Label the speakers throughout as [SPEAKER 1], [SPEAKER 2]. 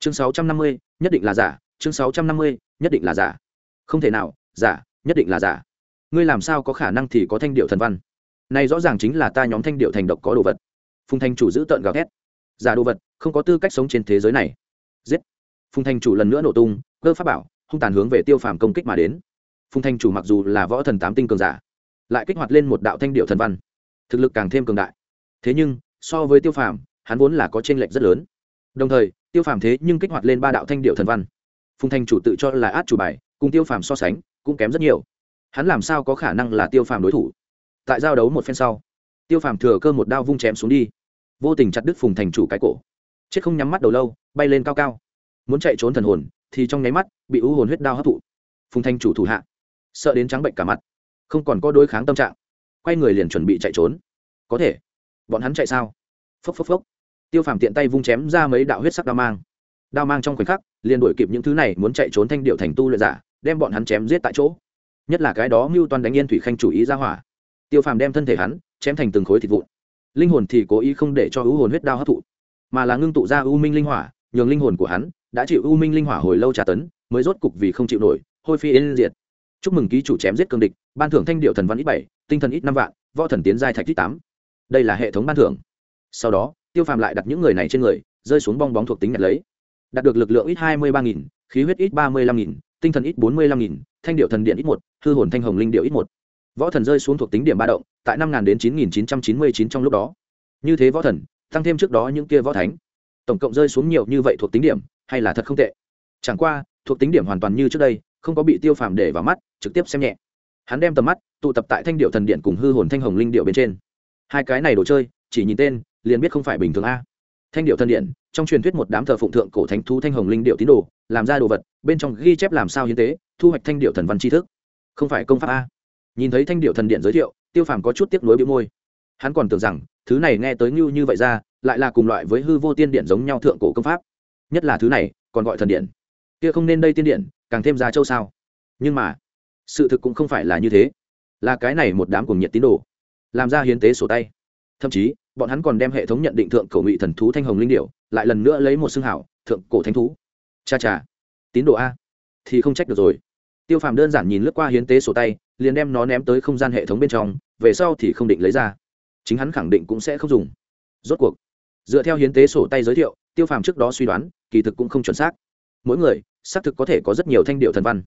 [SPEAKER 1] chương sáu trăm năm mươi, nhất định là giả, chương sáu trăm năm mươi, nhất định là giả. Không thể nào, giả, nhất định là giả. Ngươi làm sao có khả năng thì có thanh điệu thần văn? Này rõ ràng chính là ta nhóm thanh điệu thành độc có đồ vật. Phùng thanh chủ giữ tợn gào thét. Giả đồ vật, không có tư cách sống trên thế giới này. Giết. Phùng thanh chủ lần nữa nổ tung, cơ pháp bảo, hung tàn hướng về tiêu phàm công kích mà đến. Phùng thanh chủ mặc dù là võ thần tám tinh cường giả, lại kích hoạt lên một đạo thanh điệu thần văn. Thực lực càng thêm cường đại. Thế nhưng, so với tiêu phàm, hắn vốn là có t r ê n lệch rất lớn. Đồng thời tiêu phàm thế nhưng kích hoạt lên ba đạo thanh điệu thần văn. Phùng thanh chủ tự cho là át chủ bài, cùng tiêu phàm so sánh, cũng kém rất nhiều. Hắn làm sao có khả năng là tiêu phàm đối thủ? Tại giao đấu một phen sau, tiêu phàm thừa cơ một đao vung chém xuống đi. Vô tình chặt đứt phùng thành chủ cái cổ. Chết không nhắm mắt đầu lâu, bay lên cao cao. Muốn chạy trốn thần hồn, thì trong nháy mắt, bị u hồn huyết đao hấp thụ. Phùng thanh chủ thủ hạ, sợ đến trắng bệnh cả mặt. Không còn có đối kháng tâm trạng. Quay người liền chuẩn bị chạy trốn. Có thể. Bọn hắn chạy sao? Phốc phốc phốc tiêu phàm tiện tay vung chém ra mấy đạo huyết sắc đao mang. Đao mang trong khoảnh khắc, liền đuổi kịp những thứ này muốn chạy trốn thanh điệu thành tu luyện giả, đem bọn hắn chém giết tại chỗ. Nhất là cái đó mưu Toàn đánh yên thủy khanh chủ ý ra hỏa. Tiêu phàm đem thân thể hắn, chém thành từng khối thịt vụn. Linh hồn thì cố ý không để cho ưu hồn huyết đao hấp thụ, mà là ngưng tụ ra ưu minh linh hỏa, nhường linh hồn của hắn đã chịu ưu minh linh hỏa hồi lâu tra tấn, mới rốt cục vì không chịu nổi, hôi phi yên diệt. Chúc mừng ký chủ chém giết cương địch, ban thưởng thanh điệu thần văn ít bảy, tinh thần ít năm vạn, võ thần tiến giai thạch ít tám. Đây là hệ thống ban thưởng. Sau đó tiêu phàm lại đặt những người này trên người, rơi xuống bong bóng thuộc tính nhặt lấy. Đạt được lực lượng ít hai mươi ba nghìn, khí huyết ít ba mươi lăm nghìn, tinh thần ít bốn mươi lăm nghìn, thanh điệu thần điện ít một, hư hồn thanh hồng linh điệu ít một. Võ thần rơi xuống thuộc tính điểm ba động, tại năm n đến chín nghìn chín trăm chín mươi chín trong lúc đó. Như thế võ thần, tăng thêm trước đó những kia võ thánh. Tổng cộng rơi xuống nhiều như vậy thuộc tính điểm, hay là thật không tệ? Chẳng qua, thuộc tính điểm hoàn toàn như trước đây, không có bị tiêu phàm để vào mắt, trực tiếp xem nhẹ. Hắn đem tầm mắt tụ tập tại thanh điệu thần điện cùng hư hồn thanh hồng linh điệu bên trên. Hai cái này đồ chơi, chỉ nhìn tên liền biết không phải bình thường a. Thanh điệu thần điện, trong truyền thuyết một đám thờ phụng thượng cổ thánh thú thanh hồng linh điệu tín đồ, làm ra đồ vật, bên trong ghi chép làm sao hiến tế, thu hoạch thanh điệu thần văn tri thức. Không phải công pháp a. Nhìn thấy thanh điệu thần điện giới thiệu, tiêu phàm có chút tiếc nuối bị môi. Hắn còn tưởng rằng, thứ này nghe tới như như vậy ra, lại là cùng loại với hư vô tiên điện giống nhau thượng cổ công pháp. Nhất là thứ này, còn gọi thần điện. Kia không nên đây tiên điện, càng thêm ra châu sao. Nhưng mà, sự thực cũng không phải là như thế. Là cái này một đám cùng nhiệt tín đồ, làm ra hiến tế sổ tay. Thậm chí bọn hắn còn đem hệ thống nhận định thượng cổ ngụy thần thú thanh hồng linh điệu lại lần nữa lấy một xương hảo, thượng cổ thánh thú. Cha cha, tín đồ a, thì không trách được rồi. Tiêu phàm đơn giản nhìn lướt qua hiến tế sổ tay, liền đem nó ném tới không gian hệ thống bên trong, về sau thì không định lấy ra. Chính hắn khẳng định cũng sẽ không dùng. Rốt cuộc, dựa theo hiến tế sổ tay giới thiệu, tiêu phàm trước đó suy đoán, kỳ thực cũng không chuẩn xác. Mỗi người, xác thực có thể có rất nhiều thanh điệu thần văn,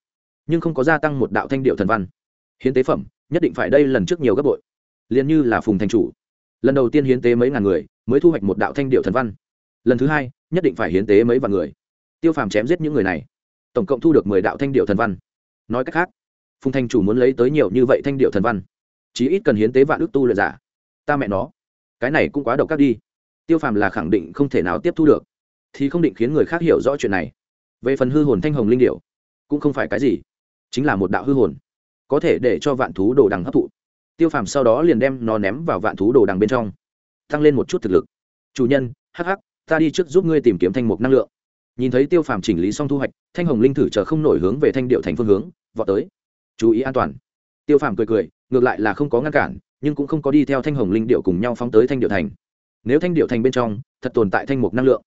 [SPEAKER 1] nhưng không có gia tăng một đạo thanh điệu thần văn. Hiến tế phẩm, nhất định phải đây lần trước nhiều gấp bội. Liền như là phùng thành chủ lần đầu tiên hiến tế mấy ngàn người, mới thu hoạch một đạo thanh điệu thần văn. Lần thứ hai, nhất định phải hiến tế mấy vạn người. Tiêu phàm chém giết những người này. Tổng cộng thu được mười đạo thanh điệu thần văn. Nói cách khác, phùng thanh chủ muốn lấy tới nhiều như vậy thanh điệu thần văn. Chí ít cần hiến tế vạn ước tu luyện giả. Ta mẹ nó, cái này cũng quá độc các đi. Tiêu phàm là khẳng định không thể nào tiếp thu được. Thì không định khiến người khác hiểu rõ chuyện này. Về phần hư hồn thanh hồng linh điệu cũng không phải cái gì. Chính là một đạo hư hồn. Có thể để cho vạn thú đồ đằng hấp thụ tiêu phàm sau đó liền đem nó ném vào vạn thú đồ đằng bên trong. Tăng lên một chút thực lực. Chủ nhân hh ta đi trước giúp ngươi tìm kiếm thanh mục năng lượng. Nhìn thấy tiêu phàm chỉnh lý xong thu hoạch, thanh hồng linh thử chờ không nổi hướng về thanh điệu thành phương hướng, vọt tới. Chú ý an toàn. Tiêu phàm cười cười, ngược lại là không có ngăn cản, nhưng cũng không có đi theo thanh hồng linh điệu cùng nhau phóng tới thanh điệu thành. Nếu thanh điệu thành bên trong, thật tồn tại thanh mục năng lượng.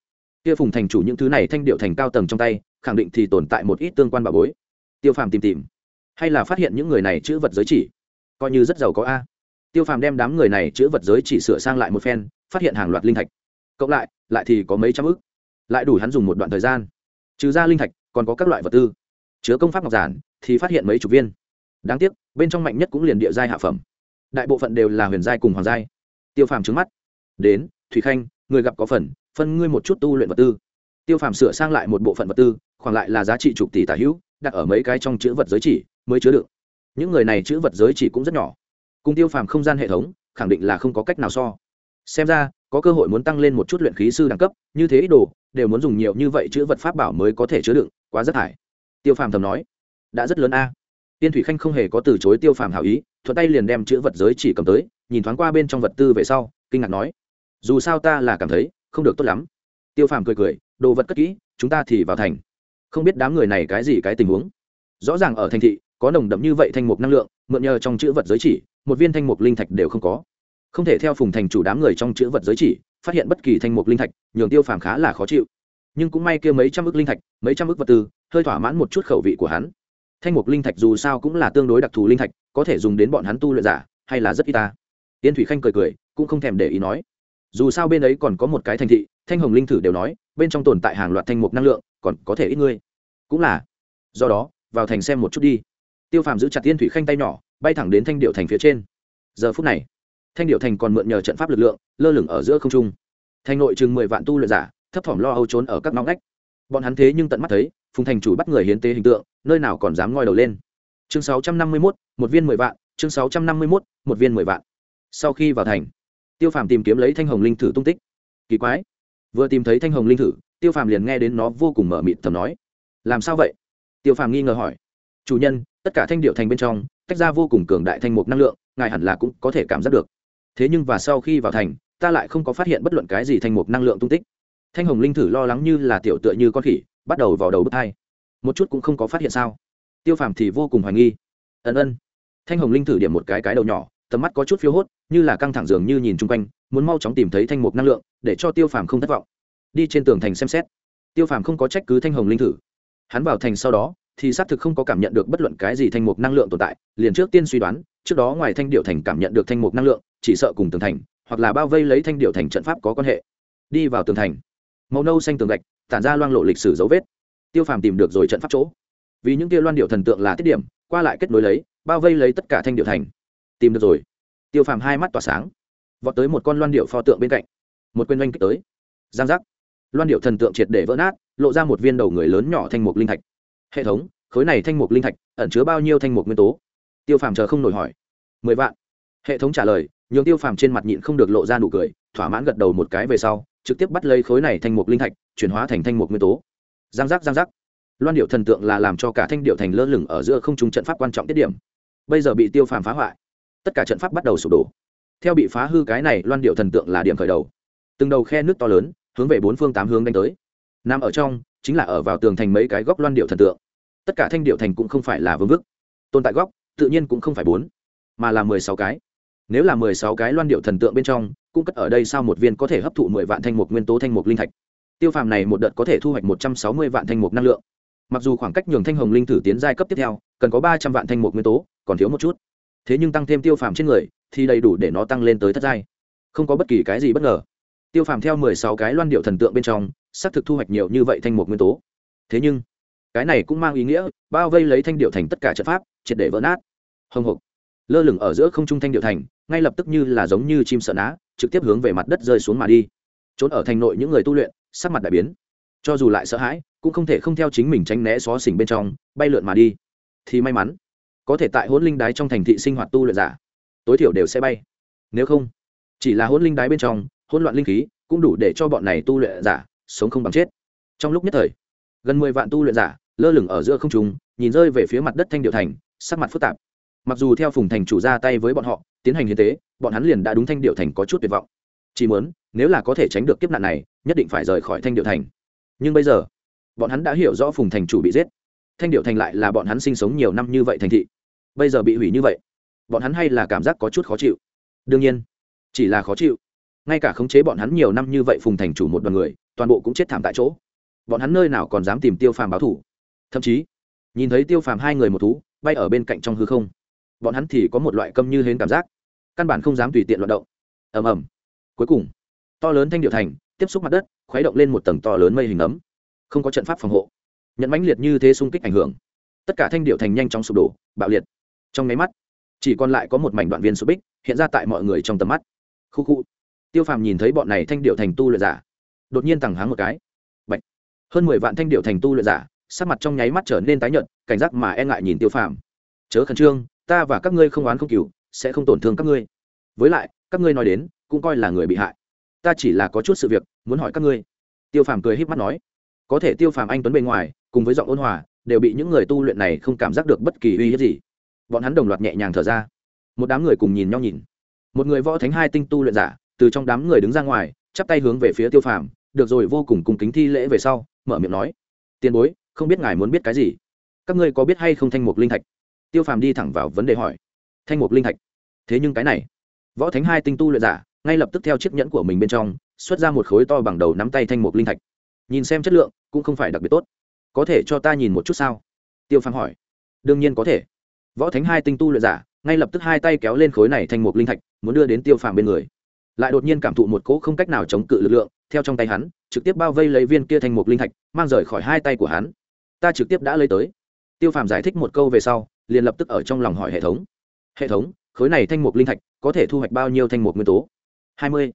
[SPEAKER 1] Kia phùng thành chủ những thứ này thanh điệu thành cao tầng trong tay, khẳng định thì tồn tại một ít tương quan bà bối. Tiêu phàm tìm tìm. Hay là phát hiện những người này chữ vật giới chỉ coi như rất giàu có a. Tiêu phàm đem đám người này chữ vật giới chỉ sửa sang lại một phen, phát hiện hàng loạt linh thạch. Cộng lại lại thì có mấy trăm ức. Lại đủ hắn dùng một đoạn thời gian. Trừ ra linh thạch, còn có các loại vật tư. Chứa công pháp ngọc giản, thì phát hiện mấy chục viên. Đáng tiếc, bên trong mạnh nhất cũng liền địa giai hạ phẩm. Đại bộ phận đều là huyền giai cùng hoàng giai. Tiêu phàm trứng mắt. Đến, thủy khanh, người gặp có phần, phân ngươi một chút tu luyện vật tư. Tiêu phàm sửa sang lại một bộ phận vật tư, khoảng lại là giá trị chục tỷ tả hữu, đặt ở mấy cái trong chữ vật giới chỉ, mới chứa được những người này chữ vật giới chỉ cũng rất nhỏ. Cùng tiêu phàm không gian hệ thống, khẳng định là không có cách nào so. Xem ra, có cơ hội muốn tăng lên một chút luyện khí sư đẳng cấp, như thế ít đồ, đều muốn dùng nhiều như vậy chữ vật pháp bảo mới có thể chứa đựng, quá rất hải tiêu phàm thầm nói, đã rất lớn a. Tiên thủy khanh không hề có từ chối tiêu phàm hảo ý, thuận tay liền đem chữ vật giới chỉ cầm tới, nhìn thoáng qua bên trong vật tư về sau, kinh ngạc nói, dù sao ta là cảm thấy, không được tốt lắm. Tiêu phàm cười cười, đồ vật cất kỹ, chúng ta thì vào thành. Không biết đám người này cái gì cái tình huống. Rõ ràng ở thành thị có nồng đậm như vậy thanh mục năng lượng, mượn nhờ trong chữ vật giới chỉ, một viên thanh mục linh thạch đều không có. Không thể theo phùng thành chủ đám người trong chữ vật giới chỉ, phát hiện bất kỳ thanh mục linh thạch, nhường tiêu phàm khá là khó chịu. Nhưng cũng may kia mấy trăm ức linh thạch, mấy trăm ức vật tư, hơi thỏa mãn một chút khẩu vị của hắn. Thanh mục linh thạch dù sao cũng là tương đối đặc thù linh thạch, có thể dùng đến bọn hắn tu luyện giả, hay là rất ít ta. Tiên thủy khanh cười cười, cũng không thèm để ý nói. Dù sao bên ấy còn có một cái thành thị, thanh hồng linh thử đều nói, bên trong tồn tại hàng loạt thanh mục năng lượng, còn có thể ít ngươi. Cũng là. Do đó, vào thành xem một chút đi tiêu phàm giữ chặt tiên thủy khanh tay nhỏ, bay thẳng đến thanh điệu thành phía trên. Giờ phút này, thanh điệu thành còn mượn nhờ trận pháp lực lượng, lơ lửng ở giữa không trung. Thành nội chừng mười vạn tu luyện giả, thấp thỏm lo âu trốn ở các ngõ ngách. Bọn hắn thế nhưng tận mắt thấy, phùng thành chủ bắt người hiến tế hình tượng, nơi nào còn dám ngoi đầu lên. Chương sáu trăm năm mươi mốt, một viên mười vạn, chương sáu trăm năm mươi mốt, một viên mười vạn. Sau khi vào thành, tiêu phàm tìm kiếm lấy thanh hồng linh thử tung tích. Kỳ quái. Vừa tìm thấy thanh hồng linh thử, tiêu phàm liền nghe đến nó vô cùng mở mịt thầm nói. Làm sao vậy? Tiêu phàm nghi ngờ hỏi chủ nhân, tất cả thanh điệu thành bên trong, tách ra vô cùng cường đại thanh mục năng lượng, ngài hẳn là cũng có thể cảm giác được. Thế nhưng và sau khi vào thành, ta lại không có phát hiện bất luận cái gì thanh mục năng lượng tung tích. Thanh hồng linh thử lo lắng như là tiểu tựa như con khỉ, bắt đầu vào đầu bước hai. Một chút cũng không có phát hiện sao? Tiêu phàm thì vô cùng hoài nghi. Ân ân. Thanh hồng linh thử điểm một cái cái đầu nhỏ, tầm mắt có chút phiêu hốt, như là căng thẳng dường như nhìn chung quanh, muốn mau chóng tìm thấy thanh mục năng lượng, để cho tiêu phàm không thất vọng. Đi trên tường thành xem xét. Tiêu phàm không có trách cứ thanh hồng linh thử. Hắn vào thành sau đó thì xác thực không có cảm nhận được bất luận cái gì thanh mục năng lượng tồn tại, liền trước tiên suy đoán, trước đó ngoài thanh điệu thành cảm nhận được thanh mục năng lượng, chỉ sợ cùng tường thành, hoặc là bao vây lấy thanh điệu thành trận pháp có quan hệ. Đi vào tường thành, màu nâu xanh tường gạch, tản ra loang lộ lịch sử dấu vết. Tiêu phàm tìm được rồi trận pháp chỗ. Vì những kia loan điệu thần tượng là tiết điểm, qua lại kết nối lấy, bao vây lấy tất cả thanh điệu thành. Tìm được rồi. Tiêu phàm hai mắt tỏa sáng, vọt tới một con loan điệu pho tượng bên cạnh. Một quên oanh kích tới. Giang giác. Loan điệu thần tượng triệt để vỡ nát, lộ ra một viên đầu người lớn nhỏ thanh mục linh thạch hệ thống, khối này thanh mục linh thạch, ẩn chứa bao nhiêu thanh mục nguyên tố? Tiêu phàm chờ không nổi hỏi. Mười vạn. Hệ thống trả lời, nhường tiêu phàm trên mặt nhịn không được lộ ra nụ cười, thỏa mãn gật đầu một cái về sau, trực tiếp bắt lấy khối này thanh mục linh thạch, chuyển hóa thành thanh mục nguyên tố. Giang giác giang giác. Loan điệu thần tượng là làm cho cả thanh điệu thành lơ lửng ở giữa không trung trận pháp quan trọng tiết điểm. Bây giờ bị tiêu phàm phá hoại. Tất cả trận pháp bắt đầu sụp đổ. Theo bị phá hư cái này, loan điệu thần tượng là điểm khởi đầu. Từng đầu khe nước to lớn, hướng về bốn phương tám hướng đánh tới. Nằm ở trong chính là ở vào tường thành mấy cái góc loan điệu thần tượng. Tất cả thanh điệu thành cũng không phải là vương vức. Tồn tại góc, tự nhiên cũng không phải bốn, mà là mười sáu cái. Nếu là mười sáu cái loan điệu thần tượng bên trong, cũng cất ở đây sao một viên có thể hấp thụ mười vạn thanh mục nguyên tố thanh mục linh thạch? Tiêu phàm này một đợt có thể thu hoạch một trăm sáu mươi vạn thanh mục năng lượng. Mặc dù khoảng cách nhường thanh hồng linh thử tiến giai cấp tiếp theo, cần có ba trăm vạn thanh mục nguyên tố, còn thiếu một chút. Thế nhưng tăng thêm tiêu phàm trên người, thì đầy đủ để nó tăng lên tới thất giai. Không có bất kỳ cái gì bất ngờ. Tiêu phàm theo mười sáu cái loan điệu thần tượng bên trong xác thực thu hoạch nhiều như vậy thanh mục nguyên tố. Thế nhưng, cái này cũng mang ý nghĩa, bao vây lấy thanh điệu thành tất cả trận pháp, triệt để vỡ nát. Hồng hộc. Lơ lửng ở giữa không trung thanh điệu thành, ngay lập tức như là giống như chim sợ ná, trực tiếp hướng về mặt đất rơi xuống mà đi. Trốn ở thành nội những người tu luyện, sắc mặt đại biến. Cho dù lại sợ hãi, cũng không thể không theo chính mình tránh né xó xỉnh bên trong, bay lượn mà đi. Thì may mắn, có thể tại hôn linh đái trong thành thị sinh hoạt tu luyện giả, tối thiểu đều sẽ bay. Nếu không, chỉ là hôn linh đái bên trong hôn loạn linh khí cũng đủ để cho bọn này tu luyện giả sống không bằng chết. Trong lúc nhất thời, gần mười vạn tu luyện giả lơ lửng ở giữa không trung, nhìn rơi về phía mặt đất thanh điệu thành, sắc mặt phức tạp. Mặc dù theo phùng thành chủ ra tay với bọn họ, tiến hành hiến tế, bọn hắn liền đã đúng thanh điệu thành có chút tuyệt vọng. Chỉ muốn, nếu là có thể tránh được kiếp nạn này, nhất định phải rời khỏi thanh điệu thành. Nhưng bây giờ, bọn hắn đã hiểu rõ phùng thành chủ bị giết. Thanh điệu thành lại là bọn hắn sinh sống nhiều năm như vậy thành thị. Bây giờ bị hủy như vậy, bọn hắn hay là cảm giác có chút khó chịu. Đương nhiên, chỉ là khó chịu. Ngay cả khống chế bọn hắn nhiều năm như vậy phùng thành chủ một đoàn người toàn bộ cũng chết thảm tại chỗ. Bọn hắn nơi nào còn dám tìm tiêu phàm báo thủ thậm chí, nhìn thấy tiêu phàm hai người một thú, bay ở bên cạnh trong hư không, bọn hắn thì có một loại câm như hến cảm giác, căn bản không dám tùy tiện loạt động. Ầm ầm. Cuối cùng, to lớn thanh điệu thành tiếp xúc mặt đất, khuấy động lên một tầng to lớn mây hình ấm. Không có trận pháp phòng hộ. Nhận mãnh liệt như thế xung kích ảnh hưởng. Tất cả thanh điệu thành nhanh chóng sụp đổ, bạo liệt. Trong máy mắt, chỉ còn lại có một mảnh đoạn viên sụp bích hiện ra tại mọi người trong tầm mắt. Khu khu. Tiêu phàm nhìn thấy bọn này thanh điệu thành tu luyện giả đột nhiên tằng háng một cái. Bạch. hơn mười vạn thanh điệu thành tu luyện giả, sắc mặt trong nháy mắt trở nên tái nhợt, cảnh giác mà e ngại nhìn tiêu phàm. Chớ khẩn trương, ta và các ngươi không oán không cừu, sẽ không tổn thương các ngươi. Với lại, các ngươi nói đến, cũng coi là người bị hại. Ta chỉ là có chút sự việc, muốn hỏi các ngươi. Tiêu phàm cười híp mắt nói. Có thể tiêu phàm anh tuấn bên ngoài, cùng với giọng ôn hòa, đều bị những người tu luyện này không cảm giác được bất kỳ uy hiếp gì. Bọn hắn đồng loạt nhẹ nhàng thở ra. Một đám người cùng nhìn nhau nhìn. Một người võ thánh hai tinh tu luyện giả, từ trong đám người đứng ra ngoài, chắp tay hướng về phía tiêu phàm được rồi, vô cùng cùng kính thi lễ về sau, mở miệng nói, tiền bối, không biết ngài muốn biết cái gì? Các ngươi có biết hay không thanh mục linh thạch? Tiêu phàm đi thẳng vào vấn đề hỏi, thanh mục linh thạch? Thế nhưng cái này, võ thánh hai tinh tu luyện giả, ngay lập tức theo chiếc nhẫn của mình bên trong, xuất ra một khối to bằng đầu nắm tay thanh mục linh thạch. Nhìn xem chất lượng, cũng không phải đặc biệt tốt. Có thể cho ta nhìn một chút sao? Tiêu phàm hỏi. Đương nhiên có thể. Võ thánh hai tinh tu luyện giả, ngay lập tức hai tay kéo lên khối này thanh mục linh thạch, muốn đưa đến tiêu phàm bên người lại đột nhiên cảm thụ một cỗ không cách nào chống cự lực lượng theo trong tay hắn, trực tiếp bao vây lấy viên kia thành một linh thạch, mang rời khỏi hai tay của hắn. Ta trực tiếp đã lấy tới. Tiêu phàm giải thích một câu về sau, liền lập tức ở trong lòng hỏi hệ thống. Hệ thống, khối này thanh mục linh thạch có thể thu hoạch bao nhiêu thanh mục nguyên tố? Hai mươi.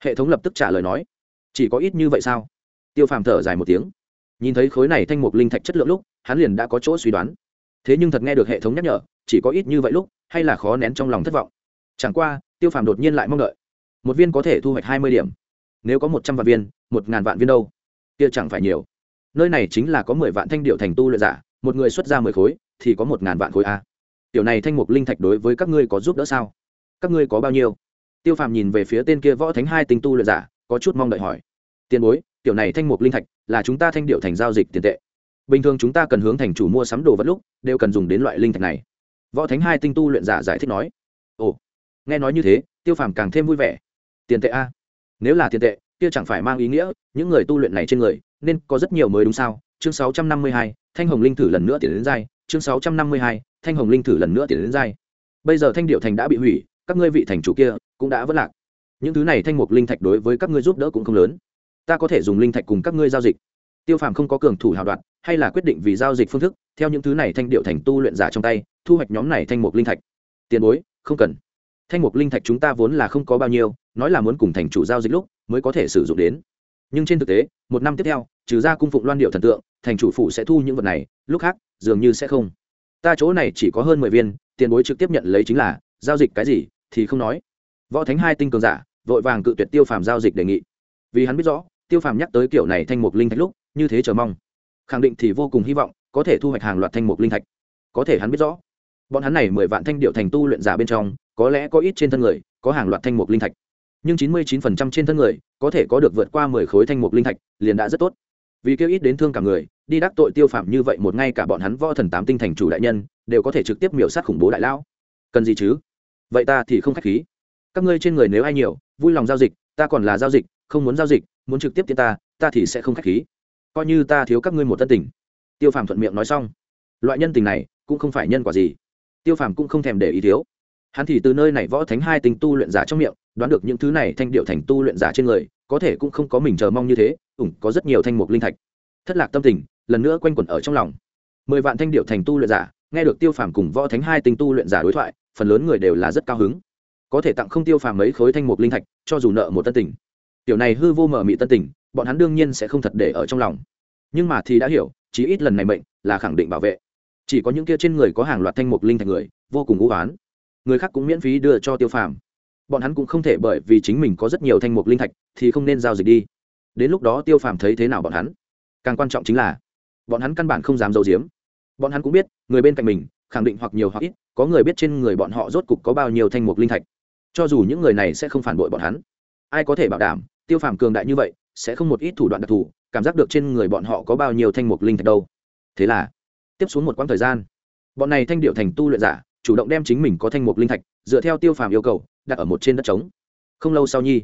[SPEAKER 1] Hệ thống lập tức trả lời nói. Chỉ có ít như vậy sao? Tiêu phàm thở dài một tiếng. Nhìn thấy khối này thanh mục linh thạch chất lượng lúc, hắn liền đã có chỗ suy đoán. Thế nhưng thật nghe được hệ thống nhắc nhở, chỉ có ít như vậy lúc, hay là khó nén trong lòng thất vọng. Chẳng qua, tiêu phàm đột nhiên lại mong đợi một viên có thể thu hoạch hai mươi điểm. Nếu có một trăm vạn viên, một ngàn vạn viên đâu? Kia chẳng phải nhiều. Nơi này chính là có mười vạn thanh điệu thành tu luyện giả, một người xuất ra mười khối, thì có một ngàn vạn khối a. Tiểu này thanh mục linh thạch đối với các ngươi có giúp đỡ sao? Các ngươi có bao nhiêu? Tiêu phàm nhìn về phía tên kia võ thánh hai tinh tu luyện giả, có chút mong đợi hỏi. Tiền bối, tiểu này thanh mục linh thạch là chúng ta thanh điệu thành giao dịch tiền tệ. Bình thường chúng ta cần hướng thành chủ mua sắm đồ vật lúc, đều cần dùng đến loại linh thạch này. Võ thánh hai tinh tu luyện giả giải thích nói. Ồ, nghe nói như thế, tiêu phàm càng thêm vui vẻ tiền tệ a. Nếu là tiền tệ, kia chẳng phải mang ý nghĩa những người tu luyện này trên người, nên có rất nhiều mới đúng sao? Chương sáu trăm năm mươi hai, thanh hồng linh thử lần nữa tiền đến dai chương sáu trăm năm mươi hai, thanh hồng linh thử lần nữa tiền đến dai bây giờ thanh điệu thành đã bị hủy, các ngươi vị thành chủ kia cũng đã vất lạc. Những thứ này thanh mục linh thạch đối với các ngươi giúp đỡ cũng không lớn. Ta có thể dùng linh thạch cùng các ngươi giao dịch. Tiêu phàm không có cường thủ hào đoạt hay là quyết định vì giao dịch phương thức, theo những thứ này thanh điệu thành tu luyện giả trong tay, thu hoạch nhóm này thanh mục linh thạch. Tiền bối, không cần. Thanh mục linh thạch chúng ta vốn là không có bao nhiêu nói là muốn cùng thành chủ giao dịch lúc mới có thể sử dụng đến. Nhưng trên thực tế, một năm tiếp theo, trừ ra cung phụng loan điệu thần tượng, thành chủ phủ sẽ thu những vật này, lúc khác, dường như sẽ không. Ta chỗ này chỉ có hơn mười viên, tiền bối trực tiếp nhận lấy chính là, giao dịch cái gì, thì không nói. Võ thánh hai tinh cường giả, vội vàng cự tuyệt tiêu phàm giao dịch đề nghị. Vì hắn biết rõ, tiêu phàm nhắc tới kiểu này thanh mục linh thạch lúc, như thế chờ mong. Khẳng định thì vô cùng hy vọng, có thể thu hoạch hàng loạt thanh mục linh thạch. Có thể hắn biết rõ, bọn hắn này mười vạn thanh điệu thành tu luyện giả bên trong, có lẽ có ít trên thân người, có hàng loạt thanh mục linh thạch nhưng chín mươi chín phần trăm trên thân người có thể có được vượt qua mười khối thanh mục linh thạch liền đã rất tốt. Vì kêu ít đến thương cả người, đi đắc tội tiêu phạm như vậy một ngay cả bọn hắn võ thần tám tinh thành chủ đại nhân, đều có thể trực tiếp miểu sát khủng bố đại lão. Cần gì chứ? Vậy ta thì không khách khí. Các ngươi trên người nếu ai nhiều, vui lòng giao dịch, ta còn là giao dịch, không muốn giao dịch, muốn trực tiếp tiến ta ta thì sẽ không khách khí. Coi như ta thiếu các ngươi một tân tình. Tiêu phàm thuận miệng nói xong. Loại nhân tình này cũng không phải nhân quả gì. Tiêu phàm cũng không thèm để ý thiếu hắn thì từ nơi này võ thánh hai tình tu luyện giả trong miệng, đoán được những thứ này thanh điệu thành tu luyện giả trên người, có thể cũng không có mình chờ mong như thế, ủng có rất nhiều thanh mục linh thạch. Thất lạc tâm tình, lần nữa quanh quẩn ở trong lòng. Mười vạn thanh điệu thành tu luyện giả, nghe được tiêu phàm cùng võ thánh hai tinh tu luyện giả đối thoại, phần lớn người đều là rất cao hứng. Có thể tặng không tiêu phàm mấy khối thanh mục linh thạch, cho dù nợ một tân tình. Tiểu này hư vô mở mị tân tình, bọn hắn đương nhiên sẽ không thật để ở trong lòng. Nhưng mà thì đã hiểu, chí ít lần này mệnh là khẳng định bảo vệ. Chỉ có những kia trên người có hàng loạt thanh mục linh thạch người, vô cùng ưu oán người khác cũng miễn phí đưa cho tiêu phàm. Bọn hắn cũng không thể bởi vì chính mình có rất nhiều thanh mục linh thạch thì không nên giao dịch đi. Đến lúc đó tiêu phàm thấy thế nào bọn hắn? Càng quan trọng chính là, bọn hắn căn bản không dám giấu giếm. Bọn hắn cũng biết, người bên cạnh mình, khẳng định hoặc nhiều hoặc ít, có người biết trên người bọn họ rốt cục có bao nhiêu thanh mục linh thạch. Cho dù những người này sẽ không phản bội bọn hắn, ai có thể bảo đảm tiêu phàm cường đại như vậy sẽ không một ít thủ đoạn đặc thù, cảm giác được trên người bọn họ có bao nhiêu thanh mục linh thạch đâu. Thế là, tiếp xuống một quãng thời gian, bọn này thanh điệu thành tu luyện giả chủ động đem chính mình có thanh mục linh thạch, dựa theo tiêu phàm yêu cầu, đặt ở một trên đất trống. Không lâu sau nhi,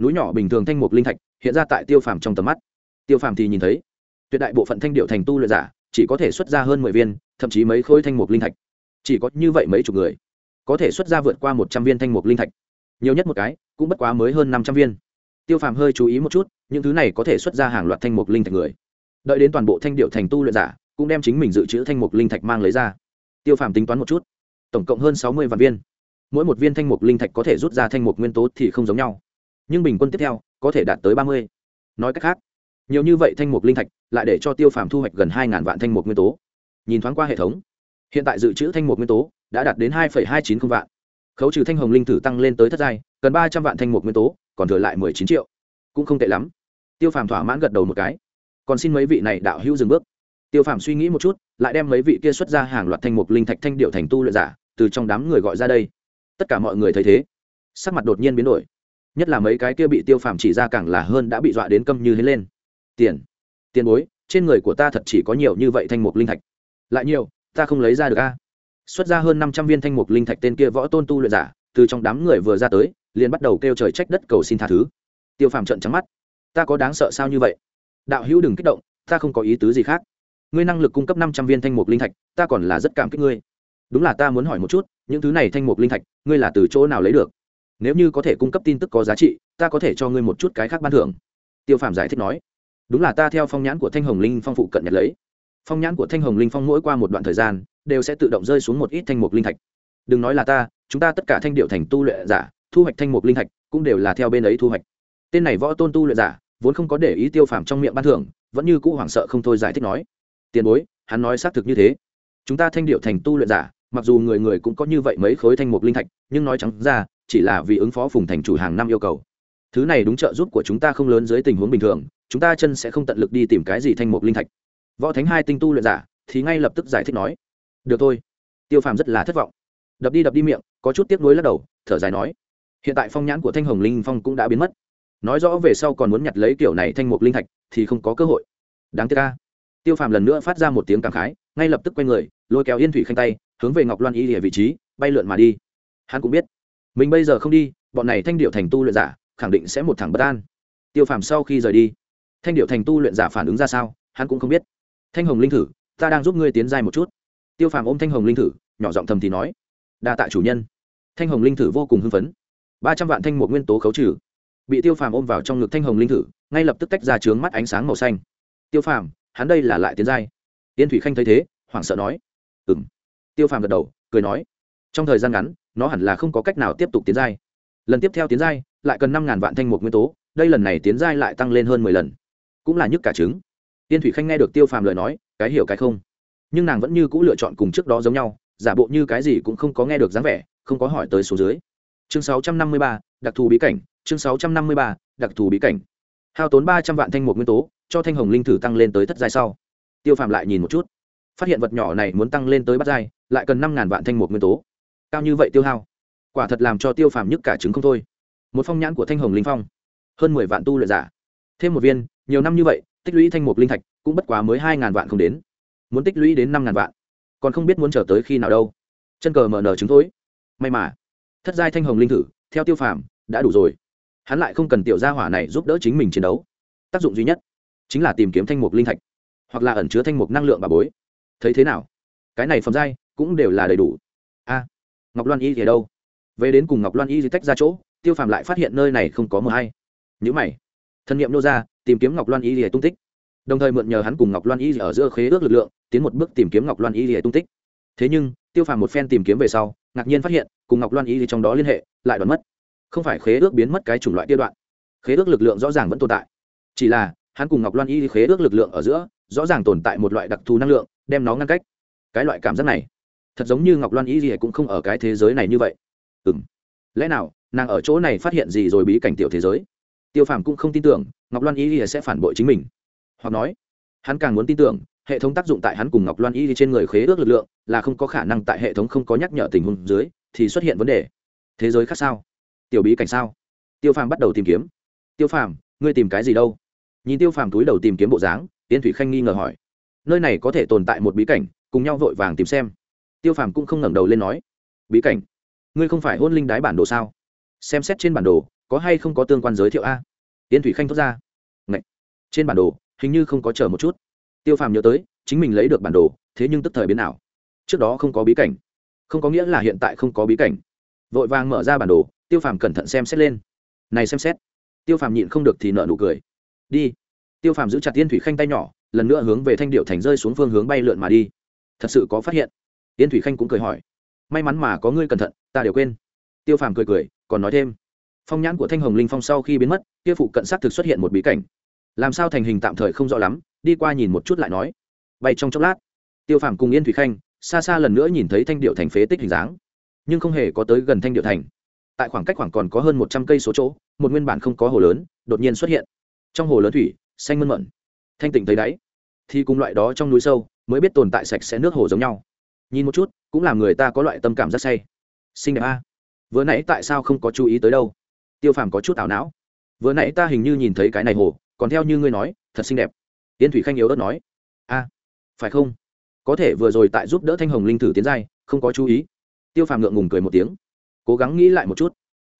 [SPEAKER 1] núi nhỏ bình thường thanh mục linh thạch hiện ra tại tiêu phàm trong tầm mắt. Tiêu phàm thì nhìn thấy, tuyệt đại bộ phận thanh điệu thành tu luyện giả chỉ có thể xuất ra hơn mười viên, thậm chí mấy khối thanh mục linh thạch. Chỉ có như vậy mấy chục người có thể xuất ra vượt qua một trăm viên thanh mục linh thạch. Nhiều nhất một cái, cũng bất quá mới hơn năm trăm viên. Tiêu phàm hơi chú ý một chút, những thứ này có thể xuất ra hàng loạt thanh mục linh thạch người. Đợi đến toàn bộ thanh điệu thành tu luyện giả cũng đem chính mình dự trữ thanh mục linh thạch mang lấy ra. Tiêu phàm tính toán một chút tổng cộng hơn sáu mươi vạn viên. Mỗi một viên thanh mục linh thạch có thể rút ra thanh mục nguyên tố thì không giống nhau. Nhưng bình quân tiếp theo, có thể đạt tới ba mươi. Nói cách khác, nhiều như vậy thanh mục linh thạch lại để cho tiêu phàm thu hoạch gần hai vạn thanh mục nguyên tố. Nhìn thoáng qua hệ thống, hiện tại dự trữ thanh mục nguyên tố đã đạt đến hai hai chín không vạn. Khấu trừ thanh hồng linh thử tăng lên tới thất giai, cần ba trăm vạn thanh mục nguyên tố, còn thừa lại mười chín triệu. Cũng không tệ lắm. Tiêu phàm thỏa mãn gật đầu một cái. Còn xin mấy vị này đạo hữu dừng bước tiêu phàm suy nghĩ một chút, lại đem mấy vị kia xuất ra hàng loạt thanh mục linh thạch thanh điệu thành tu luyện giả từ trong đám người gọi ra đây. Tất cả mọi người thấy thế, sắc mặt đột nhiên biến đổi. Nhất là mấy cái kia bị tiêu phàm chỉ ra càng là hơn đã bị dọa đến câm như hến lên. Tiền tiền bối, trên người của ta thật chỉ có nhiều như vậy thanh mục linh thạch. Lại nhiều, ta không lấy ra được a. Xuất ra hơn năm trăm viên thanh mục linh thạch tên kia võ tôn tu luyện giả, từ trong đám người vừa ra tới, liền bắt đầu kêu trời trách đất cầu xin tha thứ. Tiêu phàm trận trắng mắt. Ta có đáng sợ sao như vậy? Đạo hữu đừng kích động, ta không có ý tứ gì khác ngươi năng lực cung cấp năm trăm viên thanh mục linh thạch, ta còn là rất cảm kích ngươi. Đúng là ta muốn hỏi một chút, những thứ này thanh mục linh thạch, ngươi là từ chỗ nào lấy được? Nếu như có thể cung cấp tin tức có giá trị, ta có thể cho ngươi một chút cái khác ban thưởng. Tiêu phàm giải thích nói. Đúng là ta theo phong nhãn của thanh hồng linh phong phụ cận nhật lấy. Phong nhãn của thanh hồng linh phong mỗi qua một đoạn thời gian, đều sẽ tự động rơi xuống một ít thanh mục linh thạch. Đừng nói là ta, chúng ta tất cả thanh điệu thành tu luyện giả, thu hoạch thanh mục linh thạch, cũng đều là theo bên ấy thu hoạch. Tên này võ tôn tu luyện giả, vốn không có để ý tiêu phàm trong miệng ban thưởng, vẫn như cũ hoảng sợ không thôi giải thích nói tiền bối, hắn nói xác thực như thế. Chúng ta thanh điệu thành tu luyện giả, mặc dù người người cũng có như vậy mấy khối thanh mục linh thạch, nhưng nói trắng ra, chỉ là vì ứng phó phùng thành chủ hàng năm yêu cầu. Thứ này đúng trợ giúp của chúng ta không lớn dưới tình huống bình thường, chúng ta chân sẽ không tận lực đi tìm cái gì thanh mục linh thạch. Võ thánh hai tinh tu luyện giả, thì ngay lập tức giải thích nói, được thôi. Tiêu phàm rất là thất vọng. Đập đi đập đi miệng, có chút tiếc nuối lắc đầu, thở dài nói, hiện tại phong nhãn của thanh hồng linh phong cũng đã biến mất. Nói rõ về sau còn muốn nhặt lấy kiểu này thanh mục linh thạch, thì không có cơ hội. Đáng tiếc ca tiêu phàm lần nữa phát ra một tiếng cảm khái, ngay lập tức quay người, lôi kéo yên thủy khanh tay, hướng về ngọc loan y địa vị trí, bay lượn mà đi. Hắn cũng biết, mình bây giờ không đi, bọn này thanh điệu thành tu luyện giả, khẳng định sẽ một thẳng bất an. Tiêu phàm sau khi rời đi, thanh điệu thành tu luyện giả phản ứng ra sao, hắn cũng không biết. Thanh hồng linh thử, ta đang giúp ngươi tiến dài một chút. Tiêu phàm ôm thanh hồng linh thử, nhỏ giọng thầm thì nói, đa tạ chủ nhân. Thanh hồng linh thử vô cùng hưng phấn. Ba trăm vạn thanh một nguyên tố khấu trừ. Bị tiêu phàm ôm vào trong ngực thanh hồng linh thử, ngay lập tức tách ra trướng mắt ánh sáng màu xanh. Tiêu phàm hắn đây là lại tiến giai. Yên thủy khanh thấy thế, hoảng sợ nói ừ m tiêu phàm gật đầu, cười nói, trong thời gian ngắn, nó hẳn là không có cách nào tiếp tục tiến giai. Lần tiếp theo tiến giai, lại cần năm ngàn vạn thanh mục nguyên tố, đây lần này tiến giai lại tăng lên hơn mười lần. Cũng là nhức cả trứng. Yên thủy khanh nghe được tiêu phàm lời nói, cái hiểu cái không. Nhưng nàng vẫn như c ũ lựa chọn cùng trước đó giống nhau, giả bộ như cái gì cũng không có nghe được dáng vẻ, không có hỏi tới số dưới. Chương sáu trăm năm mươi ba, đặc thù bí cảnh, chương sáu trăm năm mươi ba, đặc thù bí cảnh. Hao tốn ba trăm vạn thanh mục nguyên tố cho thanh hồng linh thử tăng lên tới thất giai sau. Tiêu phàm lại nhìn một chút, phát hiện vật nhỏ này muốn tăng lên tới bát giai, lại cần năm ngàn vạn thanh một nguyên tố. Cao như vậy tiêu hao, quả thật làm cho tiêu phàm nhức cả trứng không thôi. Một phong nhãn của thanh hồng linh phong, hơn mười vạn tu luyện giả. Thêm một viên, nhiều năm như vậy, tích lũy thanh mục linh thạch cũng bất quá mới hai ngàn vạn không đến. Muốn tích lũy đến năm ngàn vạn, còn không biết muốn trở tới khi nào đâu. Chân cờ mở nở trứng thối. May mà, thất giai thanh hồng linh thử, theo tiêu phàm, đã đủ rồi. Hắn lại không cần tiểu gia hỏa này giúp đỡ chính mình chiến đấu. Tác dụng duy nhất chính là tìm kiếm thanh mục linh thạch, hoặc là ẩn chứa thanh mục năng lượng bà bối. Thấy thế nào? Cái này phẩm giai cũng đều là đầy đủ. A, ngọc loan y thì đâu? Về đến cùng ngọc loan y thì tách ra chỗ, tiêu phàm lại phát hiện nơi này không có mờ hay. Nhữ mày. Thân nhiệm nô ra, tìm kiếm ngọc loan y thì tung tích. Đồng thời mượn nhờ hắn cùng ngọc loan y ở giữa khế ước lực lượng, tiến một bước tìm kiếm ngọc loan y thì tung tích. Thế nhưng, tiêu phàm một phen tìm kiếm về sau, ngạc nhiên phát hiện, cùng ngọc loan y trong đó liên hệ, lại đoạn mất. Không phải khế ước biến mất cái chủng loại tiêu đoạn. Khế ước lực lượng rõ ràng vẫn tồn tại. Chỉ là hắn cùng ngọc loan y khế ước lực lượng ở giữa, rõ ràng tồn tại một loại đặc thù năng lượng, đem nó ngăn cách. Cái loại cảm giác này, thật giống như ngọc loan y gì cũng không ở cái thế giới này như vậy. Ừ m lẽ nào, nàng ở chỗ này phát hiện gì rồi bí cảnh tiểu thế giới? Tiêu phàm cũng không tin tưởng, ngọc loan y gì sẽ phản bội chính mình. Hoặc nói, hắn càng muốn tin tưởng, hệ thống tác dụng tại hắn cùng ngọc loan y trên người khế ước lực lượng là không có khả năng tại hệ thống không có nhắc nhở tình huống dưới thì xuất hiện vấn đề. Thế giới khác sao? Tiểu bí cảnh sao? Tiêu phàm bắt đầu tìm kiếm. Tiêu phàm, ngươi tìm cái gì đâu? Nhìn tiêu phàm túi đầu tìm kiếm bộ dáng tiên thủy khanh nghi ngờ hỏi. Nơi này có thể tồn tại một bí cảnh, cùng nhau vội vàng tìm xem. Tiêu phàm cũng không ngẩng đầu lên nói. Bí cảnh? Ngươi không phải hôn linh đái bản đồ sao? Xem xét trên bản đồ, có hay không có tương quan giới thiệu a? Tiên thủy khanh thốt ra. Ngậy! trên bản đồ, hình như không có chờ một chút. Tiêu phàm nhớ tới, chính mình lấy được bản đồ, thế nhưng tức thời biến nào trước đó không có bí cảnh. Không có nghĩa là hiện tại không có bí cảnh. Vội vàng mở ra bản đồ, tiêu phàm cẩn thận xem xét lên. Này xem xét. Tiêu phàm nhịn không được thì nợ nụ cười đi. Tiêu phàm giữ chặt tiên thủy khanh tay nhỏ, lần nữa hướng về thanh điệu thành rơi xuống phương hướng bay lượn mà đi. Thật sự có phát hiện. Tiên thủy khanh cũng cười hỏi, may mắn mà có ngươi cẩn thận, ta đều quên. Tiêu phàm cười cười, còn nói thêm, phong nhãn của thanh hồng linh phong sau khi biến mất, kia phụ cận sát thực xuất hiện một bí cảnh. Làm sao thành hình tạm thời không rõ lắm, đi qua nhìn một chút lại nói. Bay trong chốc lát, tiêu phàm cùng yên thủy khanh xa xa lần nữa nhìn thấy thanh điệu thành phế tích hình dáng, nhưng không hề có tới gần thanh điệu thành. Tại khoảng cách khoảng còn có hơn một trăm cây số chỗ, một nguyên bản không có hồ lớn, đột nhiên xuất hiện trong hồ lớn thủy, xanh mơn mận thanh tịnh thấy đáy. Thì cùng loại đó trong núi sâu, mới biết tồn tại sạch sẽ nước hồ giống nhau. Nhìn một chút, cũng làm người ta có loại tâm cảm rất say. Xinh đẹp a. Vừa nãy tại sao không có chú ý tới đâu? Tiêu phàm có chút ảo não. Vừa nãy ta hình như nhìn thấy cái này hồ, còn theo như ngươi nói, thật xinh đẹp. Tiên thủy khanh yếu ớt nói. A, phải không? Có thể vừa rồi tại giúp đỡ thanh hồng linh thử tiến giai, không có chú ý. Tiêu phàm ngượng ngùng cười một tiếng. Cố gắng nghĩ lại một chút.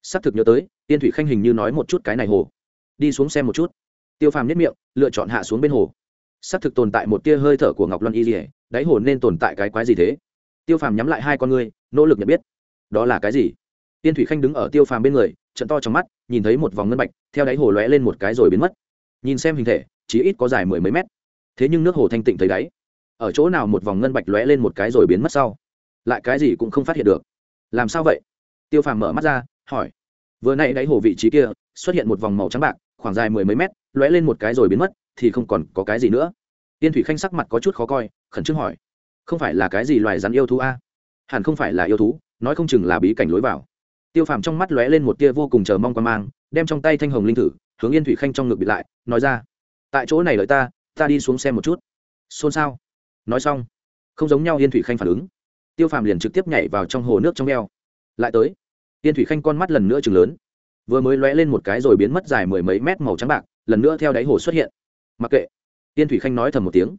[SPEAKER 1] Xác thực nhớ tới tiên thủy khanh hình như nói một chút cái này hồ đi xuống xem một chút. Tiêu phàm nhất miệng, lựa chọn hạ xuống bên hồ. Xác thực tồn tại một tia hơi thở của ngọc loan y dỉa đáy hồ nên tồn tại cái quái gì thế? Tiêu phàm nhắm lại hai con ngươi, nỗ lực nhận biết. Đó là cái gì? Tiên thủy khanh đứng ở tiêu phàm bên người, trận to trong mắt, nhìn thấy một vòng ngân bạch, theo đáy hồ lóe lên một cái rồi biến mất. Nhìn xem hình thể, chỉ ít có dài mười mấy mét. Thế nhưng nước hồ thanh tịnh thấy đáy. Ở chỗ nào một vòng ngân bạch lóe lên một cái rồi biến mất sau? Lại cái gì cũng không phát hiện được. Làm sao vậy? Tiêu phàm mở mắt ra, hỏi. Vừa nay đáy hồ vị trí kia, xuất hiện một vòng màu trắng bạc khoảng dài mười mấy mét, lóe lên một cái rồi biến mất, thì không còn có cái gì nữa. Tiên thủy khanh sắc mặt có chút khó coi, khẩn trương hỏi, không phải là cái gì loài rắn yêu thú a? Hẳn không phải là yêu thú, nói không chừng là bí cảnh lối vào. Tiêu phàm trong mắt lóe lên một tia vô cùng chờ mong qua mang, đem trong tay thanh hồng linh thử, hướng yên thủy khanh trong ngực bịt lại, nói ra, tại chỗ này lợi ta ta đi xuống xem một chút. Xôn xao. Nói xong, không giống nhau yên thủy khanh phản ứng. Tiêu phàm liền trực tiếp nhảy vào trong hồ nước trong eo. Lại tới, yên thủy khanh con mắt lần nữa chừng lớn vừa mới lóe lên một cái rồi biến mất dài mười mấy mét màu trắng bạc, lần nữa theo đáy hồ xuất hiện. Mặc kệ. Tiên thủy khanh nói thầm một tiếng.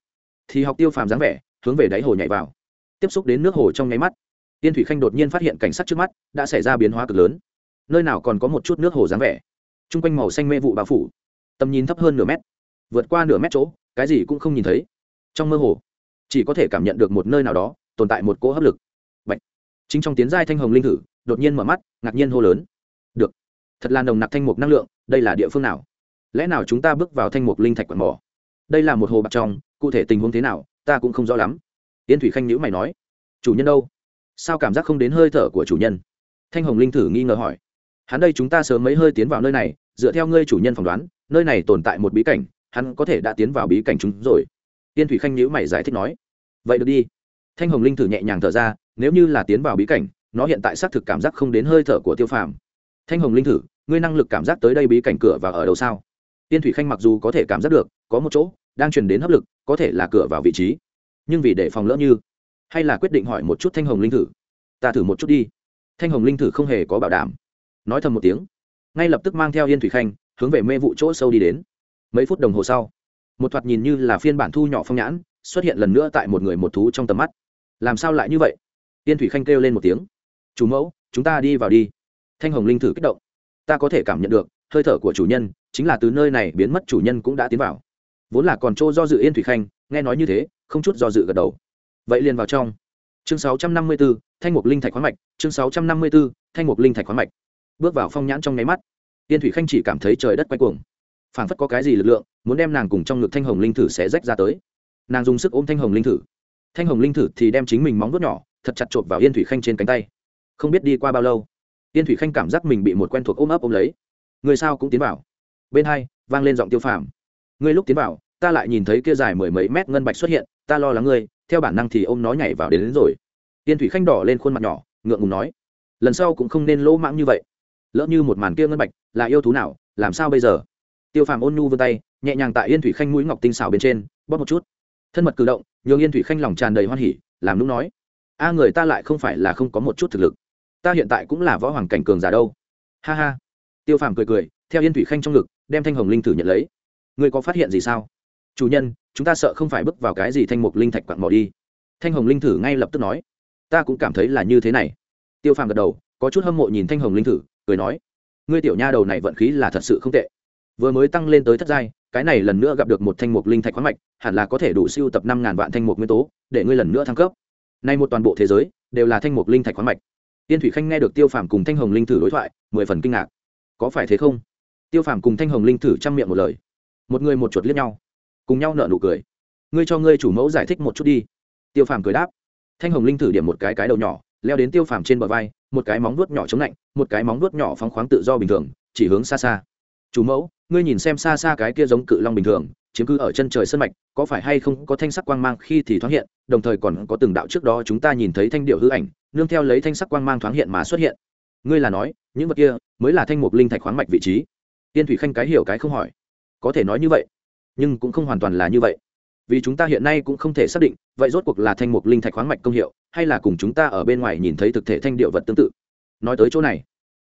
[SPEAKER 1] Thì học tiêu phàm dáng vẻ, hướng về đáy hồ nhảy vào. Tiếp xúc đến nước hồ trong nháy mắt, tiên thủy khanh đột nhiên phát hiện cảnh sắc trước mắt đã xảy ra biến hóa cực lớn. Nơi nào còn có một chút nước hồ dáng vẻ? T r u n g quanh màu xanh mê vụ bao phủ. Tầm nhìn thấp hơn nửa mét. Vượt qua nửa mét chỗ, cái gì cũng không nhìn thấy. Trong mơ hồ, chỉ có thể cảm nhận được một nơi nào đó tồn tại một cỗ hấp lực. Bạch. chính trong tiến giai thanh hồng linh thử, đột nhiên mở mắt, ngạc nhiên hô lớn thật là nồng nặc thanh mục năng lượng, đây là địa phương nào? Lẽ nào chúng ta bước vào thanh mục linh thạch quạt mỏ? Đây là một hồ bạc trong, cụ thể tình huống thế nào, ta cũng không rõ lắm. Yên thủy khanh nhữ mày nói. Chủ nhân đâu? Sao cảm giác không đến hơi thở của chủ nhân? Thanh hồng linh thử nghi ngờ hỏi. Hắn đây chúng ta sớm mấy hơi tiến vào nơi này, dựa theo ngươi chủ nhân phỏng đoán, nơi này tồn tại một bí cảnh, hắn có thể đã tiến vào bí cảnh chúng rồi. Tiên thủy khanh nhữ mày giải thích nói. Vậy được đi. Thanh hồng linh thử nhẹ nhàng thở ra, nếu như là tiến vào bí cảnh, nó hiện tại xác thực cảm giác không đến hơi thở của tiêu phàm thanh hồng linh thử, ngươi năng lực cảm giác tới đây bí cảnh cửa và ở đâu sao? Tiên thủy khanh mặc dù có thể cảm giác được, có một chỗ đang truyền đến hấp lực, có thể là cửa vào vị trí. Nhưng vì để phòng lỡ như, hay là quyết định hỏi một chút thanh hồng linh thử? Ta thử một chút đi. Thanh hồng linh thử không hề có bảo đảm. Nói thầm một tiếng, ngay lập tức mang theo yên thủy khanh, hướng về mê vụ chỗ sâu đi đến. Mấy phút đồng hồ sau, một thoạt nhìn như là phiên bản thu nhỏ phong nhãn, xuất hiện lần nữa tại một người một thú trong tầm mắt. Làm sao lại như vậy? Yên thủy khanh kêu lên một tiếng, chủ mẫu, chúng ta đi vào đi thanh hồng linh thử kích động. Ta có thể cảm nhận được hơi thở của chủ nhân chính là từ nơi này biến mất chủ nhân cũng đã tiến vào. Vốn là còn trô do dự yên thủy khanh nghe nói như thế không chút do dự gật đầu. Vậy liền vào trong. Chương 654, thanh mục linh thạch khoáng mạch chương 654, thanh mục linh thạch khoáng mạch. Bước vào phong nhãn trong nháy mắt yên thủy khanh chỉ cảm thấy trời đất quay cuồng. Phảng phất có cái gì lực lượng muốn đem nàng cùng trong ngực thanh hồng linh thử sẽ rách ra tới. Nàng dùng sức ôm thanh hồng linh thử. Thanh hồng linh thử thì đem chính mình móng vuốt nhỏ thật chặt chộp vào yên thủy khanh trên cánh tay. Không biết đi qua bao lâu Tiên thủy khanh cảm giác mình bị một quen thuộc ôm ấp ôm lấy. Người sao cũng tiến vào. Bên hai vang lên giọng tiêu phàm. Ngươi lúc tiến vào ta lại nhìn thấy kia dài mười mấy mét ngân bạch xuất hiện ta lo lắng ngươi theo bản năng thì ôm nó nhảy vào đến, đến rồi. Tiên thủy khanh đỏ lên khuôn mặt nhỏ ngượng ngùng nói. Lần sau cũng không nên lỗ mãng như vậy. Lỡ như một màn kia ngân bạch là yêu thú nào làm sao bây giờ? Tiêu phàm ôn nhu vươn tay nhẹ nhàng tại yên thủy khanh mũi ngọc tinh xảo bên trên bóp một chút. Thân mật cử động nhường yên thủy khanh lòng tràn đầy hoan hỉ làm lúc nói. A người ta lại không phải là không có một chút thực lực ta hiện tại cũng là võ hoàng cảnh cường giả đâu. Ha ha. Tiêu phàm cười cười, theo yên thủy khanh trong ngực, đem thanh hồng linh thử nhận lấy. Ngươi có phát hiện gì sao? Chủ nhân, chúng ta sợ không phải bước vào cái gì thanh mục linh thạch quặn mỏ đi. Thanh hồng linh thử ngay lập tức nói. Ta cũng cảm thấy là như thế này. Tiêu phàm gật đầu, có chút hâm mộ nhìn thanh hồng linh thử, cười nói. Ngươi tiểu nha đầu này vận khí là thật sự không tệ. Vừa mới tăng lên tới thất giai, cái này lần nữa gặp được một thanh mục linh thạch khoáng mạch, hẳn là có thể đủ siêu tập năm ngàn vạn thanh mục nguyên tố, để ngươi lần nữa thăng cấp. Nay một toàn bộ thế giới, đều là thanh mục linh thạch khoáng mạch tiên thủy khanh nghe được tiêu phàm cùng thanh hồng linh thử đối thoại, mười phần kinh ngạc. Có phải thế không? Tiêu phàm cùng thanh hồng linh thử chăm miệng một lời. Một người một chuột liếc nhau. Cùng nhau nở nụ cười. Ngươi cho ngươi chủ mẫu giải thích một chút đi. Tiêu phàm cười đáp. Thanh hồng linh thử điểm một cái cái đầu nhỏ, leo đến tiêu phàm trên bờ vai, một cái móng vuốt nhỏ chống lạnh, một cái móng vuốt nhỏ phóng khoáng tự do bình thường, chỉ hướng xa xa. Chủ mẫu, ngươi nhìn xem xa xa cái kia giống cự long bình thường chiếm cứ ở chân trời sân mạch, có phải hay không có thanh sắc quang mang khi thì thoáng hiện, đồng thời còn có từng đạo trước đó chúng ta nhìn thấy thanh điệu hư ảnh, nương theo lấy thanh sắc quang mang thoáng hiện mà xuất hiện. Ngươi là nói, những vật kia mới là thanh mục linh thạch khoáng mạch vị trí. Tiên thủy khanh cái hiểu cái không hỏi. Có thể nói như vậy, nhưng cũng không hoàn toàn là như vậy. Vì chúng ta hiện nay cũng không thể xác định, vậy rốt cuộc là thanh mục linh thạch khoáng mạch công hiệu, hay là cùng chúng ta ở bên ngoài nhìn thấy thực thể thanh điệu vật tương tự? Nói tới chỗ này,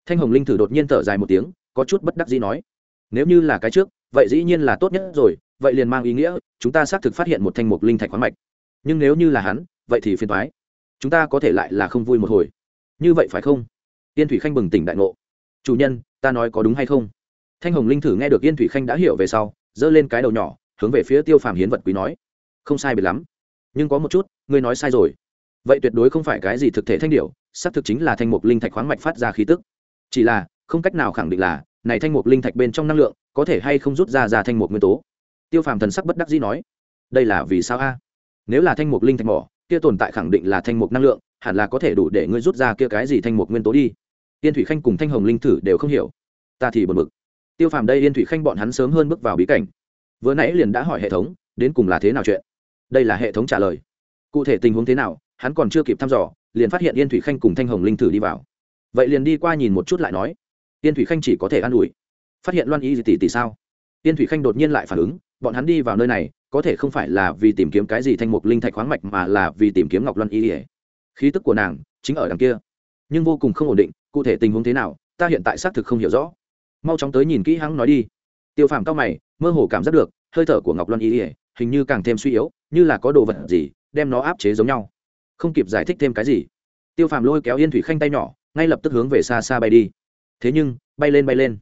[SPEAKER 1] thanh hồng linh thử đột nhiên thở dài một tiếng, có chút bất đắc dĩ nói, nếu như là cái trước, vậy dĩ nhiên là tốt nhất rồi vậy liền mang ý nghĩa, chúng ta xác thực phát hiện một thanh mục linh thạch khoáng mạch. Nhưng nếu như là hắn, vậy thì phiền thoái chúng ta có thể lại là không vui một hồi. Như vậy phải không? Yên thủy khanh bừng tỉnh đại ngộ. Chủ nhân, ta nói có đúng hay không? Thanh hồng linh thử nghe được yên thủy khanh đã hiểu về sau, giơ lên cái đầu nhỏ, hướng về phía tiêu phàm hiến vật quý nói. Không sai biệt lắm. Nhưng có một chút, ngươi nói sai rồi. Vậy tuyệt đối không phải cái gì thực thể thanh điệu xác thực chính là thanh mục linh thạch khoáng mạch phát ra khí tức. Chỉ là, không cách nào khẳng định là, này thanh mục linh thạch bên trong năng lượng có thể hay không rút ra ra thanh mục nguyên tố tiêu phàm thần sắc bất đắc dĩ nói, đây là vì sao a? Nếu là thanh mục linh thạch mỏ, kia tồn tại khẳng định là thanh mục năng lượng, hẳn là có thể đủ để ngươi rút ra kia cái gì thanh mục nguyên tố đi. Yên thủy khanh cùng thanh hồng linh thử đều không hiểu. Ta thì bật mực tiêu phàm đây yên thủy khanh bọn hắn sớm hơn bước vào bí cảnh. Vừa nãy liền đã hỏi hệ thống, đến cùng là thế nào chuyện? Đây là hệ thống trả lời. Cụ thể tình huống thế nào, hắn còn chưa kịp thăm dò, liền phát hiện yên thủy khanh cùng thanh hồng linh thử đi vào. Vậy liền đi qua nhìn một chút lại nói. Yên thủy khanh chỉ có thể an ủi. Phát hiện loan y gì tỷ tỷ sao? Yên thủy khanh đột nhiên lại phản ứng bọn hắn đi vào nơi này, có thể không phải là vì tìm kiếm cái gì thanh mục linh thạch khoáng mạch mà là vì tìm kiếm ngọc loan y ỉa khí tức của nàng chính ở đằng kia. Nhưng vô cùng không ổn định, cụ thể tình huống thế nào, ta hiện tại xác thực không hiểu rõ. Mau chóng tới nhìn kỹ hắn nói đi. Tiêu phàm cao mày, mơ hồ cảm giác được, hơi thở của ngọc loan y ỉa hình như càng thêm suy yếu, như là có đồ vật gì, đem nó áp chế giống nhau. Không kịp giải thích thêm cái gì, tiêu phàm lôi kéo yên thủy khanh tay nhỏ, ngay lập tức hướng về xa xa bay đi. Thế nhưng, bay lên bay lên.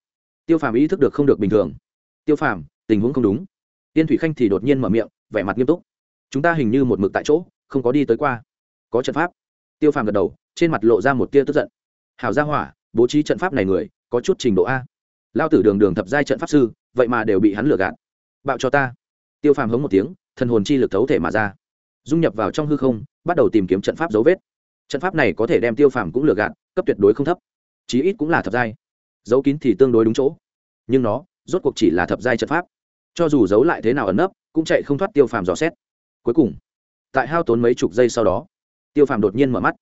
[SPEAKER 1] Tiêu phàm ý thức được không được bình thường. Tiêu phàm, tình huống không đúng. Tiên thủy khanh thì đột nhiên mở miệng, vẻ mặt nghiêm túc. Chúng ta hình như một mực tại chỗ, không có đi tới qua. Có trận pháp. Tiêu phàm gật đầu, trên mặt lộ ra một tia tức giận. Hảo gia hỏa, bố trí trận pháp này người, có chút trình độ a. Lao tử đường đường thập giai trận pháp sư, vậy mà đều bị hắn lừa gạt. Bạo cho ta. Tiêu phàm hống một tiếng, thần hồn chi lực thấu thể mà ra. Dung nhập vào trong hư không, bắt đầu tìm kiếm trận pháp dấu vết. Trận pháp này có thể đem tiêu phàm cũng lừa gạt, cấp tuyệt đối không thấp. Chí ít cũng là thập giai. Dấu kín thì tương đối đúng chỗ. Nhưng nó, rốt cuộc chỉ là thập giai trận pháp cho dù giấu lại thế nào ẩn nấp, cũng chạy không thoát tiêu phàm dò xét. Cuối cùng, tại hao tốn mấy chục giây sau đó, tiêu phàm đột nhiên mở mắt.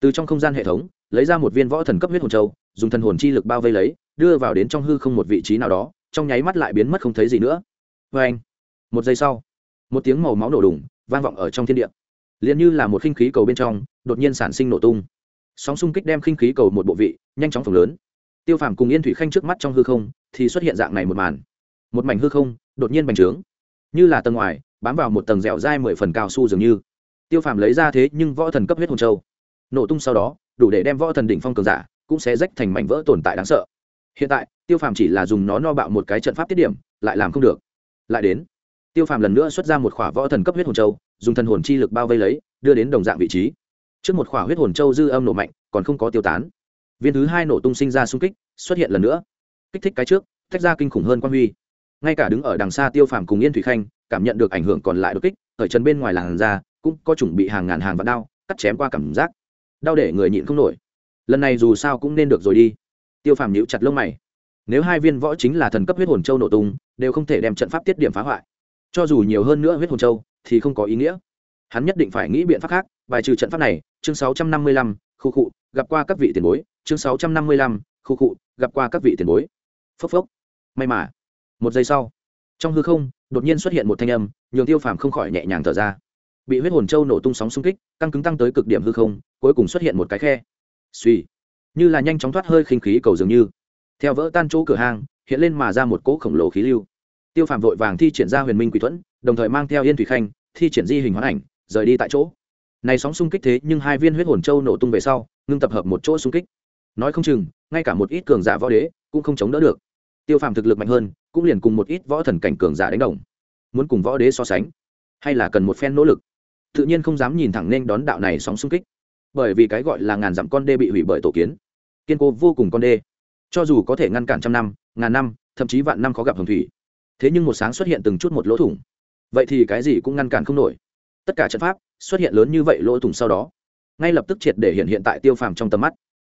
[SPEAKER 1] Từ trong không gian hệ thống, lấy ra một viên võ thần cấp huyết hồn châu, dùng thần hồn chi lực bao vây lấy, đưa vào đến trong hư không một vị trí nào đó, trong nháy mắt lại biến mất không thấy gì nữa. Vê anh, một giây sau, một tiếng màu máu nổ đùng, vang vọng ở trong thiên địa. Liền như là một khinh khí cầu bên trong, đột nhiên sản sinh nổ tung. Sóng xung kích đem khinh khí cầu một bộ vị, nhanh chóng phồng lớn. Tiêu phàm cùng yên thủy khanh trước mắt trong hư không, thì xuất hiện dạng này một màn. Một mảnh hư không đột nhiên bành trướng. Như là tầng ngoài, bám vào một tầng dẻo dai mười phần cao su dường như. Tiêu phàm lấy ra thế nhưng võ thần cấp huyết hồn châu. Nổ tung sau đó, đủ để đem võ thần đỉnh phong cường giả cũng sẽ rách thành mảnh vỡ tồn tại đáng sợ. Hiện tại, tiêu phàm chỉ là dùng nó no bạo một cái trận pháp tiết điểm, lại làm không được. Lại đến, tiêu phàm lần nữa xuất ra một khỏa võ thần cấp huyết hồn châu, dùng thần hồn chi lực bao vây lấy, đưa đến đồng dạng vị trí. Trước một khỏa huyết hồn châu dư âm nổ mạnh, còn không có tiêu tán. Viên thứ hai nổ tung sinh ra xung kích, xuất hiện lần nữa. Kích thích cái trước, tách ra kinh khủng hơn quan huy ngay cả đứng ở đằng xa tiêu phàm cùng yên thủy khanh, cảm nhận được ảnh hưởng còn lại đột kích ở chân bên ngoài làn da cũng có chuẩn bị hàng ngàn hàng vạn đao, cắt chém qua cảm giác. Đau để người nhịn không nổi. Lần này dù sao cũng nên được rồi đi. Tiêu phàm nhíu chặt lông mày. Nếu hai viên võ chính là thần cấp huyết hồn châu nổ tung, đều không thể đem trận pháp tiết điểm phá hoại. Cho dù nhiều hơn nữa huyết hồn châu, thì không có ý nghĩa. Hắn nhất định phải nghĩ biện pháp khác, bài trừ trận pháp này, chương sáu trăm năm mươi lăm, khu cụ gặp qua các vị tiền bối, chương sáu trăm năm mươi lăm, khu cụ gặp qua các vị tiền bối. Phốc phốc. May mà một giây sau, trong hư không, đột nhiên xuất hiện một thanh âm, nhường tiêu phàm không khỏi nhẹ nhàng thở ra. Bị huyết hồn châu nổ tung sóng xung kích, căng cứng tăng tới cực điểm hư không, cuối cùng xuất hiện một cái khe. Suy như là nhanh chóng thoát hơi khinh khí cầu dường như. Theo vỡ tan chỗ cửa hàng hiện lên mà ra một cỗ khổng lồ khí lưu. Tiêu phàm vội vàng thi triển ra huyền minh quỷ thuẫn, đồng thời mang theo yên thủy khanh, thi triển di hình hoán ảnh, rời đi tại chỗ. Này sóng xung kích thế nhưng hai viên huyết hồn châu nổ tung về sau, ngưng tập hợp một chỗ xung kích. Nói không chừng, ngay cả một ít cường giả võ đế cũng không chống đỡ được. Tiêu phàm thực lực mạnh hơn cũng liền cùng một ít võ thần cảnh cường giả đánh đồng. Muốn cùng võ đế so sánh, hay là cần một phen nỗ lực? Tự nhiên không dám nhìn thẳng nên đón đạo này sóng xung kích. Bởi vì cái gọi là ngàn dặm con đê bị hủy bởi tổ kiến. Kiên cố vô cùng con đê. Cho dù có thể ngăn cản trăm năm, ngàn năm, thậm chí vạn năm khó gặp hồng thủy. Thế nhưng một sáng xuất hiện từng chút một lỗ thủng. Vậy thì cái gì cũng ngăn cản không nổi. Tất cả trận pháp xuất hiện lớn như vậy lỗ thủng sau đó, ngay lập tức triệt để hiện hiện tại tiêu phàm trong tầm mắt.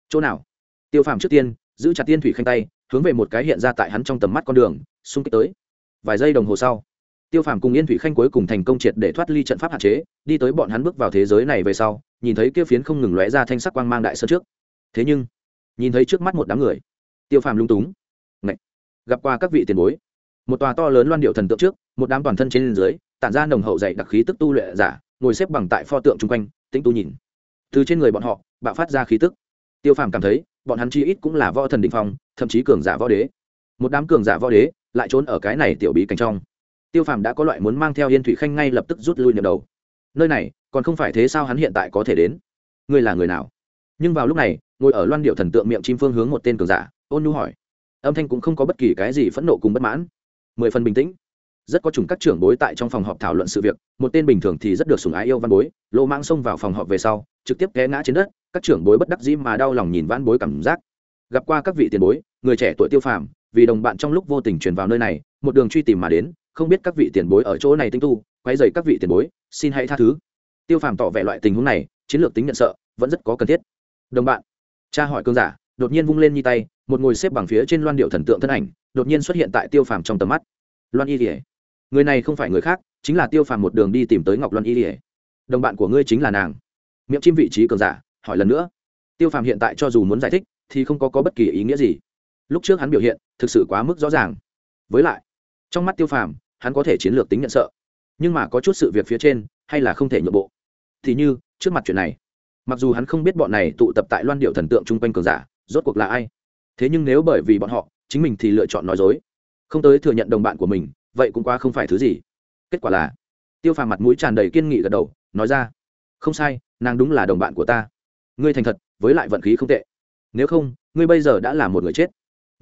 [SPEAKER 1] Chỗ nào? Tiêu phàm trước tiên, giữ chặt tiên thủy khanh tay, hướng về một cái hiện ra tại hắn trong tầm mắt con đường xung kích tới. Vài giây đồng hồ sau, tiêu phàm cùng yên thủy khanh cuối cùng thành công triệt để thoát ly trận pháp hạn chế, đi tới bọn hắn bước vào thế giới này về sau, nhìn thấy kia phiến không ngừng lóe ra thanh sắc quang mang đại sơn trước. Thế nhưng, nhìn thấy trước mắt một đám người, tiêu phàm lung túng. Ngậy. gặp qua các vị tiền bối. Một tòa to lớn loan điệu thần tượng trước, một đám toàn thân trên dưới, tản ra nồng hậu dày đặc khí tức tu luyện giả, ngồi xếp bằng tại pho tượng chung quanh, tĩnh tu nhìn. Từ trên người bọn họ, bạo phát ra khí tức. Tiêu phàm cảm thấy, bọn hắn chi ít cũng là võ thần định phong, thậm chí cường giả võ đế. Một đám cường giả võ đế lại trốn ở cái này tiểu bí cảnh trong. Tiêu phàm đã có loại muốn mang theo yên thủy khanh ngay lập tức rút lui nhập đầu. Nơi này, còn không phải thế sao hắn hiện tại có thể đến? Ngươi là người nào? Nhưng vào lúc này, ngồi ở loan điệu thần tượng miệng chim phương hướng một tên cường giả, ôn nhu hỏi. Âm thanh cũng không có bất kỳ cái gì phẫn nộ cùng bất mãn. Mười phần bình tĩnh. Rất có chủng các trưởng bối tại trong phòng họp thảo luận sự việc, một tên bình thường thì rất được sùng ái yêu văn bối, lô mãng xông vào phòng họp về sau, trực tiếp té ngã trên đất, các trưởng bối bất đắc dĩ mà đau lòng nhìn văn bối cảm giác. Gặp qua các vị tiền bối, người trẻ tuổi tiêu phàm vì đồng bạn trong lúc vô tình truyền vào nơi này một đường truy tìm mà đến không biết các vị tiền bối ở chỗ này tinh tu quay dày các vị tiền bối xin hãy tha thứ. Tiêu phàm tỏ vẻ loại tình huống này chiến lược tính nhận sợ vẫn rất có cần thiết. Đồng bạn cha hỏi cơn giả đột nhiên vung lên như tay một ngồi xếp bằng phía trên loan điệu thần tượng thân ảnh đột nhiên xuất hiện tại tiêu phàm trong tầm mắt. Loan y rỉa người này không phải người khác chính là tiêu phàm một đường đi tìm tới ngọc loan y rỉa đồng bạn của ngươi chính là nàng. Miệng chim vị trí cường giả hỏi lần nữa. Tiêu phàm hiện tại cho dù muốn giải thích thì không có, có bất kỳ ý nghĩa gì lúc trước hắn biểu hiện thực sự quá mức rõ ràng. Với lại, trong mắt tiêu phàm, hắn có thể chiến lược tính nhận sợ. Nhưng mà có chút sự việc phía trên, hay là không thể nhượng bộ. Thì như, trước mặt chuyện này. Mặc dù hắn không biết bọn này tụ tập tại loan điệu thần tượng chung quanh cường giả, rốt cuộc là ai. Thế nhưng nếu bởi vì bọn họ, chính mình thì lựa chọn nói dối. Không tới thừa nhận đồng bạn của mình, vậy cũng quá không phải thứ gì. Kết quả là, tiêu phàm mặt mũi tràn đầy kiên nghị gật đầu, nói ra, không sai, nàng đúng là đồng bạn của ta. Ngươi thành thật, với lại vận khí không tệ. Nếu không, ngươi bây giờ đã là một người chết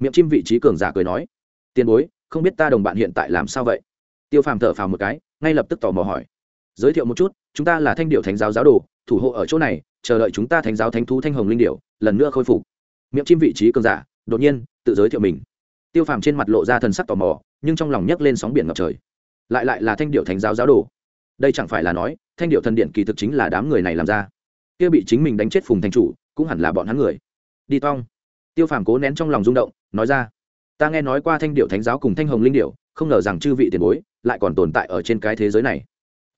[SPEAKER 1] miệng chim vị trí cường giả cười nói, tiền bối, không biết ta đồng bạn hiện tại làm sao vậy? Tiêu phàm thở phào một cái, ngay lập tức tò mò hỏi, giới thiệu một chút, chúng ta là thanh điệu thánh giáo giáo đồ, thủ hộ ở chỗ này, chờ đợi chúng ta thánh giáo thánh thú thanh hồng linh điệu lần nữa khôi phục. Miệng chim vị trí cường giả, đột nhiên, tự giới thiệu mình. Tiêu phàm trên mặt lộ ra thần sắc tò mò, nhưng trong lòng nhấc lên sóng biển ngập trời. Lại lại là thanh điệu thánh giáo giáo đồ. Đây chẳng phải là nói, thanh điệu thần điện kỳ thực chính là đám người này làm ra. Kia bị chính mình đánh chết phùng thanh chủ, cũng hẳn là bọn hắn người. Đi tong. Tiêu phàm cố nén trong lòng rung động nói ra. Ta nghe nói qua thanh điệu thánh giáo cùng thanh hồng linh điệu không ngờ rằng chư vị tiền bối lại còn tồn tại ở trên cái thế giới này.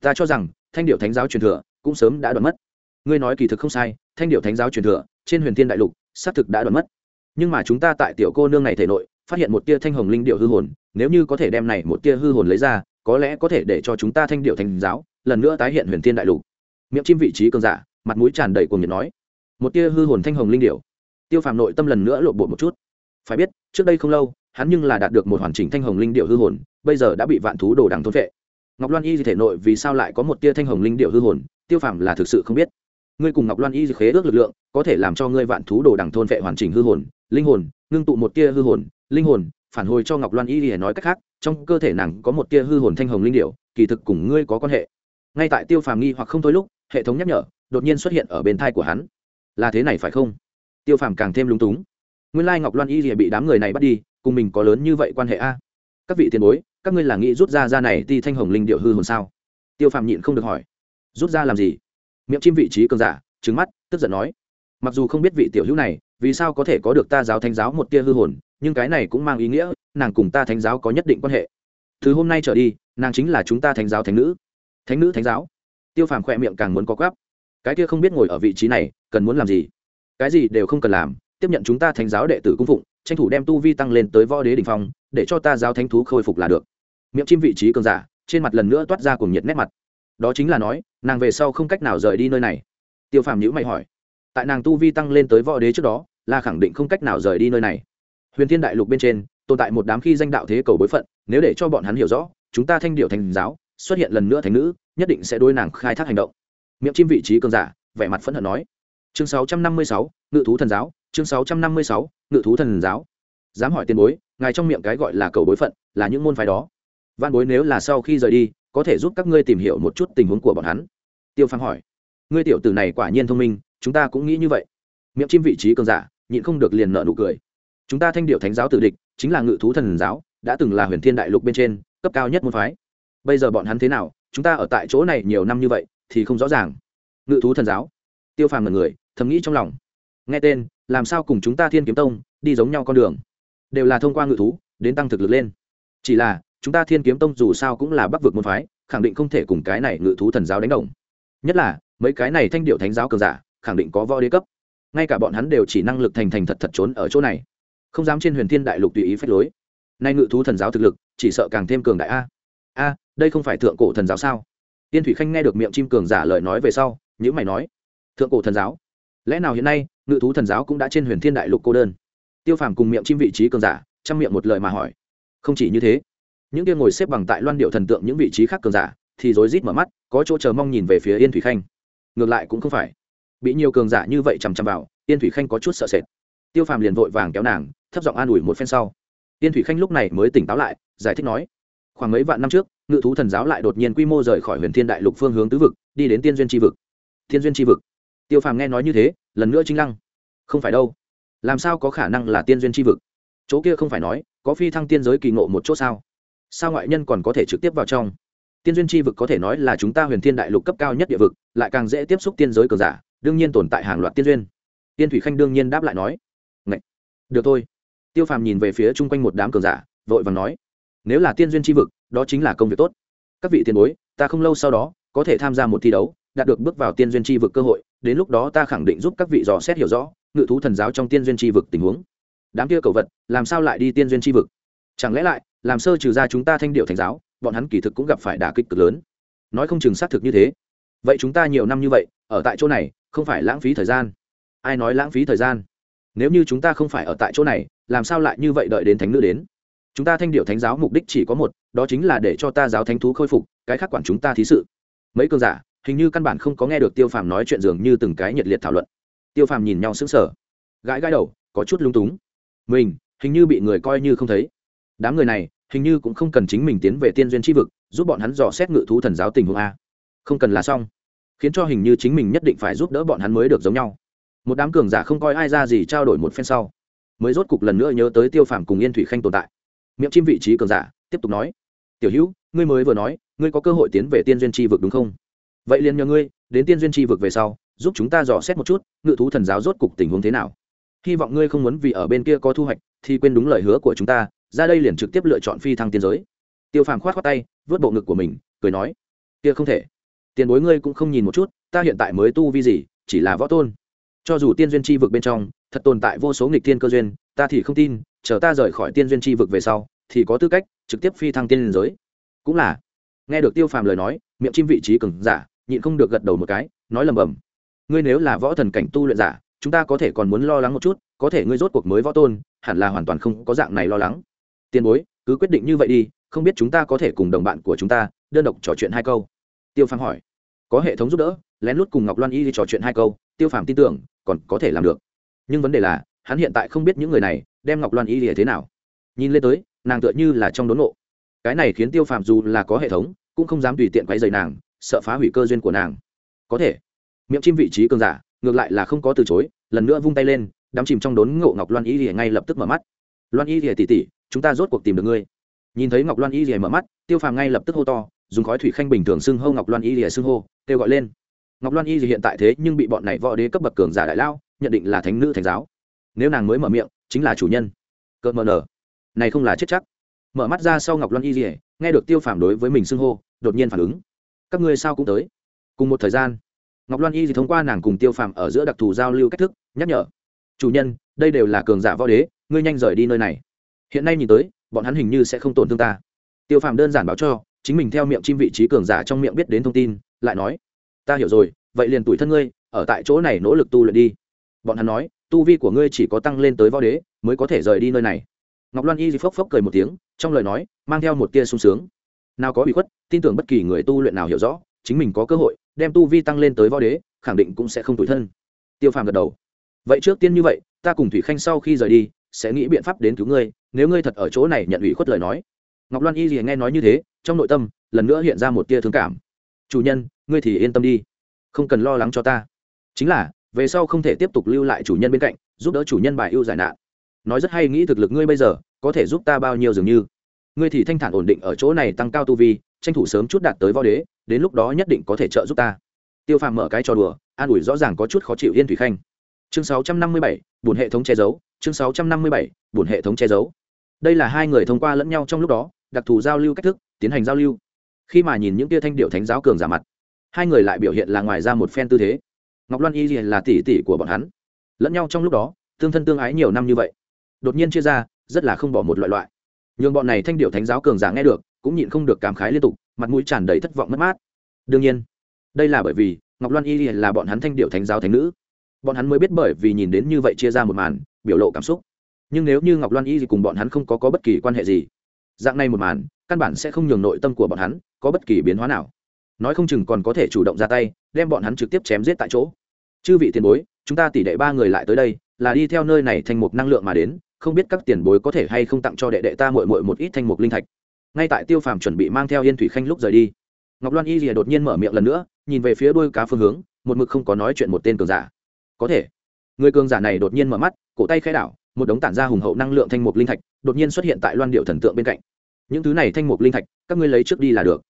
[SPEAKER 1] Ta cho rằng, thanh điệu thánh giáo truyền thừa cũng sớm đã đoạn mất. Ngươi nói kỳ thực không sai, thanh điệu thánh giáo truyền thừa trên huyền thiên đại lục, xác thực đã đoạn mất. Nhưng mà chúng ta tại tiểu cô nương này thể nội, phát hiện một tia thanh hồng linh điệu hư hồn, nếu như có thể đem này một tia hư hồn lấy ra, có lẽ có thể để cho chúng ta thanh điệu thánh giáo lần nữa tái hiện huyền thiên đại lục. Miệng chim vị trí cường giả, mặt mũi tràn đầy cuồng nhiệt nói, một tia hư hồn thanh hồng linh điệu tiêu phàm nội tâm lần nữa lộ bộ một chút phải biết, trước đây không lâu, hắn nhưng là đạt được một hoàn chỉnh thanh hồng linh điệu hư hồn, bây giờ đã bị vạn thú đồ đằng thôn vệ ngọc loan y thể nội vì sao lại có một tia thanh hồng linh điệu hư hồn, tiêu phàm là thực sự không biết. Ngươi cùng ngọc loan y khế ước lực lượng, có thể làm cho ngươi vạn thú đồ đằng thôn vệ hoàn chỉnh hư hồn, linh hồn, ngưng tụ một tia hư hồn, linh hồn, phản hồi cho ngọc loan y để nói cách khác, trong cơ thể nàng có một tia hư hồn thanh hồng linh điệu, kỳ thực cùng ngươi có quan hệ. Ngay tại tiêu phàm nghi hoặc không thôi lúc, hệ thống nhắc nhở đột nhiên xuất hiện ở bên thai của hắn. Là thế này phải không? Tiêu phàm càng thêm lúng túng nguyên lai ngọc loan y rìa bị đám người này bắt đi, cùng mình có lớn như vậy quan hệ a? Các vị tiền bối, các ngươi là nghĩ rút ra ra này ti thanh hồng linh điệu hư hồn sao? Tiêu phàm nhịn không được hỏi. Rút ra làm gì? Miệng chim vị trí cường giả trứng mắt, tức giận nói. Mặc dù không biết vị tiểu hữu này, vì sao có thể có được ta giáo thánh giáo một tia hư hồn, nhưng cái này cũng mang ý nghĩa, nàng cùng ta thánh giáo có nhất định quan hệ. Từ hôm nay trở đi, nàng chính là chúng ta thánh giáo thánh nữ. Thánh nữ thánh giáo. Tiêu phàm khỏe miệng càng muốn có gắp cái kia không biết ngồi ở vị trí này, cần muốn làm gì? Cái gì đều không cần làm tiếp nhận chúng ta thánh giáo đệ tử cung phụng tranh thủ đem tu vi tăng lên tới võ đế đình phong để cho ta giáo thánh thú khôi phục là được. Miệng chim vị trí cường giả trên mặt lần nữa toát ra cùng nhiệt nét mặt. Đó chính là nói nàng về sau không cách nào rời đi nơi này. Tiêu phàm nhữ mày hỏi tại nàng tu vi tăng lên tới võ đế trước đó là khẳng định không cách nào rời đi nơi này. Huyền thiên đại lục bên trên tồn tại một đám khi danh đạo thế cầu bối phận nếu để cho bọn hắn hiểu rõ chúng ta thanh điệu thành giáo xuất hiện lần nữa thành nữ nhất định sẽ đôi nàng khai thác hành động. Miệng chim vị trí cường giả vẻ mặt phẫn hận nói. Chương 656, ngự thú thần giáo chương 656, ngự thú thần giáo. Dám hỏi tiền bối ngài trong miệng cái gọi là cầu bối phận là những môn phái đó. Văn bối nếu là sau khi rời đi có thể giúp các ngươi tìm hiểu một chút tình huống của bọn hắn. Tiêu phang hỏi. Ngươi tiểu tử này quả nhiên thông minh chúng ta cũng nghĩ như vậy. Miệng chim vị trí cường giả nhịn không được liền nợ nụ cười. Chúng ta thanh điệu thánh giáo tử địch chính là ngự thú thần giáo đã từng là huyền thiên đại lục bên trên cấp cao nhất môn phái. Bây giờ bọn hắn thế nào? Chúng ta ở tại chỗ này nhiều năm như vậy thì không rõ ràng. Ngự thú thần giáo. Tiêu phàm là người thầm nghĩ trong lòng. Nghe tên làm sao cùng chúng ta thiên kiếm tông đi giống nhau con đường? Đều là thông qua ngự thú, đến tăng thực lực lên. Chỉ là, chúng ta thiên kiếm tông dù sao cũng là bắc vực môn phái, khẳng định không thể cùng cái này ngự thú thần giáo đánh đồng. Nhất là, mấy cái này thanh điệu thánh giáo cường giả, khẳng định có võ đế cấp. Ngay cả bọn hắn đều chỉ năng lực thành thành thật thật trốn ở chỗ này. Không dám trên huyền thiên đại lục tùy ý phép lối. Nay ngự thú thần giáo thực lực, chỉ sợ càng thêm cường đại a. A, đây không phải thượng cổ thần giáo sao? Tiên thủy khanh nghe được miệng chim cường giả lời nói về sau nhữ mày nói, thượng cổ thần giáo? Lẽ nào hiện nay, ngự thú thần giáo cũng đã trên huyền thiên đại lục cô đơn? Tiêu phàm cùng miệng chim vị trí cường giả, chăm miệng một lời mà hỏi. Không chỉ như thế, những kia ngồi xếp bằng tại loan điệu thần tượng những vị trí khác cường giả thì rối rít mở mắt, có chỗ chờ mong nhìn về phía yên thủy khanh. Ngược lại cũng không phải. Bị nhiều cường giả như vậy chằm chằm vào, yên thủy khanh có chút sợ sệt. Tiêu phàm liền vội vàng kéo nàng, thấp giọng an ủi một phen sau. Yên thủy khanh lúc này mới tỉnh táo lại, giải thích nói, khoảng mấy vạn năm trước, ngự thú thần giáo lại đột nhiên quy mô rời khỏi huyền thiên đại lục phương hướng tứ vực, đi đến tiên duyên tri vực. Thiên duyên tri vực tiêu phàm nghe nói như thế, lần nữa chính lăng. Không phải đâu. Làm sao có khả năng là tiên duyên tri vực? Chỗ kia không phải nói, có phi thăng tiên giới kỳ ngộ một chỗ sao? Sao ngoại nhân còn có thể trực tiếp vào trong? Tiên duyên tri vực có thể nói là chúng ta huyền thiên đại lục cấp cao nhất địa vực, lại càng dễ tiếp xúc tiên giới cường giả, đương nhiên tồn tại hàng loạt tiên duyên. Tiên thủy khanh đương nhiên đáp lại nói. Ngậy! được thôi. Tiêu phàm nhìn về phía chung quanh một đám cường giả, vội và nói. Nếu là tiên duyên tri vực, đó chính là công việc tốt. Các vị tiền bối, ta không lâu sau đó, có thể tham gia một thi đấu, đạt được bước vào tiên duyên tri vực cơ hội đến lúc đó ta khẳng định giúp các vị dò xét hiểu rõ, ngự thú thần giáo trong tiên duyên tri vực tình huống. Đám kia cầu vật, làm sao lại đi tiên duyên tri vực? Chẳng lẽ lại, làm sơ trừ ra chúng ta thanh điệu thành giáo, bọn hắn kỳ thực cũng gặp phải đả kích cực lớn. Nói không chừng xác thực như thế. Vậy chúng ta nhiều năm như vậy, ở tại chỗ này, không phải lãng phí thời gian. Ai nói lãng phí thời gian? Nếu như chúng ta không phải ở tại chỗ này, làm sao lại như vậy đợi đến thánh nữ đến? Chúng ta thanh điệu thánh giáo mục đích chỉ có một, đó chính là để cho ta giáo thánh thú khôi phục, cái khác quản chúng ta thí sự. Mấy cơn giả hình như căn bản không có nghe được tiêu phàm nói chuyện dường như từng cái nhiệt liệt thảo luận. Tiêu phàm nhìn nhau sững sờ, gãi gãi đầu, có chút lung túng. Mình, hình như bị người coi như không thấy. Đám người này, hình như cũng không cần chính mình tiến về tiên duyên tri vực, giúp bọn hắn dò xét ngự thú thần giáo tình huống a. Không cần là xong. Khiến cho hình như chính mình nhất định phải giúp đỡ bọn hắn mới được giống nhau. Một đám cường giả không coi ai ra gì trao đổi một phen sau, mới rốt cục lần nữa nhớ tới tiêu phàm cùng yên thủy khanh tồn tại. Miệng chim vị trí cường giả, tiếp tục nói, tiểu hữu, ngươi mới vừa nói, ngươi có cơ hội tiến về tiên duyên tri vực đúng không? Vậy liền nhờ ngươi, đến tiên duyên tri vực về sau, giúp chúng ta dò xét một chút, ngự thú thần giáo rốt cục tình huống thế nào. Hy vọng ngươi không muốn vì ở bên kia có thu hoạch, thì quên đúng lời hứa của chúng ta, ra đây liền trực tiếp lựa chọn phi thăng tiên giới. Tiêu phàm khoát khoát tay, vớt bộ ngực của mình, cười nói, kia không thể. Tiền bối ngươi cũng không nhìn một chút, ta hiện tại mới tu vi gì, chỉ là võ tôn. Cho dù tiên duyên tri vực bên trong, thật tồn tại vô số nghịch thiên cơ duyên, ta thì không tin, chờ ta rời khỏi tiên duyên tri vực về sau, thì có tư cách trực tiếp phi thăng tiên giới. Cũng là. Nghe được tiêu phàm lời nói, miệng chim vị trí cứng giả nhịn không được gật đầu một cái, nói lầm bầm. Ngươi nếu là võ thần cảnh tu luyện giả, chúng ta có thể còn muốn lo lắng một chút, có thể ngươi rốt cuộc mới võ tôn, hẳn là hoàn toàn không có dạng này lo lắng. Tiền bối, cứ quyết định như vậy đi, không biết chúng ta có thể cùng đồng bạn của chúng ta, đơn độc trò chuyện hai câu. Tiêu phàm hỏi. Có hệ thống giúp đỡ, lén lút cùng ngọc loan y đi trò chuyện hai câu, tiêu phàm tin tưởng, còn có thể làm được. Nhưng vấn đề là, hắn hiện tại không biết những người này, đem ngọc loan y lìa thế nào. Nhìn lên tới, nàng tựa như là trong đốn nộ cái này khiến tiêu phàm dù là có hệ thống, cũng không dám tùy tiện quay dày nàng sợ phá hủy cơ duyên của nàng. Có thể. Miệng chim vị trí cường giả, ngược lại là không có từ chối, lần nữa vung tay lên, đắm chìm trong đốn ngộ ngọc loan y lìa ngay lập tức mở mắt. Loan y lìa tỉ tỉ chúng ta rốt cuộc tìm được ngươi. Nhìn thấy ngọc loan y lìa mở mắt, tiêu phàm ngay lập tức hô to, dùng khói thủy khanh bình thường xưng hô ngọc loan y lìa xưng hô, kêu gọi lên. Ngọc loan y hiện tại thế nhưng bị bọn này võ đế cấp bậc cường giả đại lao, nhận định là thánh nữ thánh giáo. Nếu nàng mới mở miệng, chính là chủ nhân. Cợt mờ nở. Này không là chết chắc. Mở mắt ra sau ngọc loan y dỉa nghe được tiêu phàm đối với mình xưng hô, đột nhiên phản ứng các ngươi sao cũng tới. Cùng một thời gian, ngọc loan y thì thông qua nàng cùng tiêu phàm ở giữa đặc thù giao lưu cách thức, nhắc nhở. Chủ nhân, đây đều là cường giả võ đế, ngươi nhanh rời đi nơi này. Hiện nay nhìn tới, bọn hắn hình như sẽ không tổn thương ta. Tiêu phàm đơn giản báo cho, chính mình theo miệng chim vị trí cường giả trong miệng biết đến thông tin, lại nói, ta hiểu rồi, vậy liền tuổi thân ngươi, ở tại chỗ này nỗ lực tu luyện đi. Bọn hắn nói, tu vi của ngươi chỉ có tăng lên tới võ đế, mới có thể rời đi nơi này. Ngọc loan y phốc phốc cười một tiếng, trong lời nói, mang theo một tia sung sướng nào có bị khuất, tin tưởng bất kỳ người tu luyện nào hiểu rõ, chính mình có cơ hội, đem tu vi tăng lên tới võ đế, khẳng định cũng sẽ không tủi thân. Tiêu phàm gật đầu. Vậy trước tiên như vậy, ta cùng thủy khanh sau khi rời đi, sẽ nghĩ biện pháp đến cứu ngươi, nếu ngươi thật ở chỗ này nhận ủy khuất lời nói. Ngọc loan y gì nghe nói như thế, trong nội tâm, lần nữa hiện ra một tia thương cảm. Chủ nhân, ngươi thì yên tâm đi, không cần lo lắng cho ta. Chính là, về sau không thể tiếp tục lưu lại chủ nhân bên cạnh, giúp đỡ chủ nhân bài ưu giải nạn. Nói rất hay nghĩ thực lực ngươi bây giờ, có thể giúp ta bao nhiêu dường như ngươi thì thanh thản ổn định ở chỗ này tăng cao tu vi tranh thủ sớm chút đạt tới võ đế đến lúc đó nhất định có thể trợ giúp ta. Tiêu phàm mở cái trò đùa an ủi rõ ràng có chút khó chịu yên thủy khanh. Chương 657, bùn hệ thống che giấu chương 657, bùn hệ thống che giấu. Đây là hai người thông qua lẫn nhau trong lúc đó đặc thù giao lưu cách thức tiến hành giao lưu. Khi mà nhìn những tia thanh điệu thánh giáo cường giả mặt hai người lại biểu hiện là ngoài ra một phen tư thế. Ngọc loan y là tỷ tỷ của bọn hắn. Lẫn nhau trong lúc đó tương thân tương ái nhiều năm như vậy. Đột nhiên chia ra rất là không bỏ một loại loại nhường bọn này thanh điệu thánh giáo cường giả nghe được cũng nhịn không được cảm khái liên tục mặt mũi tràn đầy thất vọng mất mát. Đương nhiên đây là bởi vì ngọc loan y là bọn hắn thanh điệu thánh giáo thánh nữ. Bọn hắn mới biết bởi vì nhìn đến như vậy chia ra một màn biểu lộ cảm xúc. Nhưng nếu như ngọc loan y cùng bọn hắn không có, có bất kỳ quan hệ gì dạng này một màn căn bản sẽ không nhường nội tâm của bọn hắn có bất kỳ biến hóa nào. Nói không chừng còn có thể chủ động ra tay đem bọn hắn trực tiếp chém giết tại chỗ. Chư vị tiền bối chúng ta tỷ đệ ba người lại tới đây là đi theo nơi này thành một năng lượng mà đến không biết các tiền bối có thể hay không tặng cho đệ đệ ta mội mội một ít thanh mục linh thạch. Ngay tại tiêu phàm chuẩn bị mang theo yên thủy khanh lúc rời đi, ngọc loan y rìa đột nhiên mở miệng lần nữa, nhìn về phía đuôi cá phương hướng, một mực không có nói chuyện một tên cường giả. Có thể. Người cường giả này đột nhiên mở mắt, cổ tay khai đảo, một đống tản ra hùng hậu năng lượng thanh mục linh thạch đột nhiên xuất hiện tại loan điệu thần tượng bên cạnh. Những thứ này thanh mục linh thạch, các ngươi lấy trước đi là được.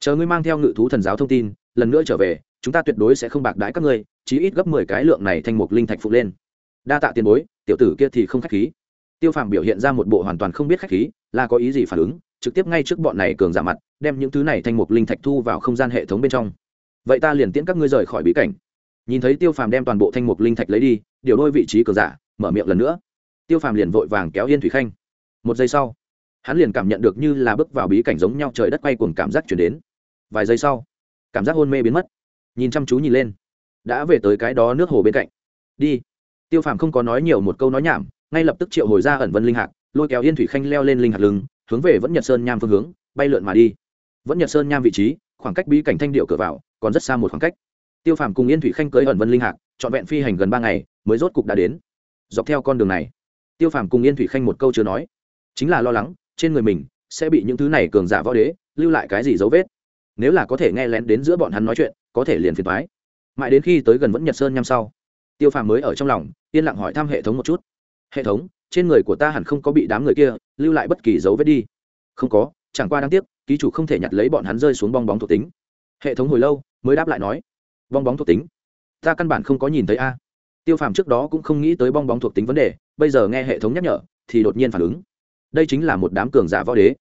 [SPEAKER 1] Chờ ngươi mang theo ngự thú thần giáo thông tin, lần nữa trở về, chúng ta tuyệt đối sẽ không bạc đãi các ngươi, chí ít gấp mười cái lượng này thanh mục linh thạch phụ lên. Đa tạ tiền bối, tiểu tử kia thì không khách khí tiêu phàm biểu hiện ra một bộ hoàn toàn không biết khách khí, là có ý gì phản ứng, trực tiếp ngay trước bọn này cường giả mặt, đem những thứ này thanh mục linh thạch thu vào không gian hệ thống bên trong. Vậy ta liền tiễn các ngươi rời khỏi bí cảnh. Nhìn thấy tiêu phàm đem toàn bộ thanh mục linh thạch lấy đi, điều đôi vị trí cường giả, mở miệng lần nữa. Tiêu phàm liền vội vàng kéo yên thủy khanh. Một giây sau, hắn liền cảm nhận được như là bước vào bí cảnh giống nhau trời đất quay cuồng cảm giác chuyển đến. Vài giây sau, cảm giác hôn mê biến mất. Nhìn chăm chú nhìn lên, đã về tới cái đó nước hồ bên cạnh. Đi. Tiêu phàm không có nói nhiều một câu nói nhảm ngay lập tức triệu hồi ra ẩn vân linh hạc, lôi kéo yên thủy khanh leo lên linh hạt lưng, hướng về vẫn nhật sơn nham phương hướng, bay lượn mà đi. Vẫn nhật sơn nham vị trí, khoảng cách bí cảnh thanh điệu cửa vào, còn rất xa một khoảng cách. Tiêu phàm cùng yên thủy khanh cưới ẩn vân linh hạc, trọn vẹn phi hành gần ba ngày, mới rốt cục đã đến. Dọc theo con đường này, tiêu phàm cùng yên thủy khanh một câu chưa nói. Chính là lo lắng, trên người mình sẽ bị những thứ này cường giả võ đế lưu lại cái gì dấu vết. Nếu là có thể nghe lén đến giữa bọn hắn nói chuyện, có thể liền phiền thoái mãi đến khi tới gần vẫn nhật sơn nhăm sau, tiêu phàm mới ở trong lòng, yên lặng hỏi thăm hệ thống một chút hệ thống, trên người của ta hẳn không có bị đám người kia lưu lại bất kỳ dấu vết đi. Không có, chẳng qua đáng tiếc, ký chủ không thể nhặt lấy bọn hắn rơi xuống bong bóng thuộc tính. Hệ thống hồi lâu, mới đáp lại nói, bong bóng thuộc tính? Ta căn bản không có nhìn thấy a. Tiêu phàm trước đó cũng không nghĩ tới bong bóng thuộc tính vấn đề, bây giờ nghe hệ thống nhắc nhở, thì đột nhiên phản ứng. Đây chính là một đám cường giả võ đế.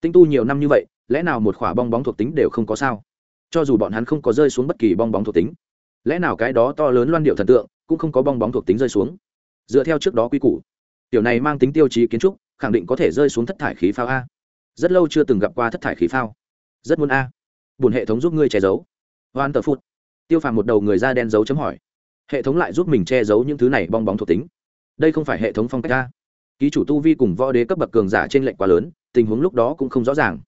[SPEAKER 1] Tinh tu nhiều năm như vậy, lẽ nào một khỏa bong bóng thuộc tính đều không có sao? Cho dù bọn hắn không có rơi xuống bất kỳ bong bóng thuộc tính, lẽ nào cái đó to lớn loan điệu thần tượng cũng không có bong bóng thuộc tính rơi xuống? Dựa theo trước đó quy củ. Tiểu này mang tính tiêu chí kiến trúc, khẳng định có thể rơi xuống thất thải khí phao a. Rất lâu chưa từng gặp qua thất thải khí phao. Rất muốn a. Buồn bùn hệ thống giúp ngươi che giấu. Hoan tờ phút. Tiêu phàm một đầu người da đen dấu chấm hỏi. Hệ thống lại giúp mình che giấu những thứ này bong bóng thuộc tính. Đây không phải hệ thống phong cách a. Ký chủ tu vi cùng võ đế cấp bậc cường giả trên lệnh quá lớn, tình huống lúc đó cũng không rõ ràng.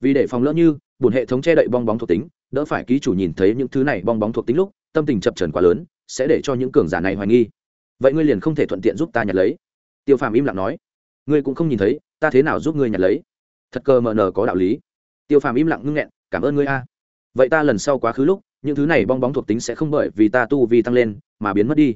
[SPEAKER 1] Vì để phòng lỡ như, bùn hệ thống che đậy bong bóng thuộc tính, đỡ phải ký chủ nhìn thấy những thứ này bong bóng thuộc tính lúc, tâm tình chập trần quá lớn, sẽ để cho những cường giả này hoài nghi vậy ngươi liền không thể thuận tiện giúp ta nhặt lấy. Tiêu phàm im lặng nói. Ngươi cũng không nhìn thấy, ta thế nào giúp ngươi nhặt lấy? Thật cơ mờ nờ có đạo lý. Tiêu phàm im lặng ngưng nghẹn, cảm ơn ngươi a. Vậy ta lần sau quá khứ lúc, những thứ này bong bóng thuộc tính sẽ không bởi vì ta tu vi tăng lên, mà biến mất đi.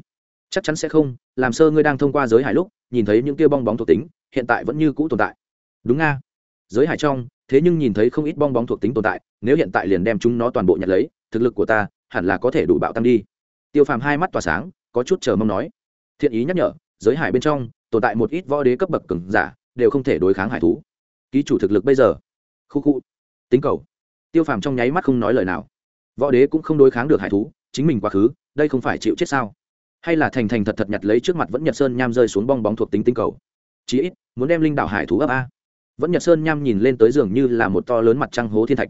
[SPEAKER 1] Chắc chắn sẽ không, làm sơ ngươi đang thông qua giới hải lúc, nhìn thấy những kia bong bóng thuộc tính, hiện tại vẫn như cũ tồn tại. Đúng nga. Giới hải trong, thế nhưng nhìn thấy không ít bong bóng thuộc tính tồn tại, nếu hiện tại liền đem chúng nó toàn bộ nhặt lấy, thực lực của ta hẳn là có thể đủ bạo tăng đi. Tiêu phàm hai mắt tỏa sáng, có chút chờ mong nói thiện ý nhắc nhở, giới hải bên trong, tồn tại một ít võ đế cấp bậc cường giả, đều không thể đối kháng hải thú. Ký chủ thực lực bây giờ, khu khu, tính cầu. Tiêu phàm trong nháy mắt không nói lời nào. Võ đế cũng không đối kháng được hải thú, chính mình quá khứ, đây không phải chịu chết sao? Hay là thành thành thật thật nhặt lấy trước mặt vẫn nhật sơn nham rơi xuống bong bóng thuộc tính tinh cầu. Chí ít, muốn đem linh đảo hải thú ấp a. Vẫn nhật sơn nham nhìn lên tới giường như là một to lớn mặt trăng hố thiên thạch.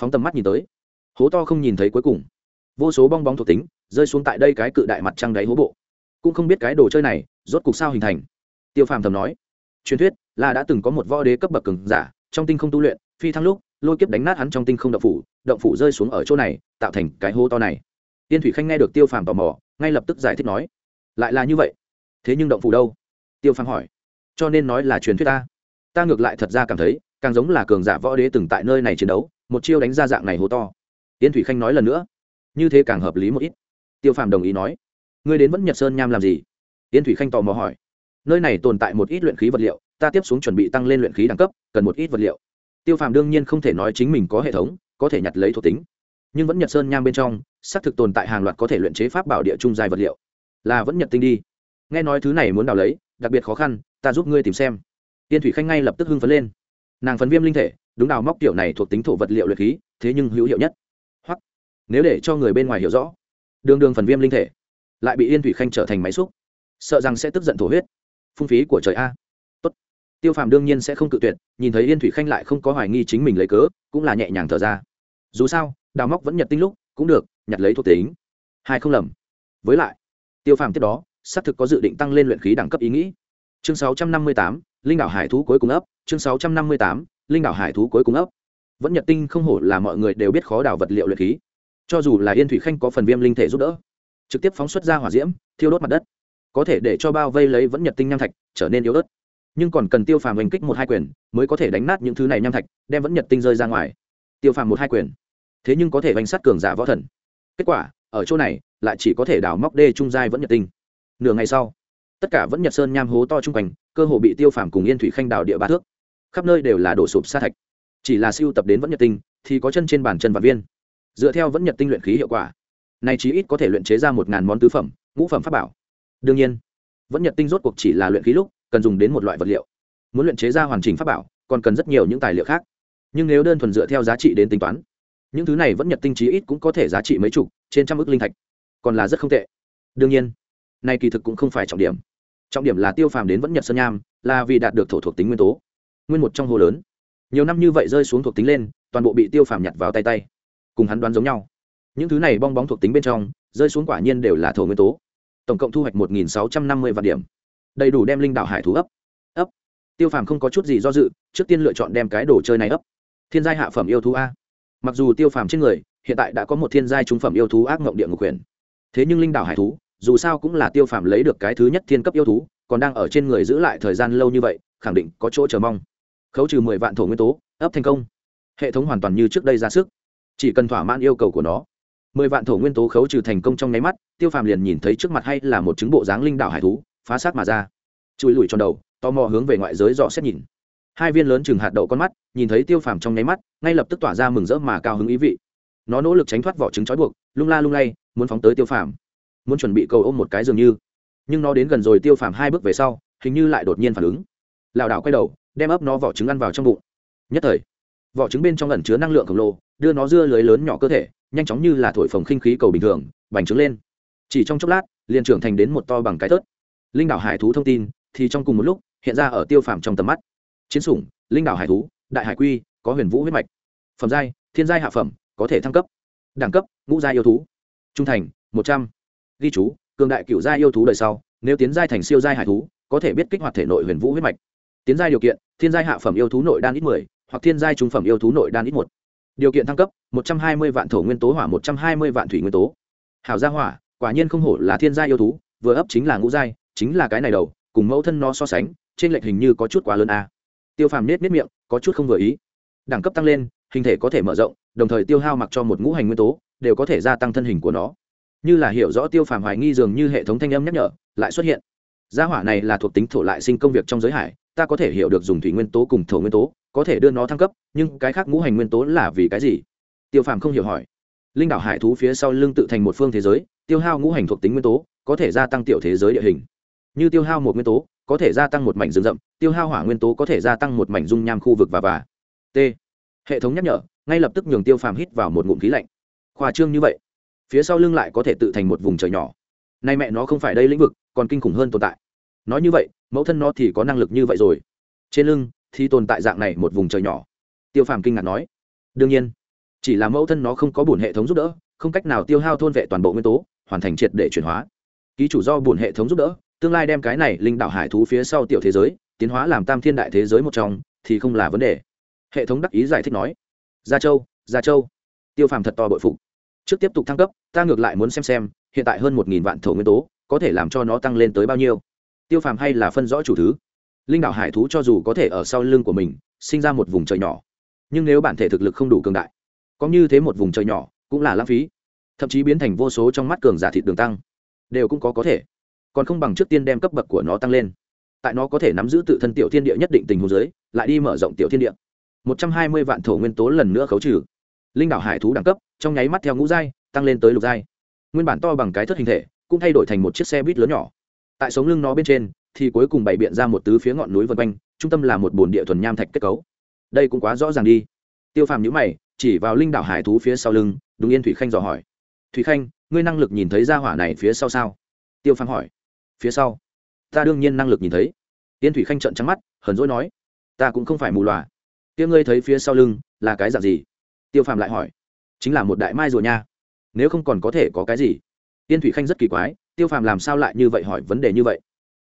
[SPEAKER 1] Phóng tầm mắt nhìn tới, hố to không nhìn thấy cuối cùng. Vô số bong bóng thuộc tính rơi xuống tại đây cái cự đại mặt trăng đáy hố bộ cũng không biết cái đồ chơi này rốt cục sao hình thành. Tiêu phàm thầm nói. Truyền thuyết là đã từng có một võ đế cấp bậc cường giả, trong tinh không tu luyện, phi thăng lúc, lôi kiếp đánh nát hắn trong tinh không động phủ động phủ rơi xuống ở chỗ này, tạo thành cái hố to này. Tiên thủy khanh nghe được tiêu phàm tò mò, ngay lập tức giải thích nói, lại là như vậy? Thế nhưng động phủ đâu? Tiêu phàm hỏi. Cho nên nói là truyền thuyết ta. Ta ngược lại thật ra cảm thấy, càng giống là cường giả võ đế từng tại nơi này chiến đấu, một chiêu đánh ra dạng này hố to. Tiên thủy khanh nói lần nữa. Như thế càng hợp lý một ít. Tiêu phàm đồng ý nói ngươi đến vẫn nhật sơn nham làm gì? Tiên thủy khanh tò mò hỏi. Nơi này tồn tại một ít luyện khí vật liệu, ta tiếp xuống chuẩn bị tăng lên luyện khí đẳng cấp, cần một ít vật liệu. Tiêu phàm đương nhiên không thể nói chính mình có hệ thống, có thể nhặt lấy thuộc tính. Nhưng vẫn nhật sơn nham bên trong, xác thực tồn tại hàng loạt có thể luyện chế pháp bảo địa trung dài vật liệu. Là vẫn nhật tinh đi. Nghe nói thứ này muốn đào lấy, đặc biệt khó khăn, ta giúp ngươi tìm xem. Tiên thủy khanh ngay lập tức hưng phấn lên. Nàng phấn viêm linh thể, đúng đào móc kiểu này thuộc tính thổ vật liệu luyện khí, thế nhưng hữu hiệu nhất. Hoặc, nếu để cho người bên ngoài hiểu rõ, đường đường phần viêm linh thể lại bị yên thủy khanh trở thành máy xúc. Sợ rằng sẽ tức giận thổ huyết. Phung phí của trời a. Tốt. tiêu phàm đương nhiên sẽ không cự tuyệt, nhìn thấy yên thủy khanh lại không có hoài nghi chính mình lấy cớ, cũng là nhẹ nhàng thở ra. Dù sao, đào móc vẫn nhật tinh lúc, cũng được, nhặt lấy thuộc tính. Hai không lầm. Với lại, tiêu phàm tiếp đó, xác thực có dự định tăng lên luyện khí đẳng cấp ý nghĩ. Chương sáu trăm năm mươi tám, linh đảo hải thú cuối cùng ấp. Chương sáu trăm năm mươi tám, linh đảo hải thú cuối cùng ấp. Vẫn nhật tinh không hổ là mọi người đều biết khó đào vật liệu luyện khí. Cho dù là yên thủy khanh có phần viêm linh thể giúp đỡ trực tiếp phóng xuất ra hỏa diễm, thiêu đốt mặt đất. Có thể để cho bao vây lấy vẫn nhật tinh nham thạch, trở nên yếu ớt. Nhưng còn cần tiêu phàm oanh kích một hai quyền mới có thể đánh nát những thứ này nham thạch, đem vẫn nhật tinh rơi ra ngoài. Tiêu phàm một hai quyền. Thế nhưng có thể oanh sát cường giả võ thần. Kết quả, ở chỗ này, lại chỉ có thể đào móc đê trung giai vẫn nhật tinh. Nửa ngày sau, tất cả vẫn nhật sơn nham hố to trung quanh, cơ hồ bị tiêu phàm cùng yên thủy khanh đào địa ba thước. Khắp nơi đều là đổ sụp sa thạch. Chỉ là siêu tập đến vẫn nhật tinh, thì có chân trên bàn chân và viên. Dựa theo vẫn nhật tinh luyện khí hiệu quả này chí ít có thể luyện chế ra một ngàn món tứ phẩm, ngũ phẩm pháp bảo. Đương nhiên, vẫn nhật tinh rốt cuộc chỉ là luyện khí lúc, cần dùng đến một loại vật liệu. Muốn luyện chế ra hoàn chỉnh pháp bảo, còn cần rất nhiều những tài liệu khác. Nhưng nếu đơn thuần dựa theo giá trị đến tính toán, những thứ này vẫn nhật tinh chí ít cũng có thể giá trị mấy chục, trên trăm ước linh thạch. Còn là rất không tệ. Đương nhiên nay kỳ thực cũng không phải trọng điểm. Trọng điểm là tiêu phàm đến vẫn nhật sơn nham, là vì đạt được thổ thuộc tính nguyên tố. Nguyên một trong hồ lớn. Nhiều năm như vậy rơi xuống thuộc tính lên, toàn bộ bị tiêu phàm nhặt vào tay tay. Cùng hắn đoán giống nhau những thứ này bong bóng thuộc tính bên trong, rơi xuống quả nhiên đều là thổ nguyên tố. Tổng cộng thu hoạch một nghìn sáu trăm năm mươi vạn điểm. Đầy đủ đem linh đạo hải thú ấp. Ấp. Tiêu phàm không có chút gì do dự, trước tiên lựa chọn đem cái đồ chơi này ấp. Thiên giai hạ phẩm yêu thú a. Mặc dù tiêu phàm trên người, hiện tại đã có một thiên giai trung phẩm yêu thú ác mộng địa ngục quyền thế nhưng linh đảo hải thú, dù sao cũng là tiêu phàm lấy được cái thứ nhất thiên cấp yêu thú, còn đang ở trên người giữ lại thời gian lâu như vậy, khẳng định có chỗ chờ mong. Khấu trừ mười vạn thổ nguyên tố, ấp thành công. Hệ thống hoàn toàn như trước đây ra sức. Chỉ cần thỏa mãn yêu cầu của nó mười vạn thổ nguyên tố khấu trừ thành công trong nháy mắt, tiêu phàm liền nhìn thấy trước mặt hay là một chứng bộ dáng linh đảo hải thú, phá sát mà ra. Chùi lùi tròn đầu, tò mò hướng về ngoại giới dò xét nhìn. Hai viên lớn chừng hạt đậu con mắt, nhìn thấy tiêu phàm trong nháy mắt, ngay lập tức tỏa ra mừng rỡ mà cao hứng ý vị. Nó nỗ lực tránh thoát vỏ trứng trói buộc, lung la lung lay, muốn phóng tới tiêu phàm. Muốn chuẩn bị cầu ôm một cái dường như. Nhưng nó đến gần rồi tiêu phàm hai bước về sau, hình như lại đột nhiên phản ứng. Lảo đảo quay đầu, đem ấp nó vỏ trứng ăn vào trong bụng. Nhất thời, vỏ trứng bên trong ẩn chứa năng lượng khổng lồ, đưa nó dưa lưới lớn nhỏ cơ thể nhanh chóng như là thổi phồng khinh khí cầu bình thường, bành trướng lên. Chỉ trong chốc lát, liền trưởng thành đến một to bằng cái tớt linh đảo hải thú thông tin, thì trong cùng một lúc, hiện ra ở tiêu phàm trong tầm mắt. Chiến sủng, linh đảo hải thú, đại hải quy, có huyền vũ huyết mạch. Phẩm giai, thiên giai hạ phẩm, có thể thăng cấp. Đẳng cấp, ngũ giai yêu thú. Trung thành, một trăm. Ghi chú, cường đại cựu giai yêu thú đời sau, nếu tiến giai thành siêu giai hải thú, có thể biết kích hoạt thể nội huyền vũ huyết mạch. Tiến giai điều kiện, thiên giai hạ phẩm yêu thú nội đan ít mười, hoặc thiên giai trung phẩm yêu thú nội đan ít một điều kiện thăng cấp, một trăm hai mươi vạn thổ nguyên tố hỏa một trăm hai mươi vạn thủy nguyên tố. Hảo gia hỏa, quả nhiên không hổ là thiên gia yêu thú, vừa ấp chính là ngũ giai, chính là cái này đầu, cùng mẫu thân nó so sánh, trên lệch hình như có chút quá lớn a. Tiêu phàm nết nết miệng, có chút không vừa ý. Đẳng cấp tăng lên, hình thể có thể mở rộng, đồng thời tiêu hao mặc cho một ngũ hành nguyên tố, đều có thể gia tăng thân hình của nó. Như là hiểu rõ tiêu phàm hoài nghi dường như hệ thống thanh âm nhắc nhở, lại xuất hiện. Gia hỏa này là thuộc tính thổ lại sinh công việc trong giới hải, ta có thể hiểu được dùng thủy nguyên tố cùng thổ nguyên tố có thể đưa nó thăng cấp, nhưng cái khác ngũ hành nguyên tố là vì cái gì? Tiêu phàm không hiểu hỏi. Linh đảo hải thú phía sau lưng tự thành một phương thế giới, tiêu hao ngũ hành thuộc tính nguyên tố, có thể gia tăng tiểu thế giới địa hình. Như tiêu hao một nguyên tố, có thể gia tăng một mảnh rừng rậm, tiêu hao hỏa nguyên tố có thể gia tăng một mảnh dung nham khu vực và và. T. Hệ thống nhắc nhở, ngay lập tức nhường tiêu phàm hít vào một ngụm khí lạnh. Khoa trương như vậy, phía sau lưng lại có thể tự thành một vùng trời nhỏ. Nay mẹ nó không phải đây lĩnh vực, còn kinh khủng hơn tồn tại. Nói như vậy, mẫu thân nó thì có năng lực như vậy rồi. Trên lưng thì tồn tại dạng này một vùng trời nhỏ. Tiêu phàm kinh ngạc nói, đương nhiên, chỉ là mẫu thân nó không có bổn hệ thống giúp đỡ, không cách nào tiêu hao thôn vệ toàn bộ nguyên tố, hoàn thành triệt để chuyển hóa. Ký chủ do bổn hệ thống giúp đỡ, tương lai đem cái này linh đảo hải thú phía sau tiểu thế giới, tiến hóa làm tam thiên đại thế giới một trong, thì không là vấn đề. Hệ thống đắc ý giải thích nói, gia châu gia châu. Tiêu phàm thật to bội phục. Trước tiếp tục thăng cấp, ta ngược lại muốn xem xem, hiện tại hơn một nghìn vạn thổ nguyên tố, có thể làm cho nó tăng lên tới bao nhiêu? Tiêu phàm hay là phân rõ chủ thứ linh đảo hải thú cho dù có thể ở sau lưng của mình, sinh ra một vùng trời nhỏ, nhưng nếu bản thể thực lực không đủ cường đại, có như thế một vùng trời nhỏ cũng là lãng phí. Thậm chí biến thành vô số trong mắt cường giả thịt đường tăng, đều cũng có có thể. Còn không bằng trước tiên đem cấp bậc của nó tăng lên. Tại nó có thể nắm giữ tự thân tiểu thiên địa nhất định tình huống giới lại đi mở rộng tiểu thiên địa. Một trăm hai mươi vạn thổ nguyên tố lần nữa khấu trừ. Linh đảo hải thú đẳng cấp, trong nháy mắt theo ngũ giai, tăng lên tới lục giai. Nguyên bản to bằng cái thất hình thể, cũng thay đổi thành một chiếc xe buýt lớn nhỏ. Tại sống lưng nó bên trên thì cuối cùng bày biện ra một tứ phía ngọn núi vân quanh, trung tâm là một bồn địa thuần nham thạch kết cấu. Đây cũng quá rõ ràng đi. Tiêu phàm nhữ mày, chỉ vào linh đảo hải thú phía sau lưng, đúng yên thủy khanh dò hỏi. Thủy khanh, ngươi năng lực nhìn thấy ra hỏa này phía sau sao? Tiêu phàm hỏi. Phía sau? Ta đương nhiên năng lực nhìn thấy. Yên thủy khanh trận trắng mắt, hờn dỗi nói. Ta cũng không phải mù loà. Tiếng ngươi thấy phía sau lưng là cái dạng gì? Tiêu phàm lại hỏi. Chính là một đại mai rùa nha. Nếu không còn có thể có cái gì? Yên thủy khanh rất kỳ quái, tiêu phàm làm sao lại như vậy hỏi vấn đề như vậy?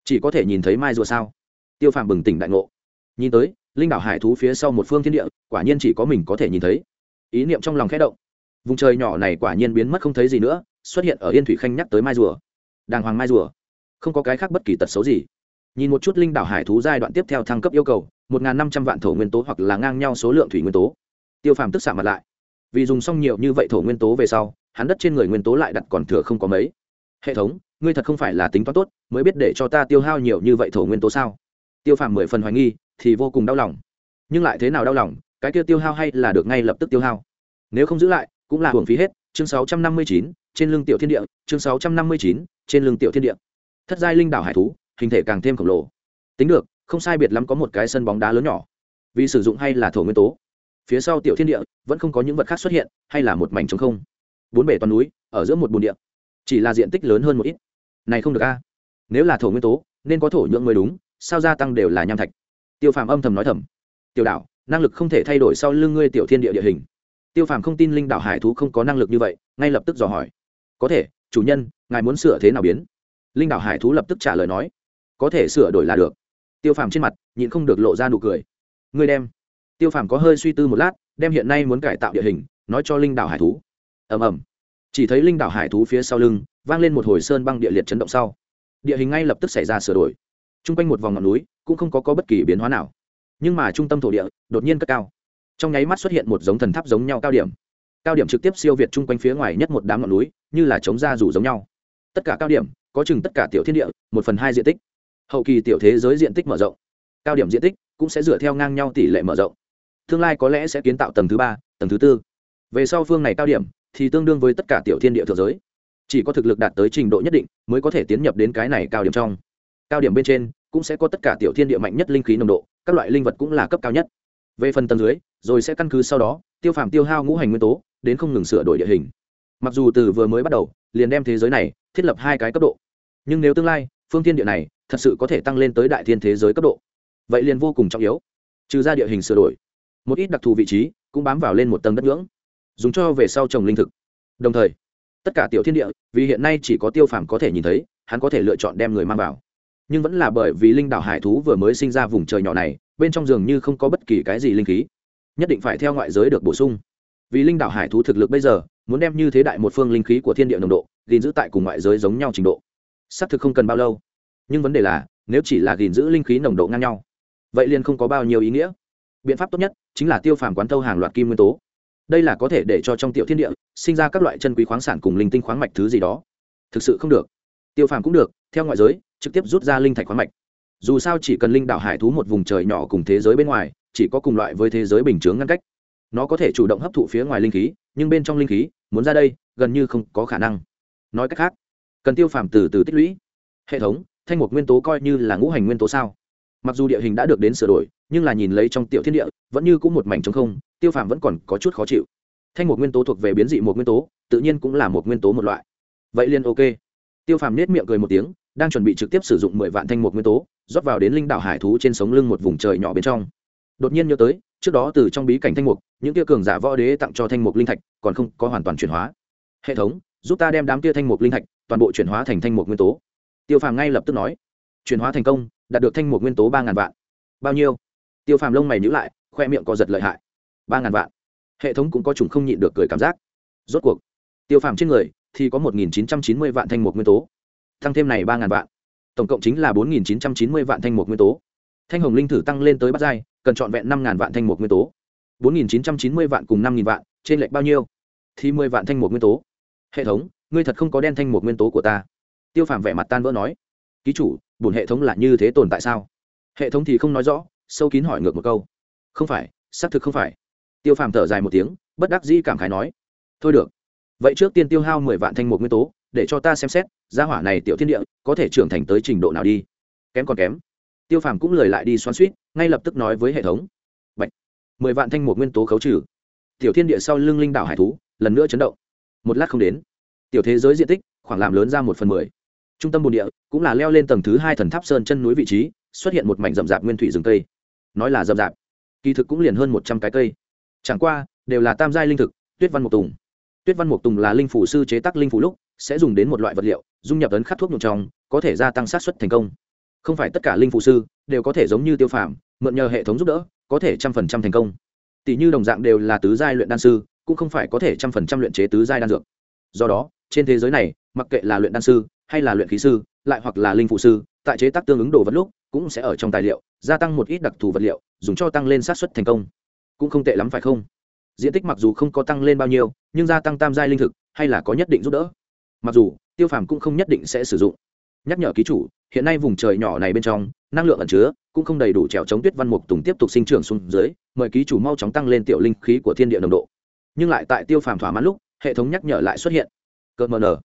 [SPEAKER 1] Chỉ có thể nhìn thấy mai rùa sao? Tiêu phàm bừng tỉnh đại ngộ. Nhìn tới, linh đảo hải thú phía sau một phương thiên địa, quả nhiên chỉ có mình có thể nhìn thấy. Ý niệm trong lòng khẽ động. Vùng trời nhỏ này quả nhiên biến mất không thấy gì nữa, xuất hiện ở yên thủy khanh nhắc tới mai rùa. Đàng hoàng mai rùa. Không có cái khác bất kỳ tật xấu gì. Nhìn một chút linh đảo hải thú giai đoạn tiếp theo thăng cấp yêu cầu, một năm trăm vạn thổ nguyên tố hoặc là ngang nhau số lượng thủy nguyên tố. Tiêu phàm tức xạ mặt lại. Vì dùng xong nhiều như vậy thổ nguyên tố về sau, hắn đất trên người nguyên tố lại đặt còn thừa không có mấy. Hệ thống ngươi thật không phải là tính toán tốt, mới biết để cho ta tiêu hao nhiều như vậy thổ nguyên tố sao? Tiêu phàm mười phần hoài nghi, thì vô cùng đau lòng. Nhưng lại thế nào đau lòng, cái kia tiêu hao hay là được ngay lập tức tiêu hao? Nếu không giữ lại, cũng là hưởng phí hết. Chương sáu trăm năm mươi chín, trên lưng tiểu thiên địa, chương sáu trăm năm mươi chín, trên lưng tiểu thiên địa. Thất giai linh đảo hải thú, hình thể càng thêm khổng lồ. Tính được, không sai biệt lắm có một cái sân bóng đá lớn nhỏ. Vì sử dụng hay là thổ nguyên tố? Phía sau tiểu thiên địa, vẫn không có những vật khác xuất hiện, hay là một mảnh trống không? Bốn bể toàn núi, ở giữa một bồn địa. Chỉ là diện tích lớn hơn một ít này không được a. Nếu là thổ nguyên tố, nên có thổ nhưỡng mới đúng, sao gia tăng đều là nham thạch? Tiêu phàm âm thầm nói thầm. Tiểu đảo năng lực không thể thay đổi sau lưng ngươi tiểu thiên địa địa hình. Tiêu phàm không tin linh đảo hải thú không có năng lực như vậy, ngay lập tức dò hỏi. Có thể, chủ nhân, ngài muốn sửa thế nào biến? Linh đảo hải thú lập tức trả lời nói. Có thể sửa đổi là được. Tiêu phàm trên mặt, nhịn không được lộ ra nụ cười. Ngươi đem. Tiêu phàm có hơi suy tư một lát, đem hiện nay muốn cải tạo địa hình, nói cho linh đảo hải thú. Ầm ầm chỉ thấy linh đảo hải thú phía sau lưng vang lên một hồi sơn băng địa liệt chấn động sau. Địa hình ngay lập tức xảy ra sửa đổi. T r u n g quanh một vòng ngọn núi cũng không có, có bất kỳ biến hóa nào. Nhưng mà trung tâm thổ địa đột nhiên cất cao. Trong nháy mắt xuất hiện một giống thần tháp giống nhau cao điểm. Cao điểm trực tiếp siêu việt chung quanh phía ngoài nhất một đám ngọn núi như là chống ra rủ giống nhau. Tất cả cao điểm có chừng tất cả tiểu thiên địa một phần hai diện tích. Hậu kỳ tiểu thế giới diện tích mở rộng. Cao điểm diện tích cũng sẽ dựa theo ngang nhau tỷ lệ mở rộng. Tương lai có lẽ sẽ kiến tạo tầng thứ ba tầng thứ tư. Về sau phương này cao điểm thì tương đương với tất cả tiểu thiên địa thượng giới. Chỉ có thực lực đạt tới trình độ nhất định mới có thể tiến nhập đến cái này cao điểm trong. Cao điểm bên trên cũng sẽ có tất cả tiểu thiên địa mạnh nhất linh khí nồng độ, các loại linh vật cũng là cấp cao nhất. Về phần tầng dưới, rồi sẽ căn cứ sau đó, tiêu phàm tiêu hao ngũ hành nguyên tố, đến không ngừng sửa đổi địa hình. Mặc dù từ vừa mới bắt đầu, liền đem thế giới này thiết lập hai cái cấp độ. Nhưng nếu tương lai, phương thiên địa này thật sự có thể tăng lên tới đại thiên thế giới cấp độ, vậy liền vô cùng trọng yếu. Trừ ra địa hình sửa đổi, một ít đặc thù vị trí cũng bám vào lên một tầng đất ngưỡng dùng cho về sau trồng linh thực. Đồng thời, tất cả tiểu thiên địa, vì hiện nay chỉ có tiêu phàm có thể nhìn thấy, hắn có thể lựa chọn đem người mang vào. Nhưng vẫn là bởi vì linh đảo hải thú vừa mới sinh ra vùng trời nhỏ này, bên trong giường như không có bất kỳ cái gì linh khí. Nhất định phải theo ngoại giới được bổ sung. Vì linh đảo hải thú thực lực bây giờ, muốn đem như thế đại một phương linh khí của thiên địa nồng độ, gìn giữ tại cùng ngoại giới giống nhau trình độ. Xác thực không cần bao lâu. Nhưng vấn đề là, nếu chỉ là gìn giữ linh khí nồng độ ngang nhau, vậy liền không có bao nhiêu ý nghĩa. Biện pháp tốt nhất chính là tiêu phàm quán thâu hàng loạt kim nguyên tố đây là có thể để cho trong tiểu thiên địa sinh ra các loại chân quý khoáng sản cùng linh tinh khoáng mạch thứ gì đó. Thực sự không được. Tiêu phàm cũng được, theo ngoại giới, trực tiếp rút ra linh thạch khoáng mạch. Dù sao chỉ cần linh đạo hải thú một vùng trời nhỏ cùng thế giới bên ngoài, chỉ có cùng loại với thế giới bình chướng ngăn cách. Nó có thể chủ động hấp thụ phía ngoài linh khí, nhưng bên trong linh khí, muốn ra đây, gần như không có khả năng. Nói cách khác, cần tiêu phàm từ từ tích lũy. Hệ thống, thanh một nguyên tố coi như là ngũ hành nguyên tố sao? Mặc dù địa hình đã được đến sửa đổi, nhưng là nhìn lấy trong tiểu thiên địa, vẫn như cũng một mảnh trống không tiêu phàm vẫn còn có chút khó chịu. Thanh một nguyên tố thuộc về biến dị một nguyên tố, tự nhiên cũng là một nguyên tố một loại. Vậy liền ok. Tiêu phàm nết miệng cười một tiếng, đang chuẩn bị trực tiếp sử dụng mười vạn thanh một nguyên tố, rót vào đến linh đạo hải thú trên sống lưng một vùng trời nhỏ bên trong. Đột nhiên nhớ tới, trước đó từ trong bí cảnh thanh mục, những tia cường giả võ đế tặng cho thanh mục linh thạch, còn không có hoàn toàn chuyển hóa. Hệ thống, giúp ta đem đám tia thanh mục linh thạch toàn bộ chuyển hóa thành thanh mục nguyên tố. Tiêu phàm ngay lập tức nói. Chuyển hóa thành công, đạt được thanh mục nguyên tố ba ngàn vạn. Bao nhiêu? Tiêu phàm lông mày nhữ lại, khoe miệng có giật lợi hại ba ngàn vạn. Hệ thống cũng có chủng không nhịn được cười cảm giác. Rốt cuộc, tiêu phàm trên người thì có một nghìn chín trăm chín mươi vạn thanh mục nguyên tố. Tăng thêm này ba ngàn vạn. Tổng cộng chính là bốn nghìn chín trăm chín mươi vạn thanh mục nguyên tố. Thanh hồng linh thử tăng lên tới bắt giai, cần trọn vẹn năm ngàn vạn thanh mục nguyên tố. Bốn nghìn chín trăm chín mươi vạn cùng năm nghìn vạn, trên lệch bao nhiêu? Thì mười vạn thanh mục nguyên tố. Hệ thống, ngươi thật không có đen thanh mục nguyên tố của ta. Tiêu phàm vẻ mặt tan vỡ nói. Ký chủ, bổn hệ thống là như thế tồn tại sao? Hệ thống thì không nói rõ, sâu kín hỏi ngược một câu. Không phải, xác thực không phải tiêu phàm thở dài một tiếng, bất đắc dĩ cảm khái nói, thôi được, vậy trước tiên tiêu hao mười vạn thanh một nguyên tố, để cho ta xem xét, gia hỏa này tiểu thiên địa, có thể trưởng thành tới trình độ nào đi. Kém còn kém. Tiêu phàm cũng lời lại đi xoắn suýt ngay lập tức nói với hệ thống, Bạch. mười vạn thanh một nguyên tố khấu trừ. Tiểu thiên địa sau lưng linh đảo hải thú, lần nữa chấn động. Một lát không đến, tiểu thế giới diện tích khoảng làm lớn ra một phần mười. Trung tâm bồn địa cũng là leo lên tầng thứ hai thần tháp sơn chân núi vị trí, xuất hiện một mảnh rậm rạp nguyên thủy rừng cây. Nói là rậm rạp, kỳ thực cũng liền hơn một trăm cái cây chẳng qua đều là tam giai linh thực tuyết văn mộc tùng. Tuyết văn mộc tùng là linh phủ sư chế tác linh phủ lúc sẽ dùng đến một loại vật liệu dung nhập ấn khắc thuốc nhuộm trong có thể gia tăng sát xuất thành công. Không phải tất cả linh phủ sư đều có thể giống như tiêu phạm, mượn nhờ hệ thống giúp đỡ có thể trăm phần trăm thành công. Tỷ như đồng dạng đều là tứ giai luyện đan sư cũng không phải có thể trăm phần trăm luyện chế tứ giai đan dược. Do đó trên thế giới này mặc kệ là luyện đan sư hay là luyện khí sư lại hoặc là linh phụ sư tại chế tác tương ứng đồ vật lúc cũng sẽ ở trong tài liệu gia tăng một ít đặc thù vật liệu dùng cho tăng lên xác suất thành công cũng không tệ lắm phải không? Diện tích mặc dù không có tăng lên bao nhiêu, nhưng gia tăng tam giai linh thực hay là có nhất định giúp đỡ. Mặc dù, tiêu phàm cũng không nhất định sẽ sử dụng. Nhắc nhở ký chủ, hiện nay vùng trời nhỏ này bên trong, năng lượng ẩn chứa cũng không đầy đủ trèo chống tuyết văn mục tùng tiếp tục sinh trưởng xuống dưới, mời ký chủ mau chóng tăng lên tiểu linh khí của thiên địa nồng độ. Nhưng lại tại tiêu phàm thỏa mãn lúc, hệ thống nhắc nhở lại xuất hiện. Cợt mờ nở.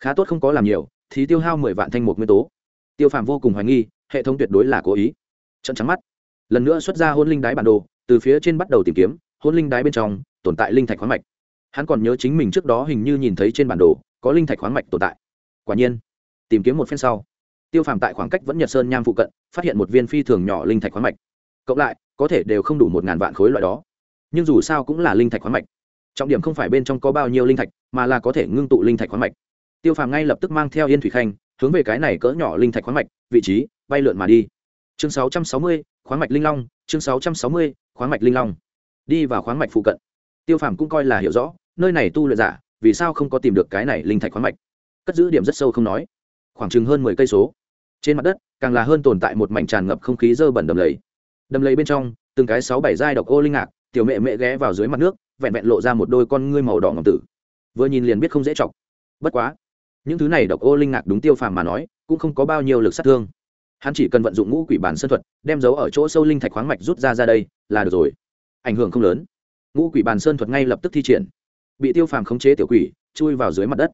[SPEAKER 1] Khá tốt không có làm nhiều, thì tiêu hao mười vạn thanh một nguyên tố. Tiêu phàm vô cùng hoài nghi, hệ thống tuyệt đối là cố ý. Trận trắng mắt. Lần nữa xuất ra hôn linh đái bản đồ từ phía trên bắt đầu tìm kiếm hôn linh đái bên trong tồn tại linh thạch khoáng mạch. Hắn còn nhớ chính mình trước đó hình như nhìn thấy trên bản đồ có linh thạch khoáng mạch tồn tại. Quả nhiên tìm kiếm một phen sau tiêu phàm tại khoảng cách vẫn nhật sơn nham phụ cận phát hiện một viên phi thường nhỏ linh thạch khoáng mạch. Cộng lại có thể đều không đủ một ngàn vạn khối loại đó. Nhưng dù sao cũng là linh thạch khoáng mạch. Trọng điểm không phải bên trong có bao nhiêu linh thạch mà là có thể ngưng tụ linh thạch khoáng mạch. Tiêu phàm ngay lập tức mang theo yên thủy khanh hướng về cái này cỡ nhỏ linh thạch khoáng mạch vị trí bay lượn mà đi. Chương 660, khoáng mạch linh long chương 660, khoáng mạch linh long, đi vào khoáng mạch phụ cận. Tiêu phàm cũng coi là hiểu rõ, nơi này tu luyện giả, vì sao không có tìm được cái này linh thạch khoáng mạch? Cất giữ điểm rất sâu không nói. Khoảng chừng hơn mười cây số. Trên mặt đất, càng là hơn tồn tại một mảnh tràn ngập không khí dơ bẩn đầm lầy. Đầm lầy bên trong, từng cái sáu bảy giai độc ô linh ngạc, tiểu mẹ mẹ ghé vào dưới mặt nước, vẹn vẹn lộ ra một đôi con ngươi màu đỏ ngọc tử. Vừa nhìn liền biết không dễ chọc. Bất quá, những thứ này độc ô linh ngạc đúng tiêu phàm mà nói, cũng không có bao nhiêu lực sát thương hắn chỉ cần vận dụng ngũ quỷ bản sơn thuật, đem dấu ở chỗ sâu linh thạch khoáng mạch rút ra ra đây, là được rồi. Ảnh hưởng không lớn. Ngũ quỷ bàn sơn thuật ngay lập tức thi triển. Bị tiêu phàm khống chế tiểu quỷ, chui vào dưới mặt đất.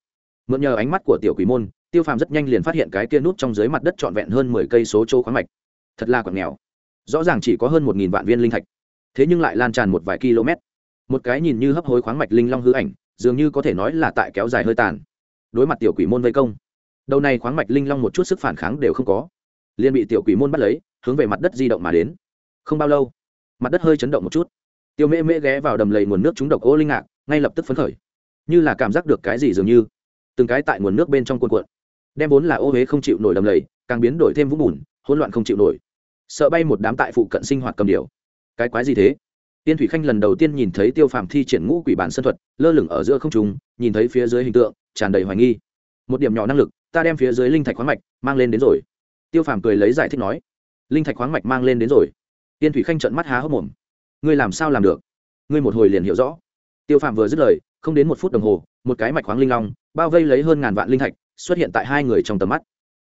[SPEAKER 1] Mượn nhờ ánh mắt của tiểu quỷ môn, tiêu phàm rất nhanh liền phát hiện cái kia nút trong dưới mặt đất trọn vẹn hơn mười cây số chỗ khoáng mạch. Thật là còn nghèo. Rõ ràng chỉ có hơn một nghìn vạn viên linh thạch. Thế nhưng lại lan tràn một vài km. Một cái nhìn như hấp hối khoáng mạch linh long hư ảnh, dường như có thể nói là tại kéo dài hơi tàn. Đối mặt tiểu quỷ môn vây công, đầu này khoáng mạch linh long một chút sức phản kháng đều không có liền bị tiểu quỷ môn bắt lấy, hướng về mặt đất di động mà đến. Không bao lâu, mặt đất hơi chấn động một chút. Tiêu mễ mễ ghé vào đầm lầy nguồn nước trúng độc ô linh ngạc, ngay lập tức phấn khởi. Như là cảm giác được cái gì dường như, từng cái tại nguồn nước bên trong cuộn cuộn. Đem vốn là ô huế không chịu nổi đầm lầy, càng biến đổi thêm vũng bùn, hỗn loạn không chịu nổi. Sợ bay một đám tại phụ cận sinh hoạt cầm điều cái quái gì thế? Tiên thủy khanh lần đầu tiên nhìn thấy tiêu phàm thi triển ngũ quỷ bản sân thuật, lơ lửng ở giữa không trùng nhìn thấy phía dưới hình tượng, tràn đầy hoài nghi. Một điểm nhỏ năng lực, ta đem phía dưới linh thạch khoáng mạch, mang lên đến rồi tiêu phàm cười lấy giải thích nói, linh thạch khoáng mạch mang lên đến rồi. Tiên thủy khanh trận mắt há hốc mồm, ngươi làm sao làm được? Ngươi một hồi liền hiểu rõ. Tiêu phàm vừa dứt lời, không đến một phút đồng hồ, một cái mạch khoáng linh long bao vây lấy hơn ngàn vạn linh thạch, xuất hiện tại hai người trong tầm mắt.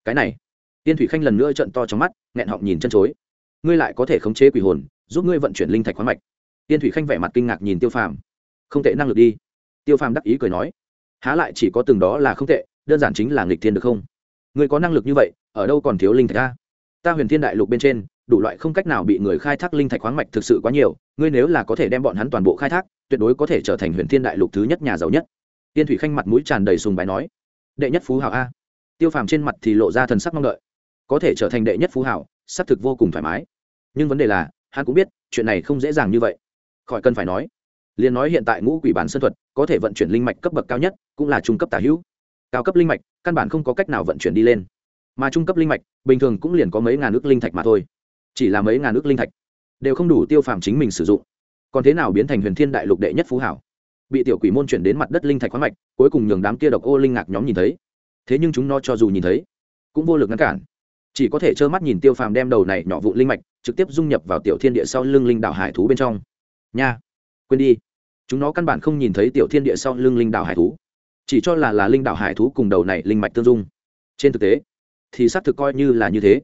[SPEAKER 1] Cái này. Tiên thủy khanh lần nữa trận to trong mắt, nghẹn họng nhìn chân chối. Ngươi lại có thể khống chế quỷ hồn, giúp ngươi vận chuyển linh thạch khoáng mạch. Tiên thủy khanh vẻ mặt kinh ngạc nhìn tiêu phàm. Không tệ, năng lực đi. Tiêu phàm đắc ý cười nói, há lại chỉ có từng đó là không tệ, đơn giản chính là nghịch thiên được không? Ngươi có năng lực như vậy ở đâu còn thiếu linh thạch ta ta huyền thiên đại lục bên trên, đủ loại không cách nào bị người khai thác linh thạch khoáng mạch thực sự quá nhiều, ngươi nếu là có thể đem bọn hắn toàn bộ khai thác, tuyệt đối có thể trở thành huyền thiên đại lục thứ nhất nhà giàu nhất. Tiên thủy khanh mặt mũi tràn đầy sùng bái nói, đệ nhất phú hảo a. Tiêu phàm trên mặt thì lộ ra thần sắc mong đợi. Có thể trở thành đệ nhất phú hảo, xác thực vô cùng thoải mái. Nhưng vấn đề là, hắn cũng biết, chuyện này không dễ dàng như vậy. Khỏi cần phải nói, liền nói hiện tại ngũ quỷ bản sân thuật, có thể vận chuyển linh mạch cấp bậc cao nhất, cũng là trung cấp tả hữu. Cao cấp linh mạch, căn bản không có cách nào vận chuyển đi lên mà trung cấp linh mạch, bình thường cũng liền có mấy ngàn ước linh thạch mà thôi. Chỉ là mấy ngàn ước linh thạch đều không đủ tiêu phàm chính mình sử dụng. Còn thế nào biến thành huyền thiên đại lục đệ nhất phú hảo? Bị tiểu quỷ môn chuyển đến mặt đất linh thạch khoáng mạch, cuối cùng nhường đám kia độc ô linh ngạc nhóm nhìn thấy. Thế nhưng chúng nó cho dù nhìn thấy, cũng vô lực ngăn cản. Chỉ có thể trơ mắt nhìn tiêu phàm đem đầu này nhỏ vụ linh mạch trực tiếp dung nhập vào tiểu thiên địa sau lưng linh đảo hải thú bên trong. Nha, quên đi. Chúng nó căn bản không nhìn thấy tiểu thiên địa sau lưng linh đảo hải thú. Chỉ cho là là linh đảo hải thú cùng đầu này linh mạch tương dung. Trên thực tế thì xác thực coi như là như thế.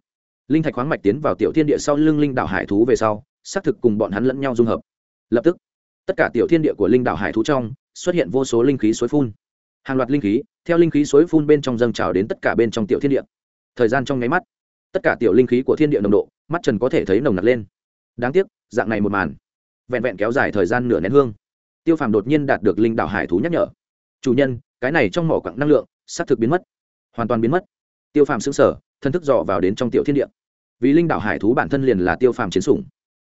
[SPEAKER 1] Linh thạch khoáng mạch tiến vào tiểu thiên địa sau lưng linh đảo hải thú về sau, xác thực cùng bọn hắn lẫn nhau dung hợp. Lập tức, tất cả tiểu thiên địa của linh đảo hải thú trong, xuất hiện vô số linh khí suối phun. Hàng loạt linh khí, theo linh khí suối phun bên trong dâng trào đến tất cả bên trong tiểu thiên địa. Thời gian trong nháy mắt, tất cả tiểu linh khí của thiên địa nồng độ, mắt trần có thể thấy nồng nặc lên. Đáng tiếc, dạng này một màn, vẹn vẹn kéo dài thời gian nửa nén hương. Tiêu phàm đột nhiên đạt được linh đảo hải thú nhắc nhở. Chủ nhân, cái này trong mỏ quặng năng lượng s á t thực biến mất, hoàn toàn biến mất tiêu phàm xứng sở thân thức dò vào đến trong tiểu thiên địa. Vì linh đảo hải thú bản thân liền là tiêu phàm chiến sủng.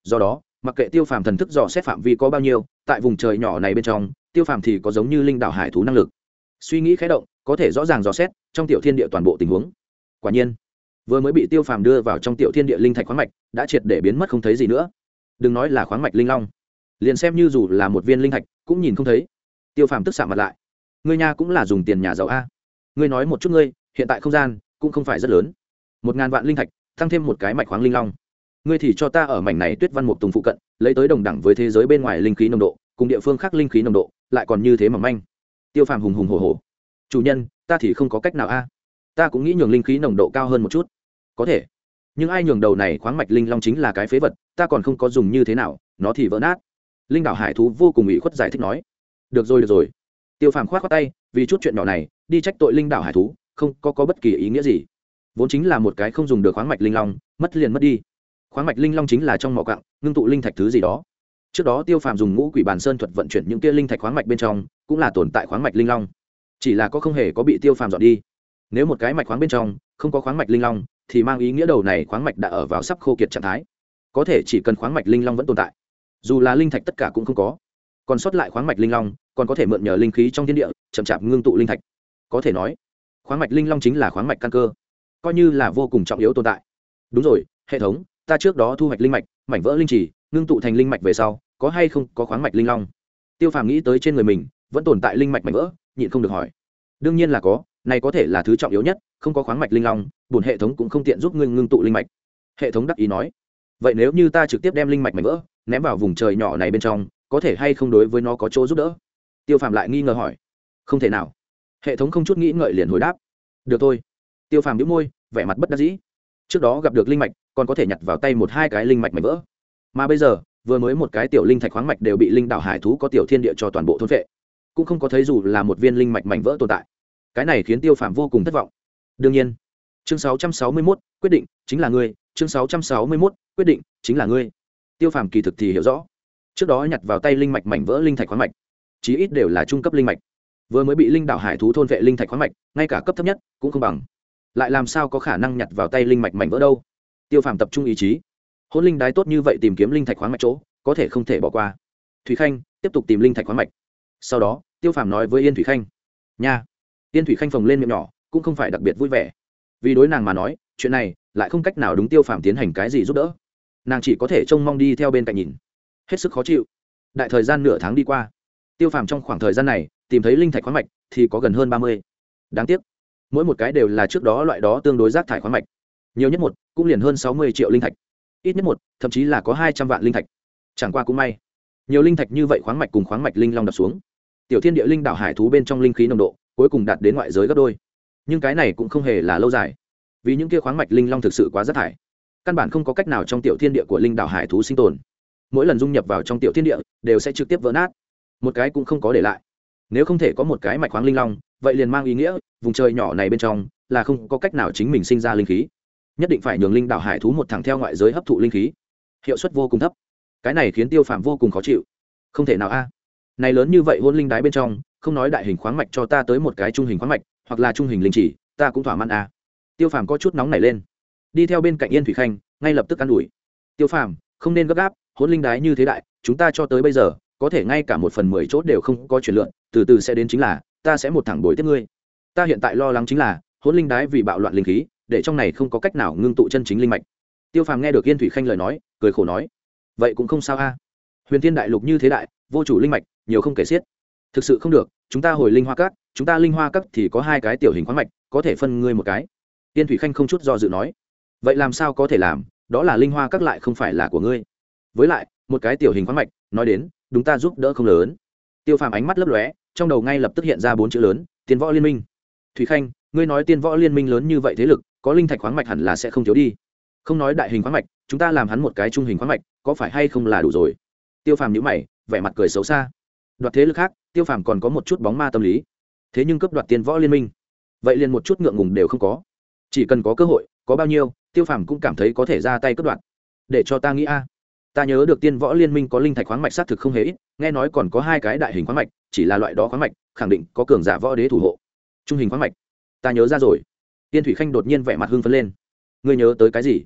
[SPEAKER 1] Do đó, mặc kệ tiêu phàm thần thức dò xét phạm vi có bao nhiêu, tại vùng trời nhỏ này bên trong, tiêu phàm thì có giống như linh đảo hải thú năng lực. Suy nghĩ khé động, có thể rõ ràng dò xét trong tiểu thiên địa toàn bộ tình huống. Quả nhiên, vừa mới bị tiêu phàm đưa vào trong tiểu thiên địa linh thạch khoáng mạch, đã triệt để biến mất không thấy gì nữa. Đừng nói là khoáng mạch linh long, liền xem như dù là một viên linh thạch cũng nhìn không thấy. Tiêu phàm tức xạ mặt lại. Ngươi nha cũng là dùng tiền nhà giàu a. Ngươi nói một chút ngươi, hiện tại không gian cũng không phải rất lớn. Một ngàn vạn linh thạch tăng thêm một cái mạch khoáng linh long. Ngươi thì cho ta ở mảnh này tuyết văn mục tùng phụ cận, lấy tới đồng đẳng với thế giới bên ngoài linh khí nồng độ, cùng địa phương khác linh khí nồng độ, lại còn như thế mà manh. Tiêu phàm hùng hùng hồ hồ chủ nhân, ta thì không có cách nào a. Ta cũng nghĩ nhường linh khí nồng độ cao hơn một chút. Có thể. Nhưng ai nhường đầu này khoáng mạch linh long chính là cái phế vật, ta còn không có dùng như thế nào, nó thì vỡ nát. Linh đảo hải thú vô cùng ủy khuất giải thích nói. Được rồi được rồi. Tiêu phàm k h o á t khoác tay, vì chút chuyện nhỏ này, đi trách tội linh đảo hải thú không có, có bất kỳ ý nghĩa gì. Vốn chính là một cái không dùng được khoáng mạch linh long mất liền mất đi. Khoáng mạch linh long chính là trong mỏ cặng ngưng tụ linh thạch thứ gì đó. Trước đó tiêu phàm dùng ngũ quỷ bàn sơn thuật vận chuyển những kia linh thạch khoáng mạch bên trong cũng là tồn tại khoáng mạch linh long. Chỉ là có không hề có bị tiêu phàm dọn đi. Nếu một cái mạch khoáng bên trong không có khoáng mạch linh long thì mang ý nghĩa đầu này khoáng mạch đã ở vào sắp khô kiệt trạng thái. Có thể chỉ cần khoáng mạch linh long vẫn tồn tại. Dù là linh thạch tất cả cũng không có. Còn sót lại khoáng mạch linh long còn có thể mượn nhờ linh khí trong thiên địa chậm chạp ngưng tụ linh thạch. Có thể nói khoáng mạch linh long chính là khoáng mạch căn cơ, coi như là vô cùng trọng yếu tồn tại. Đúng rồi, hệ thống, ta trước đó thu hoạch linh mạch, mảnh vỡ linh trì, ngưng tụ thành linh mạch về sau, có hay không có khoáng mạch linh long? Tiêu phàm nghĩ tới trên người mình, vẫn tồn tại linh mạch mảnh vỡ, nhịn không được hỏi. Đương nhiên là có, này có thể là thứ trọng yếu nhất, không có khoáng mạch linh long bùn hệ thống cũng không tiện giúp ngươi ngưng tụ linh mạch. Hệ thống đắc ý nói. Vậy nếu như ta trực tiếp đem linh mạch mảnh vỡ, ném vào vùng trời nhỏ này bên trong, có thể hay không đối với nó có chỗ giúp đỡ? Tiêu phàm lại nghi ngờ hỏi. Không thể nào hệ thống không chút nghĩ ngợi liền hồi đáp. Được thôi. Tiêu phàm đĩu môi vẻ mặt bất đắc dĩ. Trước đó gặp được linh mạch còn có thể nhặt vào tay một hai cái linh mạch mảnh vỡ. Mà bây giờ vừa mới một cái tiểu linh thạch khoáng mạch đều bị linh đảo hải thú có tiểu thiên địa cho toàn bộ thôn vệ cũng không có thấy dù là một viên linh mạch mảnh vỡ tồn tại. Cái này khiến tiêu phàm vô cùng thất vọng. Đương nhiên chương 661, quyết định chính là ngươi chương 661, quyết định chính là ngươi. Tiêu phàm kỳ thực thì hiểu rõ. Trước đó nhặt vào tay linh mạch mảnh vỡ linh thạch khoáng mạch chí ít đều là trung cấp linh mạch vừa mới bị linh đảo hải thú thôn vệ linh thạch khoáng mạch, ngay cả cấp thấp nhất cũng không bằng. Lại làm sao có khả năng nhặt vào tay linh mạch mảnh vỡ đâu? Tiêu phàm tập trung ý chí. Hôn linh đái tốt như vậy tìm kiếm linh thạch khoáng mạch chỗ, có thể không thể bỏ qua. Thủy khanh, tiếp tục tìm linh thạch khoáng mạch. Sau đó, tiêu phàm nói với yên thủy khanh. Nha. Yên thủy khanh phồng lên miệng nhỏ, cũng không phải đặc biệt vui vẻ. Vì đối nàng mà nói, chuyện này lại không cách nào đúng tiêu phàm tiến hành cái gì giúp đỡ. Nàng chỉ có thể trông mong đi theo bên cạnh nhìn. Hết sức khó chịu. Đại thời gian nửa tháng đi qua tiêu phàm trong khoảng thời gian này, tìm thấy linh thạch khoáng mạch thì có gần hơn ba mươi. Đáng tiếc, mỗi một cái đều là trước đó loại đó tương đối rác thải khoáng mạch. Nhiều nhất một, cũng liền hơn sáu mươi triệu linh thạch. Ít nhất một, thậm chí là có hai trăm vạn linh thạch. Chẳng qua cũng may, nhiều linh thạch như vậy khoáng mạch cùng khoáng mạch linh long đập xuống. Tiểu thiên địa linh đảo hải thú bên trong linh khí nồng độ, cuối cùng đạt đến ngoại giới gấp đôi. Nhưng cái này cũng không hề là lâu dài, vì những kia khoáng mạch linh long thực sự quá rác thải. Căn bản không có cách nào trong tiểu thiên địa của linh đảo hải thú sinh tồn. Mỗi lần dung nhập vào trong tiểu thiên địa, đều sẽ trực tiếp vỡ nát một cái cũng không có để lại. Nếu không thể có một cái mạch khoáng linh long, vậy liền mang ý nghĩa, vùng trời nhỏ này bên trong, là không có cách nào chính mình sinh ra linh khí. Nhất định phải nhường linh đảo hải thú một thẳng theo ngoại giới hấp thụ linh khí. Hiệu suất vô cùng thấp. Cái này khiến tiêu phạm vô cùng khó chịu. Không thể nào a. Này lớn như vậy hôn linh đái bên trong, không nói đại hình khoáng mạch cho ta tới một cái trung hình khoáng mạch, hoặc là trung hình linh chỉ, ta cũng thỏa mãn a. Tiêu phàm có chút nóng nảy lên. Đi theo bên cạnh yên thủy khanh, ngay lập tức ă n ủi. Tiêu phàm, không nên gấp gáp, hôn linh đái như thế đại, chúng ta cho tới bây giờ có thể ngay cả một phần mười chốt đều không có chuyển lượn, từ từ sẽ đến chính là, ta sẽ một thẳng bồi tiếp ngươi. Ta hiện tại lo lắng chính là hôn linh đái vì bạo loạn linh khí, để trong này không có cách nào ngưng tụ chân chính linh mạch. Tiêu phàm nghe được yên thủy khanh lời nói, cười khổ nói, vậy cũng không sao a. Huyền thiên đại lục như thế đại, vô chủ linh mạch, nhiều không kể xiết. Thực sự không được, chúng ta hồi linh hoa cát chúng ta linh hoa cát thì có hai cái tiểu hình khoáng mạch, có thể phân ngươi một cái. Yên thủy khanh không chút do dự nói, vậy làm sao có thể làm? Đó là linh hoa cát lại không phải là của ngươi. Với lại một cái tiểu hình khoáng mạch, nói đến, đúng ta giúp đỡ không lớn. Tiêu phàm ánh mắt lấp lóe, trong đầu ngay lập tức hiện ra bốn chữ lớn, tiên võ liên minh. Thủy khanh, ngươi nói tiên võ liên minh lớn như vậy thế lực, có linh thạch khoáng mạch hẳn là sẽ không thiếu đi. Không nói đại hình khoáng mạch, chúng ta làm hắn một cái trung hình khoáng mạch, có phải hay không là đủ rồi? Tiêu phàm nhữ mày, vẻ mặt cười xấu xa. Đoạt thế lực khác, tiêu phàm còn có một chút bóng ma tâm lý. Thế nhưng cấp đoạt tiên võ liên minh, vậy liền một chút ngượng ngùng đều không có. Chỉ cần có cơ hội, có bao nhiêu, tiêu phàm cũng cảm thấy có thể ra tay cướp đoạt. Để cho ta nghĩ a ta nhớ được tiên võ liên minh có linh thạch khoáng mạch xác thực không hề ít, nghe nói còn có hai cái đại hình khoáng mạch, chỉ là loại đó khoáng mạch, khẳng định có cường giả võ đế thủ hộ. Trung hình khoáng mạch. Ta nhớ ra rồi. Yên thủy khanh đột nhiên vẻ mặt hưng phấn lên. Ngươi nhớ tới cái gì?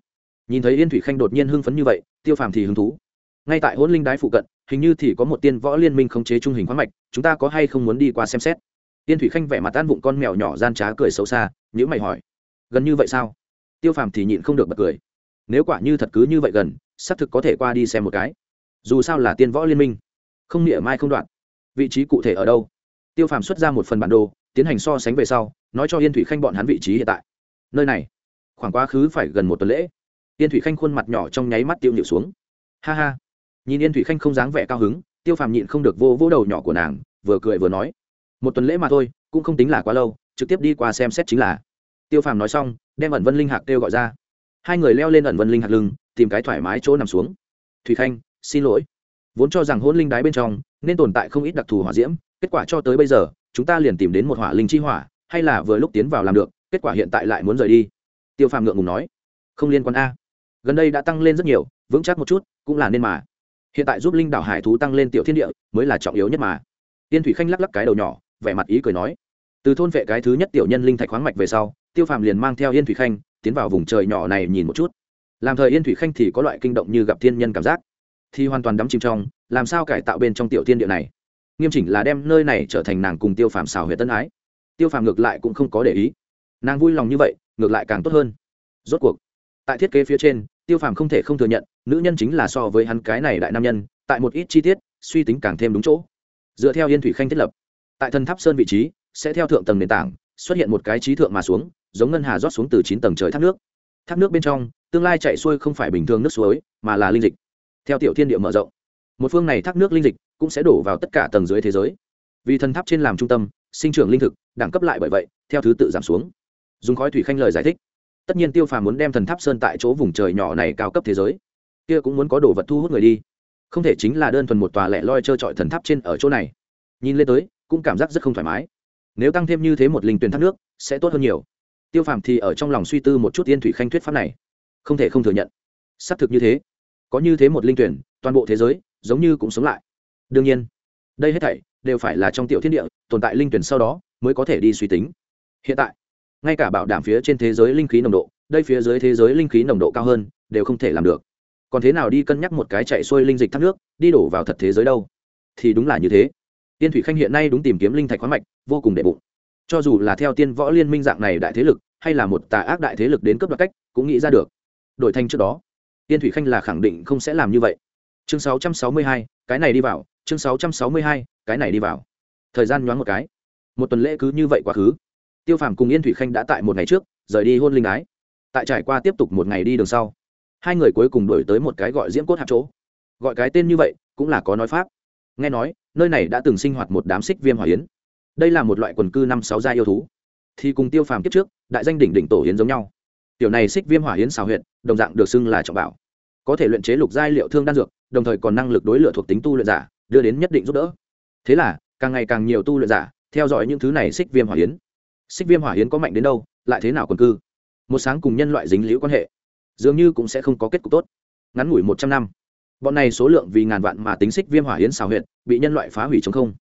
[SPEAKER 1] Nhìn thấy yên thủy khanh đột nhiên hưng phấn như vậy, tiêu phàm thì hứng thú. Ngay tại hôn linh đái phụ cận, hình như thì có một tiên võ liên minh khống chế trung hình khoáng mạch, chúng ta có hay không muốn đi qua xem xét? Tiên thủy khanh vẻ mặt tan vụng con mèo nhỏ gian trá cười xấu xa nhữ mày hỏi. Gần như vậy sao? Tiêu phàm thì nhịn không được bật cười. Nếu quả như thật cứ như vậy gần xác thực có thể qua đi xem một cái. Dù sao là tiên võ liên minh, không nghĩa mai không đoạn. Vị trí cụ thể ở đâu? Tiêu phàm xuất ra một phần bản đồ, tiến hành so sánh về sau, nói cho yên thủy khanh bọn hắn vị trí hiện tại. Nơi này, khoảng quá khứ phải gần một tuần lễ. Yên thủy khanh khuôn mặt nhỏ trong nháy mắt tiêu nhịu xuống. Ha ha. Nhìn yên thủy khanh không dáng vẻ cao hứng, tiêu phàm nhịn không được vô vỗ đầu nhỏ của nàng, vừa cười vừa nói. Một tuần lễ mà thôi, cũng không tính là quá lâu, trực tiếp đi qua xem xét chính là. Tiêu phàm nói xong, đem ẩn vân linh hạc kêu gọi ra. Hai người leo lên ẩn vân linh hạc lưng tìm cái thoải mái chỗ nằm xuống. Thủy khanh, xin lỗi. Vốn cho rằng hôn linh đái bên trong nên tồn tại không ít đặc thù hỏa diễm, kết quả cho tới bây giờ, chúng ta liền tìm đến một hỏa linh chi hỏa, hay là vừa lúc tiến vào làm được, kết quả hiện tại lại muốn rời đi. Tiêu phàm ngượng ngùng nói. Không liên quan a. Gần đây đã tăng lên rất nhiều, vững chắc một chút, cũng là nên mà. Hiện tại giúp linh đảo hải thú tăng lên tiểu thiên địa, mới là trọng yếu nhất mà. Tiên thủy khanh lắc lắc cái đầu nhỏ, vẻ mặt ý cười nói. Từ thôn vệ cái thứ nhất tiểu nhân linh thạch khoáng mạch về sau, tiêu phàm liền mang theo yên thủy khanh, tiến vào vùng trời nhỏ này nhìn một chút làm thời yên thủy khanh thì có loại kinh động như gặp thiên nhân cảm giác. Thì hoàn toàn đắm chìm trong, làm sao cải tạo bên trong tiểu thiên địa này? Nghiêm chỉnh là đem nơi này trở thành nàng cùng tiêu phàm xào huyệt tân ái. Tiêu phàm ngược lại cũng không có để ý. Nàng vui lòng như vậy, ngược lại càng tốt hơn. Rốt cuộc, tại thiết kế phía trên, tiêu phàm không thể không thừa nhận, nữ nhân chính là so với hắn cái này đại nam nhân, tại một ít chi tiết, suy tính càng thêm đúng chỗ. Dựa theo yên thủy khanh thiết lập, tại thần tháp sơn vị trí, sẽ theo thượng tầng nền tảng, xuất hiện một cái trí thượng mà xuống, giống ngân hà rót xuống từ chín tầng trời thác nước thác nước bên trong, tương lai chạy xuôi không phải bình thường nước suối, mà là linh dịch. Theo tiểu thiên địa mở rộng, một phương này thác nước linh dịch cũng sẽ đổ vào tất cả tầng dưới thế giới. Vì thần tháp trên làm trung tâm, sinh trưởng linh thực, đẳng cấp lại bởi vậy, theo thứ tự giảm xuống. Dùng khói thủy khanh lời giải thích, tất nhiên tiêu phàm muốn đem thần tháp sơn tại chỗ vùng trời nhỏ này cao cấp thế giới. Kia cũng muốn có đồ vật thu hút người đi. Không thể chính là đơn thuần một tòa lẻ loi trơ trọi thần tháp trên ở chỗ này. Nhìn lên tới, cũng cảm giác rất không thoải mái. Nếu tăng thêm như thế một linh tuyển thác nước, sẽ tốt hơn nhiều tiêu phàm thì ở trong lòng suy tư một chút yên thủy khanh thuyết pháp này. Không thể không thừa nhận. Xác thực như thế. Có như thế một linh tuyển, toàn bộ thế giới giống như cũng sống lại. Đương nhiên, đây hết thảy đều phải là trong tiểu thiên địa, tồn tại linh tuyển sau đó mới có thể đi suy tính. Hiện tại, ngay cả bảo đảm phía trên thế giới linh khí nồng độ, đây phía dưới thế giới linh khí nồng độ cao hơn, đều không thể làm được. Còn thế nào đi cân nhắc một cái chạy xuôi linh dịch thác nước, đi đổ vào thật thế giới đâu? Thì đúng là như thế. Tiên thủy khanh hiện nay đúng tìm kiếm linh thạch khoáng mạch, vô cùng đệ bụng cho dù là theo tiên võ liên minh dạng này đại thế lực hay là một tà ác đại thế lực đến cấp đoạt cách cũng nghĩ ra được. Đổi thanh trước đó tiên thủy khanh là khẳng định không sẽ làm như vậy. Chương 662, cái này đi vào chương 662, cái này đi vào. Thời gian nhoáng một cái. Một tuần lễ cứ như vậy quá khứ. Tiêu phàm cùng yên thủy khanh đã tại một ngày trước rời đi hôn linh ái. Tại trải qua tiếp tục một ngày đi đường sau hai người cuối cùng đổi tới một cái gọi diễm cốt hạp chỗ. Gọi cái tên như vậy cũng là có nói pháp. Nghe nói nơi này đã từng sinh hoạt một đám xích viêm hỏa yến đây là một loại quần cư năm sáu gia yêu thú. Thì cùng tiêu phàm kiếp trước, đại danh đỉnh đỉnh tổ yến giống nhau. Tiểu này xích viêm hỏa yến xào huyện đồng dạng được xưng là trọng bảo. Có thể luyện chế lục giai liệu thương đan dược, đồng thời còn năng lực đối lửa thuộc tính tu luyện giả, đưa đến nhất định giúp đỡ. Thế là, càng ngày càng nhiều tu luyện giả, theo dõi những thứ này xích viêm hỏa yến xích viêm hỏa yến có mạnh đến đâu, lại thế nào quần cư? Một sáng cùng nhân loại dính liễu quan hệ, dường như cũng sẽ không có kết cục tốt. Ngắn ngủi một trăm năm, bọn này số lượng vì ngàn vạn mà tính xích viêm hỏa yến xào huyện bị nhân loại phá hủy chống không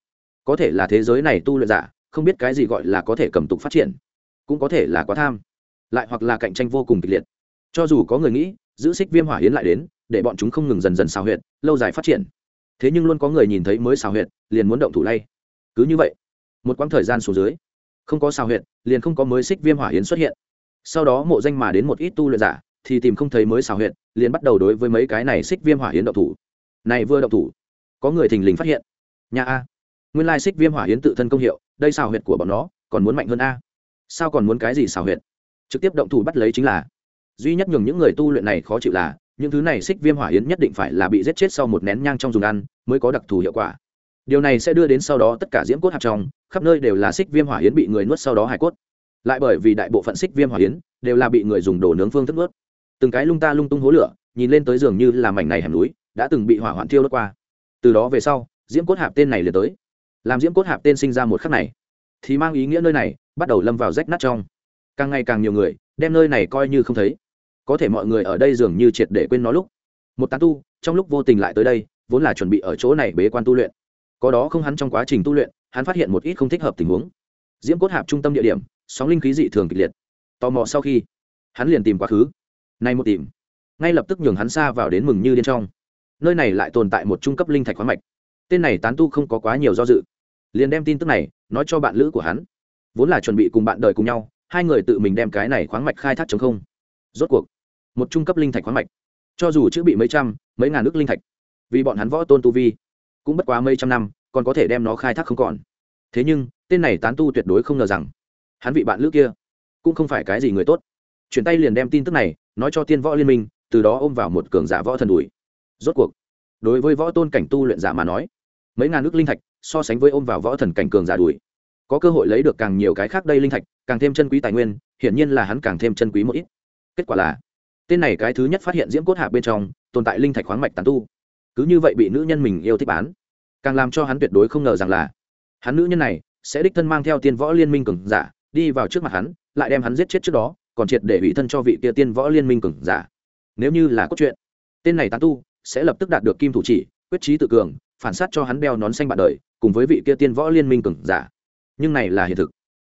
[SPEAKER 1] có thể là thế giới này tu luyện giả, không biết cái gì gọi là có thể cầm tục phát triển, cũng có thể là quá tham, lại hoặc là cạnh tranh vô cùng kịch liệt. Cho dù có người nghĩ, giữ xích viêm hỏa yến lại đến, để bọn chúng không ngừng dần dần xào huyệt, lâu dài phát triển. Thế nhưng luôn có người nhìn thấy mới xào huyệt, liền muốn động thủ lay. Cứ như vậy, một quãng thời gian xuống dưới, không có xào huyệt, liền không có mới xích viêm hỏa yến xuất hiện. Sau đó mộ danh mà đến một ít tu luyện giả, thì tìm không thấy mới xào huyệt, liền bắt đầu đối với mấy cái này xích viêm hỏa yến động thủ. Này vừa động thủ, có người thình lình phát hiện. Nhà a nguyên lai xích viêm hỏa yến tự thân công hiệu, đây xào huyệt của bọn nó, còn muốn mạnh hơn a. Sao còn muốn cái gì xào huyệt? Trực tiếp động thủ bắt lấy chính là. Duy nhất nhường những người tu luyện này khó chịu là, những thứ này xích viêm hỏa yến nhất định phải là bị giết chết sau một nén nhang trong dùng ăn, mới có đặc thù hiệu quả. Điều này sẽ đưa đến sau đó tất cả diễm cốt hạt trong, khắp nơi đều là xích viêm hỏa yến bị người nuốt sau đó hải cốt. Lại bởi vì đại bộ phận xích viêm hỏa yến đều là bị người dùng đồ nướng phương thức nuốt. Từng cái lung ta lung tung hố lửa, nhìn lên tới giường như là mảnh này hẻm núi, đã từng bị hỏa hoạn thiêu đốt qua. Từ đó về sau, diễm cốt hạp tên này liền tới làm diễm cốt hạp tên sinh ra một khắc này, thì mang ý nghĩa nơi này bắt đầu lâm vào rách nát trong. Càng ngày càng nhiều người đem nơi này coi như không thấy. Có thể mọi người ở đây dường như triệt để quên nó lúc. Một tán tu, trong lúc vô tình lại tới đây, vốn là chuẩn bị ở chỗ này bế quan tu luyện. Có đó không hắn trong quá trình tu luyện, hắn phát hiện một ít không thích hợp tình huống. Diễm cốt hạp trung tâm địa điểm, sóng linh khí dị thường kịch liệt. Tò mò sau khi, hắn liền tìm quá khứ. Nay một tìm, ngay lập tức nhường hắn xa vào đến mừng như điên trong. Nơi này lại tồn tại một trung cấp linh thạch khoáng mạch. Tên này tán tu không có quá nhiều do dự liền đem tin tức này nói cho bạn lữ của hắn. Vốn là chuẩn bị cùng bạn đời cùng nhau, hai người tự mình đem cái này khoáng mạch khai thác chống không. Rốt cuộc, một trung cấp linh thạch khoáng mạch. Cho dù chữ bị mấy trăm, mấy ngàn nước linh thạch, vì bọn hắn võ tôn tu vi, cũng bất quá mấy trăm năm, còn có thể đem nó khai thác không còn. Thế nhưng, tên này tán tu tuyệt đối không ngờ rằng, hắn vị bạn lữ kia cũng không phải cái gì người tốt. Chuyển tay liền đem tin tức này nói cho tiên võ liên minh, từ đó ôm vào một cường giả võ thần đùi. Rốt cuộc, đối với võ tôn cảnh tu luyện giả mà nói, mấy ngàn nước linh thạch so sánh với ôm vào võ thần cảnh cường giả đuổi, có cơ hội lấy được càng nhiều cái khác đây linh thạch càng thêm chân quý tài nguyên hiển nhiên là hắn càng thêm chân quý một ít. Kết quả là tên này cái thứ nhất phát hiện diễm cốt hạ bên trong tồn tại linh thạch khoáng mạch tàn tu. Cứ như vậy bị nữ nhân mình yêu thích bán. Càng làm cho hắn tuyệt đối không ngờ rằng là hắn nữ nhân này sẽ đích thân mang theo tiên võ liên minh cường giả đi vào trước mặt hắn lại đem hắn giết chết trước đó còn triệt để ủy thân cho vị kia tiên võ liên minh cường giả. Nếu như là cốt truyện tên này tán tu sẽ lập tức đạt được kim thủ chỉ quyết trí tự cường phản sát cho hắn đeo nón xanh bạn đời, cùng với vị kia tiên võ liên minh cường giả. Nhưng này là hiện thực.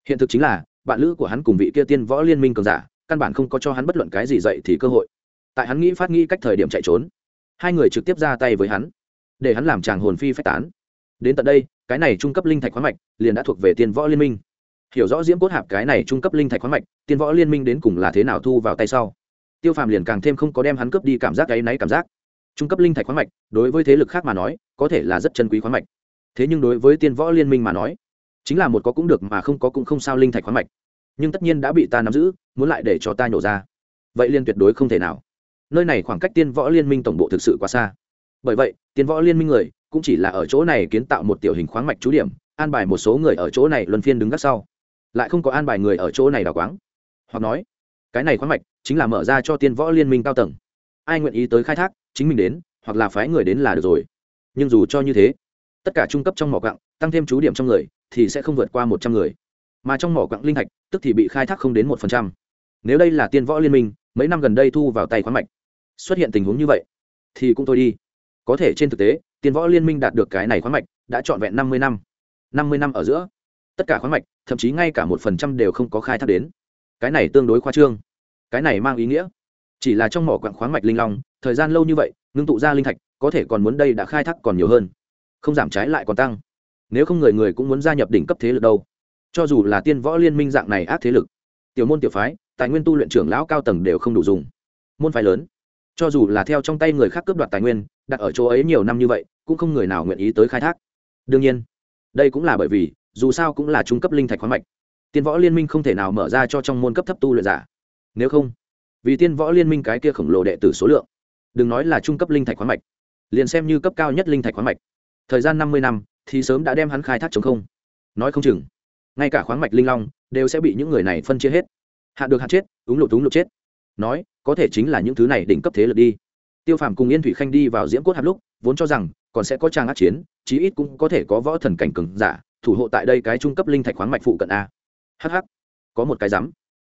[SPEAKER 1] Hiện thực chính là, bạn lữ của hắn cùng vị kia tiên võ liên minh cường giả, căn bản không có cho hắn bất luận cái gì dậy thì cơ hội. Tại hắn nghĩ phát nghĩ cách thời điểm chạy trốn, hai người trực tiếp ra tay với hắn, để hắn làm chàng hồn phi phách tán. Đến tận đây, cái này trung cấp linh thạch khoáng mạch liền đã thuộc về tiên võ liên minh. Hiểu rõ diễm cốt hạp cái này trung cấp linh thạch khoáng mạch, tiên võ liên minh đến cùng là thế nào thu vào tay sau. Tiêu phàm liền càng thêm không có đem hắn cướp đi cảm giác áy náy cảm giác trung cấp linh thạch khoáng mạch, đối với thế lực khác mà nói, có thể là rất chân quý khoáng mạch. Thế nhưng đối với tiên võ liên minh mà nói, chính là một có cũng được mà không có cũng không sao linh thạch khoáng mạch. Nhưng tất nhiên đã bị ta nắm giữ, muốn lại để cho ta nhổ ra. Vậy liên tuyệt đối không thể nào. Nơi này khoảng cách tiên võ liên minh tổng bộ thực sự quá xa. Bởi vậy, tiên võ liên minh người cũng chỉ là ở chỗ này kiến tạo một tiểu hình khoáng mạch trú điểm, an bài một số người ở chỗ này luân phiên đứng gác sau. Lại không có an bài người ở chỗ này đào quáng. Hoặc nói, cái này khoáng mạch chính là mở ra cho tiên võ liên minh cao tầng. Ai nguyện ý tới khai thác chính mình đến, hoặc là phái người đến là được rồi. Nhưng dù cho như thế, tất cả trung cấp trong mỏ quặng, tăng thêm chú điểm trong người, thì sẽ không vượt qua một trăm người. Mà trong mỏ quặng linh thạch, tức thì bị khai thác không đến một phần trăm. Nếu đây là tiên võ liên minh, mấy năm gần đây thu vào tay khoáng mạch, xuất hiện tình huống như vậy, thì cũng thôi đi. Có thể trên thực tế, tiên võ liên minh đạt được cái này khoáng mạch đã trọn vẹn năm mươi năm. Năm mươi năm ở giữa, tất cả khoáng mạch, thậm chí ngay cả một phần trăm đều không có khai thác đến. Cái này tương đối khoa trương. Cái này mang ý nghĩa. Chỉ là trong mỏ quặng khoáng mạch linh long thời gian lâu như vậy, ngưng tụ ra linh thạch, có thể còn muốn đây đã khai thác còn nhiều hơn. Không giảm trái lại còn tăng. Nếu không người người cũng muốn gia nhập đỉnh cấp thế lực đâu. Cho dù là tiên võ liên minh dạng này ác thế lực, tiểu môn tiểu phái, tài nguyên tu luyện trưởng lão cao tầng đều không đủ dùng. Môn phái lớn, cho dù là theo trong tay người khác cướp đoạt tài nguyên, đặt ở chỗ ấy nhiều năm như vậy, cũng không người nào nguyện ý tới khai thác. Đương nhiên, đây cũng là bởi vì, dù sao cũng là trung cấp linh thạch khoáng mạch. Tiên võ liên minh không thể nào mở ra cho trong môn cấp thấp tu luyện giả. Nếu không, vì tiên võ liên minh cái kia khổng lồ đệ tử số lượng đừng nói là trung cấp linh thạch khoáng mạch, liền xem như cấp cao nhất linh thạch khoáng mạch. Thời gian năm mươi năm, thì sớm đã đem hắn khai thác chống không. Nói không chừng, ngay cả khoáng mạch linh long đều sẽ bị những người này phân chia hết. Hạ được hạn chết, úng lụt úng lụt chết. Nói, có thể chính là những thứ này đỉnh cấp thế lực đi. Tiêu phàm cùng yên thủy khanh đi vào diễm cốt hạt lúc, vốn cho rằng còn sẽ có trang ác chiến, chí ít cũng có thể có võ thần cảnh cường giả, thủ hộ tại đây cái trung cấp linh thạch khoáng mạch phụ cận a. Hh có một cái rắm.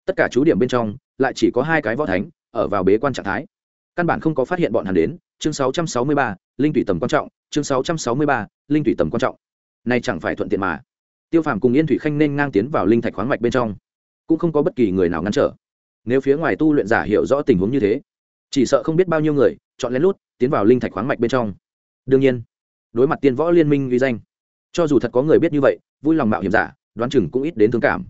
[SPEAKER 1] Tất cả chú điểm bên trong, lại chỉ có hai cái võ thánh ở vào bế quan trạng thái căn bản không có phát hiện bọn hắn đến chương 663, linh thủy tầm quan trọng chương 663, linh thủy tầm quan trọng. Này chẳng phải thuận tiện mà. Tiêu phàm cùng yên thủy khanh nên ngang tiến vào linh thạch khoáng mạch bên trong. Cũng không có bất kỳ người nào ngăn trở. Nếu phía ngoài tu luyện giả hiểu rõ tình huống như thế chỉ sợ không biết bao nhiêu người chọn lén lút tiến vào linh thạch khoáng mạch bên trong. Đương nhiên đối mặt tiên võ liên minh uy danh cho dù thật có người biết như vậy vui lòng mạo hiểm giả đoán chừng cũng ít đến thương cảm.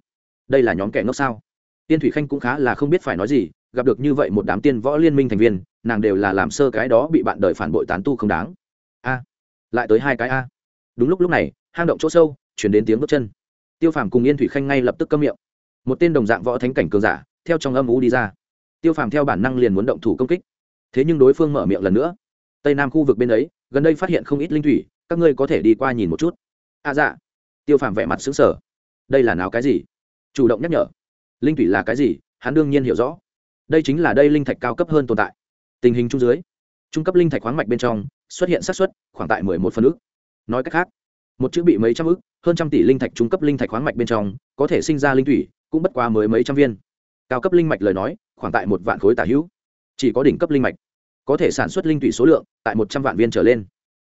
[SPEAKER 1] Đây là nhóm kẻ ngốc sao? Tiên thủy khanh cũng khá là không biết phải nói gì gặp được như vậy một đám tiên võ liên minh thành viên nàng đều là làm sơ cái đó bị bạn đời phản bội tán tu không đáng. A, lại tới hai cái a. Đúng lúc lúc này, hang động chỗ sâu, chuyển đến tiếng bước chân. Tiêu phàm cùng yên thủy khanh ngay lập tức câm miệng. Một tên đồng dạng võ thánh cảnh cường giả, theo trong âm ú đi ra. Tiêu phàm theo bản năng liền muốn động thủ công kích. Thế nhưng đối phương mở miệng lần nữa. Tây nam khu vực bên ấy, gần đây phát hiện không ít linh thủy, các ngươi có thể đi qua nhìn một chút. À dạ. Tiêu phàm vẻ mặt xứng sở đây là nào cái gì? Chủ động nhắc nhở. Linh thủy là cái gì? Hắn đương nhiên hiểu rõ. Đây chính là đây linh thạch cao cấp hơn tồn tại tình hình trung dưới trung cấp linh thạch khoáng mạch bên trong xuất hiện sát suất khoảng tại mười một phân ước nói cách khác một chữ bị mấy trăm ước hơn trăm tỷ linh thạch trung cấp linh thạch khoáng mạch bên trong có thể sinh ra linh thủy cũng bất quá mới mấy trăm viên. Cao cấp linh mạch lời nói khoảng tại một vạn khối tả hữu. Chỉ có đỉnh cấp linh mạch có thể sản xuất linh thủy số lượng tại một trăm vạn viên trở lên.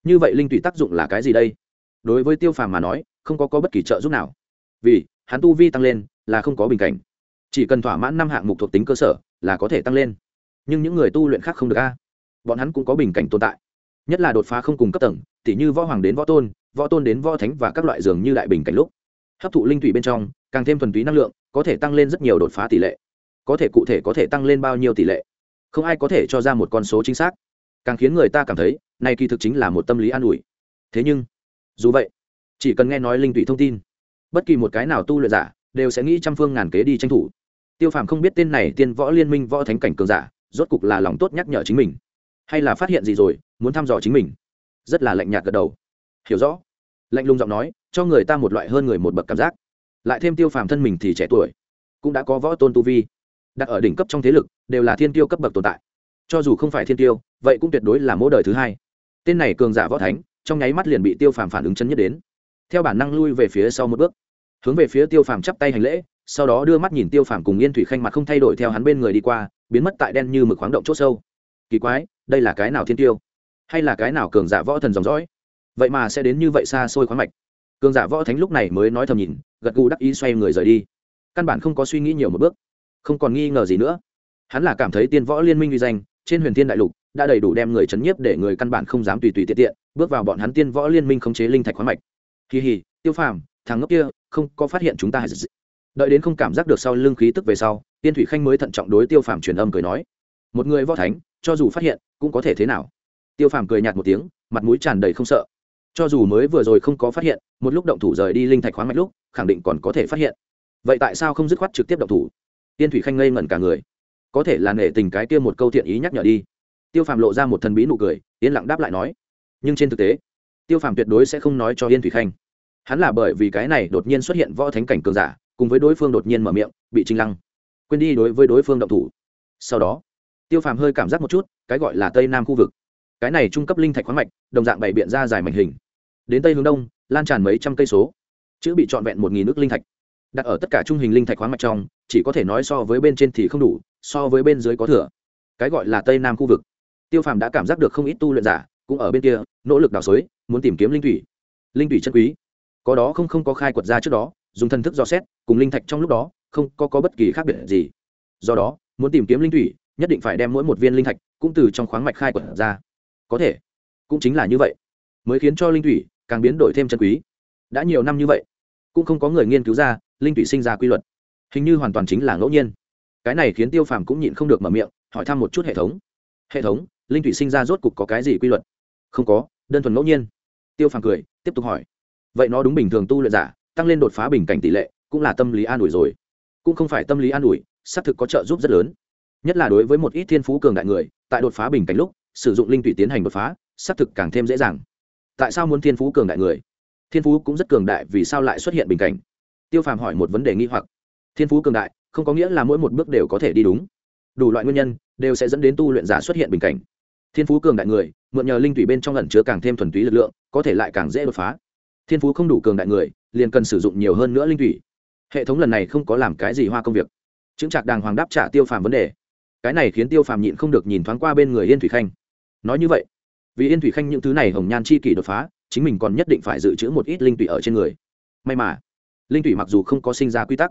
[SPEAKER 1] Như vậy linh thủy tác dụng là cái gì đây? Đối với tiêu phàm mà nói không có, có bất kỳ trợ giúp nào. Vì hắn tu vi tăng lên là không có bình cảnh. Chỉ cần thỏa mãn năm hạng mục thuộc tính cơ sở là có thể tăng lên nhưng những người tu luyện khác không được a. Bọn hắn cũng có bình cảnh tồn tại. Nhất là đột phá không cùng cấp tầng, tỉ như võ hoàng đến võ tôn võ tôn đến võ thánh và các loại dường như đại bình cảnh lúc. Hấp thụ linh thủy bên trong, càng thêm thuần túy năng lượng, có thể tăng lên rất nhiều đột phá tỷ lệ. Có thể cụ thể có thể tăng lên bao nhiêu tỷ lệ? Không ai có thể cho ra một con số chính xác. Càng khiến người ta cảm thấy, này kỳ thực chính là một tâm lý an ủi. Thế nhưng, dù vậy, chỉ cần nghe nói linh thủy thông tin, bất kỳ một cái nào tu luyện giả đều sẽ nghĩ trăm phương ngàn kế đi tranh thủ. Tiêu phàm không biết tên này tiên võ liên minh võ thánh cảnh cường giả rốt cục là lòng tốt nhắc nhở chính mình. Hay là phát hiện gì rồi, muốn thăm dò chính mình. Rất là lạnh nhạt gật đầu. Hiểu rõ. Lạnh lùng giọng nói, cho người ta một loại hơn người một bậc cảm giác. Lại thêm tiêu phàm thân mình thì trẻ tuổi, cũng đã có võ tôn tu vi. Đặt ở đỉnh cấp trong thế lực, đều là thiên tiêu cấp bậc tồn tại. Cho dù không phải thiên tiêu, vậy cũng tuyệt đối là mỗi đời thứ hai. Tên này cường giả võ thánh, trong nháy mắt liền bị tiêu phàm phản ứng chân nhất đến. Theo bản năng lui về phía sau một bước. Hướng về phía tiêu phàm chắp tay hành lễ, sau đó đưa mắt nhìn tiêu phàm cùng yên thủy khanh mặt không thay đổi theo hắn bên người đi qua biến mất tại đen như mực khoáng động c h ỗ sâu. Kỳ quái, đây là cái nào thiên tiêu? Hay là cái nào cường giả võ thần dòng dõi? Vậy mà sẽ đến như vậy xa xôi khoáng mạch. Cường giả võ thánh lúc này mới nói thầm nhìn, gật gù đắc ý xoay người rời đi. Căn bản không có suy nghĩ nhiều một bước. Không còn nghi ngờ gì nữa. Hắn là cảm thấy tiên võ liên minh uy danh, trên huyền thiên đại lục, đã đầy đủ đem người chấn nhiếp để người căn bản không dám tùy tùy tiện tiện, bước vào bọn hắn tiên võ liên minh khống chế linh thạch khoáng mạch. Kỳ hì, tiêu phàm, thằng ngốc kia, không có phát hiện chúng ta đợi đến không cảm giác được sau lưng khí tức về sau tiên thủy khanh mới thận trọng đối tiêu phàm truyền âm cười nói, một người võ thánh, cho dù phát hiện, cũng có thể thế nào? Tiêu phàm cười nhạt một tiếng, mặt mũi tràn đầy không sợ. Cho dù mới vừa rồi không có phát hiện, một lúc động thủ rời đi linh thạch khoáng mạch lúc, khẳng định còn có thể phát hiện. Vậy tại sao không dứt khoát trực tiếp động thủ? Tiên thủy khanh ngây ngẩn cả người. Có thể là nể tình cái kia một câu thiện ý nhắc nhở đi. Tiêu phàm lộ ra một thần bí nụ cười, yên lặng đáp lại nói, nhưng trên thực tế, tiêu phàm tuyệt đối sẽ không nói cho yên thủy khanh. Hắn là bởi vì cái này đột nhiên xuất hiện võ thánh cảnh cường giả cùng với đối phương đột nhiên mở miệng, bị trinh lăng quên đi đối với đối phương động thủ. Sau đó, tiêu phàm hơi cảm giác một chút, cái gọi là tây nam khu vực. Cái này trung cấp linh thạch khoáng mạch, đồng dạng bày biện ra dài mảnh hình. Đến tây hướng đông, lan tràn mấy trăm cây số, chữ bị trọn vẹn một nghìn nước linh thạch. Đặt ở tất cả trung hình linh thạch khoáng mạch trong, chỉ có thể nói so với bên trên thì không đủ, so với bên dưới có thừa. Cái gọi là tây nam khu vực. Tiêu phàm đã cảm giác được không ít tu luyện giả, cũng ở bên kia, nỗ lực đào xới muốn tìm kiếm linh thủy. Linh thủy chân quý. Có đó không không có khai quật ra trước đó dùng thần thức dò xét cùng linh thạch trong lúc đó không có, có bất kỳ khác biệt gì. Do đó muốn tìm kiếm linh thủy nhất định phải đem mỗi một viên linh thạch cũng từ trong khoáng mạch khai quật ra. Có thể cũng chính là như vậy. Mới khiến cho linh thủy càng biến đổi thêm chân quý. Đã nhiều năm như vậy cũng không có người nghiên cứu ra linh thủy sinh ra quy luật. Hình như hoàn toàn chính là ngẫu nhiên. Cái này khiến tiêu phàm cũng nhịn không được mở miệng hỏi thăm một chút hệ thống. Hệ thống linh thủy sinh ra rốt cục có cái gì quy luật? Không có đơn thuần ngẫu nhiên. Tiêu phàm cười tiếp tục hỏi. Vậy nó đúng bình thường tu luyện giả tăng lên đột phá bình cảnh tỷ lệ, cũng là tâm lý an ủi rồi. Cũng không phải tâm lý an ủi, xác thực có trợ giúp rất lớn. Nhất là đối với một ít thiên phú cường đại người, tại đột phá bình cảnh lúc, sử dụng linh thủy tiến hành đột phá, xác thực càng thêm dễ dàng. Tại sao muốn thiên phú cường đại người? Thiên phú cũng rất cường đại, vì sao lại xuất hiện bình cảnh? Tiêu phàm hỏi một vấn đề nghi hoặc. Thiên phú cường đại, không có nghĩa là mỗi một bước đều có thể đi đúng. Đủ loại nguyên nhân, đều sẽ dẫn đến tu luyện giả xuất hiện bình cảnh. Thiên phú cường đại người, mượn nhờ linh thủy bên trong lần chứa càng thêm thuần túy lực lượng, có thể lại càng dễ đột phá thiên phú không đủ cường đại người, liền cần sử dụng nhiều hơn nữa linh thủy. Hệ thống lần này không có làm cái gì hoa công việc. Chứng trạc đàng hoàng đáp trả tiêu phàm vấn đề. Cái này khiến tiêu phàm nhịn không được nhìn thoáng qua bên người yên thủy khanh. Nói như vậy, vì yên thủy khanh những thứ này hồng nhan chi kỷ đột phá, chính mình còn nhất định phải dự trữ một ít linh thủy ở trên người. May mà, linh thủy mặc dù không có sinh ra quy tắc,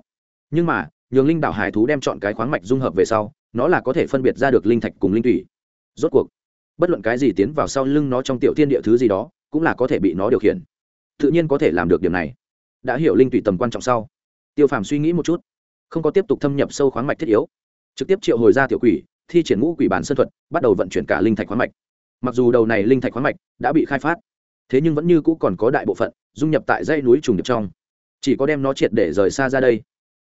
[SPEAKER 1] nhưng mà, nhường linh đảo hải thú đem chọn cái khoáng mạch dung hợp về sau, nó là có thể phân biệt ra được linh thạch cùng linh thủy. Rốt cuộc, bất luận cái gì tiến vào sau lưng nó trong tiểu thiên địa thứ gì đó, cũng là có thể bị nó điều khiển tự nhiên có thể làm được điểm này. Đã hiểu linh tùy tầm quan trọng sau tiêu phàm suy nghĩ một chút không có tiếp tục thâm nhập sâu khoáng mạch thiết yếu. Trực tiếp triệu hồi ra tiểu quỷ thi triển ngũ quỷ bản sân thuật bắt đầu vận chuyển cả linh thạch khoáng mạch. Mặc dù đầu này linh thạch khoáng mạch đã bị khai phát thế nhưng vẫn như cũ còn có đại bộ phận dung nhập tại dãy núi trùng điệp trong. Chỉ có đem nó triệt để rời xa ra đây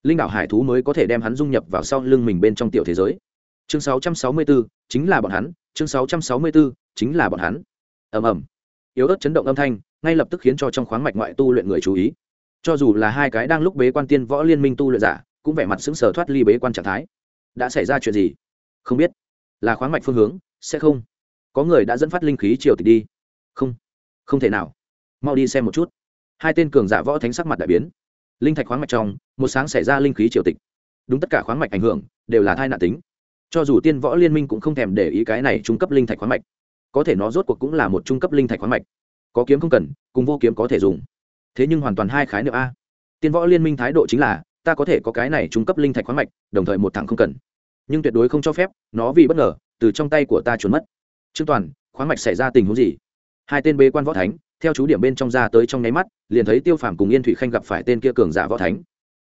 [SPEAKER 1] linh đảo hải thú mới có thể đem hắn dung nhập vào sau lưng mình bên trong tiểu thế giới. Chương 664, chính là bọn hắn chương 664, chính là bọn hắn. Ầm ầm. Yếu ớt chấn động âm thanh ngay lập tức khiến cho trong khoáng mạch ngoại tu luyện người chú ý. Cho dù là hai cái đang lúc bế quan tiên võ liên minh tu luyện giả, cũng vẻ mặt sững sờ thoát ly bế quan trạng thái. Đã xảy ra chuyện gì? Không biết. Là khoáng mạch phương hướng, sẽ không. Có người đã dẫn phát linh khí triều tịch đi. Không. Không thể nào. Mau đi xem một chút. Hai tên cường giả võ thánh sắc mặt đại biến. Linh thạch khoáng mạch trong, một sáng xảy ra linh khí triều tịch. Đúng tất cả khoáng mạch ảnh hưởng, đều là thai nạn tính. Cho dù tiên võ liên minh cũng không thèm để ý cái này trung cấp linh thạch khoáng mạch. Có thể nó rốt cuộc cũng là một trung cấp linh thạch khoáng mạch có kiếm không cần, cùng vô kiếm có thể dùng. Thế nhưng hoàn toàn hai khái niệm a. Tiên võ liên minh thái độ chính là, ta có thể có cái này trung cấp linh thạch khoáng mạch, đồng thời một thằng không cần. Nhưng tuyệt đối không cho phép, nó vì bất ngờ, từ trong tay của ta trốn mất. Trương toàn, khoáng mạch xảy ra tình huống gì? Hai tên bế quan võ thánh, theo chú điểm bên trong ra tới trong nháy mắt, liền thấy tiêu phàm cùng yên thủy khanh gặp phải tên kia cường giả võ thánh.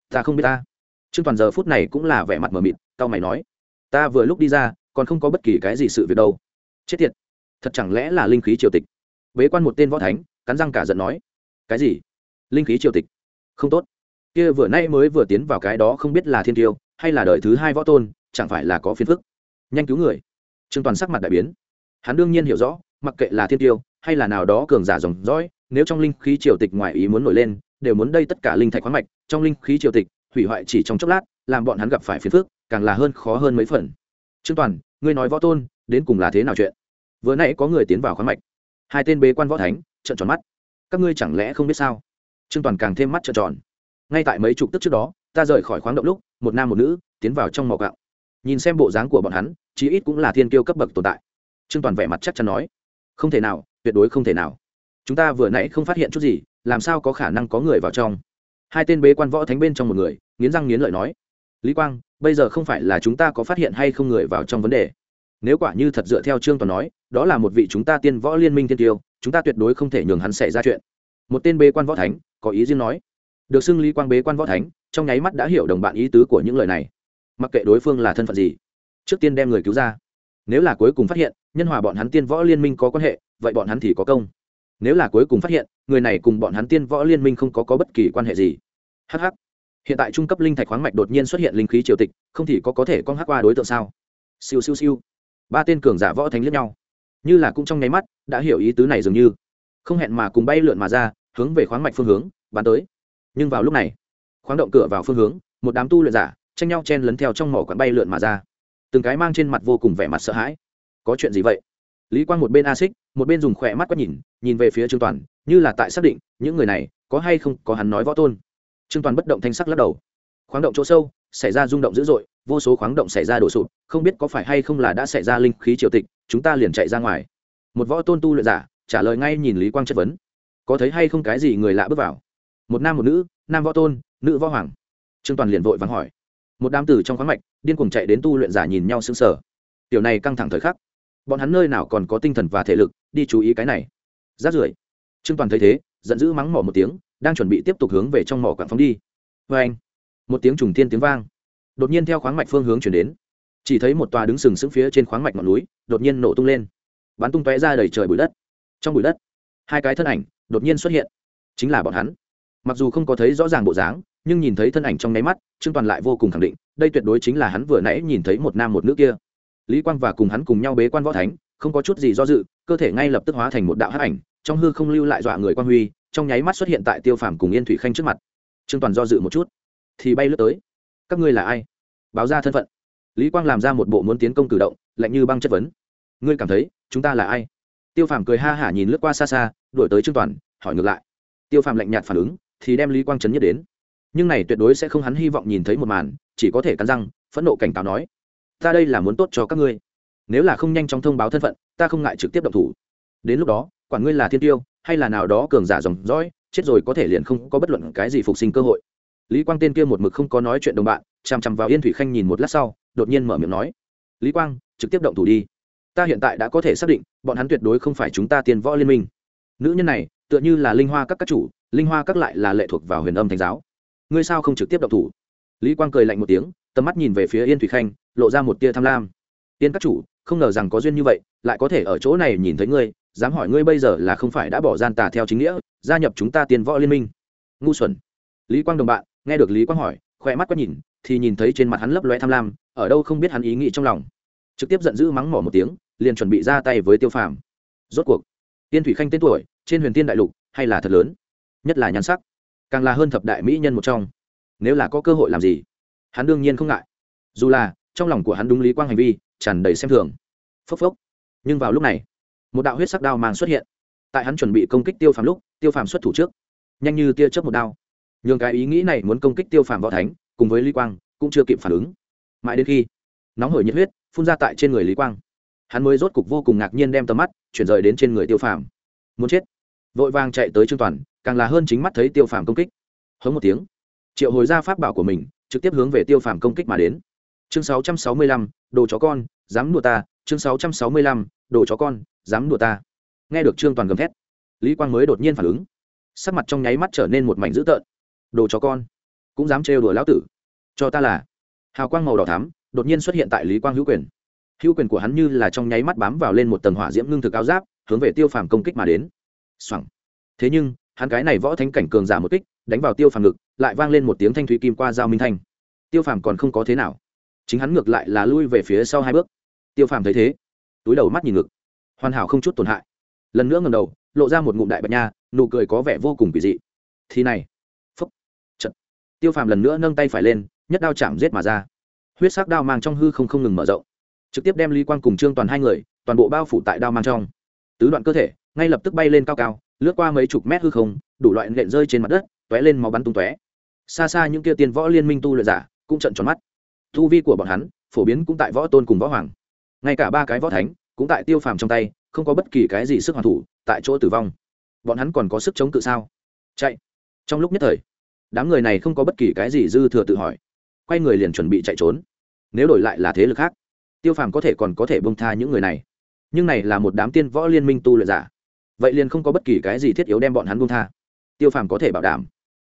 [SPEAKER 1] Ta không biết ta. Trương toàn giờ phút này cũng là vẻ mặt mờ mịt tao mày nói, ta vừa lúc đi ra, còn không có bất kỳ cái gì sự việc đâu. Chết tiệt, thật chẳng lẽ là linh khí triều tịch? Bế quan một tên võ thánh, cắn răng cả giận nói, cái gì? Linh khí triều tịch? Không tốt. Kia vừa nay mới vừa tiến vào cái đó không biết là thiên tiêu, hay là đời thứ hai võ tôn, chẳng phải là có phiền phức? Nhanh cứu người. Trương toàn sắc mặt đại biến. Hắn đương nhiên hiểu rõ, mặc kệ là thiên tiêu, hay là nào đó cường giả dòng dõi, nếu trong linh khí triều tịch ngoài ý muốn nổi lên, đều muốn đây tất cả linh thạch khoáng mạch, trong linh khí triều tịch, hủy hoại chỉ trong chốc lát, làm bọn hắn gặp phải phiền phức, càng là hơn khó hơn mấy phần. Trương toàn, ngươi nói võ tôn, đến cùng là thế nào chuyện? Vừa nãy có người tiến vào khoáng mạch hai tên bế quan võ thánh trợn tròn mắt. Các ngươi chẳng lẽ không biết sao? Trương toàn càng thêm mắt trợn tròn. Ngay tại mấy chục tức trước đó, ta rời khỏi khoáng động lúc, một nam một nữ tiến vào trong mỏ gạo. Nhìn xem bộ dáng của bọn hắn, chí ít cũng là thiên kiêu cấp bậc tồn tại. Trương toàn vẻ mặt chắc chắn nói, không thể nào, tuyệt đối không thể nào. Chúng ta vừa nãy không phát hiện chút gì, làm sao có khả năng có người vào trong? Hai tên bế quan võ thánh bên trong một người, nghiến răng nghiến lợi nói, lý quang, bây giờ không phải là chúng ta có phát hiện hay không người vào trong vấn đề? Nếu quả như thật dựa theo trương toàn nói đó là một vị chúng ta tiên võ liên minh thiên tiêu chúng ta tuyệt đối không thể nhường hắn xảy ra chuyện. Một tên bế quan võ thánh có ý riêng nói. Được xưng lý quang bế quan võ thánh trong nháy mắt đã hiểu đồng bạn ý tứ của những lời này. Mặc kệ đối phương là thân phận gì trước tiên đem người cứu ra. Nếu là cuối cùng phát hiện nhân hòa bọn hắn tiên võ liên minh có quan hệ vậy bọn hắn thì có công. Nếu là cuối cùng phát hiện người này cùng bọn hắn tiên võ liên minh không có, có bất kỳ quan hệ gì. Hh hiện tại trung cấp linh thạch khoáng mạch đột nhiên xuất hiện linh khí triều tịch không thì có có thể con hắc qua đối tượng sao? Siêu siêu siêu. Ba tên cường giả võ thánh lẫn nhau như là cũng trong nháy mắt, đã hiểu ý tứ này dường như. Không hẹn mà cùng bay lượn mà ra, hướng về khoáng mạch phương hướng, bắn tới. Nhưng vào lúc này, khoáng động cửa vào phương hướng, một đám tu luyện giả, tranh nhau chen lấn theo trong mỏ quán bay lượn mà ra. Từng cái mang trên mặt vô cùng vẻ mặt sợ hãi. Có chuyện gì vậy? Lý quang một bên a xích một bên dùng khỏe mắt quét nhìn nhìn về phía trương toàn, như là tại xác định, những người này có hay không có hắn nói võ tôn. Trương toàn bất động thanh sắc lắc đầu. Khoáng động chỗ sâu, xảy ra rung động dữ dội, vô số khoáng động xảy ra đổ sụp, không biết có phải hay không là đã xảy ra linh khí triều tịch chúng ta liền chạy ra ngoài. Một võ tôn tu luyện giả, trả lời ngay nhìn lý quang chất vấn. Có thấy hay không cái gì người lạ bước vào? Một nam một nữ, nam võ tôn, nữ võ hoàng. Trương toàn liền vội vắng hỏi. Một đám tử trong khoáng mạch, điên cuồng chạy đến tu luyện giả nhìn nhau sững sờ. Tiểu này căng thẳng thời khắc. Bọn hắn nơi nào còn có tinh thần và thể lực, đi chú ý cái này. Rát rưởi. Trương toàn thấy thế, giận dữ mắng mỏ một tiếng, đang chuẩn bị tiếp tục hướng về trong mỏ quảng phóng đi. Vê anh một tiếng trùng thiên tiếng vang. Đột nhiên theo khoáng mạch phương hướng chuyển đến chỉ thấy một tòa đứng sừng sững phía trên khoáng mạch ngọn núi, đột nhiên nổ tung lên. Bắn tung tóe ra đầy trời bụi đất. Trong bụi đất, hai cái thân ảnh đột nhiên xuất hiện. Chính là bọn hắn. Mặc dù không có thấy rõ ràng bộ dáng, nhưng nhìn thấy thân ảnh trong nháy mắt, trương toàn lại vô cùng khẳng định, đây tuyệt đối chính là hắn vừa nãy nhìn thấy một nam một nữ kia. Lý quang và cùng hắn cùng nhau bế quan võ thánh, không có chút gì do dự, cơ thể ngay lập tức hóa thành một đạo hắc ảnh, trong hư không lưu lại dọa người quan huy, trong nháy mắt xuất hiện tại tiêu phàm cùng yên thủy khanh trước mặt. Trương toàn do dự một chút, thì bay lướt tới. Các ngươi là ai? Báo ra thân phận lý quang làm ra một bộ muốn tiến công cử động, lạnh như băng chất vấn. Ngươi cảm thấy chúng ta là ai? Tiêu phàm cười ha hả nhìn lướt qua xa xa đổi tới trương toàn, hỏi ngược lại. Tiêu phàm lạnh nhạt phản ứng, thì đem lý quang trấn nhất đến. Nhưng này tuyệt đối sẽ không hắn hy vọng nhìn thấy một màn, chỉ có thể cắn răng, phẫn nộ cảnh cáo nói, ta đây là muốn tốt cho các ngươi. Nếu là không nhanh chóng thông báo thân phận, ta không ngại trực tiếp động thủ. Đến lúc đó, quản ngươi là thiên tiêu, hay là nào đó cường giả dòng dõi, chết rồi có thể liền không có bất luận cái gì phục sinh cơ hội. Lý quang tên kia một mực không có nói chuyện đồng bạn, chằm chằm vào yên thủy khanh nhìn một lát sau đột nhiên mở miệng nói, lý quang, trực tiếp động thủ đi. Ta hiện tại đã có thể xác định, bọn hắn tuyệt đối không phải chúng ta tiền võ liên minh. Nữ nhân này, tựa như là linh hoa các các chủ, linh hoa các lại là lệ thuộc vào huyền âm thánh giáo. Ngươi sao không trực tiếp động thủ? Lý quang cười lạnh một tiếng, tầm mắt nhìn về phía yên thủy khanh, lộ ra một tia tham lam. Yên các chủ, không ngờ rằng có duyên như vậy, lại có thể ở chỗ này nhìn thấy ngươi, dám hỏi ngươi bây giờ là không phải đã bỏ gian tà theo chính nghĩa, gia nhập chúng ta tiền võ liên minh. Ngu xuẩn. Lý quang đồng bạn, nghe được lý quang hỏi khoe mắt quá nhìn, thì nhìn thấy trên mặt hắn lấp loe tham lam ở đâu không biết hắn ý nghĩ trong lòng. Trực tiếp giận dữ mắng mỏ một tiếng, liền chuẩn bị ra tay với tiêu phàm. Rốt cuộc, tiên thủy khanh tên tuổi, trên huyền tiên đại lục, hay là thật lớn? Nhất là nhan sắc, càng là hơn thập đại mỹ nhân một trong. Nếu là có cơ hội làm gì? Hắn đương nhiên không ngại. Dù là, trong lòng của hắn đúng lý quang hành vi, tràn đầy xem thường. Phốc phốc. Nhưng vào lúc này, một đạo huyết sắc đao mang xuất hiện. Tại hắn chuẩn bị công kích tiêu phàm lúc, tiêu phàm xuất thủ trước. Nhanh như tia chớp một đao. Nhường cái ý nghĩ này muốn công kích tiêu phàm võ thánh, cùng với lý quang, cũng chưa kịp phản ứng mãi đến khi nóng hổi nhiệt huyết phun ra tại trên người lý quang hắn mới rốt cục vô cùng ngạc nhiên đem tầm mắt chuyển rời đến trên người tiêu phàm muốn chết vội vàng chạy tới trương toàn càng là hơn chính mắt thấy tiêu phàm công kích hống một tiếng triệu hồi ra pháp bảo của mình trực tiếp hướng về tiêu phàm công kích mà đến chương 665, đồ chó con dám đùa ta chương 665, đồ chó con dám đùa ta nghe được trương toàn gầm thét lý quang mới đột nhiên phản ứng sắc mặt trong nháy mắt trở nên một mảnh dữ tợn đồ chó con cũng dám trêu đùa lão tử cho ta là hào quang màu đỏ thắm đột nhiên xuất hiện tại lý quang hữu quyền. Hữu quyền của hắn như là trong nháy mắt bám vào lên một tầng hỏa diễm ngưng thực áo giáp, hướng về tiêu phàm công kích mà đến. Xoẳng thế nhưng, hắn cái này võ thánh cảnh cường giả một kích, đánh vào tiêu phàm ngực, lại vang lên một tiếng thanh thủy kim qua dao minh thanh. Tiêu phàm còn không có thế nào. Chính hắn ngược lại là lui về phía sau hai bước. Tiêu phàm thấy thế, túi đầu mắt nhìn ngực. Hoàn hảo không chút tổn hại. Lần nữa ngầm đầu, lộ ra một ngụm đại bạch nha, nụ cười có vẻ vô cùng kỳ dị. Thì này. Phúc. Trận tiêu phàm lần nữa nâng tay phải lên nhất đao chạm giết mà ra. Huyết sắc đao mang trong hư không không ngừng mở rộng. Trực tiếp đem lý quang cùng trương toàn hai người, toàn bộ bao phủ tại đao mang trong. Tứ đoạn cơ thể, ngay lập tức bay lên cao cao, lướt qua mấy chục mét hư không, đủ loại nện rơi trên mặt đất t ó é lên máu bắn tung tóe. Xa xa những kia tiên võ liên minh tu luyện giả cũng trận tròn mắt. Thu vi của bọn hắn phổ biến cũng tại võ tôn cùng võ hoàng. Ngay cả ba cái võ thánh cũng tại tiêu phàm trong tay, không có bất kỳ cái gì sức hoàn thủ, tại chỗ tử vong. Bọn hắn còn có sức chống cự sao? Chạy. Trong lúc nhất thời, đám người này không có bất kỳ cái gì dư thừa tự hỏi quay người liền chuẩn bị chạy trốn. Nếu đổi lại là thế lực khác, tiêu phàm có thể còn có thể bông tha những người này. Nhưng này là một đám tiên võ liên minh tu luyện giả. Vậy liền không có bất kỳ cái gì thiết yếu đem bọn hắn bông tha. Tiêu phàm có thể bảo đảm,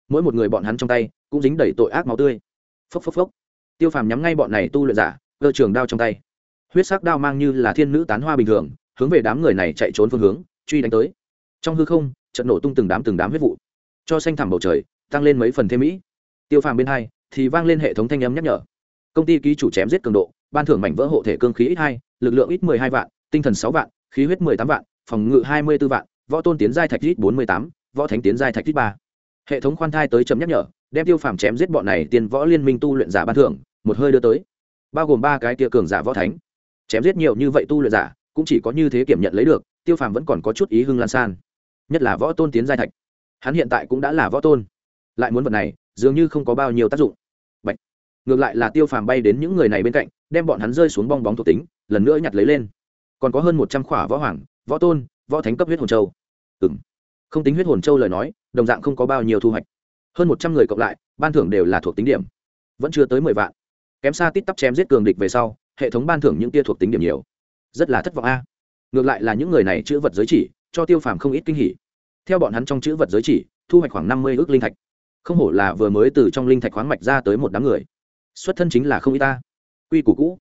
[SPEAKER 1] mỗi một người bọn hắn trong tay cũng dính đầy tội ác máu tươi. Phốc phốc phốc. Tiêu phàm nhắm ngay bọn này tu luyện giả, cơ trường đao trong tay. Huyết sắc đao mang như là thiên nữ tán hoa bình thường, hướng về đám người này chạy trốn phương hướng, truy đánh tới. Trong hư không, trận nổ tung từng đám từng đám huyết vụ. Cho xanh thẳm bầu trời, tăng lên mấy phần thêm mỹ. Tiêu phàm bên hai thì vang lên hệ thống thanh âm nhắc nhở. Công ty ký chủ chém giết cường độ, ban thưởng mảnh vỡ hộ thể cương khí ít hai, lực lượng ít mười hai vạn, tinh thần sáu vạn, khí huyết mười tám vạn, phòng ngự hai mươi b ố vạn, võ tôn tiến giai thạch ít bốn mươi tám, võ thánh tiến giai thạch ít ba. Hệ thống khoan thai tới chấm nhắc nhở, đem tiêu phàm chém giết bọn này tiền võ liên minh tu luyện giả ban thưởng, một hơi đưa tới. Bao gồm ba cái tia cường giả võ thánh. Chém giết nhiều như vậy tu luyện giả, cũng chỉ có như thế kiểm nhận lấy được, tiêu phàm vẫn còn có chút ý hưng lan san. Nhất là võ tôn tiến giai thạch. Hắn hiện tại cũng đã là võ tôn. Lại muốn vật này, dường như không có bao nhiêu tác dụng ngược lại là tiêu phàm bay đến những người này bên cạnh, đem bọn hắn rơi xuống bong bóng thuộc tính, lần nữa nhặt lấy lên. Còn có hơn một trăm khỏa võ hoàng, võ tôn, võ thánh cấp huyết hồn châu. Ừ m không tính huyết hồn châu lời nói, đồng dạng không có bao nhiêu thu hoạch. Hơn một trăm người cộng lại, ban thưởng đều là thuộc tính điểm. Vẫn chưa tới mười vạn. Kém xa tít tắp chém giết cường địch về sau, hệ thống ban thưởng những tia thuộc tính điểm nhiều. Rất là thất vọng a. Ngược lại là những người này chữ vật giới chỉ, cho tiêu phàm không ít kinh hỉ. Theo bọn hắn trong chữ vật giới chỉ, thu hoạch khoảng năm mươi ước linh thạch. Không hổ là vừa mới từ trong linh thạch khoáng mạch ra tới một đám người xuất thân chính là không ít ta. Quy củ cũ.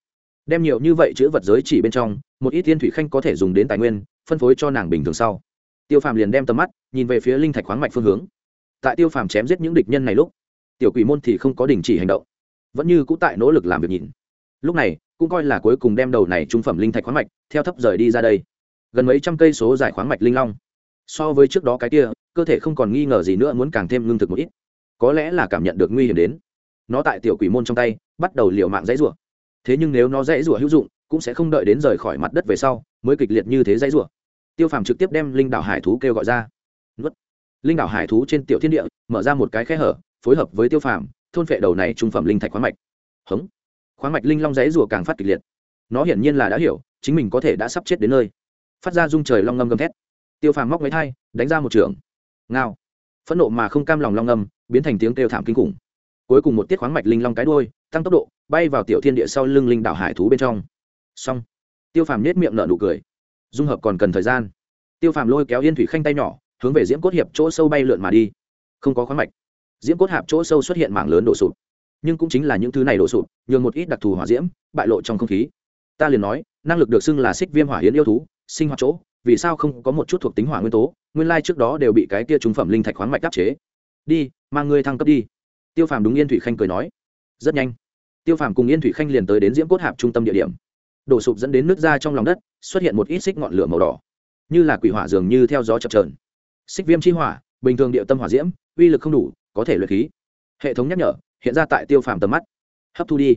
[SPEAKER 1] Đem nhiều như vậy chữ vật giới chỉ bên trong, một ít tiên thủy khanh có thể dùng đến tài nguyên, phân phối cho nàng bình thường sau. Tiêu phàm liền đem tầm mắt nhìn về phía linh thạch khoáng mạch phương hướng. Tại tiêu phàm chém giết những địch nhân này lúc, tiểu quỷ môn thì không có đình chỉ hành động, vẫn như cũ tại nỗ lực làm việc nhìn. Lúc này, cũng coi là cuối cùng đem đầu này trung phẩm linh thạch khoáng mạch theo thấp rời đi ra đây. Gần mấy trăm cây số dài khoáng mạch linh long. So với trước đó cái kia, cơ thể không còn nghi ngờ gì nữa, muốn càng thêm ngưng thực một ít. Có lẽ là cảm nhận được nguy hiểm đến nó tại tiểu quỷ môn trong tay, bắt đầu liều mạng dãy rủa. Thế nhưng nếu nó dãy rủa hữu dụng, cũng sẽ không đợi đến rời khỏi mặt đất về sau, mới kịch liệt như thế dãy rủa. Tiêu phàm trực tiếp đem linh đảo hải thú kêu gọi ra. Nuốt. linh đảo hải thú trên tiểu thiên địa, mở ra một cái khe hở, phối hợp với tiêu phàm, thôn phệ đầu này trung phẩm linh thạch khoáng mạch. Hống. Khoáng mạch linh long dãy rủa càng phát kịch liệt. Nó hiển nhiên là đã hiểu, chính mình có thể đã sắp chết đến nơi. Phát ra rung trời long ngâm gầm thét. Tiêu phàm móc mấy thai, đánh ra một trường. Ngao. Phẫn nộ mà không cam lòng long ngâm, biến thành tiếng kêu thảm kinh khủng cuối cùng một tiết khoáng mạch linh long cái đuôi, tăng tốc độ, bay vào tiểu thiên địa sau lưng linh đảo hải thú bên trong. Xong. Tiêu phàm nết miệng nở nụ cười. Dung hợp còn cần thời gian. Tiêu phàm lôi kéo yên thủy khanh tay nhỏ, hướng về diễm cốt hiệp chỗ sâu bay lượn mà đi. Không có khoáng mạch. Diễm cốt hạp chỗ sâu xuất hiện mảng lớn đổ sụp. Nhưng cũng chính là những thứ này đổ sụp, nhường một ít đặc thù hỏa diễm bại lộ trong không khí. Ta liền nói, năng lực được xưng là xích viêm hỏa hiến yêu thú, sinh hoạt chỗ, vì sao không có một chút thuộc tính hỏa nguyên tố, nguyên lai trước đó đều bị cái kia trung phẩm linh thạch khoáng mạch đáp chế. Đi, mang ngươi thăng cấp đi tiêu phàm đúng yên thủy khanh cười nói. Rất nhanh. Tiêu phàm cùng yên thủy khanh liền tới đến diễm cốt hạp trung tâm địa điểm. Đổ sụp dẫn đến nước ra trong lòng đất, xuất hiện một ít xích ngọn lửa màu đỏ. Như là quỷ hỏa dường như theo gió chập trờn xích viêm chi hỏa, bình thường địa tâm hỏa diễm, uy lực không đủ, có thể luyện khí. Hệ thống nhắc nhở, hiện ra tại tiêu phàm tầm mắt. Hấp thu đi.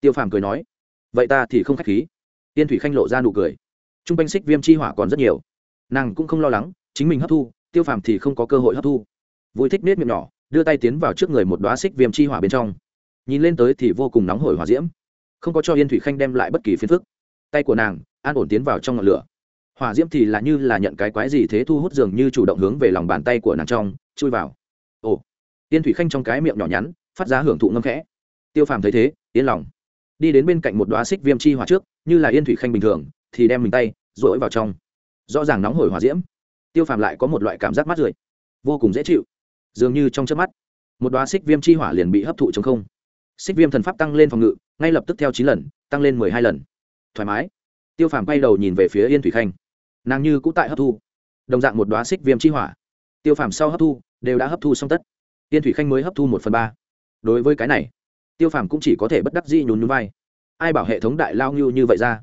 [SPEAKER 1] Tiêu phàm cười nói. Vậy ta thì không k h á c h khí. Tiên thủy khanh lộ ra nụ cười. T r u n g quanh xích viêm chi hỏa còn rất nhiều. Nàng cũng không lo lắng, chính mình hấp thu, tiêu phàm thì không có cơ hội hấp thu. Vui thích nết miệng nhỏ đưa tay tiến vào trước người một đoá xích viêm chi hỏa bên trong. Nhìn lên tới thì vô cùng nóng hổi hỏa diễm. Không có cho yên thủy khanh đem lại bất kỳ phiền phức. Tay của nàng an ổn tiến vào trong ngọn lửa. Hỏa diễm thì là như là nhận cái quái gì thế thu hút dường như chủ động hướng về lòng bàn tay của nàng trong, chui vào. Ồ. Yên thủy khanh trong cái miệng nhỏ nhắn, phát ra hưởng thụ ngâm khẽ. Tiêu phàm thấy thế, yên lòng. Đi đến bên cạnh một đoá xích viêm chi hỏa trước, như là yên thủy khanh bình thường, thì đem mình tay rỗi vào trong. Rõ ràng nóng hổi hỏa diễm. Tiêu phàm lại có một loại cảm giác mát rượi. Vô cùng dễ chịu dường như trong chớp mắt, một đoá xích viêm chi hỏa liền bị hấp thụ chống không. Xích viêm thần pháp tăng lên phòng ngự, ngay lập tức theo chín lần, tăng lên mười hai lần. Thoải mái. Tiêu phàm quay đầu nhìn về phía yên thủy khanh. Nàng như cũng tại hấp thu. Đồng dạng một đoá xích viêm chi hỏa. Tiêu phàm sau hấp thu, đều đã hấp thu xong tất. Yên thủy khanh mới hấp thu một phần ba. Đối với cái này, tiêu phàm cũng chỉ có thể bất đắc dĩ nhún nhún vai. Ai bảo hệ thống đại lao như như vậy ra?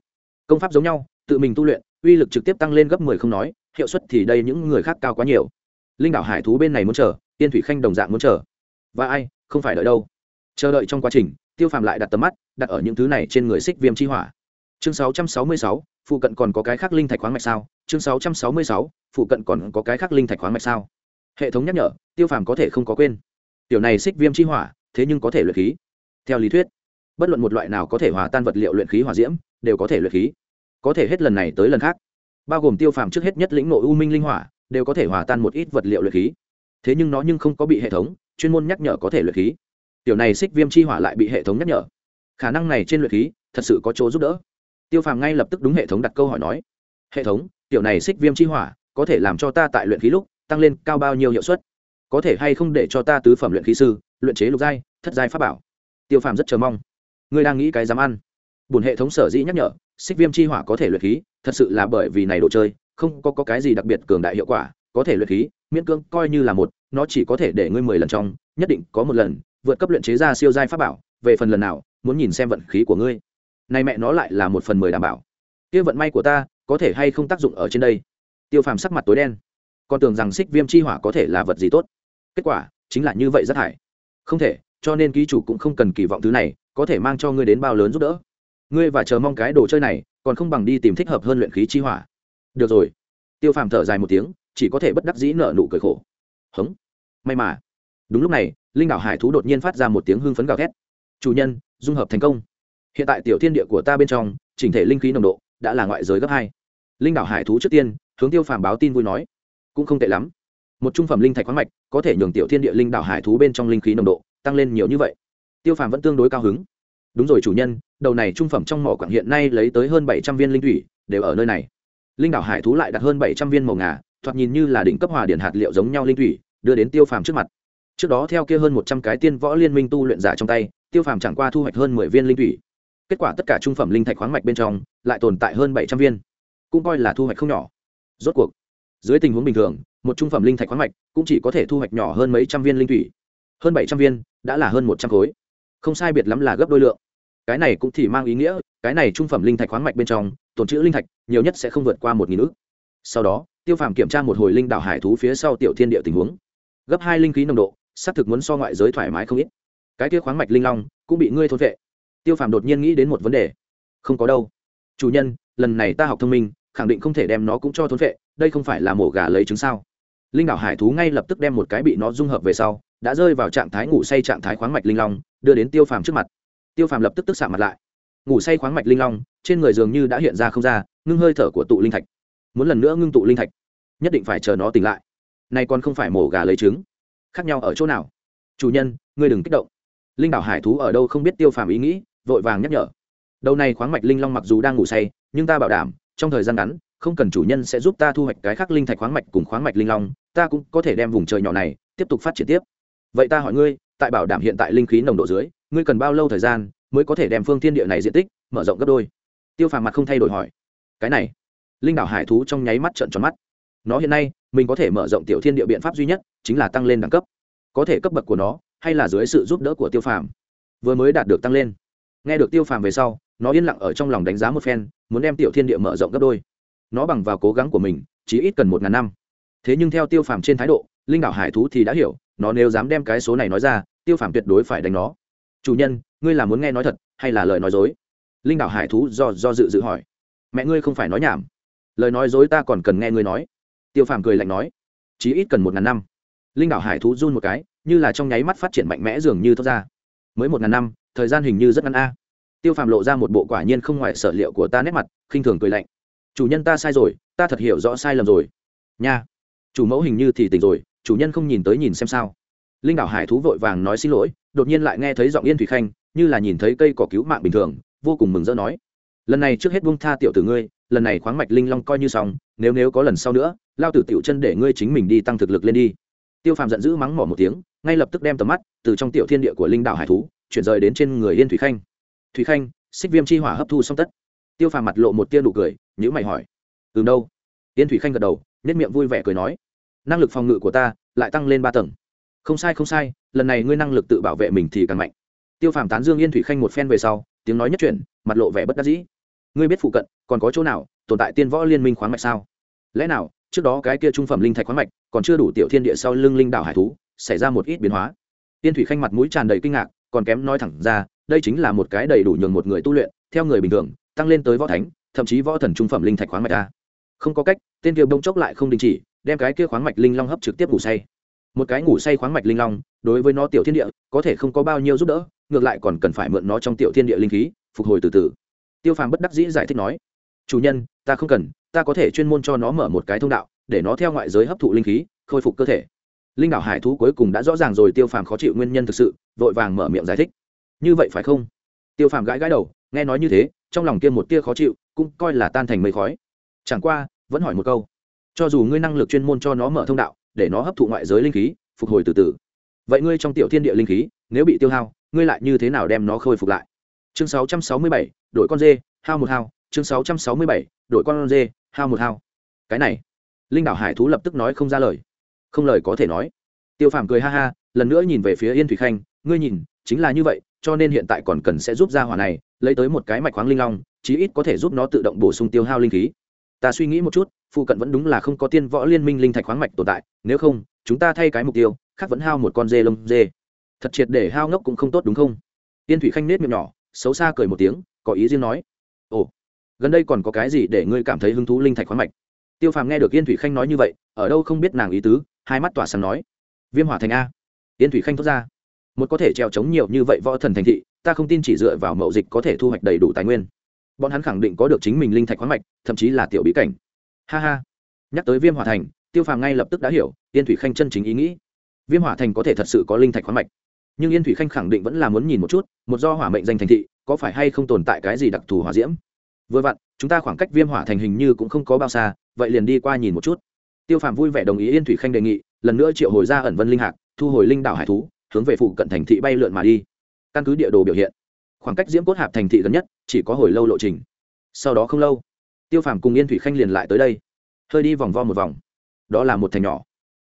[SPEAKER 1] Công pháp giống nhau, tự mình tu luyện, uy lực trực tiếp tăng lên gấp mười không nói, hiệu suất thì đây những người khác cao quá nhiều. Linh đảo hải thú bên này muốn chờ tiên thủy khanh đồng dạng muốn chờ. Và ai không phải đợi đâu. Chờ đợi trong quá trình tiêu phàm lại đặt tầm mắt đặt ở những thứ này trên người xích viêm chi hỏa. Chương 666, phụ cận còn có cái khác linh thạch khoáng mạch sao? Chương 666, phụ cận còn có cái khác linh thạch khoáng mạch sao? Hệ thống nhắc nhở tiêu phàm có thể không có quên. Tiểu này xích viêm chi hỏa thế nhưng có thể luyện khí. Theo lý thuyết bất luận một loại nào có thể hòa tan vật liệu luyện khí hòa diễm đều có thể luyện khí. Có thể hết lần này tới lần khác. Bao gồm tiêu phàm trước hết nhất lĩnh nội u minh linh hỏa đều có thể hòa tan một ít vật liệu luyện khí thế nhưng nó nhưng không có bị hệ thống chuyên môn nhắc nhở có thể luyện khí. Tiểu này xích viêm chi hỏa lại bị hệ thống nhắc nhở. Khả năng này trên luyện khí thật sự có chỗ giúp đỡ. Tiêu phàm ngay lập tức đúng hệ thống đặt câu hỏi nói hệ thống tiểu này xích viêm chi hỏa có thể làm cho ta tại luyện khí lúc tăng lên cao bao nhiêu hiệu suất? Có thể hay không để cho ta tứ phẩm luyện khí sư luyện chế lục giai thất giai pháp bảo? Tiêu phàm rất chờ mong. Ngươi đang nghĩ cái dám ăn? Bùn hệ thống sở dĩ nhắc nhở xích viêm chi hỏa có thể luyện khí thật sự là bởi vì này đồ chơi không có, có cái gì đặc biệt cường đại hiệu quả có thể luyện khí, miễn cưỡng coi như là một, nó chỉ có thể để ngươi mười lần trong, nhất định có một lần, vượt cấp luyện chế ra siêu giai pháp bảo, về phần lần nào, muốn nhìn xem vận khí của ngươi. Nay mẹ nó lại là một phần mười đảm bảo. Kia vận may của ta, có thể hay không tác dụng ở trên đây? Tiêu phàm sắc mặt tối đen. Còn tưởng rằng xích viêm chi hỏa có thể là vật gì tốt. Kết quả, chính là như vậy rất hại. Không thể, cho nên ký chủ cũng không cần kỳ vọng thứ này, có thể mang cho ngươi đến bao lớn giúp đỡ. Ngươi và chờ mong cái đồ chơi này, còn không bằng đi tìm thích hợp hơn luyện khí chi hỏa. Được rồi. Tiêu phàm thở dài một tiếng chỉ có thể bất đắc dĩ nở nụ cười khổ. Hống. May mà. Đúng lúc này, linh đảo hải thú đột nhiên phát ra một tiếng hưng phấn gào thét. Chủ nhân, dung hợp thành công. Hiện tại tiểu thiên địa của ta bên trong, chỉnh thể linh khí nồng độ đã là ngoại giới gấp hai. Linh đảo hải thú trước tiên, hướng tiêu phàm báo tin vui nói. Cũng không tệ lắm. Một trung phẩm linh thạch khoáng mạch, có thể nhường tiểu thiên địa linh đảo hải thú bên trong linh khí nồng độ tăng lên nhiều như vậy. Tiêu phàm vẫn tương đối cao hứng. Đúng rồi chủ nhân, đầu này trung phẩm trong mỏ quảng hiện nay lấy tới hơn bảy trăm viên linh thủy, đều ở nơi này. Linh đảo hải thú lại đặt hơn bảy trăm viên màu ngà thoạt nhìn như là đỉnh cấp hòa điển hạt liệu giống nhau linh thủy, đưa đến tiêu phàm trước mặt. Trước đó theo kia hơn một trăm cái tiên võ liên minh tu luyện giả trong tay, tiêu phàm chẳng qua thu hoạch hơn mười viên linh thủy. Kết quả tất cả trung phẩm linh thạch khoáng mạch bên trong, lại tồn tại hơn bảy trăm viên. Cũng coi là thu hoạch không nhỏ. Rốt cuộc, dưới tình huống bình thường, một trung phẩm linh thạch khoáng mạch cũng chỉ có thể thu hoạch nhỏ hơn mấy trăm viên linh thủy. Hơn bảy trăm viên, đã là hơn một trăm khối. Không sai biệt lắm là gấp đôi lượng. Cái này cũng thì mang ý nghĩa, cái này trung phẩm linh thạch khoáng mạch bên trong, tồn chữ linh thạch nhiều nhất sẽ không vượt qua một nghìn ước sau đó tiêu phàm kiểm tra một hồi linh đạo hải thú phía sau tiểu thiên địa tình huống. Gấp hai linh khí nồng độ, xác thực muốn so ngoại giới thoải mái không ít. Cái kia khoáng mạch linh long cũng bị ngươi thôn vệ. Tiêu phàm đột nhiên nghĩ đến một vấn đề. Không có đâu. Chủ nhân, lần này ta học thông minh, khẳng định không thể đem nó cũng cho thôn vệ, đây không phải là mổ gà lấy trứng sao? Linh đảo hải thú ngay lập tức đem một cái bị nó dung hợp về sau, đã rơi vào trạng thái ngủ say trạng thái khoáng mạch linh long, đưa đến tiêu phàm trước mặt. Tiêu phàm lập tức tức xạ mặt lại. Ngủ say khoáng mạch linh long, trên người dường như đã hiện ra không ra, ngưng hơi thở của tụ linh thạch muốn lần nữa ngưng tụ linh thạch, nhất định phải chờ nó tỉnh lại. Nay còn không phải mổ gà lấy trứng. Khác nhau ở chỗ nào? Chủ nhân, ngươi đừng kích động. Linh đảo hải thú ở đâu không biết tiêu phàm ý nghĩ, vội vàng nhắc nhở. Đầu này khoáng mạch linh long mặc dù đang ngủ say, nhưng ta bảo đảm, trong thời gian ngắn, không cần chủ nhân sẽ giúp ta thu hoạch cái khác linh thạch khoáng mạch cùng khoáng mạch linh long, ta cũng có thể đem vùng trời nhỏ này tiếp tục phát triển tiếp. Vậy ta hỏi ngươi, tại bảo đảm hiện tại linh khí nồng độ dưới, ngươi cần bao lâu thời gian mới có thể đem phương thiên địa này diện tích mở rộng gấp đôi? Tiêu phàm mặt không thay đổi hỏi. Cái này linh đảo hải thú trong nháy mắt trận tròn mắt. Nó hiện nay, mình có thể mở rộng tiểu thiên địa biện pháp duy nhất, chính là tăng lên đẳng cấp. Có thể cấp bậc của nó, hay là dưới sự giúp đỡ của tiêu phàm. Vừa mới đạt được tăng lên. Nghe được tiêu phàm về sau, nó yên lặng ở trong lòng đánh giá một phen, muốn đem tiểu thiên địa mở rộng gấp đôi. Nó bằng vào cố gắng của mình, chỉ ít cần một ngàn năm. Thế nhưng theo tiêu phàm trên thái độ, linh đảo hải thú thì đã hiểu, nó nếu dám đem cái số này nói ra, tiêu phàm tuyệt đối phải đánh nó. Chủ nhân, ngươi là muốn nghe nói thật, hay là lời nói dối? Linh đảo hải thú do do dự dự hỏi. Mẹ ngươi không phải nói nhảm lời nói dối ta còn cần nghe ngươi nói. Tiêu phàm cười lạnh nói chí ít cần một ngàn năm. Linh đảo hải thú run một cái, như là trong nháy mắt phát triển mạnh mẽ dường như thoát ra. Mới một ngàn năm, thời gian hình như rất ngắn a. Tiêu phàm lộ ra một bộ quả nhiên không ngoài sở liệu của ta nét mặt, khinh thường cười lạnh. Chủ nhân ta sai rồi, ta thật hiểu rõ sai lầm rồi. Nha, chủ mẫu hình như thì tỉnh rồi, chủ nhân không nhìn tới nhìn xem sao. Linh đảo hải thú vội vàng nói xin lỗi, đột nhiên lại nghe thấy giọng yên thủy khanh, như là nhìn thấy cây cỏ cứu mạng bình thường, vô cùng mừng rỡ nói, lần này trước hết buông tha tiểu tử ngươi lần này khoáng mạch linh long coi như xong, nếu nếu có lần sau nữa, lao tử tiểu chân để ngươi chính mình đi tăng thực lực lên đi. Tiêu phàm giận dữ mắng mỏ một tiếng, ngay lập tức đem tầm mắt từ trong tiểu thiên địa của linh đảo hải thú, chuyển rời đến trên người yên thủy khanh. Thủy khanh, xích viêm chi hỏa hấp thu xong tất. Tiêu phàm mặt lộ một tia nụ cười nhữ mày hỏi. Từ đâu. Yên thủy khanh gật đầu nhất miệng vui vẻ cười nói. Năng lực phòng ngự của ta lại tăng lên ba tầng. Không sai không sai, lần này ngươi năng lực tự bảo vệ mình thì càng mạnh. Tiêu phàm tán dương yên thủy khanh một phen về sau, tiếng nói nhất chuyển, mặt lộ vẻ bất đắc dĩ ngươi biết phụ cận còn có chỗ nào tồn tại tiên võ liên minh khoáng mạch sao? Lẽ nào, trước đó cái kia trung phẩm linh thạch khoáng mạch còn chưa đủ tiểu thiên địa sau lưng linh đảo hải thú, xảy ra một ít biến hóa? Tiên thủy khanh mặt mũi tràn đầy kinh ngạc, còn kém nói thẳng ra, đây chính là một cái đầy đủ nhường một người tu luyện, theo người bình thường, tăng lên tới võ thánh, thậm chí võ thần trung phẩm linh thạch khoáng mạch ta không có cách tên kia bông chốc lại không đình chỉ, đem cái kia khoáng mạch linh long hấp trực tiếp ngủ say. Một cái ngủ say khoáng mạch linh long, đối với nó tiểu thiên địa, có thể không có bao nhiêu giúp đỡ, ngược lại còn cần phải mượn nó trong tiểu thiên địa linh khí, phục hồi từ từ tiêu phàm bất đắc dĩ giải thích nói chủ nhân ta không cần ta có thể chuyên môn cho nó mở một cái thông đạo để nó theo ngoại giới hấp thụ linh khí khôi phục cơ thể. Linh đảo hải thú cuối cùng đã rõ ràng rồi tiêu phàm khó chịu nguyên nhân thực sự vội vàng mở miệng giải thích. Như vậy phải không? Tiêu phàm gãi gãi đầu nghe nói như thế trong lòng kia một tia khó chịu cũng coi là tan thành mây khói. Chẳng qua vẫn hỏi một câu cho dù ngươi năng lực chuyên môn cho nó mở thông đạo để nó hấp thụ ngoại giới linh khí phục hồi từ từ vậy ngươi trong tiểu thiên địa linh khí nếu bị tiêu hao ngươi lại như thế nào đem nó khôi phục lại? Chương 667, đổi con dê hao một hao chương 667, đổi con dê hao một hao. Cái này linh đảo hải thú lập tức nói không ra lời. Không lời có thể nói. Tiêu phàm cười ha ha lần nữa nhìn về phía yên thủy khanh ngươi nhìn chính là như vậy cho nên hiện tại còn cần sẽ giúp ra hỏa này lấy tới một cái mạch khoáng linh long chí ít có thể giúp nó tự động bổ sung tiêu hao linh khí. Ta suy nghĩ một chút phụ cận vẫn đúng là không có tiên võ liên minh linh thạch khoáng mạch tồn tại nếu không chúng ta thay cái mục tiêu khác vẫn hao một con dê lông dê. Thật triệt để hao ngốc cũng không tốt đúng không? Tiên thủy khanh nết miệng nhỏ xấu xa cười một tiếng có ý riêng nói. Ồ, gần đây còn có cái gì để ngươi cảm thấy hứng thú linh thạch khoáng mạch? Tiêu phàm nghe được yên thủy khanh nói như vậy, ở đâu không biết nàng ý tứ, hai mắt tỏa sáng nói. Viêm hỏa thành a. Yên thủy khanh thốt ra. Một có thể treo chống nhiều như vậy võ thần thành thị, ta không tin chỉ dựa vào mậu dịch có thể thu hoạch đầy đủ tài nguyên. Bọn hắn khẳng định có được chính mình linh thạch khoáng mạch, thậm chí là tiểu bí cảnh. Ha ha. Nhắc tới viêm hỏa thành, tiêu phàm ngay lập tức đã hiểu, yên thủy khanh chân chính ý nghĩ. Viêm hỏa thành có thể thật sự có linh thạch khoáng mạch. Nhưng yên thủy khanh khẳng định vẫn là muốn nhìn một chút, một do hỏa mệnh danh thành thị có phải hay không tồn tại cái gì đặc thù hỏa diễm? Vừa vặn, chúng ta khoảng cách viêm hỏa thành hình như cũng không có bao xa, vậy liền đi qua nhìn một chút. Tiêu phàm vui vẻ đồng ý yên thủy khanh đề nghị, lần nữa triệu hồi ra ẩn vân linh hạc, thu hồi linh đảo hải thú, hướng về phụ cận thành thị bay lượn mà đi. Căn cứ địa đồ biểu hiện, khoảng cách diễm cốt hạp thành thị gần nhất, chỉ có hồi lâu lộ trình. Sau đó không lâu, tiêu phàm cùng yên thủy khanh liền lại tới đây. Hơi đi vòng vo một vòng. Đó là một thành nhỏ.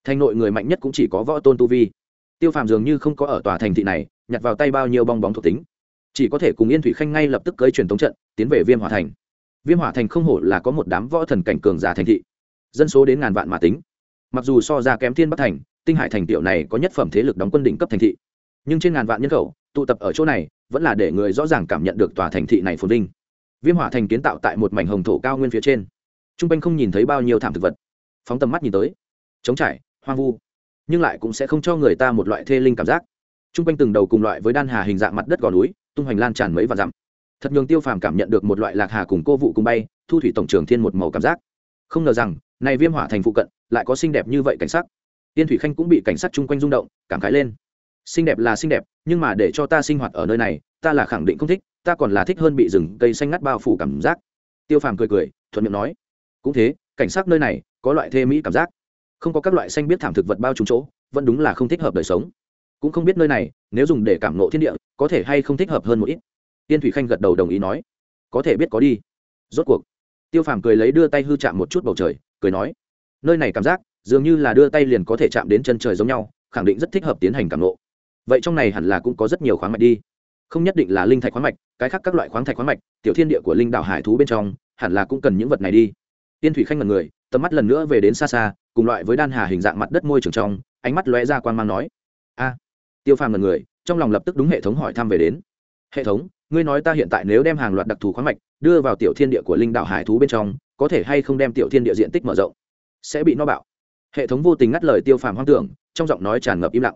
[SPEAKER 1] Thành nội người mạnh nhất cũng chỉ có võ tôn tu vi. Tiêu phàm dường như không có ở tòa thành thị này, nhặt vào tay bao nhiêu bong bóng thuộc tính chỉ có thể cùng yên thủy khanh ngay lập tức cưới truyền thống trận, tiến về viêm hỏa thành. Viêm hỏa thành không hổ là có một đám võ thần cảnh cường giả thành thị. Dân số đến ngàn vạn mà tính. Mặc dù so ra kém thiên bắc thành, tinh hải thành tiểu này có nhất phẩm thế lực đóng quân đỉnh cấp thành thị. Nhưng trên ngàn vạn nhân khẩu, tụ tập ở chỗ này, vẫn là để người rõ ràng cảm nhận được tòa thành thị này phồn vinh. Viêm hỏa thành kiến tạo tại một mảnh hồng thổ cao nguyên phía trên. T r u n g quanh không nhìn thấy bao nhiêu thảm thực vật. Phóng tầm mắt nhìn tới. Chống trải, hoang vu. Nhưng lại cũng sẽ không cho người ta một loại thê linh cảm giác. T r u n g quanh từng đầu cùng loại với đan hà hình dạng mặt đất gò núi tung hoành lan tràn mấy và dặm. Thật nhường tiêu phàm cảm nhận được một loại lạc hà cùng cô vụ cùng bay, thu thủy tổng trưởng thiên một màu cảm giác. Không ngờ rằng, này viêm hỏa thành phụ cận, lại có xinh đẹp như vậy cảnh sắc. Tiên thủy khanh cũng bị cảnh sắc chung quanh rung động, cảm khái lên. Xinh đẹp là xinh đẹp, nhưng mà để cho ta sinh hoạt ở nơi này, ta là khẳng định không thích, ta còn là thích hơn bị rừng cây xanh ngắt bao phủ cảm giác. Tiêu phàm cười cười, thuận miệng nói. Cũng thế, cảnh sắc nơi này, có loại thê mỹ cảm giác. Không có các loại xanh biết thảm thực vật bao trùm chỗ, vẫn đúng là không thích hợp đời sống cũng không biết nơi này, nếu dùng để cảm nộ thiên địa, có thể hay không thích hợp hơn một ít. Tiên thủy khanh gật đầu đồng ý nói. Có thể biết có đi. Rốt cuộc, tiêu phàm cười lấy đưa tay hư chạm một chút bầu trời, cười nói. Nơi này cảm giác, dường như là đưa tay liền có thể chạm đến chân trời giống nhau, khẳng định rất thích hợp tiến hành cảm nộ vậy trong này hẳn là cũng có rất nhiều khoáng mạch đi. Không nhất định là linh thạch khoáng mạch, cái khác các loại khoáng thạch khoáng mạch, tiểu thiên địa của linh đảo hải thú bên trong, hẳn là cũng cần những vật này đi. Tiên thủy khanh là người, tầm mắt lần nữa về đến xa xa, cùng loại với đan hà hình dạng mặt đất môi trường trong, ánh mắt lóe ra quan mang nói. A tiêu phàm là người, trong lòng lập tức đúng hệ thống hỏi thăm về đến. Hệ thống, ngươi nói ta hiện tại nếu đem hàng loạt đặc thù khoáng mạch đưa vào tiểu thiên địa của linh đạo hải thú bên trong, có thể hay không đem tiểu thiên địa diện tích mở rộng? Sẽ bị no bạo. Hệ thống vô tình ngắt lời tiêu phàm hoang tưởng, trong giọng nói tràn ngập im lặng.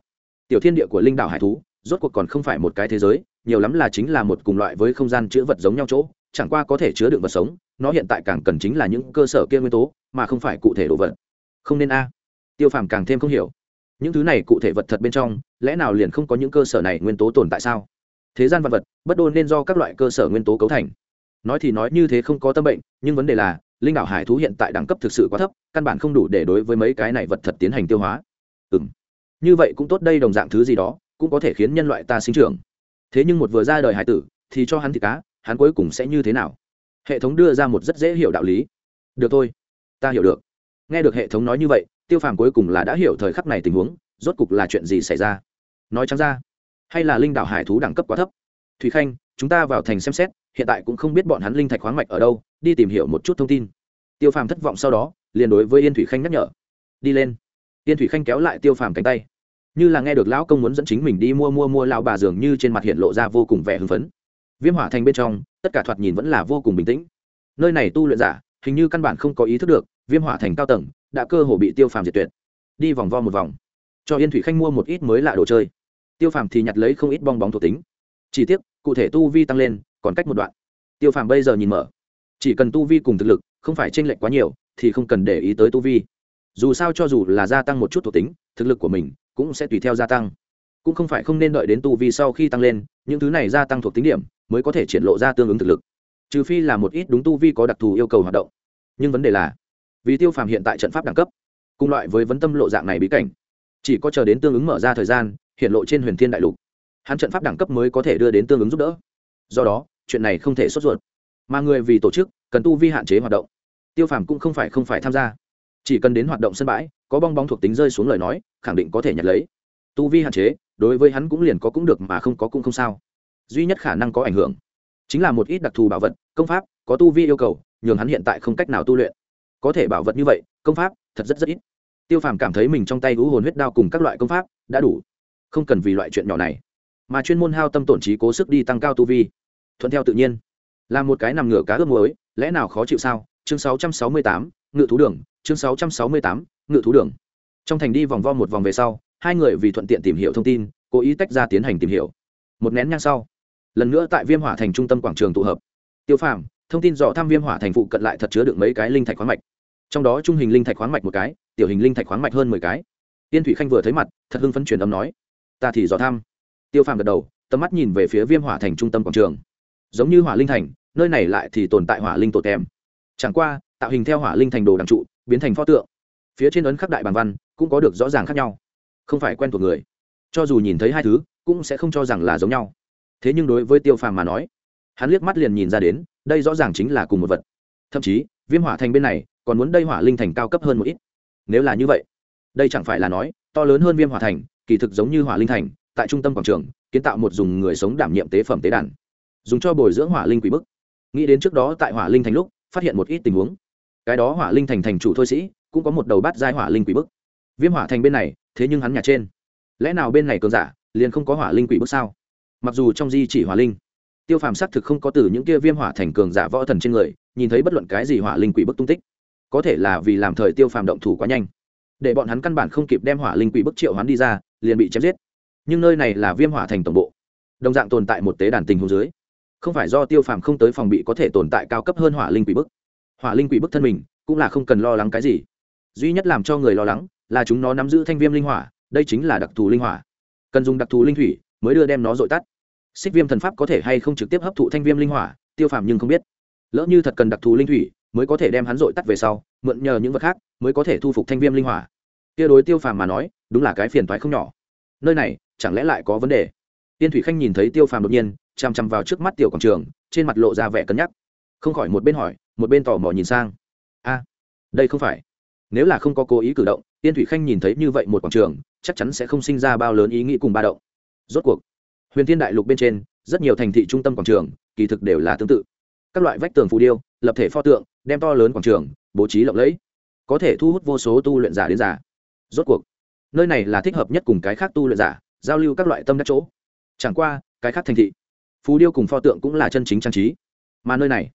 [SPEAKER 1] Tiểu thiên địa của linh đạo hải thú, rốt cuộc còn không phải một cái thế giới, nhiều lắm là chính là một cùng loại với không gian chữ vật giống nhau chỗ, chẳng qua có thể chứa đựng vật sống, nó hiện tại càng cần chính là những cơ sở kia nguyên tố, mà không phải cụ thể đồ vật. Không nên a. Tiêu phàm càng thêm không hiểu những thứ này cụ thể vật thật bên trong, lẽ nào liền không có những cơ sở này nguyên tố tồn tại sao? Thế gian vật vật, bất đôn nên do các loại cơ sở nguyên tố cấu thành. Nói thì nói như thế không có tâm bệnh, nhưng vấn đề là, linh đảo hải thú hiện tại đẳng cấp thực sự quá thấp, căn bản không đủ để đối với mấy cái này vật thật tiến hành tiêu hóa. Ừ m như vậy cũng tốt đây đồng dạng thứ gì đó, cũng có thể khiến nhân loại ta sinh trưởng. Thế nhưng một vừa ra đời hải tử, thì cho hắn thịt cá, hắn cuối cùng sẽ như thế nào? Hệ thống đưa ra một rất dễ hiểu đạo lý. Được thôi. Ta hiểu được. Nghe được hệ thống nói như vậy tiêu phàm cuối cùng là đã hiểu thời khắc này tình huống, rốt cục là chuyện gì xảy ra? Nói chẳng ra, hay là linh đạo hải thú đẳng cấp quá thấp? Thủy khanh, chúng ta vào thành xem xét, hiện tại cũng không biết bọn hắn linh thạch khoáng mạch ở đâu, đi tìm hiểu một chút thông tin. Tiêu phàm thất vọng sau đó, liền đối với yên thủy khanh nhắc nhở. Đi lên. Yên thủy khanh kéo lại tiêu phàm cánh tay. Như là nghe được lão công muốn dẫn chính mình đi mua mua mua lao bà dường như trên mặt hiện lộ ra vô cùng vẻ hưng phấn. Viêm hỏa thành bên trong, tất cả thoạt nhìn vẫn là vô cùng bình tĩnh. Nơi này tu luyện giả, hình như căn bản không có ý thức được viêm hỏa thành cao tầng, đã cơ hồ bị tiêu phàm diệt tuyệt. Đi vòng vo một vòng. Cho yên thủy khanh mua một ít mới lạ đồ chơi. Tiêu phàm thì nhặt lấy không ít bong bóng thuộc tính. Chỉ tiếc, cụ thể tu vi tăng lên, còn cách một đoạn. Tiêu phàm bây giờ nhìn mở. Chỉ cần tu vi cùng thực lực không phải tranh lệch quá nhiều, thì không cần để ý tới tu vi. Dù sao cho dù là gia tăng một chút thuộc tính, thực lực của mình cũng sẽ tùy theo gia tăng. Cũng không phải không nên đợi đến tu vi sau khi tăng lên, những thứ này gia tăng thuộc tính điểm mới có thể triển lộ ra tương ứng thực lực. Trừ phi là một ít đúng tu vi có đặc thù yêu cầu hoạt động. Nhưng vấn đề là vì tiêu phàm hiện tại trận pháp đẳng cấp, cùng loại với vấn tâm lộ dạng này bí cảnh, chỉ có chờ đến tương ứng mở ra thời gian, hiện lộ trên huyền thiên đại lục, hắn trận pháp đẳng cấp mới có thể đưa đến tương ứng giúp đỡ. Do đó, chuyện này không thể sốt ruột. Mà người vì tổ chức, cần tu vi hạn chế hoạt động. Tiêu phàm cũng không phải không phải tham gia. Chỉ cần đến hoạt động sân bãi, có bong bóng thuộc tính rơi xuống lời nói, khẳng định có thể nhặt lấy. Tu vi hạn chế, đối với hắn cũng liền có cũng được mà không có cũng không sao. Duy nhất khả năng có ảnh hưởng, chính là một ít đặc thù bảo vật, công pháp, có tu vi yêu cầu, nhường hắn hiện tại không cách nào tu luyện có thể bảo vật như vậy công pháp thật rất rất ít. Tiêu phàm cảm thấy mình trong tay hú hồn huyết đao cùng các loại công pháp đã đủ. Không cần vì loại chuyện nhỏ này mà chuyên môn hao tâm tổn trí cố sức đi tăng cao tu vi. Thuận theo tự nhiên là một cái nằm ngửa cá ướp muối lẽ nào khó chịu sao? Chương 668, ngự thú đường chương 668, ngự thú đường. Trong thành đi vòng vo một vòng về sau hai người vì thuận tiện tìm hiểu thông tin cố ý tách ra tiến hành tìm hiểu. Một nén nhang sau lần nữa tại viêm hỏa thành trung tâm quảng trường tụ hợp. Tiêu phàm thông tin dò thăm viêm hỏa thành phụ cận lại thật chứa được mấy cái linh thạch khoáng mạch. Trong đó trung hình linh thạch khoáng mạch một cái, tiểu hình linh thạch khoáng mạch hơn mười cái. Tiên thủy khanh vừa thấy mặt, thật hưng phấn truyền âm nói, ta thì dò thăm tiêu phàm gật đầu, tầm mắt nhìn về phía viêm hỏa thành trung tâm quảng trường. Giống như hỏa linh thành, nơi này lại thì tồn tại hỏa linh tổ tem chẳng qua, tạo hình theo hỏa linh thành đồ đằng trụ, biến thành pho tượng. Phía trên ấn khắc đại bản văn, cũng có được rõ ràng khác nhau. Không phải quen thuộc người. Cho dù nhìn thấy hai thứ, cũng sẽ không cho rằng là giống nhau. Thế nhưng đối với tiêu phàm mà nói hắn liếc mắt liền nhìn ra đến, đây rõ ràng chính là cùng một vật. Thậm chí, viêm hỏa thành bên này, còn muốn đây hỏa linh thành cao cấp hơn một ít. Nếu là như vậy, đây chẳng phải là nói, to lớn hơn viêm hỏa thành, kỳ thực giống như hỏa linh thành, tại trung tâm quảng trường, kiến tạo một dùng người sống đảm nhiệm tế phẩm tế đàn, dùng cho bồi dưỡng hỏa linh quỷ bức. Nghĩ đến trước đó tại hỏa linh thành lúc, phát hiện một ít tình huống. Cái đó hỏa linh thành thành chủ thôi sĩ, cũng có một đầu bát giai hỏa linh quỷ bức. Viêm hỏa thành bên này, thế nhưng hắn nhà trên. Lẽ nào bên này cường giả, liền không có hỏa linh quỷ bức sao? Mặc dù trong di chỉ hỏa linh tiêu phàm xác thực không có từ những kia viêm hỏa thành cường giả võ thần trên người, nhìn thấy bất luận cái gì hỏa linh quỷ bức tung tích. Có thể là vì làm thời tiêu phàm động thủ quá nhanh. Để bọn hắn căn bản không kịp đem hỏa linh quỷ bức triệu hắn đi ra, liền bị chém giết. Nhưng nơi này là viêm hỏa thành tổng bộ. Đồng dạng tồn tại một tế đàn tình hồ dưới. Không phải do tiêu phàm không tới phòng bị có thể tồn tại cao cấp hơn hỏa linh quỷ bức. Hỏa linh quỷ bức thân mình, cũng là không cần lo lắng cái gì. Duy nhất làm cho người lo lắng, là chúng nó nắm giữ thanh viêm linh hỏa, đây chính là đặc thù linh hỏa. Cần dùng đặc thù linh thủy mới đưa đem nó dội tắt xích viêm thần pháp có thể hay không trực tiếp hấp thụ thanh viêm linh hỏa, tiêu phàm nhưng không biết. Lỡ như thật cần đặc thù linh thủy, mới có thể đem hắn dội tắt về sau, mượn nhờ những vật khác, mới có thể thu phục thanh viêm linh hỏa. Kia đối tiêu phàm mà nói, đúng là cái phiền toái không nhỏ. Nơi này, chẳng lẽ lại có vấn đề? Tiên thủy khanh nhìn thấy tiêu phàm đột nhiên, chằm chằm vào trước mắt tiểu quảng trường, trên mặt lộ ra vẻ cân nhắc. Không khỏi một bên hỏi, một bên tò mò nhìn sang. A, đây không phải. Nếu là không có cố ý cử động, tiên thủy khanh nhìn thấy như vậy một quảng trường, chắc chắn sẽ không sinh ra bao lớn ý nghĩ cùng ba động. Rốt cuộc huyền thiên đại lục bên trên, rất nhiều thành thị trung tâm quảng trường, kỳ thực đều là tương tự. Các loại vách tường phù điêu, lập thể pho tượng, đem to lớn quảng trường, bố trí lộng lẫy, có thể thu hút vô số tu luyện giả đến giả. Rốt cuộc, nơi này là thích hợp nhất cùng cái khác tu luyện giả, giao lưu các loại tâm đắc chỗ. Chẳng qua, cái khác thành thị, phù điêu cùng pho tượng cũng là chân chính trang trí. Mà nơi này,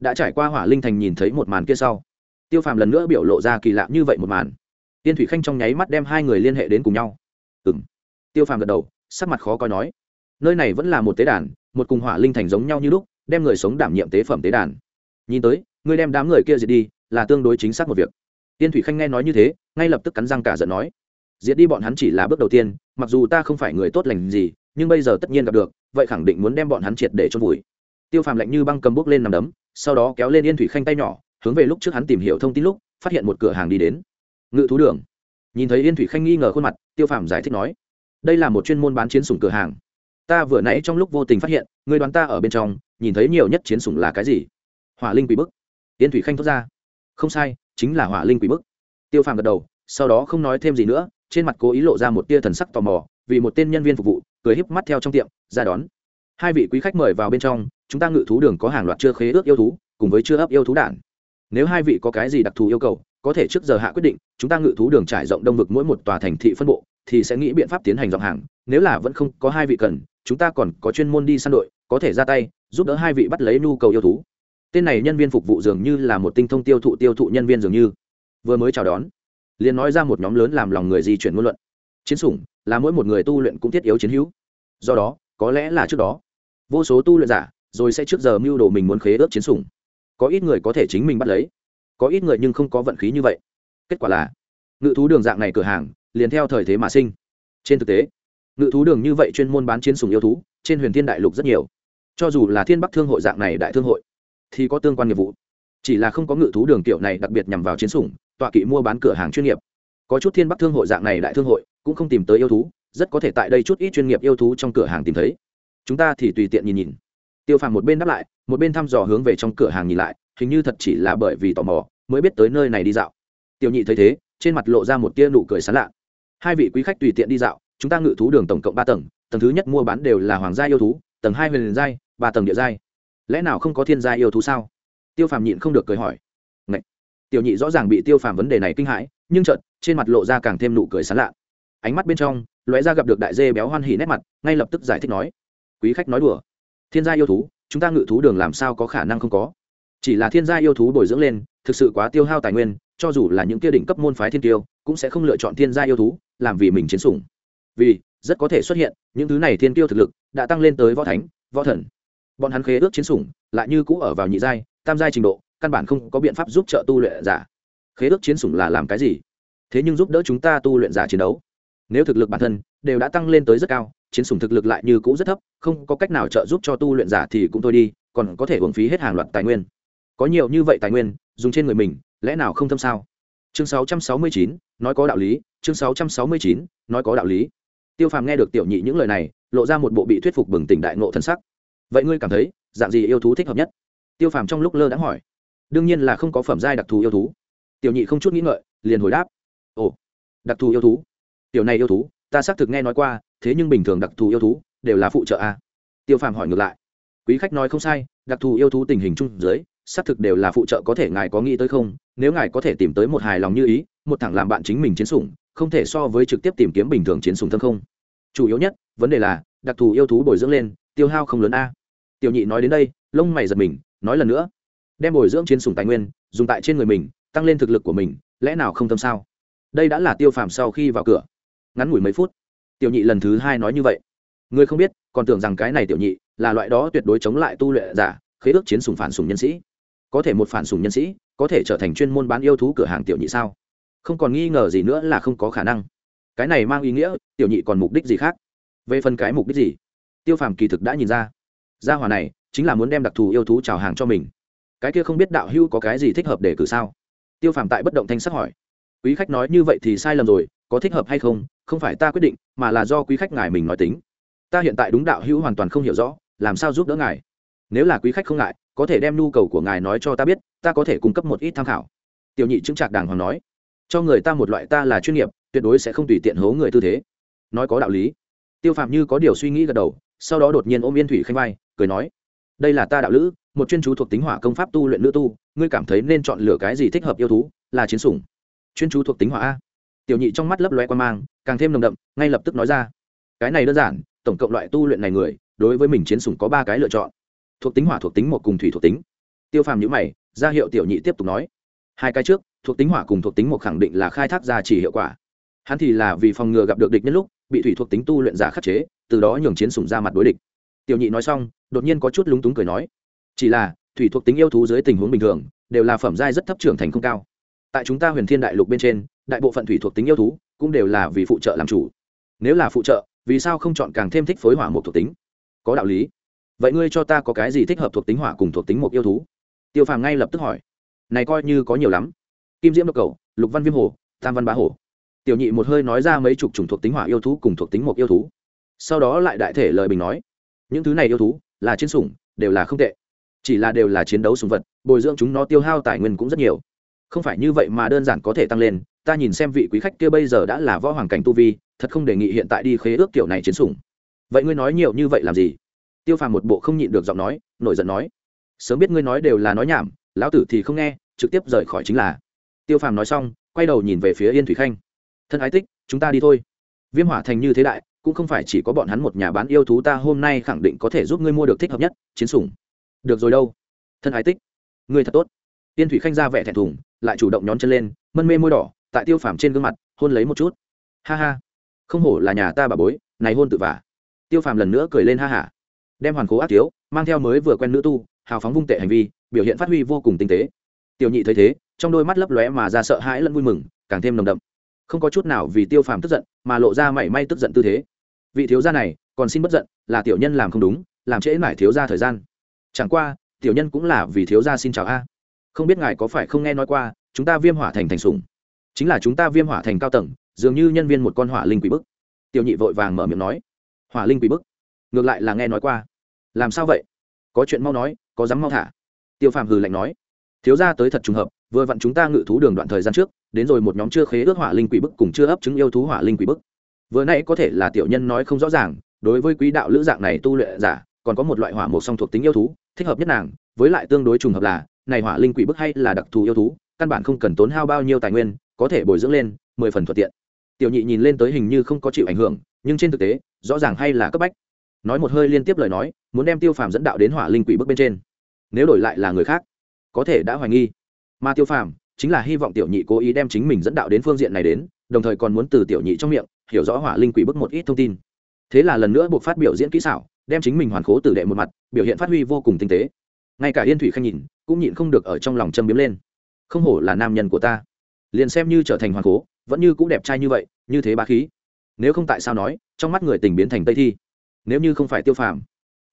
[SPEAKER 1] đã trải qua hỏa linh thành nhìn thấy một màn kia sau, tiêu phàm lần nữa biểu lộ ra kỳ lạ như vậy một màn. Tiên thủy khanh trong nháy mắt đem hai người liên hệ đến cùng nhau. Ừ m tiêu phàm gật đầu, sắc mặt khó coi nói nơi này vẫn là một tế đàn, một cùng hỏa linh thành giống nhau như lúc, đem người sống đảm nhiệm tế phẩm tế đàn. Nhìn tới ngươi đem đám người kia diệt đi, là tương đối chính xác một việc. Tiên thủy khanh nghe nói như thế, ngay lập tức cắn răng cả giận nói, diệt đi bọn hắn chỉ là bước đầu tiên, mặc dù ta không phải người tốt lành gì, nhưng bây giờ tất nhiên gặp được, vậy khẳng định muốn đem bọn hắn triệt để cho vùi. Tiêu phàm lạnh như băng cầm bước lên nằm đấm, sau đó kéo lên yên thủy khanh tay nhỏ, hướng về lúc trước hắn tìm hiểu thông tin lúc, phát hiện một cửa hàng đi đến. Ngự thú đường. Nhìn thấy yên thủy khanh nghi ngờ khuôn mặt, tiêu phàm giải thích nói, đây là một chuyên môn bán chiến sủng cửa hàng ta vừa nãy trong lúc vô tình phát hiện người đoán ta ở bên trong, nhìn thấy nhiều nhất chiến sủng là cái gì? Hỏa linh quỷ bức. Yên thủy khanh thốt ra. Không sai, chính là hỏa linh quỷ bức. Tiêu phàm gật đầu, sau đó không nói thêm gì nữa, trên mặt cố ý lộ ra một tia thần sắc tò mò, vì một tên nhân viên phục vụ, cười híp mắt theo trong tiệm, ra đón. Hai vị quý khách mời vào bên trong, chúng ta ngự thú đường có hàng loạt chưa khế ước yêu thú, cùng với chưa ấp yêu thú đản nếu hai vị có cái gì đặc thù yêu cầu, có thể trước giờ hạ quyết định, chúng ta ngự thú đường trải rộng đông vực mỗi một tòa thành thị phân bộ, thì sẽ nghĩ biện pháp tiến hành dọn hàng, nếu là vẫn không có hai vị cần chúng ta còn có chuyên môn đi săn đội, có thể ra tay, giúp đỡ hai vị bắt lấy nhu cầu yêu thú. Tên này nhân viên phục vụ dường như là một tinh thông tiêu thụ tiêu thụ nhân viên dường như. Vừa mới chào đón, liền nói ra một nhóm lớn làm lòng người di chuyển ngôn luận. Chiến sủng là mỗi một người tu luyện cũng thiết yếu chiến hữu. Do đó, có lẽ là trước đó, vô số tu luyện giả rồi sẽ trước giờ mưu đồ mình muốn khế ước chiến sủng. Có ít người có thể chính mình bắt lấy, có ít người nhưng không có vận khí như vậy. Kết quả là, ngự thú đường dạng này cửa hàng liền theo thời thế mà sinh. Trên thực tế ngự thú đường như vậy chuyên môn bán chiến sủng yêu thú, trên huyền thiên đại lục rất nhiều. Cho dù là thiên bắc thương hội dạng này đại thương hội, thì có tương quan nghiệp vụ. Chỉ là không có ngự thú đường kiểu này đặc biệt nhằm vào chiến sủng, tọa kỵ mua bán cửa hàng chuyên nghiệp. Có chút thiên bắc thương hội dạng này đại thương hội, cũng không tìm tới yêu thú, rất có thể tại đây chút ít chuyên nghiệp yêu thú trong cửa hàng tìm thấy. Chúng ta thì tùy tiện nhìn nhìn. Tiêu phàm một bên đáp lại, một bên thăm dò hướng về trong cửa hàng nhìn lại, hình như thật chỉ là bởi vì tò mò, mới biết tới nơi này đi dạo. Tiểu nhị thấy thế, trên mặt lộ ra một tia nụ cười sán lạ. Hai vị quý khách tùy tiện đi dạo chúng ta ngự thú đường tổng cộng ba tầng tầng thứ nhất mua bán đều là hoàng gia yêu thú, tầng hai huyền giai, ba tầng địa giai. Lẽ nào không có thiên gia yêu thú sao? Tiêu phàm nhịn không được cười hỏi. Ngậy! tiểu nhị rõ ràng bị tiêu phàm vấn đề này kinh hãi, nhưng chợt, trên mặt lộ ra càng thêm nụ cười sán lạ. Ánh mắt bên trong, lóe ra gặp được đại dê béo hoan hỉ nét mặt, ngay lập tức giải thích nói. Quý khách nói đùa. Thiên gia yêu thú, chúng ta ngự thú đường làm sao có khả năng không có? Chỉ là thiên gia yêu thú bồi dưỡng lên, thực sự quá tiêu hao tài nguyên, cho dù là những kia đỉnh cấp môn phái thiên tiêu, cũng sẽ không lựa chọn thiên gia yêu thú, làm vì mình chiến sủng vì rất có thể xuất hiện những thứ này thiên tiêu thực lực đã tăng lên tới võ thánh võ thần. Bọn hắn khế ước chiến sủng lại như cũ ở vào nhị giai tam giai trình độ căn bản không có biện pháp giúp trợ tu luyện giả. Khế ước chiến sủng là làm cái gì? Thế nhưng giúp đỡ chúng ta tu luyện giả chiến đấu. Nếu thực lực bản thân đều đã tăng lên tới rất cao chiến sủng thực lực lại như cũ rất thấp không có cách nào trợ giúp cho tu luyện giả thì cũng thôi đi còn có thể hưởng phí hết hàng loạt tài nguyên. Có nhiều như vậy tài nguyên dùng trên người mình lẽ nào không thâm sao? Chương 669, nói có đạo lý chương 669, nói có đạo lý tiêu phàm nghe được tiểu nhị những lời này, lộ ra một bộ bị thuyết phục bừng tỉnh đại ngộ thân sắc. Vậy ngươi cảm thấy, dạng gì yêu thú thích hợp nhất? Tiêu phàm trong lúc lơ đãng hỏi. Đương nhiên là không có phẩm giai đặc thù yêu thú. Tiểu nhị không chút nghĩ ngợi, liền hồi đáp. Ồ, đặc thù yêu thú? Tiểu này yêu thú, ta xác thực nghe nói qua, thế nhưng bình thường đặc thù yêu thú đều là phụ trợ a. Tiêu phàm hỏi ngược lại. Quý khách nói không sai, đặc thù yêu thú tình hình chung dưới, xác thực đều là phụ trợ có thể ngài có nghĩ tới không? Nếu ngài có thể tìm tới một hài lòng như ý, một thẳng làm bạn chính mình chiến sủng không thể so với trực tiếp tìm kiếm bình thường chiến súng thâm không. Chủ yếu nhất, vấn đề là, đặc thù yêu thú bồi dưỡng lên, tiêu hao không lớn a. Tiểu nhị nói đến đây, lông mày giật mình, nói lần nữa. Đem bồi dưỡng chiến sùng tài nguyên, dùng tại trên người mình, tăng lên thực lực của mình, lẽ nào không tâm sao? Đây đã là tiêu phàm sau khi vào cửa. Ngắn ngủi mấy phút. Tiểu nhị lần thứ hai nói như vậy. Người không biết, còn tưởng rằng cái này tiểu nhị là loại đó tuyệt đối chống lại tu luyện giả, khế ước chiến sùng phản sùng nhân sĩ. Có thể một phản sùng nhân sĩ, có thể trở thành chuyên môn bán yêu thú cửa hàng tiểu nhị sao? Không còn nghi ngờ gì nữa là không có khả năng. Cái này mang ý nghĩa, tiểu nhị còn mục đích gì khác? Về phần cái mục đích gì? Tiêu phàm kỳ thực đã nhìn ra. Gia hòa này chính là muốn đem đặc thù yêu thú trào hàng cho mình. Cái kia không biết đạo hưu có cái gì thích hợp để cử sao? Tiêu phàm tại bất động thanh sắc hỏi. Quý khách nói như vậy thì sai lầm rồi, có thích hợp hay không không phải ta quyết định, mà là do quý khách ngài mình nói tính. Ta hiện tại đúng đạo hữu hoàn toàn không hiểu rõ, làm sao giúp đỡ ngài? Nếu là quý khách không ngại, có thể đem nhu cầu của ngài nói cho ta biết, ta có thể cung cấp một ít tham khảo. Tiểu nhị chứng trạc đàng hoàng nói cho người ta một loại ta là chuyên nghiệp, tuyệt đối sẽ không tùy tiện hố người tư thế. Nói có đạo lý. Tiêu phạm như có điều suy nghĩ gật đầu, sau đó đột nhiên ôm yên thủy khanh vai, cười nói, đây là ta đạo lữ, một chuyên chú thuộc tính hỏa công pháp tu luyện nữ tu, ngươi cảm thấy nên chọn lựa cái gì thích hợp yêu thú, là chiến sủng. Chuyên chú thuộc tính hỏa a. Tiểu nhị trong mắt lấp loe quan mang, càng thêm nồng đậm, ngay lập tức nói ra, cái này đơn giản, tổng cộng loại tu luyện này người, đối với mình chiến sủng có ba cái lựa chọn. Thuộc tính hỏa thuộc tính một cùng thủy thuộc tính. Tiêu phàm nhữ mày, ra hiệu tiểu nhị tiếp tục nói, hai cái trước thuộc tính hỏa cùng thuộc tính một khẳng định là khai thác ra chỉ hiệu quả. Hắn thì là vì phòng ngừa gặp được địch nhân lúc, bị thủy thuộc tính tu luyện giả khắc chế, từ đó nhường chiến sủng ra mặt đối địch. Tiểu nhị nói xong, đột nhiên có chút lúng túng cười nói, chỉ là, thủy thuộc tính yêu thú dưới tình huống bình thường, đều là phẩm giai rất thấp trưởng thành không cao. Tại chúng ta huyền thiên đại lục bên trên, đại bộ phận thủy thuộc tính yêu thú cũng đều là vì phụ trợ làm chủ. Nếu là phụ trợ, vì sao không chọn càng thêm thích phối hỏa một thuộc tính? Có đạo lý. Vậy ngươi cho ta có cái gì thích hợp thuộc tính hỏa cùng thuộc tính một yêu thú? Tiêu phàm ngay lập tức hỏi. Này coi như có nhiều lắm kim diễm độc cầu, lục văn viêm hồ, tam văn bá hồ. Tiểu nhị một hơi nói ra mấy chục chủng thuộc tính hỏa yêu thú cùng thuộc tính một yêu thú. Sau đó lại đại thể lời bình nói, những thứ này yêu thú là chiến sủng, đều là không tệ. Chỉ là đều là chiến đấu sùng vật, bồi dưỡng chúng nó tiêu hao tài nguyên cũng rất nhiều. Không phải như vậy mà đơn giản có thể tăng lên, ta nhìn xem vị quý khách kia bây giờ đã là võ hoàng cảnh tu vi, thật không đề nghị hiện tại đi khế ước kiểu này chiến sủng. Vậy ngươi nói nhiều như vậy làm gì? Tiêu phàm một bộ không nhịn được giọng nói, nổi giận nói, sớm biết ngươi nói đều là nói nhảm, lão tử thì không nghe, trực tiếp rời khỏi chính là tiêu phàm nói xong, quay đầu nhìn về phía yên thủy khanh. Thân ái tích, chúng ta đi thôi. Viêm hỏa thành như thế đại, cũng không phải chỉ có bọn hắn một nhà bán yêu thú ta hôm nay khẳng định có thể giúp ngươi mua được thích hợp nhất, chiến sủng. Được rồi đâu. Thân ái tích, ngươi thật tốt. Yên thủy khanh ra vẻ thẹn thùng, lại chủ động nhón chân lên, mân mê môi đỏ, tại tiêu phàm trên gương mặt, hôn lấy một chút. Ha ha. Không hổ là nhà ta bà bối, này hôn tự vả. Tiêu phàm lần nữa cười lên ha hả đem hoàn cố ác tiếu mang theo mới vừa quen nữ tu, hào phóng vung tệ hành vi, biểu hiện phát huy vô cùng tinh tế. Tiểu nhị thấy thế trong đôi mắt lấp lóe mà ra sợ hãi lẫn vui mừng, càng thêm nồng đậm. Không có chút nào vì tiêu phàm tức giận, mà lộ ra mảy may tức giận tư thế. Vị thiếu gia này, còn xin bất giận, là tiểu nhân làm không đúng, làm trễ mải thiếu gia thời gian. Chẳng qua, tiểu nhân cũng là vì thiếu gia xin chào a. Không biết ngài có phải không nghe nói qua, chúng ta viêm hỏa thành thành sủng. Chính là chúng ta viêm hỏa thành cao tầng, dường như nhân viên một con hỏa linh quỷ bức. Tiểu nhị vội vàng mở miệng nói. Hỏa linh quỷ bức? Ngược lại là nghe nói qua. Làm sao vậy? Có chuyện mau nói, có dám mau thả? Tiêu phàm hừ lạnh nói. Thiếu gia tới thật trùng hợp vừa vặn chúng ta ngự thú đường đoạn thời gian trước, đến rồi một nhóm chưa khế ước hỏa linh quỷ bức cùng chưa ấp chứng yêu thú hỏa linh quỷ bức. Vừa nãy có thể là tiểu nhân nói không rõ ràng, đối với quý đạo lữ dạng này tu luyện giả, còn có một loại hỏa một song thuộc tính yêu thú, thích hợp nhất nàng, với lại tương đối trùng hợp là, này hỏa linh quỷ bức hay là đặc thù yêu thú, căn bản không cần tốn hao bao nhiêu tài nguyên, có thể bồi dưỡng lên, mười phần thuận tiện. Tiểu nhị nhìn lên tới hình như không có chịu ảnh hưởng, nhưng trên thực tế, rõ ràng hay là cấp bách. Nói một hơi liên tiếp lời nói, muốn đem tiêu phàm dẫn đạo đến hỏa linh quỷ bước bên trên. Nếu đổi lại là người khác, có thể đã hoài nghi mà tiêu phàm chính là hy vọng tiểu nhị cố ý đem chính mình dẫn đạo đến phương diện này đến, đồng thời còn muốn từ tiểu nhị trong miệng hiểu rõ hỏa linh quỷ bức một ít thông tin. Thế là lần nữa buộc phát biểu diễn kỹ xảo, đem chính mình hoàn khố tử đệ một mặt, biểu hiện phát huy vô cùng tinh tế. Ngay cả yên thủy khanh nhìn, cũng nhịn không được ở trong lòng châm biếm lên. Không hổ là nam nhân của ta. Liền xem như trở thành hoàn cố vẫn như cũng đẹp trai như vậy, như thế ba khí. Nếu không tại sao nói, trong mắt người tình biến thành tây thi? Nếu như không phải tiêu phàm,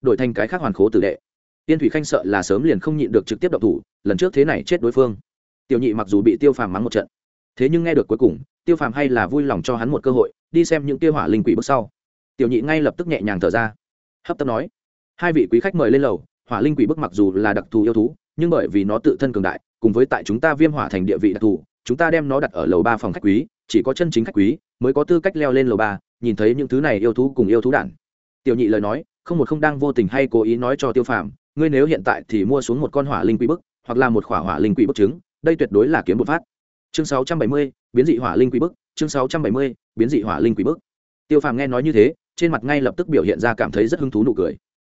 [SPEAKER 1] đổi thành cái khác hoàn khố tử đệ tiên thủy khanh sợ là sớm liền không nhịn được trực tiếp động thủ, lần trước thế này chết đối phương. Tiểu nhị mặc dù bị tiêu phàm mắng một trận, thế nhưng nghe được cuối cùng, tiêu phàm hay là vui lòng cho hắn một cơ hội, đi xem những tiêu hỏa linh quỷ bước sau. Tiểu nhị ngay lập tức nhẹ nhàng thở ra, hấp tấp nói, hai vị quý khách mời lên lầu, hỏa linh quỷ bức mặc dù là đặc thù yêu thú, nhưng bởi vì nó tự thân cường đại, cùng với tại chúng ta viêm hỏa thành địa vị đặc thù, chúng ta đem nó đặt ở lầu ba phòng khách quý, chỉ có chân chính khách quý mới có tư cách leo lên lầu ba, nhìn thấy những thứ này yêu thú cùng yêu thú đản. Tiểu nhị lời nói, không một không đang vô tình hay cố ý nói cho tiêu phàm ngươi nếu hiện tại thì mua xuống một con hỏa linh quỷ bức hoặc là một khỏa hỏa linh quỷ bức trứng đây tuyệt đối là kiếm một phát. Chương 670, biến dị hỏa linh quỷ bức chương 670, biến dị hỏa linh quỷ bức. Tiêu phàm nghe nói như thế trên mặt ngay lập tức biểu hiện ra cảm thấy rất hứng thú nụ cười.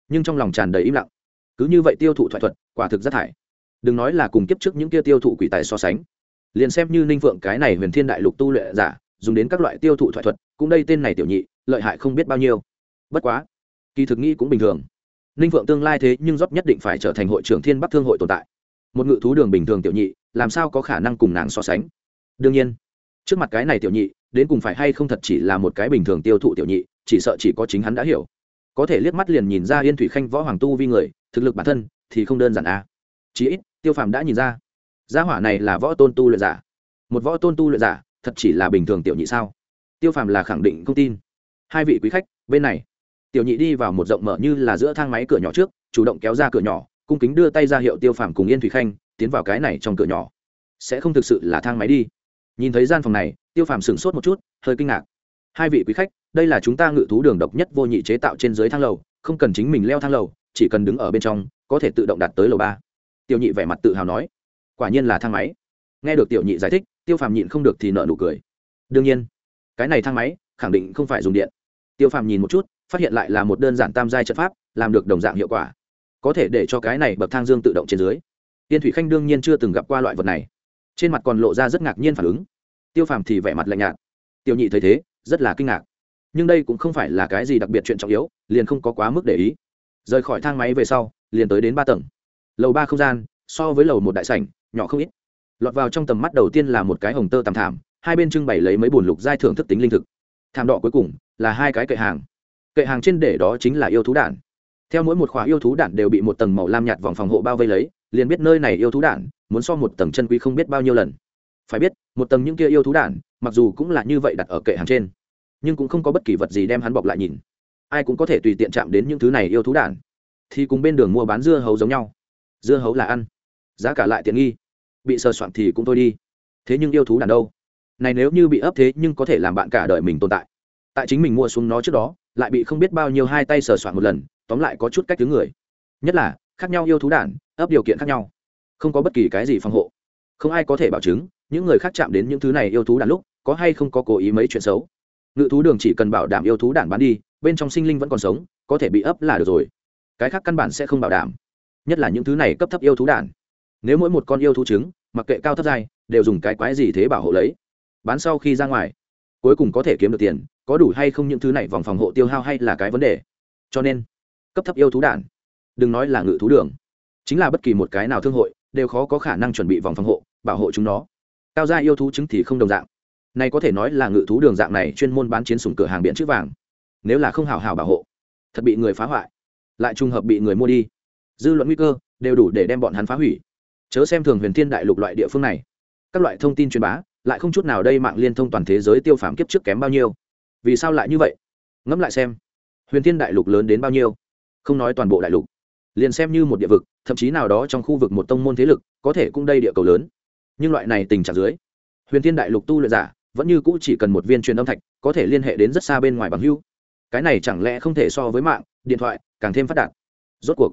[SPEAKER 1] Nhưng trong lòng tràn đầy im lặng. Cứ như vậy tiêu thụ thoại thuật quả thực rất thải. Đừng nói là cùng kiếp trước những kia tiêu thụ quỷ tài so sánh. Liền xem như ninh phượng cái này huyền thiên đại lục tu luyện giả dùng đến các loại tiêu thụ thoại thuật cũng đây tên này tiểu nhị lợi hại không biết bao nhiêu. Bất quá kỳ thực nghĩ cũng bình thường ninh phượng tương lai thế nhưng rót nhất định phải trở thành hội trưởng thiên bắc thương hội tồn tại. Một ngự thú đường bình thường tiểu nhị, làm sao có khả năng cùng nàng so sánh? Đương nhiên, trước mặt cái này tiểu nhị, đến cùng phải hay không thật chỉ là một cái bình thường tiêu thụ tiểu nhị, chỉ sợ chỉ có chính hắn đã hiểu. Có thể liếc mắt liền nhìn ra yên thủy khanh võ hoàng tu vi người, thực lực bản thân thì không đơn giản à. chí ít, tiêu phàm đã nhìn ra, gia hỏa này là võ tôn tu luyện giả. Một võ tôn tu luyện giả, thật chỉ là bình thường tiểu nhị sao? Tiêu phàm là khẳng định không tin. Hai vị quý khách, bên này tiểu nhị đi vào một rộng mở như là giữa thang máy cửa nhỏ trước, chủ động kéo ra cửa nhỏ, cung kính đưa tay ra hiệu tiêu phàm cùng yên thủy khanh, tiến vào cái này trong cửa nhỏ. Sẽ không thực sự là thang máy đi. Nhìn thấy gian phòng này, tiêu phàm sửng sốt một chút, hơi kinh ngạc. Hai vị quý khách, đây là chúng ta ngự thú đường độc nhất vô nhị chế tạo trên dưới thang lầu, không cần chính mình leo thang lầu, chỉ cần đứng ở bên trong, có thể tự động đạt tới lầu ba. Tiểu nhị vẻ mặt tự hào nói. Quả nhiên là thang máy. Nghe được tiểu nhị giải thích, tiêu phàm nhịn không được thì nợ nụ cười. Đương nhiên, cái này thang máy khẳng định không phải dùng điện. Tiêu phàm nhìn một chút phát hiện lại là một đơn giản tam giai trận pháp, làm được đồng dạng hiệu quả. Có thể để cho cái này bậc thang dương tự động trên dưới. Tiên thủy khanh đương nhiên chưa từng gặp qua loại vật này. Trên mặt còn lộ ra rất ngạc nhiên phản ứng. Tiêu phàm thì vẻ mặt lạnh nhạt. Tiểu nhị thấy thế, rất là kinh ngạc. Nhưng đây cũng không phải là cái gì đặc biệt chuyện trọng yếu, liền không có quá mức để ý. Rời khỏi thang máy về sau, liền tới đến ba tầng. Lầu ba không gian, so với lầu một đại sảnh, nhỏ không ít. Lọt vào trong tầm mắt đầu tiên là một cái hồng tơ tằm thảm, hai bên trưng bày lấy mấy buồn lục giai thưởng thức tính linh thực. Thảm đỏ cuối cùng là hai cái kệ hàng kệ hàng trên để đó chính là yêu thú đản. Theo mỗi một khóa yêu thú đản đều bị một tầng màu lam nhạt vòng phòng hộ bao vây lấy, liền biết nơi này yêu thú đản muốn so một tầng chân quý không biết bao nhiêu lần. Phải biết, một tầng những kia yêu thú đản, mặc dù cũng là như vậy đặt ở kệ hàng trên, nhưng cũng không có bất kỳ vật gì đem hắn bọc lại nhìn. Ai cũng có thể tùy tiện chạm đến những thứ này yêu thú đản. Thì cùng bên đường mua bán dưa hấu giống nhau. Dưa hấu là ăn, giá cả lại tiện nghi. Bị sờ soạn thì cũng thôi đi. Thế nhưng yêu thú đàn đâu? Này nếu như bị ấp thế nhưng có thể làm bạn cả đời mình tồn tại. Tại chính mình mua xuống nó trước đó lại bị không biết bao nhiêu hai tay sờ soạn một lần, tóm lại có chút cách thứ người. Nhất là, khác nhau yêu thú đản, ấp điều kiện khác nhau. Không có bất kỳ cái gì phòng hộ. Không ai có thể bảo chứng, những người khác chạm đến những thứ này yêu thú đản lúc, có hay không có cố ý mấy chuyện xấu. Ngự thú đường chỉ cần bảo đảm yêu thú đản bán đi, bên trong sinh linh vẫn còn sống, có thể bị ấp là được rồi. Cái khác căn bản sẽ không bảo đảm. Nhất là những thứ này cấp thấp yêu thú đản. Nếu mỗi một con yêu thú trứng, mặc kệ cao thấp dai đều dùng cái quái gì thế bảo hộ lấy. Bán sau khi ra ngoài, cuối cùng có thể kiếm được tiền có đủ hay không những thứ này vòng phòng hộ tiêu hao hay là cái vấn đề? Cho nên, cấp thấp yêu thú đản đừng nói là ngự thú đường, chính là bất kỳ một cái nào thương hội đều khó có khả năng chuẩn bị vòng phòng hộ, bảo hộ chúng nó. Cao gia yêu thú chứng thì không đồng dạng. Này có thể nói là ngự thú đường dạng này chuyên môn bán chiến sủng cửa hàng biển chữ vàng. Nếu là không hào hào bảo hộ, thật bị người phá hoại, lại trùng hợp bị người mua đi, dư luận nguy cơ đều đủ để đem bọn hắn phá hủy. Chớ xem thường huyền thiên đại lục loại địa phương này. Các loại thông tin truyền bá, lại không chút nào đây mạng liên thông toàn thế giới tiêu phàm kiếp trước kém bao nhiêu vì sao lại như vậy? Ngẫm lại xem, huyền thiên đại lục lớn đến bao nhiêu? Không nói toàn bộ đại lục, liền xem như một địa vực, thậm chí nào đó trong khu vực một tông môn thế lực, có thể cũng đây địa cầu lớn. Nhưng loại này tình trạng dưới, huyền thiên đại lục tu luyện giả vẫn như cũ chỉ cần một viên truyền âm thạch, có thể liên hệ đến rất xa bên ngoài bằng hưu. Cái này chẳng lẽ không thể so với mạng, điện thoại, càng thêm phát đạt. Rốt cuộc,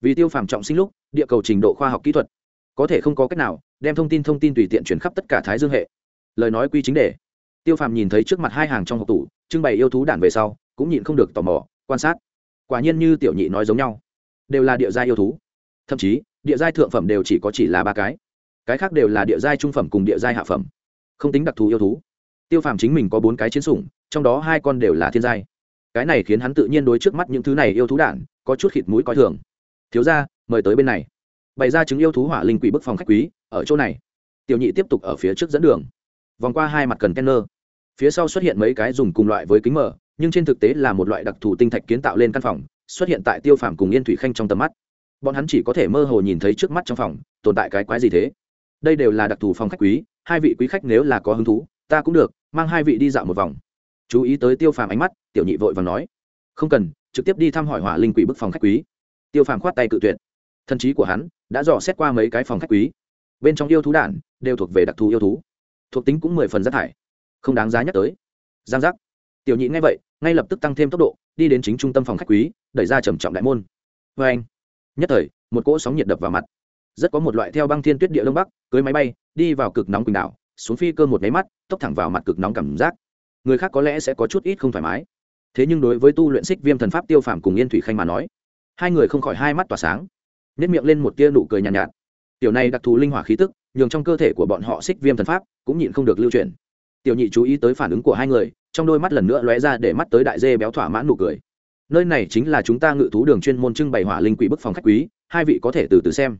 [SPEAKER 1] vì tiêu phàm trọng sinh lúc, địa cầu trình độ khoa học kỹ thuật, có thể không có cách nào đem thông tin thông tin tùy tiện chuyển khắp tất cả thái dương hệ. Lời nói quy chính đề tiêu phàm nhìn thấy trước mặt hai hàng trong hộp tủ, trưng bày yêu thú đản về sau, cũng nhịn không được tò mò, quan sát. Quả nhiên như tiểu nhị nói giống nhau. Đều là địa giai yêu thú. Thậm chí, địa giai thượng phẩm đều chỉ có chỉ là ba cái. Cái khác đều là địa giai trung phẩm cùng địa giai hạ phẩm. Không tính đặc thù yêu thú. Tiêu phàm chính mình có bốn cái chiến sủng, trong đó hai con đều là thiên giai. Cái này khiến hắn tự nhiên đối trước mắt những thứ này yêu thú đản, có chút khịt mũi coi thường. Thiếu ra mời tới bên này. Bày ra chứng yêu thú hỏa linh quỷ bức phòng khách quý, ở chỗ này. Tiểu nhị tiếp tục ở phía trước dẫn đường. Vòng qua hai mặt cần kenner phía sau xuất hiện mấy cái dùng cùng loại với kính mở, nhưng trên thực tế là một loại đặc thù tinh thạch kiến tạo lên căn phòng, xuất hiện tại tiêu phàm cùng yên thủy khanh trong tầm mắt. Bọn hắn chỉ có thể mơ hồ nhìn thấy trước mắt trong phòng, tồn tại cái quái gì thế? Đây đều là đặc thù phòng khách quý, hai vị quý khách nếu là có hứng thú, ta cũng được, mang hai vị đi dạo một vòng. Chú ý tới tiêu phàm ánh mắt, tiểu nhị vội và nói, không cần, trực tiếp đi thăm hỏi hỏa linh quỷ bức phòng khách quý. Tiêu phàm khoát tay cự tuyệt. Thần trí của hắn đã dò xét qua mấy cái phòng khách quý. Bên trong yêu thú đản đều thuộc về đặc thù yêu thú, thuộc tính cũng mười phần rác thải không đáng giá nhắc tới. Giang giác. Tiểu nhị ngay vậy ngay lập tức tăng thêm tốc độ đi đến chính trung tâm phòng khách quý đẩy ra trầm trọng đại môn. Vê anh. Nhất thời một cỗ sóng nhiệt đập vào mặt. Rất có một loại theo băng thiên tuyết địa đông bắc cưới máy bay đi vào cực nóng quỳnh đảo xuống phi cơ một máy mắt tốc thẳng vào mặt cực nóng cảm giác. Người khác có lẽ sẽ có chút ít không thoải mái. Thế nhưng đối với tu luyện xích viêm thần pháp tiêu phàm cùng yên thủy khanh mà nói hai người không khỏi hai mắt tỏa sáng nếp miệng lên một tia nụ cười nhàn nhạt, nhạt. Tiểu này đặc thù linh hỏa khí tức nhường trong cơ thể của bọn họ xích viêm thần pháp cũng nhịn không được lưu truyền tiểu nhị chú ý tới phản ứng của hai người trong đôi mắt lần nữa lóe ra để mắt tới đại dê béo thỏa mãn nụ cười. Nơi này chính là chúng ta ngự thú đường chuyên môn trưng bày hỏa linh quỷ bức phòng khách quý hai vị có thể từ từ xem.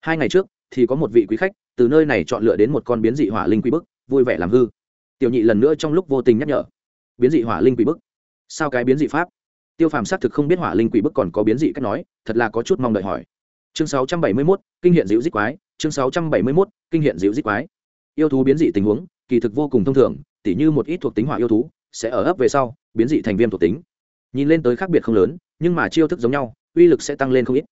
[SPEAKER 1] Hai ngày trước thì có một vị quý khách từ nơi này chọn lựa đến một con biến dị hỏa linh quỷ bức vui vẻ làm hư. Tiểu nhị lần nữa trong lúc vô tình nhắc nhở. Biến dị hỏa linh quỷ bức? Sao cái biến dị pháp? Tiêu phàm xác thực không biết hỏa linh quỷ bức còn có biến dị cách nói thật là có chút mong đợi hỏi. Chương 671, kinh hiện dịu dích quái chương 671, kinh hiện dịu dích quái. Yêu thú biến dị tình huống kỳ thực vô cùng thông thường, tỉ như một ít thuộc tính hỏa yêu thú, sẽ ở ấp về sau, biến dị thành viêm thuộc tính. Nhìn lên tới khác biệt không lớn, nhưng mà chiêu thức giống nhau, uy lực sẽ tăng lên không ít.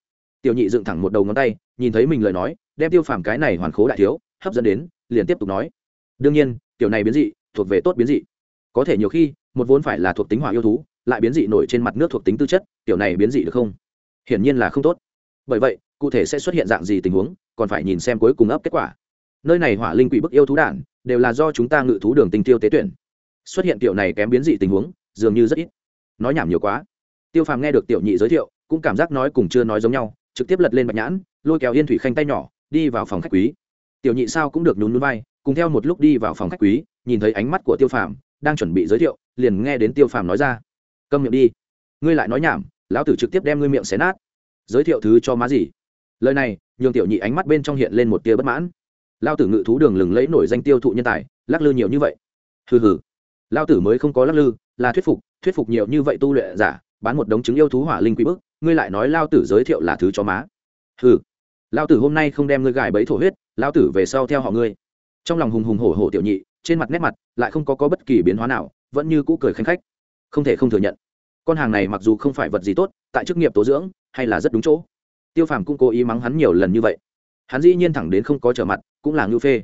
[SPEAKER 1] Tiểu nhị dựng thẳng một đầu ngón tay, nhìn thấy mình lời nói, đem tiêu phàm cái này hoàn khố đại thiếu, hấp dẫn đến, liền tiếp tục nói. Đương nhiên, tiểu này biến dị, thuộc về tốt biến dị. Có thể nhiều khi, một vốn phải là thuộc tính hỏa yêu thú, lại biến dị nổi trên mặt nước thuộc tính tư chất, tiểu này biến dị được không? Hiển nhiên là không tốt. Bởi vậy, cụ thể sẽ xuất hiện dạng gì tình huống, còn phải nhìn xem cuối cùng ấp kết quả nơi này hỏa linh quỷ bức yêu thú đản, đều là do chúng ta ngự thú đường tinh tiêu tế tuyển. Xuất hiện tiểu này kém biến dị tình huống, dường như rất ít. Nói nhảm nhiều quá. Tiêu phàm nghe được tiểu nhị giới thiệu, cũng cảm giác nói cùng chưa nói giống nhau, trực tiếp lật lên bạch nhãn, lôi kéo yên thủy khanh tay nhỏ, đi vào phòng khách quý. Tiểu nhị sao cũng được nhún núi vai, cùng theo một lúc đi vào phòng khách quý, nhìn thấy ánh mắt của tiêu phàm, đang chuẩn bị giới thiệu, liền nghe đến tiêu phàm nói ra, câm miệng đi. Ngươi lại nói nhảm, lão tử trực tiếp đem ngươi miệng xé nát. Giới thiệu thứ cho má gì? Lời này, nhường tiểu nhị ánh mắt bên trong hiện lên một tia bất mãn lao tử ngự thú đường lừng lấy nổi danh tiêu thụ nhân tài lắc lư nhiều như vậy. Hừ hừ. Lao tử mới không có lắc lư là thuyết phục thuyết phục nhiều như vậy tu luyện giả bán một đống trứng yêu thú hỏa linh quý bức ngươi lại nói lao tử giới thiệu là thứ cho má. Hừ. Lao tử hôm nay không đem ngươi gài bẫy thổ huyết lao tử về sau theo họ ngươi. Trong lòng hùng hùng hổ hổ tiểu nhị trên mặt nét mặt lại không có, có bất kỳ biến hóa nào vẫn như cũ cười khanh khách. Không thể không thừa nhận con hàng này mặc dù không phải vật gì tốt tại chức nghiệp tố dưỡng hay là rất đúng chỗ. Tiêu phàm cũng cố ý mắng hắn nhiều lần như vậy. Hắn dĩ nhiên thẳng đến không có trở mặt cũng là ngưu phê.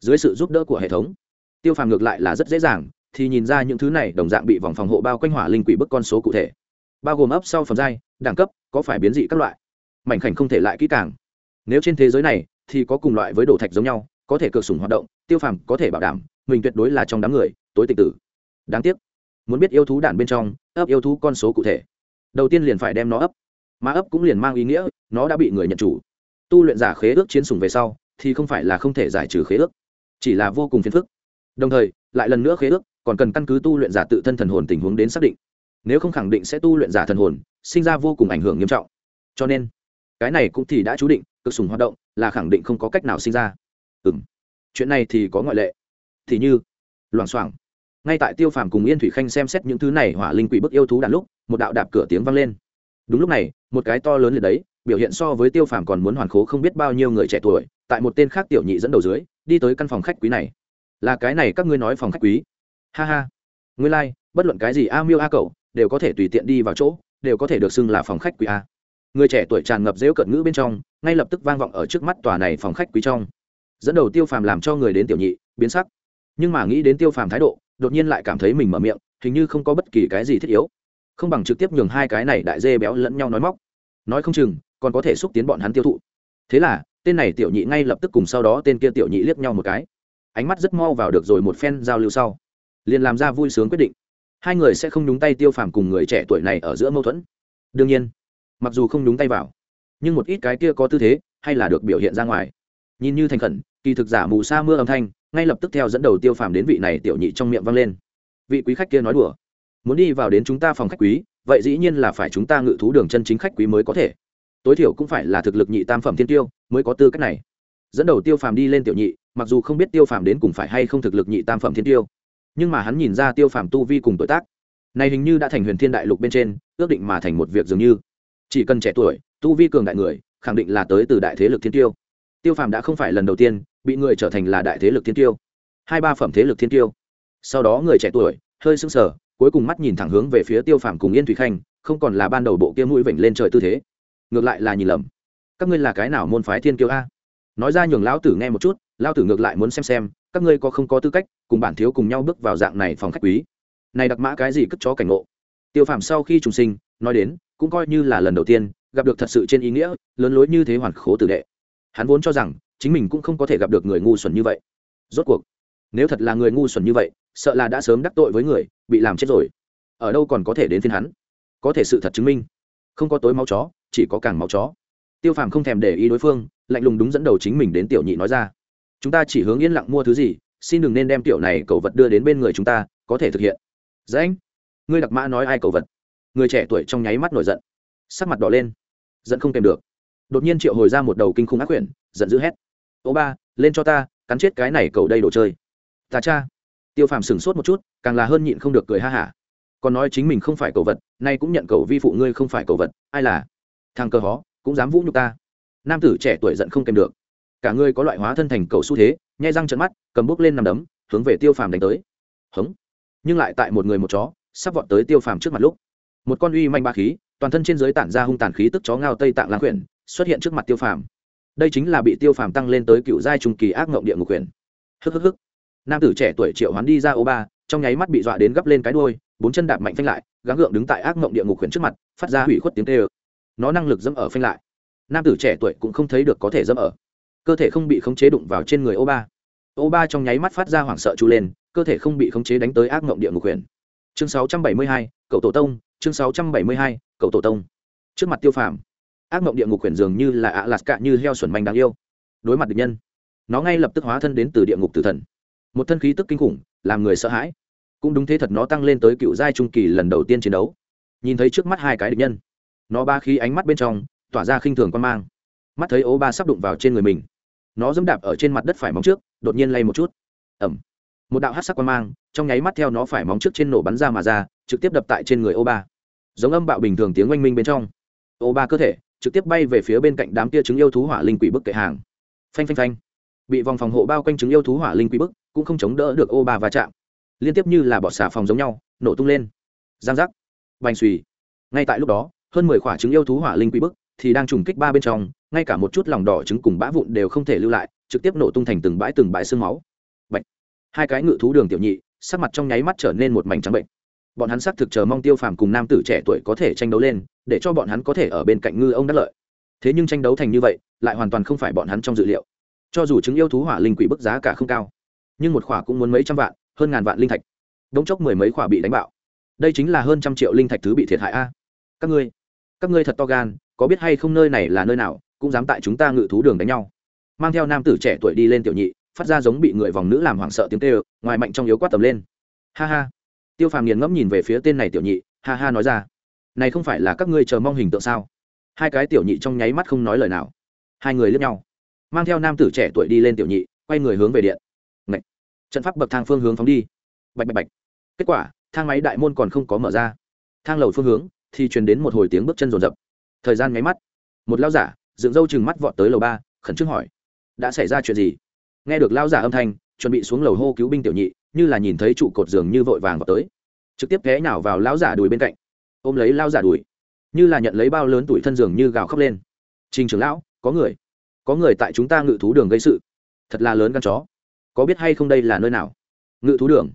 [SPEAKER 1] Dưới sự giúp đỡ của hệ thống, tiêu phàm ngược lại là rất dễ dàng, thì nhìn ra những thứ này đồng dạng bị vòng phòng hộ bao quanh hỏa linh quỷ bức con số cụ thể. Bao gồm ấp sau phẩm giai, đẳng cấp, có phải biến dị các loại. Mảnh khảnh không thể lại kỹ càng. Nếu trên thế giới này, thì có cùng loại với đồ thạch giống nhau, có thể cược sủng hoạt động, tiêu phàm có thể bảo đảm, mình tuyệt đối là trong đám người, tối tịch tử. Đáng tiếc, muốn biết yêu thú đản bên trong, ấp yêu thú con số cụ thể. Đầu tiên liền phải đem nó ấp. Mà ấp cũng liền mang ý nghĩa, nó đã bị người nhận chủ. Tu luyện giả khế ước chiến sùng về sau thì không phải là không thể giải trừ khế ước, chỉ là vô cùng phiền phức. Đồng thời, lại lần nữa khế ước, còn cần căn cứ tu luyện giả tự thân thần hồn tình huống đến xác định. Nếu không khẳng định sẽ tu luyện giả thần hồn, sinh ra vô cùng ảnh hưởng nghiêm trọng. Cho nên, cái này cũng thì đã chú định, cực sùng hoạt động là khẳng định không có cách nào sinh ra. Ừ m chuyện này thì có ngoại lệ. Thì như, loảng xoảng. Ngay tại tiêu phàm cùng yên thủy khanh xem xét những thứ này, hỏa linh quỷ bức yêu thú đàn lúc, một đạo đạp cửa tiếng vang lên. Đúng lúc này, một cái to lớn liệt đấy, biểu hiện so với tiêu phàm còn muốn hoàn khố không biết bao nhiêu người trẻ tuổi tại một tên khác tiểu nhị dẫn đầu dưới đi tới căn phòng khách quý này. Là cái này các ngươi nói phòng khách quý. Ha ha. Ngươi lai、like, bất luận cái gì a miêu a cậu đều có thể tùy tiện đi vào chỗ đều có thể được xưng là phòng khách quý a. Người trẻ tuổi tràn ngập rêu cận ngữ bên trong ngay lập tức vang vọng ở trước mắt tòa này phòng khách quý trong. Dẫn đầu tiêu phàm làm cho người đến tiểu nhị biến sắc. Nhưng mà nghĩ đến tiêu phàm thái độ đột nhiên lại cảm thấy mình mở miệng hình như không có bất kỳ cái gì thiết yếu. Không bằng trực tiếp nhường hai cái này đại dê béo lẫn nhau nói móc. Nói không chừng còn có thể xúc tiến bọn hắn tiêu thụ. Thế là tên này tiểu nhị ngay lập tức cùng sau đó tên kia tiểu nhị liếc nhau một cái. Ánh mắt rất mau vào được rồi một phen giao lưu sau. Liền làm ra vui sướng quyết định. Hai người sẽ không nhúng tay tiêu phàm cùng người trẻ tuổi này ở giữa mâu thuẫn. Đương nhiên, mặc dù không nhúng tay vào, nhưng một ít cái kia có tư thế, hay là được biểu hiện ra ngoài. Nhìn như thành khẩn, kỳ thực giả mù sa mưa âm thanh, ngay lập tức theo dẫn đầu tiêu phàm đến vị này tiểu nhị trong miệng vang lên. Vị quý khách kia nói đùa, muốn đi vào đến chúng ta phòng khách quý, vậy dĩ nhiên là phải chúng ta ngự thú đường chân chính khách quý mới có thể tối thiểu cũng phải là thực lực nhị tam phẩm thiên tiêu mới có tư cách này. Dẫn đầu tiêu phàm đi lên tiểu nhị, mặc dù không biết tiêu phàm đến cùng phải hay không thực lực nhị tam phẩm thiên tiêu, nhưng mà hắn nhìn ra tiêu phàm tu vi cùng tuổi tác, này hình như đã thành huyền thiên đại lục bên trên, ước định mà thành một việc dường như. Chỉ cần trẻ tuổi, tu vi cường đại người, khẳng định là tới từ đại thế lực thiên tiêu. Tiêu phàm đã không phải lần đầu tiên bị người trở thành là đại thế lực thiên tiêu, hai ba phẩm thế lực thiên tiêu. Sau đó người trẻ tuổi, hơi sững sờ, cuối cùng mắt nhìn thẳng hướng về phía tiêu phàm cùng yên thủy khanh, không còn là ban đầu bộ kia mũi vểnh lên trời tư thế ngược lại là nhìn lầm. Các ngươi là cái nào môn phái thiên kiêu a? Nói ra nhường lão tử nghe một chút, lão tử ngược lại muốn xem xem, các ngươi có không có tư cách cùng bản thiếu cùng nhau bước vào dạng này phòng khách quý. Này đặc mã cái gì cất chó cảnh ngộ? Tiêu phàm sau khi trùng sinh, nói đến, cũng coi như là lần đầu tiên, gặp được thật sự trên ý nghĩa, lớn lối như thế hoàn khố tử đệ. Hắn vốn cho rằng, chính mình cũng không có thể gặp được người ngu xuẩn như vậy. Rốt cuộc, nếu thật là người ngu xuẩn như vậy, sợ là đã sớm đắc tội với người, bị làm chết rồi. Ở đâu còn có thể đến phiên hắn? Có thể sự thật chứng minh. Không có tối máu chó chỉ có càng máu chó. Tiêu phàm không thèm để ý đối phương, lạnh lùng đúng dẫn đầu chính mình đến tiểu nhị nói ra. Chúng ta chỉ hướng yên lặng mua thứ gì, xin đừng nên đem tiểu này cầu vật đưa đến bên người chúng ta, có thể thực hiện. Dễ anh, ngươi đặc mã nói ai cầu vật? Người trẻ tuổi trong nháy mắt nổi giận. Sắc mặt đỏ lên. Giận không kèm được. Đột nhiên triệu hồi ra một đầu kinh khủng ác quyển, giận dữ hét. Ô ba, lên cho ta, cắn chết cái này cầu đây đồ chơi. Ta cha. Tiêu phàm sửng sốt một chút, càng là hơn nhịn không được cười ha hả. Còn nói chính mình không phải cầu vật, nay cũng nhận cầu vi phụ ngươi không phải cầu vật, ai là? Thằng cờ hó, cũng dám vũ nhục ta. Nam tử trẻ tuổi giận không kèm được. Cả ngươi có loại hóa thân thành cầu xu thế, nhai răng trận mắt, cầm bốc lên nằm đấm, hướng về tiêu phàm đánh tới. Hống. Nhưng lại tại một người một chó, sắp vọt tới tiêu phàm trước mặt lúc. Một con uy manh ba khí, toàn thân trên dưới tản ra hung tàn khí tức chó ngao tây tạng lang quyển xuất hiện trước mặt tiêu phàm. Đây chính là bị tiêu phàm tăng lên tới cựu giai trung kỳ ác ngộng địa ngục quyển hức hức hức. Nam tử trẻ tuổi triệu hoán đi ra ô ba, trong nháy mắt bị dọa đến gấp lên cái đuôi, bốn chân đạp mạnh phanh lại, gắng gượng đứng tại ác ngộng địa ngục quyển trước mặt, phát ra hủy khuất tiếng tê ơ nó năng lực dẫm ở phanh lại. Nam tử trẻ tuổi cũng không thấy được có thể dẫm ở. Cơ thể không bị khống chế đụng vào trên người ô ba ô ba trong nháy mắt phát ra hoảng sợ chú lên cơ thể không bị khống chế đánh tới ác mộng địa ngục huyền. Chương 672, cậu tổ tông chương 672, cậu tổ tông. Trước mặt tiêu phàm ác mộng địa ngục huyền dường như là ạ lạt cạ như heo xuẩn manh đáng yêu. Đối mặt địch nhân nó ngay lập tức hóa thân đến từ địa ngục tử thần. Một thân khí tức kinh khủng làm người sợ hãi. Cũng đúng thế thật nó tăng lên tới cựu giai trung kỳ lần đầu tiên chiến đấu. Nhìn thấy trước mắt hai cái địch nhân nó ba khí ánh mắt bên trong, tỏa ra khinh thường quan mang. Mắt thấy ố ba sắp đụng vào trên người mình. Nó dẫm đạp ở trên mặt đất phải móng trước, đột nhiên lay một chút. Ẩm. Một đạo hát sắc quan mang, trong nháy mắt theo nó phải móng trước trên nổ bắn ra mà ra, trực tiếp đập tại trên người ô ba. Giống âm bạo bình thường tiếng oanh minh bên trong. Ô ba cơ thể, trực tiếp bay về phía bên cạnh đám kia chứng yêu thú hỏa linh quỷ bức kệ hàng. Phanh phanh phanh. Bị vòng phòng hộ bao quanh chứng yêu thú hỏa linh quỷ bức, cũng không chống đỡ được ô ba va chạm. Liên tiếp như là bọt xà phòng giống nhau, nổ tung lên. Giang giác. Bành xùy. Ngay tại lúc đó hơn mười quả trứng yêu thú hỏa linh quỷ bức thì đang trùng kích ba bên trong, ngay cả một chút lòng đỏ trứng cùng bã vụn đều không thể lưu lại, trực tiếp nổ tung thành từng bãi từng bãi xương máu. Bạch. hai cái ngự thú đường tiểu nhị, sắc mặt trong nháy mắt trở nên một mảnh trắng bệnh. Bọn hắn xác thực chờ mong tiêu phàm cùng nam tử trẻ tuổi có thể tranh đấu lên, để cho bọn hắn có thể ở bên cạnh ngư ông đắc lợi. Thế nhưng tranh đấu thành như vậy, lại hoàn toàn không phải bọn hắn trong dự liệu. Cho dù chứng yêu thú hỏa linh quỷ bức giá cả không cao, nhưng một khỏa cũng muốn mấy trăm vạn, hơn ngàn vạn linh thạch. Đống chốc mười mấy khỏa bị đánh bạo. Đây chính là hơn trăm triệu linh thạch thứ bị thiệt hại a. Các ngươi các ngươi thật to gan, có biết hay không nơi này là nơi nào, cũng dám tại chúng ta ngự thú đường đánh nhau. Mang theo nam tử trẻ tuổi đi lên tiểu nhị, phát ra giống bị người vòng nữ làm hoảng sợ tiếng tê ngoài mạnh trong yếu quát tầm lên. Ha ha. Tiêu phàm nghiền ngẫm nhìn về phía tên này tiểu nhị, ha ha nói ra. Này không phải là các ngươi chờ mong hình tượng sao? Hai cái tiểu nhị trong nháy mắt không nói lời nào. Hai người lướt nhau. Mang theo nam tử trẻ tuổi đi lên tiểu nhị, quay người hướng về điện. Ngậy. trận pháp bậc thang phương hướng phóng đi. Bạch bạch bạch. Kết quả, thang máy đại môn còn không có mở ra. Thang lầu phương hướng thì truyền đến một hồi tiếng bước chân rồn rập. Thời gian nháy mắt, một lao giả, dựng râu chừng mắt vọt tới lầu ba, khẩn trương hỏi, đã xảy ra chuyện gì? Nghe được lao giả âm thanh, chuẩn bị xuống lầu hô cứu binh tiểu nhị, như là nhìn thấy trụ cột giường như vội vàng vào tới. Trực tiếp ghé nhào vào lao giả đùi bên cạnh, ôm lấy lao giả đùi, như là nhận lấy bao lớn tuổi thân giường như gào khóc lên. Trình trưởng lão, có người có người tại chúng ta ngự thú đường gây sự. Thật là lớn gan chó. Có biết hay không đây là nơi nào? Ngự thú đường.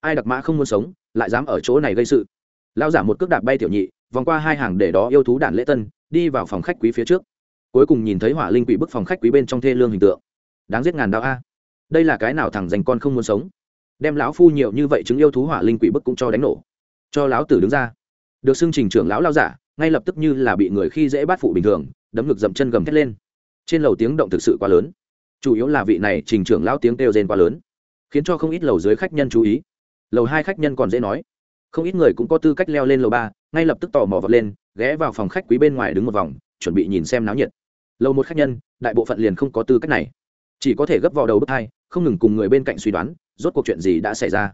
[SPEAKER 1] Ai đặc mã không muốn sống, lại dám ở chỗ này gây sự. Lao giả một cước đạp bay tiểu nhị vòng qua hai hàng để đó yêu thú đạn lễ tân, đi vào phòng khách quý phía trước. Cuối cùng nhìn thấy hỏa linh quỷ bức phòng khách quý bên trong thê lương hình tượng. Đáng giết ngàn đạo a. Đây là cái nào thằng dành con không muốn sống? Đem lão phu nhiều như vậy chứng yêu thú hỏa linh quỷ bức cũng cho đánh nổ. Cho lão tử đứng ra. Được xưng trình trưởng lão lao giả, ngay lập tức như là bị người khi dễ bắt phụ bình thường, đấm ngực dậm chân gầm thét lên. Trên lầu tiếng động thực sự quá lớn. Chủ yếu là vị này trình trưởng lão tiếng kêu rên quá lớn, khiến cho không ít lầu dưới khách nhân chú ý. Lầu hai khách nhân còn dễ nói. Không ít người cũng có tư cách leo lên lầu ba ngay lập tức tò mò vọt lên, ghé vào phòng khách quý bên ngoài đứng một vòng, chuẩn bị nhìn xem náo nhiệt. Lầu một khách nhân, đại bộ phận liền không có tư cách này. Chỉ có thể gấp vào đầu bước hai không ngừng cùng người bên cạnh suy đoán, rốt cuộc chuyện gì đã xảy ra.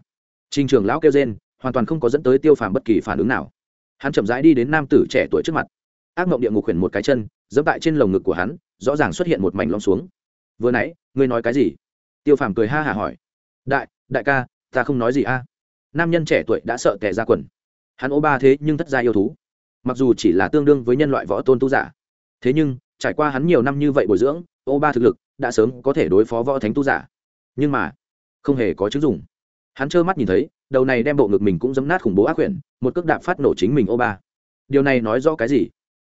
[SPEAKER 1] Trình trường lão kêu rên, hoàn toàn không có dẫn tới tiêu phàm bất kỳ phản ứng nào. Hắn chậm rãi đi đến nam tử trẻ tuổi trước mặt. Ác mộng địa ngục khuyển một cái chân dẫm tại trên lồng ngực của hắn, rõ ràng xuất hiện một mảnh lom xuống. Vừa nãy, ngươi nói cái gì? Tiêu phàm cười ha hả hỏi. Đại đại ca, ta không nói gì a. Nam nhân trẻ tuổi đã sợ tè ra quần hắn ô ba thế nhưng thất gia yêu thú. Mặc dù chỉ là tương đương với nhân loại võ tôn tu giả, thế nhưng trải qua hắn nhiều năm như vậy bồi dưỡng, ô ba thực lực đã sớm có thể đối phó võ thánh tu giả. Nhưng mà, không hề có chứng dùng hắn trơ mắt nhìn thấy, đầu này đem bộ ngực mình cũng dấm nát khủng bố ác quyển một cước đạp phát nổ chính mình ô ba. Điều này nói rõ cái gì?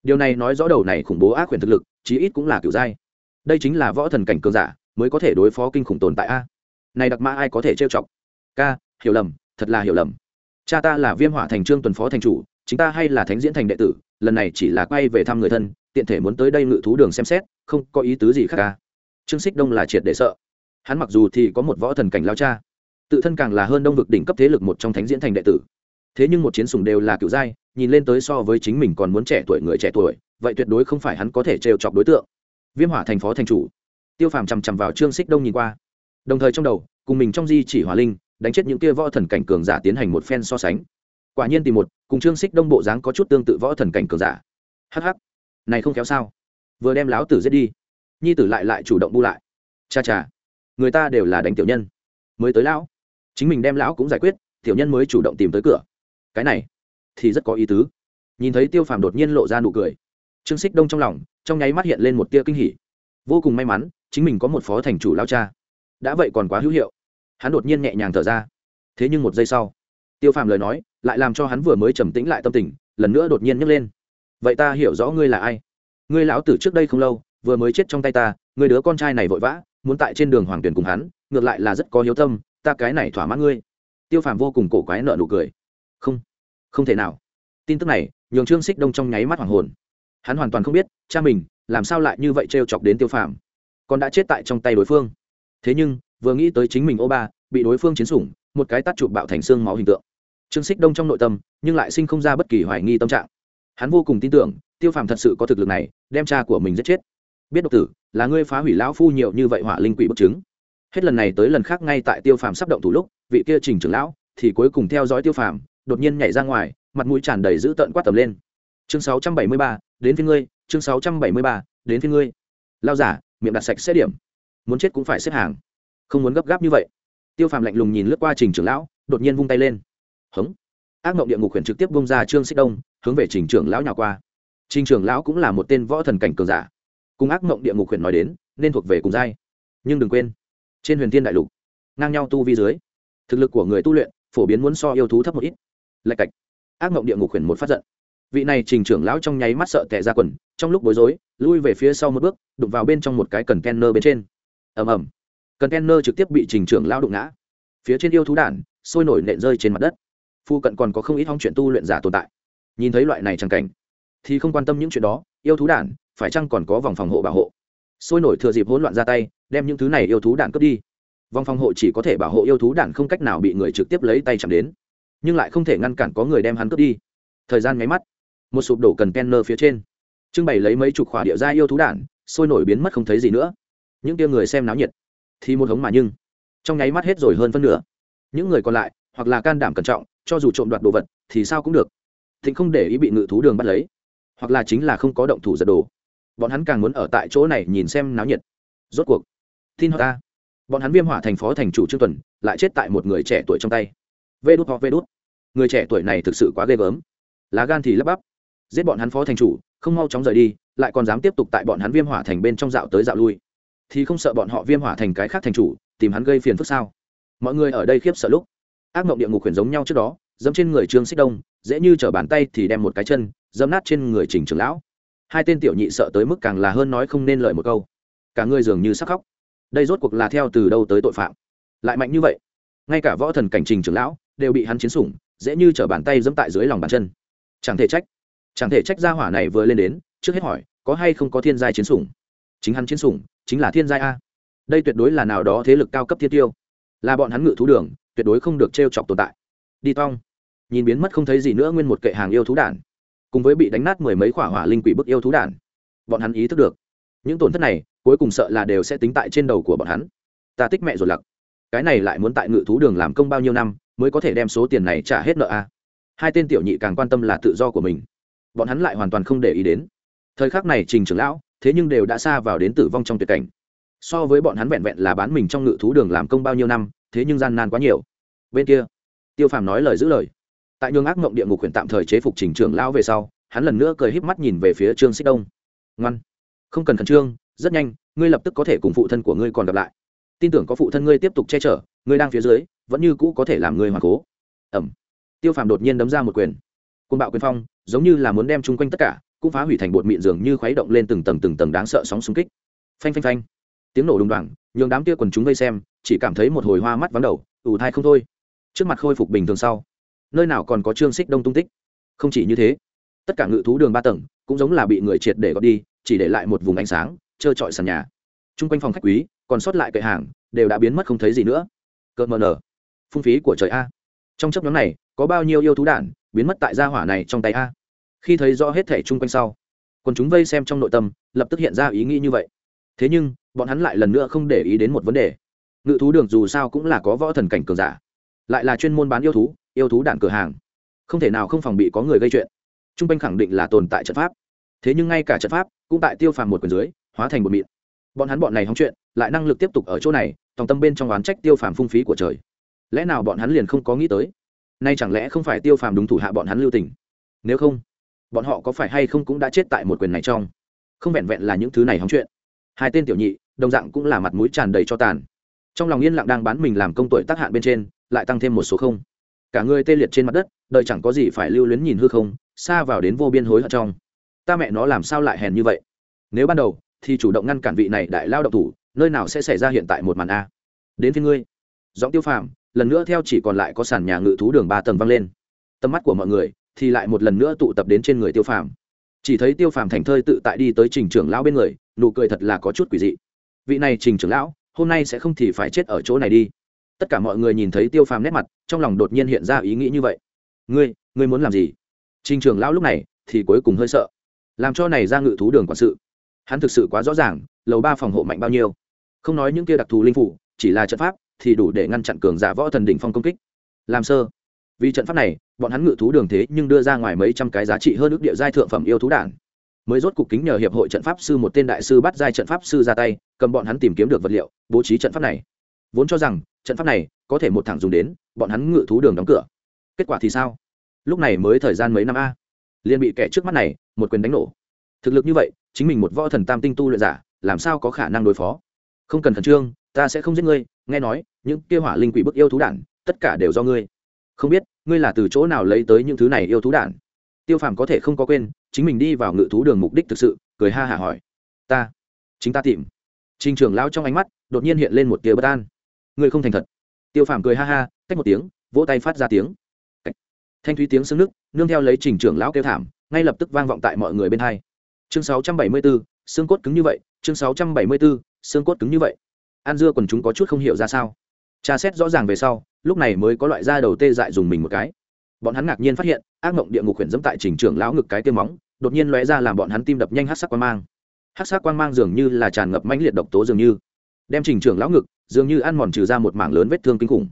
[SPEAKER 1] Điều này nói rõ đầu này khủng bố ác quyển thực lực, chí ít cũng là kiểu giai đây chính là võ thần cảnh cường giả mới có thể đối phó kinh khủng tồn tại a. Này đặc mã ai có thể trêu chọc? Ca, hiểu lầm, thật là hiểu lầm cha ta là viêm hỏa thành trương tuần phó thành chủ, chính ta hay là thánh diễn thành đệ tử, lần này chỉ là quay về thăm người thân, tiện thể muốn tới đây ngự thú đường xem xét, không có ý tứ gì khác ca trương xích đông là triệt để sợ. Hắn mặc dù thì có một võ thần cảnh lao cha, tự thân càng là hơn đông vực đỉnh cấp thế lực một trong thánh diễn thành đệ tử. Thế nhưng một chiến sùng đều là cựu giai nhìn lên tới so với chính mình còn muốn trẻ tuổi người trẻ tuổi, vậy tuyệt đối không phải hắn có thể trêu chọc đối tượng. Viêm hỏa thành phó thành chủ. Tiêu phàm chằm chằm vào trương xích đông nhìn qua. Đồng thời trong đầu, cùng mình trong di chỉ hỏa linh đánh chết những kia võ thần cảnh cường giả tiến hành một phen so sánh. Quả nhiên tìm một, cùng trương xích đông bộ dáng có chút tương tự võ thần cảnh cường giả. Hh này không kéo sao? Vừa đem láo tử giết đi, nhi tử lại lại chủ động bu lại. Cha cha, người ta đều là đánh tiểu nhân. Mới tới lão, chính mình đem lão cũng giải quyết, tiểu nhân mới chủ động tìm tới cửa. Cái này, thì rất có ý tứ. Nhìn thấy tiêu phàm đột nhiên lộ ra nụ cười, trương xích đông trong lòng, trong nháy mắt hiện lên một tia kinh hỉ. Vô cùng may mắn, chính mình có một phó thành chủ lao cha. Đã vậy còn quá hữu hiệu hắn đột nhiên nhẹ nhàng thở ra. Thế nhưng một giây sau, tiêu phàm lời nói lại làm cho hắn vừa mới trầm tĩnh lại tâm tình, lần nữa đột nhiên nhấc lên. Vậy ta hiểu rõ ngươi là ai. Ngươi lão tử trước đây không lâu, vừa mới chết trong tay ta người đứa con trai này vội vã, muốn tại trên đường hoàng tuyển cùng hắn, ngược lại là rất có hiếu tâm, ta cái này thỏa mãn ngươi. Tiêu phàm vô cùng cổ quái nợ nụ cười. Không không thể nào. Tin tức này, nhường trương xích đông trong nháy mắt hoàng hồn. Hắn hoàn toàn không biết, cha mình, làm sao lại như vậy t chọc đến tiêu phàm. Còn đã chết tại trong tay đối phương. Thế nhưng vừa nghĩ tới chính mình ô ba bị đối phương chiến sủng một cái tắt chụp bạo thành xương máu hình tượng. Trương xích đông trong nội tâm nhưng lại sinh không ra bất kỳ hoài nghi tâm trạng. Hắn vô cùng tin tưởng tiêu phàm thật sự có thực lực này đem cha của mình giết chết. Biết độc tử là ngươi phá hủy lão phu nhiều như vậy hỏa linh quỷ bức chứng. Hết lần này tới lần khác ngay tại tiêu phàm sắp động thủ lúc vị kia trình trưởng lão thì cuối cùng theo dõi tiêu phàm đột nhiên nhảy ra ngoài mặt mũi tràn đầy dữ tợn quát tầm lên. Chương 673, đến phía ngươi chương 673, đến phía ngươi. Lao giả miệng đặt sạch xét điểm. Muốn chết cũng phải xếp hàng không muốn gấp gáp như vậy. Tiêu phàm lạnh lùng nhìn lướt qua trình trưởng lão, đột nhiên vung tay lên. Hống. Ác mộng địa ngục huyền trực tiếp bông ra trương xích đông, hướng về trình trưởng lão nhào qua. Trình trưởng lão cũng là một tên võ thần cảnh cường giả. Cùng ác mộng địa ngục huyền nói đến, nên thuộc về cùng giai. Nhưng đừng quên, trên huyền thiên đại lục, ngang nhau tu vi dưới, thực lực của người tu luyện phổ biến muốn so yêu thú thấp một ít. Lạch cạch. Ác mộng địa ngục huyền một phát giận. Vị này trình trưởng lão trong nháy mắt sợ tệ ra quần, trong lúc bối rối, lui về phía sau một bước, đụng vào bên trong một cái cần kenner bên trên. Ầm ầm cần trực tiếp bị trình trưởng lao đụng ngã. Phía trên yêu thú đản sôi nổi nện rơi trên mặt đất. Phu cận còn có không ít hong chuyện tu luyện giả tồn tại. Nhìn thấy loại này chẳng cảnh, thì không quan tâm những chuyện đó, yêu thú đản phải chăng còn có vòng phòng hộ bảo hộ? Sôi nổi thừa dịp hỗn loạn ra tay, đem những thứ này yêu thú đản cướp đi. Vòng phòng hộ chỉ có thể bảo hộ yêu thú đản không cách nào bị người trực tiếp lấy tay chạm đến, nhưng lại không thể ngăn cản có người đem hắn cướp đi. Thời gian nháy mắt, một sụp đổ cần kenner phía trên. Trưng bày lấy mấy chục khỏa địa gia yêu thú đản sôi nổi biến mất không thấy gì nữa. Những tia người xem náo nhiệt thì một hống mà nhưng. Trong nháy mắt hết rồi hơn phân nửa. Những người còn lại, hoặc là can đảm cẩn trọng, cho dù trộm đoạt đồ vật, thì sao cũng được. Thịnh không để ý bị ngự thú đường bắt lấy. Hoặc là chính là không có động thủ giật đồ. Bọn hắn càng muốn ở tại chỗ này nhìn xem náo nhiệt. Rốt cuộc, tin họ ta bọn hắn viêm hỏa thành phó thành chủ trương tuần, lại chết tại một người trẻ tuổi trong tay. Vê đút họ vê đút. Người trẻ tuổi này thực sự quá ghê gớm. Lá gan thì lấp bắp. Giết bọn hắn phó thành chủ, không mau chóng rời đi, lại còn dám tiếp tục tại bọn hắn viêm hỏa thành bên trong dạo tới dạo lui thì không sợ bọn họ viêm hỏa thành cái khác thành chủ, tìm hắn gây phiền phức sao? Mọi người ở đây khiếp sợ lúc, ác mộng địa ngục khuyển giống nhau trước đó, dẫm trên người trương xích đông, dễ như t bàn tay thì đem một cái chân, dẫm nát trên người trình trưởng lão. Hai tên tiểu nhị sợ tới mức càng là hơn nói không nên lời một câu. Cả người dường như sắc khóc. Đây rốt cuộc là theo từ đâu tới tội phạm? Lại mạnh như vậy, ngay cả võ thần cảnh trình trưởng lão đều bị hắn chiến sủng, dễ như t bàn tay dẫm tại dưới lòng bàn chân. Chẳng thể trách, chẳng thể trách gia hỏa này vừa lên đến, trước hết hỏi, có hay không có thiên gia chiến sủng? Chính hắn chiến sủng chính là thiên giai a. Đây tuyệt đối là nào đó thế lực cao cấp thiên tiêu. Là bọn hắn ngự thú đường, tuyệt đối không được t r e o chọc tồn tại. Đi tong. Nhìn biến mất không thấy gì nữa nguyên một kệ hàng yêu thú đản cùng với bị đánh nát mười mấy khỏa hỏa linh quỷ bức yêu thú đản bọn hắn ý thức được, những tổn thất này, cuối cùng sợ là đều sẽ tính tại trên đầu của bọn hắn. Ta tích mẹ rồi lặc. Cái này lại muốn tại ngự thú đường làm công bao nhiêu năm, mới có thể đem số tiền này trả hết nợ a? Hai tên tiểu nhị càng quan tâm là tự do của mình. Bọn hắn lại hoàn toàn không để ý đến. Thời khắc này trình trưởng lão thế nhưng đều đã xa vào đến tử vong trong tuyệt cảnh. So với bọn hắn vẹn vẹn là bán mình trong ngự thú đường làm công bao nhiêu năm, thế nhưng gian nan quá nhiều. Bên kia, tiêu phàm nói lời giữ lời. Tại nhường ác mộng địa ngục huyện tạm thời chế phục trình trưởng lão về sau, hắn lần nữa cười híp mắt nhìn về phía trương xích đông. Ngoan, không cần khẩn trương, rất nhanh, ngươi lập tức có thể cùng phụ thân của ngươi còn gặp lại. Tin tưởng có phụ thân ngươi tiếp tục che chở, ngươi đang phía dưới, vẫn như cũ có thể làm ngươi hoàn cố. Ẩm. Tiêu phàm đột nhiên đấm ra một quyền. Côn bạo quyền phong, giống như là muốn đem chung quanh tất cả cũng phá hủy thành bột mịn dường như khuấy động lên từng tầng từng tầng đáng sợ sóng xung kích. Phanh phanh phanh. Tiếng nổ đùng đoàng nhường đám kia quần chúng vây xem, chỉ cảm thấy một hồi hoa mắt vắng đầu ủ thai không thôi. Trước mặt khôi phục bình thường sau, nơi nào còn có trương xích đông tung tích? Không chỉ như thế, tất cả ngự thú đường ba tầng cũng giống là bị người triệt để gọt đi, chỉ để lại một vùng ánh sáng, trơ trọi sàn nhà. T r u n g quanh phòng khách quý, còn sót lại cậy hàng, đều đã biến mất không thấy gì nữa. Cợt mờ nở. Phung phí của trời a. Trong chấp nhóm này, có bao nhiêu yêu thú đản, biến mất tại gia hỏa này trong tay a khi thấy rõ hết thẻ chung quanh sau còn chúng vây xem trong nội tâm, lập tức hiện ra ý nghĩ như vậy. Thế nhưng, bọn hắn lại lần nữa không để ý đến một vấn đề. Ngự thú đường dù sao cũng là có võ thần cảnh cường giả, lại là chuyên môn bán yêu thú yêu thú đạn cửa hàng. Không thể nào không phòng bị có người gây chuyện. T r u n g quanh khẳng định là tồn tại trận pháp. Thế nhưng ngay cả trận pháp cũng tại tiêu phàm một quyền dưới, hóa thành một mịn. Bọn hắn bọn này hóng chuyện, lại năng lực tiếp tục ở chỗ này, tòng tâm bên trong oán trách tiêu phàm phung phí của trời. Lẽ nào bọn hắn liền không có nghĩ tới? Nay chẳng lẽ không phải tiêu phàm đúng thủ hạ bọn hắn lưu tình? Nếu không bọn họ có phải hay không cũng đã chết tại một quyền này trong? Không vẹn vẹn là những thứ này hóng chuyện. Hai tên tiểu nhị, đồng dạng cũng là mặt mũi tràn đầy cho tàn. Trong lòng yên lặng đang bán mình làm công tuổi tác hạn bên trên, lại tăng thêm một số không. Cả người tê liệt trên mặt đất đợi chẳng có gì phải lưu luyến nhìn hư không, xa vào đến vô biên hối hận trong. Ta mẹ nó làm sao lại hèn như vậy? Nếu ban đầu, thì chủ động ngăn cản vị này đại lao động thủ, nơi nào sẽ xảy ra hiện tại một màn a. Đến phía ngươi. Giọng tiêu phàm, lần nữa theo chỉ còn lại có sàn nhà ngự thú đường ba tầng văng lên. Tầm mắt của mọi người thì lại một lần nữa tụ tập đến trên người tiêu phàm. Chỉ thấy tiêu phàm thành thơi tự tại đi tới trình trưởng lão bên người, nụ cười thật là có chút quỷ dị. Vị này trình trưởng lão, hôm nay sẽ không thì phải chết ở chỗ này đi. Tất cả mọi người nhìn thấy tiêu phàm nét mặt, trong lòng đột nhiên hiện ra ý nghĩ như vậy. Ngươi ngươi muốn làm gì? Trình trưởng lão lúc này thì cuối cùng hơi sợ. Làm cho này ra ngự thú đường quản sự. Hắn thực sự quá rõ ràng, lầu ba phòng hộ mạnh bao nhiêu. Không nói những kia đặc thù linh phủ, chỉ là trận pháp, thì đủ để ngăn chặn cường giả võ thần đỉnh phong công kích. Làm sơ vì trận pháp này, bọn hắn ngự thú đường thế nhưng đưa ra ngoài mấy trăm cái giá trị hơn ước địa giai thượng phẩm yêu thú đản. Mới rốt cục kính nhờ hiệp hội trận pháp sư một tên đại sư bắt giai trận pháp sư ra tay, cầm bọn hắn tìm kiếm được vật liệu, bố trí trận pháp này. Vốn cho rằng, trận pháp này có thể một thẳng dùng đến, bọn hắn ngự thú đường đóng cửa. Kết quả thì sao? Lúc này mới thời gian mấy năm a. Liền bị kẻ trước mắt này, một quyền đánh nổ. Thực lực như vậy, chính mình một võ thần tam tinh tu luyện giả, làm sao có khả năng đối phó? Không cần khẩn trương, ta sẽ không giết ngươi, nghe nói, những kia hỏa linh quỷ bức yêu thú đản, tất cả đều do ngươi. Không biết ngươi là từ chỗ nào lấy tới những thứ này yêu thú đản tiêu phàm có thể không có quên chính mình đi vào ngự thú đường mục đích thực sự cười ha hả hỏi. Ta chính ta tìm. Trình trưởng lão trong ánh mắt đột nhiên hiện lên một tia bất an. Ngươi không thành thật. Tiêu phàm cười ha ha cách một tiếng vỗ tay phát ra tiếng. Thanh thúy tiếng xương nước nương theo lấy trình trưởng lão kêu thảm ngay lập tức vang vọng tại mọi người bên hai. Chương 674, xương cốt cứng như vậy chương 674, xương cốt cứng như vậy. An dưa còn chúng có chút không hiểu ra sao tra xét rõ ràng về sau, lúc này mới có loại da đầu tê dại dùng mình một cái. Bọn hắn ngạc nhiên phát hiện, ác mộng địa ngục huyền dẫm tại trình trưởng lão ngực cái tiêm móng, đột nhiên lóe ra làm bọn hắn tim đập nhanh hát sắc quan mang. Hát sắc quan mang dường như là tràn ngập mãnh liệt độc tố dường như. Đem trình trưởng lão ngực, dường như ăn mòn trừ ra một mảng lớn vết thương kinh khủng.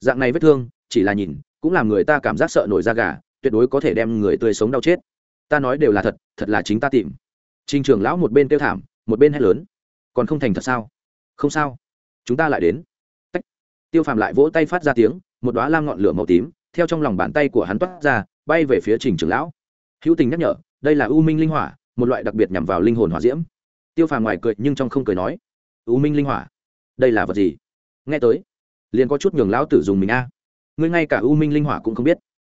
[SPEAKER 1] Dạng này vết thương, chỉ là nhìn, cũng làm người ta cảm giác sợ nổi da gà, tuyệt đối có thể đem người tươi sống đau chết. Ta nói đều là thật thật là chính ta tìm. Trình trưởng lão một bên kêu thảm, một bên hét lớn. Còn không thành thật sao? Không sao. Chúng ta lại đến tiêu phàm lại vỗ tay phát ra tiếng, một đoá lam ngọn lửa màu tím, theo trong lòng bàn tay của hắn toát ra, bay về phía trình trưởng lão. Hữu tình nhắc nhở, đây là u minh linh hỏa, một loại đặc biệt nhằm vào linh hồn hỏa diễm. Tiêu phàm ngoài cười nhưng trong không cười nói, u minh linh hỏa, đây là vật gì? Nghe tới, liền có chút nhường lão tử dùng mình a. Ngươi ngay cả u minh linh hỏa cũng không biết.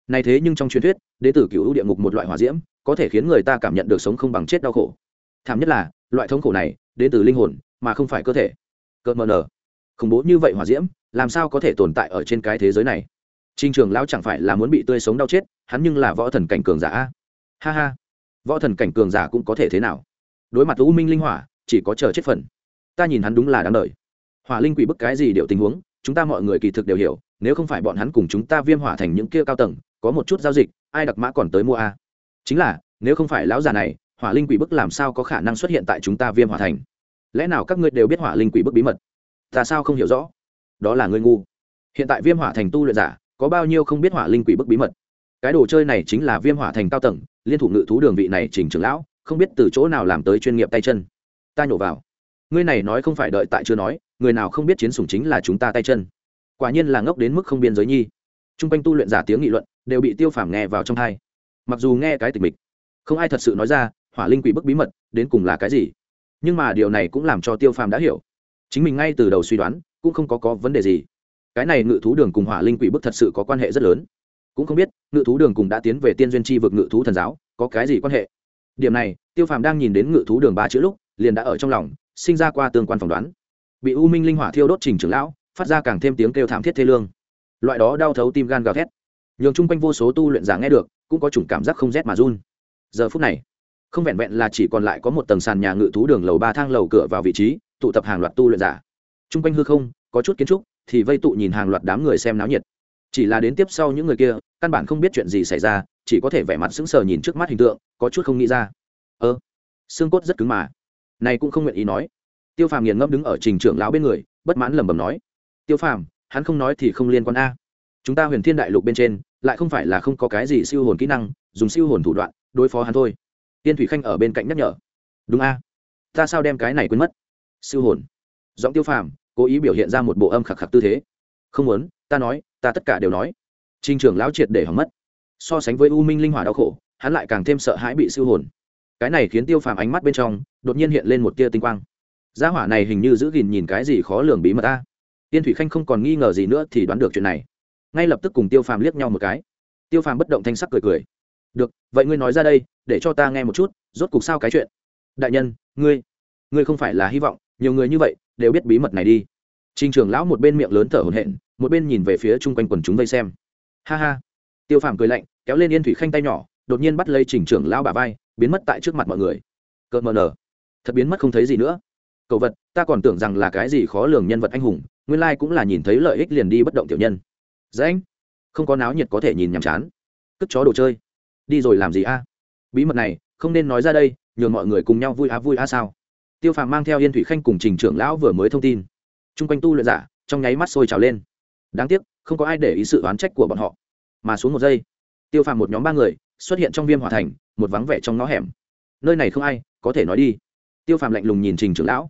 [SPEAKER 1] Này thế nhưng trong truyền thuyết, đế tử cựu địa ngục một loại hỏa diễm, có thể khiến người ta cảm nhận được sống không bằng chết đau khổ. Thảm nhất là, loại thống khổ này, đến từ linh hồn, mà không phải cơ thể. Cợt mờ nở khủng bố như vậy hỏa diễm, làm sao có thể tồn tại ở trên cái thế giới này? Trinh trường lão chẳng phải là muốn bị tươi sống đau chết, hắn nhưng là võ thần cảnh cường giả ha ha. Võ thần cảnh cường giả cũng có thể thế nào? Đối mặt u minh linh hỏa, chỉ có chờ chết phần. Ta nhìn hắn đúng là đáng đời. Hỏa linh quỷ bức cái gì điệu tình huống, chúng ta mọi người kỳ thực đều hiểu, nếu không phải bọn hắn cùng chúng ta viêm hỏa thành những kia cao tầng, có một chút giao dịch, ai đặc mã còn tới mua a? Chính là, nếu không phải lão già này, hỏa linh quỷ bức làm sao có khả năng xuất hiện tại chúng ta viêm hỏa thành? Lẽ nào các ngươi đều biết hỏa linh quỷ bức bí mật? Ta sao không hiểu rõ? Đó là ngươi ngu. Hiện tại viêm hỏa thành tu luyện giả, có bao nhiêu không biết hỏa linh quỷ bức bí mật? Cái đồ chơi này chính là viêm hỏa thành cao tầng, liên thủ ngự thú đường vị này chỉnh trưởng lão, không biết từ chỗ nào làm tới chuyên nghiệp tay chân. Ta nhổ vào. Ngươi này nói không phải đợi tại chưa nói, người nào không biết chiến sủng chính là chúng ta tay chân. Quả nhiên là ngốc đến mức không biên giới nhi. T r u n g quanh tu luyện giả tiếng nghị luận, đều bị tiêu phàm nghe vào trong thai mặc dù nghe cái tịch mịch, không ai thật sự nói ra, hỏa linh quỷ bức bí mật, đến cùng là cái gì? Nhưng mà điều này cũng làm cho tiêu phàm đã hiểu chính mình ngay từ đầu suy đoán, cũng không có có vấn đề gì. Cái này ngự thú đường cùng hỏa linh quỷ bức thật sự có quan hệ rất lớn. Cũng không biết, ngự thú đường cùng đã tiến về tiên duyên chi vực ngự thú thần giáo, có cái gì quan hệ? Điểm này, tiêu phàm đang nhìn đến ngự thú đường ba chữ lúc, liền đã ở trong lòng, sinh ra qua tương quan phỏng đoán. Bị u minh linh hỏa thiêu đốt trình trưởng lão, phát ra càng thêm tiếng kêu thảm thiết thê lương. Loại đó đau thấu tim gan gào thét. Nhường chung quanh vô số tu luyện giả nghe được, cũng có chủng cảm giác không rét mà run. Giờ phút này, không vẹn vẹn là chỉ còn lại có một tầng sàn nhà ngự thú đường lầu ba thang lầu cửa vào vị trí tụ tập hàng loạt tu luyện giả. Chung quanh hư không, có chút kiến trúc, thì vây tụ nhìn hàng loạt đám người xem náo nhiệt. Chỉ là đến tiếp sau những người kia, căn bản không biết chuyện gì xảy ra, chỉ có thể vẻ mặt sững sờ nhìn trước mắt hình tượng, có chút không nghĩ ra. Ơ, xương cốt rất cứng mà. Này cũng không nguyện ý nói. Tiêu phàm nghiền ngẫm đứng ở trình trưởng lão bên người, bất mãn lẩm bẩm nói. Tiêu phàm, hắn không nói thì không liên quan a. Chúng ta huyền thiên đại lục bên trên, lại không phải là không có cái gì siêu hồn kỹ năng, dùng siêu hồn thủ đoạn, đối phó hắn thôi. Tiên thủy khanh ở bên cạnh nhắc nhở. Đúng a. Ta sao đem cái này quên mất? Siêu hồn. Giọng tiêu phàm, cố ý biểu hiện ra một bộ âm khạc khạc tư thế. Không muốn, ta nói, ta tất cả đều nói. Trình trưởng lão triệt để hỏng mất. So sánh với u minh linh hỏa đau khổ, hắn lại càng thêm sợ hãi bị siêu hồn. Cái này khiến tiêu phàm ánh mắt bên trong, đột nhiên hiện lên một tia tinh quang. Gia hỏa này hình như giữ gìn nhìn cái gì khó lường bí mật ta. Tiên thủy khanh không còn nghi ngờ gì nữa thì đoán được chuyện này. Ngay lập tức cùng tiêu phàm liếc nhau một cái. Tiêu phàm bất động thanh sắc cười cười. Được, vậy ngươi nói ra đây, để cho ta nghe một chút, rốt cục sao cái chuyện? Đại nhân, ngươi ngươi không phải là hy vọng nhiều người như vậy đều biết bí mật này đi Trình trưởng lão một bên miệng lớn thở hổn hển, một bên nhìn về phía chung quanh quần chúng vây xem. Ha ha. Tiêu Phàm cười lạnh, kéo lên Yên Thủy Khanh tay nhỏ, đột nhiên bắt lấy Trình trưởng lão bả vai, biến mất tại trước mặt mọi người. cợt mờ nở, thật biến mất không thấy gì nữa. Cậu vật, ta còn tưởng rằng là cái gì khó lường nhân vật anh hùng, nguyên lai cũng là nhìn thấy lợi ích liền đi bất động tiểu nhân dễ anh không có náo nhiệt có thể nhìn nhàm chán cất chó đồ chơi đi rồi làm gì a bí mật này không nên nói ra đây nhường mọi người cùng nhau vui a vui a sao tiêu phàm mang theo yên thủy khanh cùng trình trưởng lão vừa mới thông tin. T r u n g quanh tu luyện giả, trong nháy mắt sôi trào lên. Đáng tiếc, không có ai để ý sự oán trách của bọn họ. Mà xuống một giây, tiêu phàm một nhóm ba người xuất hiện trong viêm hỏa thành, một vắng vẻ trong ngõ hẻm. Nơi này không ai, có thể nói đi. Tiêu phàm lạnh lùng nhìn trình trưởng lão.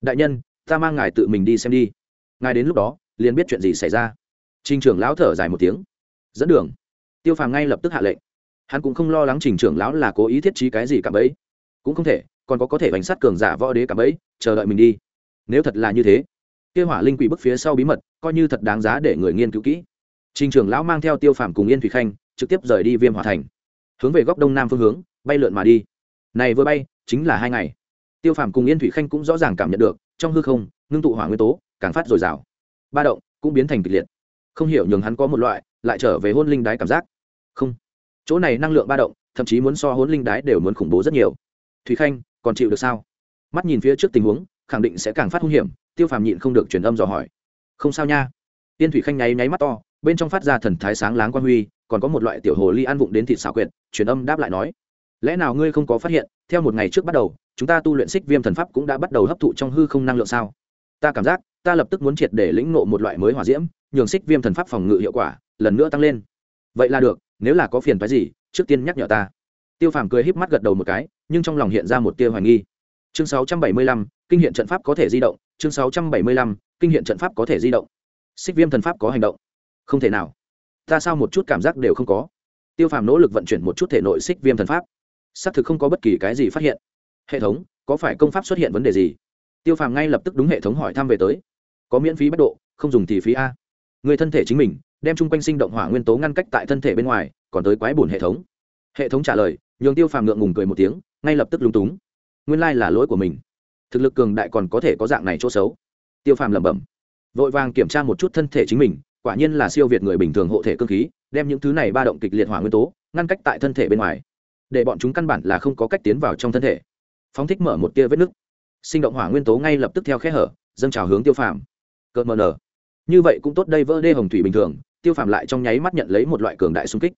[SPEAKER 1] Đại nhân, ta mang ngài tự mình đi xem đi. Ngài đến lúc đó, liền biết chuyện gì xảy ra. Trình trưởng lão thở dài một tiếng. Dẫn đường. Tiêu phàm ngay lập tức hạ lệnh. Hắn cũng không lo lắng trình trưởng lão là cố ý thiết trí cái gì cả bấy. Cũng không thể còn có có thể bánh sát cường giả võ đế cả bẫy, chờ đợi mình đi. Nếu thật là như thế, kia hỏa linh quỷ bức phía sau bí mật, coi như thật đáng giá để người nghiên cứu kỹ. Trình trưởng lão mang theo tiêu phàm cùng yên thủy khanh, trực tiếp rời đi viêm hòa thành. Hướng về góc đông nam phương hướng, bay lượn mà đi. Này vừa bay, chính là hai ngày. Tiêu phàm cùng yên thủy khanh cũng rõ ràng cảm nhận được, trong hư không, ngưng tụ hỏa nguyên tố, càng phát dồi dào. Ba động cũng biến thành kịch liệt. Không hiểu nhường hắn có một loại, lại trở về hôn linh đái cảm giác. Không. Chỗ này năng lượng ba động, thậm chí muốn so hôn linh đái đều muốn khủng bố rất nhiều. Thủy khanh còn chịu được sao? Mắt nhìn phía trước tình huống, khẳng định sẽ càng phát hung hiểm, tiêu phàm nhịn không được truyền âm dò hỏi. Không sao nha. Tiên thủy khanh nháy nháy mắt to, bên trong phát ra thần thái sáng láng quan huy, còn có một loại tiểu hồ ly ăn vụng đến thịt xảo quyệt, truyền âm đáp lại nói. Lẽ nào ngươi không có phát hiện, theo một ngày trước bắt đầu, chúng ta tu luyện xích viêm thần pháp cũng đã bắt đầu hấp thụ trong hư không năng lượng sao? Ta cảm giác, ta lập tức muốn triệt để lĩnh ngộ một loại mới hỏa diễm, nhường xích viêm thần pháp phòng ngự hiệu quả, lần nữa tăng lên. Vậy là được, nếu là có phiền phái gì, trước tiên nhắc nhở ta. Tiêu phàm cười híp mắt gật đầu một cái nhưng trong lòng hiện ra một tia hoài nghi. Chương 675, kinh hiện trận pháp có thể di động. Chương 675, kinh hiện trận pháp có thể di động. Xích viêm thần pháp có hành động. Không thể nào. Ta sao một chút cảm giác đều không có? Tiêu phàm nỗ lực vận chuyển một chút thể nội xích viêm thần pháp. Xác thực không có bất kỳ cái gì phát hiện. Hệ thống có phải công pháp xuất hiện vấn đề gì? Tiêu phàm ngay lập tức đúng hệ thống hỏi thăm về tới. Có miễn phí bất độ không dùng thì phí a. Người thân thể chính mình đem chung quanh sinh động hỏa nguyên tố ngăn cách tại thân thể bên ngoài còn tới quái bùn hệ thống. Hệ thống trả lời nhường tiêu phàm ngượng ngùng cười một tiếng ngay lập tức lúng túng. Nguyên lai là lỗi của mình. Thực lực cường đại còn có thể có dạng này chỗ xấu. Tiêu phàm lẩm bẩm, vội vàng kiểm tra một chút thân thể chính mình, quả nhiên là siêu việt người bình thường hộ thể cơ khí, đem những thứ này ba động kịch liệt hỏa nguyên tố, ngăn cách tại thân thể bên ngoài. Để bọn chúng căn bản là không có cách tiến vào trong thân thể. Phóng thích mở một tia vết nứt. Sinh động hỏa nguyên tố ngay lập tức theo khe hở, dâng trào hướng tiêu phàm. Cợt mờ nở. Như vậy cũng tốt đây vỡ đê hồng thủy bình thường, tiêu phàm lại trong nháy mắt nhận lấy một loại cường đại xung kích.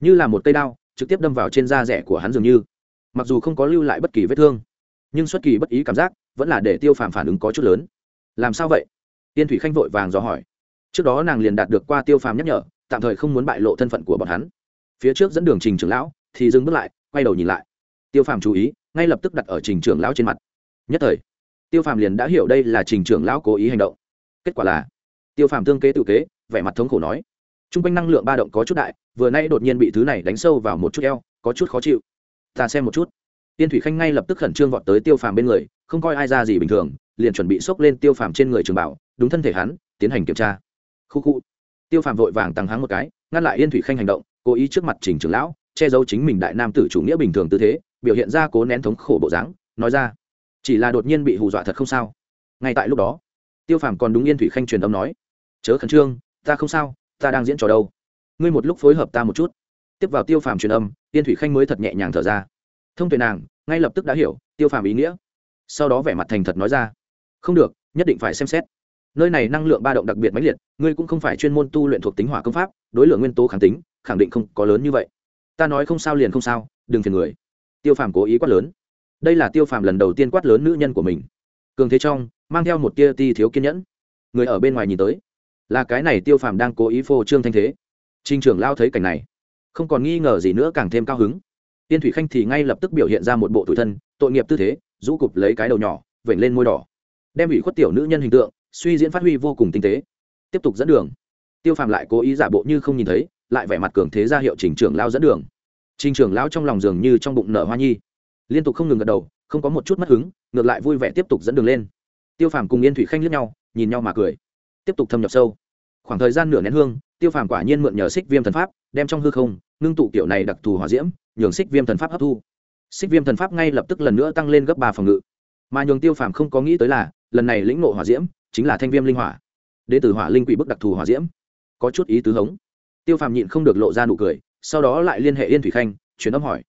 [SPEAKER 1] Như là một cây đao, trực tiếp đâm vào trên da rẻ của hắn dường như mặc dù không có lưu lại bất kỳ vết thương, nhưng xuất kỳ bất ý cảm giác vẫn là để tiêu phàm phản ứng có chút lớn. Làm sao vậy? Tiên thủy khanh vội vàng dò hỏi. Trước đó nàng liền đạt được qua tiêu phàm nhắc nhở, tạm thời không muốn bại lộ thân phận của bọn hắn. Phía trước dẫn đường trình trưởng lão thì dừng bước lại, quay đầu nhìn lại. Tiêu phàm chú ý, ngay lập tức đặt ở trình trưởng lão trên mặt. Nhất thời, tiêu phàm liền đã hiểu đây là trình trưởng lão cố ý hành động. Kết quả là, tiêu phàm tương kế tự kế, vẻ mặt thống khổ nói. T r u n g quanh năng lượng ba động có chút đại, vừa nay đột nhiên bị thứ này đánh sâu vào một chút eo, có chút khó chịu ta xem một chút. Tiên thủy khanh ngay lập tức khẩn trương vọt tới tiêu phàm bên người, không coi ai ra gì bình thường, liền chuẩn bị xốc lên tiêu phàm trên người trường bảo, đúng thân thể hắn, tiến hành kiểm tra. Khu khu. Tiêu phàm vội vàng tăng háng một cái, ngăn lại yên thủy khanh hành động, cố ý trước mặt trình trưởng lão, che giấu chính mình đại nam tử chủ nghĩa bình thường tư thế, biểu hiện ra cố nén thống khổ bộ dáng, nói ra, chỉ là đột nhiên bị hù dọa thật không sao. Ngay tại lúc đó, tiêu phàm còn đúng yên thủy khanh truyền âm nói, chớ khẩn trương, ta không sao, ta đang diễn trò đâu. Ngươi một lúc phối hợp ta một chút tiếp vào tiêu phàm truyền âm, yên thủy khanh mới thật nhẹ nhàng thở ra. Thông tuệ nàng, ngay lập tức đã hiểu, tiêu phàm ý nghĩa. Sau đó vẻ mặt thành thật nói ra. Không được, nhất định phải xem xét. Nơi này năng lượng ba động đặc biệt mãnh liệt, ngươi cũng không phải chuyên môn tu luyện thuộc tính hỏa công pháp, đối lượng nguyên tố kháng tính, khẳng định không có lớn như vậy. Ta nói không sao liền không sao, đừng phiền người. Tiêu phàm cố ý quát lớn. Đây là tiêu phàm lần đầu tiên quát lớn nữ nhân của mình. Cường thế trong, mang theo một tia ti thiếu kiên nhẫn. Người ở bên ngoài nhìn tới. Là cái này tiêu phàm đang cố ý phô trương thanh thế. Trinh trưởng lao thấy cảnh này không còn nghi ngờ gì nữa càng thêm cao hứng. Tiên thủy khanh thì ngay lập tức biểu hiện ra một bộ tủi thân, tội nghiệp tư thế, rũ cụp lấy cái đầu nhỏ, vểnh lên môi đỏ. Đem ủy khuất tiểu nữ nhân hình tượng, suy diễn phát huy vô cùng tinh tế. Tiếp tục dẫn đường. Tiêu phàm lại cố ý giả bộ như không nhìn thấy, lại vẻ mặt cường thế ra hiệu trình trưởng lao dẫn đường. Trình trưởng lao trong lòng giường như trong bụng nở hoa nhi. Liên tục không ngừng gật đầu, không có một chút mất hứng, ngược lại vui vẻ tiếp tục dẫn đường lên. Tiêu phàm cùng yên thủy khanh lướt nhau, nhìn nhau mà cười. Tiếp tục thâm nhập sâu. Khoảng thời gian nửa nén hương, tiêu phàm quả nhiên mượn nhờ xích viêm thần pháp, đem trong hư không ngưng tụ kiểu này đặc thù hỏa diễm, nhường xích viêm thần pháp hấp thu. Xích viêm thần pháp ngay lập tức lần nữa tăng lên gấp ba phòng ngự. Mà nhường tiêu phàm không có nghĩ tới là, lần này lĩnh nộ hỏa diễm chính là thanh viêm linh hỏa. Đệ tử hỏa linh quỷ bức đặc thù hỏa diễm. Có chút ý tứ hống. Tiêu phàm nhịn không được lộ ra nụ cười, sau đó lại liên hệ yên thủy khanh chuyển âm hỏi.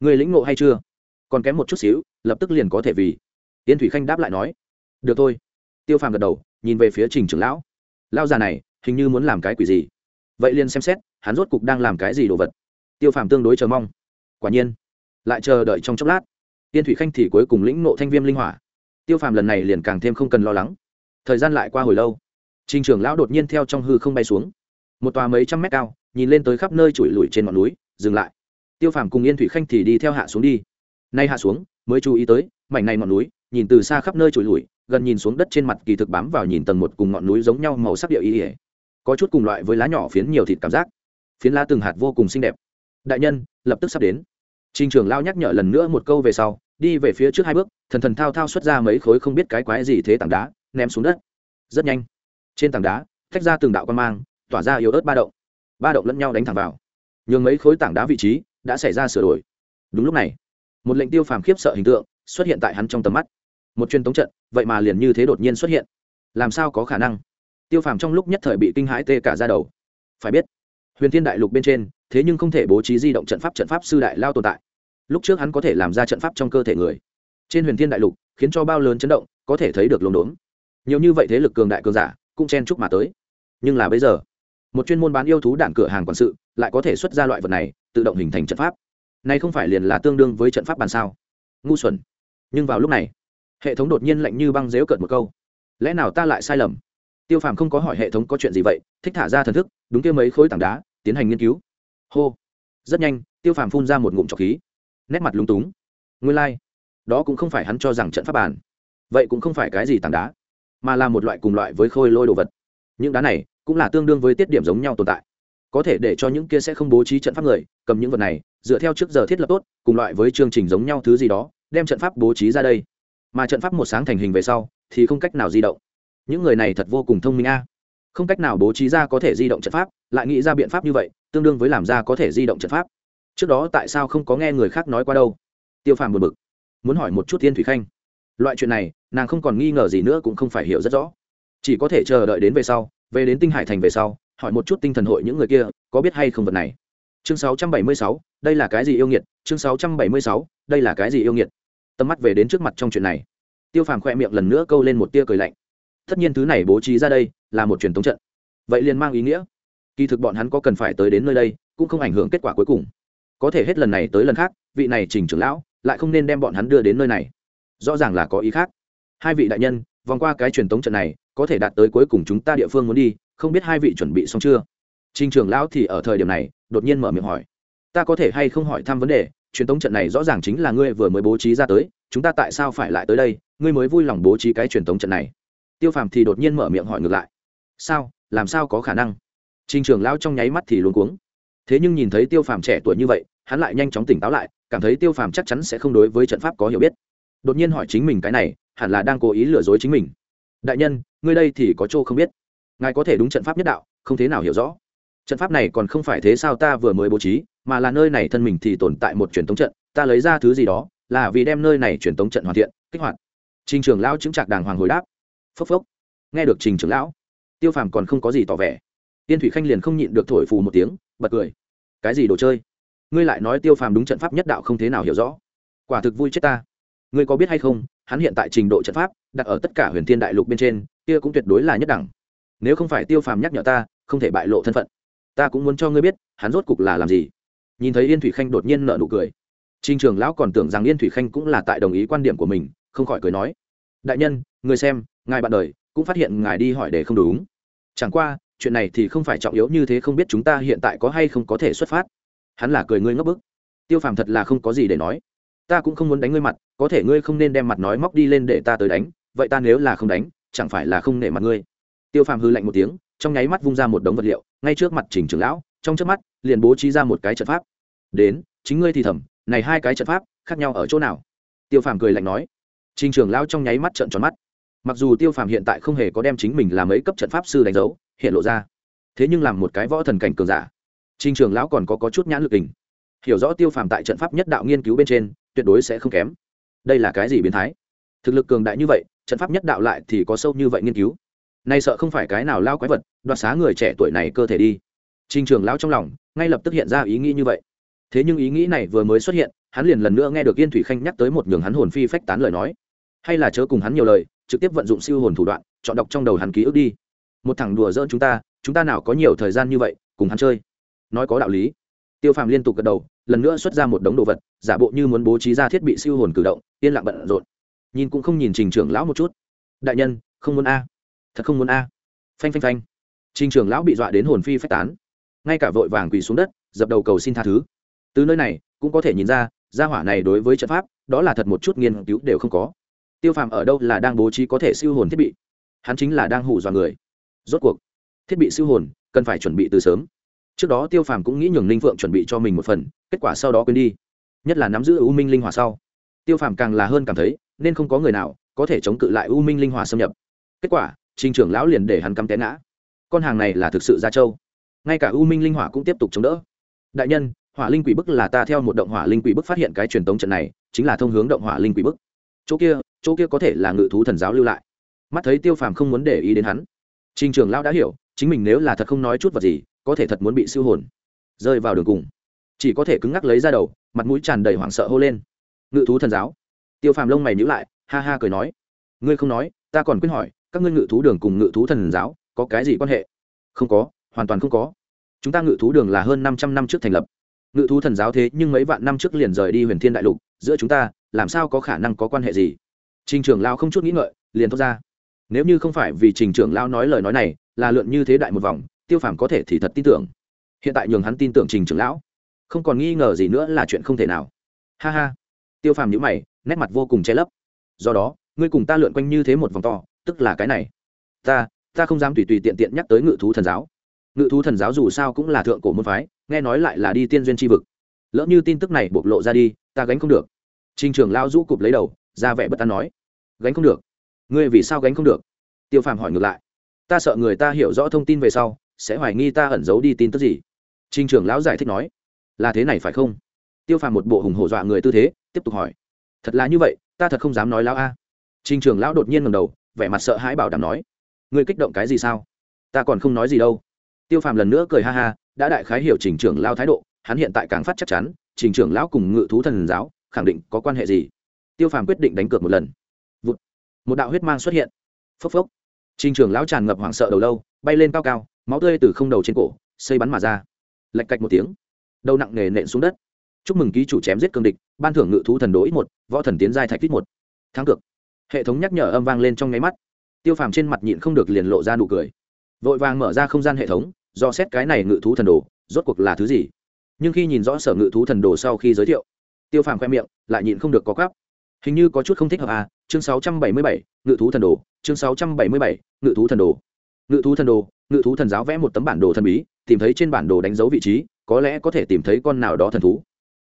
[SPEAKER 1] Người lĩnh ngộ hay chưa? Còn kém một chút xíu, lập tức liền có thể vì. Yên thủy khanh đáp lại nói. Được thôi. Tiêu phàm gật đầu, nhìn về phía trình trưởng lão. Lao già này, hình như muốn làm cái quỷ gì? Vậy liền xem xét, hắn rốt cục đang làm cái gì đồ vật. Tiêu phàm tương đối chờ mong. Quả nhiên, lại chờ đợi trong chốc lát. Yên thủy khanh thì cuối cùng lĩnh nộ thanh viêm linh hỏa. Tiêu phàm lần này liền càng thêm không cần lo lắng. Thời gian lại qua hồi lâu, trình trưởng lão đột nhiên theo trong hư không bay xuống. Một tòa mấy trăm mét cao, nhìn lên tới khắp nơi trụi lùi trên ngọn núi, dừng lại. Tiêu phàm cùng yên thủy khanh thì đi theo hạ xuống đi. Nay hạ xuống, mới chú ý tới, mảnh này ngọn núi, nhìn từ xa khắp nơi trụi lùi, gần nhìn xuống đất trên mặt kỳ thực bám vào nhìn tầng một cùng ngọn núi giống nhau màu sắc địa ý ỉa có chút cùng loại với lá nhỏ phiến nhiều thịt cảm giác. Phiến lá từng hạt vô cùng xinh đẹp. Đại nhân, lập tức sắp đến. Trình trưởng lao nhắc nhở lần nữa một câu về sau, đi về phía trước hai bước, thần thần thao thao xuất ra mấy khối không biết cái quái gì thế tảng đá, ném xuống đất. Rất nhanh. Trên tảng đá, tách ra từng đạo quan mang, tỏa ra yếu ớt ba động. Ba động lẫn nhau đánh thẳng vào. Nhường mấy khối tảng đá vị trí đã xảy ra sửa đổi. Đúng lúc này, một lệnh tiêu phàm khiếp sợ hình tượng xuất hiện tại hắn trong tầm mắt. Một truyền tống trận, vậy mà liền như thế đột nhiên xuất hiện. Làm sao có khả năng? Tiêu phàm trong lúc nhất thời bị kinh hãi tê cả ra đầu. Phải biết, huyền thiên đại lục bên trên, thế nhưng không thể bố trí di động trận pháp trận pháp sư đại lao tồn tại. Lúc trước hắn có thể làm ra trận pháp trong cơ thể người. Trên huyền thiên đại lục, khiến cho bao lớn chấn động, có thể thấy được lồn đốn nhiều như vậy thế lực cường đại cường giả, cũng chen chúc mà tới. Nhưng là bây giờ, một chuyên môn bán yêu thú đạn cửa hàng quản sự, lại có thể xuất ra loại vật này, tự động hình thành trận pháp. Này không phải liền là tương đương với trận pháp bàn sao? Ngu xuẩn. Nhưng vào lúc này, hệ thống đột nhiên lạnh như băng dếu cợt một câu. Lẽ nào ta lại sai lầm? Tiêu phàm không có hỏi hệ thống có chuyện gì vậy, thích thả ra thần thức, đúng kia mấy khối tảng đá, tiến hành nghiên cứu. Hô. Rất nhanh, tiêu phàm phun ra một ngụm trọc khí. Nét mặt lúng túng. Nguyên lai、like. đó cũng không phải hắn cho rằng trận pháp bàn vậy cũng không phải cái gì tảng đá, mà là một loại cùng loại với khôi lôi đồ vật. Những đá này cũng là tương đương với tiết điểm giống nhau tồn tại. Có thể để cho những kia sẽ không bố trí trận pháp người cầm những vật này, dựa theo trước giờ thiết lập tốt, cùng loại với chương trình giống nhau thứ gì đó, đem trận pháp bố trí ra đây. Mà trận pháp một sáng thành hình về sau thì không cách nào di động những người này thật vô cùng thông minh a. Không cách nào bố trí ra có thể di động trận pháp lại nghĩ ra biện pháp như vậy tương đương với làm ra có thể di động trận pháp. Trước đó tại sao không có nghe người khác nói qua đâu? Tiêu phàm buồn bực muốn hỏi một chút thiên thủy khanh. Loại chuyện này nàng không còn nghi ngờ gì nữa cũng không phải hiểu rất rõ. Chỉ có thể chờ đợi đến về sau về đến tinh hải thành về sau hỏi một chút tinh thần hội những người kia có biết hay không vật này. Chương 676, đây là cái gì yêu nghiệt? Chương 676, đây là cái gì yêu nghiệt? Tầm mắt về đến trước mặt trong chuyện này. Tiêu phàm khoe miệng lần nữa câu lên một tia cười lạnh tất nhiên thứ này bố trí ra đây là một truyền thống trận. Vậy liền mang ý nghĩa. Kỳ thực bọn hắn có cần phải tới đến nơi đây, cũng không ảnh hưởng kết quả cuối cùng. Có thể hết lần này tới lần khác, vị này trình trưởng lão lại không nên đem bọn hắn đưa đến nơi này. Rõ ràng là có ý khác. Hai vị đại nhân, vòng qua cái truyền thống trận này, có thể đạt tới cuối cùng chúng ta địa phương muốn đi, không biết hai vị chuẩn bị xong chưa? Trình trưởng lão thì ở thời điểm này, đột nhiên mở miệng hỏi. Ta có thể hay không hỏi thăm vấn đề, truyền thống trận này rõ ràng chính là ngươi vừa mới bố trí ra tới, chúng ta tại sao phải lại tới đây? Ngươi mới vui lòng bố trí cái truyền thống trận này tiêu phàm thì đột nhiên mở miệng hỏi ngược lại. Sao? Làm sao có khả năng? Trình trưởng lao trong nháy mắt thì luôn cuống. Thế nhưng nhìn thấy tiêu phàm trẻ tuổi như vậy, hắn lại nhanh chóng tỉnh táo lại, cảm thấy tiêu phàm chắc chắn sẽ không đối với trận pháp có hiểu biết. Đột nhiên hỏi chính mình cái này, hẳn là đang cố ý lừa dối chính mình. Đại nhân, ngươi đây thì có chỗ không biết. Ngài có thể đúng trận pháp nhất đạo, không thế nào hiểu rõ. Trận pháp này còn không phải thế sao ta vừa mới bố trí, mà là nơi này thân mình thì tồn tại một truyền thống trận, ta lấy ra thứ gì đó, là vì đem nơi này truyền thống trận hoàn thiện, kích hoạt. Trình trưởng lao chứng trạc đàng hoàng hồi đáp phốc phốc. Nghe được trình trưởng lão tiêu phàm còn không có gì tỏ vẻ. Tiên thủy khanh liền không nhịn được thổi phù một tiếng bật cười. Cái gì đồ chơi? Ngươi lại nói tiêu phàm đúng trận pháp nhất đạo không thế nào hiểu rõ. Quả thực vui chết ta. Ngươi có biết hay không hắn hiện tại trình độ trận pháp đặt ở tất cả huyền thiên đại lục bên trên kia cũng tuyệt đối là nhất đẳng. Nếu không phải tiêu phàm nhắc nhở ta không thể bại lộ thân phận. Ta cũng muốn cho ngươi biết hắn rốt cục là làm gì. Nhìn thấy yên thủy khanh đột nhiên nợ nụ cười. Trình trưởng lão còn tưởng rằng Yên Thủy Khanh cũng là tại đồng ý quan điểm của mình, không khỏi cười nói: "Đại nhân, người xem, ngài bạn đời cũng phát hiện ngài đi hỏi để không đúng. Chẳng qua, chuyện này thì không phải trọng yếu như thế không biết chúng ta hiện tại có hay không có thể xuất phát." Hắn là cười ngươi ngốc bức. Tiêu Phàm thật là không có gì để nói. Ta cũng không muốn đánh ngươi mặt, có thể ngươi không nên đem mặt nói móc đi lên để ta tới đánh, vậy ta nếu là không đánh, chẳng phải là không nể mặt ngươi. Tiêu Phàm hư lạnh một tiếng, trong nháy mắt vung ra một đống vật liệu, ngay trước mặt Trình trưởng lão, trong chớp mắt, liền bố trí ra một cái trận pháp. "Đến, chính ngươi thì thầm, này hai cái trận pháp khác nhau ở chỗ nào tiêu phàm cười lạnh nói trình trưởng lão trong nháy mắt trận tròn mắt mặc dù tiêu phàm hiện tại không hề có đem chính mình làm ấy cấp trận pháp sư đánh dấu hiện lộ ra. Thế nhưng làm một cái võ thần cảnh cường giả trình trường lão còn có, có chút nhãn lực tình. Hiểu rõ tiêu phàm tại trận pháp nhất đạo nghiên cứu bên trên tuyệt đối sẽ không kém. Đây là cái gì biến thái? Thực lực cường đại như vậy trận pháp nhất đạo lại thì có sâu như vậy nghiên cứu. Nay sợ không phải cái nào lao quái vật đoạt xá người trẻ tuổi này cơ thể đi. Trình trường lão trong lòng ngay lập tức hiện ra ý nghĩ như vậy. Thế nhưng ý nghĩ này vừa mới xuất hiện hắn liền lần nữa nghe được yên thủy khanh nhắc tới một nhường hắn hồn phi phách tán lời nói. Hay là chớ cùng hắn nhiều lời trực tiếp vận dụng siêu hồn thủ đoạn, chọn đọc trong đầu hắn ký ức đi. Một thằng đùa dỡn chúng ta chúng ta nào có nhiều thời gian như vậy, cùng hắn chơi. Nói có đạo lý. Tiêu phàm liên tục gật đầu, lần nữa xuất ra một đống đồ vật, giả bộ như muốn bố trí ra thiết bị siêu hồn cử động, yên lặng bận rộn. Nhìn cũng không nhìn trình trưởng lão một chút. Đại nhân, không muốn a. Thật không muốn a. Phanh phanh phanh. Trình trưởng lão bị dọa đến hồn phi phách tán. Ngay cả vội vàng quỳ xuống đất, dập đầu cầu xin tha thứ. Từ nơi này, cũng có thể nhìn ra, gia hỏa này đối với trận pháp, đó là thật một chút nghiên cứu đều không có tiêu phàm ở đâu là đang bố trí có thể siêu hồn thiết bị? Hắn chính là đang hủ dọa người. Rốt cuộc, thiết bị siêu hồn cần phải chuẩn bị từ sớm. Trước đó tiêu phàm cũng nghĩ nhường Linh phượng chuẩn bị cho mình một phần, kết quả sau đó quên đi. Nhất là nắm giữ u minh linh hòa sau. Tiêu phàm càng là hơn cảm thấy, nên không có người nào có thể chống cự lại u minh linh hòa xâm nhập. Kết quả, trình trưởng lão liền để hắn cắm té ngã. Con hàng này là thực sự ra châu ngay cả u minh linh hỏa cũng tiếp tục chống đỡ. Đại nhân, hỏa linh quỷ bức là ta theo một động hỏa linh quỷ bức phát hiện cái truyền tống trận này, chính là thông hướng động hỏa linh quỷ bức. Chỗ kia chỗ kia có thể là ngự thú thần giáo lưu lại. Mắt thấy tiêu phàm không muốn để ý đến hắn, trình trường lão đã hiểu, chính mình nếu là thật không nói chút vật gì, có thể thật muốn bị siêu hồn. Rơi vào đường cùng, chỉ có thể cứng ngắc lấy ra đầu, mặt mũi tràn đầy hoảng sợ hô lên. Ngự thú thần giáo. Tiêu phàm lông mày nhữ lại, ha ha cười nói, ngươi không nói, ta còn quyết hỏi, các ngươi ngự thú đường cùng ngự thú thần giáo, có cái gì quan hệ? Không có, hoàn toàn không có. Chúng ta ngự thú đường là hơn năm trăm năm trước thành lập. Ngự thú thần giáo thế nhưng mấy vạn năm trước liền rời đi huyền thiên đại lục, giữa chúng ta, làm sao có khả năng có quan hệ gì? Trình trưởng lao không chút nghĩ ngợi, liền thốt ra. Nếu như không phải vì trình trưởng lao nói lời nói này, là lượn như thế đại một vòng, tiêu phàm có thể thì thật tin tưởng. Hiện tại nhường hắn tin tưởng trình trưởng lão. Không còn nghi ngờ gì nữa là chuyện không thể nào. Ha ha. Tiêu phàm nhữ mày, nét mặt vô cùng che lấp. Do đó, ngươi cùng ta lượn quanh như thế một vòng to, tức là cái này. Ta ta không dám tùy tùy tiện tiện nhắc tới ngự thú thần giáo. Ngự thú thần giáo dù sao cũng là thượng cổ môn phái, nghe nói lại là đi tiên duyên tri vực. Lỡ như tin tức này bộc lộ ra đi, ta gánh không được. Trình trưởng lao rũ cụp lấy đầu ra vẻ bất an nói, gánh không được. Ngươi vì sao gánh không được? Tiêu phàm hỏi ngược lại, ta sợ người ta hiểu rõ thông tin về sau, sẽ hoài nghi ta ẩn giấu đi tin tức gì? Trình trưởng lão giải thích nói, là thế này phải không? Tiêu phàm một bộ hùng hổ dọa người tư thế, tiếp tục hỏi, thật là như vậy, ta thật không dám nói lão a. Trình trưởng lão đột nhiên ngầm đầu, vẻ mặt sợ hãi bảo đảm nói, ngươi kích động cái gì sao? Ta còn không nói gì đâu. Tiêu phàm lần nữa cười ha ha, đã đại khái hiểu trình trưởng lao thái độ, hắn hiện tại càng phát chắc chắn, trình trưởng lão cùng ngự thú thần giáo, khẳng định có quan hệ gì tiêu phàm quyết định đánh cược một lần. Vụt. một đạo huyết mang xuất hiện. Phốc phốc. Trình trưởng lão tràn ngập hoảng sợ đầu lâu, bay lên cao cao, máu tươi từ không đầu trên cổ, xây bắn mà ra. Lạch cạch một tiếng. Đầu nặng nề nện xuống đất. Chúc mừng ký chủ chém giết cương địch, ban thưởng ngự thú thần đồ ít một, võ thần tiến giai thạch ít một. Thắng cược. hệ thống nhắc nhở âm vang lên trong nháy mắt. Tiêu phàm trên mặt nhịn không được liền lộ ra nụ cười. Vội vàng mở ra không gian hệ thống, do xét cái này ngự thú thần đồ, rốt cuộc là thứ gì? Nhưng khi nhìn rõ sở ngự thú thần đồ sau khi giới thiệu, tiêu phàm khoe miệng, lại nhịn không được có cắp hình như có chút không thích hợp à? Chương 677, ngự thú thần đồ. Chương 677, ngự thú thần đồ. Ngự thú thần đồ ngự thú thần giáo vẽ một tấm bản đồ thần bí tìm thấy trên bản đồ đánh dấu vị trí có lẽ có thể tìm thấy con nào đó thần thú.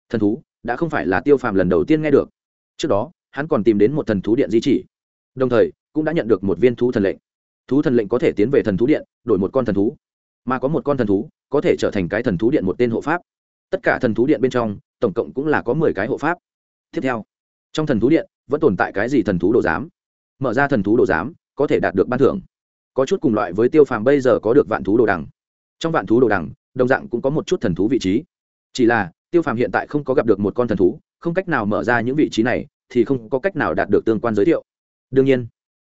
[SPEAKER 1] Thần thú đã không phải là tiêu phàm lần đầu tiên nghe được. Trước đó hắn còn tìm đến một thần thú điện di chỉ. Đồng thời cũng đã nhận được một viên thú thần lệnh. Thú thần lệnh có thể tiến về thần thú điện đổi một con thần thú. Mà có một con thần thú có thể trở thành cái thần thú điện một tên hộ pháp. Tất cả thần thú điện bên trong tổng cộng cũng là có mười cái hộ pháp. Tiếp theo trong thần thú điện, vẫn tồn tại cái gì thần thú đồ giám? Mở ra thần thú đồ giám, có thể đạt được ban thưởng. Có chút cùng loại với tiêu phàm bây giờ có được vạn thú đồ đằng. Trong vạn thú đồ đằng, đồng dạng cũng có một chút thần thú vị trí. Chỉ là, tiêu phàm hiện tại không có gặp được một con thần thú, không cách nào mở ra những vị trí này, thì không có cách nào đạt được tương quan giới thiệu. Đương nhiên,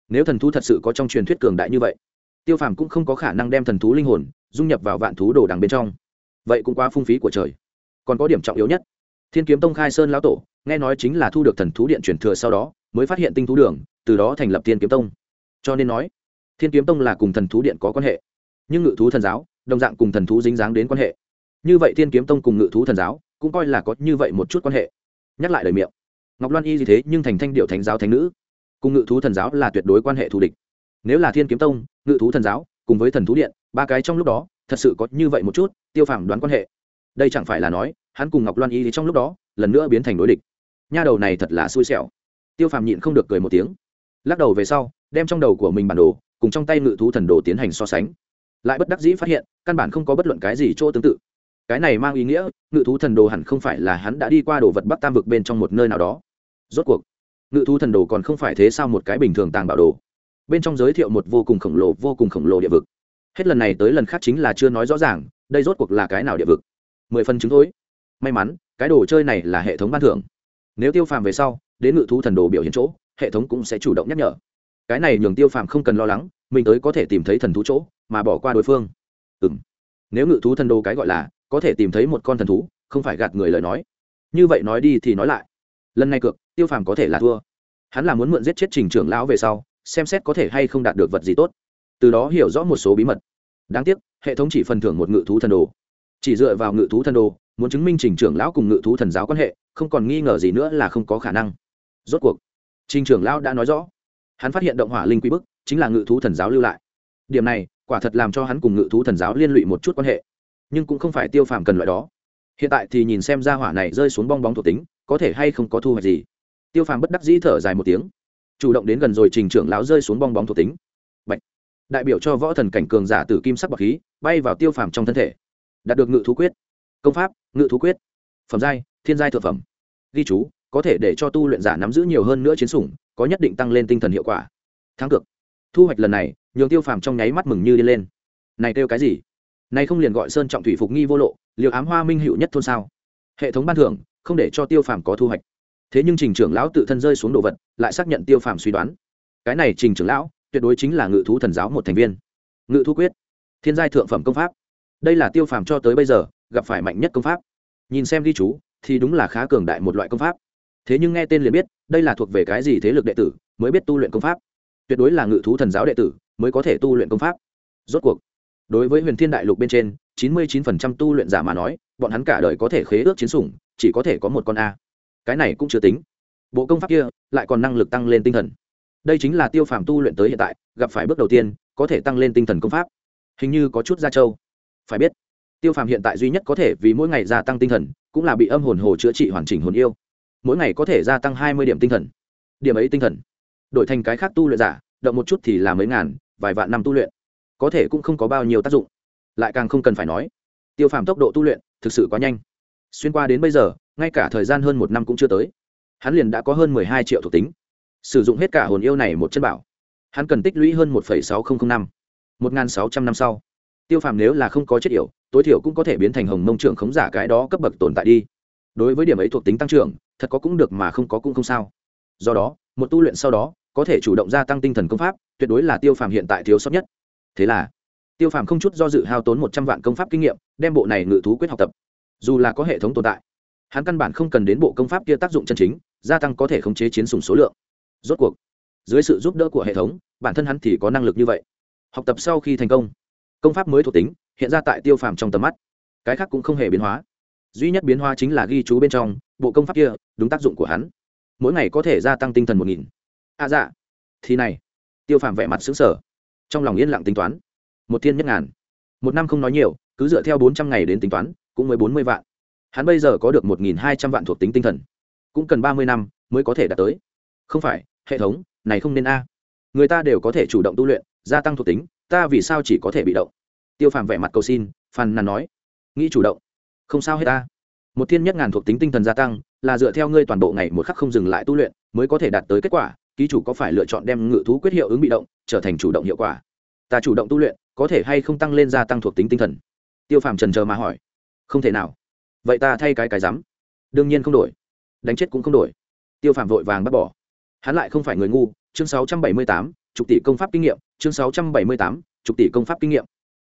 [SPEAKER 1] nếu thần thú thật sự có trong truyền thuyết cường đại như vậy, tiêu phàm cũng không có khả năng đem thần thú linh hồn dung nhập vào vạn thú đồ đằng bên trong. Vậy cũng quá phung phí của trời. Còn có điểm trọng yếu nhất, thiên kiếm tông khai sơn lão tổ nghe nói chính là thu được thần thú điện truyền thừa sau đó, mới phát hiện tinh thú đường, từ đó thành lập thiên kiếm tông. Cho nên nói, thiên kiếm tông là cùng thần thú điện có quan hệ, nhưng ngự thú thần giáo, đồng dạng cùng thần thú dính dáng đến quan hệ. Như vậy thiên kiếm tông cùng ngự thú thần giáo, cũng coi là có như vậy một chút quan hệ. Nhắc lại lời miệng, ngọc loan y gì thế nhưng thành thanh điệu thánh giáo thánh nữ. Cùng ngự thú thần giáo là tuyệt đối quan hệ thù địch. Nếu là thiên kiếm tông, ngự thú thần giáo, cùng với thần thú điện, ba cái trong lúc đó, thật sự có như vậy một chút, tiêu phàm đoán quan hệ. Đây chẳng phải là nói, hắn cùng ngọc loan y trong lúc đó, lần nữa biến thành đối địch nha đầu này thật là xui xẻo. Tiêu phàm nhịn không được cười một tiếng. Lắc đầu về sau, đem trong đầu của mình bản đồ, cùng trong tay ngự thú thần đồ tiến hành so sánh. Lại bất đắc dĩ phát hiện, căn bản không có bất luận cái gì chỗ tương tự. Cái này mang ý nghĩa, ngự thú thần đồ hẳn không phải là hắn đã đi qua đồ vật bắc tam vực bên trong một nơi nào đó. Rốt cuộc, ngự thú thần đồ còn không phải thế sao một cái bình thường tàng bảo đồ. Bên trong giới thiệu một vô cùng khổng lồ, vô cùng khổng lồ địa vực. Hết lần này tới lần khác chính là chưa nói rõ ràng, đây rốt cuộc là cái nào địa vực? Mười phần chứng thối may mắn, cái đồ chơi này là hệ thống ban thưởng nếu tiêu phàm về sau, đến ngự thú thần đồ biểu hiện chỗ, hệ thống cũng sẽ chủ động nhắc nhở. Cái này nhường tiêu phàm không cần lo lắng, mình tới có thể tìm thấy thần thú chỗ, mà bỏ qua đối phương. Ừ m nếu ngự thú thần đồ cái gọi là, có thể tìm thấy một con thần thú, không phải gạt người lời nói. Như vậy nói đi thì nói lại. Lần này cược, tiêu phàm có thể là thua. Hắn là muốn mượn giết chết trình trưởng lão về sau, xem xét có thể hay không đạt được vật gì tốt. Từ đó hiểu rõ một số bí mật. Đáng tiếc, hệ thống chỉ phần thưởng một ngự thú thần đồ. Chỉ dựa vào ngự thú thần đồ, muốn chứng minh trình trưởng lão cùng ngự thú thần giáo quan hệ không còn nghi ngờ gì nữa là không có khả năng. Rốt cuộc, trình trưởng lão đã nói rõ. Hắn phát hiện động hỏa linh quý bức, chính là ngự thú thần giáo lưu lại. Điểm này, quả thật làm cho hắn cùng ngự thú thần giáo liên lụy một chút quan hệ, nhưng cũng không phải tiêu phàm cần loại đó. Hiện tại thì nhìn xem ra hỏa này rơi xuống bong bóng thuộc tính, có thể hay không có thu hoạch gì. Tiêu phàm bất đắc dĩ thở dài một tiếng. Chủ động đến gần rồi trình trưởng lão rơi xuống bong bóng thuộc tính. Bạch. đại biểu cho võ thần cảnh cường giả tử kim sắc bọc khí, bay vào tiêu phàm trong thân thể. Đạt được ngự thú quyết. Công pháp, ngự thú quyết. Phẩm giai thiên giai thượng phẩm. Ghi chú, có thể để cho tu luyện giả nắm giữ nhiều hơn nữa chiến sủng, có nhất định tăng lên tinh thần hiệu quả. Thắng cực thu hoạch lần này, nhường tiêu phàm trong nháy mắt mừng như đi lên. Này kêu cái gì? Này không liền gọi sơn trọng thủy phục nghi vô lộ, liều ám hoa minh hữu nhất thôn sao? Hệ thống ban thưởng, không để cho tiêu phàm có thu hoạch. Thế nhưng trình trưởng lão tự thân rơi xuống đồ vật, lại xác nhận tiêu phàm suy đoán. Cái này trình trưởng lão, tuyệt đối chính là ngự thú thần giáo một thành viên. Ngự thú quyết. Thiên giai thượng phẩm công pháp. Đây là tiêu phàm cho tới bây giờ, gặp phải mạnh nhất công pháp. Nhìn xem ghi chú thì đúng là khá cường đại một loại công pháp. Thế nhưng nghe tên liền biết, đây là thuộc về cái gì thế lực đệ tử mới biết tu luyện công pháp? Tuyệt đối là ngự thú thần giáo đệ tử mới có thể tu luyện công pháp. Rốt cuộc, đối với huyền thiên đại lục bên trên, chín mươi chín phần trăm tu luyện giả mà nói, bọn hắn cả đời có thể khế ước chiến sủng, chỉ có thể có một con a. Cái này cũng chưa tính. Bộ công pháp kia lại còn năng lực tăng lên tinh thần. Đây chính là tiêu phàm tu luyện tới hiện tại, gặp phải bước đầu tiên, có thể tăng lên tinh thần công pháp. Hình như có chút gia châu phải biết, tiêu phàm hiện tại duy nhất có thể vì mỗi ngày gia tăng tinh thần cũng là bị âm hồn hồ chữa trị hoàn chỉnh hồn yêu. Mỗi ngày có thể gia tăng hai mươi điểm tinh thần. Điểm ấy tinh thần, đổi thành cái khác tu luyện giả, động một chút thì là mấy ngàn, vài vạn năm tu luyện. Có thể cũng không có bao nhiêu tác dụng. Lại càng không cần phải nói, tiêu phàm tốc độ tu luyện thực sự quá nhanh. Xuyên qua đến bây giờ, ngay cả thời gian hơn một năm cũng chưa tới. Hắn liền đã có hơn mười hai triệu thuộc tính. Sử dụng hết cả hồn yêu này một chân bảo. Hắn cần tích lũy hơn một sáu nghìn năm. Một n sáu trăm năm sau, tiêu phàm nếu là không có chất yểu tối thiểu cũng có thể biến thành hồng mông trưởng khống giả cái đó cấp bậc tồn tại đi. Đối với điểm ấy thuộc tính tăng trưởng, thật có cũng được mà không có cũng không sao. Do đó, một tu luyện sau đó, có thể chủ động gia tăng tinh thần công pháp, tuyệt đối là tiêu phàm hiện tại thiếu sót nhất. Thế là, tiêu phàm không chút do dự hao tốn một trăm vạn công pháp kinh nghiệm, đem bộ này ngự thú quyết học tập. Dù là có hệ thống tồn tại, hắn căn bản không cần đến bộ công pháp kia tác dụng chân chính, gia tăng có thể khống chế chiến sùng số lượng. Rốt cuộc, dưới sự giúp đỡ của hệ thống, bản thân hắn thì có năng lực như vậy. Học tập sau khi thành công công pháp mới thuộc tính hiện ra tại tiêu phàm trong tầm mắt. Cái khác cũng không hề biến hóa. Duy nhất biến hóa chính là ghi chú bên trong, bộ công pháp kia, đúng tác dụng của hắn. Mỗi ngày có thể gia tăng tinh thần một nghìn. À dạ. Thì này. Tiêu phàm vẻ mặt xứng sở trong lòng yên lặng tính toán. Một thiên nhất ngàn. Một năm không nói nhiều, cứ dựa theo bốn trăm ngày đến tính toán, cũng mới bốn mươi vạn. Hắn bây giờ có được một nghìn hai trăm vạn thuộc tính tinh thần. Cũng cần ba mươi năm mới có thể đạt tới. Không phải, hệ thống, này không nên a. Người ta đều có thể chủ động tu luyện, gia tăng thuộc tính, ta vì sao chỉ có thể bị động? Tiêu phàm vẻ mặt cầu xin, phàn nàn nói, nghĩ chủ động, không sao hết ta. Một thiên nhất ngàn thuộc tính tinh thần gia tăng, là dựa theo ngươi toàn bộ ngày một khắc không dừng lại tu luyện, mới có thể đạt tới kết quả, ký chủ có phải lựa chọn đem ngự thú quyết hiệu ứng bị động, trở thành chủ động hiệu quả? Ta chủ động tu luyện, có thể hay không tăng lên gia tăng thuộc tính tinh thần? Tiêu phàm trần chờ mà hỏi, không thể nào. Vậy ta thay cái cái rắm. Đương nhiên không đổi. Đánh chết cũng không đổi. Tiêu phàm vội vàng bắt bỏ. Hắn lại không phải người ngu, chương sáu trăm bảy mươi tám chục tỷ công pháp kinh nghiệm, chương sáu trăm bảy mươi tám chục tỷ công pháp kinh nghiệm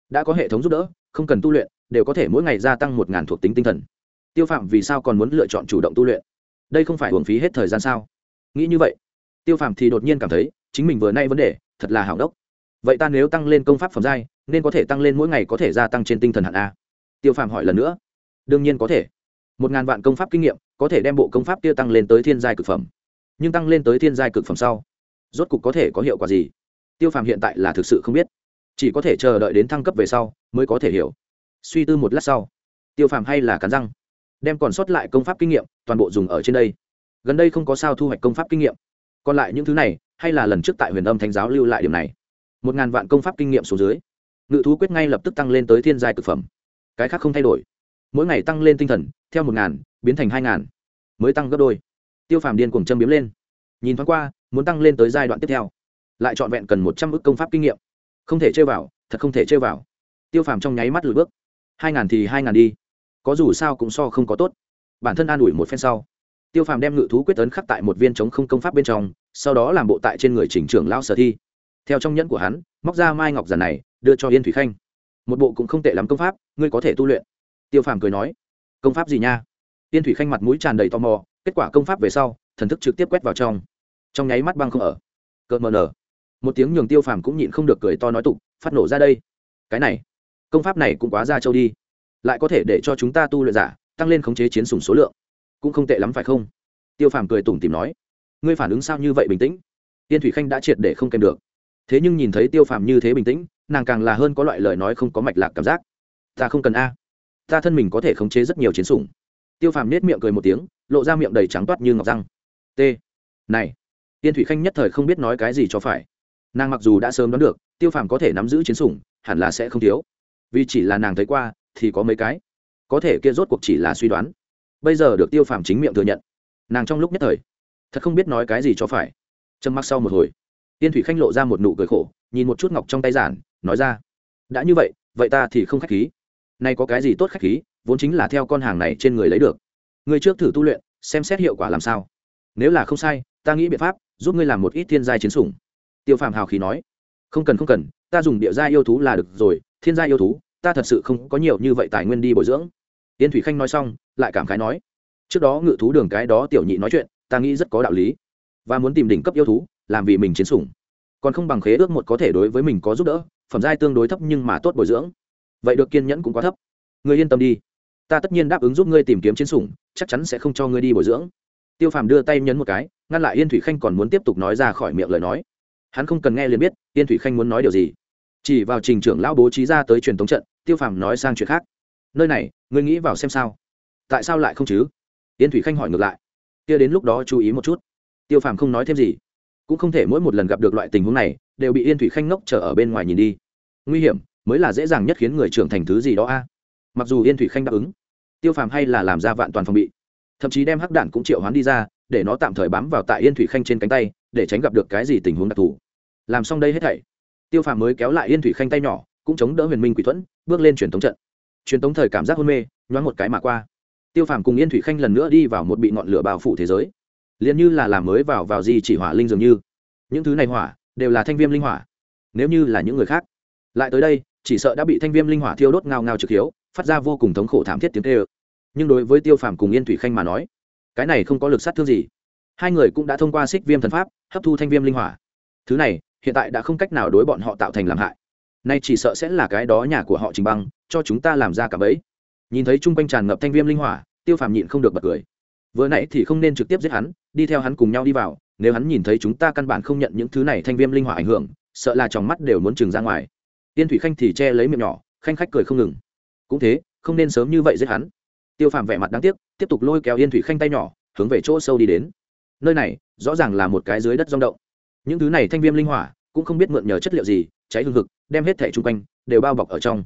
[SPEAKER 1] đã có hệ thống giúp đỡ, không cần tu luyện, đều có thể mỗi ngày gia tăng một ngàn thuộc tính tinh thần. Tiêu phạm vì sao còn muốn lựa chọn chủ động tu luyện? Đây không phải hưởng phí hết thời gian sao? Nghĩ như vậy, tiêu phạm thì đột nhiên cảm thấy chính mình vừa nay vấn đề thật là hảo đốc. Vậy ta nếu tăng lên công pháp phẩm giai, nên có thể tăng lên mỗi ngày có thể gia tăng trên tinh thần hạn a. Tiêu phạm hỏi lần nữa. Đương nhiên có thể. Một ngàn vạn công pháp kinh nghiệm, có thể đem bộ công pháp kia tăng lên tới thiên giai cực phẩm. Nhưng tăng lên tới thiên giai cực phẩm sau, rốt cục có thể có hiệu quả gì? Tiêu phàm hiện tại là thực sự không biết chỉ có thể chờ đợi đến thăng cấp về sau mới có thể hiểu. Suy tư một lát sau, tiêu phàm hay là cắn răng, đem còn sót lại công pháp kinh nghiệm toàn bộ dùng ở trên đây. Gần đây không có sao thu hoạch công pháp kinh nghiệm. Còn lại những thứ này, hay là lần trước tại huyền âm thánh giáo lưu lại điểm này. Một ngàn vạn công pháp kinh nghiệm số dưới, ngự thú quyết ngay lập tức tăng lên tới thiên giai cực phẩm. Cái khác không thay đổi. Mỗi ngày tăng lên tinh thần, theo một ngàn, biến thành hai ngàn, mới tăng gấp đôi. Tiêu phàm điên cuồng châm biếm lên. Nhìn thoáng qua, muốn tăng lên tới giai đoạn tiếp theo. Lại trọn vẹn cần một trăm ước công pháp kinh nghiệm không thể chơi vào, thật không thể chơi vào. Tiêu phàm trong nháy mắt lùi bước. Hai ngàn thì hai ngàn đi. Có dù sao cũng so không có tốt. Bản thân an ủi một phen sau, tiêu phàm đem ngự thú quyết tấn khắc tại một viên chống không công pháp bên trong, sau đó làm bộ tại trên người chỉnh trưởng lao sở thi. Theo trong nhẫn của hắn, móc ra mai ngọc giản này, đưa cho yên thủy khanh. Một bộ cũng không tệ lắm công pháp, ngươi có thể tu luyện. Tiêu phàm cười nói, công pháp gì nha? Yên thủy khanh mặt mũi tràn đầy tò mò, kết quả công pháp về sau, thần thức trực tiếp quét vào trong. Trong nháy mắt băng không ở. Cợt mờ nở một tiếng nhường tiêu phàm cũng nhịn không được cười to nói tục, phát nổ ra đây. Cái này, công pháp này cũng quá ra châu đi. Lại có thể để cho chúng ta tu luyện giả, tăng lên khống chế chiến sùng số lượng. Cũng không tệ lắm phải không? Tiêu phàm cười tủm tìm nói. Ngươi phản ứng sao như vậy bình tĩnh? Tiên thủy khanh đã triệt để không kèm được. Thế nhưng nhìn thấy tiêu phàm như thế bình tĩnh, nàng càng là hơn có loại lời nói không có mạch lạc cảm giác. Ta không cần a. Ta thân mình có thể khống chế rất nhiều chiến sủng. Tiêu phàm nết miệng cười một tiếng, lộ ra miệng đầy trắng toát như ngọc răng. T. Này, tiên thủy khanh nhất thời không biết nói cái gì cho phải nàng mặc dù đã sớm đoán được, tiêu phàm có thể nắm giữ chiến sủng, hẳn là sẽ không thiếu. Vì chỉ là nàng thấy qua, thì có mấy cái. Có thể kia rốt cuộc chỉ là suy đoán. Bây giờ được tiêu phàm chính miệng thừa nhận. Nàng trong lúc nhất thời, thật không biết nói cái gì cho phải. Trầm mặc sau một hồi, tiên thủy khanh lộ ra một nụ cười khổ, nhìn một chút ngọc trong tay giản, nói ra, đã như vậy vậy ta thì không khách khí. Nay có cái gì tốt khách khí, vốn chính là theo con hàng này trên người lấy được. Ngươi trước thử tu luyện, xem xét hiệu quả làm sao. Nếu là không sai, ta nghĩ biện pháp, giúp ngươi làm một ít thiên giai chiến sủng tiêu phàm hào khí nói, không cần không cần, ta dùng địa gia yêu thú là được rồi, thiên gia yêu thú, ta thật sự không có nhiều như vậy tài nguyên đi bồi dưỡng. Yên thủy khanh nói xong, lại cảm khái nói, trước đó ngự thú đường cái đó tiểu nhị nói chuyện, ta nghĩ rất có đạo lý, và muốn tìm đỉnh cấp yêu thú, làm vì mình chiến sủng. Còn không bằng khế ước một có thể đối với mình có giúp đỡ, phẩm giai tương đối thấp nhưng mà tốt bồi dưỡng. Vậy được kiên nhẫn cũng quá thấp. Người yên tâm đi, ta tất nhiên đáp ứng giúp ngươi tìm kiếm chiến sủng, chắc chắn sẽ không cho ngươi đi bồi dưỡng. Tiêu phàm đưa tay nhấn một cái, ngăn lại yên thủy khanh còn muốn tiếp tục nói ra khỏi miệng lời nói hắn không cần nghe liền biết, yên thủy khanh muốn nói điều gì. Chỉ vào trình trưởng lão bố trí ra tới truyền thống trận, tiêu phàm nói sang chuyện khác. Nơi này, ngươi nghĩ vào xem sao? Tại sao lại không chứ? Yên thủy khanh hỏi ngược lại. Kia đến lúc đó chú ý một chút. Tiêu phàm không nói thêm gì. Cũng không thể mỗi một lần gặp được loại tình huống này, đều bị yên thủy khanh ngốc chờ ở bên ngoài nhìn đi. Nguy hiểm, mới là dễ dàng nhất khiến người trưởng thành thứ gì đó a. Mặc dù yên thủy khanh đáp ứng, tiêu phàm hay là làm ra vạn toàn phòng bị, thậm chí đem hắc đạn cũng triệu hoán đi ra để nó tạm thời bám vào tại yên thủy khanh trên cánh tay, để tránh gặp được cái gì tình huống đặc thù. Làm xong đây hết thảy, tiêu phàm mới kéo lại yên thủy khanh tay nhỏ, cũng chống đỡ huyền minh quỷ thuẫn, bước lên truyền thống trận. Truyền thống thời cảm giác hôn mê, nhoáng một cái mà qua. Tiêu phàm cùng yên thủy khanh lần nữa đi vào một bị ngọn lửa bao phủ thế giới. Liền như là làm mới vào vào gì chỉ hỏa linh dường như. Những thứ này hỏa, đều là thanh viêm linh hỏa. Nếu như là những người khác. Lại tới đây, chỉ sợ đã bị thanh viêm linh hỏa thiêu đốt ngao ngao trực hiếu, phát ra vô cùng thống khổ thảm thiết tiếng tê ơ nhưng đối với tiêu phàm cùng yên thủy khanh mà nói cái này không có lực sát thương gì. Hai người cũng đã thông qua xích viêm thần pháp, hấp thu thanh viêm linh hỏa. Thứ này, hiện tại đã không cách nào đối bọn họ tạo thành làm hại. Nay chỉ sợ sẽ là cái đó nhà của họ trình băng, cho chúng ta làm ra cả bẫy. Nhìn thấy chung quanh tràn ngập thanh viêm linh hỏa, tiêu phàm nhịn không được bật cười. Vừa nãy thì không nên trực tiếp giết hắn, đi theo hắn cùng nhau đi vào, nếu hắn nhìn thấy chúng ta căn bản không nhận những thứ này thanh viêm linh hỏa ảnh hưởng, sợ là trong mắt đều muốn trừng ra ngoài. Tiên thủy khanh thì che lấy miệng nhỏ, khanh khách cười không ngừng. Cũng thế, không nên sớm như vậy giết hắn tiêu phàm vẻ mặt đáng tiếc, tiếp tục lôi kéo yên thủy khanh tay nhỏ, hướng về chỗ sâu đi đến. Nơi này, rõ ràng là một cái dưới đất rong động. Những thứ này thanh viêm linh hỏa, cũng không biết mượn nhờ chất liệu gì, cháy hương thực đem hết thẻ chung quanh, đều bao bọc ở trong.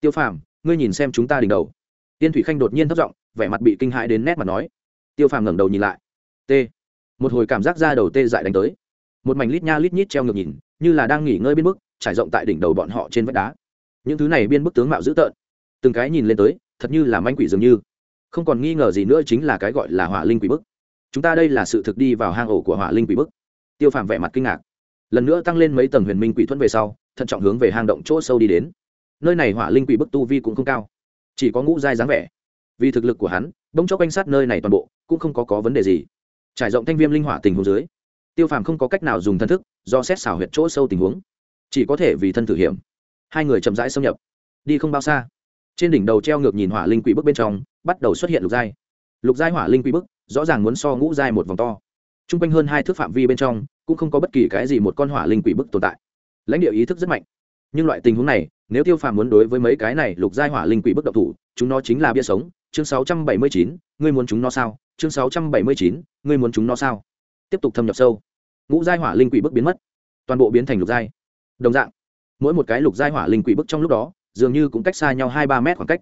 [SPEAKER 1] Tiêu phàm, ngươi nhìn xem chúng ta đỉnh đầu. Tiên thủy khanh đột nhiên thất giọng, vẻ mặt bị kinh hãi đến nét mặt nói. Tiêu phàm ngẩng đầu nhìn lại. T. Một hồi cảm giác ra đầu tê dại đánh tới. Một mảnh lít nha lít nhít treo ngược nhìn, như là đang nghỉ ngơi bên bức, trải rộng tại đỉnh đầu bọn họ trên vách đá. Những thứ này biên bức tướng mạo dữ tợn. Từng cái nhìn lên tới, thật như là manh quỷ dường như không còn nghi ngờ gì nữa chính là cái gọi là hỏa linh quỷ bức. Chúng ta đây là sự thực đi vào hang ổ của hỏa linh quỷ bức. Tiêu phàm vẻ mặt kinh ngạc. Lần nữa tăng lên mấy tầng huyền minh quỷ thuẫn về sau, thận trọng hướng về hang động chỗ sâu đi đến. Nơi này hỏa linh quỷ bức tu vi cũng không cao, chỉ có ngũ giai dáng vẻ. Vì thực lực của hắn, bỗng chốc quanh sát nơi này toàn bộ, cũng không có có vấn đề gì. Trải rộng thanh viêm linh hỏa tình huống dưới, tiêu phàm không có cách nào dùng thân thức, do xét xảo huyệt chỗ sâu tình huống. Chỉ có thể vì thân thử hiểm. Hai người chậm rãi xâm nhập. Đi không bao xa. Trên đỉnh đầu treo ngược nhìn hỏa linh quỷ bức bên trong bắt đầu xuất hiện lục giai. Lục giai hỏa linh quỷ bức, rõ ràng muốn so ngũ giai một vòng to. T r u n g quanh hơn hai thước phạm vi bên trong, cũng không có bất kỳ cái gì một con hỏa linh quỷ bức tồn tại. Lãnh địa ý thức rất mạnh. Nhưng loại tình huống này, nếu tiêu phàm muốn đối với mấy cái này lục giai hỏa linh quỷ bức độc thủ, chúng nó chính là bia sống. Chương sáu trăm bảy mươi chín, ngươi muốn chúng nó sao? Chương sáu trăm bảy mươi chín, ngươi muốn chúng nó sao? Tiếp tục thâm nhập sâu. Ngũ giai hỏa linh quỷ bức biến mất. Toàn bộ biến thành lục giai. Đồng dạng, mỗi một cái lục giai hỏa linh quỷ bức trong lúc đó, dường như cũng cách xa nhau hai ba mét khoảng cách.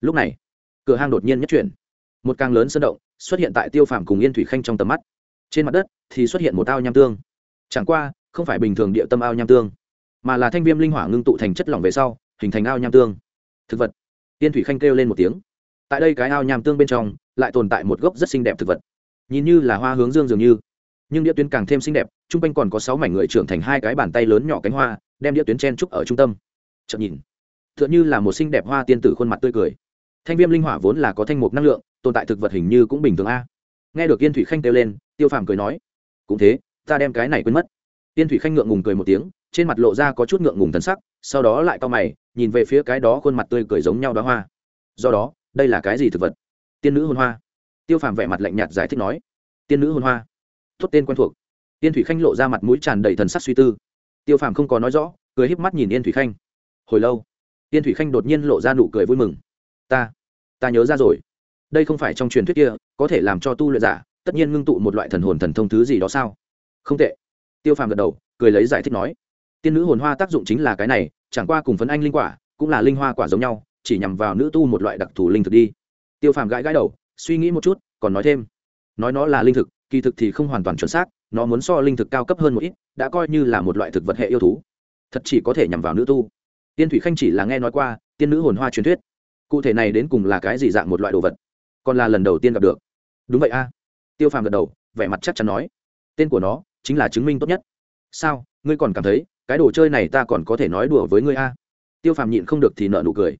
[SPEAKER 1] Lúc này cửa hang đột nhiên nhất chuyển. Một càng lớn sơn động xuất hiện tại tiêu phàm cùng yên thủy khanh trong tầm mắt. Trên mặt đất thì xuất hiện một ao nham tương. Chẳng qua, không phải bình thường địa tâm ao nham tương, mà là thanh viêm linh hỏa ngưng tụ thành chất lỏng về sau, hình thành ao nham tương. Thực vật. Yên thủy khanh kêu lên một tiếng. Tại đây cái ao nham tương bên trong lại tồn tại một gốc rất xinh đẹp thực vật. Nhìn như là hoa hướng dương dường như, nhưng địa tuyến càng thêm xinh đẹp t r u n g quanh còn có sáu mảnh người trưởng thành hai cái bàn tay lớn nhỏ cánh hoa, đem địa tuyến chen trúc ở trung tâm. Chậm nhìn t h ư ợ n h ư là một xinh đẹp hoa tiên tử khuôn mặt tươi cười thanh viêm linh hỏa vốn là có thanh mục năng lượng, tồn tại thực vật hình như cũng bình thường a. Nghe được yên thủy khanh kêu lên, tiêu phàm cười nói, cũng thế, ta đem cái này quên mất. Yên thủy khanh ngượng ngùng cười một tiếng, trên mặt lộ ra có chút ngượng ngùng thân sắc, sau đó lại cau mày, nhìn về phía cái đó khuôn mặt tươi cười giống nhau đó hoa. Do đó, đây là cái gì thực vật? Tiên nữ hôn hoa. Tiêu phàm vẻ mặt lạnh nhạt giải thích nói, tiên nữ hôn hoa. Thốt tên quen thuộc. Yên thủy khanh lộ ra mặt mũi tràn đầy thần sắc suy tư. Tiêu phàm không có nói rõ, cười híp mắt nhìn yên thủy khanh. Hồi lâu, yên thủy khanh đột nhiên lộ ra nụ cười vui mừng ta ta nhớ ra rồi. Đây không phải trong truyền thuyết kia, có thể làm cho tu luyện giả tất nhiên ngưng tụ một loại thần hồn thần thông thứ gì đó sao? Không tệ. Tiêu phàm gật đầu, cười lấy giải thích nói, tiên nữ hồn hoa tác dụng chính là cái này, chẳng qua cùng phấn anh linh quả cũng là linh hoa quả giống nhau, chỉ nhằm vào nữ tu một loại đặc thù linh thực đi. Tiêu phàm gãi gãi đầu, suy nghĩ một chút, còn nói thêm, nói nó là linh thực, kỳ thực thì không hoàn toàn chuẩn xác, nó muốn so linh thực cao cấp hơn một ít, đã coi như là một loại thực vật hệ yêu thú, thật chỉ có thể nhằm vào nữ tu. Tiên thủy khanh chỉ là nghe nói qua, tiên nữ hồn hoa truyền thuyết cụ thể này đến cùng là cái gì dạng một loại đồ vật? Còn là lần đầu tiên gặp được. Đúng vậy a. Tiêu phàm gật đầu, vẻ mặt chắc chắn nói. Tên của nó chính là chứng minh tốt nhất. Sao? Ngươi còn cảm thấy cái đồ chơi này ta còn có thể nói đùa với ngươi a? Tiêu phàm nhịn không được thì nợ nụ cười.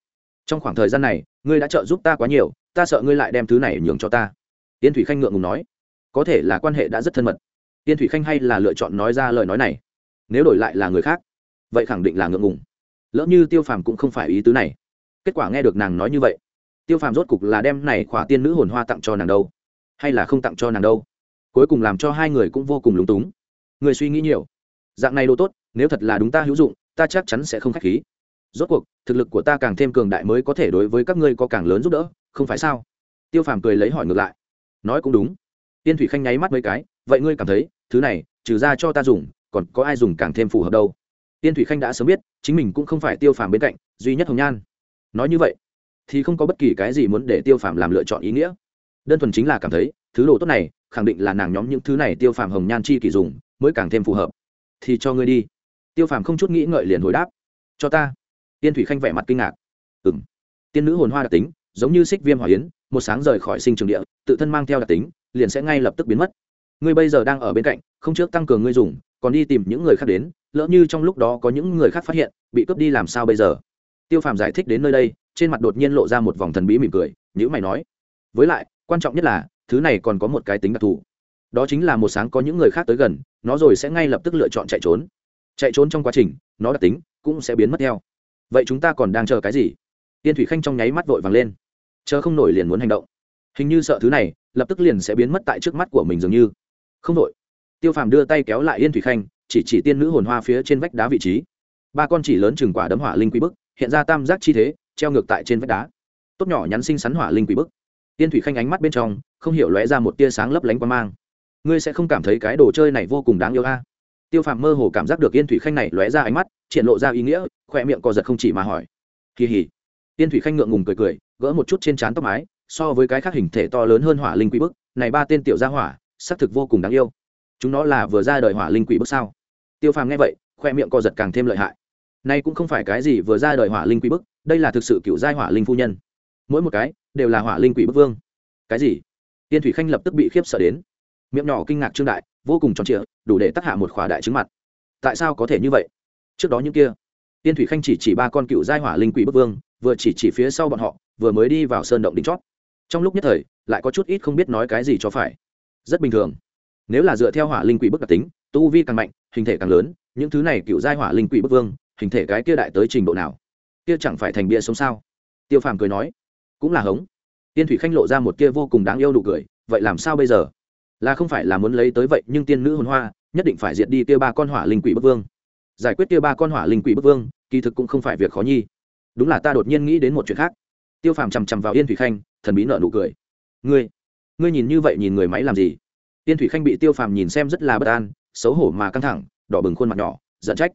[SPEAKER 1] Trong khoảng thời gian này, ngươi đã trợ giúp ta quá nhiều, ta sợ ngươi lại đem thứ này nhường cho ta. Tiên thủy khanh ngượng ngùng nói. Có thể là quan hệ đã rất thân mật. Tiên thủy khanh hay là lựa chọn nói ra lời nói này? Nếu đổi lại là người khác, vậy khẳng định là ngượng ngùng. Lỡ như tiêu phàm cũng không phải ý tứ này kết quả nghe được nàng nói như vậy, tiêu phàm rốt cục là đem này khỏa tiên nữ hồn hoa tặng cho nàng đâu? Hay là không tặng cho nàng đâu? Cuối cùng làm cho hai người cũng vô cùng lúng túng. Người suy nghĩ nhiều. Dạng này đồ tốt, nếu thật là đúng ta hữu dụng, ta chắc chắn sẽ không k h á c h khí. Rốt cuộc, thực lực của ta càng thêm cường đại mới có thể đối với các ngươi có càng lớn giúp đỡ, không phải sao? Tiêu phàm cười lấy hỏi ngược lại. Nói cũng đúng. Tiên thủy khanh nháy mắt mấy cái, vậy ngươi cảm thấy, thứ này, trừ ra cho ta dùng, còn có ai dùng càng thêm phù hợp đâu? Tiên thủy khanh đã sớm biết, chính mình cũng không phải tiêu phàm bên cạnh, duy nhất hồng nhan nói như vậy, thì không có bất kỳ cái gì muốn để tiêu phàm làm lựa chọn ý nghĩa. Đơn thuần chính là cảm thấy, thứ đồ tốt này, khẳng định là nàng nhóm những thứ này tiêu phàm hồng nhan chi kỳ dùng, mới càng thêm phù hợp. Thì cho ngươi đi. Tiêu phàm không chút nghĩ ngợi liền hồi đáp. Cho ta. Tiên thủy khanh vẻ mặt kinh ngạc. Ừ m tiên nữ hồn hoa đặc tính, giống như xích viêm hỏa yến, một sáng rời khỏi sinh trường địa, tự thân mang theo đặc tính, liền sẽ ngay lập tức biến mất. Ngươi bây giờ đang ở bên cạnh, không trước tăng cường ngươi dùng, còn đi tìm những người khác đến, lỡ như trong lúc đó có những người khác phát hiện, bị cướp đi làm sao bây giờ? Tiêu phàm giải thích đến nơi đây, trên mặt đột nhiên lộ ra một vòng thần bí mỉm cười nhữ mày nói, với lại, quan trọng nhất là, thứ này còn có một cái tính đặc thù. Đó chính là một sáng có những người khác tới gần, nó rồi sẽ ngay lập tức lựa chọn chạy trốn. Chạy trốn trong quá trình, nó đặc tính cũng sẽ biến mất theo. Vậy chúng ta còn đang chờ cái gì? Tiên thủy khanh trong nháy mắt vội vàng lên. Chờ không nổi liền muốn hành động. Hình như sợ thứ này, lập tức liền sẽ biến mất tại trước mắt của mình dường như. Không nổi tiêu phàm đưa tay kéo lại yên thủy khanh, chỉ chỉ tiên nữ hồn hoa phía trên vách đá vị trí. Ba con chỉ lớn chừng quả đấm hỏa linh quý bức hiện ra tam giác chi thế, treo ngược tại trên vách đá. Tốt nhỏ nhắn sinh sắn hỏa linh quỷ bức. Tiên thủy khanh ánh mắt bên trong, không hiểu lóe ra một tia sáng lấp lánh qua mang. Ngươi sẽ không cảm thấy cái đồ chơi này vô cùng đáng yêu a? Tiêu phàm mơ hồ cảm giác được yên thủy khanh này lóe ra ánh mắt, triển lộ ra ý nghĩa khoe miệng co giật không chỉ mà hỏi. Kỳ hỉ. Tiên thủy khanh ngượng ngùng cười cười, gỡ một chút trên trán tóc mái, so với cái khác hình thể to lớn hơn hỏa linh quỷ bức, này ba tên tiểu gia hỏa, xác thực vô cùng đáng yêu. Chúng nó là vừa ra đời hỏa linh quỷ bức sao? Tiêu phàm nghe vậy khoe miệng co giật càng thêm lợi hại nay cũng không phải cái gì vừa ra đời hỏa linh quỷ bức, đây là thực sự cựu giai hỏa linh phu nhân. Mỗi một cái đều là hỏa linh quỷ bức vương. Cái gì? Tiên thủy khanh lập tức bị khiếp sợ đến. Miệng nhỏ kinh ngạc trương đại, vô cùng tròn trịa, đủ để tác hạ một khỏa đại trứng mặt. Tại sao có thể như vậy? Trước đó những kia, tiên thủy khanh chỉ chỉ ba con cựu giai hỏa linh quỷ bức vương, vừa chỉ chỉ phía sau bọn họ, vừa mới đi vào sơn động đỉnh chót. Trong lúc nhất thời, lại có chút ít không biết nói cái gì cho phải. Rất bình thường. Nếu là dựa theo hỏa linh quỷ bức đặc tính, tu vi càng mạnh, hình thể càng lớn, những thứ này cựu giai hỏa linh quỷ bức vương hình thể cái kia đại tới trình độ nào? Kia chẳng phải thành bia sống sao? Tiêu phàm cười nói, cũng là hống. Tiên thủy khanh lộ ra một kia vô cùng đáng yêu đủ cười, vậy làm sao bây giờ? Là không phải là muốn lấy tới vậy, nhưng tiên nữ hồn hoa, nhất định phải diệt đi kia ba con hỏa linh quỷ bức vương. Giải quyết kia ba con hỏa linh quỷ bức vương, kỳ thực cũng không phải việc khó nhi. Đúng là ta đột nhiên nghĩ đến một chuyện khác. Tiêu phàm chằm chằm vào yên thủy khanh, thần bí nợ nụ cười. Ngươi ngươi nhìn như vậy nhìn người máy làm gì? Yên thủy khanh bị tiêu phàm nhìn xem rất là bất an, xấu hổ mà căng thẳng, đỏ bừng khuôn mặt nhỏ, giận trách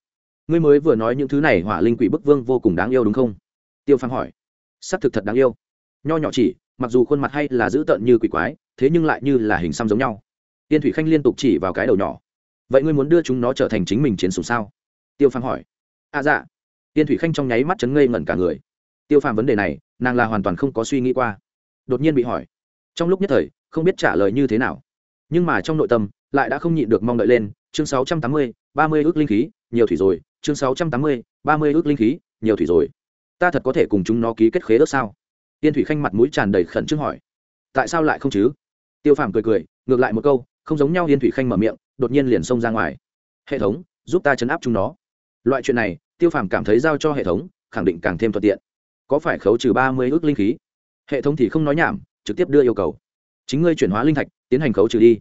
[SPEAKER 1] ngươi mới vừa nói những thứ này hỏa linh quỷ bức vương vô cùng đáng yêu đúng không? Tiêu phàm hỏi. S ắ c thực thật đáng yêu. Nho nhỏ chỉ, mặc dù khuôn mặt hay là dữ tợn như quỷ quái, thế nhưng lại như là hình xăm giống nhau. Tiên thủy khanh liên tục chỉ vào cái đầu nhỏ. Vậy ngươi muốn đưa chúng nó trở thành chính mình chiến sùng sao? Tiêu phàm hỏi. À dạ. Tiên thủy khanh trong nháy mắt chấn ngây ngẩn cả người. Tiêu phàm vấn đề này, nàng là hoàn toàn không có suy nghĩ qua. Đột nhiên bị hỏi. Trong lúc nhất thời, không biết trả lời như thế nào. Nhưng mà trong nội tâm, lại đã không nhịn được mong đợi lên. Chương sáu trăm tám mươi, ba mươi ước linh khí nhiều thủy rồi, chương sáu trăm tám mươi, ba mươi ước linh khí, nhiều thủy rồi. Ta thật có thể cùng chúng nó ký kết khế ước sao? Tiên thủy khanh mặt mũi tràn đầy khẩn trương hỏi. Tại sao lại không chứ? Tiêu phàm cười cười, ngược lại một câu, không giống nhau yên thủy khanh mở miệng, đột nhiên liền xông ra ngoài. Hệ thống, giúp ta chấn áp chúng nó. Loại chuyện này, tiêu phàm cảm thấy giao cho hệ thống, khẳng định càng thêm thuận tiện. Có phải khấu trừ ba mươi ước linh khí? Hệ thống thì không nói nhảm, trực tiếp đưa yêu cầu. Chính ngươi chuyển hóa linh thạch, tiến hành khấu trừ đi.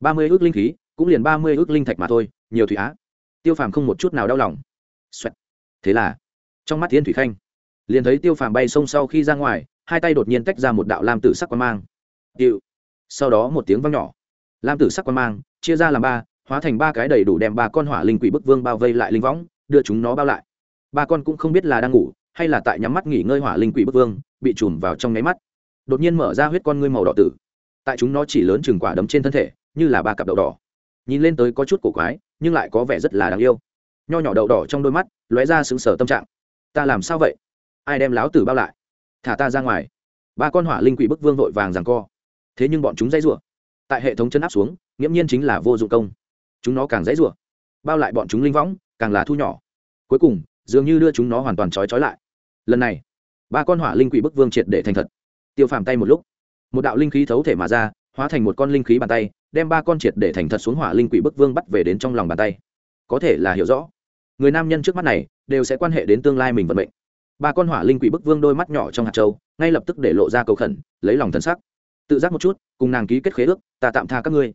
[SPEAKER 1] ba mươi ước linh khí, cũng liền ba mươi ước linh thạch mà thôi, nhiều thủy á tiêu phàm không một chút nào đau lòng、Xoẹt. thế là, trong mắt Thiên thủy khanh, liền thấy tiêu phàm bay sông sau khi ra ngoài, hai tay đột nhiên tách ra một đạo lam tử sắc quan mang. Điệu. Sau đó một tiếng vang nhỏ. Lam tử sắc quan mang, chia ra làm ba, hóa thành ba cái đầy đủ đem ba con hỏa linh quỷ bức vương bao vây lại linh võng, đưa chúng nó bao lại. Ba con cũng không biết là đang ngủ, hay là tại nhắm mắt nghỉ ngơi hỏa linh quỷ bức vương, bị chùm vào trong nháy mắt. Đột nhiên mở ra huyết con ngươi màu đỏ tử. Tại chúng nó chỉ lớn chừng quả đấm trên thân thể, như là ba cặp đậu đỏ nhìn lên tới có chút cổ quái, nhưng lại có vẻ rất là đáng yêu. Nho nhỏ đậu đỏ trong đôi mắt, lóe ra sững sờ tâm trạng. Ta làm sao vậy? Ai đem láo tử bao lại? Thả ta ra ngoài. Ba con hỏa linh quỷ bức vương vội vàng rằng co. Thế nhưng bọn chúng dãy rủa. Tại hệ thống chân áp xuống, nghiễm nhiên chính là vô dụng công. Chúng nó càng dãy rủa, bao lại bọn chúng linh võng, càng là thu nhỏ. Cuối cùng, dường như đưa chúng nó hoàn toàn trói trói lại. Lần này, ba con hỏa linh quỷ bức vương triệt để thành thật. Tiêu phàm tay một lúc, một đạo linh khí thấu thể mà ra, hóa thành một con linh khí bàn tay đem ba con triệt để thành thật xuống hỏa linh quỷ bức vương bắt về đến trong lòng bàn tay. Có thể là hiểu rõ, người nam nhân trước mắt này đều sẽ quan hệ đến tương lai mình vận mệnh. Ba con hỏa linh quỷ bức vương đôi mắt nhỏ trong hạt châu, ngay lập tức để lộ ra cầu khẩn, lấy lòng thân sắc. Tự giác một chút, cùng nàng ký kết khế ước, ta tạm tha các ngươi.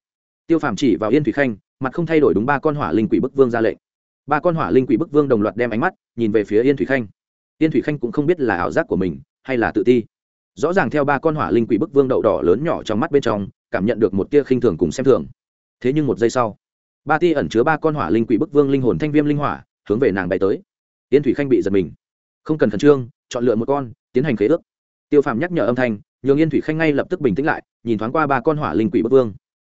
[SPEAKER 1] Tiêu phàm chỉ vào yên thủy khanh, mặt không thay đổi đúng ba con hỏa linh quỷ bức vương ra lệnh. Ba con hỏa linh quỷ bức vương đồng loạt đem ánh mắt nhìn về phía yên thủy khanh. Yên thủy khanh cũng không biết là ảo giác của mình hay là tự ti. Rõ ràng theo ba con hỏa linh quỷ bức vương đậu đỏ lớn nhỏ trong mắt bên trong cảm nhận được một tia khinh thường cùng xem thường. Thế nhưng một giây sau, ba tia ẩn chứa ba con hỏa linh quỷ bức vương linh hồn thanh viêm linh hỏa hướng về nàng bay tới. Yên thủy khanh bị giật mình. Không cần khẩn trương, chọn lựa một con, tiến hành khế ước. Tiêu phàm nhắc nhở âm thanh, nhường yên thủy khanh ngay lập tức bình tĩnh lại, nhìn thoáng qua ba con hỏa linh quỷ bức vương.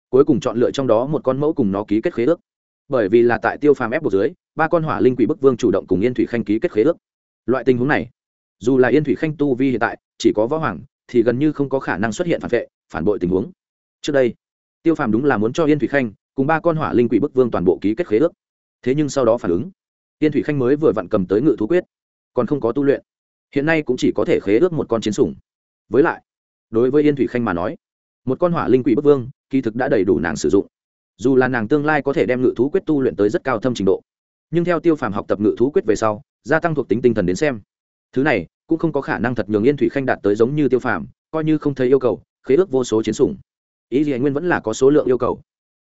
[SPEAKER 1] Cuối cùng chọn lựa trong đó một con mẫu cùng nó ký kết khế ước. Bởi vì là tại tiêu phàm ép buộc dưới, ba con hỏa linh quỷ bức vương chủ động cùng yên thủy khanh ký kết khế ước. Loại tình huống này, dù là yên thủy khanh tu vi hiện tại chỉ có võ hoàng, thì gần như không có khả năng xuất hiện phản vệ, phản bội tình huống trước đây, tiêu phàm đúng là muốn cho yên thủy khanh cùng ba con hỏa linh quỷ bức vương toàn bộ ký kết khế ước. Thế nhưng sau đó phản ứng, yên thủy khanh mới vừa vặn cầm tới ngự thú quyết, còn không có tu luyện. Hiện nay cũng chỉ có thể khế ước một con chiến sủng. Với lại, đối với yên thủy khanh mà nói, một con hỏa linh quỷ bức vương, kỳ thực đã đầy đủ nàng sử dụng. Dù là nàng tương lai có thể đem ngự thú quyết tu luyện tới rất cao thâm trình độ, nhưng theo tiêu phàm học tập ngự thú quyết về sau, gia tăng thuộc tính tinh thần đến xem, thứ này cũng không có khả năng thật nhường yên thủy khanh đạt tới giống như tiêu phàm, coi như không thấy yêu cầu, khế ước vô số chiến sủng ý gì anh nguyên vẫn là có số lượng yêu cầu.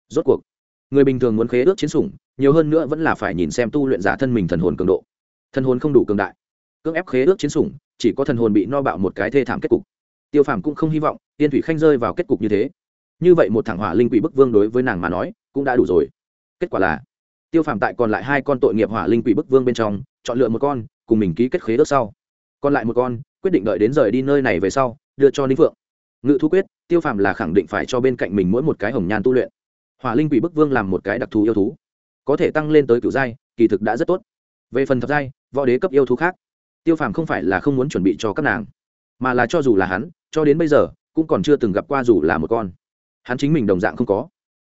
[SPEAKER 1] Rốt cuộc, người bình thường muốn khế ước chiến sủng, nhiều hơn nữa vẫn là phải nhìn xem tu luyện giả thân mình thần hồn cường độ. Thần hồn không đủ cường đại. Cưỡng ép khế ước chiến sủng, chỉ có thần hồn bị no bạo một cái thê thảm kết cục. Tiêu phàm cũng không hy vọng tiên thủy khanh rơi vào kết cục như thế. Như vậy một thẳng hỏa linh quỷ bức vương đối với nàng mà nói, cũng đã đủ rồi. Kết quả là, tiêu phàm tại còn lại hai con tội nghiệp hỏa linh quỷ bức vương bên trong, chọn lựa một con, cùng mình ký kết khế ước sau. Còn lại một con, quyết định đợi đến rời đi nơi này về sau, đưa cho ninh phượng. Ngự thu quyết tiêu phàm là khẳng định phải cho bên cạnh mình mỗi một cái hồng nhan tu luyện. Hỏa linh quỷ bức vương làm một cái đặc thù yêu thú. Có thể tăng lên tới cựu giai, kỳ thực đã rất tốt. Về phần thập giai, võ đế cấp yêu thú khác, tiêu phàm không phải là không muốn chuẩn bị cho các nàng, mà là cho dù là hắn, cho đến bây giờ, cũng còn chưa từng gặp qua dù là một con. Hắn chính mình đồng dạng không có.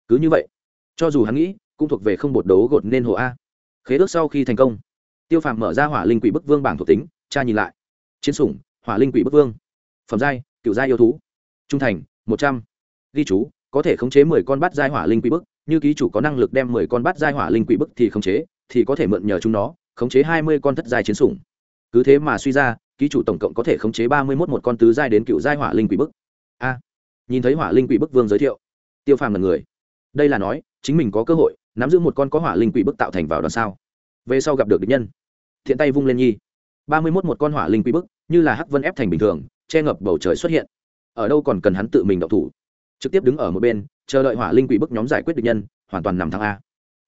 [SPEAKER 1] Cứ như vậy, cho dù hắn nghĩ, cũng thuộc về không bột đấu gột nên hồ a. Khế ước sau khi thành công, tiêu phàm mở ra hỏa linh quỷ bức vương bảng thuộc tính cha nhìn lại. Chiến sủng, hỏa linh quỷ bức vương. Phẩm giai cựu giai yêu thú trung thành, một trăm. Ghi chú, có thể khống chế mười con Bát giai hỏa linh quỷ bức, như ký chủ có năng lực đem mười con Bát giai hỏa linh quỷ bức thì khống chế, thì có thể mượn nhờ chúng nó, khống chế hai mươi con thất giai chiến sủng. Cứ thế mà suy ra, ký chủ tổng cộng có thể khống chế ba mươi mốt một con tứ giai đến cựu giai hỏa linh quỷ bức. A. Nhìn thấy hỏa linh quỷ bức vương giới thiệu, tiêu phàm là người. Đây là nói, chính mình có cơ hội nắm giữ một con có hỏa linh quỷ bức tạo thành vào đoàn sao. Về sau gặp được địch nhân. Thiện tay vung lên nhi. Ba mươi mốt một con hỏa linh quỷ bức, như là hắc vân ép thành bình thường, che ngập bầu trời xuất hiện ở đâu còn cần hắn tự mình động thủ. Trực tiếp đứng ở một bên, chờ đợi hỏa linh quỷ bức nhóm giải quyết địch nhân, hoàn toàn nằm thắng a.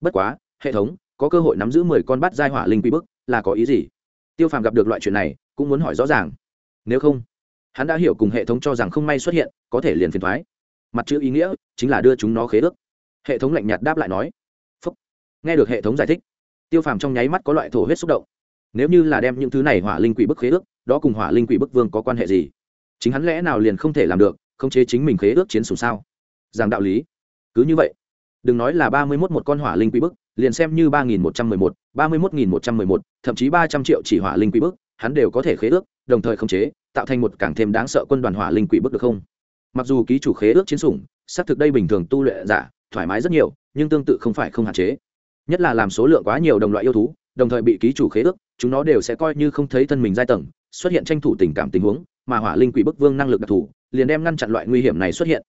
[SPEAKER 1] Bất quá, hệ thống, có cơ hội nắm giữ mười con bắt giai hỏa linh quỷ bức, là có ý gì? Tiêu phàm gặp được loại chuyện này, cũng muốn hỏi rõ ràng. Nếu không, hắn đã hiểu cùng hệ thống cho rằng không may xuất hiện, có thể liền phiền thoái. Mặt chữ ý nghĩa, chính là đưa chúng nó khế ước. Hệ thống lạnh nhạt đáp lại nói. Phúc. nghe được hệ thống giải thích, tiêu phàm trong nháy mắt có loại thổ huyết xúc động. Nếu như là đem những thứ này hỏa linh quỷ bức khế ước, đó cùng hỏa linh quỷ bức vương có quan hệ gì? Chính hắn lẽ nào liền không thể làm được không chế chính mình khế ước chiến sùng sao? Rằng đạo lý, cứ như vậy. Đừng nói là ba mươi mốt một con hỏa linh quỷ bức, liền xem như ba nghìn một trăm mười một, ba mươi mốt nghìn một trăm mười một, thậm chí ba trăm triệu chỉ hỏa linh quỷ bức, hắn đều có thể khế ước, đồng thời khống chế, tạo thành một càng thêm đáng sợ quân đoàn hỏa linh quỷ bức được không? Mặc dù ký chủ khế ước chiến sủng, xác thực đây bình thường tu luyện giả, thoải mái rất nhiều, nhưng tương tự không phải không hạn chế. Nhất là làm số lượng quá nhiều đồng loại yêu thú, đồng thời bị ký chủ khế ước, chúng nó đều sẽ coi như không thấy thân mình giai tầng, xuất hiện tranh thủ tình cảm tình huống mà hỏa linh quỷ bức vương năng lực đặc thù liền đem ngăn chặn loại nguy hiểm này xuất hiện.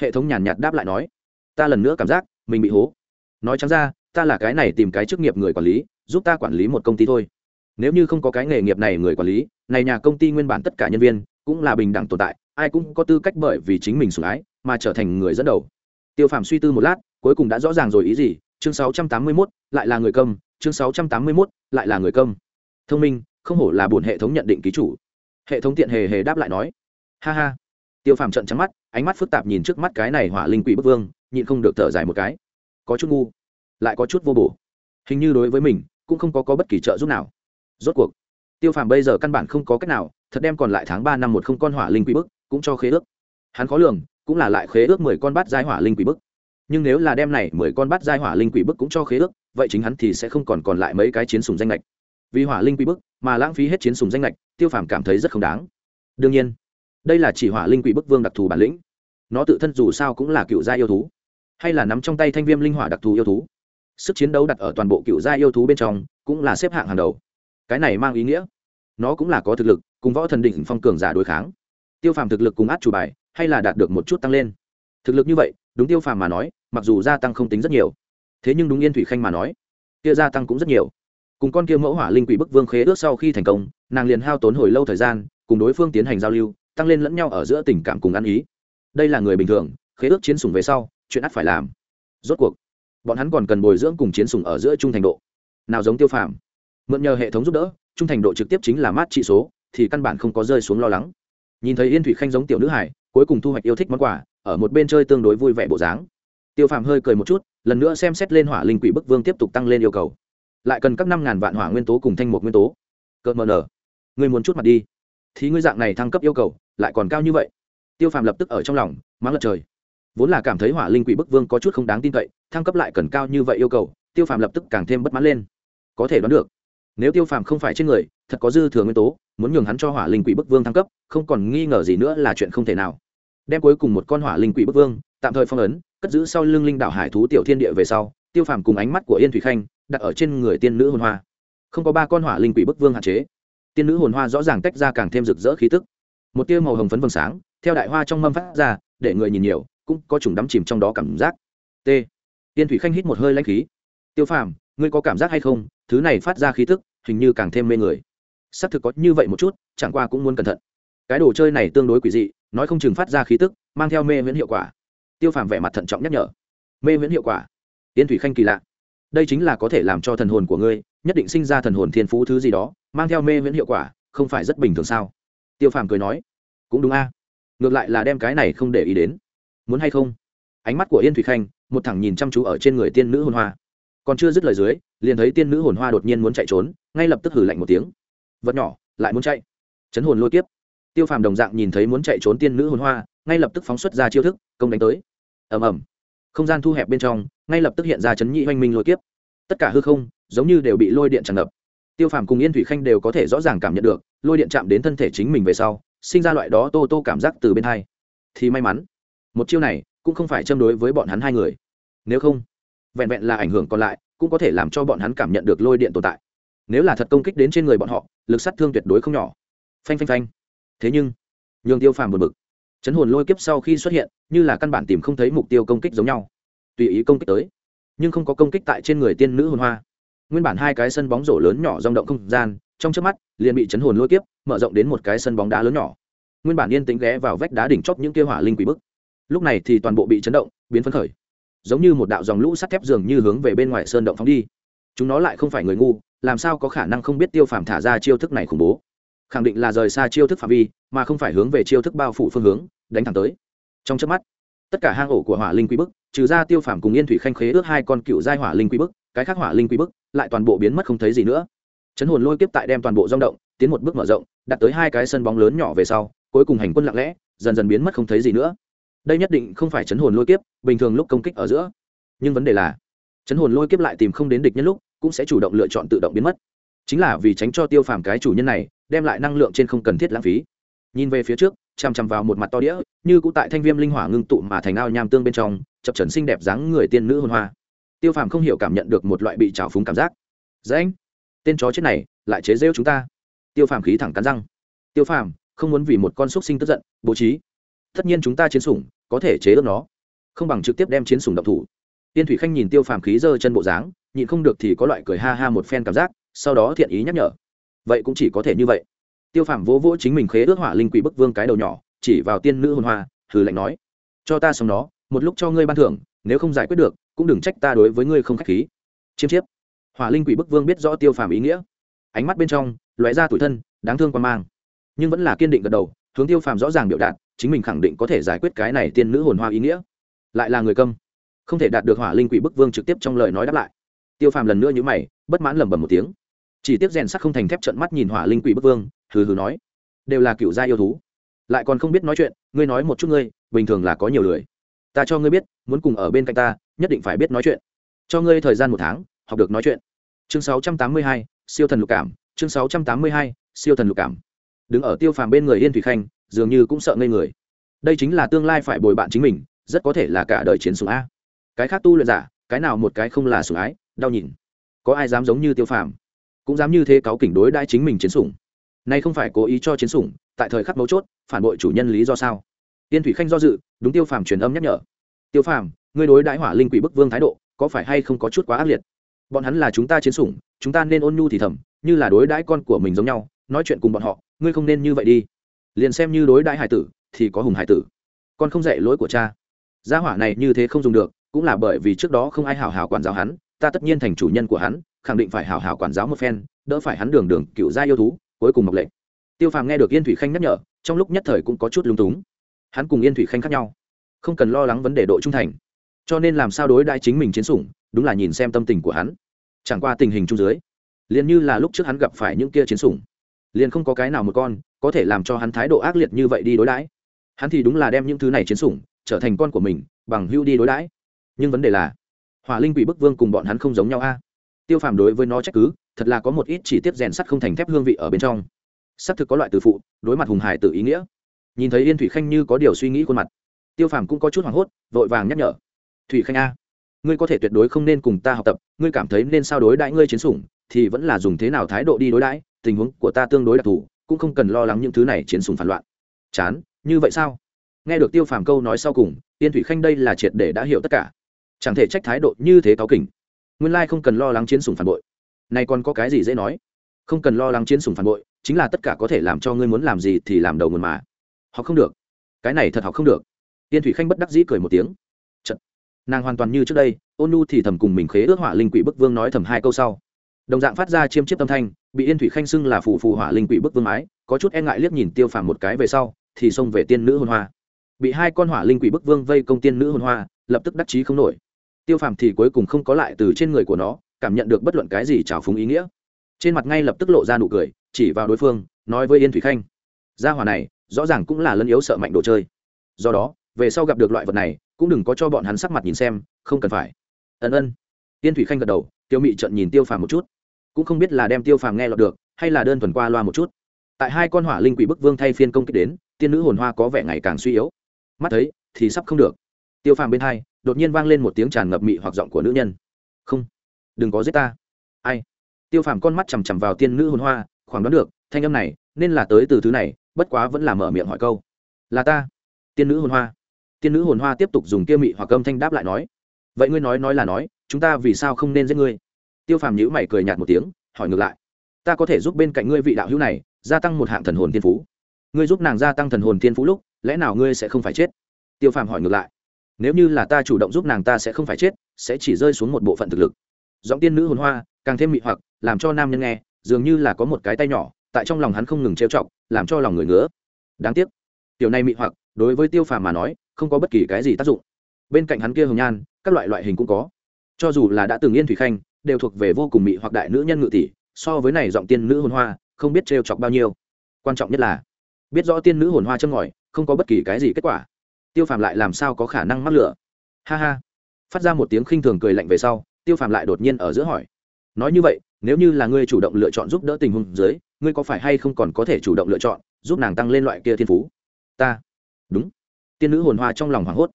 [SPEAKER 1] Hệ thống nhàn nhạt đáp lại nói ta lần nữa cảm giác mình bị hố. Nói chẳng ra ta là cái này tìm cái chức nghiệp người quản lý giúp ta quản lý một công ty thôi. Nếu như không có cái nghề nghiệp này người quản lý này nhà công ty nguyên bản tất cả nhân viên cũng là bình đẳng tồn tại ai cũng có tư cách bởi vì chính mình sủng ái mà trở thành người dẫn đầu. Tiêu phàm suy tư một lát cuối cùng đã rõ ràng rồi ý gì chương 681, lại là người công chương 681, lại là người công thông minh không hổ là bổn hệ thống nhận định ký chủ hệ thống tiện hề hề đáp lại nói. Ha ha. Tiêu phàm trận trắng mắt ánh mắt phức tạp nhìn trước mắt cái này hỏa linh quỷ bức vương nhịn không được thở dài một cái. Có chút ngu lại có chút vô bổ. Hình như đối với mình cũng không có, có bất kỳ trợ giúp nào. Rốt cuộc tiêu phàm bây giờ căn bản không có cách nào thật đem còn lại tháng ba năm một không con hỏa linh quỷ bức cũng cho khế ước. Hắn khó lường cũng là lại khế ước mười con bát giai hỏa linh quỷ bức. Nhưng nếu là đem này mười con bát giai hỏa linh quỷ bức cũng cho khế ước vậy chính hắn thì sẽ không còn còn lại mấy cái chiến sùng danh lệch vì hỏa linh quỷ bức mà lãng phí hết chiến sùng danh lệch tiêu phàm cảm thấy rất không đáng. Đương nhiên, đây là chỉ hỏa linh quỷ bức vương đặc thù bản lĩnh. Nó tự thân dù sao cũng là cựu gia yêu thú, hay là nắm trong tay thanh viêm linh hỏa đặc thù yêu thú. Sức chiến đấu đặt ở toàn bộ cựu gia yêu thú bên trong, cũng là xếp hạng hàng đầu. Cái này mang ý nghĩa, nó cũng là có thực lực, cùng võ thần đỉnh phong cường giả đối kháng. Tiêu phàm thực lực cùng át chủ bài, hay là đạt được một chút tăng lên. Thực lực như vậy, đúng tiêu phàm mà nói, mặc dù gia tăng không tính rất nhiều, thế nhưng đúng yên thủy khanh mà nói, kia gia tăng cũng rất nhiều cùng con kia mẫu hỏa linh quỷ bức vương khế ước sau khi thành công, nàng liền hao tốn hồi lâu thời gian, cùng đối phương tiến hành giao lưu, tăng lên lẫn nhau ở giữa tình cảm cùng ăn ý. Đây là người bình thường, khế ước chiến sủng về sau, chuyện ắt phải làm. Rốt cuộc, bọn hắn còn cần bồi dưỡng cùng chiến sủng ở giữa trung thành độ. Nào giống tiêu phàm, mượn nhờ hệ thống giúp đỡ, trung thành độ trực tiếp chính là mát trị số, thì căn bản không có rơi xuống lo lắng. Nhìn thấy yên thủy khanh giống tiểu nữ hải, cuối cùng thu hoạch yêu thích món quà, ở một bên chơi tương đối vui vẻ bộ dáng. Tiêu phàm hơi cười một chút, lần nữa xem xét lên hỏa linh quỷ bức vương tiếp tục tăng lên yêu cầu lại cần các năm ngàn vạn hỏa nguyên tố cùng thanh một nguyên tố. Cợt mờ nở người muốn chút mặt đi. Thì ngươi dạng này thăng cấp yêu cầu lại còn cao như vậy. Tiêu phàm lập tức ở trong lòng, mắng lật trời. Vốn là cảm thấy hỏa linh quỷ bức vương có chút không đáng tin cậy, thăng cấp lại cần cao như vậy yêu cầu, tiêu phàm lập tức càng thêm bất mãn lên. Có thể đoán được, nếu tiêu phàm không phải trên người, thật có dư thừa nguyên tố, muốn nhường hắn cho hỏa linh quỷ bức vương thăng cấp, không còn nghi ngờ gì nữa là chuyện không thể nào. Đem cuối cùng một con hỏa linh quỷ bức vương tạm thời phong ấn, cất giữ sau lưng linh đảo hải thú tiểu thiên địa về sau tiêu phàm cùng ánh mắt của yên thủy khanh đặt ở trên người tiên nữ hồn hoa. Không có ba con hỏa linh quỷ bức vương hạn chế. Tiên nữ hồn hoa rõ ràng tách ra càng thêm rực rỡ khí tức. Một tia màu hồng phấn vầng sáng, theo đại hoa trong mâm phát ra, để người nhìn nhiều, cũng có chủng đắm chìm trong đó cảm giác. T. Tiên thủy khanh hít một hơi lãnh khí. Tiêu phàm, ngươi có cảm giác hay không? Thứ này phát ra khí tức, hình như càng thêm mê người. Xác thực có như vậy một chút, chẳng qua cũng muốn cẩn thận. Cái đồ chơi này tương đối quỷ dị, nói không chừng phát ra khí tức, mang theo mê miễn hiệu quả. Tiêu phàm vẻ mặt thận trọng nhắc nhở. Mê miễn hiệu quả? Tiên thủy khanh kỳ lạ. Đây chính là có thể làm cho thần hồn của ngươi, nhất định sinh ra thần hồn thiên phú thứ gì đó, mang theo mê miễn hiệu quả, không phải rất bình thường sao? Tiêu phàm cười nói. Cũng đúng a. Ngược lại là đem cái này không để ý đến. Muốn hay không? Ánh mắt của yên thủy khanh, một thằng nhìn chăm chú ở trên người tiên nữ hồn hoa. Còn chưa dứt lời dưới, liền thấy tiên nữ hồn hoa đột nhiên muốn chạy trốn, ngay lập tức hử lạnh một tiếng. Vật nhỏ, lại muốn chạy. Chấn hồn lôi kiếp. Tiêu phàm đồng dạng nhìn thấy muốn chạy trốn tiên nữ hồn hoa, ngay lập tức phóng xuất ra chiêu thức, công đánh tới. Ầm ầm không gian thu hẹp bên trong, ngay lập tức hiện ra chấn nhị oanh minh lôi kiếp. Tất cả hư không, giống như đều bị lôi điện tràn ngập. Tiêu phàm cùng yên thủy khanh đều có thể rõ ràng cảm nhận được, lôi điện chạm đến thân thể chính mình về sau, sinh ra loại đó tô tô cảm giác từ bên hai. Thì may mắn, một chiêu này cũng không phải châm đối với bọn hắn hai người. Nếu không, vẹn vẹn là ảnh hưởng còn lại, cũng có thể làm cho bọn hắn cảm nhận được lôi điện tồn tại. Nếu là thật công kích đến trên người bọn họ, lực sát thương tuyệt đối không nhỏ. Phanh phanh phanh. Thế nhưng, nhường tiêu phàm một bực chấn hồn lôi kiếp sau khi xuất hiện, như là căn bản tìm không thấy mục tiêu công kích giống nhau. Tùy ý công kích tới, nhưng không có công kích tại trên người tiên nữ hồn hoa. Nguyên bản hai cái sân bóng rổ lớn nhỏ rong động không gian, trong trước mắt, liền bị chấn hồn lôi kiếp mở rộng đến một cái sân bóng đá lớn nhỏ. Nguyên bản yên tĩnh ghé vào vách đá đỉnh chóp những kia hỏa linh quỷ bức. Lúc này thì toàn bộ bị chấn động, biến phấn khởi. Giống như một đạo dòng lũ sắt thép dường như hướng về bên ngoài sơn động phóng đi. Chúng nó lại không phải người ngu, làm sao có khả năng không biết tiêu phàm thả ra chiêu thức này khủng bố? Khẳng định là rời xa chiêu thức phạm vi, mà không phải hướng về chiêu thức bao phủ phương hướng đánh thẳng tới. Trong trước mắt, tất cả hang ổ của hỏa linh quý bức, trừ ra tiêu phàm cùng yên thủy khanh khế ước hai con cựu giai hỏa linh quý bức, cái khác hỏa linh quý bức lại toàn bộ biến mất không thấy gì nữa. Chấn hồn lôi kiếp tại đem toàn bộ rong động, tiến một bước mở rộng, đặt tới hai cái sân bóng lớn nhỏ về sau, cuối cùng hành quân lặng lẽ, dần dần biến mất không thấy gì nữa. Đây nhất định không phải chấn hồn lôi kiếp, bình thường lúc công kích ở giữa. Nhưng vấn đề là, chấn hồn lôi kiếp lại tìm không đến địch nhân lúc, cũng sẽ chủ động lựa chọn tự động biến mất. Chính là vì tránh cho tiêu phàm cái chủ nhân này, đem lại năng lượng trên không cần thiết lãng phí. Nhìn về phía trước chằm chằm vào một mặt to đĩa, như cũ tại thanh viêm linh hỏa ngưng tụ mà thành ao nham tương bên trong, chập trần xinh đẹp dáng người tiên nữ hôn hoa. Tiêu phàm không hiểu cảm nhận được một loại bị trào phúng cảm giác. Dễ anh tên chó chết này lại chế rêu chúng ta. Tiêu phàm khí thẳng cắn răng. Tiêu phàm, không muốn vì một con xúc sinh tức giận, bố trí. Tất nhiên chúng ta chiến sủng, có thể chế ước nó. Không bằng trực tiếp đem chiến sủng độc thủ. Tiên thủy khanh nhìn tiêu phàm khí giơ chân bộ dáng, nhịn không được thì có loại cười ha ha một phen cảm giác, sau đó thiện ý nhắc nhở. Vậy cũng chỉ có thể như vậy tiêu phàm vỗ vỗ chính mình khế ước hỏa linh quỷ bức vương cái đầu nhỏ, chỉ vào tiên nữ hồn hoa, hừ lạnh nói, cho ta xong nó, một lúc cho ngươi ban thưởng, nếu không giải quyết được, cũng đừng trách ta đối với ngươi không k h á c h khí. Chiêm chiếp. Hỏa linh quỷ bức vương biết rõ tiêu phàm ý nghĩa. Ánh mắt bên trong, lóe ra tủi thân, đáng thương quan mang. Nhưng vẫn là kiên định gật đầu, hướng tiêu phàm rõ ràng biểu đạt, chính mình khẳng định có thể giải quyết cái này tiên nữ hồn hoa ý nghĩa. Lại là người câm. Không thể đạt được hỏa linh quỷ bức vương trực tiếp trong lời nói đáp lại. Tiêu phàm lần nữa như mày, bất mãn lẩm bẩm một tiếng. Chỉ tiếp rèn sắc không thành thép trận mắt nhìn hỏa linh quỷ bức vương hừ hừ nói. Đều là cựu gia yêu thú. Lại còn không biết nói chuyện ngươi nói một chút ngươi bình thường là có nhiều lười. Ta cho ngươi biết muốn cùng ở bên cạnh ta nhất định phải biết nói chuyện. Cho ngươi thời gian một tháng học được nói chuyện. Chương 682, siêu thần lục cảm. Chương 682, siêu thần lục cảm. Đứng ở tiêu phàm bên người yên thủy khanh dường như cũng sợ ngây người. Đây chính là tương lai phải bồi bạn chính mình rất có thể là cả đời chiến sùng a. Cái khác tu luyện giả cái nào một cái không là sùng ái đau nhìn. Có ai dám giống như tiêu phàm? Cũng dám như thế cáo kỉnh đối đãi chính mình chiến sủng nay không phải cố ý cho chiến sủng, tại thời khắc mấu chốt, phản bội chủ nhân lý do sao? Tiên thủy khanh do dự, đúng tiêu phàm truyền âm nhắc nhở. Tiêu phàm, ngươi đối đãi hỏa linh quỷ bức vương thái độ, có phải hay không có chút quá ác liệt? Bọn hắn là chúng ta chiến sủng, chúng ta nên ôn nhu thì thầm, như là đối đãi con của mình giống nhau, nói chuyện cùng bọn họ, ngươi không nên như vậy đi. Liền xem như đối đãi hải tử, thì có hùng hải tử. Con không dạy lỗi của cha. Gia hỏa này như thế không dùng được, cũng là bởi vì trước đó không ai hảo hảo quản giáo hắn, ta tất nhiên thành chủ nhân của hắn, khẳng định phải hảo hảo quản giáo một phen, đỡ phải hắn đường đường cựu gia yêu thú cuối cùng mọc lệnh. Tiêu phàm nghe được yên thủy khanh nhắc nhở, trong lúc nhất thời cũng có chút lung túng. Hắn cùng yên thủy khanh khác nhau, không cần lo lắng vấn đề độ trung thành. Cho nên làm sao đối đại chính mình chiến sủng, đúng là nhìn xem tâm tình của hắn. Chẳng qua tình hình chung dưới, liền như là lúc trước hắn gặp phải những kia chiến sủng, liền không có cái nào một con có thể làm cho hắn thái độ ác liệt như vậy đi đối đãi. Hắn thì đúng là đem những thứ này chiến sủng trở thành con của mình, bằng hưu đi đối đãi. Nhưng vấn đề là, hỏa linh quỷ bức vương cùng bọn hắn không giống nhau a tiêu phàm đối với nó trách cứ, thật là có một ít chỉ tiết rèn sắt không thành thép hương vị ở bên trong. Xác thực có loại từ phụ, đối mặt hùng hải tự ý nghĩa. Nhìn thấy yên thủy khanh như có điều suy nghĩ khuôn mặt, tiêu phàm cũng có chút hoảng hốt, vội vàng nhắc nhở. Thủy khanh a, ngươi có thể tuyệt đối không nên cùng ta học tập, ngươi cảm thấy nên sao đối đãi ngươi chiến sủng, thì vẫn là dùng thế nào thái độ đi đối đãi, tình huống của ta tương đối đặc thù, cũng không cần lo lắng những thứ này chiến sủng phản loạn. Chán, như vậy sao? Nghe được tiêu phàm câu nói sau cùng, yên thủy khanh đây là triệt để đã hiểu tất cả. Chẳng thể trách thái độ như thế cáo kỉnh nguyên lai không cần lo lắng chiến sủng phản bội. Nay còn có cái gì dễ nói? Không cần lo lắng chiến sủng phản bội, chính là tất cả có thể làm cho ngươi muốn làm gì thì làm đầu nguồn mà. Học không được. Cái này thật học không được. Tiên thủy khanh bất đắc dĩ cười một tiếng. Chật. nàng hoàn toàn như trước đây, ôn nu thì thầm cùng mình khế ước hỏa linh quỷ bức vương nói thầm hai câu sau. Đồng dạng phát ra chiêm chiếp tâm thanh, bị yên thủy khanh xưng là phù phù hỏa linh quỷ bức vương ái, có chút e ngại liếc nhìn tiêu phàm một cái về sau, thì xông về tiên nữ hôn hoa. Bị hai con hỏa linh quỷ bức vương vây công tiên nữ hôn hoa, lập tức đắc chí không nổi tiêu phàm thì cuối cùng không có lại từ trên người của nó, cảm nhận được bất luận cái gì trào phúng ý nghĩa. Trên mặt ngay lập tức lộ ra nụ cười, chỉ vào đối phương, nói với yên thủy khanh, gia hỏa này, rõ ràng cũng là lân yếu sợ mạnh đồ chơi. Do đó, về sau gặp được loại vật này, cũng đừng có cho bọn hắn sắc mặt nhìn xem, không cần phải. Ân ân. Yên thủy khanh gật đầu, tiêu mị trận nhìn tiêu phàm một chút. Cũng không biết là đem tiêu phàm nghe lọt được, hay là đơn thuần qua loa một chút. Tại hai con hỏa linh quỷ bức vương thay phiên công kích đến, tiên nữ hồn hoa có vẻ ngày càng suy yếu. Mắt thấy, thì sắp không được. Tiêu phàm bên hai đột nhiên vang lên một tiếng tràn ngập mị hoặc giọng của nữ nhân. Không, đừng có giết ta. Ai? Tiêu phàm con mắt chằm chằm vào tiên nữ hồn hoa, khoảng đoán được, thanh âm này nên là tới từ thứ này, bất quá vẫn là mở miệng hỏi câu. Là ta, tiên nữ hồn hoa. Tiên nữ hồn hoa tiếp tục dùng kia mị hoặc âm thanh đáp lại nói. Vậy ngươi nói nói là nói, chúng ta vì sao không nên giết ngươi? Tiêu phàm nhữ mày cười nhạt một tiếng, hỏi ngược lại. Ta có thể giúp bên cạnh ngươi vị đạo hữu này, gia tăng một hạng thần hồn thiên phú. Ngươi giúp nàng gia tăng thần hồn thiên phú lúc, lẽ nào ngươi sẽ không phải chết? Tiêu phàm hỏi ngược lại nếu như là ta chủ động giúp nàng ta sẽ không phải chết, sẽ chỉ rơi xuống một bộ phận thực lực. Giọng tiên nữ hồn hoa, càng thêm mị hoặc, làm cho nam nhân nghe, dường như là có một cái tay nhỏ, tại trong lòng hắn không ngừng trêu chọc, làm cho lòng người ngứa. Đáng tiếc, tiểu này mị hoặc, đối với tiêu phàm mà nói, không có bất kỳ cái gì tác dụng. Bên cạnh hắn kia hồng nhan, các loại loại hình cũng có. Cho dù là đã từng yên thủy khanh, đều thuộc về vô cùng mị hoặc đại nữ nhân ngự tỷ, so với này giọng tiên nữ hồn hoa, không biết trêu chọc bao nhiêu. Quan trọng nhất là, biết rõ tiên nữ hồn hoa châm ngòi, không có bất kỳ cái gì kết quả tiêu phàm lại làm sao có khả năng mắc lửa? Ha ha. Phát ra một tiếng khinh thường cười lạnh về sau, tiêu phàm lại đột nhiên ở giữa hỏi. Nói như vậy, nếu như là ngươi chủ động lựa chọn giúp đỡ tình huống dưới, ngươi có phải hay không còn có thể chủ động lựa chọn giúp nàng tăng lên loại kia thiên phú? Ta. Đúng. Tiên nữ hồn hoa trong lòng hoảng hốt.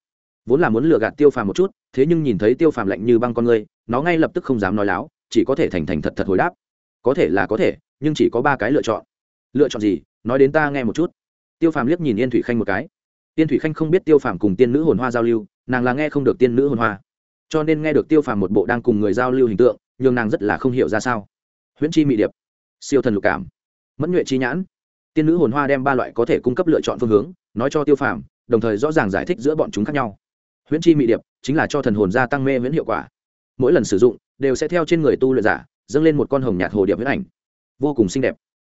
[SPEAKER 1] Vốn là muốn lừa gạt tiêu phàm một chút, thế nhưng nhìn thấy tiêu phàm lạnh như băng con ngươi, nó ngay lập tức không dám nói láo, chỉ có thể thành thành thật thật hồi đáp. Có thể là có thể, nhưng chỉ có ba cái lựa chọn. Lựa chọn gì? Nói đến ta nghe một chút. Tiêu phàm liếc nhìn yên thủy khanh một cái tiên thủy khanh không biết tiêu phàm cùng tiên nữ hồn hoa giao lưu, nàng là nghe không được tiên nữ hồn hoa. Cho nên nghe được tiêu phàm một bộ đang cùng người giao lưu hình tượng nhưng nàng rất là không hiểu ra sao. Huyễn chi mị điệp, siêu thần lục cảm, mẫn nhuệ chi nhãn. Tiên nữ hồn hoa đem ba loại có thể cung cấp lựa chọn phương hướng, nói cho tiêu phàm, đồng thời rõ ràng giải thích giữa bọn chúng khác nhau. Huyễn chi mị điệp chính là cho thần hồn gia tăng mê huyễn hiệu quả. Mỗi lần sử dụng, đều sẽ theo trên người tu luyện giả, dâng lên một con hồng nhạt hồ điệp huyễn ảnh. Vô cùng xinh đẹp.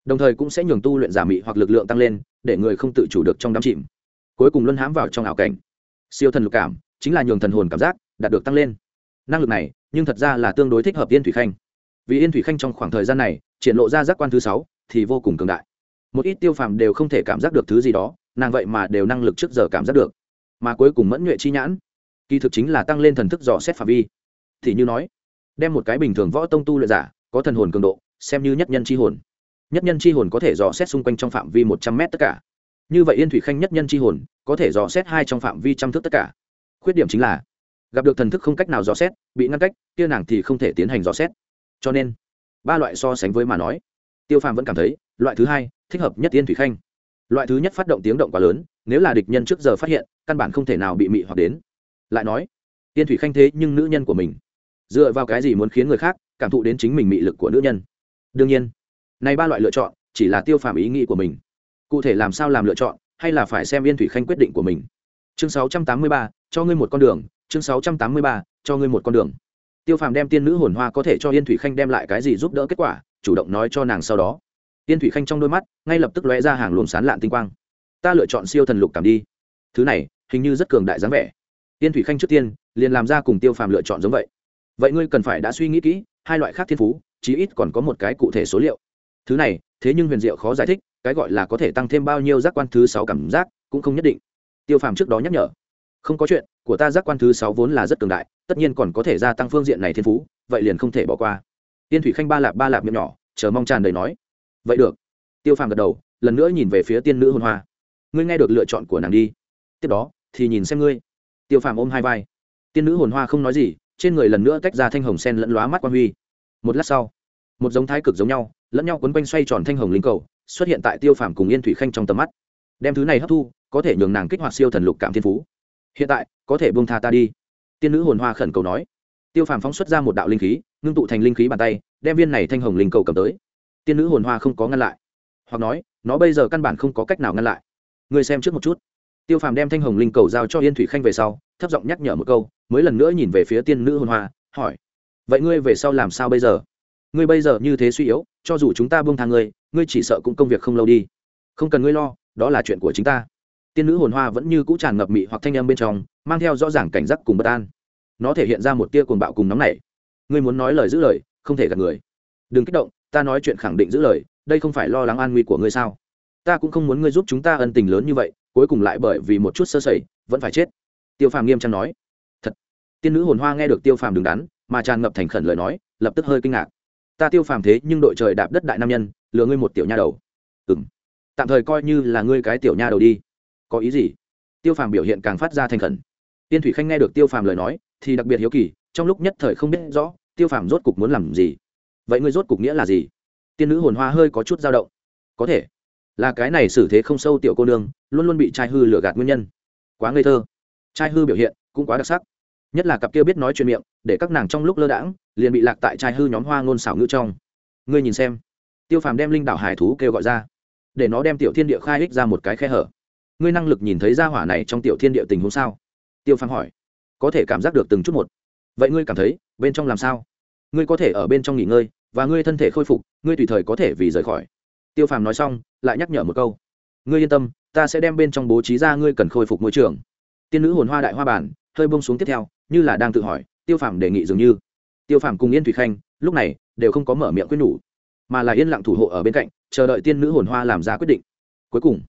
[SPEAKER 1] Đồng thời cũng sẽ nhường tu luyện giả mị hoặc lực lượng tăng lên, để người không tự chủ được trong đám chìm cuối cùng luân hãm vào trong ảo cảnh. Siêu thần lục cảm, chính là nhường thần hồn cảm giác đạt được tăng lên. Năng lực này, nhưng thật ra là tương đối thích hợp yên thủy khanh. Vì yên thủy khanh trong khoảng thời gian này, triển lộ ra giác quan thứ sáu thì vô cùng cường đại. Một ít tiêu phàm đều không thể cảm giác được thứ gì đó, nàng vậy mà đều năng lực trước giờ cảm giác được. Mà cuối cùng mẫn nhuệ chi nhãn, kỳ thực chính là tăng lên thần thức dò xét phạm vi. Thì như nói, đem một cái bình thường võ tông tu luyện giả, có thần hồn cường độ, xem như nhất nhân chi hồn. Nhất nhân chi hồn có thể dò xét xung quanh trong phạm vi một trăm mét tất cả như vậy yên thủy khanh nhất nhân chi hồn, có thể dò xét hai trong phạm vi trăm thước tất cả. Khuyết điểm chính là, gặp được thần thức không cách nào dò xét, bị ngăn cách, kia nàng thì không thể tiến hành dò xét. Cho nên, ba loại so sánh với mà nói, tiêu phàm vẫn cảm thấy, loại thứ hai, thích hợp nhất yên thủy khanh. Loại thứ nhất phát động tiếng động quá lớn, nếu là địch nhân trước giờ phát hiện, căn bản không thể nào bị mị hoặc đến. Lại nói, yên thủy khanh thế nhưng nữ nhân của mình. Dựa vào cái gì muốn khiến người khác cảm thụ đến chính mình mị lực của nữ nhân? Đương nhiên, này ba loại lựa chọn, chỉ là tiêu phàm ý nghĩ của mình cụ thể làm sao làm lựa chọn hay là phải xem yên thủy khanh quyết định của mình. Chương 683, cho ngươi một con đường chương 683, cho ngươi một con đường. Tiêu phàm đem tiên nữ hồn hoa có thể cho yên thủy khanh đem lại cái gì giúp đỡ kết quả chủ động nói cho nàng sau đó. Yên thủy khanh trong đôi mắt ngay lập tức lóe ra hàng luồng sán lạn tinh quang. Ta lựa chọn siêu thần lục cảm đi. Thứ này hình như rất cường đại dáng vẻ. Yên thủy khanh trước tiên liền làm ra cùng tiêu phàm lựa chọn giống vậy. Vậy ngươi cần phải đã suy nghĩ kỹ hai loại khác thiên phú chí ít còn có một cái cụ thể số liệu. Thứ này thế nhưng huyền diệu khó giải thích cái gọi là có thể tăng thêm bao nhiêu giác quan thứ sáu cảm giác cũng không nhất định. Tiêu phàm trước đó nhắc nhở, không có chuyện, của ta giác quan thứ sáu vốn là rất cường đại, tất nhiên còn có thể gia tăng phương diện này thiên phú, vậy liền không thể bỏ qua. Tiên thủy khanh ba lạp ba lạp miệng nhỏ, chờ mong tràn đầy nói, vậy được. Tiêu phàm gật đầu, lần nữa nhìn về phía tiên nữ hôn hoa. Ngươi nghe được lựa chọn của nàng đi. Tiếp đó, thì nhìn xem ngươi. Tiêu phàm ôm hai vai. Tiên nữ hồn hoa không nói gì, trên người lần nữa tách ra thanh hồng sen lẫn lóa mắt quan huy. Một lát sau, một giống thái cực giống nhau, lẫn nhau quấn quanh xoay tròn thanh hồng linh cầu xuất hiện tại tiêu phàm cùng yên thủy khanh trong tầm mắt. Đem thứ này hấp thu, có thể nhường nàng kích hoạt siêu thần lục cảm thiên phú. Hiện tại, có thể buông tha ta đi. Tiên nữ hồn hoa khẩn cầu nói. Tiêu phàm phóng xuất ra một đạo linh khí, ngưng tụ thành linh khí bàn tay, đem viên này thanh hồng linh cầu cầm tới. Tiên nữ hồn hoa không có ngăn lại, hoặc nói, nó bây giờ căn bản không có cách nào ngăn lại. Người xem trước một chút. Tiêu phàm đem thanh hồng linh cầu giao cho yên thủy khanh về sau, thấp giọng nhắc nhở một câu, mới lần nữa nhìn về phía tiên nữ hồn hoa, hỏi, vậy ngươi về sau làm sao bây giờ? Ngươi bây giờ như thế suy yếu, cho dù chúng ta buông thang ngươi ngươi chỉ sợ cũng công việc không lâu đi. Không cần ngươi lo, đó là chuyện của chính ta. Tiên nữ hồn hoa vẫn như cũ tràn ngập mị hoặc thanh âm bên trong, mang theo rõ ràng cảnh giác cùng bất an. Nó thể hiện ra một tia cuồng bạo cùng nóng nảy. Ngươi muốn nói lời giữ lời, không thể gạt người. Đừng kích động, ta nói chuyện khẳng định giữ lời, đây không phải lo lắng an nguy của ngươi sao? Ta cũng không muốn ngươi giúp chúng ta ân tình lớn như vậy, cuối cùng lại bởi vì một chút sơ sẩy, vẫn phải chết. Tiêu phàm nghiêm trang nói. Thật. Tiên nữ hồn hoa nghe được tiêu phàm đứng đắn, mà tràn ngập thành khẩn lời nói, lập tức hơi kinh ngạc ta tiêu phàm thế nhưng đội trời đạp đất đại nam nhân, lừa ngươi một tiểu nha đầu. Ừ m tạm thời coi như là ngươi cái tiểu nha đầu đi. Có ý gì? Tiêu phàm biểu hiện càng phát ra thành khẩn. Tiên thủy khanh nghe được tiêu phàm lời nói, thì đặc biệt hiếu kỳ, trong lúc nhất thời không biết rõ, tiêu phàm rốt cục muốn làm gì? Vậy ngươi rốt cục nghĩa là gì? Tiên nữ hồn hoa hơi có chút dao động. Có thể. Là cái này xử thế không sâu tiểu cô nương, luôn luôn bị trai hư lừa gạt nguyên nhân. Quá ngây thơ. Trai hư biểu hiện cũng quá đặc sắc nhất là cặp kia biết nói chuyện miệng, để các nàng trong lúc lơ đãng, liền bị lạc tại trai hư nhóm hoa ngôn xảo ngữ trong. Ngươi nhìn xem. Tiêu phàm đem linh đạo hải thú kêu gọi ra, để nó đem tiểu thiên địa khai ích ra một cái khe hở. Ngươi năng lực nhìn thấy ra hỏa này trong tiểu thiên địa tình huống sao? Tiêu phàm hỏi. Có thể cảm giác được từng chút một. Vậy ngươi cảm thấy, bên trong làm sao? Ngươi có thể ở bên trong nghỉ ngơi, và ngươi thân thể khôi phục, ngươi tùy thời có thể vì rời khỏi. Tiêu phàm nói xong, lại nhắc nhở một câu. Ngươi yên tâm, ta sẽ đem bên trong bố trí ra ngươi cần khôi phục môi trường. Tiên nữ hồn hoa đại hoa bản, hơi bông xuống tiếp theo như là đang tự hỏi, tiêu phàm đề nghị dường như. Tiêu phàm cùng yên thủy khanh, lúc này, đều không có mở miệng quyết nhủ, mà là yên lặng thủ hộ ở bên cạnh, chờ đợi tiên nữ hồn hoa làm ra quyết định. Cuối cùng,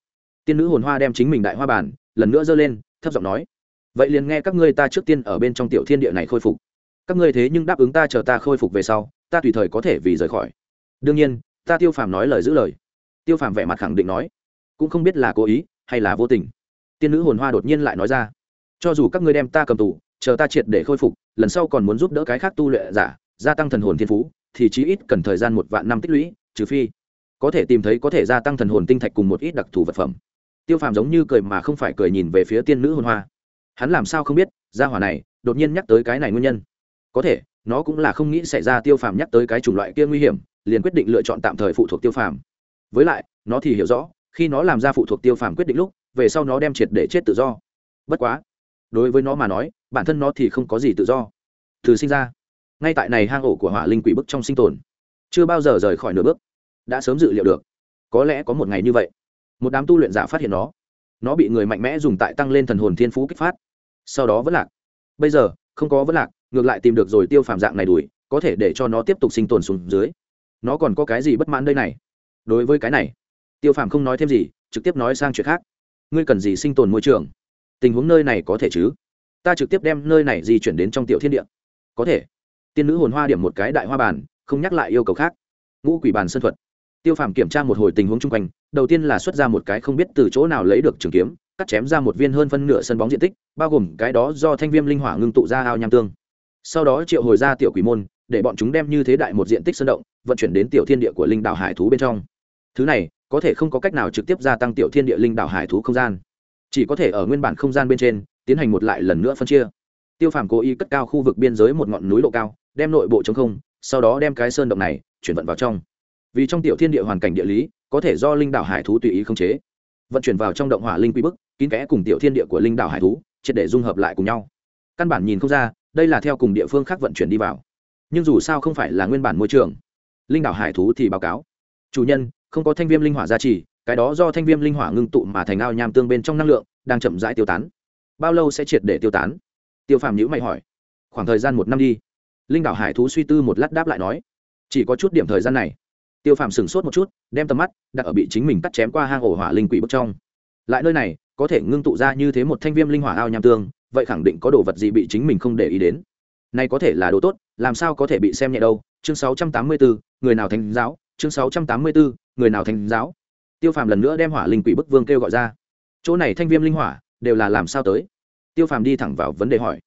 [SPEAKER 1] tiên nữ hồn hoa đem chính mình đại hoa bản lần nữa giơ lên, thấp giọng nói, vậy liền nghe các ngươi ta trước tiên ở bên trong tiểu thiên địa này khôi phục. Các ngươi thế nhưng đáp ứng ta chờ ta khôi phục về sau, ta tùy thời có thể vì rời khỏi. Đương nhiên, ta tiêu phàm nói lời giữ lời. Tiêu phàm vẻ mặt khẳng định nói, cũng không biết là cố ý hay là vô tình. Tiên nữ hồn hoa đột nhiên lại nói ra, cho dù các ngươi đem ta cầm tù chờ ta triệt để khôi phục, lần sau còn muốn giúp đỡ cái khác tu luyện giả, gia tăng thần hồn thiên phú, thì chí ít cần thời gian một vạn năm tích lũy, trừ phi có thể tìm thấy có thể gia tăng thần hồn tinh thạch cùng một ít đặc thù vật phẩm. Tiêu phàm giống như cười mà không phải cười nhìn về phía tiên nữ hồn hoa. Hắn làm sao không biết, gia hỏa này đột nhiên nhắc tới cái này nguyên nhân. Có thể, nó cũng là không nghĩ xảy ra tiêu phàm nhắc tới cái chủng loại kia nguy hiểm, liền quyết định lựa chọn tạm thời phụ thuộc tiêu phàm. Với lại, nó thì hiểu rõ, khi nó làm ra phụ thuộc tiêu phàm quyết định lúc, về sau nó đem triệt để chết tự do. Bất quá đối với nó mà nói, bản thân nó thì không có gì tự do. Từ sinh ra, ngay tại này hang ổ của hỏa linh quỷ bức trong sinh tồn, chưa bao giờ rời khỏi nửa bước, đã sớm dự liệu được, có lẽ có một ngày như vậy, một đám tu luyện giả phát hiện nó. Nó bị người mạnh mẽ dùng tại tăng lên thần hồn thiên phú kích phát. Sau đó vẫn lạc. Bây giờ, không có vẫn lạc, ngược lại tìm được rồi tiêu phàm dạng này đuổi, có thể để cho nó tiếp tục sinh tồn xuống dưới. Nó còn có cái gì bất mãn đây này? Đối với cái này, tiêu phàm không nói thêm gì, trực tiếp nói sang chuyện khác. Ngươi cần gì sinh tồn môi trường? Tình huống nơi này có thể chứ? Ta trực tiếp đem nơi này di chuyển đến trong tiểu thiên địa. Có thể. Tiên nữ hồn hoa điểm một cái đại hoa bàn, không nhắc lại yêu cầu khác. Ngũ quỷ bàn sân thuật. Tiêu phàm kiểm tra một hồi tình huống chung quanh, đầu tiên là xuất ra một cái không biết từ chỗ nào lấy được trường kiếm, cắt chém ra một viên hơn phân nửa sân bóng diện tích, bao gồm cái đó do thanh viêm linh hỏa ngưng tụ ra ao nham tương. Sau đó triệu hồi ra tiểu quỷ môn, để bọn chúng đem như thế đại một diện tích sân động, vận chuyển đến tiểu thiên địa của linh đảo hải thú bên trong. Thứ này, có thể không có cách nào trực tiếp gia tăng tiểu thiên địa linh đảo hải thú không gian chỉ có thể ở nguyên bản không gian bên trên, tiến hành một lại lần nữa phân chia. Tiêu phàm cố ý cất cao khu vực biên giới một ngọn núi độ cao, đem nội bộ chống không, sau đó đem cái sơn động này chuyển vận vào trong. Vì trong tiểu thiên địa hoàn cảnh địa lý, có thể do linh đảo hải thú tùy ý khống chế. Vận chuyển vào trong động hỏa linh quý bức, kín kẽ cùng tiểu thiên địa của linh đảo hải thú, triệt để dung hợp lại cùng nhau. Căn bản nhìn không ra, đây là theo cùng địa phương khác vận chuyển đi vào. Nhưng dù sao không phải là nguyên bản môi trường, linh đảo hải thú thì báo cáo. Chủ nhân, không có thanh viêm linh hỏa gia trì cái đó do thanh viêm linh hỏa ngưng tụ mà thành ao nham tương bên trong năng lượng đang chậm rãi tiêu tán. Bao lâu sẽ triệt để tiêu tán? Tiêu phàm nhữ mày hỏi. Khoảng thời gian một năm đi. Linh đảo hải thú suy tư một lát đáp lại nói. Chỉ có chút điểm thời gian này. Tiêu phàm sửng sốt một chút đem tầm mắt đặt ở bị chính mình cắt chém qua hang ổ hỏa linh quỷ bức trong. Lại nơi này có thể ngưng tụ ra như thế một thanh viêm linh hỏa ao nham tương vậy khẳng định có đồ vật gì bị chính mình không để ý đến. Này có thể là đồ tốt làm sao có thể bị xem nhẹ đâu? Chương 684, người nào thành giáo? Chương 684, người nào thành giáo? Tiêu phàm lần nữa đem hỏa linh quỷ bức vương kêu gọi ra. Chỗ này thanh viêm linh hỏa, đều là làm sao tới? Tiêu phàm đi thẳng vào vấn đề hỏi.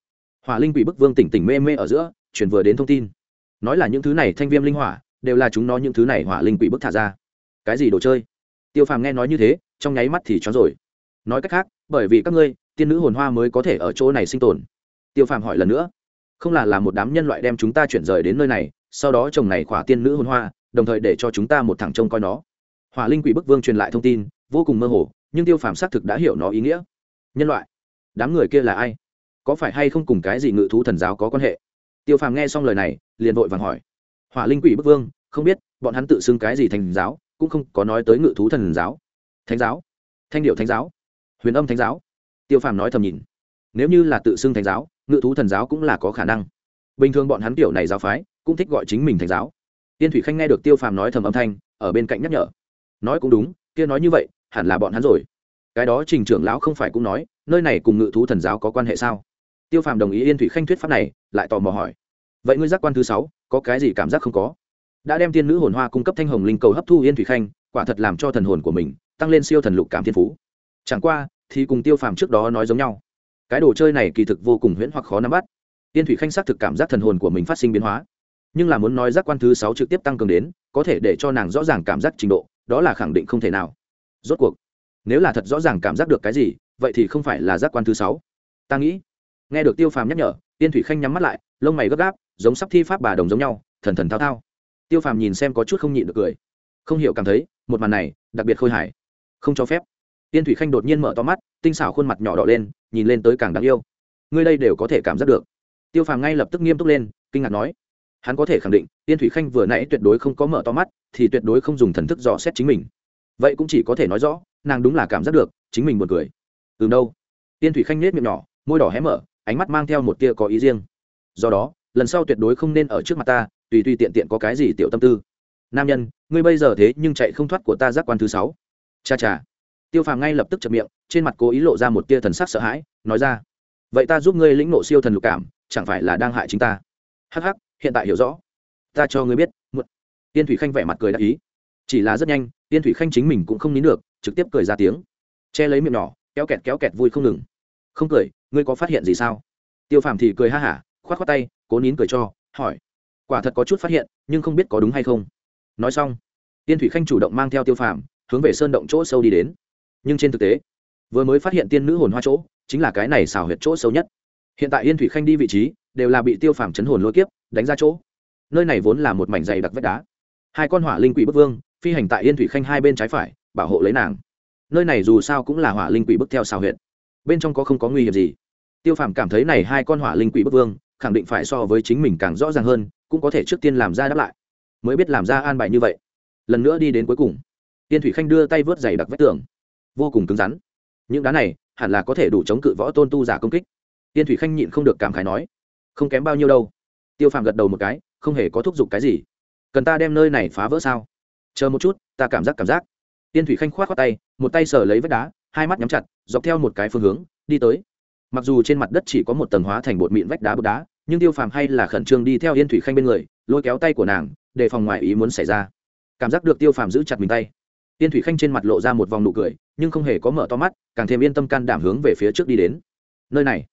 [SPEAKER 1] Hỏa linh quỷ bức vương tỉnh tỉnh mê mê ở giữa chuyển vừa đến thông tin. Nói là những thứ này thanh viêm linh hỏa, đều là chúng nó những thứ này hỏa linh quỷ bức thả ra. Cái gì đồ chơi? Tiêu phàm nghe nói như thế, trong nháy mắt thì cho rồi. Nói cách khác, bởi vì các ngươi, tiên nữ hồn hoa mới có thể ở chỗ này sinh tồn. Tiêu phàm hỏi lần nữa. Không là là một đám nhân loại đem chúng ta chuyển rời đến nơi này, sau đó chồng này khỏa tiên nữ hồn hoa, đồng thời để cho chúng ta một thằng trông coi nó hỏa linh quỷ bức vương truyền lại thông tin, vô cùng mơ hồ, nhưng tiêu phàm xác thực đã hiểu nó ý nghĩa. Nhân loại, đám người kia là ai? Có phải hay không cùng cái gì ngự thú thần giáo có quan hệ? Tiêu phàm nghe xong lời này, liền vội vàng hỏi. Hỏa linh quỷ bức vương, không biết, bọn hắn tự xưng cái gì thành giáo, cũng không có nói tới ngự thú thần giáo. Thánh giáo? Thanh điệu thánh giáo? Huyền âm thánh giáo? Tiêu phàm nói thầm nhìn. Nếu như là tự xưng thánh giáo, ngự thú thần giáo cũng là có khả năng. Bình thường bọn hắn kiểu này giáo phái, cũng thích gọi chính mình thánh giáo. Tiên thủy khanh nghe được tiêu phàm nói thầm âm thanh, ở bên cạnh nhắc nhở nói cũng đúng, kia nói như vậy, hẳn là bọn hắn rồi. Cái đó trình trưởng lão không phải cũng nói, nơi này cùng ngự thú thần giáo có quan hệ sao? Tiêu phàm đồng ý yên thủy khanh thuyết pháp này, lại tò mò hỏi. Vậy ngươi giác quan thứ sáu, có cái gì cảm giác không có? Đã đem tiên nữ hồn hoa cung cấp thanh hồng linh cầu hấp thu yên thủy khanh, quả thật làm cho thần hồn của mình tăng lên siêu thần lục cảm thiên phú. Chẳng qua, thì cùng tiêu phàm trước đó nói giống nhau. Cái đồ chơi này kỳ thực vô cùng huyễn hoặc khó nắm bắt. Yên thủy khanh xác thực cảm giác thần hồn của mình phát sinh biến hóa. Nhưng là muốn nói giác quan thứ sáu trực tiếp tăng cường đến, có thể để cho nàng rõ ràng cảm giác trình độ đó là khẳng định không thể nào. Rốt cuộc, nếu là thật rõ ràng cảm giác được cái gì, vậy thì không phải là giác quan thứ sáu. Ta nghĩ, nghe được tiêu phàm nhắc nhở tiên thủy khanh nhắm mắt lại, lông mày gấp gáp, giống sắp thi pháp bà đồng giống nhau, thần thần thao thao. Tiêu phàm nhìn xem có chút không nhịn được cười. Không hiểu cảm thấy, một màn này, đặc biệt khôi hài. Không cho phép. Tiên thủy khanh đột nhiên mở to mắt, tinh xảo khuôn mặt nhỏ đỏ lên, nhìn lên tới càng đáng yêu. Ngươi đây đều có thể cảm giác được. Tiêu phàm ngay lập tức nghiêm túc lên, kinh ngạc nói hắn có thể khẳng định tiên thủy khanh vừa nãy tuyệt đối không có mở to mắt, thì tuyệt đối không dùng thần thức dò xét chính mình. Vậy cũng chỉ có thể nói rõ, nàng đúng là cảm giác được, chính mình buồn cười. Từ đâu. Tiên thủy khanh nết miệng nhỏ, môi đỏ hé mở, ánh mắt mang theo một tia có ý riêng. Do đó, lần sau tuyệt đối không nên ở trước mặt ta, tùy tùy tiện tiện có cái gì tiểu tâm tư. Nam nhân, ngươi bây giờ thế nhưng chạy không thoát của ta giác quan thứ sáu. Cha cha. Tiêu phàm ngay lập tức chập miệng, trên mặt cố ý lộ ra một tia thần sắc sợ hãi, nói ra. Vậy ta giúp ngươi lĩnh nộ siêu thần lục cảm, chẳng phải là đang hại chính ta. Hắc hắc hiện tại hiểu rõ. Ta cho ngươi biết một tiên thủy khanh vẻ mặt cười đáp ý. Chỉ là rất nhanh, tiên thủy khanh chính mình cũng không nín được, trực tiếp cười ra tiếng. Che lấy miệng nhỏ, kéo kẹt kéo kẹt vui không ngừng. Không cười, ngươi có phát hiện gì sao? Tiêu phàm thì cười ha hả k h o á t k tay, cố nín cười cho, hỏi. Quả thật có chút phát hiện, nhưng không biết có đúng hay không. Nói xong, tiên thủy khanh chủ động mang theo tiêu phàm, hướng về sơn động chỗ sâu đi đến. Nhưng trên thực tế, vừa mới phát hiện tiên nữ hồn hoa chỗ, chính là cái này xào huyệt chỗ sâu nhất. Hiện tại yên thủy khanh đi vị trí, đều là bị tiêu phàm chấn hồn lôi kiếp đánh ra chỗ. Nơi này vốn là một mảnh dày đặc vách đá. Hai con hỏa linh quỷ bức vương, phi hành tại yên thủy khanh hai bên trái phải, bảo hộ lấy nàng. Nơi này dù sao cũng là hỏa linh quỷ bức theo xào huyện bên trong có không có nguy hiểm gì. Tiêu phàm cảm thấy này hai con hỏa linh quỷ bức vương, khẳng định phải so với chính mình càng rõ ràng hơn, cũng có thể trước tiên làm ra đáp lại. Mới biết làm ra an bài như vậy. Lần nữa đi đến cuối cùng tiên thủy khanh đưa tay vớt dày đặc vách tường. Vô cùng cứng rắn. Những đá này, hẳn là có thể đủ chống cự võ tôn tu giả công kích. Tiên thủy khanh nhịn không được cảm khái nói, không kém bao nhiêu đâu tiêu phàm gật đầu một cái, không hề có thúc giục cái gì. Cần ta đem nơi này phá vỡ sao? Chờ một chút, ta cảm giác cảm giác. Tiên thủy khanh k h o á t khoác tay, một tay sờ lấy vách đá, hai mắt nhắm chặt, dọc theo một cái phương hướng, đi tới. Mặc dù trên mặt đất chỉ có một tầng hóa thành bột mịn vách đá bột đá, nhưng tiêu phàm hay là khẩn trương đi theo yên thủy khanh bên người, lôi kéo tay của nàng, để phòng ngoài ý muốn xảy ra. Cảm giác được tiêu phàm giữ chặt mình tay. Yên thủy khanh trên mặt lộ ra một vòng nụ cười, nhưng không hề có mở to mắt, càng thêm yên tâm can đảm hướng về phía trước đi đến. Nơi này.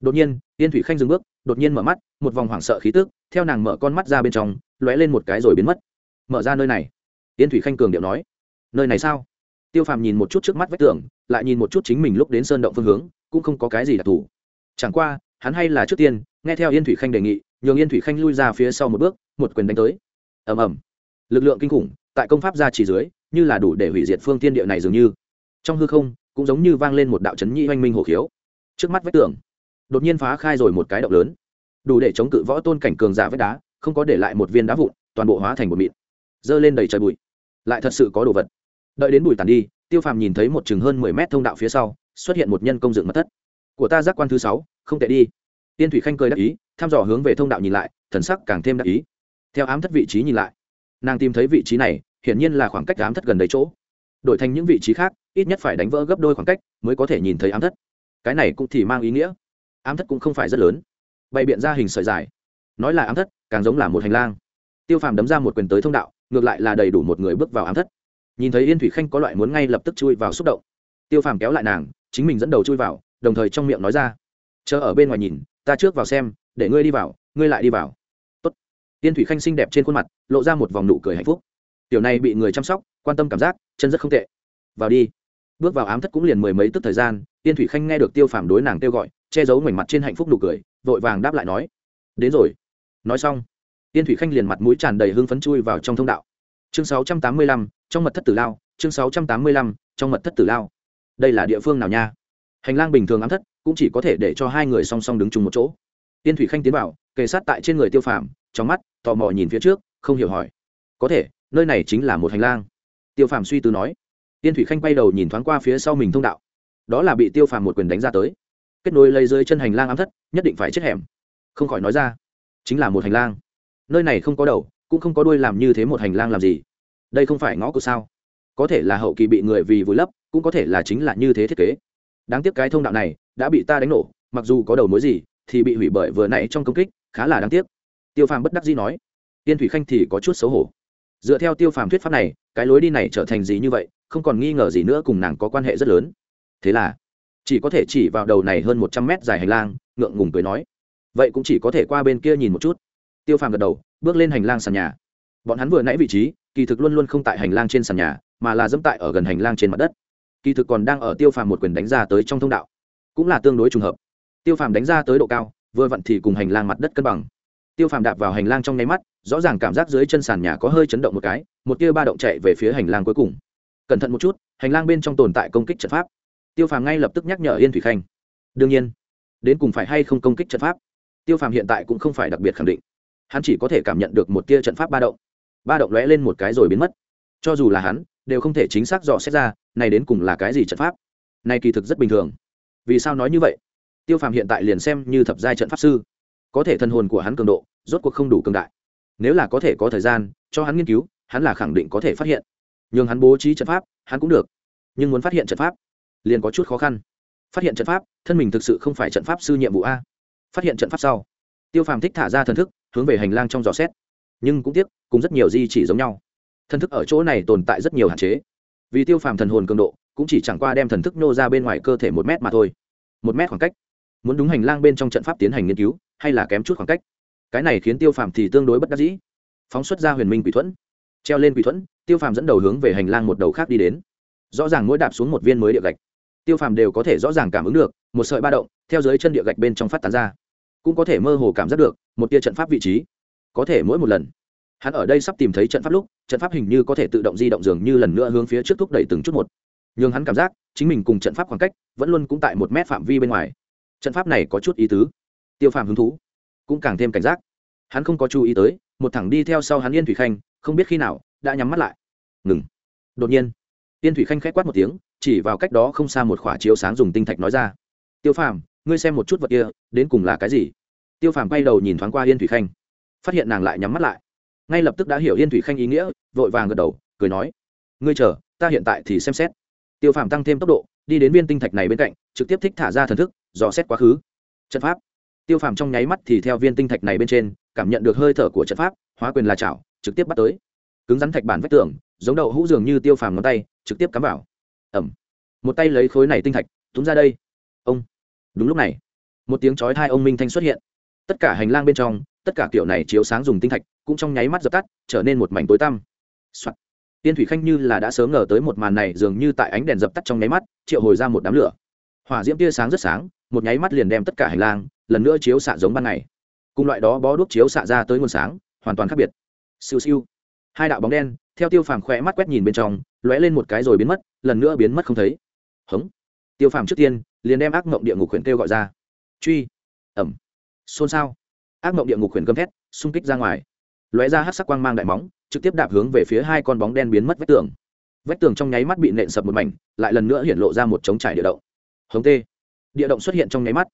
[SPEAKER 1] Đột nhiên, yên thủy khanh dừng bước đột nhiên mở mắt, một vòng hoảng sợ khí tức theo nàng mở con mắt ra bên trong, lóe lên một cái rồi biến mất. Mở ra nơi này. Yên thủy khanh cường điệu nói, nơi này sao? Tiêu phàm nhìn một chút trước mắt vách tường, lại nhìn một chút chính mình lúc đến sơn động phương hướng, cũng không có cái gì đặc thù. Chẳng qua, hắn hay là trước tiên, nghe theo yên thủy khanh đề nghị, nhường yên thủy khanh lui ra phía sau một bước, một quyền đánh tới. Ầm ầm. Lực lượng kinh khủng, tại công pháp ra chỉ dưới, như là đủ để hủy diệt phương tiên địa này dường như. Trong hư không, cũng giống như vang lên một đạo chấn nhĩ oanh minh hổ khiếu. Trước mắt vách tường đột nhiên phá khai rồi một cái động lớn. Đủ để chống cự võ tôn cảnh cường giả vách đá, không có để lại một viên đá vụn, toàn bộ hóa thành một mịn. Dơ lên đầy trời bụi. Lại thật sự có đồ vật. Đợi đến bụi tàn đi, tiêu phàm nhìn thấy một chừng hơn mười mét thông đạo phía sau, xuất hiện một nhân công dựng mật thất. Của ta giác quan thứ sáu, không tệ đi. Tiên thủy khanh cười đắc ý, thăm dò hướng về thông đạo nhìn lại, thần sắc càng thêm đắc ý. Theo ám thất vị trí nhìn lại, nàng tìm thấy vị trí này, hiển nhiên là khoảng cách ám thất gần đấy chỗ. Đổi thành những vị trí khác, ít nhất phải đánh vỡ gấp đôi khoảng cách mới có thể nhìn thấy ám thất. Cái này cũng thì mang ý nghĩa ám thất cũng không phải rất lớn. Bày biện ra hình sợi dài. Nói là ám thất, càng giống là một hành lang. Tiêu phàm đấm ra một quyền tới thông đạo, ngược lại là đầy đủ một người bước vào ám thất. Nhìn thấy yên thủy khanh có loại muốn ngay lập tức chui vào xúc động. Tiêu phàm kéo lại nàng, chính mình dẫn đầu chui vào, đồng thời trong miệng nói ra, chờ ở bên ngoài nhìn, ta trước vào xem, để ngươi đi vào, ngươi lại đi vào. Tốt. yên thủy khanh xinh đẹp trên khuôn mặt, lộ ra một vòng nụ cười hạnh phúc. Tiểu này bị người chăm sóc, quan tâm cảm giác, chân rất không tệ. Vào đi. Bước vào ám thất cũng liền mười mấy tức thời gian, yên thủy khanh nghe được tiêu phàm đối nàng kêu gọi che giấu ngoảnh mặt trên hạnh phúc nụ cười vội vàng đáp lại nói đến rồi. Nói xong tiên thủy khanh liền mặt mũi tràn đầy hưng phấn chui vào trong thông đạo. Chương 685, trong mật thất tử lao chương 685, trong mật thất tử lao. Đây là địa phương nào nha? Hành lang bình thường ám thất cũng chỉ có thể để cho hai người song song đứng chung một chỗ. Tiên thủy khanh tiến vào kề sát tại trên người tiêu phàm trong mắt tò mò nhìn phía trước không hiểu hỏi có thể nơi này chính là một hành lang. Tiêu phàm suy tư nói. Tiên thủy khanh bay đầu nhìn thoáng qua phía sau mình thông đạo. Đó là bị tiêu phàm một quyền đánh ra tới kết nối lấy dưới chân hành lang ám thất, nhất định phải chết hẻm. Không khỏi nói ra, chính là một hành lang. Nơi này không có đầu, cũng không có đuôi làm như thế một hành lang làm gì. Đây không phải ngõ của sao? Có thể là hậu kỳ bị người vì vùi lấp, cũng có thể là chính là như thế thiết kế. Đáng tiếc cái thông đạo này đã bị ta đánh nổ, mặc dù có đầu mối gì thì bị hủy bởi vừa nãy trong công kích, khá là đáng tiếc. Tiêu phàm bất đắc dĩ nói. Tiên thủy khanh thì có chút xấu hổ. Dựa theo tiêu phàm thuyết pháp này, cái lối đi này trở thành gì như vậy, không còn nghi ngờ gì nữa cùng nàng có quan hệ rất lớn. Thế là chỉ có thể chỉ vào đầu này hơn một trăm mét dài hành lang, ngượng ngùng cười nói. Vậy cũng chỉ có thể qua bên kia nhìn một chút. Tiêu phàm gật đầu, bước lên hành lang sàn nhà. Bọn hắn vừa nãy vị trí, kỳ thực luôn luôn không tại hành lang trên sàn nhà, mà là dẫm tại ở gần hành lang trên mặt đất. Kỳ thực còn đang ở tiêu phàm một quyền đánh ra tới trong thông đạo. Cũng là tương đối trùng hợp. Tiêu phàm đánh ra tới độ cao, vừa vặn thì cùng hành lang mặt đất cân bằng. Tiêu phàm đạp vào hành lang trong nháy mắt, rõ ràng cảm giác dưới chân sàn nhà có hơi chấn động một cái, một tia ba động chạy về phía hành lang cuối cùng. Cẩn thận một chút, hành lang bên trong tồn tại công kích trận pháp tiêu phàm ngay lập tức nhắc nhở yên thủy khanh. Đương nhiên, đến cùng phải hay không công kích trận pháp, tiêu phàm hiện tại cũng không phải đặc biệt khẳng định. Hắn chỉ có thể cảm nhận được một tia trận pháp ba động. Ba động lóe lên một cái rồi biến mất. Cho dù là hắn, đều không thể chính xác dò xét ra, này đến cùng là cái gì trận pháp. Này kỳ thực rất bình thường. Vì sao nói như vậy? Tiêu phàm hiện tại liền xem như thập giai trận pháp sư. Có thể thân hồn của hắn cường độ, rốt cuộc không đủ cường đại. Nếu là có thể có thời gian cho hắn nghiên cứu, hắn là khẳng định có thể phát hiện. Nhưng hắn bố trí trận pháp, hắn cũng được. Nhưng muốn phát hiện trận pháp liền có chút khó khăn. Phát hiện trận pháp, thân mình thực sự không phải trận pháp sư nhiệm vụ a. Phát hiện trận pháp sau, tiêu phàm thích thả ra thần thức, hướng về hành lang trong dò xét. Nhưng cũng tiếc cũng rất nhiều di chỉ giống nhau. Thần thức ở chỗ này tồn tại rất nhiều hạn chế. Vì tiêu phàm thần hồn cường độ, cũng chỉ chẳng qua đem thần thức nô ra bên ngoài cơ thể một mét mà thôi. Một mét khoảng cách. Muốn đúng hành lang bên trong trận pháp tiến hành nghiên cứu, hay là kém chút khoảng cách? Cái này khiến tiêu phàm thì tương đối bất đắc dĩ. Phóng xuất ra huyền minh quỷ thuẫn, treo lên quỷ thuẫn, tiêu phàm dẫn đầu hướng về hành lang một đầu khác đi đến. Rõ ràng mỗi đạp xuống một viên mới địa gạch tiêu phàm đều có thể rõ ràng cảm ứng được, một sợi ba động theo dưới chân địa gạch bên trong phát tán ra, cũng có thể mơ hồ cảm giác được một tia trận pháp vị trí, có thể mỗi một lần, hắn ở đây sắp tìm thấy trận pháp lúc, trận pháp hình như có thể tự động di động dường như lần nữa hướng phía trước thúc đẩy từng chút một n h ư n g hắn cảm giác chính mình cùng trận pháp khoảng cách vẫn luôn cũng tại một mét phạm vi bên ngoài, trận pháp này có chút ý tứ, tiêu phàm hứng thú, cũng càng thêm cảnh giác, hắn không có chú ý tới, một thẳng đi theo sau hắn yên thủy khanh, không biết khi nào đã nhắm mắt lại, ngừng, đột nhiên tiên thủy khanh k h á c quát một tiếng chỉ vào cách đó không xa một khỏa chiếu sáng dùng tinh thạch nói ra. Tiêu phàm, ngươi xem một chút vật kia, đến cùng là cái gì? Tiêu phàm quay đầu nhìn thoáng qua yên thủy khanh, phát hiện nàng lại nhắm mắt lại. Ngay lập tức đã hiểu yên thủy khanh ý nghĩa, vội vàng gật đầu, cười nói, ngươi chờ, ta hiện tại thì xem xét. Tiêu phàm tăng thêm tốc độ, đi đến viên tinh thạch này bên cạnh, trực tiếp thích thả ra thần thức, dò xét quá khứ. Trận pháp. Tiêu phàm trong nháy mắt thì theo viên tinh thạch này bên trên, cảm nhận được hơi thở của trận pháp, hóa quyền là chảo, trực tiếp bắt tới. Cứng rắn thạch bản vách tường, giống đậu hũ dường như tiêu phàm ngón tay, trực tiếp cắm vào ẩm. Một tay lấy khối này tinh thạch, túm ra đây. Ông. Đúng lúc này, một tiếng chói hai ông minh thanh xuất hiện. Tất cả hành lang bên trong, tất cả kiểu này chiếu sáng dùng tinh thạch cũng trong nháy mắt dập tắt, trở nên một mảnh tối tăm. tăm、Soạn. tiên thủy khanh như là đã sớm ngờ tới một màn này, dường như tại ánh đèn dập tắt trong nháy mắt, triệu hồi ra một đám lửa. Hỏa diễm tia sáng rất sáng, một nháy mắt liền đem tất cả hành lang, lần nữa chiếu xạ giống ban ngày. Cùng loại đó bó đuốc chiếu xạ ra tới nguồn sáng, hoàn toàn khác biệt. Siêu siêu. Hai đạo bóng đen theo tiêu phàm khỏe mắt quét nhìn bên trong, lóe lên một cái rồi biến mất, lần nữa biến mất không thấy. Hống. Tiêu phàm trước tiên, liền đem ác mộng địa ngục khuyển kêu gọi ra. Truy. Ẩm. Xôn xao. Ác mộng địa ngục khuyển gầm thét, xung kích ra ngoài. Lóe ra hát sắc quang mang đại móng, trực tiếp đạp hướng về phía hai con bóng đen biến mất vách tường. Vách tường trong nháy mắt bị nện sập một mảnh, lại lần nữa hiện lộ ra một trống trải địa động. Hống tê. Địa động xuất hiện trong nháy mắt.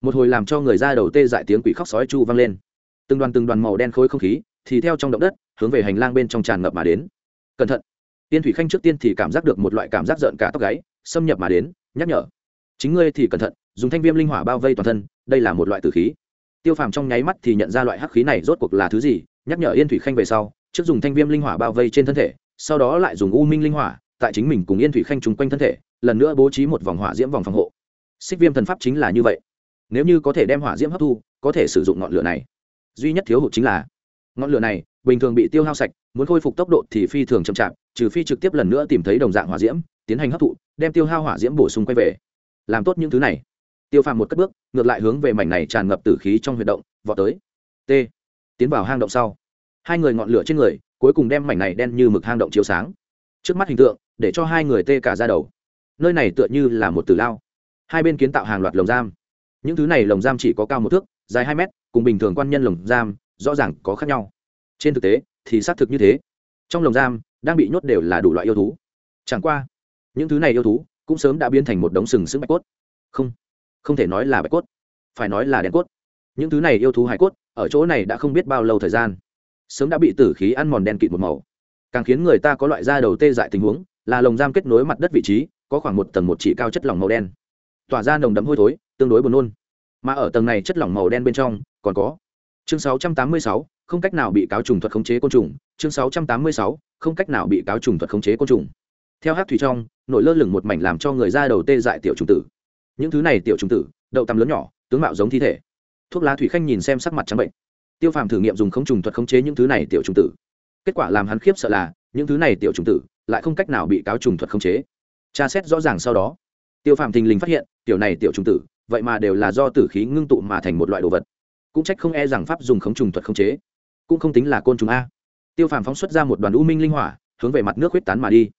[SPEAKER 1] Một hồi làm cho người ra đầu tê dại tiếng quỷ khóc sói chu vang lên. Từng đoàn từng đoàn màu đen khối không khí thì theo trong động đất, hướng về hành lang bên trong tràn ngập mà đến. Cẩn thận. Tiên thủy khanh trước tiên thì cảm giác được một loại cảm giác giận cả tóc gáy, xâm nhập mà đến, nhắc nhở. Chính ngươi thì cẩn thận, dùng thanh viêm linh hỏa bao vây toàn thân, đây là một loại tử khí. Tiêu phàm trong nháy mắt thì nhận ra loại hắc khí này rốt cuộc là thứ gì, nhắc nhở yên thủy khanh về sau, trước dùng thanh viêm linh hỏa bao vây trên thân thể, sau đó lại dùng u minh linh hỏa, tại chính mình cùng yên thủy khanh chung quanh thân thể, lần nữa bố trí một vòng hỏa diễm vòng phòng hộ. Xích viêm thần pháp chính là như vậy. Nếu như có thể đem hỏa diễm hấp thu, có thể sử dụng ngọn lửa này. Duy nhất thiếu hụt chính là ngọn lửa này bình thường bị tiêu hao sạch, muốn khôi phục tốc độ thì phi thường chậm chạp, trừ phi trực tiếp lần nữa tìm thấy đồng dạng hỏa diễm, tiến hành hấp thụ, đem tiêu hao hỏa diễm bổ sung quay về. Làm tốt những thứ này. Tiêu phàm một cất bước, ngược lại hướng về mảnh này tràn ngập tử khí trong huyệt động, vọt tới. T. Tiến vào hang động sau. Hai người ngọn lửa trên người, cuối cùng đem mảnh này đen như mực hang động chiếu sáng. Trước mắt hình tượng, để cho hai người tê cả ra đầu. Nơi này tựa như là một tử lao. Hai bên kiến tạo hàng loạt lồng giam. Những thứ này lồng giam chỉ có cao một thước, dài hai mét, cùng bình thường quan nhân lồng giam rõ ràng có khác nhau. Trên thực tế, thì xác thực như thế. Trong lồng giam, đang bị nhốt đều là đủ loại yêu thú. Chẳng qua, những thứ này yêu thú cũng sớm đã biến thành một đống sừng sững bạch cốt. Không không thể nói là bạch cốt, phải nói là đen cốt. Những thứ này yêu thú hải cốt, ở chỗ này đã không biết bao lâu thời gian. Sớm đã bị tử khí ăn mòn đen kịt một màu. Càng khiến người ta có loại da đầu tê dại tình huống, là lồng giam kết nối mặt đất vị trí, có khoảng một tầng một chỉ cao chất lỏng màu đen. Tỏa ra nồng đậm hôi thối, tương đối buồn nôn. Mà ở tầng này chất lỏng màu đen bên trong, còn có chương 686, không cách nào bị cáo trùng thuật khống chế côn trùng. Chương 686, không cách nào bị cáo trùng thuật khống chế côn trùng. Theo hát thủy trong nổi lơ lửng một mảnh làm cho người ra đầu tê dại tiểu trùng tử. Những thứ này tiểu trùng tử đậu tằm lớn nhỏ tướng mạo giống thi thể. Thuốc lá thủy khanh nhìn xem sắc mặt trắng bệnh. Tiêu phàm thử nghiệm dùng khống trùng thuật khống chế những thứ này tiểu trùng tử. Kết quả làm hắn khiếp sợ là những thứ này tiểu trùng tử lại không cách nào bị cáo trùng thuật khống chế. Tra xét rõ ràng sau đó tiêu phàm thình lình phát hiện tiểu này tiểu trùng tử vậy mà đều là do tử khí ngưng tụ mà thành một loại đồ vật cũng trách không e rằng pháp dùng khống trùng thuật khống chế, cũng không tính là côn trùng a. Tiêu phàm phóng xuất ra một đoàn u minh linh hỏa, hướng về mặt nước huyết tán mà đi.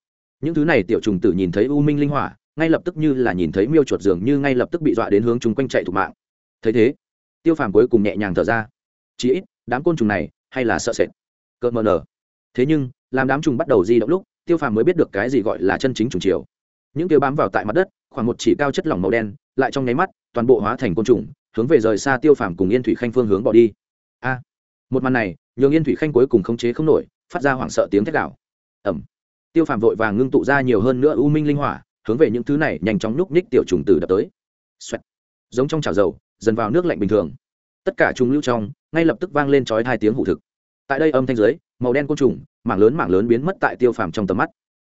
[SPEAKER 1] Những thứ này tiểu trùng tử nhìn thấy u minh linh hỏa, ngay lập tức như là nhìn thấy miêu chuột dường như ngay lập tức bị dọa đến hướng chúng quanh chạy thục mạng. Thấy thế, tiêu phàm cuối cùng nhẹ nhàng thở ra. Chí ít, đám côn trùng này hay là sợ sệt. Cợt mờ nở thế nhưng, làm đám trùng bắt đầu di động lúc, tiêu phàm mới biết được cái gì gọi là chân chính trùng chiều. Những tiêu bám vào tại mặt đất, khoảng một chỉ cao chất lỏng màu đen, lại trong nháy mắt, toàn bộ hóa thành côn trùng hướng về rời xa tiêu phàm cùng yên thủy khanh phương hướng bỏ đi. A, một màn này, nhường yên thủy khanh cuối cùng khống chế không nổi, phát ra hoảng sợ tiếng thét đảo ẩm tiêu phàm vội vàng ngưng tụ ra nhiều hơn nữa u minh linh hỏa, hướng về những thứ này nhanh chóng nhúc nhích tiểu trùng tử đập tới. Xoẹt. giống trong chảo dầu, dần vào nước lạnh bình thường. Tất cả trùng lưu trong, ngay lập tức vang lên chói hai tiếng hủ thực. Tại đây âm thanh dưới, màu đen côn trùng, mảng lớn mảng lớn biến mất tại tiêu phàm trong tầm mắt.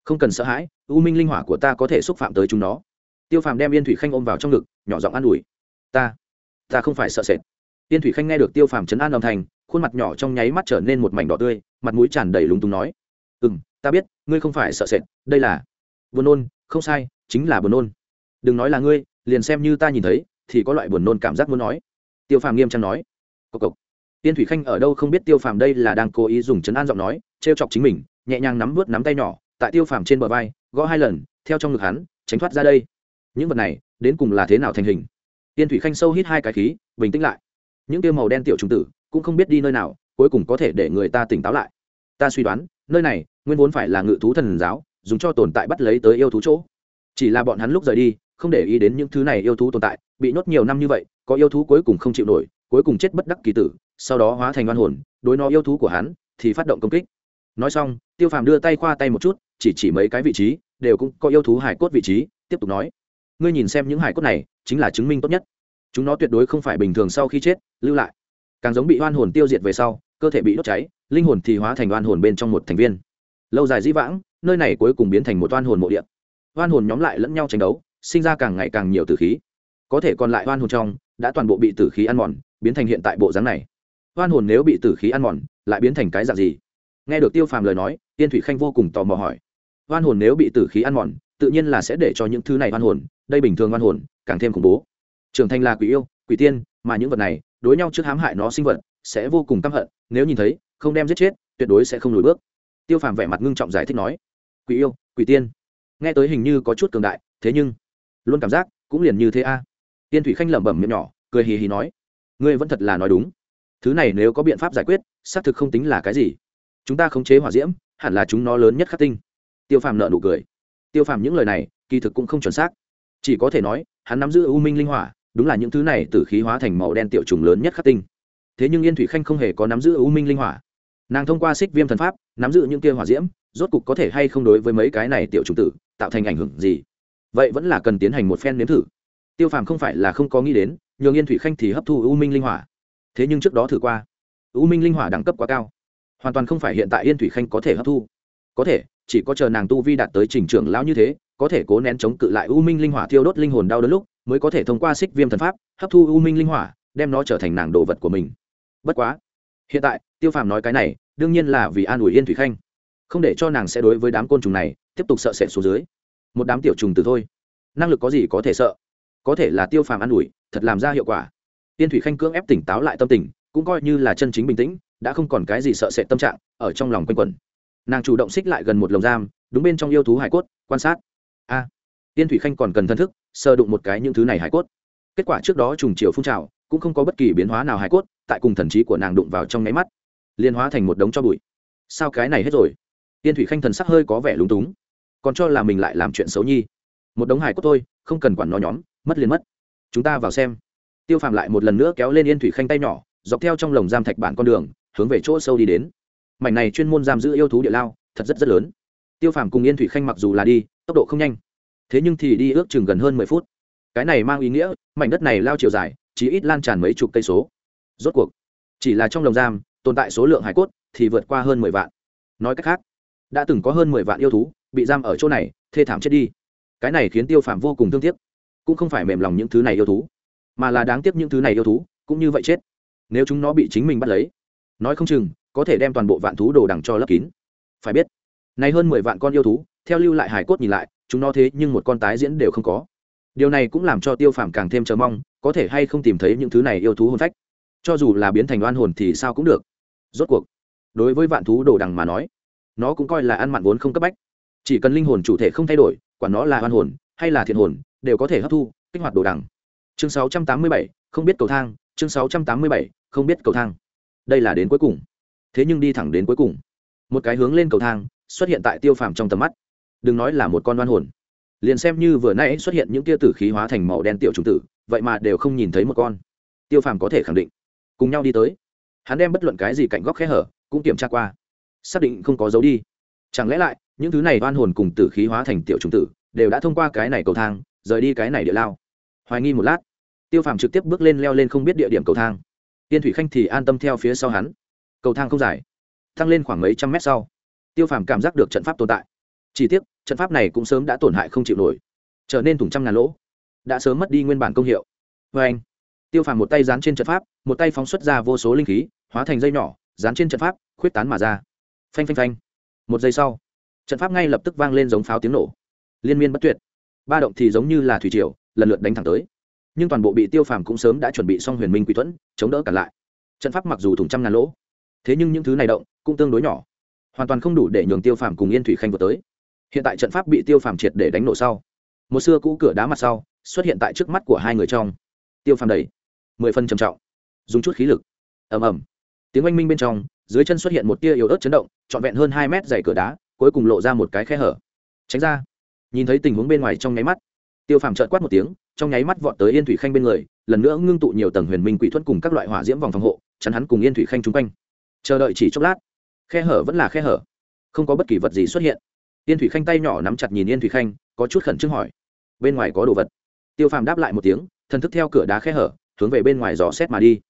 [SPEAKER 1] Không cần sợ hãi, u minh linh hỏa của ta có thể xúc phạm tới chúng nó. Tiêu phàm đem yên thủy khanh ôm vào trong ngực, nhỏ giọng an ủi. Ta ta không phải sợ sệt. Tiên thủy khanh nghe được tiêu phàm chấn an âm thanh, khuôn mặt nhỏ trong nháy mắt trở nên một mảnh đỏ tươi, mặt mũi tràn đầy lúng túng nói ừ m ta biết, ngươi không phải sợ sệt, đây là buồn nôn, không sai, chính là buồn nôn. Đừng nói là ngươi, liền xem như ta nhìn thấy, thì có loại buồn nôn cảm giác muốn nói. Tiêu phàm nghiêm trang nói, cộc cộc. Tiên thủy khanh ở đâu không biết tiêu phàm đây là đang cố ý dùng chấn an giọng nói t r e o chọc chính mình, nhẹ nhàng nắm vớt nắm tay nhỏ, tại tiêu phàm trên bờ vai, gõ hai lần, theo trong ngực hắn, tránh thoát ra đây. Những vật này, đến cùng là thế nào thành hình? Tiên thủy khanh sâu hít hai cái khí, bình tĩnh lại. Những tiêu màu đen tiểu trùng tử cũng không biết đi nơi nào, cuối cùng có thể để người ta tỉnh táo lại. Ta suy đoán, nơi này nguyên vốn phải là ngự thú thần giáo, dùng cho tồn tại bắt lấy tới yêu thú chỗ. Chỉ là bọn hắn lúc rời đi, không để ý đến những thứ này yêu thú tồn tại, bị nhốt nhiều năm như vậy, có yêu thú cuối cùng không chịu nổi, cuối cùng chết bất đắc kỳ tử, sau đó hóa thành oan hồn, đối nó yêu thú của hắn thì phát động công kích. Nói xong, tiêu phàm đưa tay khoa tay một chút, chỉ chỉ mấy cái vị trí, đều cũng có yêu thú hải cốt vị trí, tiếp tục nói. Ngươi nhìn xem những hải cốt này chính là chứng minh tốt nhất. Chúng nó tuyệt đối không phải bình thường sau khi chết, lưu lại. Càng giống bị oan hồn tiêu diệt về sau, cơ thể bị đốt cháy, linh hồn thì hóa thành oan hồn bên trong một thành viên. Lâu dài dĩ vãng, nơi này cuối cùng biến thành một oan hồn mộ địa. Oan hồn nhóm lại lẫn nhau tranh đấu, sinh ra càng ngày càng nhiều tử khí. Có thể còn lại oan hồn trong, đã toàn bộ bị tử khí ăn mòn, biến thành hiện tại bộ dáng này. Oan hồn nếu bị tử khí ăn mòn, lại biến thành cái dạng gì? Nghe được tiêu phàm lời nói, tiên thủy khanh vô cùng tò mò hỏi. Oan hồn nếu bị tử khí ăn mòn, tự nhiên là sẽ để cho những thứ này oan hồn, đây bình thường oan hồn càng thêm khủng bố. Trưởng thành là quỷ yêu, quỷ tiên, mà những vật này, đối nhau trước hãm hại nó sinh vật, sẽ vô cùng căm hận, nếu nhìn thấy, không đem giết chết, tuyệt đối sẽ không lùi bước. Tiêu phàm vẻ mặt ngưng trọng giải thích nói, quỷ yêu, quỷ tiên. Nghe tới hình như có chút cường đại, thế nhưng, luôn cảm giác cũng liền như thế a. Tiên thủy khanh lẩm bẩm miệng nhỏ, cười hì hì nói, ngươi vẫn thật là nói đúng. Thứ này nếu có biện pháp giải quyết, xác thực không tính là cái gì. Chúng ta khống chế hỏa diễm, hẳn là chúng nó lớn nhất khắc tinh. Tiêu phàm nợ nụ cười. Tiêu phàm những lời này, kỳ thực cũng không chuẩn xác chỉ có thể nói, hắn nắm giữ u minh linh hỏa, đúng là những thứ này từ khí hóa thành màu đen tiểu trùng lớn nhất khắc tinh. Thế nhưng yên thủy khanh không hề có nắm giữ u minh linh hỏa. Nàng thông qua xích viêm thần pháp, nắm giữ những kia hỏa diễm, rốt cục có thể hay không đối với mấy cái này tiểu trùng tử, tạo thành ảnh hưởng gì? Vậy vẫn là cần tiến hành một phen nếm thử. Tiêu phàm không phải là không có nghĩ đến, nhường yên thủy khanh thì hấp thu u minh linh hỏa. Thế nhưng trước đó thử qua, u minh linh hỏa đẳng cấp quá cao. Hoàn toàn không phải hiện tại yên thủy khanh có thể hấp thu. Có thể chỉ có chờ nàng tu vi đạt tới trình trưởng lão như thế, có thể cố nén chống cự lại u minh linh hỏa thiêu đốt linh hồn đau đớn lúc, mới có thể thông qua xích viêm thần pháp, hấp thu u minh linh hỏa, đem nó trở thành nàng đồ vật của mình. Bất quá, hiện tại, tiêu phàm nói cái này, đương nhiên là vì an ủi yên thủy khanh. Không để cho nàng sẽ đối với đám côn trùng này, tiếp tục sợ sệt xuống dưới. Một đám tiểu trùng từ thôi. Năng lực có gì có thể sợ? Có thể là tiêu phàm an ủi, thật làm ra hiệu quả. Yên thủy khanh cưỡng ép tỉnh táo lại tâm tình, cũng coi như là chân chính bình tĩnh, đã không còn cái gì sợ sệt tâm trạng, ở trong lòng quanh quẩn nàng chủ động xích lại gần một lồng giam đúng bên trong yêu thú hải cốt quan sát. A à, tiên thủy khanh còn cần thân thức sơ đụng một cái những thứ này hải cốt. Kết quả trước đó trùng chiều phun trào cũng không có bất kỳ biến hóa nào hải cốt tại cùng thần trí của nàng đụng vào trong nháy mắt liên hóa thành một đống cho bụi. Sao cái này hết rồi? Tiên thủy khanh thần sắc hơi có vẻ lúng túng. Còn cho là mình lại làm chuyện xấu nhi. Một đống hải cốt thôi không cần quản nó nhóm mất liền mất. Chúng ta vào xem. Tiêu phàm lại một lần nữa kéo lên yên thủy khanh tay nhỏ dọc theo trong lồng giam thạch bản con đường hướng về chỗ sâu đi đến mảnh này chuyên môn giam giữ yêu thú địa lao, thật rất rất lớn. Tiêu phàm cùng yên thủy khanh mặc dù là đi, tốc độ không nhanh. Thế nhưng thì đi ước chừng gần hơn mười phút. Cái này mang ý nghĩa, mảnh đất này lao chiều dài, chỉ ít lan tràn mấy chục cây số. Rốt cuộc, chỉ là trong lồng giam, tồn tại số lượng hải cốt thì vượt qua hơn mười vạn. Nói cách khác, đã từng có hơn mười vạn yêu thú bị giam ở chỗ này, thê thảm chết đi. Cái này khiến tiêu phàm vô cùng thương tiếc. Cũng không phải mềm lòng những thứ này yêu thú, mà là đáng tiếc những thứ này yêu thú cũng như vậy chết. Nếu chúng nó bị chính mình bắt lấy, nói không chừng có thể đem toàn bộ vạn thú đồ đằng cho lấp kín. Phải biết nay hơn mười vạn con yêu thú theo lưu lại hải cốt nhìn lại chúng nó thế nhưng một con tái diễn đều không có. Điều này cũng làm cho tiêu phàm càng thêm chờ mong có thể hay không tìm thấy những thứ này yêu thú hôn phách. Cho dù là biến thành oan hồn thì sao cũng được. Rốt cuộc đối với vạn thú đồ đằng mà nói nó cũng coi là ăn mặn vốn không cấp bách. Chỉ cần linh hồn chủ thể không thay đổi quản nó là oan hồn hay là thiện hồn đều có thể hấp thu kích hoạt đồ đằng. Chương 687, không biết cầu thang chương 687, không biết cầu thang. Đây là đến cuối cùng thế nhưng đi thẳng đến cuối cùng, một cái hướng lên cầu thang xuất hiện tại tiêu phàm trong tầm mắt. Đừng nói là một con đoan hồn. Liền xem như vừa nãy xuất hiện những tia tử khí hóa thành màu đen tiểu trùng tử, vậy mà đều không nhìn thấy một con. Tiêu phàm có thể khẳng định, cùng nhau đi tới. Hắn đem bất luận cái gì cạnh góc khe hở cũng kiểm tra qua. Xác định không có dấu đi. Chẳng lẽ lại, những thứ này đoan hồn cùng tử khí hóa thành tiểu trùng tử đều đã thông qua cái này cầu thang, rời đi cái này địa lao? Hoài nghi một lát, tiêu phàm trực tiếp bước lên leo lên không biết địa điểm cầu thang. Tiên thủy khanh thì an tâm theo phía sau hắn cầu thang không dài, thăng lên khoảng mấy trăm mét sau, tiêu phàm cảm giác được trận pháp tồn tại. Chỉ tiếc, trận pháp này cũng sớm đã tổn hại không chịu nổi, trở nên thủng trăm ngàn lỗ, đã sớm mất đi nguyên bản công hiệu. Vê anh, tiêu phàm một tay dán trên trận pháp, một tay phóng xuất ra vô số linh khí, hóa thành dây nhỏ, dán trên trận pháp, khuyết tán mà ra. Phanh phanh phanh. Một giây sau, trận pháp ngay lập tức vang lên giống pháo tiếng nổ. Liên miên bất tuyệt. Ba động thì giống như là thủy triều, lần lượt đánh thẳng tới. Nhưng toàn bộ bị tiêu phàm cũng sớm đã chuẩn bị xong huyền minh quỷ thuẫn, chống đỡ cả lại. Trận pháp mặc dù thủng trăm ngàn lỗ thế nhưng những thứ này động cũng tương đối nhỏ, hoàn toàn không đủ để nhường tiêu phàm cùng yên thủy khanh vượt tới. Hiện tại trận pháp bị tiêu phàm triệt để đánh nổ sau, một xưa cũ cửa đá mặt sau xuất hiện tại trước mắt của hai người trong. Tiêu phàm đầy, mười phân trầm trọng, dùng chút khí lực. Ầm ầm, tiếng oanh minh bên trong, dưới chân xuất hiện một tia yếu ớt chấn động, trọn vẹn hơn hai mét dày cửa đá, cuối cùng lộ ra một cái khe hở. Tránh ra, nhìn thấy tình huống bên ngoài trong nháy mắt, tiêu phàm trợn quát một tiếng, trong nháy mắt vọt tới yên thủy khanh bên người, lần nữa ngưng tụ nhiều tầng huyền minh quỷ thuẫn cùng các loại hỏa diễm vòng phòng hộ, chắn hắn cùng yên thủy khanh chung quanh chờ đợi chỉ chốc lát. Khe hở vẫn là khe hở. Không có bất kỳ vật gì xuất hiện. Yên thủy khanh tay nhỏ nắm chặt nhìn yên thủy khanh, có chút khẩn trương hỏi. Bên ngoài có đồ vật. Tiêu phàm đáp lại một tiếng, thần thức theo cửa đá khe hở, hướng về bên ngoài dò xét mà đi.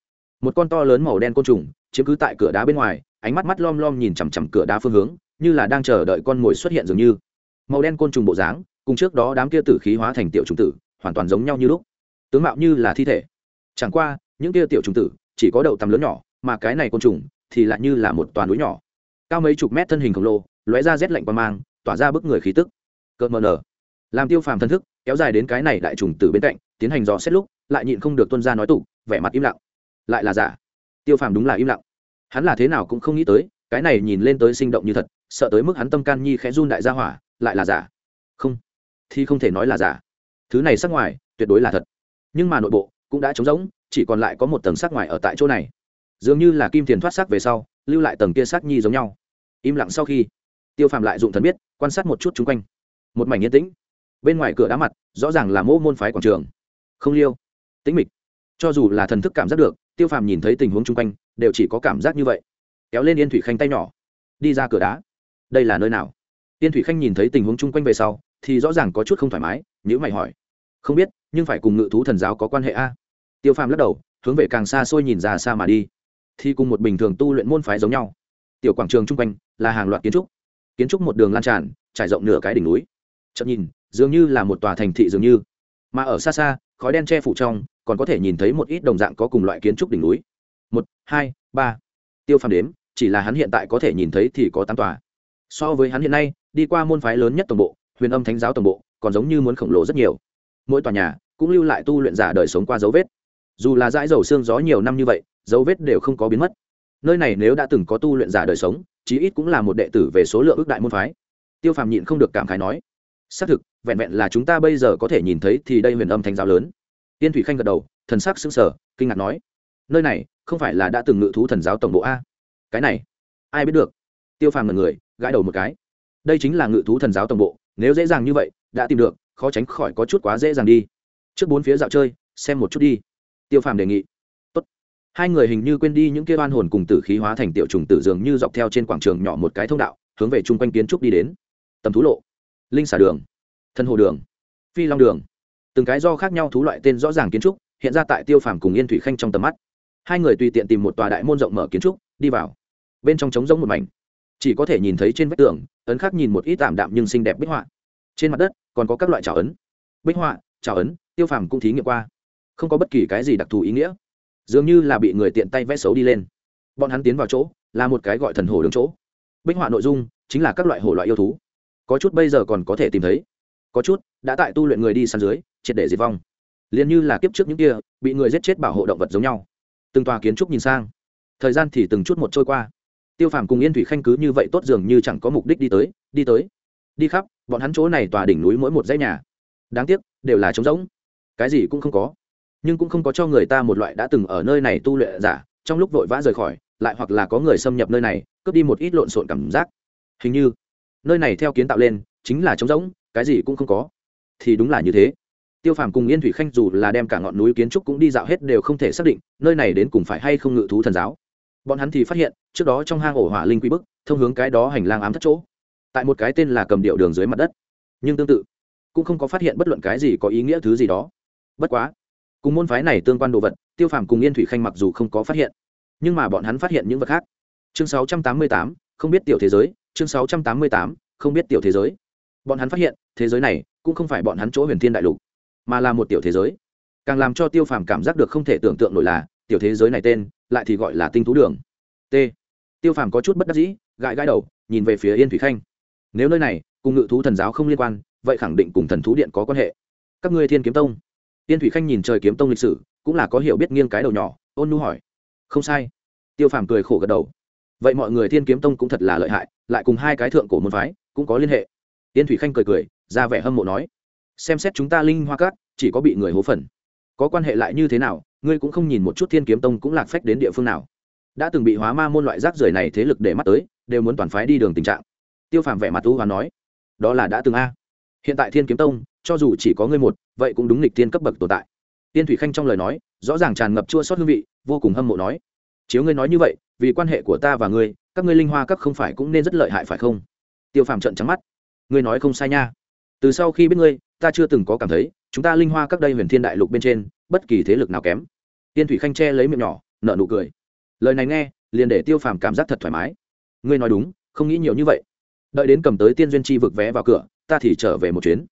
[SPEAKER 1] Một con to lớn màu đen côn trùng, chiếm cứ tại cửa đá bên ngoài, ánh mắt mắt lom lom nhìn chằm chằm cửa đá phương hướng, như là đang chờ đợi con mồi xuất hiện dường như. Màu đen côn trùng bộ dáng, cùng trước đó đám kia tử khí hóa thành tiểu trùng tử, hoàn toàn giống nhau như lúc. Tướng mạo như là thi thể. Chẳng qua, những kia tiểu trùng tử, chỉ có đậu tầm lớn nhỏ, mà cái này côn trùng thì lại như là một toàn núi nhỏ. Cao mấy chục mét thân hình khổng lồ, lóe ra rét lạnh qua mang, tỏa ra bức người khí tức. Cợt mờ nở. Làm tiêu phàm thân thức, kéo dài đến cái này đại trùng từ bên cạnh, tiến hành dò xét lúc, lại nhịn không được tuân ra nói tụ vẻ mặt im lặng. Lại là giả. Tiêu phàm đúng là im lặng. Hắn là thế nào cũng không nghĩ tới, cái này nhìn lên tới sinh động như thật, sợ tới mức hắn tâm can nhi khẽ run đại gia hỏa, lại là giả. Không. Thì không thể nói là giả. Thứ này sắc ngoài, tuyệt đối là thật. Nhưng mà nội bộ cũng đã trống rỗng, chỉ còn lại có một tầng sắc ngoài ở tại chỗ này dường như là kim tiền thoát sắc về sau, lưu lại tầng kia sắc nhi giống nhau. Im lặng sau khi, tiêu phàm lại dụng thần biết, quan sát một chút chung quanh. Một mảnh yên tĩnh. Bên ngoài cửa đá mặt, rõ ràng là mô môn phái quảng trường. Không liêu. Tĩnh mịch. Cho dù là thần thức cảm giác được, tiêu phàm nhìn thấy tình huống chung quanh, đều chỉ có cảm giác như vậy. Kéo lên yên thủy khanh tay nhỏ. Đi ra cửa đá. Đây là nơi nào? Yên thủy khanh nhìn thấy tình huống chung quanh về sau, thì rõ ràng có chút không thoải mái nhữ mày hỏi. Không biết, nhưng phải cùng ngự thú thần giáo có quan hệ a? Tiêu phàm lắc đầu, hướng về càng xa xôi nhìn ra xa mà đi thì cùng một bình thường tu luyện môn phái giống nhau. Tiểu quảng trường chung quanh là hàng loạt kiến trúc. Kiến trúc một đường lan tràn, trải rộng nửa cái đỉnh núi. Chậm nhìn, dường như là một tòa thành thị dường như. Mà ở xa xa, khói đen che phủ trong, còn có thể nhìn thấy một ít đồng dạng có cùng loại kiến trúc đỉnh núi. Một, hai, ba. Tiêu phàm đếm, chỉ là hắn hiện tại có thể nhìn thấy thì có tám tòa. So với hắn hiện nay, đi qua môn phái lớn nhất tổng bộ, huyền âm thánh giáo tổng bộ, còn giống như muốn khổng lồ rất nhiều. Mỗi tòa nhà cũng lưu lại tu luyện giả đời sống qua dấu vết. Dù là dãi dầu xương gió nhiều năm như vậy dấu vết đều không có biến mất. Nơi này nếu đã từng có tu luyện giả đời sống, chí ít cũng là một đệ tử về số lượng ước đại môn phái. Tiêu phàm nhịn không được cảm khái nói, xác thực, vẹn vẹn là chúng ta bây giờ có thể nhìn thấy thì đây huyền âm thánh giáo lớn. Tiên thủy khanh gật đầu, thần sắc sững sờ, kinh ngạc nói, nơi này không phải là đã từng ngự thú thần giáo tổng bộ a? Cái này, ai biết được? Tiêu phàm ngần người, gãi đầu một cái, đây chính là ngự thú thần giáo tổng bộ, nếu dễ dàng như vậy, đã tìm được, khó tránh khỏi có chút quá dễ dàng đi. Trước bốn phía dạo chơi, xem một chút đi. Tiêu phàm đề nghị hai người hình như quên đi những kia oan hồn cùng tử khí hóa thành tiểu trùng tử dường như dọc theo trên quảng trường nhỏ một cái thông đạo, hướng về chung quanh kiến trúc đi đến. Tầm thú lộ, linh xà đường, thân hồ đường, phi long đường. Từng cái do khác nhau thú loại tên rõ ràng kiến trúc, hiện ra tại tiêu phàm cùng yên thủy khanh trong tầm mắt. Hai người tùy tiện tìm một tòa đại môn rộng mở kiến trúc, đi vào. Bên trong trống rỗng một mảnh. Chỉ có thể nhìn thấy trên vách tường, ấn khác nhìn một ít tạm đạm nhưng xinh đẹp bích họa. Trên mặt đất, còn có các loại trào ấn. Bích họa, trào ấn, tiêu phàm cũng thí nghiệm qua. Không có bất kỳ cái gì đặc thù ý nghĩa dường như là bị người tiện tay vẽ xấu đi lên. Bọn hắn tiến vào chỗ, là một cái gọi thần hồ đường chỗ. Bích họa nội dung chính là các loại hồ loại yêu thú. Có chút bây giờ còn có thể tìm thấy. Có chút đã tại tu luyện người đi săn dưới, triệt để diệt vong. Liền như là kiếp trước những kia, bị người giết chết bảo hộ động vật giống nhau. Từng tòa kiến trúc nhìn sang. Thời gian thì từng chút một trôi qua. Tiêu phàm cùng yên thủy khanh cứ như vậy tốt dường như chẳng có mục đích đi tới đi tới. Đi khắp, bọn hắn chỗ này tòa đỉnh núi mỗi một dãy nhà. Đáng tiếc, đều là trống rỗng. Cái gì cũng không có nhưng cũng không có cho người ta một loại đã từng ở nơi này tu luyện giả, trong lúc vội vã rời khỏi, lại hoặc là có người xâm nhập nơi này, cướp đi một ít lộn xộn cảm giác. Hình như, nơi này theo kiến tạo lên, chính là trống rỗng, cái gì cũng không có. Thì đúng là như thế. Tiêu phàm cùng yên thủy khanh dù là đem cả ngọn núi kiến trúc cũng đi dạo hết đều không thể xác định, nơi này đến cùng phải hay không ngự thú thần giáo. Bọn hắn thì phát hiện, trước đó trong hang ổ hỏa linh quý bức, thông hướng cái đó hành lang ám thất chỗ. Tại một cái tên là cầm điệu đường dưới mặt đất. Nhưng tương tự, cũng không có phát hiện bất luận cái gì có ý nghĩa thứ gì đó. Bất quá cùng môn phái này tương quan đồ vật tiêu phàm cùng yên thủy khanh mặc dù không có phát hiện nhưng mà bọn hắn phát hiện những vật khác. Chương 688, không biết tiểu thế giới chương 688, không biết tiểu thế giới. Bọn hắn phát hiện thế giới này cũng không phải bọn hắn chỗ huyền thiên đại lục mà là một tiểu thế giới. Càng làm cho tiêu phàm cảm giác được không thể tưởng tượng nổi là tiểu thế giới này tên lại thì gọi là tinh thú đường. T. Tiêu phàm có chút bất đắc dĩ gãi gãi đầu nhìn về phía yên thủy khanh. Nếu nơi này cùng ngự thú thần giáo không liên quan vậy khẳng định cùng thần thú điện có quan hệ. Các ngươi thiên kiếm tông. Tiên thủy khanh nhìn trời kiếm tông lịch sử, cũng là có hiểu biết nghiêng cái đầu nhỏ, ôn nu hỏi. Không sai. Tiêu phàm cười khổ gật đầu. Vậy mọi người thiên kiếm tông cũng thật là lợi hại, lại cùng hai cái thượng cổ môn phái, cũng có liên hệ. Tiên thủy khanh cười cười, ra vẻ hâm mộ nói. Xem xét chúng ta linh hoa cát chỉ có bị người hố phần. Có quan hệ lại như thế nào, ngươi cũng không nhìn một chút thiên kiếm tông cũng lạc phách đến địa phương nào. Đã từng bị hóa ma môn loại rác rưởi này thế lực để mắt tới, đều muốn toàn phái đi đường tình trạng. Tiêu phàm vẻ mặt u hoán nói. Đó là đã từng a hiện tại thiên kiếm tông, cho dù chỉ có ngươi một, vậy cũng đúng lịch tiên cấp bậc tồn tại. Tiên thủy khanh trong lời nói, rõ ràng tràn ngập chua sót hương vị, vô cùng hâm mộ nói, chiếu ngươi nói như vậy, vì quan hệ của ta và ngươi, các ngươi linh hoa các không phải cũng nên rất lợi hại phải không? Tiêu phàm trận trắng mắt, ngươi nói không sai nha. Từ sau khi biết ngươi, ta chưa từng có cảm thấy, chúng ta linh hoa các đây huyền thiên đại lục bên trên, bất kỳ thế lực nào kém. Tiên thủy khanh che lấy miệng nhỏ nợ nụ cười. Lời này nghe, liền để tiêu phàm cảm giác thật thoải mái. Ngươi nói đúng, không nghĩ nhiều như vậy. Đợi đến cầm tới tiên duyên chi vực vé vào cửa ta thì trở về một chuyến.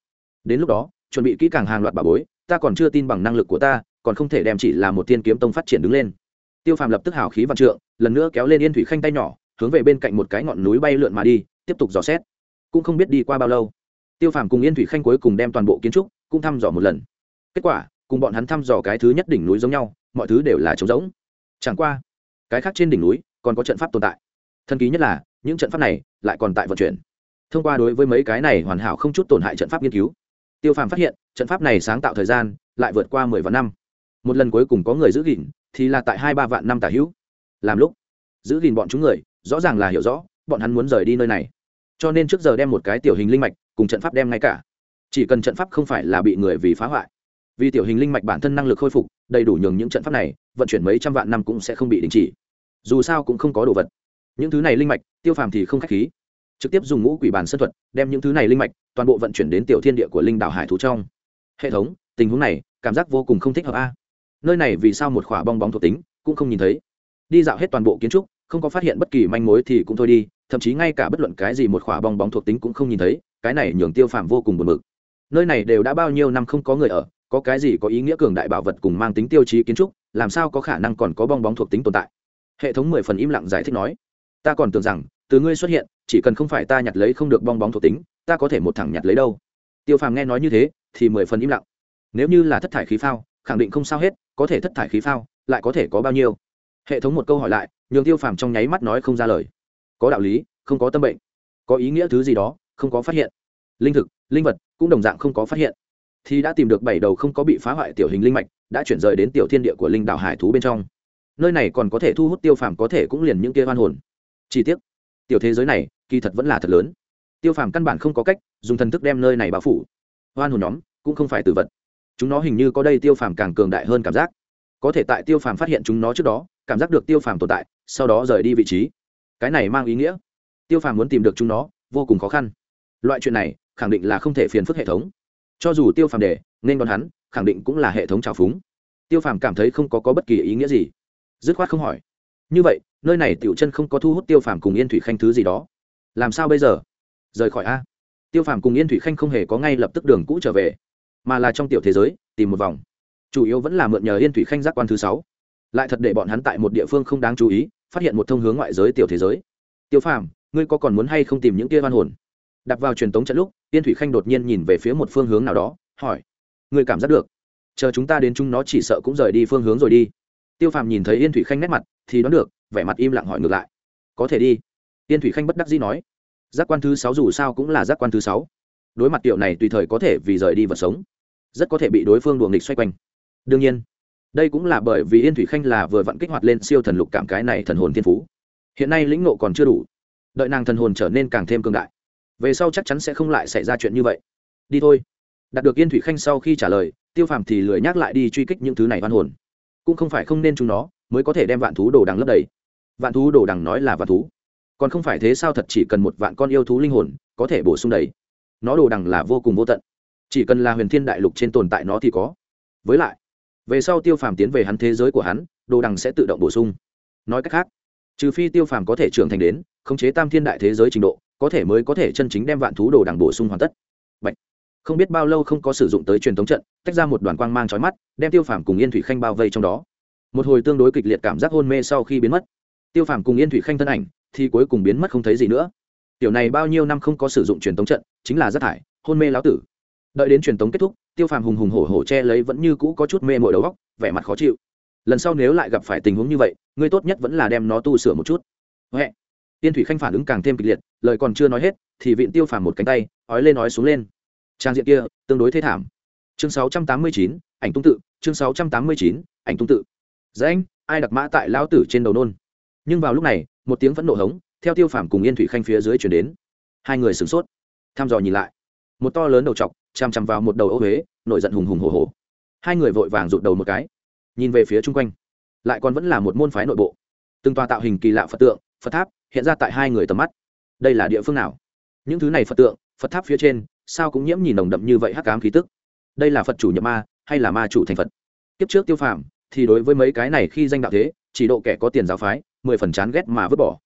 [SPEAKER 1] Đến lúc đó, chuẩn bị kỹ càng hàng loạt bà bối, ta còn chưa tin bằng năng lực của ta, còn không thể đem chỉ là một tiên kiếm tông phát triển đứng lên. Tiêu phàm lập tức hào khí văn trượng, lần nữa kéo lên yên thủy khanh tay nhỏ, hướng về bên cạnh một cái ngọn núi bay lượn mà đi, tiếp tục dò xét. Cũng không biết đi qua bao lâu, tiêu phàm cùng yên thủy khanh cuối cùng đem toàn bộ kiến trúc cũng thăm dò một lần. Kết quả, cùng bọn hắn thăm dò cái thứ nhất đỉnh núi giống nhau, mọi thứ đều là trống rỗng. Chẳng qua, cái khác trên đỉnh núi còn có trận pháp tồn tại. Thần ký nhất là, những trận pháp này lại còn tại vận chuyển thông qua đối với mấy cái này hoàn hảo không chút tổn hại trận pháp nghiên cứu. Tiêu phàm phát hiện, trận pháp này sáng tạo thời gian lại vượt qua mười vạn năm. Một lần cuối cùng có người giữ gìn, thì là tại hai ba vạn năm tả hữu. Làm lúc, giữ gìn bọn chúng người, rõ ràng là hiểu rõ, bọn hắn muốn rời đi nơi này. Cho nên trước giờ đem một cái tiểu hình linh mạch cùng trận pháp đem ngay cả. Chỉ cần trận pháp không phải là bị người vì phá hoại. Vì tiểu hình linh mạch bản thân năng lực khôi phục, đầy đủ nhường những trận pháp này, vận chuyển mấy trăm vạn năm cũng sẽ không bị đình chỉ. Dù sao cũng không có đồ vật. Những thứ này linh mạch, tiêu phàm thì không k h á c h khí trực tiếp dùng ngũ quỷ bàn sân thuật, đem những thứ này linh mạch, toàn bộ vận chuyển đến tiểu thiên địa của linh đảo hải thú trong. Hệ thống, tình huống này, cảm giác vô cùng không thích hợp a. Nơi này vì sao một khỏa bong bóng thuộc tính, cũng không nhìn thấy. Đi dạo hết toàn bộ kiến trúc, không có phát hiện bất kỳ manh mối thì cũng thôi đi, thậm chí ngay cả bất luận cái gì một khỏa bong bóng thuộc tính cũng không nhìn thấy, cái này nhường tiêu phàm vô cùng buồn bực. Nơi này đều đã bao nhiêu năm không có người ở, có cái gì có ý nghĩa cường đại bảo vật cùng mang tính tiêu chí kiến trúc, làm sao có khả năng còn có bong bóng thuộc tính tồn tại? Hệ thống mười phần im lặng giải thích nói. Ta còn tưởng rằng từ ngươi xuất hiện, chỉ cần không phải ta nhặt lấy không được bong bóng thuộc tính, ta có thể một thẳng nhặt lấy đâu. Tiêu phàm nghe nói như thế, thì mười phần im lặng. Nếu như là thất thải khí phao, khẳng định không sao hết, có thể thất thải khí phao, lại có thể có bao nhiêu? Hệ thống một câu hỏi lại, nhường tiêu phàm trong nháy mắt nói không ra lời. Có đạo lý, không có tâm bệnh. Có ý nghĩa thứ gì đó, không có phát hiện. Linh thực, linh vật, cũng đồng dạng không có phát hiện. Thì đã tìm được bảy đầu không có bị phá hoại tiểu hình linh mạch, đã chuyển rời đến tiểu thiên địa của linh đảo hải thú bên trong. Nơi này còn có thể thu hút tiêu phàm có thể cũng liền những kia hoan hồn. Chi tiết tiểu thế giới này kỳ thật vẫn là thật lớn. Tiêu phàm căn bản không có cách dùng thần thức đem nơi này bao phủ. Hoan hồn nhóm cũng không phải từ vật. Chúng nó hình như có đây tiêu phàm càng cường đại hơn cảm giác. Có thể tại tiêu phàm phát hiện chúng nó trước đó cảm giác được tiêu phàm tồn tại sau đó rời đi vị trí. Cái này mang ý nghĩa tiêu phàm muốn tìm được chúng nó vô cùng khó khăn. Loại chuyện này khẳng định là không thể phiền phức hệ thống. Cho dù tiêu phàm để nên còn hắn khẳng định cũng là hệ thống trào phúng. Tiêu phàm cảm thấy không có, có bất kỳ ý nghĩa gì. Dứt khoát không hỏi. Như vậy nơi này tiểu chân không có thu hút tiêu phàm cùng yên thủy khanh thứ gì đó. Làm sao bây giờ? Rời khỏi a. Tiêu phàm cùng yên thủy khanh không hề có ngay lập tức đường cũ trở về, mà là trong tiểu thế giới, tìm một vòng. Chủ yếu vẫn là mượn nhờ yên thủy khanh giác quan thứ sáu. Lại thật để bọn hắn tại một địa phương không đáng chú ý, phát hiện một thông hướng ngoại giới tiểu thế giới. Tiêu phàm, ngươi có còn muốn hay không tìm những kia văn hồn? Đặt vào truyền tống trận lúc, yên thủy khanh đột nhiên nhìn về phía một phương hướng nào đó, hỏi. Ngươi cảm giác được. Chờ chúng ta đến chúng nó chỉ sợ cũng rời đi phương hướng rồi đi. Tiêu phàm nhìn thấy yên thủy khanh nét mặt, thì đoán được vẻ mặt im lặng hỏi ngược lại. Có thể đi. Tiên thủy khanh bất đắc dĩ nói. Giác quan thứ sáu dù sao cũng là giác quan thứ sáu. Đối mặt tiểu này tùy thời có thể vì rời đi vật sống, rất có thể bị đối phương đuồng nghịch xoay quanh. Đương nhiên, đây cũng là bởi vì yên thủy khanh là vừa vặn kích hoạt lên siêu thần lục cảm cái này thần hồn thiên phú. Hiện nay lĩnh nộ còn chưa đủ, đợi nàng thần hồn trở nên càng thêm cương đại, về sau chắc chắn sẽ không lại xảy ra chuyện như vậy. Đi thôi. Đạt được yên thủy khanh sau khi trả lời, tiêu phàm thì lười nhắc lại đi truy kích những thứ này văn hồn. Cũng không phải không nên chúng nó, mới có thể đem vạn thú đồ đằng lấp đầy vạn thú đồ đằng nói là vạn thú. Còn không phải thế sao thật chỉ cần một vạn con yêu thú linh hồn, có thể bổ sung đầy. Nó đồ đằng là vô cùng vô tận. Chỉ cần là huyền thiên đại lục trên tồn tại nó thì có. Với lại, về sau tiêu phàm tiến về hắn thế giới của hắn, đồ đằng sẽ tự động bổ sung. Nói cách khác, trừ phi tiêu phàm có thể trưởng thành đến, khống chế tam thiên đại thế giới trình độ, có thể mới có thể chân chính đem vạn thú đồ đằng bổ sung hoàn tất. Bạch. không biết bao lâu không có sử dụng tới truyền thống trận, tách ra một đoàn quang mang trói mắt, đem tiêu phàm cùng yên thủy khanh bao vây trong đó. Một hồi tương đối kịch liệt cảm giác hôn mê sau khi biến mất tiêu phàm cùng yên thủy khanh thân ảnh thì cuối cùng biến mất không thấy gì nữa. Tiểu này bao nhiêu năm không có sử dụng truyền thống trận chính là rác thải hôn mê lão tử. Đợi đến truyền thống kết thúc tiêu phàm hùng hùng hổ hổ che lấy vẫn như cũ có chút mê mội đầu góc vẻ mặt khó chịu. Lần sau nếu lại gặp phải tình huống như vậy ngươi tốt nhất vẫn là đem nó tu sửa một chút. Huệ. Tiên thủy khanh phản ứng càng thêm kịch liệt lời còn chưa nói hết thì viện tiêu phàm một cánh tay ói lên ói xuống lên. Trang diện kia tương đối thế thảm. Chương 689, ảnh tung tự chương 689, ảnh tung tự. Dễ anh ai đặc mã tại lão tử trên đầu nôn? Nhưng vào lúc này, một tiếng phẫn nộ hống, theo tiêu phàm cùng yên thủy khanh phía dưới chuyển đến. Hai người sửng sốt. Thăm dò nhìn lại. Một to lớn đầu t chằm chằm vào một đầu ô huế, nổi giận hùng hùng hồ hồ hai người vội vàng rụt đầu một cái. Nhìn về phía chung quanh. Lại còn vẫn là một môn phái nội bộ. Từng tòa tạo hình kỳ lạ phật tượng, phật tháp, hiện ra tại hai người tầm mắt. Đây là địa phương nào? Những thứ này phật tượng, phật tháp phía trên, sao cũng nhiễm nhìn nồng đậm như vậy hắc cám khí tức? Đây là phật chủ nhập ma, hay là ma chủ thành phật? Kiếp trước tiêu phàm, thì đối với mấy cái này khi danh đạo thế, chỉ độ kẻ có tiền giáo phái mười phần chán ghét mà vứt bỏ.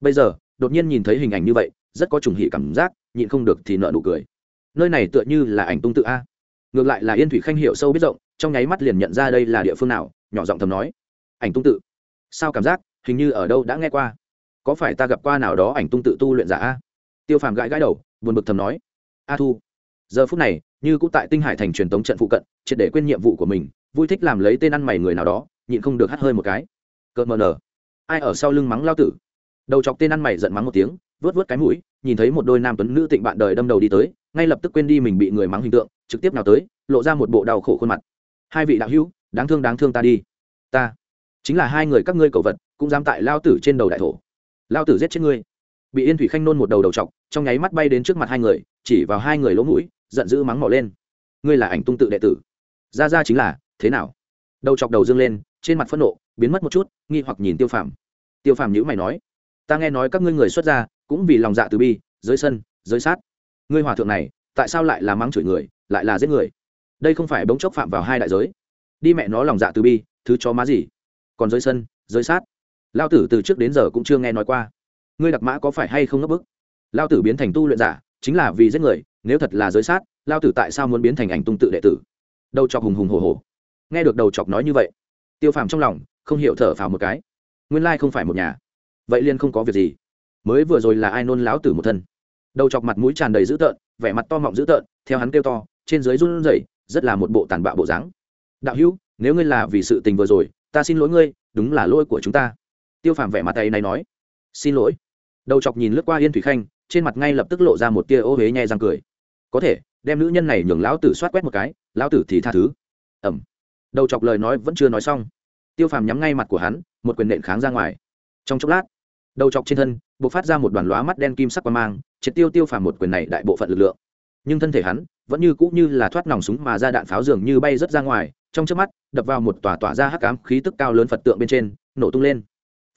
[SPEAKER 1] Bây giờ, đột nhiên nhìn thấy hình ảnh như vậy, rất có trùng hỉ cảm giác, nhịn không được thì nợ nụ cười. Nơi này tựa như là ảnh tung tự a. Ngược lại là yên thủy khanh hiệu sâu biết rộng, trong nháy mắt liền nhận ra đây là địa phương nào, nhỏ giọng thầm nói. Ảnh tung tự. Sao cảm giác, hình như ở đâu đã nghe qua. Có phải ta gặp qua nào đó ảnh tung tự tu luyện giả a? Tiêu phàm gãi gãi đầu, buồn bực thầm nói. A thu. Giờ phút này, như cũng tại tinh hải thành truyền tống trận phụ cận, triệt để quên nhiệm vụ của mình, vui thích làm lấy tên ăn mày người nào đó, nhịn không được hắt hơi một cái. Cợt mờ nở ai ở sau lưng mắng lao tử? Đầu chọc tên ăn mày giận mắng một tiếng, vớt vớt cái mũi, nhìn thấy một đôi nam tuấn nữ tịnh bạn đời đâm đầu đi tới, ngay lập tức quên đi mình bị người mắng hình tượng, trực tiếp nào tới, lộ ra một bộ đau khổ khuôn mặt. Hai vị đạo hữu, đáng thương đáng thương ta đi. Ta, chính là hai người các ngươi cầu vật, cũng dám tại lao tử trên đầu đại thổ. Lao tử giết chết ngươi. Bị yên thủy khanh nôn một đầu đầu chọc, trong nháy mắt bay đến trước mặt hai người, chỉ vào hai người lỗ mũi, giận dữ mắng mỏ lên. Ngươi là ảnh tung tự đệ tử. Ra ra chính là, thế nào? Đầu chọc đầu dương lên, trên mặt phẫn nộ, biến mất một chút, nghi hoặc nhìn tiêu phàm. Tiêu phàm nhữ mày nói, ta nghe nói các ngươi người xuất gia cũng vì lòng dạ từ bi dưới sân dưới sát. Ngươi hòa thượng này, tại sao lại là mắng chửi người, lại là giết người? Đây không phải bỗng chốc phạm vào hai đại giới. Đi mẹ nó lòng dạ từ bi, thứ cho má gì? Còn dưới sân dưới sát. Lao tử từ trước đến giờ cũng chưa nghe nói qua. Ngươi đặc mã có phải hay không ngấp bức? Lao tử biến thành tu luyện giả, chính là vì giết người, nếu thật là giới sát, lao tử tại sao muốn biến thành ảnh tung tự đệ tử? Đầu chọc hùng hùng hồ hồ nghe được đầu chọc nói như vậy, tiêu phàm trong lòng không hiểu thở phào một cái. Nguyên lai không phải một nhà. Vậy liên không có việc gì. Mới vừa rồi là ai nôn láo tử một thân. Đầu chọc mặt mũi tràn đầy dữ tợn, vẻ mặt to mọng dữ tợn, theo hắn kêu to, trên dưới run rẩy, rất là một bộ tàn bạo bộ dáng. Đạo hữu, nếu ngươi là vì sự tình vừa rồi, ta xin lỗi ngươi, đúng là lỗi của chúng ta. Tiêu phàm vẻ mặt tay này nói. Xin lỗi. Đầu chọc nhìn lướt qua yên thủy khanh, trên mặt ngay lập tức lộ ra một tia ô huế nhẹ răng cười. Có thể, đem nữ nhân này nhường lão tử soát quét một cái, lão tử thì tha thứ. Ẩm đầu chọc lời nói vẫn chưa nói xong. Tiêu phàm nhắm ngay mặt của hắn, một quyền nện kháng ra ngoài. Trong chốc lát, đầu chọc trên thân b ộ c phát ra một đoàn lóa mắt đen kim sắc qua mang, triệt tiêu tiêu phàm một quyền này đại bộ phận lực lượng. Nhưng thân thể hắn vẫn như cũ như là thoát nòng súng mà ra đạn pháo dường như bay rớt ra ngoài, trong trước mắt, đập vào một tòa tỏa ra hắc ám khí tức cao lớn phật tượng bên trên, nổ tung lên.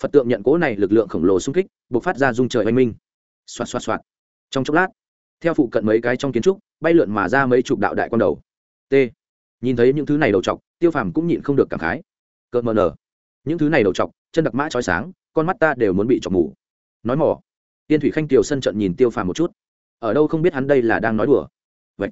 [SPEAKER 1] Phật tượng nhận cố này lực lượng khổng lồ xung kích b ộ c phát ra dung trời oanh minh. Xoạt xoạt xoạt. Trong chốc lát, theo phụ cận mấy cái trong kiến trúc, bay lượn mà ra mấy chục đạo đại con đầu. T. Nhìn thấy những thứ này đầu t tiêu phàm cũng nhịn không được cảm khái. Cợt mờ nở. Những thứ này đầu chọc, chân đặc mã trói sáng, con mắt ta đều muốn bị chọc ngủ nói mỏ. Tiên thủy khanh tiều sân trận nhìn tiêu phàm một chút. Ở đâu không biết hắn đây là đang nói đùa. Vậy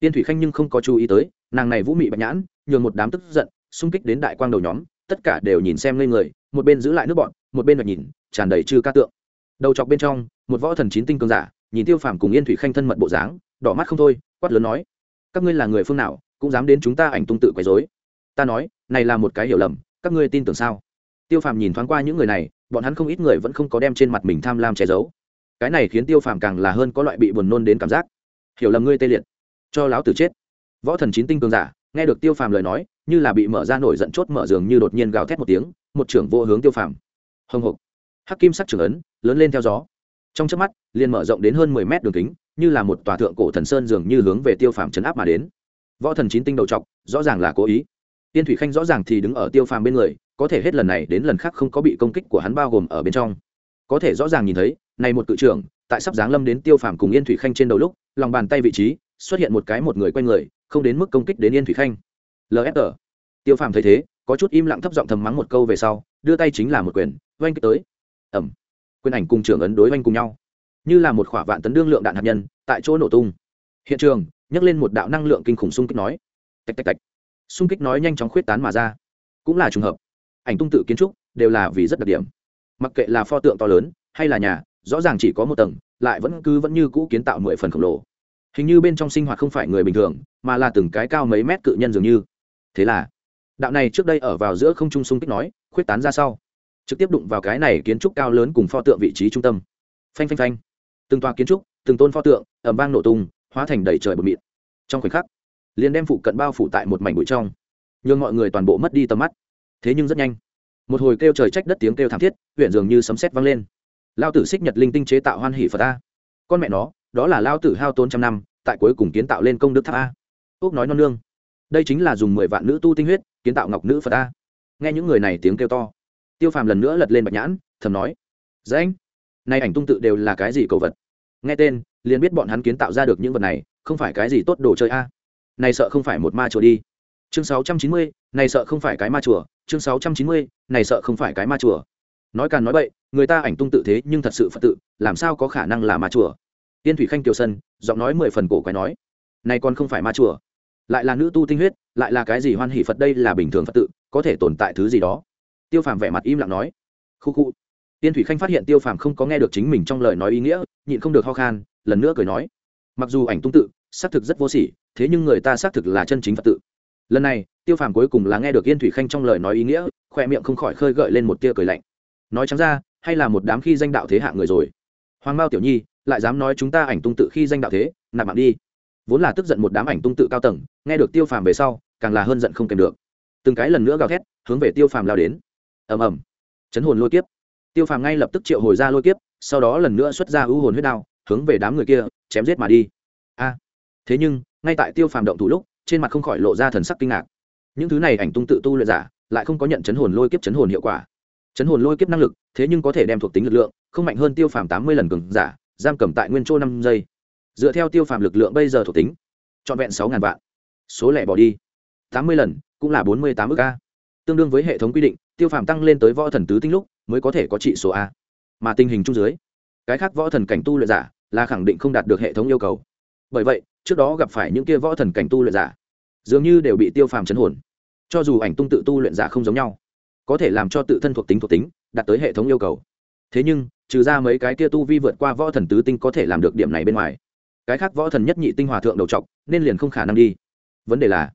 [SPEAKER 1] tiên thủy khanh nhưng không có chú ý tới, nàng này vũ mị bạch nhãn, nhường một đám tức giận, xung kích đến đại quang đầu nhóm, tất cả đều nhìn xem lên người, một bên giữ lại nước bọn, một bên mặt nhìn, tràn đầy chư ca tượng. Đầu chọc bên trong, một võ thần chín tinh cường giả, nhìn tiêu phàm cùng yên thủy khanh thân mật bộ dáng, đỏ mắt không thôi, quát lớn nói, các ngươi là người phương nào, cũng dám đến chúng ta ảnh tung tự quấy dối ta nói, này là một cái hiểu lầm, các ngươi tin tưởng sao? Tiêu phàm nhìn thoáng qua những người này, bọn hắn không ít người vẫn không có đem trên mặt mình tham lam che giấu. Cái này khiến tiêu phàm càng là hơn có loại bị buồn nôn đến cảm giác. Hiểu lầm ngươi tê liệt, cho láo tử chết. Võ thần chín tinh cường giả, nghe được tiêu phàm lời nói, như là bị mở ra nổi giận chốt mở giường như đột nhiên gào thét một tiếng, một trưởng vô hướng tiêu phàm. Hồng hộc. Hắc kim sắc trưởng ấn, lớn lên theo gió. Trong chớp mắt, liền mở rộng đến hơn mười mét đường kính, như là một tòa thượng cổ thần sơn dường như hướng về tiêu phàm chấn áp mà đến. Võ thần chín tinh đầu t rõ ràng là cố ý tiên thủy khanh rõ ràng thì đứng ở tiêu phàm bên người, có thể hết lần này đến lần khác không có bị công kích của hắn bao gồm ở bên trong. Có thể rõ ràng nhìn thấy, này một cự trưởng, tại sắp giáng lâm đến tiêu phàm cùng yên thủy khanh trên đầu lúc, lòng bàn tay vị trí, xuất hiện một cái một người quanh người, không đến mức công kích đến yên thủy khanh. Lfg tiêu phàm thấy thế, có chút im lặng thấp giọng thầm mắng một câu về sau, đưa tay chính là một quyền, oanh kích tới. Ẩm. Quyền ảnh cùng trưởng ấn đối oanh cùng nhau. Như là một khỏa vạn tấn đương lượng đạn hạt nhân, tại chỗ nổ tung. Hiện trường, nhấc lên một đạo năng lượng kinh khủng xung kích nói. Tạch tạch tạch xung kích nói nhanh chóng khuyết tán mà ra. Cũng là trùng hợp. Ảnh tung tự kiến trúc đều là vì rất đặc điểm. Mặc kệ là pho tượng to lớn hay là nhà, rõ ràng chỉ có một tầng, lại vẫn cứ vẫn như cũ kiến tạo mười phần khổng lồ. Hình như bên trong sinh hoạt không phải người bình thường, mà là từng cái cao mấy mét cự nhân dường như. Thế là, đạo này trước đây ở vào giữa không trung xung kích nói, khuyết tán ra sau. Trực tiếp đụng vào cái này kiến trúc cao lớn cùng pho tượng vị trí trung tâm. Phanh phanh phanh. Từng tòa kiến trúc, từng tôn pho tượng ẩm vang nổ tung, hóa thành đầy trời bờ mịn. Trong khoảnh khắc liền đem phụ cận bao phủ tại một mảnh bụi trong. Nhường mọi người toàn bộ mất đi tầm mắt. Thế nhưng rất nhanh, một hồi kêu trời trách đất tiếng kêu thảm thiết, huyện dường như sấm sét vang lên. Lao tử xích nhật linh tinh chế tạo hoan hỷ phật ta con mẹ nó, đó là lao tử hao tốn trăm năm, tại cuối cùng kiến tạo lên công đức tháp a. Úc nói non nương. Đây chính là dùng mười vạn nữ tu tinh huyết, kiến tạo ngọc nữ phật a. Nghe những người này tiếng kêu to, tiêu phàm lần nữa lật lên bạch nhãn, thầm nói dễ anh, nay ảnh tung tự đều là cái gì cầu vật? Nghe tên, liền biết bọn hắn kiến tạo ra được những vật này, không phải cái gì tốt đồ chơi a này sợ không phải một ma chùa đi. Chương sáu trăm chín mươi, này sợ không phải cái ma chùa. Chương sáu trăm chín mươi, này sợ không phải cái ma chùa. Nói càng nói bậy, người ta ảnh tung tự thế nhưng thật sự phật tự, làm sao có khả năng là ma chùa? Tiên thủy khanh kiều sân, giọng nói mười phần cổ quái nói, này còn không phải ma chùa. Lại là nữ tu tinh huyết, lại là cái gì hoan hỷ phật đây là bình thường phật tự, có thể tồn tại thứ gì đó? Tiêu phàm vẻ mặt im lặng nói, khu khu. Tiên thủy khanh phát hiện tiêu phàm không có nghe được chính mình trong lời nói ý nghĩa, nhịn không được ho khan, lần nữa cười nói, mặc dù ảnh tung tự, xác thực rất vô sỉ thế nhưng người ta xác thực là chân chính phật tự. Lần này, tiêu phàm cuối cùng là nghe được yên thủy khanh trong lời nói ý nghĩa khoe miệng không khỏi khơi gợi lên một tia cười lạnh. Nói trắng ra, hay là một đám khi danh đạo thế hạ người rồi? Hoàng mao tiểu nhi, lại dám nói chúng ta ảnh tung tự khi danh đạo thế, nạp mạng đi. Vốn là tức giận một đám ảnh tung tự cao tầng, nghe được tiêu phàm về sau, càng là hơn giận không kèm được. Từng cái lần nữa gào thét, hướng về tiêu phàm lao đến. Ầm ầm. Chấn hồn lôi kiếp. Tiêu phàm ngay lập tức triệu hồi ra lôi kiếp, sau đó lần nữa xuất ra ưu hồn huyết đao, hướng về đám người kia, chém giết mà đi. A. Thế nhưng ngay tại tiêu phàm động thủ lúc, trên mặt không khỏi lộ ra thần sắc kinh ngạc. Những thứ này ảnh tung tự tu luyện giả, lại không có nhận chấn hồn lôi kiếp chấn hồn hiệu quả. Chấn hồn lôi kiếp năng lực, thế nhưng có thể đem thuộc tính lực lượng, không mạnh hơn tiêu phàm tám mươi lần cường giả, giam cầm tại nguyên chỗ năm giây. Dựa theo tiêu phàm lực lượng bây giờ thuộc tính, trọn vẹn sáu ngàn vạn. Số lẻ bỏ đi. tám mươi lần, cũng là bốn mươi tám ước a. Tương đương với hệ thống quy định, tiêu phàm tăng lên tới võ thần tứ tinh lúc, mới có thể có trị số a. Mà tình hình chung dưới, cái khác võ thần cảnh tu luyện giả, là khẳng định không đạt được hệ thống yêu cầu. Bởi vậy trước đó gặp phải những kia võ thần cảnh tu luyện giả, dường như đều bị tiêu phàm chấn hồn. Cho dù ảnh tung tự tu luyện giả không giống nhau, có thể làm cho tự thân thuộc tính thuộc tính, đạt tới hệ thống yêu cầu. Thế nhưng, trừ ra mấy cái kia tu vi vượt qua võ thần tứ tinh có thể làm được điểm này bên ngoài, cái khác võ thần nhất nhị tinh hòa thượng đầu trọc, nên liền không khả năng đi. Vấn đề là,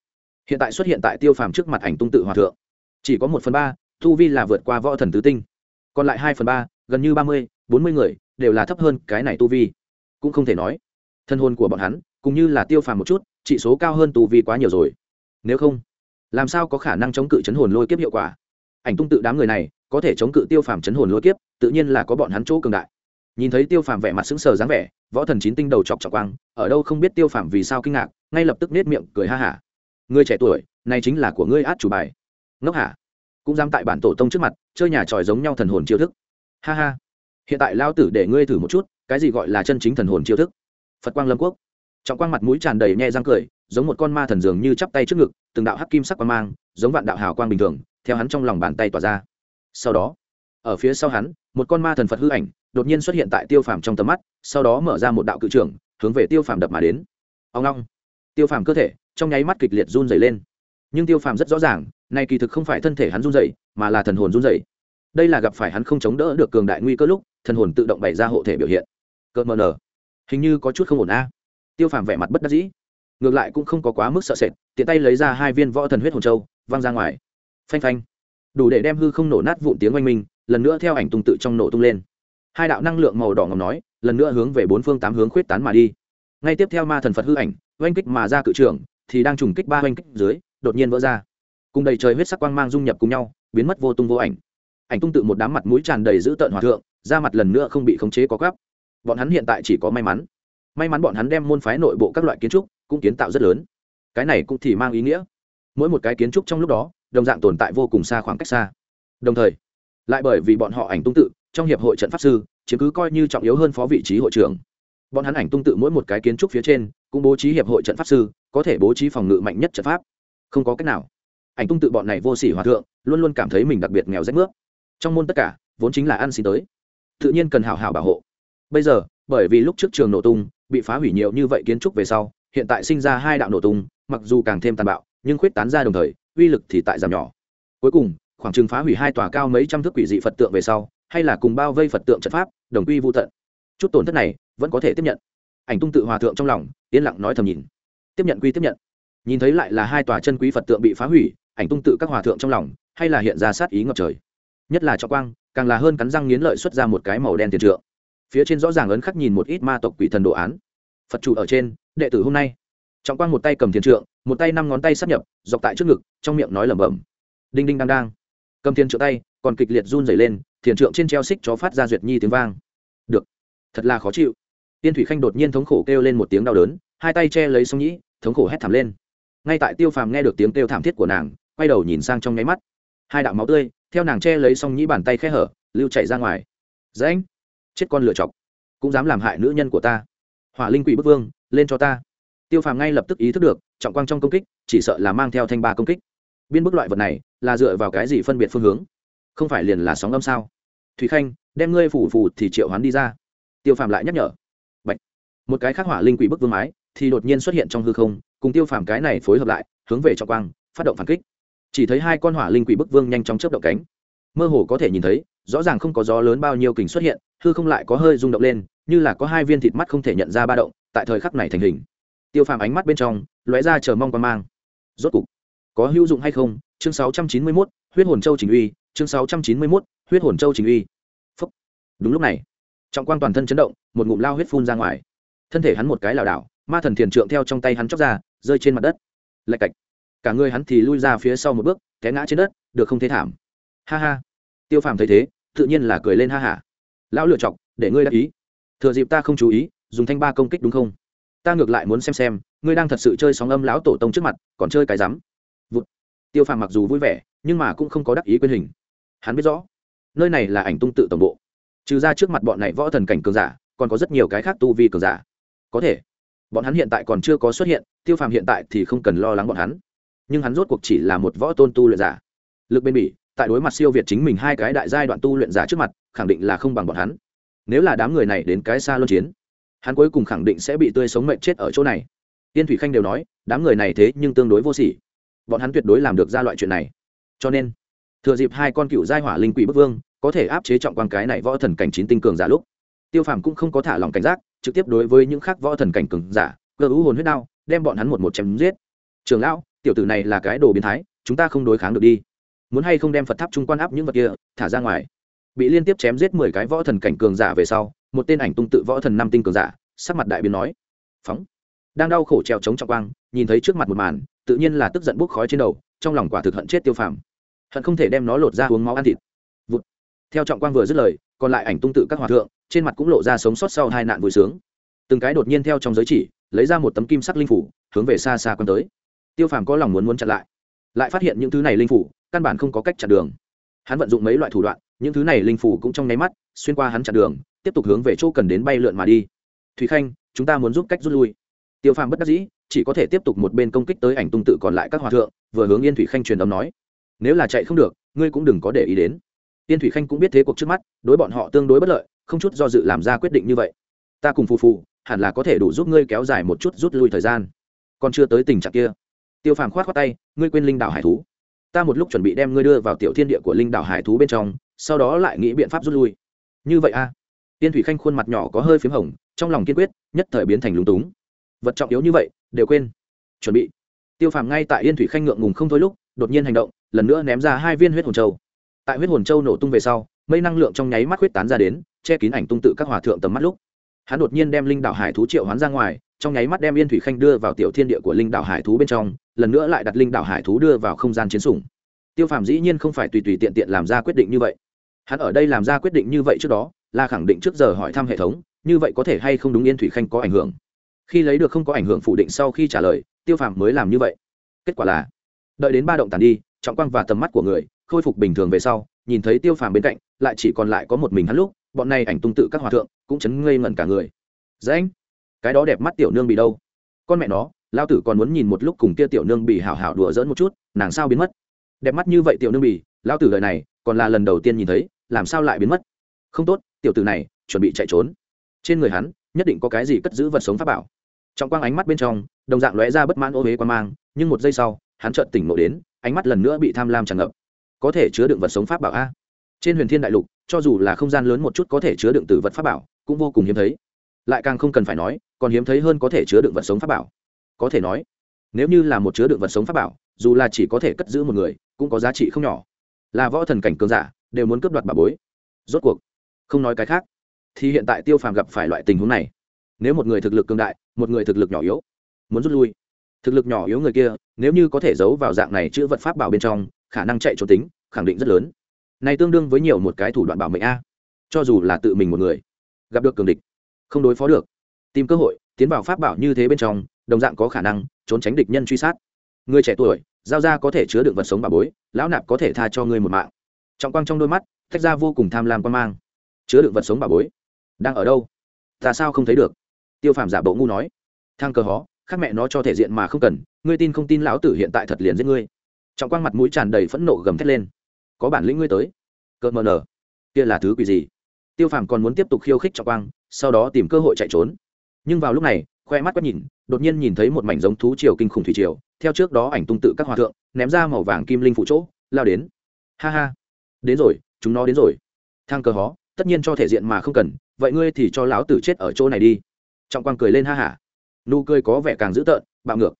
[SPEAKER 1] hiện tại xuất hiện tại tiêu phàm trước mặt ảnh tung tự hòa thượng, chỉ có một phần ba tu vi là vượt qua võ thần tứ tinh, còn lại hai phần ba, gần như ba mươi, bốn mươi người đều là thấp hơn cái này tu vi. Cũng không thể nói, thân hồn của bọn hắn cũng như là tiêu phàm một chút, chỉ số cao hơn tu vi quá nhiều rồi. Nếu không, làm sao có khả năng chống cự chấn hồn lôi kiếp hiệu quả? Ảnh tung tự đám người này, có thể chống cự tiêu phàm chấn hồn lôi kiếp, tự nhiên là có bọn hắn chỗ cường đại. Nhìn thấy tiêu phàm vẻ mặt sững sờ dáng vẻ, võ thần chín tinh đầu chọc chọc quang, ở đâu không biết tiêu phàm vì sao kinh ngạc, ngay lập tức nết miệng cười ha hả. Người trẻ tuổi, này chính là của ngươi át chủ bài. Ngốc hả? Cũng dám tại bản tổ tông trước mặt, chơi nhà tròi giống nhau thần hồn chiêu thức. Ha ha. Hiện tại lao tử để ngươi thử một chút, cái gì gọi là chân chính thần hồn chiêu thức? Phật quang lâm quốc trọng quang mặt mũi tràn đầy nhe răng cười, giống một con ma thần dường như chắp tay trước ngực, từng đạo hắc kim sắc quang mang, giống vạn đạo hào quang bình thường, theo hắn trong lòng bàn tay tỏa ra. Sau đó, ở phía sau hắn, một con ma thần phật hư ảnh đột nhiên xuất hiện tại tiêu phàm trong tầm mắt, sau đó mở ra một đạo cự trưởng, hướng về tiêu phàm đập mà đến. Ông long! Tiêu phàm cơ thể trong nháy mắt kịch liệt run dày lên. Nhưng tiêu phàm rất rõ ràng nay kỳ thực không phải thân thể hắn run dày mà là thần hồn run dày đây là gặp phải hắn không chống đỡ được cường đại nguy cơ lúc, thần hồn tự động bày ra hộ thể biểu hiện. Cợt mờ nở. Hình như có chút không ổn a tiêu phàm vẻ mặt bất đắc dĩ. Ngược lại cũng không có quá mức sợ sệt, tiện tay lấy ra hai viên võ thần huyết hồn châu, văng ra ngoài. Phanh phanh. Đủ để đem hư không nổ nát vụn tiếng oanh minh, lần nữa theo ảnh tung tự trong nổ tung lên. Hai đạo năng lượng màu đỏ ngầm nói, lần nữa hướng về bốn phương tám hướng khuyết tán mà đi. Ngay tiếp theo ma thần phật hư ảnh, oanh kích mà ra cự trưởng, thì đang trùng kích ba oanh kích dưới, đột nhiên vỡ ra. Cùng đầy trời huyết sắc quang mang dung nhập cùng nhau, biến mất vô tung vô ảnh. Ảnh tung tự một đám mặt mũi tràn đầy dữ tợn hòa thượng ra mặt lần nữa không bị khống chế có gấp. Bọn hắn hiện tại chỉ có may mắn may mắn bọn hắn đem môn phái nội bộ các loại kiến trúc cũng kiến tạo rất lớn. Cái này cũng thì mang ý nghĩa. Mỗi một cái kiến trúc trong lúc đó, đồng dạng tồn tại vô cùng xa khoảng cách xa. Đồng thời, lại bởi vì bọn họ ảnh tung tự, trong hiệp hội trận pháp sư, chiếm cứ coi như trọng yếu hơn phó vị trí hội trưởng. Bọn hắn ảnh tung tự mỗi một cái kiến trúc phía trên, cũng bố trí hiệp hội trận pháp sư, có thể bố trí phòng ngự mạnh nhất trận pháp. Không có cách nào. Ảnh tung tự bọn này vô sỉ hòa thượng, luôn luôn cảm thấy mình đặc biệt nghèo rách nước. Trong môn tất cả, vốn chính là ăn xin tới. Tự nhiên cần hào hào bảo hộ. Bây giờ, bởi vì lúc trước trường nổ tung bị phá hủy nhiều như vậy kiến trúc về sau, hiện tại sinh ra hai đạo nổ tung, mặc dù càng thêm tàn bạo, nhưng khuyết tán ra đồng thời, uy lực thì tại giảm nhỏ. Cuối cùng, khoảng chừng phá hủy hai tòa cao mấy trăm thước quỷ dị phật tượng về sau, hay là cùng bao vây phật tượng trận pháp, đồng quy vô tận. Chút tổn thất này, vẫn có thể tiếp nhận. Ảnh tung tự hòa thượng trong lòng, yên lặng nói thầm nhìn. Tiếp nhận quy tiếp nhận. Nhìn thấy lại là hai tòa chân quý phật tượng bị phá hủy, ảnh tung tự các hòa thượng trong lòng, hay là hiện ra sát ý ngập trời. Nhất là cho quang, càng là hơn cắn răng nghiến lợi xuất ra một cái màu đen tiền trượng phía trên rõ ràng ấn khắc nhìn một ít ma tộc quỷ thần đồ án. Phật chủ ở trên, đệ tử hôm nay. Trọng quang một tay cầm thiền trượng, một tay năm ngón tay sắp nhập, dọc tại trước ngực, trong miệng nói lẩm bẩm. Đinh đinh đang đang. Cầm thiền trượng tay, còn kịch liệt run dày lên, thiền trượng trên treo xích chó phát ra duyệt nhi tiếng vang. Được. Thật là khó chịu. Tiên thủy khanh đột nhiên thống khổ kêu lên một tiếng đau đớn, hai tay che lấy song nhĩ, thống khổ hét thảm lên. Ngay tại tiêu phàm nghe được tiếng kêu thảm thiết của nàng, quay đầu nhìn sang trong nháy mắt. Hai đạo máu tươi, theo nàng che lấy song nhĩ bàn tay khe hở, lưu chạy ra ngoài. Dễ anh chết con lựa chọc, cũng dám làm hại nữ nhân của ta. Hỏa linh quỷ bức vương, lên cho ta. Tiêu phàm ngay lập tức ý thức được, trọng quang trong công kích, chỉ sợ là mang theo thanh ba công kích. Biên bức loại vật này, là dựa vào cái gì phân biệt phương hướng? Không phải liền là sóng âm sao? Thúy khanh, đem ngươi phủ phủ thì triệu hoán đi ra. Tiêu phàm lại nhắc nhở. Bạch. một cái khác hỏa linh quỷ bức vương mái, thì đột nhiên xuất hiện trong hư không, cùng tiêu phàm cái này phối hợp lại, hướng về trọng quang, phát động phản kích. Chỉ thấy hai con hỏa linh quỷ bức vương nhanh chóng chớp động cánh mơ hồ có thể nhìn thấy rõ ràng không có gió lớn bao nhiêu kình xuất hiện hư không lại có hơi rung động lên như là có hai viên thịt mắt không thể nhận ra ba động tại thời khắc này thành hình. Tiêu phàm ánh mắt bên trong lóe ra chờ mong quan mang. Rốt cục có hữu dụng hay không? Chương 691, huyết hồn châu chính uy chương 691, huyết hồn châu chính uy. Phúc. đúng lúc này trọng quang toàn thân chấn động một ngụm lao huyết phun ra ngoài. Thân thể hắn một cái lảo đảo ma thần thiền trượng theo trong tay hắn chóc ra rơi trên mặt đất. Lạch cạch. Cả người hắn thì lui ra phía sau một bước té ngã trên đất được không thế thảm ha ha. Tiêu phàm thấy thế, tự nhiên là cười lên ha hả lão lựa chọc, để ngươi đắc ý. Thừa dịp ta không chú ý, dùng thanh ba công kích đúng không? Ta ngược lại muốn xem xem, ngươi đang thật sự chơi sóng âm lão tổ tông trước mặt, còn chơi cái rắm. Vụt. tiêu phàm mặc dù vui vẻ, nhưng mà cũng không có đắc ý quyền hình. Hắn biết rõ, nơi này là ảnh tung tự tổng bộ. Trừ ra trước mặt bọn này võ thần cảnh cường giả, còn có rất nhiều cái khác tu vi cường giả. Có thể, bọn hắn hiện tại còn chưa có xuất hiện, tiêu phàm hiện tại thì không cần lo lắng bọn hắn. Nhưng hắn rốt cuộc chỉ là một võ tôn tu luyện giả. Lực bên bỉ tại đối mặt siêu việt chính mình hai cái đại giai đoạn tu luyện giả trước mặt, khẳng định là không bằng bọn hắn. Nếu là đám người này đến cái xa luân chiến, hắn cuối cùng khẳng định sẽ bị tươi sống mệnh chết ở chỗ này. Tiên thủy khanh đều nói, đám người này thế nhưng tương đối vô sỉ. Bọn hắn tuyệt đối làm được ra loại chuyện này. Cho nên, thừa dịp hai con cựu giai hỏa linh quỷ bức vương, có thể áp chế trọng quan cái này võ thần cảnh chín tinh cường giả lúc, tiêu phàm cũng không có thả lòng cảnh giác, trực tiếp đối với những khác võ thần cảnh cường giả, cơ hữu hồn huyết đao, đem bọn hắn một một chém giết. Trường lão, tiểu tử này là cái đồ biến thái, chúng ta không đối kháng được đi muốn hay không đem phật tháp trung quan áp những vật kia thả ra ngoài. Bị liên tiếp chém giết mười cái võ thần cảnh cường giả về sau, một tên ảnh tung tự võ thần năm tinh cường giả, sắc mặt đại biến nói, phóng. Đang đau khổ trèo chống trọng quang, nhìn thấy trước mặt một màn, tự nhiên là tức giận bốc khói trên đầu, trong lòng quả thực hận chết tiêu phàm. Hận không thể đem nó lột ra uống máu ăn thịt. Vụt. theo trọng quang vừa dứt lời, còn lại ảnh tung tự các hòa thượng, trên mặt cũng lộ ra sống sót sau hai nạn vui sướng. Từng cái đột nhiên theo trong giới chỉ, lấy ra một tấm kim sắc linh phủ, hướng về xa xa quan tới. Tiêu phàm có lòng muốn muốn chặn lại lại phát hiện những thứ này linh phủ, căn bản không có cách chặn đường. Hắn vận dụng mấy loại thủ đoạn, những thứ này linh phủ cũng trong nháy mắt xuyên qua hắn chặn đường, tiếp tục hướng về chỗ cần đến bay lượn mà đi. Thúy khanh, chúng ta muốn giúp cách rút lui. Tiêu phàm bất đắc dĩ, chỉ có thể tiếp tục một bên công kích tới ảnh tung tự còn lại các hòa thượng, vừa hướng yên thủy khanh truyền âm nói. Nếu là chạy không được, ngươi cũng đừng có để ý đến. Yên thủy khanh cũng biết thế cuộc trước mắt, đối bọn họ tương đối bất lợi, không chút do dự làm ra quyết định như vậy. Ta cùng phù phù, hẳn là có thể đủ giúp ngươi kéo dài một chút rút lui thời gian. Còn chưa tới tình trạng kia tiêu phàm khoát khoát tay, ngươi quên linh đảo hải thú. Ta một lúc chuẩn bị đem ngươi đưa vào tiểu thiên địa của linh đảo hải thú bên trong, sau đó lại nghĩ biện pháp rút lui. Như vậy a à? tiên thủy khanh khuôn mặt nhỏ có hơi p h í m hồng, trong lòng kiên quyết, nhất thời biến thành lúng túng. Vật trọng yếu như vậy, đều quên. Chuẩn bị. Tiêu phàm ngay tại yên thủy khanh ngượng ngùng không thôi lúc, đột nhiên hành động, lần nữa ném ra hai viên huyết hồn châu. Tại huyết hồn châu nổ tung về sau, mây năng lượng trong nháy mắt huyết tán ra đến, che kín ảnh tung tự các hòa thượng tầm mắt lúc hắn đột nhiên đem linh đảo hải thú triệu hoán ra ngoài, trong nháy mắt đem yên thủy khanh đưa vào tiểu thiên địa của linh đảo hải thú bên trong, lần nữa lại đặt linh đảo hải thú đưa vào không gian chiến sủng. Tiêu phàm dĩ nhiên không phải tùy tùy tiện tiện làm ra quyết định như vậy. Hắn ở đây làm ra quyết định như vậy trước đó, là khẳng định trước giờ hỏi thăm hệ thống, như vậy có thể hay không đúng yên thủy khanh có ảnh hưởng. Khi lấy được không có ảnh hưởng phủ định sau khi trả lời, tiêu phàm mới làm như vậy. Kết quả là, đợi đến ba động tàn đi, trọng quang và tầm mắt của người khôi phục bình thường về sau, nhìn thấy tiêu phàm bên cạnh, lại chỉ còn lại có một mình hắn lúc bọn này ảnh tung tự các hòa thượng cũng chấn ngây ngẩn cả người. Dễ anh, cái đó đẹp mắt tiểu nương bị đâu? Con mẹ nó, lao tử còn muốn nhìn một lúc cùng kia tiểu nương bị hảo hảo đùa dỡn một chút, nàng sao biến mất? Đẹp mắt như vậy tiểu nương bị, lao tử đời này còn là lần đầu tiên nhìn thấy, làm sao lại biến mất? Không tốt, tiểu tử này chuẩn bị chạy trốn. Trên người hắn, nhất định có cái gì cất giữ vật sống pháp bảo. Trong quang ánh mắt bên trong, đồng dạng lóe ra bất mãn ô huế quan mang, nhưng một giây sau, hắn chợt tỉnh ngộ đến, ánh mắt lần nữa bị tham lam tràn ngập. Có thể chứa đựng vật sống pháp bảo a? Trên huyền thiên đại lục, cho dù là không gian lớn một chút có thể chứa đựng từ vật pháp bảo, cũng vô cùng hiếm thấy. Lại càng không cần phải nói, còn hiếm thấy hơn có thể chứa đựng vật sống pháp bảo. Có thể nói, nếu như là một chứa đựng vật sống pháp bảo, dù là chỉ có thể cất giữ một người, cũng có giá trị không nhỏ. Là võ thần cảnh cường giả, đều muốn cướp đoạt bà bối. Rốt cuộc, không nói cái khác, thì hiện tại tiêu phàm gặp phải loại tình huống này. Nếu một người thực lực cường đại, một người thực lực nhỏ yếu, muốn rút lui. Thực lực nhỏ yếu người kia, nếu như có thể giấu vào dạng này chữ vật pháp bảo bên trong, khả năng chạy trốn tính, khẳng định rất lớn này tương đương với nhiều một cái thủ đoạn bảo mệnh a. Cho dù là tự mình một người, gặp được cường địch, không đối phó được. Tìm cơ hội, tiến vào pháp bảo như thế bên trong, đồng dạng có khả năng trốn tránh địch nhân truy sát. Người trẻ tuổi, giao ra có thể chứa đựng vật sống bà bối, lão nạp có thể tha cho ngươi một mạng. Trọng quang trong đôi mắt thách ra vô cùng tham lam quan mang. Chứa đựng vật sống bà bối, đang ở đâu? Ta sao không thấy được? Tiêu phàm giả bộ ngu nói. Thang cờ hó, khác mẹ nó cho thể diện mà không cần, ngươi tin không tin lão tử hiện tại thật liền giết ngươi. Trọng quang mặt mũi tràn đầy phẫn nộ gầm thét lên có bản lĩnh ngươi tới. Cợt mờ nở. Kia là thứ quỷ gì? Tiêu phàm còn muốn tiếp tục khiêu khích trọng quang, sau đó tìm cơ hội chạy trốn. Nhưng vào lúc này, khoe mắt quét nhìn, đột nhiên nhìn thấy một mảnh giống thú triều kinh khủng thủy triều, theo trước đó ảnh tung tự các hòa thượng, ném ra màu vàng kim linh phụ chỗ, lao đến. Ha ha. Đến rồi, chúng nó đến rồi. Thang cờ hó, tất nhiên cho thể diện mà không cần, vậy ngươi thì cho lão tử chết ở chỗ này đi. Trọng quang cười lên ha hả nụ cười có vẻ càng dữ tợn, bạo ngược.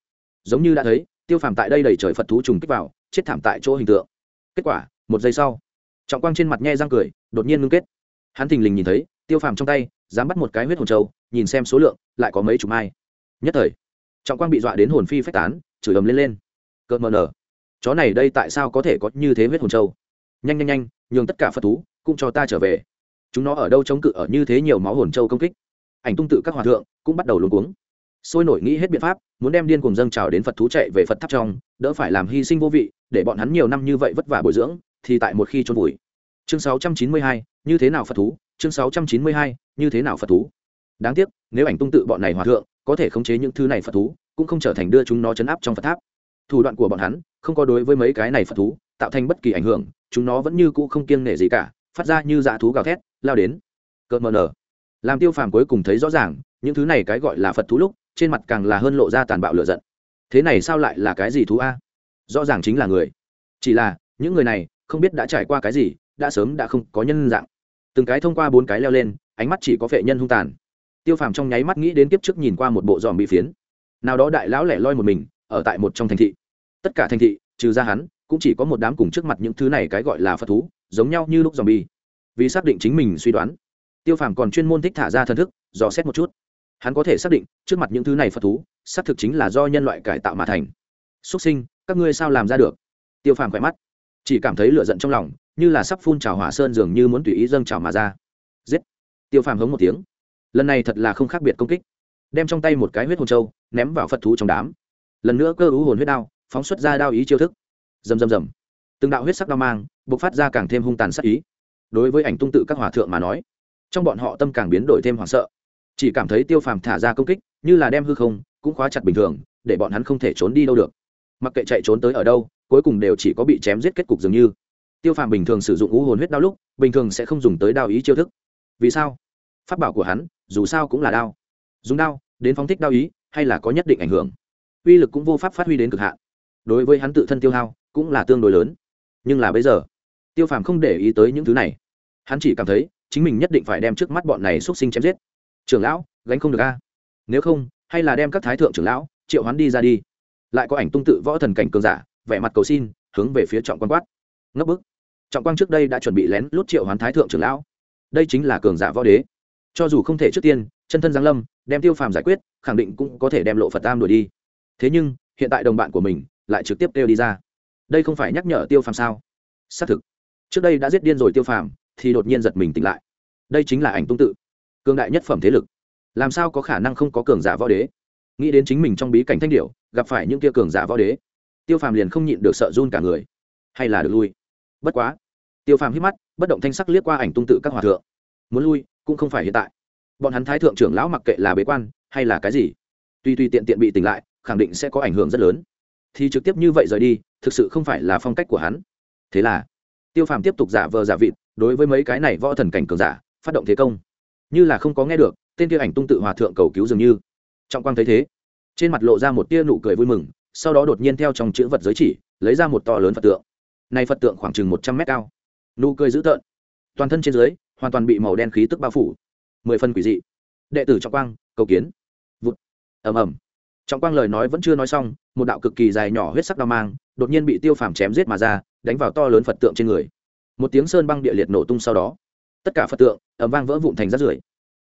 [SPEAKER 1] Giống như đã thấy, tiêu phàm tại đây đầy trời phật thú trùng kích vào, chết thảm tại chỗ hình tượng. Kết quả một giây sau, trọng quang trên mặt nhe răng cười, đột nhiên ngưng kết. Hắn thình lình nhìn thấy, tiêu phàm trong tay, dám bắt một cái huyết hồn trâu nhìn xem số lượng, lại có mấy chục mai. Nhất thời, trọng quang bị dọa đến hồn phi phách tán, chửi ầm lên lên. Cợt mờ nở. Chó này đây tại sao có thể có như thế huyết hồn trâu nhanh nhanh nhanh, nhường tất cả phật thú cũng cho ta trở về. Chúng nó ở đâu chống cự ở như thế nhiều máu hồn trâu công kích? Ảnh tung tự các hòa thượng cũng bắt đầu luống cuống. Sôi nổi nghĩ hết biện pháp, muốn đem điên cùng dâng trào đến phật thú chạy về phật tháp trong, đỡ phải làm hy sinh vô vị, để bọn hắn nhiều năm như vậy vất vả bồi dưỡng thì tại một khi trôn vùi. Chương 692, như thế nào phật thú? Chương 692, như thế nào phật thú? Đáng tiếc nếu ảnh tung tự bọn này hòa thượng có thể khống chế những thứ này phật thú cũng không trở thành đưa chúng nó chấn áp trong phật tháp. Thủ đoạn của bọn hắn không có đối với mấy cái này phật thú tạo thành bất kỳ ảnh hưởng chúng nó vẫn như cũ không kiêng nể gì cả phát ra như dạ thú gào thét lao đến. Cợt mờ nở. Làm tiêu phàm cuối cùng thấy rõ ràng những thứ này cái gọi là phật thú lúc trên mặt càng là hơn lộ ra tàn bạo lựa giận. Thế này sao lại là cái gì thú a? Rõ ràng chính là người. Chỉ là những người này không biết đã trải qua cái gì, đã sớm đã không có nhân dạng. Từng cái thông qua bốn cái leo lên, ánh mắt chỉ có vệ nhân hung tàn. Tiêu phàm trong nháy mắt nghĩ đến kiếp trước nhìn qua một bộ dòm bị phiến. Nào đó đại lão lẻ loi một mình, ở tại một trong thành thị. Tất cả thành thị, trừ ra hắn, cũng chỉ có một đám cùng trước mặt những thứ này cái gọi là phật thú, giống nhau như lúc dòm bi. Vì xác định chính mình suy đoán, tiêu phàm còn chuyên môn thích thả ra thần thức, dò xét một chút. Hắn có thể xác định, trước mặt những thứ này phật thú, xác thực chính là do nhân loại cải tạo mà thành. Xuất sinh, các ngươi sao làm ra được? Tiêu phàm khỏe mắt chỉ cảm thấy lửa giận trong lòng, như là sắp phun trào hỏa sơn dường như muốn tùy ý dâng trào mà ra. Giết! Tiêu phàm hống một tiếng. Lần này thật là không khác biệt công kích. Đem trong tay một cái huyết hồn trâu ném vào phật thú trong đám. Lần nữa cơ ú hồn huyết đao, phóng xuất ra đao ý chiêu thức. Rầm rầm rầm. Từng đạo huyết sắc đao mang buộc phát ra càng thêm hung tàn sắc ý. Đối với ảnh tung tự các hòa thượng mà nói, trong bọn họ tâm càng biến đổi thêm hoảng sợ. Chỉ cảm thấy tiêu phàm thả ra công kích, như là đem hư không, cũng khóa chặt bình thường, để bọn hắn không thể trốn đi đâu được mặc kệ chạy trốn tới ở đâu, cuối cùng đều chỉ có bị chém giết kết cục dường như. Tiêu phàm bình thường sử dụng ngũ hồn huyết đao lúc, bình thường sẽ không dùng tới đao ý chiêu thức. Vì sao? Phát bảo của hắn, dù sao cũng là đao. Dùng đao, đến phóng thích đao ý, hay là có nhất định ảnh hưởng? Uy lực cũng vô pháp phát huy đến cực hạn. Đối với hắn tự thân tiêu hao, cũng là tương đối lớn. Nhưng là bây giờ, tiêu phàm không để ý tới những thứ này. Hắn chỉ cảm thấy, chính mình nhất định phải đem trước mắt bọn này x u ấ t sinh chém giết. Trưởng lão, gánh không được a. Nếu không, hay là đem các thái thượng trưởng lão, triệu hắn đi ra đi lại có ảnh tung tự võ thần cảnh cường giả, vẻ mặt cầu xin, hướng về phía trọng quan quát. Ngấp bức. Trọng quang trước đây đã chuẩn bị lén lút triệu hoán thái thượng trưởng lão. Đây chính là cường giả võ đế. Cho dù không thể trước tiên, chân thân giang lâm, đem tiêu phàm giải quyết, khẳng định cũng có thể đem lộ phật tam đuổi đi. Thế nhưng, hiện tại đồng bạn của mình lại trực tiếp kêu đi ra. Đây không phải nhắc nhở tiêu phàm sao? Xác thực. Trước đây đã giết điên rồi tiêu phàm, thì đột nhiên giật mình tỉnh lại. Đây chính là ảnh tung tự. Cường đại nhất phẩm thế lực. Làm sao có khả năng không có cường giả võ đế? Nghĩ đến chính mình trong bí cảnh thanh điệu gặp phải những kia cường giả võ đế. Tiêu phàm liền không nhịn được sợ run cả người. Hay là được lui? Bất quá. Tiêu phàm hít mắt, bất động thanh sắc liếc qua ảnh tung tự các hòa thượng. Muốn lui, cũng không phải hiện tại. Bọn hắn thái thượng trưởng lão mặc kệ là bế quan, hay là cái gì tuy tuy tiện tiện bị tỉnh lại, khẳng định sẽ có ảnh hưởng rất lớn. Thì trực tiếp như vậy rời đi, thực sự không phải là phong cách của hắn. Thế là, tiêu phàm tiếp tục giả vờ giả vịt, đối với mấy cái này võ thần cảnh cường giả, phát động thế công. Như là không có nghe được, tên kia ảnh tung tự hòa thượng cầu cứu dường như. Trọng quang thấy thế trên mặt lộ ra một tia nụ cười vui mừng, sau đó đột nhiên theo trong chữ vật giới chỉ, lấy ra một to lớn phật tượng. Này phật tượng khoảng chừng một trăm mét cao. Nụ cười dữ tợn. Toàn thân trên dưới, hoàn toàn bị màu đen khí tức bao phủ. Mười phân quỷ dị. Đệ tử trọng quang, cầu kiến. Vụt. Ầm ầm. Trọng quang lời nói vẫn chưa nói xong, một đạo cực kỳ dài nhỏ huyết sắc đao mang, đột nhiên bị tiêu phàm chém giết mà ra, đánh vào to lớn phật tượng trên người. Một tiếng sơn băng địa liệt nổ tung sau đó. Tất cả phật tượng ầm vang vỡ vụn thành rác rưởi.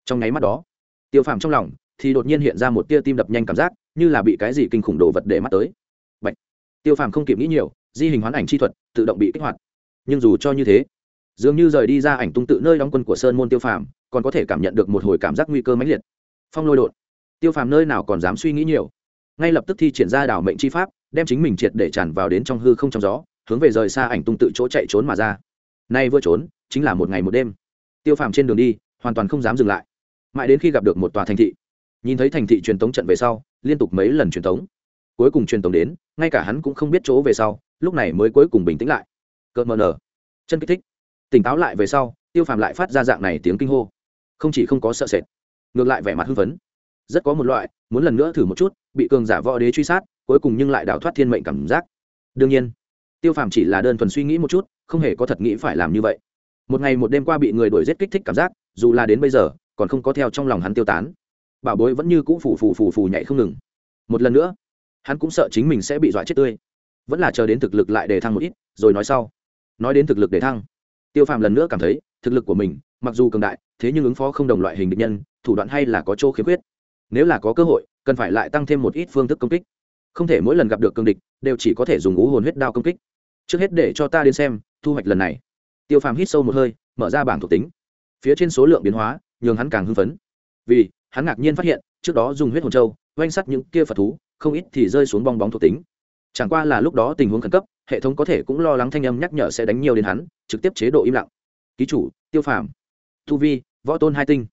[SPEAKER 1] Trong nháy mắt đó, tiêu phàm trong lòng thì đột nhiên hiện ra một tia tim đập nhanh cảm giác, như là bị cái gì kinh khủng đồ vật để mắt tới. Bạch. tiêu phàm không kịp nghĩ nhiều, di hình hoán ảnh chi thuật, tự động bị kích hoạt. Nhưng dù cho như thế, dường như rời đi ra ảnh tung tự nơi đóng quân của sơn môn tiêu phàm, còn có thể cảm nhận được một hồi cảm giác nguy cơ mãnh liệt. Phong lôi đột. Tiêu phàm nơi nào còn dám suy nghĩ nhiều. Ngay lập tức thi triển ra đảo mệnh chi pháp, đem chính mình triệt để tràn vào đến trong hư không trong gió, hướng về rời xa ảnh tung tự chỗ chạy trốn mà ra. Nay vừa trốn, chính là một ngày một đêm. Tiêu phàm trên đường đi, hoàn toàn không dám dừng lại. Mãi đến khi gặp được một tòa thành thị nhìn thấy thành thị truyền tống trận về sau, liên tục mấy lần truyền tống. Cuối cùng truyền tống đến, ngay cả hắn cũng không biết chỗ về sau, lúc này mới cuối cùng bình tĩnh lại. Cợt mờ nở. Chân kích thích. Tỉnh táo lại về sau, tiêu phàm lại phát ra dạng này tiếng kinh hô. Không chỉ không có sợ sệt, ngược lại vẻ mặt hưng phấn. Rất có một loại, muốn lần nữa thử một chút, bị cường giả võ đế truy sát, cuối cùng nhưng lại đào thoát thiên mệnh cảm giác. Đương nhiên, tiêu phàm chỉ là đơn thuần suy nghĩ một chút, không hề có thật nghĩ phải làm như vậy. Một ngày một đêm qua bị người đuổi g kích thích cảm giác, dù là đến bây giờ, còn không có theo trong lòng hắn tiêu tán bảo bối vẫn như cũ phù phù phù phù nhảy không ngừng. Một lần nữa, hắn cũng sợ chính mình sẽ bị dọa chết tươi. Vẫn là chờ đến thực lực lại để thăng một ít, rồi nói sau. Nói đến thực lực để thăng, tiêu phàm lần nữa cảm thấy thực lực của mình, mặc dù cường đại, thế nhưng ứng phó không đồng loại hình địch nhân, thủ đoạn hay là có chỗ khiếm khuyết. Nếu là có cơ hội, cần phải lại tăng thêm một ít phương thức công kích. Không thể mỗi lần gặp được cương địch, đều chỉ có thể dùng ngũ hồn huyết đao công kích. Trước hết để cho ta đến xem, thu hoạch lần này. Tiêu phàm hít sâu một hơi, mở ra bảng thuộc tính. Phía trên số lượng biến hóa, nhường hắn càng hưng phấn. Vì hắn ngạc nhiên phát hiện, trước đó dùng huyết hồn châu, oanh sắt những kia phật thú, không ít thì rơi xuống bong bóng thuộc tính. Chẳng qua là lúc đó tình huống khẩn cấp, hệ thống có thể cũng lo lắng thanh âm nhắc nhở sẽ đánh nhiều đến hắn, trực tiếp chế độ im lặng. Ký chủ, tiêu phàm. Thu vi, võ tôn hai tinh.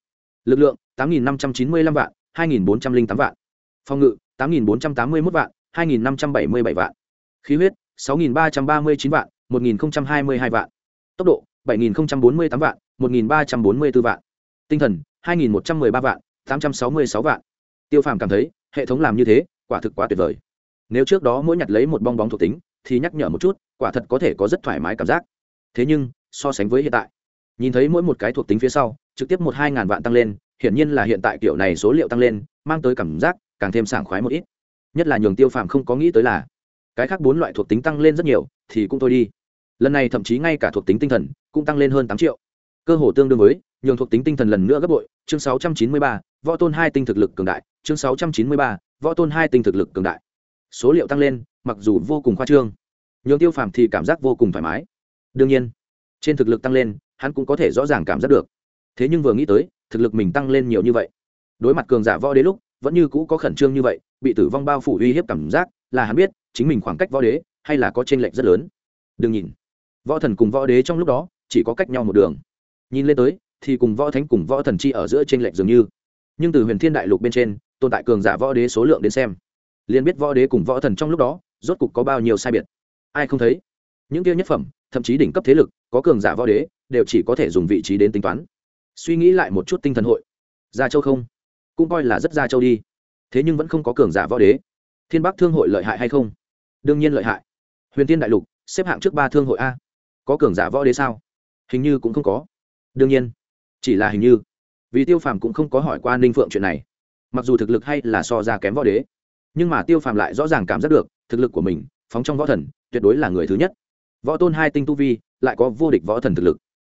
[SPEAKER 1] Lực lượng, tám nghìn năm trăm chín mươi lăm vạn, hai nghìn bốn trăm linh tám vạn. Phòng ngự, tám nghìn bốn trăm tám mươi mốt vạn, hai nghìn năm trăm bảy mươi bảy vạn. Khí huyết, sáu nghìn ba trăm ba mươi chín vạn, một nghìn hai mươi hai vạn. Tốc độ, bảy nghìn bốn mươi tám vạn, một nghìn ba trăm bốn mươi b ố vạn. Tinh thần, hai nghìn một trăm m ư ơ i ba vạn tám trăm sáu mươi sáu vạn. Tiêu phàm cảm thấy, hệ thống làm như thế, quả thực quá tuyệt vời. Nếu trước đó mỗi nhặt lấy một bong bóng thuộc tính, thì nhắc nhở một chút, quả thật có thể có rất thoải mái cảm giác. Thế nhưng, so sánh với hiện tại, nhìn thấy mỗi một cái thuộc tính phía sau, trực tiếp một hai ngàn vạn tăng lên, hiển nhiên là hiện tại kiểu này số liệu tăng lên, mang tới cảm giác càng thêm sảng khoái một ít. Nhất là nhường tiêu phàm không có nghĩ tới là, cái khác bốn loại thuộc tính tăng lên rất nhiều, thì cũng thôi đi. Lần này thậm chí ngay cả thuộc tính tinh thần cũng tăng lên hơn tám triệu. Cơ hồ tương đương với nhường thuộc tính tinh thần lần nữa gấp bội. Chương sáu trăm chín mươi ba, võ tôn hai tinh thực lực cường đại. Chương sáu trăm chín mươi ba, võ tôn hai tinh thực lực cường đại. Số liệu tăng lên, mặc dù vô cùng khoa trương nhường tiêu phàm thì cảm giác vô cùng thoải mái. Đương nhiên, trên thực lực tăng lên, hắn cũng có thể rõ ràng cảm giác được. Thế nhưng vừa nghĩ tới, thực lực mình tăng lên nhiều như vậy, đối mặt cường giả võ đế lúc, vẫn như cũ có khẩn trương như vậy, bị tử vong bao phủ uy hiếp cảm giác, là hắn biết, chính mình khoảng cách võ đế hay là có t r ê n lệch rất lớn. Đừng nhìn, võ thần cùng võ đế trong lúc đó chỉ có cách nhau một đường. Nhìn lên tới thì cùng võ thánh cùng võ thần chi ở giữa t r ê n lệch dường như. Nhưng từ huyền thiên đại lục bên trên, tồn tại cường giả võ đế số lượng đến xem, liền biết võ đế cùng võ thần trong lúc đó, rốt cục có bao nhiêu sai biệt. Ai không thấy? Những kia nhất phẩm, thậm chí đỉnh cấp thế lực, có cường giả võ đế, đều chỉ có thể dùng vị trí đến tính toán. Suy nghĩ lại một chút tinh thần hội. Gia châu không? Cũng coi là rất gia châu đi. Thế nhưng vẫn không có cường giả võ đế. Thiên bắc thương hội lợi hại hay không? Đương nhiên lợi hại. Huyền thiên đại lục, xếp hạng trước ba thương hội a. Có cường giả võ đế sao? Hình như cũng không có. Đương nhiên chỉ là hình như, vì tiêu phàm cũng không có hỏi qua ninh phượng chuyện này. Mặc dù thực lực hay là so ra kém võ đế, nhưng mà tiêu phàm lại rõ ràng cảm giác được, thực lực của mình, phóng trong võ thần, tuyệt đối là người thứ nhất. Võ tôn hai tinh tu vi, lại có vô địch võ thần thực lực.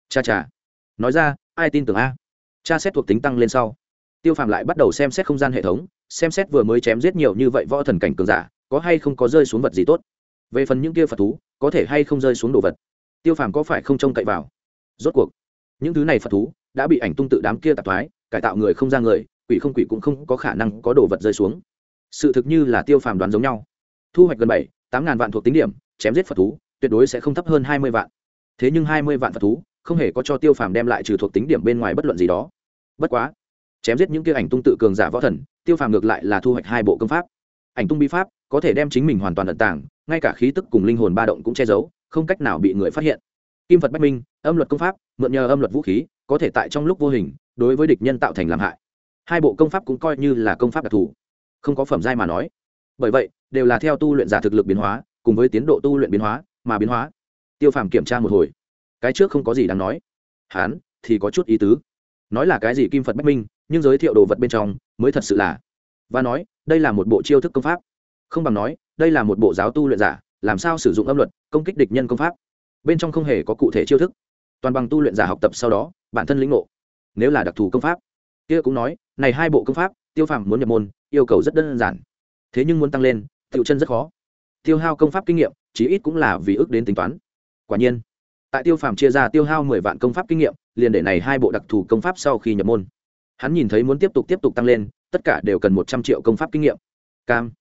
[SPEAKER 1] Cha cha. Nói ra, ai tin tưởng a? Cha xét thuộc tính tăng lên sau. Tiêu phàm lại bắt đầu xem xét không gian hệ thống, xem xét vừa mới chém giết nhiều như vậy võ thần cảnh cường giả, có hay không có rơi xuống vật gì tốt. Về phần những kia phật thú, có thể hay không rơi xuống đồ vật. Tiêu phàm có phải không trông cậy vào? Rốt cuộc, những thứ này phật thú đã bị ảnh tung tự đám kia tạp thoái, cải tạo người không ra người, quỷ không quỷ cũng không có khả năng có đồ vật rơi xuống. Sự thực như là tiêu phàm đoán giống nhau. Thu hoạch gần bảy, tám ngàn vạn thuộc tính điểm, chém giết phật thú, tuyệt đối sẽ không thấp hơn hai mươi vạn. Thế nhưng hai mươi vạn phật thú, không hề có cho tiêu phàm đem lại trừ thuộc tính điểm bên ngoài bất luận gì đó. Bất quá, chém giết những kia ảnh tung tự cường giả võ thần, tiêu phàm ngược lại là thu hoạch hai bộ công pháp. Ảnh tung bi pháp, có thể đem chính mình hoàn toàn ẩn tàng, ngay cả khí tức cùng linh hồn ba động cũng che giấu, không cách nào bị người phát hiện. Kim phật bách minh âm luật công pháp, mượn nhờ âm luật vũ khí, có thể tại trong lúc vô hình, đối với địch nhân tạo thành làm hại. Hai bộ công pháp cũng coi như là công pháp đặc thù. Không có phẩm giai mà nói. Bởi vậy, đều là theo tu luyện giả thực lực biến hóa, cùng với tiến độ tu luyện biến hóa, mà biến hóa. Tiêu phàm kiểm tra một hồi. Cái trước không có gì đáng nói. Hán, thì có chút ý tứ. Nói là cái gì kim phật bách minh, nhưng giới thiệu đồ vật bên trong, mới thật sự là. Và nói, đây là một bộ chiêu thức công pháp. Không bằng nói, đây là một bộ giáo tu luyện giả, làm sao sử dụng âm luật, công kích địch nhân công pháp. Bên trong không hề có cụ thể chiêu thức toàn bằng tu luyện giả học tập sau đó, bản thân lĩnh ngộ. Nếu là đặc thù công pháp, kia cũng nói, này hai bộ công pháp, tiêu phàm muốn nhập môn, yêu cầu rất đơn giản. Thế nhưng muốn tăng lên tiêu chân rất khó. Tiêu hao công pháp kinh nghiệm, chí ít cũng là vì ước đến tính toán. Quả nhiên, tại tiêu phàm chia ra tiêu hao mười vạn công pháp kinh nghiệm, liền để này hai bộ đặc thù công pháp sau khi nhập môn. Hắn nhìn thấy muốn tiếp tục tiếp tục tăng lên, tất cả đều cần một trăm triệu công pháp kinh nghiệm. Cam.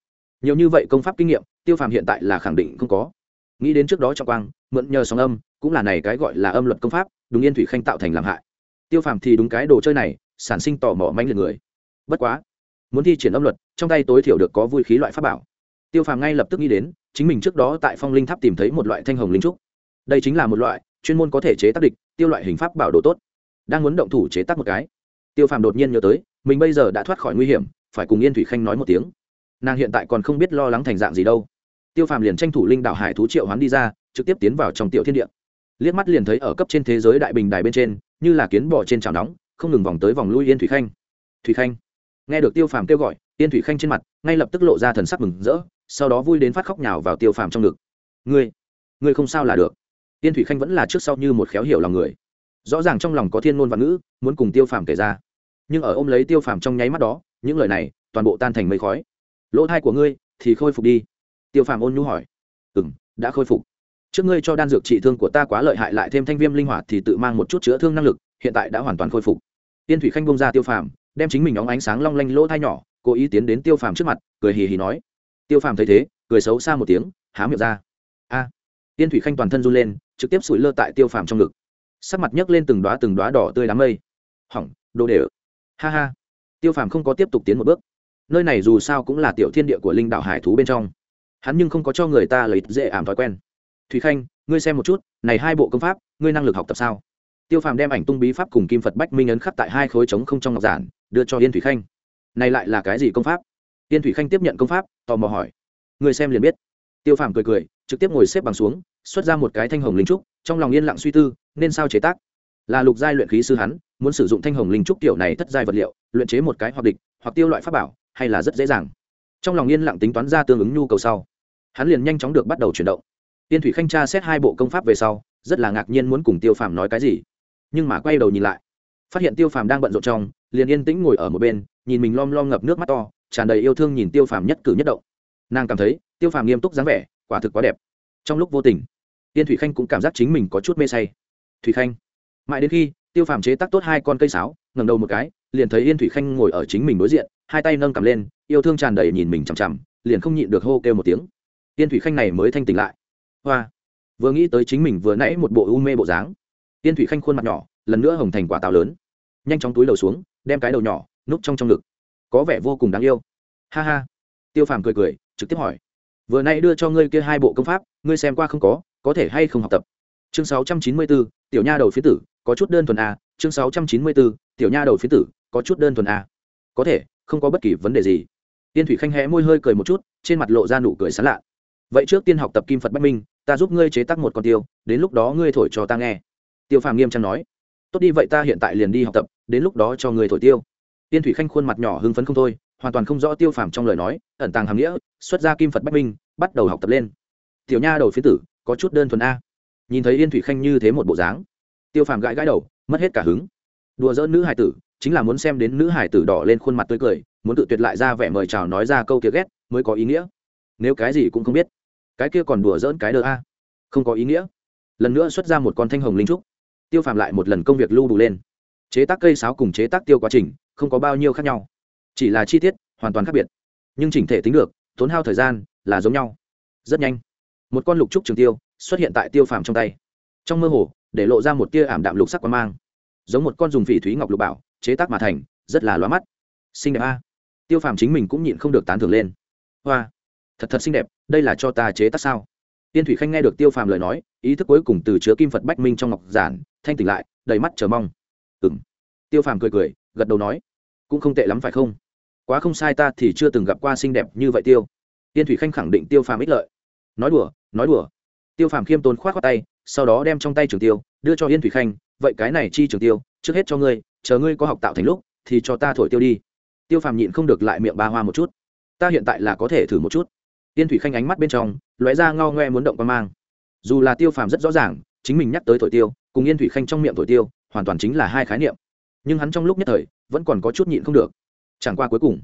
[SPEAKER 1] Nhiều như vậy công pháp kinh nghiệm, tiêu phàm hiện tại là khẳng định không có. Nghĩ đến trước đó trọng quang mượn nhờ sóng âm, cũng là này cái gọi là âm luật công pháp, đúng yên thủy khanh tạo thành làm hại. Tiêu phàm thì đúng cái đồ chơi này, sản sinh tò mò manh liệt người. Bất quá, muốn thi triển âm luật, trong tay tối thiểu được có vui khí loại pháp bảo. Tiêu phàm ngay lập tức nghĩ đến, chính mình trước đó tại phong linh tháp tìm thấy một loại thanh hồng linh trúc. Đây chính là một loại chuyên môn có thể chế tác địch, tiêu loại hình pháp bảo đồ tốt. Đang muốn động thủ chế tác một cái, tiêu phàm đột nhiên nhớ tới, mình bây giờ đã thoát khỏi nguy hiểm, phải cùng yên thủy khanh nói một tiếng. Nàng hiện tại còn không biết lo lắng thành dạng gì đâu. Tiêu phàm liền tranh thủ linh đạo hải thú triệu hoán đi ra trực tiếp tiến vào trong tiểu thiên địa. Liếc mắt liền thấy ở cấp trên thế giới đại bình đài bên trên, như là kiến bò trên chảo nóng, không ngừng vòng tới vòng lui yên thủy khanh. Thủy khanh. Nghe được tiêu phàm kêu gọi, yên thủy khanh trên mặt ngay lập tức lộ ra thần sắc mừng rỡ, sau đó vui đến phát khóc nhào vào tiêu phàm trong ngực. Ngươi ngươi không sao là được. Yên thủy khanh vẫn là trước sau như một khéo hiểu lòng người. Rõ ràng trong lòng có thiên ngôn và ngữ, muốn cùng tiêu phàm kể ra. Nhưng ở ôm lấy tiêu phàm trong nháy mắt đó, những lời này toàn bộ tan thành mây khói. Lỗ thai của ngươi thì khôi phục đi. Tiêu phàm ôn nhu hỏi. Ừ m đã khôi phục trước ngươi cho đan dược trị thương của ta quá lợi hại lại thêm thanh viêm linh hoạt thì tự mang một chút chữa thương năng lực, hiện tại đã hoàn toàn khôi phục. Tiên thủy khanh bông ra tiêu phàm, đem chính mình óng ánh sáng long lanh lỗ thai nhỏ, cố ý tiến đến tiêu phàm trước mặt, cười hì hì nói. Tiêu phàm thấy thế, cười xấu xa một tiếng, há miệng ra. A! Tiên thủy khanh toàn thân run lên, trực tiếp sủi lơ tại tiêu phàm trong ngực. Sắc mặt nhấc lên từng đoá từng đoá đỏ tươi đám mây. Hỏng, đồ đều ha ha. Tiêu phàm không có tiếp tục tiến một bước. Nơi này dù sao cũng là tiểu thiên địa của linh đạo hải thú bên trong. Hắn nhưng không có cho người ta lấy dễ ảm thói quen. Thủy khanh, ngươi xem một chút, này hai bộ công pháp, ngươi năng lực học tập sao? Tiêu phàm đem ảnh tung bí pháp cùng kim phật bách minh ấn khắc tại hai khối trống không trong ngọc giản, đưa cho yên thủy khanh. Này lại là cái gì công pháp? Yên thủy khanh tiếp nhận công pháp, tò mò hỏi. Người xem liền biết. Tiêu phàm cười cười, trực tiếp ngồi xếp bằng xuống, xuất ra một cái thanh hồng linh trúc, trong lòng yên lặng suy tư, nên sao chế tác? Là lục giai luyện khí sư hắn, muốn sử dụng thanh hồng linh trúc tiểu này thất giai vật liệu, luyện chế một cái hoặc địch, hoặc tiêu loại pháp bảo, hay là rất dễ dàng? Trong lòng yên lặng tính toán ra tương ứng nhu cầu sau. Hắn liền nhanh chóng được bắt đầu chuyển động tiên thủy khanh tra xét hai bộ công pháp về sau, rất là ngạc nhiên muốn cùng tiêu phàm nói cái gì. Nhưng mà quay đầu nhìn lại, phát hiện tiêu phàm đang bận rộn trong, liền yên tĩnh ngồi ở một bên, nhìn mình lom lom ngập nước mắt to, tràn đầy yêu thương nhìn tiêu phàm nhất cử nhất động. Nàng cảm thấy, tiêu phàm nghiêm túc dáng vẻ, quả thực quá đẹp. Trong lúc vô tình, tiên thủy khanh cũng cảm giác chính mình có chút mê say. Thủy khanh. Mãi đến khi, tiêu phàm chế tác tốt hai con cây sáo, ngẩng đầu một cái, liền thấy yên thủy khanh ngồi ở chính mình đối diện, hai tay nâng cầm lên, yêu thương tràn đầy nhìn mình chằm chằm, liền không nhịn được hô kêu một tiếng. Yên thủy khanh này mới thanh tỉnh lại hoa. Vừa nghĩ tới chính mình vừa nãy một bộ u mê bộ dáng. Tiên thủy khanh khuôn mặt nhỏ, lần nữa hồng thành quả táo lớn. Nhanh chóng túi đầu xuống, đem cái đầu nhỏ, núp trong trong ngực. Có vẻ vô cùng đáng yêu. Ha ha. Tiêu phàm cười cười, trực tiếp hỏi. Vừa nãy đưa cho ngươi kia hai bộ công pháp, ngươi xem qua không có có thể hay không học tập? Chương sáu trăm chín mươi bốn tiểu nha đầu phía tử, có chút đơn thuần a chương sáu trăm chín mươi bốn tiểu nha đầu phía tử, có chút đơn thuần a có thể, không có bất kỳ vấn đề gì. Tiên thủy khanh hé môi hơi cười một chút, trên mặt lộ ra nụ cười sán lạ. Vậy trước tiên học tập kim phật bách minh ta giúp ngươi chế tác một con tiêu, đến lúc đó ngươi thổi cho ta nghe. Tiêu phàm nghiêm trang nói. Tốt đi, vậy ta hiện tại liền đi học tập, đến lúc đó cho ngươi thổi tiêu. Tiên thủy khanh khuôn mặt nhỏ hưng phấn không thôi, hoàn toàn không rõ tiêu phàm trong lời nói, ẩn tàng hàm nghĩa, xuất ra kim phật bách minh, bắt đầu học tập lên. Tiểu nha đầu phiến tử, có chút đơn thuần a. Nhìn thấy yên thủy khanh như thế một bộ dáng, tiêu phàm gãi gãi đầu, mất hết cả hứng. Đùa dỡ nữ hải tử, chính là muốn xem đến nữ hải tử đỏ lên khuôn mặt tươi cười, muốn tự tuyệt lại ra vẻ mời chào nói ra câu kia ghét, mới có ý nghĩa. Nếu cái gì cũng không biết cái kia còn đùa dỡn cái đờ a. Không có ý nghĩa. Lần nữa xuất ra một con thanh hồng linh trúc. Tiêu phàm lại một lần công việc lưu đủ lên. Chế tác cây sáo cùng chế tác tiêu quá trình, không có bao nhiêu khác nhau. Chỉ là chi tiết, hoàn toàn khác biệt. Nhưng chỉnh thể tính được, tốn hao thời gian, là giống nhau. Rất nhanh. Một con lục trúc trường tiêu, xuất hiện tại tiêu phàm trong tay. Trong mơ hồ, để lộ ra một tia ảm đạm lục sắc quang mang. Giống một con dùng phỉ thúy ngọc lục bảo, chế tác mà thành, rất là loa mắt. Xinh đẹp a. Tiêu phàm chính mình cũng nhịn không được tán thưởng lên. Hoa thật thật xinh đẹp, đây là cho ta chế tác sao? Tiên thủy khanh nghe được tiêu phàm lời nói, ý thức cuối cùng từ chứa kim phật bách minh trong ngọc giản, thanh tỉnh lại, đầy mắt chờ mong. Ừ m tiêu phàm cười cười, gật đầu nói, cũng không tệ lắm phải không? Quá không sai ta thì chưa từng gặp qua xinh đẹp như vậy tiêu. Tiên thủy khanh khẳng định tiêu phàm ích lợi. Nói đùa nói đùa. Tiêu phàm khiêm tốn k h o á t khoác tay, sau đó đem trong tay trường tiêu, đưa cho yên thủy khanh, vậy cái này chi trường tiêu, trước hết cho ngươi, chờ ngươi có học tạo thành lúc, thì cho ta thổi tiêu đi. Tiêu phàm nhịn không được lại miệng ba hoa một chút. Ta hiện tại là có thể thử một chút tiên thủy khanh ánh mắt bên trong, lóe ra ngao ngoe muốn động qua mang. Dù là tiêu phàm rất rõ ràng, chính mình nhắc tới thổi tiêu, cùng yên thủy khanh trong miệng thổi tiêu, hoàn toàn chính là hai khái niệm. Nhưng hắn trong lúc nhất thời, vẫn còn có chút nhịn không được. Chẳng qua cuối cùng,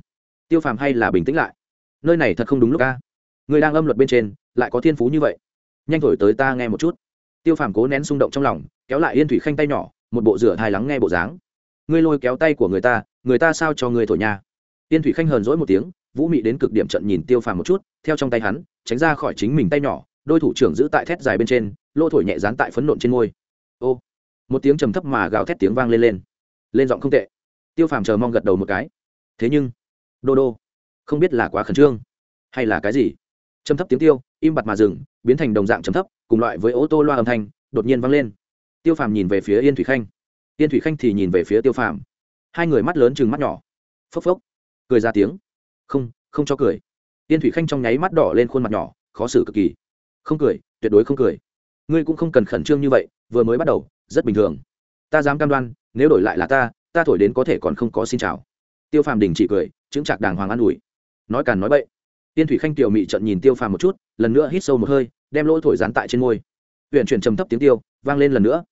[SPEAKER 1] tiêu phàm hay là bình tĩnh lại. Nơi này thật không đúng lúc ca người đang âm luật bên trên, lại có thiên phú như vậy. Nhanh thổi tới ta nghe một chút. Tiêu phàm cố nén xung động trong lòng, kéo lại yên thủy khanh tay nhỏ, một bộ rửa hài lắng nghe bộ dáng. Ngươi lôi kéo tay của người ta người ta sao cho người thổi nhà yên thủy khanh hờn dỗi một tiếng vũ mị đến cực điểm trận nhìn tiêu phàm một chút, theo trong tay hắn, tránh ra khỏi chính mình tay nhỏ, đôi thủ trưởng giữ tại thét dài bên trên, lỗ thổi nhẹ dán tại phấn nộn trên môi. Ô, một tiếng trầm thấp mà gào thét tiếng vang lên lên. Lên giọng không tệ. Tiêu phàm chờ mong gật đầu một cái. Thế nhưng, đô đô, không biết là quá khẩn trương, hay là cái gì? Trầm thấp tiếng tiêu, im bặt mà dừng, biến thành đồng dạng trầm thấp, cùng loại với ô tô loa âm thanh, đột nhiên vang lên. Tiêu phàm nhìn về phía yên thủy khanh. Yên thủy khanh thì nhìn về phía tiêu phàm. Hai người mắt lớn chừng mắt nhỏ. Phốc phốc. Cười ra tiếng không không cho cười. Tiên thủy khanh trong nháy mắt đỏ lên khuôn mặt nhỏ, khó xử cực kỳ. Không cười, tuyệt đối không cười. Ngươi cũng không cần khẩn trương như vậy, vừa mới bắt đầu, rất bình thường. Ta dám cam đoan, nếu đổi lại là ta ta thổi đến có thể còn không có xin chào. Tiêu phàm đình chỉ cười chứng chạc đàng hoàng an ủi. Nói càn nói bậy. Tiên thủy khanh tiểu mị trận nhìn tiêu phàm một chút, lần nữa hít sâu một hơi, đem lỗ thổi dán tại trên môi. Huyện chuyển trầm thấp tiếng tiêu, vang lên lần nữa.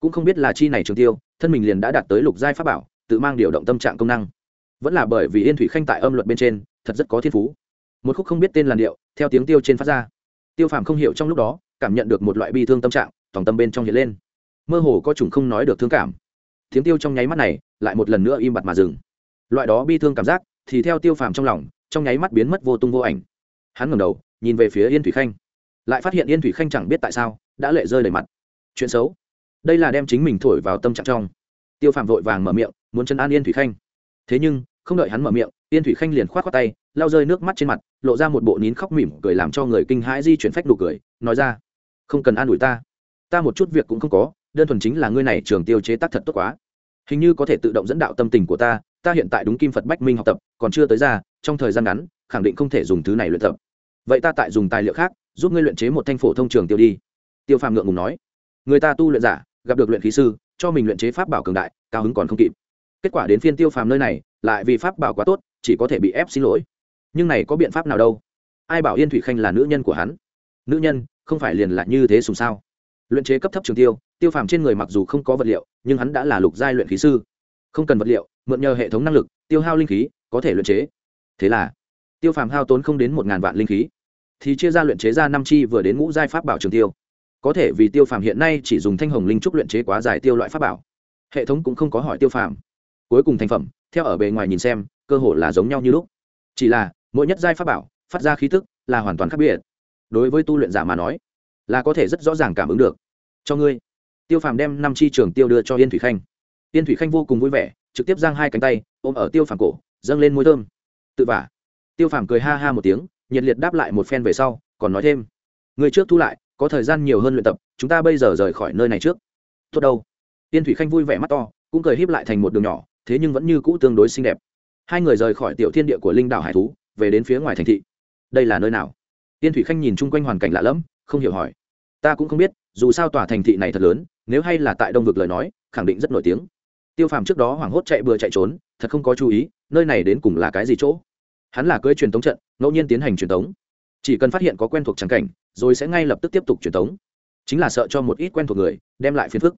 [SPEAKER 1] Cũng không biết là chi này trường tiêu, thân mình liền đã đạt tới lục giai pháp bảo, tự mang điều động tâm trạng công năng vẫn là bởi vì yên thủy khanh tại âm luật bên trên, thật rất có thiên phú. Một khúc không biết tên làn điệu, theo tiếng tiêu trên phát ra. Tiêu phàm không hiểu trong lúc đó, cảm nhận được một loại bi thương tâm trạng tòng tâm bên trong hiện lên. Mơ hồ có chủng không nói được thương cảm. Tiếng tiêu trong nháy mắt này, lại một lần nữa im bặt mà dừng. Loại đó bi thương cảm giác, thì theo tiêu phàm trong lòng, trong nháy mắt biến mất vô tung vô ảnh. Hắn ngẩng đầu, nhìn về phía yên thủy khanh. Lại phát hiện yên thủy khanh chẳng biết tại sao, đã lệ rơi đầy mặt. Chuyện xấu. Đây là đem chính mình thổi vào tâm trạng trong. Tiêu phàm vội vàng mở miệng, muốn chân an yên thủy khanh thế nhưng, không đợi hắn mở miệng, yên thủy khanh liền k h o á t khoác tay lao rơi nước mắt trên mặt, lộ ra một bộ nín khóc mỉm cười làm cho người kinh hãi di chuyển phách nụ cười, nói ra, không cần an ủi ta. Ta một chút việc cũng không có, đơn thuần chính là ngươi này trường tiêu chế tác thật tốt quá. Hình như có thể tự động dẫn đạo tâm tình của ta ta hiện tại đúng kim phật bách minh học tập, còn chưa tới ra, trong thời gian ngắn, khẳng định không thể dùng thứ này luyện tập. Vậy ta tại dùng tài liệu khác, giúp ngươi luyện chế một thanh phổ thông trường tiêu đi. Tiêu phàm ngượng ngùng nói. Người ta tu luyện giả, gặp được luyện khí sư, cho mình luyện chế pháp bảo cường đại, cao hứng còn không kịp kết quả đến phiên tiêu phàm nơi này, lại vì pháp bảo quá tốt, chỉ có thể bị ép xin lỗi. Nhưng này có biện pháp nào đâu? Ai bảo yên thủy khanh là nữ nhân của hắn? Nữ nhân, không phải liền là như thế sùng sao? Luyện chế cấp thấp trường tiêu tiêu phàm trên người mặc dù không có vật liệu, nhưng hắn đã là lục giai luyện khí sư. Không cần vật liệu, mượn nhờ hệ thống năng lực, tiêu hao linh khí, có thể luyện chế. Thế là, tiêu phàm hao tốn không đến một ngàn vạn linh khí. Thì chia ra luyện chế ra năm chi vừa đến ngũ giai pháp bảo trường tiêu. Có thể vì tiêu phàm hiện nay chỉ dùng thanh hồng linh trúc luyện chế quá dài tiêu loại pháp bảo. Hệ thống cũng không có hỏi tiêu phàm cuối cùng thành phẩm, theo ở bề ngoài nhìn xem, cơ hội là giống nhau như lúc. Chỉ là, mỗi nhất giai pháp bảo, phát ra khí tức là hoàn toàn khác biệt. Đối với tu luyện giả mà nói, là có thể rất rõ ràng cảm ứng được. Cho ngươi. Tiêu phàm đem năm chi trường tiêu đưa cho yên thủy khanh. Yên thủy khanh vô cùng vui vẻ, trực tiếp giang hai cánh tay, ôm ở tiêu phàm cổ, dâng lên môi thơm. Tự vả. Tiêu phàm cười ha ha một tiếng, nhiệt liệt đáp lại một phen về sau, còn nói thêm. Người trước thu lại, có thời gian nhiều hơn luyện tập, chúng ta bây giờ rời khỏi nơi này trước. Tốt đâu. Tiên thủy khanh vui vẻ mắt to, cũng cười híp lại thành một đường nhỏ thế nhưng vẫn như cũ tương đối xinh đẹp. Hai người rời khỏi tiểu thiên địa của linh đảo hải thú, về đến phía ngoài thành thị. Đây là nơi nào? Tiên thủy khanh nhìn chung quanh hoàn cảnh lạ lẫm, không hiểu hỏi. Ta cũng không biết, dù sao tòa thành thị này thật lớn, nếu hay là tại đông vực lời nói, khẳng định rất nổi tiếng. Tiêu phàm trước đó hoảng hốt chạy bừa chạy trốn, thật không có chú ý, nơi này đến cùng là cái gì chỗ? Hắn là cưới truyền tống trận, ngẫu nhiên tiến hành truyền tống. Chỉ cần phát hiện có quen thuộc trắng cảnh, rồi sẽ ngay lập tức tiếp tục truyền tống. Chính là sợ cho một ít quen thuộc người, đem lại phiền phức.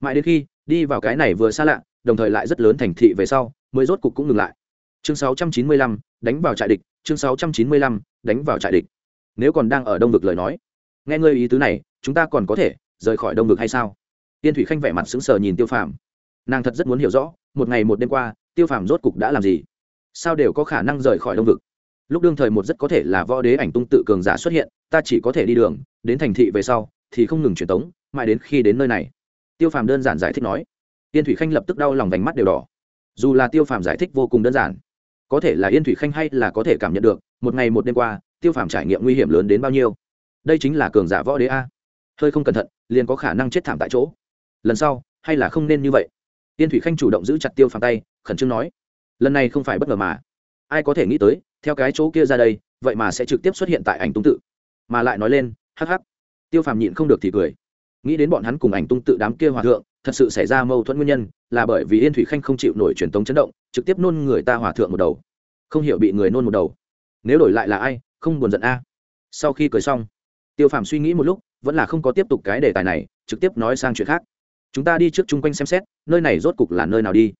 [SPEAKER 1] Mãi đến khi, đi vào cái này vừa xa lạ đồng thời lại rất lớn thành thị về sau mới rốt cục cũng ngừng lại. Chương 695, đánh vào trại địch chương 695, đánh vào trại địch. Nếu còn đang ở đông vực lời nói nghe ngơi ý tứ này chúng ta còn có thể rời khỏi đông vực hay sao? Tiên thủy khanh vẻ mặt sững sờ nhìn tiêu phàm. Nàng thật rất muốn hiểu rõ một ngày một đêm qua tiêu phàm rốt cục đã làm gì? Sao đều có khả năng rời khỏi đông vực? Lúc đương thời một rất có thể là võ đế ảnh tung tự cường giả xuất hiện ta chỉ có thể đi đường đến thành thị về sau thì không ngừng truyền tống mãi đến khi đến nơi này. Tiêu phàm đơn giản giải thích nói yên thủy khanh lập tức đau lòng vành mắt đều đỏ. Dù là tiêu phàm giải thích vô cùng đơn giản, có thể là yên thủy khanh hay là có thể cảm nhận được, một ngày một đêm qua, tiêu phàm trải nghiệm nguy hiểm lớn đến bao nhiêu. Đây chính là cường giả võ đế a. Hơi không cẩn thận, liền có khả năng chết thảm tại chỗ. Lần sau, hay là không nên như vậy? Yên thủy khanh chủ động giữ chặt tiêu phàm tay, khẩn trương nói, lần này không phải bất ngờ mà. Ai có thể nghĩ tới, theo cái chỗ kia ra đây, vậy mà sẽ trực tiếp xuất hiện tại ảnh tung tự. Mà lại nói lên, hắc hắc. Tiêu phàm nhịn không được thì cười. Nghĩ đến bọn hắn cùng ảnh tung tự đám kia hòa thượng thật sự xảy ra mâu thuẫn nguyên nhân là bởi vì yên thủy khanh không chịu nổi truyền tống chấn động, trực tiếp nôn người ta hòa thượng một đầu. Không hiểu bị người nôn một đầu. Nếu đổi lại là ai, không buồn giận a. Sau khi cười xong, tiêu phàm suy nghĩ một lúc, vẫn là không có tiếp tục cái đề tài này, trực tiếp nói sang chuyện khác. Chúng ta đi trước chung quanh xem xét, nơi này rốt cục là nơi nào đi.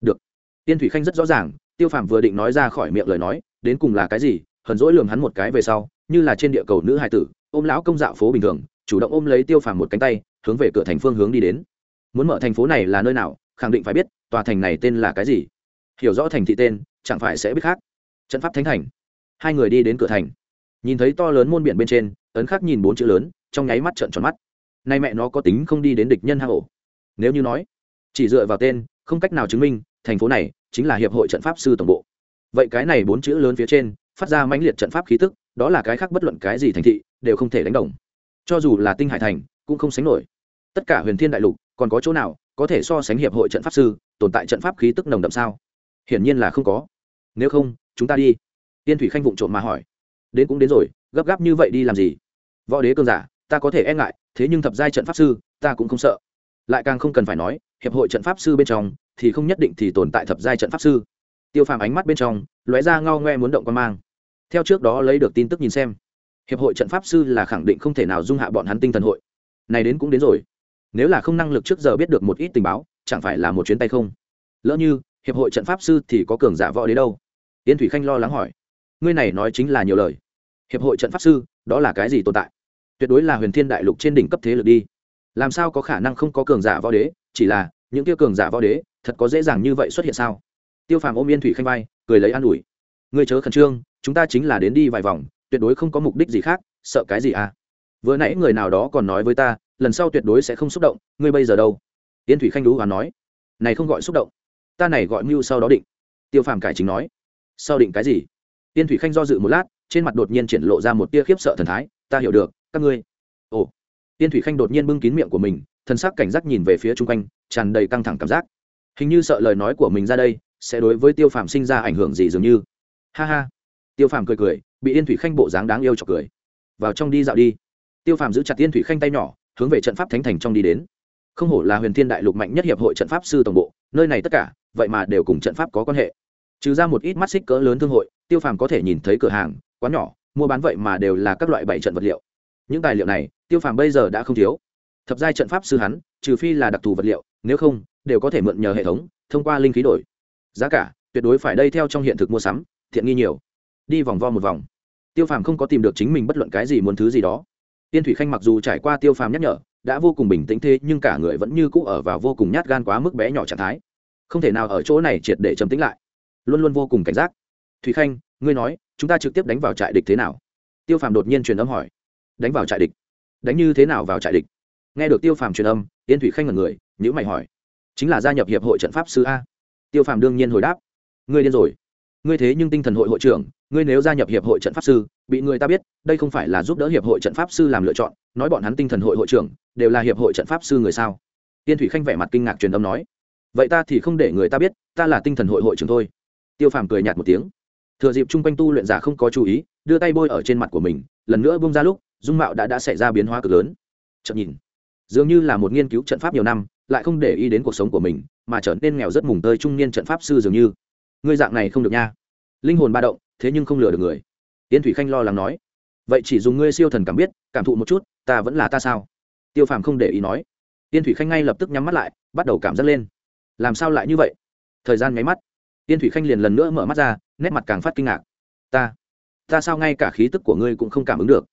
[SPEAKER 1] Được. Tiên thủy khanh rất rõ ràng, tiêu phàm vừa định nói ra khỏi miệng lời nói, đến cùng là cái gì, hờn dỗi lường hắn một cái về sau, như là trên địa cầu nữ hải tử, ôm lão công dạo phố bình thường, chủ động ôm lấy tiêu phàm một cánh tay, hướng về cửa thành phương hướng đi đến muốn mở thành phố này là nơi nào, khẳng định phải biết, tòa thành này tên là cái gì. Hiểu rõ thành thị tên, chẳng phải sẽ biết khác. Trận pháp thánh thành. Hai người đi đến cửa thành. Nhìn thấy to lớn môn biển bên trên, ấn khắc nhìn bốn chữ lớn, trong nháy mắt trợn tròn mắt. Nay mẹ nó có tính không đi đến địch nhân hang ổ. Nếu như nói, chỉ dựa vào tên, không cách nào chứng minh, thành phố này chính là hiệp hội trận pháp sư tổng bộ. Vậy cái này bốn chữ lớn phía trên, phát ra mãnh liệt trận pháp khí tức, đó là cái khác bất luận cái gì thành thị, đều không thể đánh đồng. Cho dù là tinh hải thành, cũng không sánh nổi tất cả huyền thiên đại lục, còn có chỗ nào có thể so sánh hiệp hội trận pháp sư, tồn tại trận pháp khí tức nồng đậm sao? Hiển nhiên là không có. Nếu không, chúng ta đi. Tiên thủy khanh vụng trộm mà hỏi. Đến cũng đến rồi, gấp gáp như vậy đi làm gì? Võ đế cơn giả, ta có thể e ngại, thế nhưng thập giai trận pháp sư, ta cũng không sợ. Lại càng không cần phải nói, hiệp hội trận pháp sư bên trong thì không nhất định thì tồn tại thập giai trận pháp sư. Tiêu phàm ánh mắt bên trong lóe ra ngao ngoe muốn động quan mang. Theo trước đó lấy được tin tức nhìn xem, hiệp hội trận pháp sư là khẳng định không thể nào dung hạ bọn hắn tinh thần hội. Này đến cũng đến rồi nếu là không năng lực trước giờ biết được một ít tình báo, chẳng phải là một chuyến tay không? Lỡ như, hiệp hội trận pháp sư thì có cường giả võ đế đâu? Yên thủy khanh lo lắng hỏi. Ngươi này nói chính là nhiều lời. Hiệp hội trận pháp sư, đó là cái gì tồn tại? Tuyệt đối là huyền thiên đại lục trên đỉnh cấp thế lực đi. Làm sao có khả năng không có cường giả võ đế? Chỉ là, những tiêu cường giả võ đế, thật có dễ dàng như vậy xuất hiện sao? Tiêu phàm ôm yên thủy khanh vai, cười lấy an ủi. Người chớ khẩn trương, chúng ta chính là đến đi vài vòng, tuyệt đối không có mục đích gì khác, sợ cái gì à? Vừa nãy người nào đó còn nói với ta lần sau tuyệt đối sẽ không xúc động, ngươi bây giờ đâu? Yên thủy khanh đú hoàn nói. Này không gọi xúc động, ta này gọi mưu sau đó định. Tiêu phàm cải chính nói. Sau định cái gì? Yên thủy khanh do dự một lát, trên mặt đột nhiên triển lộ ra một tia khiếp sợ thần thái. Ta hiểu được, các ngươi. Ồ. Yên thủy khanh đột nhiên bưng kín miệng của mình thân xác cảnh giác nhìn về phía chung quanh, tràn đầy căng thẳng cảm giác. Hình như sợ lời nói của mình ra đây, sẽ đối với tiêu phàm sinh ra ảnh hưởng gì dường như. Ha ha. Tiêu phàm cười cười, bị yên thủy khanh bộ dáng đáng yêu chọc cười. Vào trong đi dạo đi. Tiêu phàm giữ chặt yên thủy khanh tay nhỏ hướng về trận pháp thánh thành trong đi đến. Không hổ là huyền thiên đại lục mạnh nhất hiệp hội trận pháp sư tổng bộ, nơi này tất cả, vậy mà đều cùng trận pháp có quan hệ. Trừ ra một ít mắt xích cỡ lớn thương hội, tiêu phàm có thể nhìn thấy cửa hàng, quán nhỏ, mua bán vậy mà đều là các loại bảy trận vật liệu. Những tài liệu này, tiêu phàm bây giờ đã không thiếu. Thập giai trận pháp sư hắn, trừ phi là đặc thù vật liệu, nếu không, đều có thể mượn nhờ hệ thống, thông qua linh khí đổi. Giá cả, tuyệt đối phải đây theo trong hiện thực mua sắm thiện nghi nhiều. Đi vòng vo một vòng. Tiêu phàm không có tìm được chính mình bất luận cái gì muốn thứ gì đó tiên thủy khanh mặc dù trải qua tiêu phàm nhắc nhở, đã vô cùng bình tĩnh thế, nhưng cả người vẫn như cũ ở vào vô cùng nhát gan quá mức bé nhỏ trạng thái. Không thể nào ở chỗ này triệt để chấm tính lại. Luôn luôn vô cùng cảnh giác. Thủy khanh, ngươi nói, chúng ta trực tiếp đánh vào trại địch thế nào? Tiêu phàm đột nhiên truyền âm hỏi. Đánh vào trại địch. Đánh như thế nào vào trại địch? Nghe được tiêu phàm truyền âm, tiên thủy khanh ngần người nhữ mày hỏi. Chính là gia nhập hiệp hội trận pháp sư a. Tiêu phàm đương nhiên hồi đáp. Ngươi điên rồi ngươi thế nhưng tinh thần hội hội trưởng, ngươi nếu gia nhập hiệp hội trận pháp sư, bị người ta biết, đây không phải là giúp đỡ hiệp hội trận pháp sư làm lựa chọn, nói bọn hắn tinh thần hội hội trưởng, đều là hiệp hội trận pháp sư người sao? Tiên thủy khanh vẻ mặt kinh ngạc truyền âm nói. Vậy ta thì không để người ta biết, ta là tinh thần hội hội trưởng thôi. Tiêu phàm cười nhạt một tiếng. Thừa dịp chung quanh tu luyện giả không có chú ý, đưa tay bôi ở trên mặt của mình, lần nữa bung ra lúc, dung mạo đã đã xảy ra biến hóa cực lớn. Chậm nhìn, dường như là một nghiên cứu trận pháp nhiều năm, lại không để ý đến cuộc sống của mình, mà trở nên nghèo rất mùng tơi trung niên trận pháp sư dường như ngươi dạng này không được nha. Linh hồn ba động, thế nhưng không lừa được người. Tiên thủy khanh lo lắng nói. Vậy chỉ dùng ngươi siêu thần cảm biết, cảm thụ một chút, ta vẫn là ta sao? Tiêu phàm không để ý nói. Tiên thủy khanh ngay lập tức nhắm mắt lại, bắt đầu cảm giác lên. Làm sao lại như vậy? Thời gian nháy mắt. Tiên thủy khanh liền lần nữa mở mắt ra, nét mặt càng phát kinh ngạc. Ta ta sao ngay cả khí tức của ngươi cũng không cảm ứng được?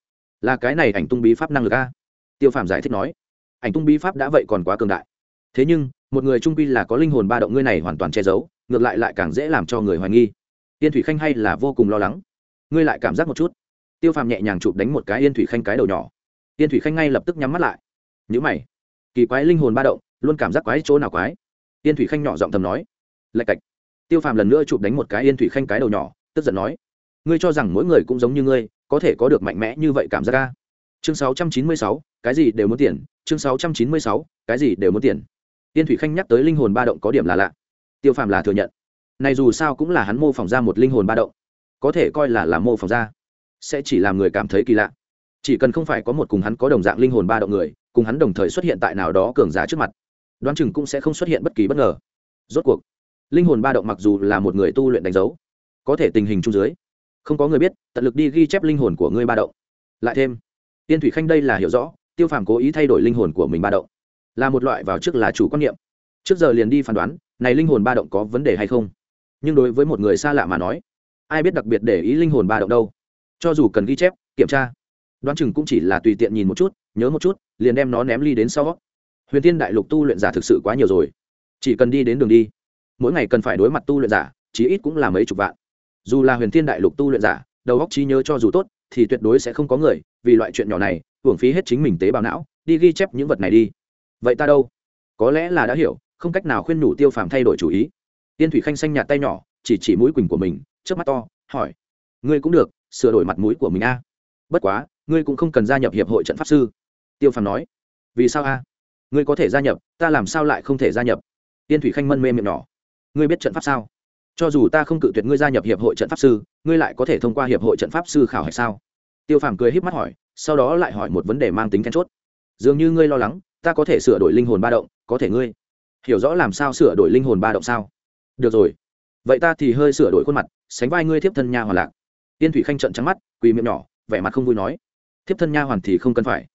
[SPEAKER 1] Là cái này ảnh tung bí pháp năng lực a? Tiêu phàm giải thích nói. Ảnh tung bí pháp đã vậy còn quá cường đại. Thế nhưng một người trung quy là có linh hồn ba động ngươi này hoàn toàn che giấu, ngược lại lại càng dễ làm cho người hoài nghi. Yên thủy khanh hay là vô cùng lo lắng. Ngươi lại cảm giác một chút. Tiêu phàm nhẹ nhàng chụp đánh một cái yên thủy khanh cái đầu nhỏ. Yên thủy khanh ngay lập tức nhắm mắt lại. Nhữ mày. Kỳ quái linh hồn ba động, luôn cảm giác quái chỗ nào quái? Yên thủy khanh nhỏ giọng thầm nói. Lạch cạch. Tiêu phàm lần nữa chụp đánh một cái yên thủy khanh cái đầu nhỏ, tức giận nói. Ngươi cho rằng mỗi người cũng giống như ngươi, có thể có được mạnh mẽ như vậy cảm giác ca chương sáu trăm chín mươi sáu, cái gì đều muốn tiền? Chương sáu trăm chín mươi sáu, cái gì đều muốn tiền? Tiên thủy khanh nhắc tới linh hồn ba động có điểm là lạ. Tiêu phàm là thừa nhận. Này dù sao cũng là hắn mô phỏng ra một linh hồn ba động. Có thể coi là làm mô phỏng ra. Sẽ chỉ làm người cảm thấy kỳ lạ. Chỉ cần không phải có một cùng hắn có đồng dạng linh hồn ba động người, cùng hắn đồng thời xuất hiện tại nào đó cường giá trước mặt, đoán chừng cũng sẽ không xuất hiện bất kỳ bất ngờ. Rốt cuộc, linh hồn ba động mặc dù là một người tu luyện đánh dấu, có thể tình hình chung dưới, không có người biết, tận lực đi ghi chép linh hồn của ngươi ba động. Lại thêm, tiên thủy khanh đây là hiểu rõ, tiêu phàm cố ý thay đổi linh hồn của mình ba động là một loại vào trước là chủ quan niệm. Trước giờ liền đi phán đoán, này linh hồn ba động có vấn đề hay không? Nhưng đối với một người xa lạ mà nói, ai biết đặc biệt để ý linh hồn ba động đâu. Cho dù cần ghi chép, kiểm tra, đoán chừng cũng chỉ là tùy tiện nhìn một chút, nhớ một chút, liền đem nó ném ly đến sau. Huyền tiên đại lục tu luyện giả thực sự quá nhiều rồi. Chỉ cần đi đến đường đi, mỗi ngày cần phải đối mặt tu luyện giả, chí ít cũng là mấy chục vạn. Dù là huyền thiên đại lục tu luyện giả, đầu óc trí nhớ cho dù tốt, thì tuyệt đối sẽ không có người, vì loại chuyện nhỏ này, hưởng phí hết chính mình tế bào não, đi ghi chép những vật này đi vậy ta đâu? Có lẽ là đã hiểu, không cách nào khuyên nhủ tiêu phàm thay đổi chủ ý. Tiên thủy khanh xanh nhạt tay nhỏ, chỉ chỉ mũi quỳnh của mình trước mắt to, hỏi. Ngươi cũng được, sửa đổi mặt mũi của mình a. Bất quá, ngươi cũng không cần gia nhập hiệp hội trận pháp sư. Tiêu phàm nói. Vì sao a? Ngươi có thể gia nhập, ta làm sao lại không thể gia nhập? Tiên thủy khanh mân mê miệng nhỏ. Ngươi biết trận pháp sao? Cho dù ta không cự tuyệt ngươi gia nhập hiệp hội trận pháp sư, ngươi lại có thể thông qua hiệp hội trận pháp sư khảo hạch sao? Tiêu phàm cười h í p mắt hỏi, sau đó lại hỏi một vấn đề mang tính then chốt. Dường như ngươi lo lắng ta có thể sửa đổi linh hồn ba động, có thể ngươi. Hiểu rõ làm sao sửa đổi linh hồn ba động sao? Được rồi. Vậy ta thì hơi sửa đổi khuôn mặt, sánh vai ngươi thiếp thân nha hoàn lạc. Tiên thủy khanh trận trắng mắt, quỳ miệng nhỏ, vẻ mặt không vui nói. Thiếp thân nha hoàn thì không cần phải.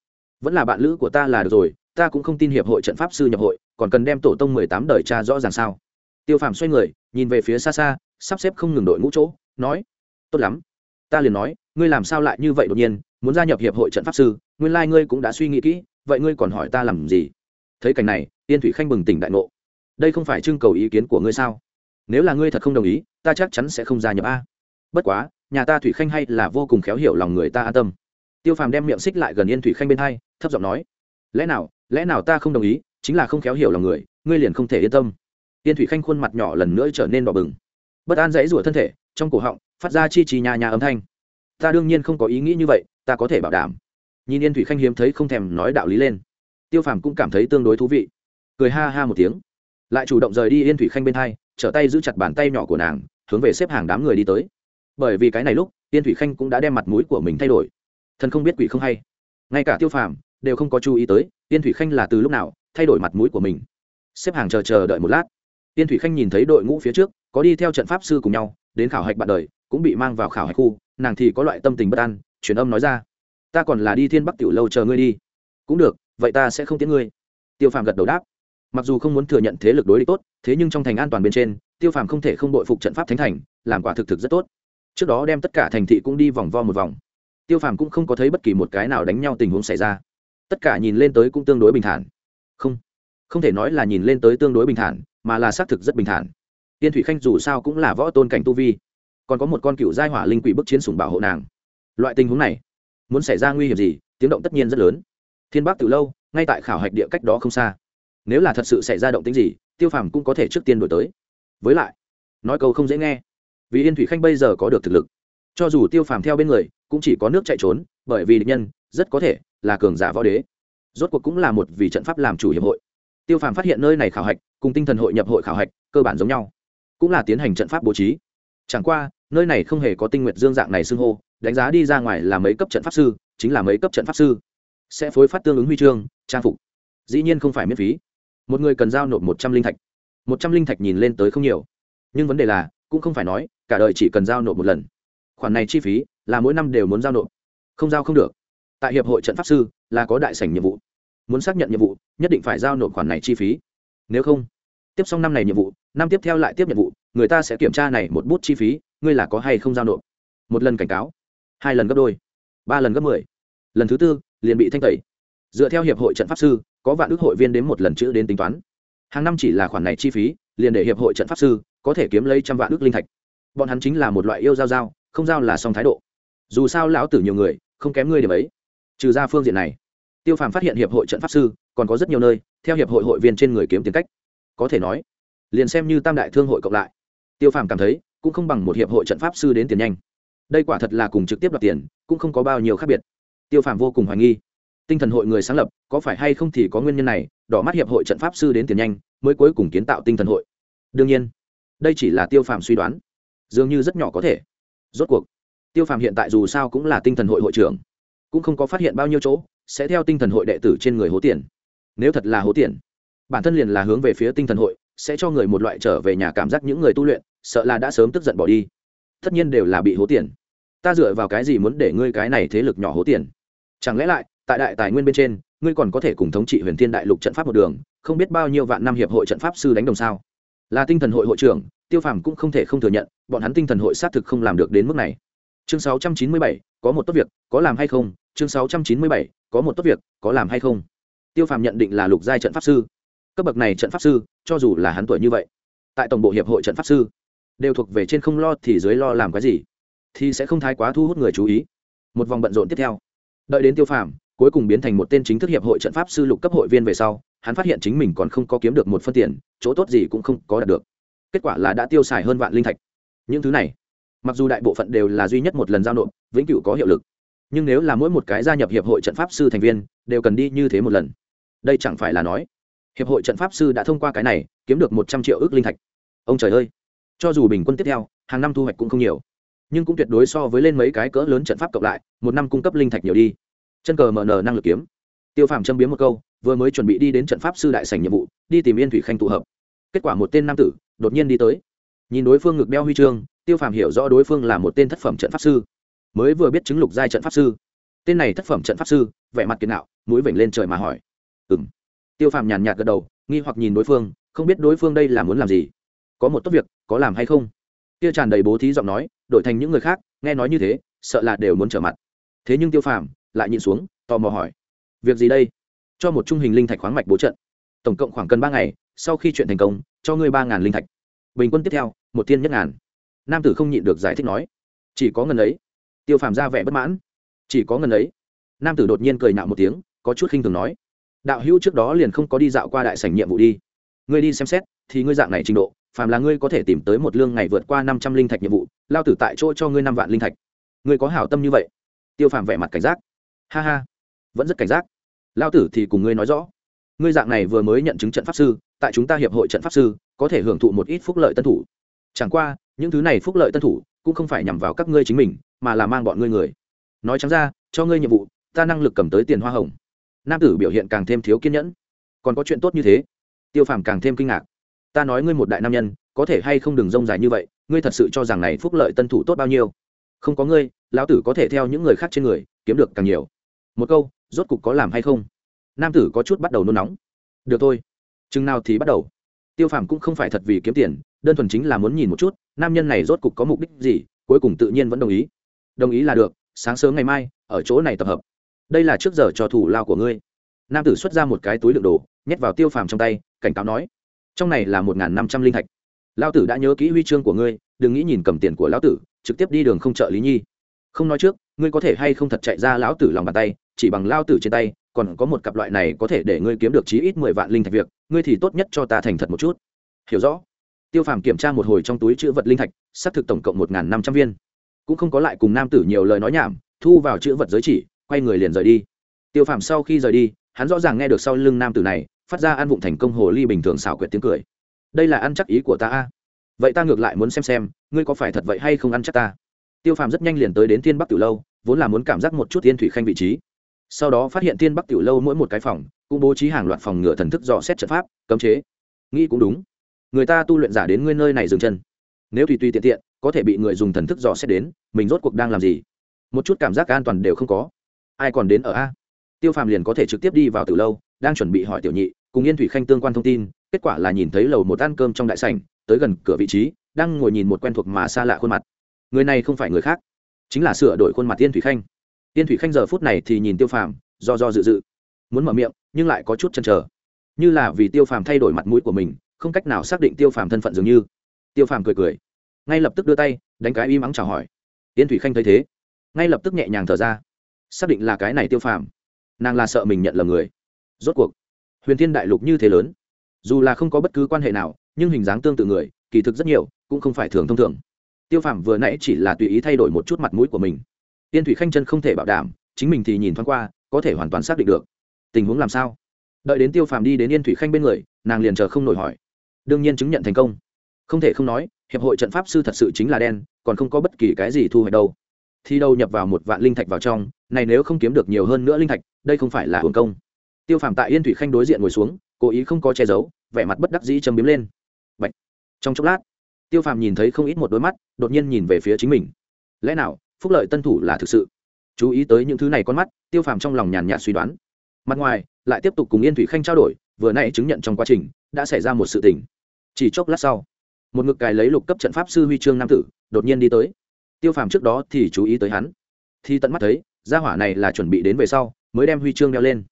[SPEAKER 1] Vẫn là bạn lữ của ta là được rồi, ta cũng không tin hiệp hội trận pháp sư nhập hội, còn cần đem tổ tông mười tám đời cha rõ ràng sao? Tiêu phàm xoay người, nhìn về phía xa xa, sắp xếp không ngừng đội ngũ chỗ, nói. Tốt lắm. Ta liền nói, ngươi làm sao lại như vậy đột nhiên, muốn gia nhập hiệp hội trận pháp sư, nguyên lai、like、ngươi cũng đã suy nghĩ kỹ vậy ngươi còn hỏi ta làm gì? Thấy cảnh này tiên thủy khanh bừng tỉnh đại ngộ. Đây không phải trưng cầu ý kiến của ngươi sao? Nếu là ngươi thật không đồng ý, ta chắc chắn sẽ không gia nhập a. Bất quá, nhà ta thủy khanh hay là vô cùng khéo hiểu lòng người ta an tâm. Tiêu phàm đem miệng xích lại gần yên thủy khanh bên hai, thấp giọng nói, lẽ nào lẽ nào ta không đồng ý, chính là không khéo hiểu lòng người, ngươi liền không thể yên tâm. Yên thủy khanh khuôn mặt nhỏ lần nữa trở nên đỏ bừng. Bất an dãy rủa thân thể, trong cổ họng, phát ra chi trì nhà nhà âm thanh. Ta đương nhiên không có ý nghĩ như vậy, ta có thể bảo đảm nhìn yên thủy khanh hiếm thấy không thèm nói đạo lý lên. Tiêu phàm cũng cảm thấy tương đối thú vị. Cười ha ha một tiếng. Lại chủ động rời đi yên thủy khanh bên hai, trở tay giữ chặt bàn tay nhỏ của nàng, hướng về xếp hàng đám người đi tới. Bởi vì cái này lúc, yên thủy khanh cũng đã đem mặt mũi của mình thay đổi. Thần không biết quỷ không hay. Ngay cả tiêu phàm đều không có chú ý tới, yên thủy khanh là từ lúc nào thay đổi mặt mũi của mình. Xếp hàng chờ chờ đợi một lát. Yên thủy khanh nhìn thấy đội ngũ phía trước, có đi theo trận pháp sư cùng nhau, đến khảo hạch bạn đời, cũng bị mang vào khảo hạch khu, nàng thì có loại tâm tình bất an, truyền âm nói ra ta còn là đi thiên bắc tiểu lâu chờ ngươi đi. Cũng được, vậy ta sẽ không tiến ngươi. Tiêu phàm gật đầu đáp. Mặc dù không muốn thừa nhận thế lực đối địch tốt, thế nhưng trong thành an toàn bên trên, tiêu phàm không thể không đội phục trận pháp thánh thành, làm quả thực thực rất tốt. Trước đó đem tất cả thành thị cũng đi vòng vo một vòng. Tiêu phàm cũng không có thấy bất kỳ một cái nào đánh nhau tình huống xảy ra. Tất cả nhìn lên tới cũng tương đối bình thản. Không không thể nói là nhìn lên tới tương đối bình thản, mà là xác thực rất bình thản. Tiên thủy khanh dù sao cũng là võ tôn cảnh tu vi, còn có một con cựu giai hỏa linh quỷ bức chiến sủng bảo hộ nàng. Loại tình huống này muốn xảy ra nguy hiểm gì, tiếng động tất nhiên rất lớn. Thiên bắc từ lâu, ngay tại khảo hạch địa cách đó không xa. Nếu là thật sự xảy ra động tính gì, tiêu phàm cũng có thể trước tiên đổi tới. Với lại, nói câu không dễ nghe, vì yên thủy khanh bây giờ có được thực lực, cho dù tiêu phàm theo bên người, cũng chỉ có nước chạy trốn, bởi vì địch nhân, rất có thể là cường giả võ đế. Rốt cuộc cũng là một vì trận pháp làm chủ hiệp hội. Tiêu phàm phát hiện nơi này khảo hạch, cùng tinh thần hội nhập hội khảo hạch, cơ bản giống nhau. Cũng là tiến hành trận pháp bố trí. Chẳng qua, nơi này không hề có tinh nguyện dương dạng này xưng hô đánh giá đi ra ngoài là mấy cấp trận pháp sư, chính là mấy cấp trận pháp sư. Sẽ phối phát tương ứng huy chương, trang phục. Dĩ nhiên không phải miễn phí. Một người cần giao nộp một trăm linh thạch. Một trăm linh thạch nhìn lên tới không nhiều. Nhưng vấn đề là, cũng không phải nói, cả đời chỉ cần giao nộp một lần. Khoản này chi phí, là mỗi năm đều muốn giao nộp. Không giao không được. Tại hiệp hội trận pháp sư, là có đại sảnh nhiệm vụ. Muốn xác nhận nhiệm vụ, nhất định phải giao nộp khoản này chi phí. Nếu không, tiếp xong năm này nhiệm vụ, năm tiếp theo lại tiếp nhiệm vụ, người ta sẽ kiểm tra này một bút chi phí, ngươi là có hay không giao nộp. Một lần cảnh cáo hai lần gấp đôi, ba lần gấp mười. Lần thứ tư, liền bị thanh tẩy. Dựa theo hiệp hội trận pháp sư, có vạn ước hội viên đến một lần chữ đến tính toán. Hàng năm chỉ là khoản này chi phí, liền để hiệp hội trận pháp sư có thể kiếm lấy trăm vạn ước linh thạch. Bọn hắn chính là một loại yêu giao giao, không giao là song thái độ. Dù sao lão tử nhiều người, không kém ngươi điểm ấy. Trừ ra phương diện này, tiêu phàm phát hiện hiệp hội trận pháp sư còn có rất nhiều nơi, theo hiệp hội hội viên trên người kiếm tiền cách. Có thể nói, liền xem như tam đại thương hội cộng lại, tiêu phàm cảm thấy cũng không bằng một hiệp hội trận pháp sư đến tiền nhanh đây quả thật là cùng trực tiếp đoạt tiền, cũng không có bao nhiêu khác biệt. Tiêu phàm vô cùng hoài nghi. Tinh thần hội người sáng lập, có phải hay không thì có nguyên nhân này, đỏ mắt hiệp hội trận pháp sư đến tiền nhanh, mới cuối cùng kiến tạo tinh thần hội. Đương nhiên, đây chỉ là tiêu phàm suy đoán. Dường như rất nhỏ có thể. Rốt cuộc, tiêu phàm hiện tại dù sao cũng là tinh thần hội hội trưởng, cũng không có phát hiện bao nhiêu chỗ, sẽ theo tinh thần hội đệ tử trên người hố tiền. Nếu thật là hố tiền, bản thân liền là hướng về phía tinh thần hội, sẽ cho người một loại trở về nhà cảm giác những người tu luyện, sợ là đã sớm tức giận bỏ đi. Tất nhiên đều là bị hố tiền ta dựa vào cái gì muốn để ngươi cái này thế lực nhỏ hố tiền? Chẳng lẽ lại tại đại tài nguyên bên trên ngươi còn có thể cùng thống trị huyền thiên đại lục trận pháp một đường không biết bao nhiêu vạn năm hiệp hội trận pháp sư đánh đồng sao? Là tinh thần hội hội trưởng tiêu phàm cũng không thể không thừa nhận bọn hắn tinh thần hội xác thực không làm được đến mức này. Chương 697, có một tốt việc có làm hay không? Chương 697, có một tốt việc có làm hay không? Tiêu phàm nhận định là lục giai trận pháp sư. Cấp bậc này trận pháp sư cho dù là hắn tuổi như vậy tại tổng bộ hiệp hội trận pháp sư đều thuộc về trên không lo thì dưới lo làm cái gì? Thì sẽ không thái quá thu hút người chú ý. Một vòng bận rộn tiếp theo. Đợi đến tiêu phàm, cuối cùng biến thành một tên chính thức hiệp hội trận pháp sư lục cấp hội viên về sau, hắn phát hiện chính mình còn không có kiếm được một phân tiền, chỗ tốt gì cũng không có đạt được. Kết quả là đã tiêu xài hơn vạn linh thạch. Những thứ này, mặc dù đại bộ phận đều là duy nhất một lần giao nộp, vĩnh cửu có hiệu lực. Nhưng nếu là mỗi một cái gia nhập hiệp hội trận pháp sư thành viên, đều cần đi như thế một lần. Đây chẳng phải là nói, hiệp hội trận pháp sư đã thông qua cái này, kiếm được một trăm triệu ước linh thạch. Ông trời ơi! Cho dù bình quân tiếp theo, hàng năm thu hoạch cũng không nhiều nhưng cũng tuyệt đối so với lên mấy cái cỡ lớn trận pháp cộng lại, một năm cung cấp linh thạch nhiều đi. Chân cờ mở nở năng lực kiếm. Tiêu phàm châm biếm một câu, vừa mới chuẩn bị đi đến trận pháp sư đại sành nhiệm vụ, đi tìm yên thủy khanh tụ hợp. Kết quả một tên nam tử đột nhiên đi tới. Nhìn đối phương ngực đeo huy chương, tiêu phàm hiểu rõ đối phương là một tên thất phẩm trận pháp sư. Mới vừa biết chứng lục giai trận pháp sư. Tên này thất phẩm trận pháp sư, vẻ mặt kiệt nạo, mũi vểnh lên trời mà hỏi. Ừ m tiêu phàm nhàn nhạt gật đầu, nghi hoặc nhìn đối phương, không biết đối phương đây là muốn làm gì. Có một tốt việc, có làm hay không? Kia tràn đầy bố thí giọng nói đổi thành những người khác, nghe nói như thế, sợ là đều muốn trở mặt. Thế nhưng tiêu phàm lại nhìn xuống, tò mò hỏi, việc gì đây? Cho một trung hình linh thạch khoáng mạch bố trận. Tổng cộng khoảng cần ba ngày, sau khi chuyện thành công, cho ngươi ba ngàn linh thạch. Bình quân tiếp theo, một thiên nhất ngàn. Nam tử không nhịn được giải thích nói, chỉ có ngần ấy. Tiêu phàm ra vẻ bất mãn, chỉ có ngần ấy. Nam tử đột nhiên cười nạo một tiếng, có chút khinh thường nói, đạo hữu trước đó liền không có đi dạo qua đại sảnh nhiệm vụ đi. Ngươi đi xem xét, thì ngươi dạng này trình độ phàm là ngươi có thể tìm tới một lương ngày vượt qua năm trăm linh thạch nhiệm vụ, lao tử tại chỗ cho ngươi năm vạn linh thạch. Ngươi có hảo tâm như vậy? Tiêu phàm vẻ mặt cảnh giác. Ha ha, vẫn rất cảnh giác. Lao tử thì cùng ngươi nói rõ. Ngươi dạng này vừa mới nhận chứng trận pháp sư, tại chúng ta hiệp hội trận pháp sư, có thể hưởng thụ một ít phúc lợi tân thủ. Chẳng qua, những thứ này phúc lợi tân thủ cũng không phải nhằm vào các ngươi chính mình, mà là mang bọn ngươi người. Nói chẳng ra, cho ngươi nhiệm vụ, ta năng lực cầm tới tiền hoa hồng. Nam tử biểu hiện càng thêm thiếu kiên nhẫn. Còn có chuyện tốt như thế? Tiêu phàm càng thêm kinh ngạc ta nói ngươi một đại nam nhân, có thể hay không đừng rông dài như vậy, ngươi thật sự cho rằng này phúc lợi tân thủ tốt bao nhiêu? Không có ngươi, lão tử có thể theo những người khác trên người, kiếm được càng nhiều. Một câu, rốt cục có làm hay không? Nam tử có chút bắt đầu nôn nóng. Được thôi, chừng nào thì bắt đầu. Tiêu phàm cũng không phải thật vì kiếm tiền, đơn thuần chính là muốn nhìn một chút, nam nhân này rốt cục có mục đích gì, cuối cùng tự nhiên vẫn đồng ý. Đồng ý là được, sáng sớm ngày mai, ở chỗ này tập hợp. Đây là trước giờ cho thủ lao của ngươi. Nam tử xuất ra một cái túi đựng đồ, nhét vào tiêu phàm trong tay, cảnh cáo nói trong này là một n g h n năm trăm linh thạch lao tử đã nhớ kỹ huy chương của ngươi, đừng nghĩ nhìn cầm tiền của lão tử, trực tiếp đi đường không trợ lý nhi. Không nói trước, ngươi có thể hay không thật chạy ra lão tử lòng bàn tay, chỉ bằng lao tử trên tay, còn có một cặp loại này có thể để ngươi kiếm được chí ít mười vạn linh thạch việc, ngươi thì tốt nhất cho ta thành thật một chút. Hiểu rõ. Tiêu phàm kiểm tra một hồi trong túi chữ vật linh thạch, xác thực tổng cộng một n g h n năm trăm viên. Cũng không có lại cùng nam tử nhiều lời nói nhảm, thu vào chữ vật giới chỉ, quay người liền rời đi. Tiêu phàm sau khi rời đi, hắn rõ ràng nghe được sau lưng nam tử này phát ra ăn vụng thành công hồ ly bình thường xảo quyệt tiếng cười. Đây là ăn chắc ý của ta a. Vậy ta ngược lại muốn xem xem, ngươi có phải thật vậy hay không ăn chắc ta? Tiêu phàm rất nhanh liền tới đến thiên bắc tiểu lâu, vốn là muốn cảm giác một chút tiên thủy khanh vị trí. Sau đó phát hiện thiên bắc tiểu lâu mỗi một cái phòng, cũng bố trí hàng loạt phòng ngựa thần thức dò xét trận pháp, cấm chế. Nghĩ cũng đúng. Người ta tu luyện giả đến ngươi nơi này dừng chân. Nếu tùy tùy tiện tiện, có thể bị người dùng thần thức dò xét đến, mình rốt cuộc đang làm gì? Một chút cảm giác an toàn đều không có. Ai còn đến ở a? Tiêu phàm liền có thể trực tiếp đi vào từ lâu, đang chuẩn bị hỏi tiểu nhị cùng yên thủy khanh tương quan thông tin, kết quả là nhìn thấy lầu một ăn cơm trong đại sảnh, tới gần cửa vị trí, đang ngồi nhìn một quen thuộc mà xa lạ khuôn mặt. Người này không phải người khác, chính là sửa đổi khuôn mặt yên thủy khanh. Yên thủy khanh giờ phút này thì nhìn tiêu phàm, do do dự dự, muốn mở miệng, nhưng lại có chút chăn trở như là vì tiêu phàm thay đổi mặt mũi của mình, không cách nào xác định tiêu phàm thân phận dường như. Tiêu phàm cười cười, ngay lập tức đưa tay, đánh cái y mắng chào hỏi. Yên thủy khanh thấy thế, ngay lập tức nhẹ nhàng thở ra. Xác định là cái này tiêu phàm, nàng là sợ mình nhận lầm người. Rốt cuộc huyền thiên đại lục như thế lớn, dù là không có bất cứ quan hệ nào, nhưng hình dáng tương tự người, kỳ thực rất nhiều, cũng không phải thường thông thường. Tiêu phàm vừa nãy chỉ là tùy ý thay đổi một chút mặt mũi của mình. Tiên thủy khanh chân không thể bảo đảm, chính mình thì nhìn thoáng qua, có thể hoàn toàn xác định được. Tình huống làm sao? Đợi đến tiêu phàm đi đến yên thủy khanh bên người, nàng liền chờ không nổi hỏi. Đương nhiên chứng nhận thành công. Không thể không nói, hiệp hội trận pháp sư thật sự chính là đen, còn không có bất kỳ cái gì thu hoạch đâu. Thi đâu nhập vào một vạn linh thạch vào trong, này nếu không kiếm được nhiều hơn nữa linh thạch, đây không phải là hưởng công tiêu phàm tại yên thủy khanh đối diện ngồi xuống, cố ý không có che giấu, vẻ mặt bất đắc dĩ châm biếm lên. Bạch. trong chốc lát, tiêu phàm nhìn thấy không ít một đôi mắt, đột nhiên nhìn về phía chính mình. Lẽ nào, phúc lợi tân thủ là thực sự? Chú ý tới những thứ này con mắt, tiêu phàm trong lòng nhàn nhạt suy đoán. Mặt ngoài, lại tiếp tục cùng yên thủy khanh trao đổi, vừa nãy chứng nhận trong quá trình, đã xảy ra một sự tình. Chỉ chốc lát sau, một ngực cài lấy lục cấp trận pháp sư huy chương nam tử, đột nhiên đi tới. Tiêu phàm trước đó thì chú ý tới hắn. Thì tận mắt thấy, gia hỏa này là chuẩn bị đến về sau, mới đem huy chương đeo lên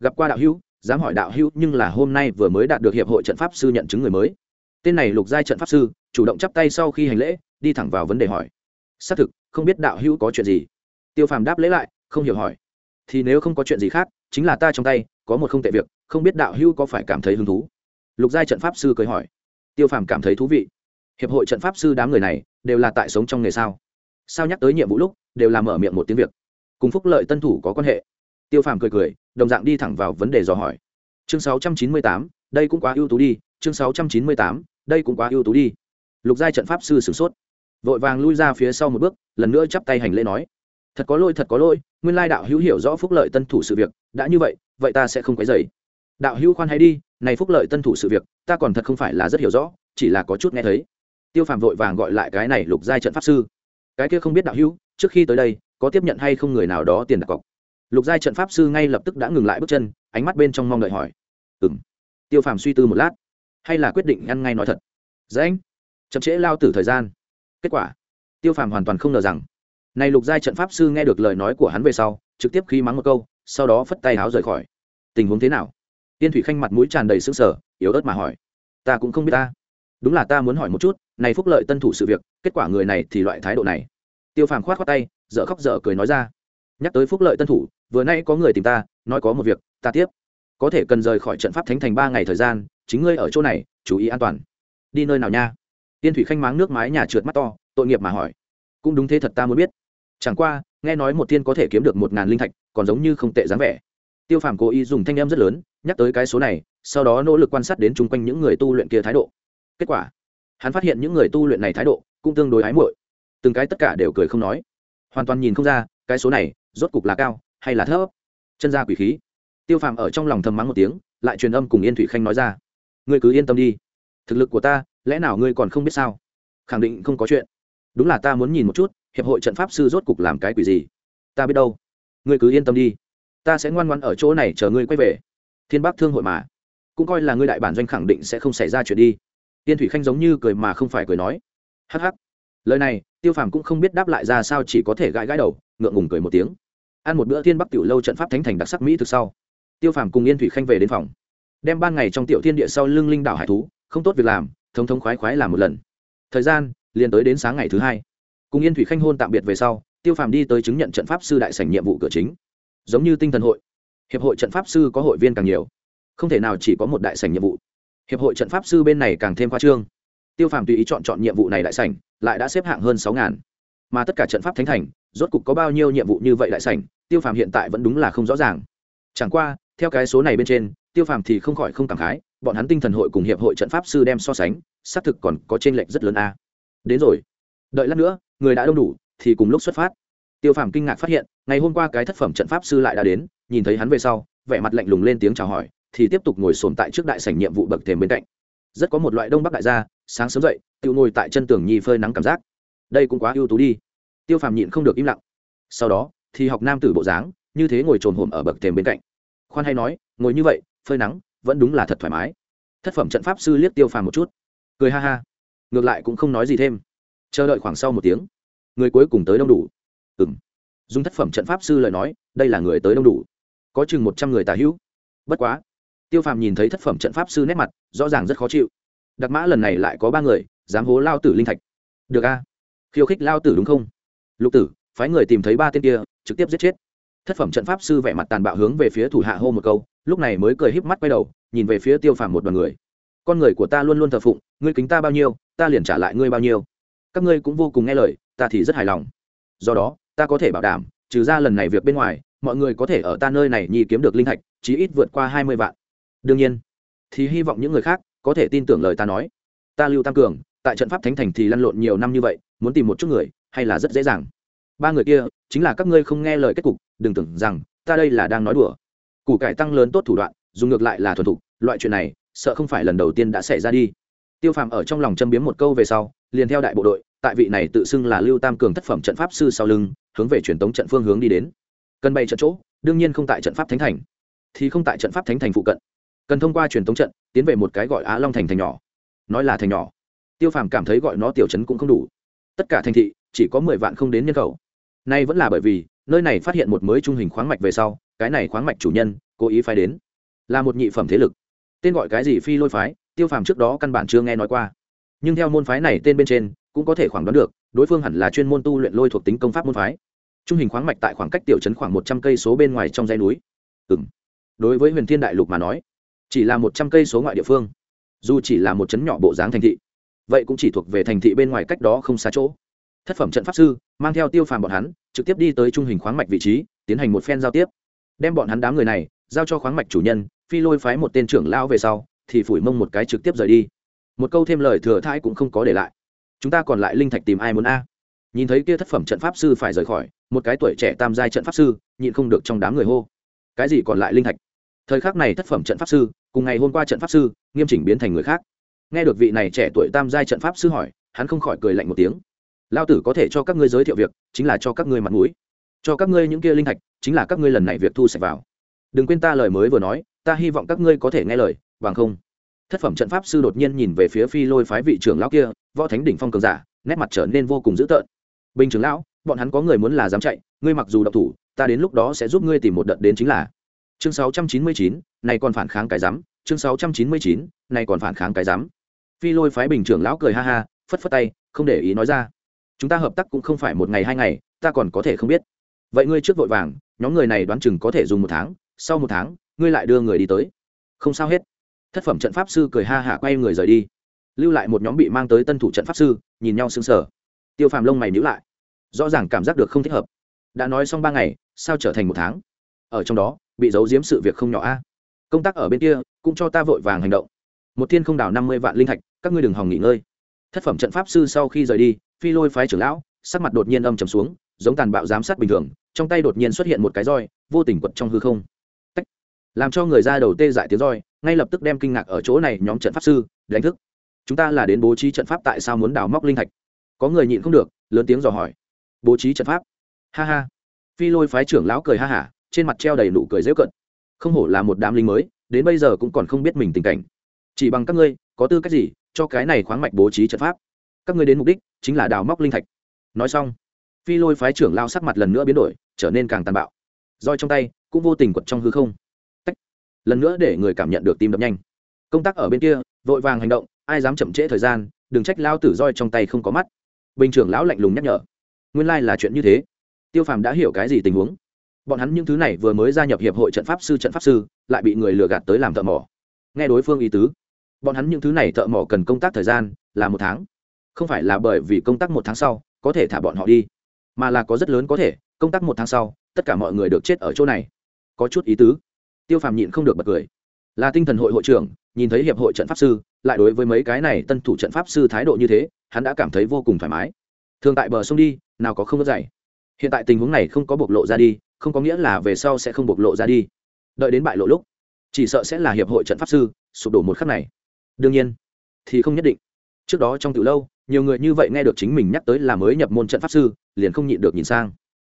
[SPEAKER 1] gặp qua đạo hữu, dám hỏi đạo hữu nhưng là hôm nay vừa mới đạt được hiệp hội trận pháp sư nhận chứng người mới. Tên này lục giai trận pháp sư, chủ động chắp tay sau khi hành lễ, đi thẳng vào vấn đề hỏi. Xác thực, không biết đạo hữu có chuyện gì. Tiêu phàm đáp lễ lại, không hiểu hỏi. Thì nếu không có chuyện gì khác, chính là ta trong tay, có một không tệ việc, không biết đạo hữu có phải cảm thấy hứng thú? Lục giai trận pháp sư cười hỏi. Tiêu phàm cảm thấy thú vị. Hiệp hội trận pháp sư đám người này, đều là tại sống trong nghề sao? Sao nhắc tới nhiệm vụ lúc, đều là mở miệng một tiếng việc. Cùng phúc lợi tân thủ có quan hệ. Tiêu phàm cười cười đồng dạng đi thẳng vào vấn đề dò hỏi. Chương 698, đây cũng quá ưu tú đi chương 698, đây cũng quá ưu tú đi. Lục giai trận pháp sư sửng sốt. Vội vàng lui ra phía sau một bước lần nữa chắp tay hành lễ nói. Thật có lỗi thật có lỗi nguyên lai đạo hữu hiểu rõ phúc lợi tân thủ sự việc đã như vậy vậy ta sẽ không quấy dày đạo hữu khoan hay đi này phúc lợi tân thủ sự việc ta còn thật không phải là rất hiểu rõ chỉ là có chút nghe thấy. Tiêu phàm vội vàng gọi lại cái này lục giai trận pháp sư. Cái kia không biết đạo hữu trước khi tới đây có tiếp nhận hay không người nào đó tiền đặt cọc? Lục giai trận pháp sư ngay lập tức đã ngừng lại bước chân, ánh mắt bên trong mong đợi hỏi. Ừ m tiêu phàm suy tư một lát, hay là quyết định ăn ngay nói thật? Dễ anh. Chậm trễ lao tử thời gian. Kết quả? Tiêu phàm hoàn toàn không ngờ rằng, này lục giai trận pháp sư nghe được lời nói của hắn về sau, trực tiếp khi mắng một câu, sau đó phất tay háo rời khỏi. Tình huống thế nào? Tiên thủy khanh mặt mũi tràn đầy sững sờ, yếu ớt mà hỏi. Ta cũng không biết ta. Đúng là ta muốn hỏi một chút, này phúc lợi tân thủ sự việc, kết quả người này thì loại thái độ này. Tiêu phàm khoát khoát tay, dở khóc dở cười nói ra nhắc tới phúc lợi tân thủ, vừa nay có người tìm ta, nói có một việc, ta tiếp. Có thể cần rời khỏi trận pháp thánh thành ba ngày thời gian, chính ngươi ở chỗ này, chú ý an toàn. Đi nơi nào nha? Tiên thủy khanh máng nước mái nhà trượt mắt to, tội nghiệp mà hỏi. Cũng đúng thế thật ta muốn biết. Chẳng qua, nghe nói một tiên có thể kiếm được một ngàn linh thạch, còn giống như không tệ dáng vẻ. Tiêu phàm cố ý dùng thanh em rất lớn, nhắc tới cái số này, sau đó nỗ lực quan sát đến chung quanh những người tu luyện kia thái độ. Kết quả, hắn phát hiện những người tu luyện này thái độ cũng tương đối ái muội. Từng cái tất cả đều cười không nói. Hoàn toàn nhìn không ra, cái số này rốt cục là cao hay là thấp? Chân ra quỷ khí. Tiêu phàm ở trong lòng thầm mắng một tiếng, lại truyền âm cùng yên thủy khanh nói ra. Ngươi cứ yên tâm đi. Thực lực của ta, lẽ nào ngươi còn không biết sao? Khẳng định không có chuyện. Đúng là ta muốn nhìn một chút, hiệp hội trận pháp sư rốt cục làm cái quỷ gì? Ta biết đâu. Ngươi cứ yên tâm đi. Ta sẽ ngoan ngoan ở chỗ này chờ ngươi quay về. Thiên bắc thương hội mà. Cũng coi là ngươi đại bản doanh khẳng định sẽ không xảy ra chuyện đi. Tiên thủy khanh giống như cười mà không phải cười nói. Hắc hắc. Lời này, tiêu phàm cũng không biết đáp lại ra sao chỉ có thể gãi gãi đầu, ngượng ngùng cười một tiếng ăn một bữa thiên bắc tiểu lâu trận pháp thánh thành đặc sắc mỹ thực sau. Tiêu phàm cùng yên thủy khanh về đến phòng. Đem ban ngày trong tiểu thiên địa sau lưng linh đảo hải thú, không tốt việc làm, thống thống khoái khoái làm một lần. Thời gian, liền tới đến sáng ngày thứ hai. Cùng yên thủy khanh hôn tạm biệt về sau, tiêu phàm đi tới chứng nhận trận pháp sư đại sảnh nhiệm vụ cửa chính. Giống như tinh thần hội. Hiệp hội trận pháp sư có hội viên càng nhiều. Không thể nào chỉ có một đại sảnh nhiệm vụ. Hiệp hội trận pháp sư bên này càng thêm khoa trương. Tiêu phàm tùy ý chọn chọn nhiệm vụ này đại sảnh, lại đã xếp hạng hơn sáu ngàn. Mà tất cả trận pháp thánh thành, rốt cục có bao nhiêu nhiệm vụ như vậy đại sảnh tiêu phàm hiện tại vẫn đúng là không rõ ràng. Chẳng qua, theo cái số này bên trên, tiêu phàm thì không khỏi không cảm khái, bọn hắn tinh thần hội cùng hiệp hội trận pháp sư đem so sánh, xác thực còn có t r ê n lệch rất lớn a. Đến rồi. Đợi lát nữa, người đã đông đủ, thì cùng lúc xuất phát. Tiêu phàm kinh ngạc phát hiện, ngày hôm qua cái thất phẩm trận pháp sư lại đã đến, nhìn thấy hắn về sau, vẻ mặt lạnh lùng lên tiếng chào hỏi, thì tiếp tục ngồi sồn tại trước đại sảnh nhiệm vụ bậc thềm bên cạnh. Rất có một loại đông bắc đại gia, sáng sớm dậy, tự ngồi tại chân tường nhi phơi nắng cảm giác. Đây cũng quá ưu tú đi. Tiêu phàm nhịn không được im lặng. Sau đó thì học nam tử bộ dáng, như thế ngồi trồn hồm ở bậc thềm bên cạnh. Khoan hay nói, ngồi như vậy, phơi nắng, vẫn đúng là thật thoải mái. Thất phẩm trận pháp sư liếc tiêu phàm một chút. Cười ha ha. Ngược lại cũng không nói gì thêm. Chờ đợi khoảng sau một tiếng, người cuối cùng tới đông đủ. Ừ m dùng thất phẩm trận pháp sư lời nói, đây là người tới đông đủ. Có chừng một trăm người tà hữu. Bất quá. Tiêu phàm nhìn thấy thất phẩm trận pháp sư nét mặt, rõ ràng rất khó chịu. Đặc mã lần này lại có ba người, dám hố lao tử linh thạch. Được a. Khiêu khích lao tử đúng không? Lục tử phái người tìm thấy ba tên kia trực tiếp giết chết. Thất phẩm trận pháp sư vẻ mặt tàn bạo hướng về phía thủ hạ hô một câu lúc này mới cười híp mắt quay đầu nhìn về phía tiêu phàm một đoàn người. Con người của ta luôn luôn thờ phụng ngươi kính ta bao nhiêu ta liền trả lại ngươi bao nhiêu. Các ngươi cũng vô cùng nghe lời ta thì rất hài lòng. Do đó ta có thể bảo đảm trừ ra lần này việc bên ngoài mọi người có thể ở ta nơi này nhi kiếm được linh hạch, chí ít vượt qua hai mươi vạn. Đương nhiên thì hy vọng những người khác có thể tin tưởng lời ta nói. Ta lưu tam cường tại trận pháp thánh thành thì lăn lộn nhiều năm như vậy muốn tìm một chút người hay là rất dễ dàng? Ba người kia chính là các ngươi không nghe lời kết cục, đừng tưởng rằng ta đây là đang nói đùa. Củ cải tăng lớn tốt thủ đoạn, dùng ngược lại là thuần thục, loại chuyện này, sợ không phải lần đầu tiên đã xảy ra đi. Tiêu phàm ở trong lòng châm biếm một câu về sau, liền theo đại bộ đội, tại vị này tự xưng là lưu tam cường thất phẩm trận pháp sư sau lưng, hướng về truyền tống trận phương hướng đi đến. Cần bày trận chỗ, đương nhiên không tại trận pháp thánh thành. Thì không tại trận pháp thánh thành phụ cận. Cần thông qua truyền tống trận, tiến về một cái gọi á long thành thành nhỏ. Nói là thành nhỏ. Tiêu phàm cảm thấy gọi nó tiểu trấn cũng không đủ. Tất cả thành thị, chỉ có mười vạn không đến nhân khẩu nay vẫn là bởi vì, nơi này phát hiện một mới trung hình khoáng mạch về sau, cái này khoáng mạch chủ nhân, cố ý phái đến. Là một nhị phẩm thế lực. Tên gọi cái gì phi lôi phái, tiêu phàm trước đó căn bản chưa nghe nói qua. Nhưng theo môn phái này tên bên trên, cũng có thể khoảng đoán được, đối phương hẳn là chuyên môn tu luyện lôi thuộc tính công pháp môn phái. Trung hình khoáng mạch tại khoảng cách tiểu trấn khoảng một trăm cây số bên ngoài trong dãy núi. Ừ đối với huyền thiên đại lục mà nói, chỉ là một trăm cây số ngoại địa phương. Dù chỉ là một trấn nhỏ bộ dáng thành thị, vậy cũng chỉ thuộc về thành thị bên ngoài cách đó không xa chỗ thất phẩm trận pháp sư, mang theo tiêu phàm bọn hắn, trực tiếp đi tới trung hình khoáng mạch vị trí, tiến hành một phen giao tiếp. Đem bọn hắn đám người này, giao cho khoáng mạch chủ nhân, phi lôi phái một tên trưởng lao về sau, thì phủi mông một cái trực tiếp rời đi. Một câu thêm lời thừa thãi cũng không có để lại. Chúng ta còn lại linh thạch tìm ai muốn a? Nhìn thấy kia thất phẩm trận pháp sư phải rời khỏi, một cái tuổi trẻ tam giai trận pháp sư, nhịn không được trong đám người hô. Cái gì còn lại linh thạch? Thời khắc này thất phẩm trận pháp sư, cùng ngày hôm qua trận pháp sư, nghiêm chỉnh biến thành người khác. Nghe được vị này trẻ tuổi tam giai trận pháp sư hỏi, hắn không khỏi cười lạnh một tiếng lao tử có thể cho các ngươi giới thiệu việc chính là cho các ngươi mặt mũi. Cho các ngươi những kia linh thạch chính là các ngươi lần này việc thu sạch vào. Đừng quên ta lời mới vừa nói ta hy vọng các ngươi có thể nghe lời bằng không. Thất phẩm trận pháp sư đột nhiên nhìn về phía phi lôi phái vị trưởng lão kia võ thánh đỉnh phong cường giả nét mặt trở nên vô cùng dữ tợn. Bình trưởng lão bọn hắn có người muốn là dám chạy ngươi mặc dù độc thủ ta đến lúc đó sẽ giúp ngươi tìm một đợt đến chính là. Chương 699, này còn phản kháng cái dám chương 699, này còn phản kháng cái dám phi lôi phái bình trưởng lão cười ha ha phất phất tay không để ý nói ra chúng ta hợp tác cũng không phải một ngày hai ngày, ta còn có thể không biết. Vậy ngươi trước vội vàng, nhóm người này đoán chừng có thể dùng một tháng, sau một tháng, ngươi lại đưa người đi tới. Không sao hết. Thất phẩm trận pháp sư cười ha hả quay người rời đi. Lưu lại một nhóm bị mang tới tân thủ trận pháp sư, nhìn nhau sững sờ. Tiêu phàm lông mày nhữ lại. Rõ ràng cảm giác được không thích hợp. Đã nói xong ba ngày, sao trở thành một tháng? Ở trong đó, bị giấu giếm sự việc không nhỏ a. Công tác ở bên kia, cũng cho ta vội vàng hành động. Một thiên không đảo năm mươi vạn linh thạch, các ngươi đừng hòng nghỉ ngơi. Thất phẩm trận pháp sư sau khi rời đi phi lôi phái trưởng lão, sắc mặt đột nhiên âm trầm xuống, giống tàn bạo giám sát bình thường, trong tay đột nhiên xuất hiện một cái roi, vô tình quật trong hư không. Tách. làm cho người ra đầu tê dại tiếng roi, ngay lập tức đem kinh ngạc ở chỗ này nhóm trận pháp sư, đánh thức. Chúng ta là đến bố trí trận pháp tại sao muốn đào móc linh thạch? Có người nhịn không được, lớn tiếng dò hỏi. Bố trí trận pháp? Ha ha. Phi lôi phái trưởng lão cười ha hả, trên mặt treo đầy nụ cười dễu cận không hổ là một đám lính mới, đến bây giờ cũng còn không biết mình tình cảnh. Chỉ bằng các ngươi, có tư cách gì cho cái này khoáng mạch bố trí trận pháp? Các ngươi đến mục đích chính là đào móc linh thạch. Nói xong, phi lôi phái trưởng lao sắc mặt lần nữa biến đổi, trở nên càng tàn bạo. Roi trong tay cũng vô tình quật trong hư không. Tách. lần nữa để người cảm nhận được tim đập nhanh. Công tác ở bên kia, vội vàng hành động, ai dám chậm trễ thời gian, đừng trách lao tử roi trong tay không có mắt. Bình trưởng lão lạnh lùng nhắc nhở. Nguyên lai là chuyện như thế. Tiêu phàm đã hiểu cái gì tình huống? Bọn hắn những thứ này vừa mới gia nhập hiệp hội trận pháp sư, trận pháp sư, lại bị người lừa gạt tới làm thợ mỏ. Nghe đối phương ý tứ, bọn hắn những thứ này thợ mỏ cần công tác thời gian là một tháng không phải là bởi vì công tác một tháng sau có thể thả bọn họ đi, mà là có rất lớn có thể, công tác một tháng sau, tất cả mọi người được chết ở chỗ này. Có chút ý tứ. Tiêu phàm nhịn không được bật cười. Là tinh thần hội hội trưởng, nhìn thấy hiệp hội trận pháp sư, lại đối với mấy cái này tân thủ trận pháp sư thái độ như thế, hắn đã cảm thấy vô cùng thoải mái. Thường tại bờ sông đi, nào có không có dày hiện tại tình huống này không có bộc lộ ra đi, không có nghĩa là về sau sẽ không bộc lộ ra đi. Đợi đến bại lộ lúc, chỉ sợ sẽ là hiệp hội trận pháp sư, sụp đổ một khắc này. Đương nhiên, thì không nhất định. Trước đó trong từ lâu nhiều người như vậy nghe được chính mình nhắc tới là mới nhập môn trận pháp sư, liền không nhịn được nhìn sang.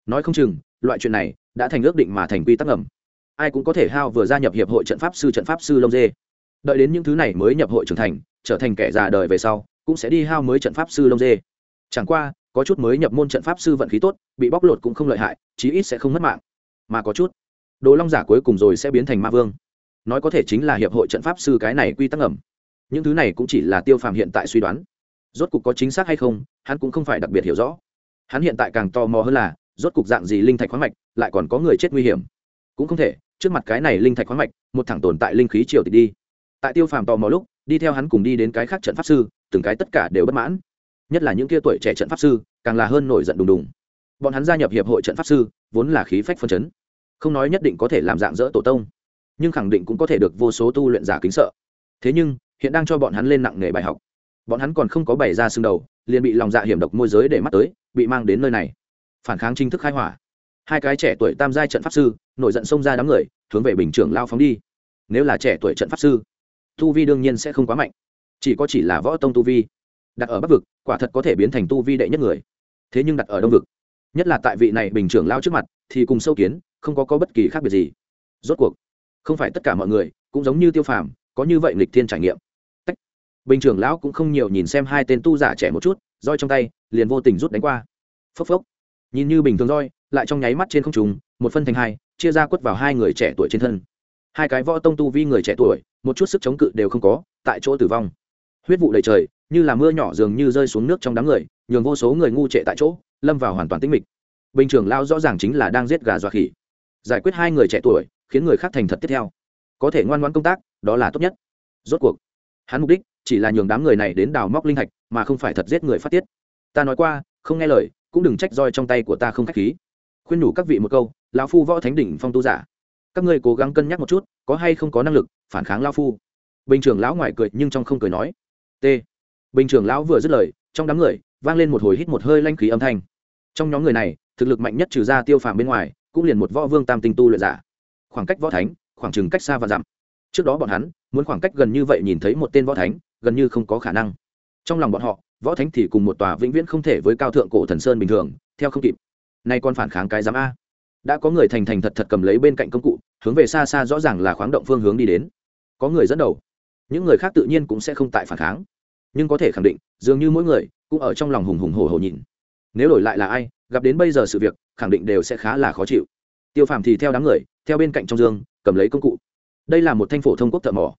[SPEAKER 1] Nói không chừng, loại chuyện này đã thành ước định mà thành quy tắc ngầm. Ai cũng có thể hao vừa gia nhập hiệp hội trận pháp sư trận pháp sư lông dê. Đợi đến những thứ này mới nhập hội trưởng thành, trở thành kẻ già đời về sau, cũng sẽ đi hao mới trận pháp sư lông dê. Chẳng qua, có chút mới nhập môn trận pháp sư vận khí tốt, bị bóc lột cũng không lợi hại, chí ít sẽ không mất mạng. Mà có chút, đồ long giả cuối cùng rồi sẽ biến thành ma vương. Nói có thể chính là hiệp hội trận pháp sư cái này quy tắc ẩm những thứ này cũng chỉ là tiêu phàm hiện tại suy đoán rốt cục có chính xác hay không, hắn cũng không phải đặc biệt hiểu rõ. Hắn hiện tại càng tò mò hơn là, rốt cục dạng gì linh thạch khoáng mạch, lại còn có người chết nguy hiểm. Cũng không thể, trước mặt cái này linh thạch khoáng mạch, một thẳng tồn tại linh khí triều tịch đi. Tại tiêu phàm tò mò lúc, đi theo hắn cùng đi đến cái khác trận pháp sư, từng cái tất cả đều bất mãn. Nhất là những kia tuổi trẻ trận pháp sư, càng là hơn nổi giận đùng đùng. Bọn hắn gia nhập hiệp hội trận pháp sư, vốn là khí phách phân chấn. Không nói nhất định có thể làm dạng dỡ tổ tông, nhưng khẳng định cũng có thể được vô số tu luyện giả kính sợ. Thế nhưng, hiện đang cho bọn hắn lên nặng nghề bài học bọn hắn còn không có bày ra xương đầu liền bị lòng dạ hiểm độc môi giới để mắt tới bị mang đến nơi này. Phản kháng chính thức khai hỏa. Hai cái trẻ tuổi tam giai trận pháp sư nổi giận xông ra đám người hướng về bình trưởng lao phóng đi. Nếu là trẻ tuổi trận pháp sư tu vi đương nhiên sẽ không quá mạnh. Chỉ có chỉ là võ tông tu vi. Đặt ở bắc vực quả thật có thể biến thành tu vi đệ nhất người. Thế nhưng đặt ở đông vực nhất là tại vị này bình trưởng lao trước mặt thì cùng sâu kiến không có, có bất kỳ khác biệt gì. Rốt cuộc không phải tất cả mọi người cũng giống như tiêu phàm có như vậy nghịch thiên trải nghiệm bình trưởng lão cũng không nhiều nhìn xem hai tên tu giả trẻ một chút, roi trong tay, liền vô tình rút đánh qua. Phốc phốc. Nhìn như bình thường roi, lại trong nháy mắt trên không trùng một phân thành hai, chia ra quất vào hai người trẻ tuổi trên thân. Hai cái võ tông tu vi người trẻ tuổi, một chút sức chống cự đều không có, tại chỗ tử vong. Huyết vụ đầy trời, như là mưa nhỏ dường như rơi xuống nước trong đám người, nhường vô số người ngu trệ tại chỗ, lâm vào hoàn toàn tĩnh mịch. Bình trưởng lao rõ ràng chính là đang giết gà dọa khỉ. Giải quyết hai người trẻ tuổi, khiến người khác thành thật tiếp theo. Có thể ngoan ngoãn công tác, đó là tốt nhất. Rốt cuộc, hắn mục đích chỉ là nhường đám người này đến đào móc linh thạch, mà không phải thật giết người phát tiết. Ta nói qua, không nghe lời, cũng đừng trách roi trong tay của ta không khách khí. Khuyên nhủ các vị một câu, lão phu võ thánh đỉnh phong tu giả. Các ngươi cố gắng cân nhắc một chút, có hay không có năng lực, phản kháng lão phu. Bình trưởng lão ngoài cười nhưng trong không cười nói. T. Bình trưởng lão vừa dứt lời, trong đám người, vang lên một hồi hít một hơi lanh khí âm thanh. Trong nhóm người này, thực lực mạnh nhất trừ ra tiêu phàm bên ngoài, cũng liền một võ vương tam tinh tu luyện giả. Khoảng cách võ thánh, khoảng chừng cách xa và dặm. Trước đó bọn hắn, muốn khoảng cách gần như vậy nhìn thấy một tên võ thánh gần như không có khả năng. Trong lòng bọn họ, võ thánh thì cùng một tòa vĩnh viễn không thể với cao thượng cổ thần sơn bình thường, theo không kịp. Nay còn phản kháng cái giám a. Đã có người thành thành thật thật cầm lấy bên cạnh công cụ, hướng về xa xa rõ ràng là khoáng động phương hướng đi đến. Có người dẫn đầu. Những người khác tự nhiên cũng sẽ không tại phản kháng. Nhưng có thể khẳng định, dường như mỗi người cũng ở trong lòng hùng hùng hổ hổ nhìn. Nếu đổi lại là ai, gặp đến bây giờ sự việc, khẳng định đều sẽ khá là khó chịu. Tiêu phàm thì theo đám người, theo bên cạnh trong dương, cầm lấy công cụ. Đây là một thanh phổ thông quốc thợ mỏ.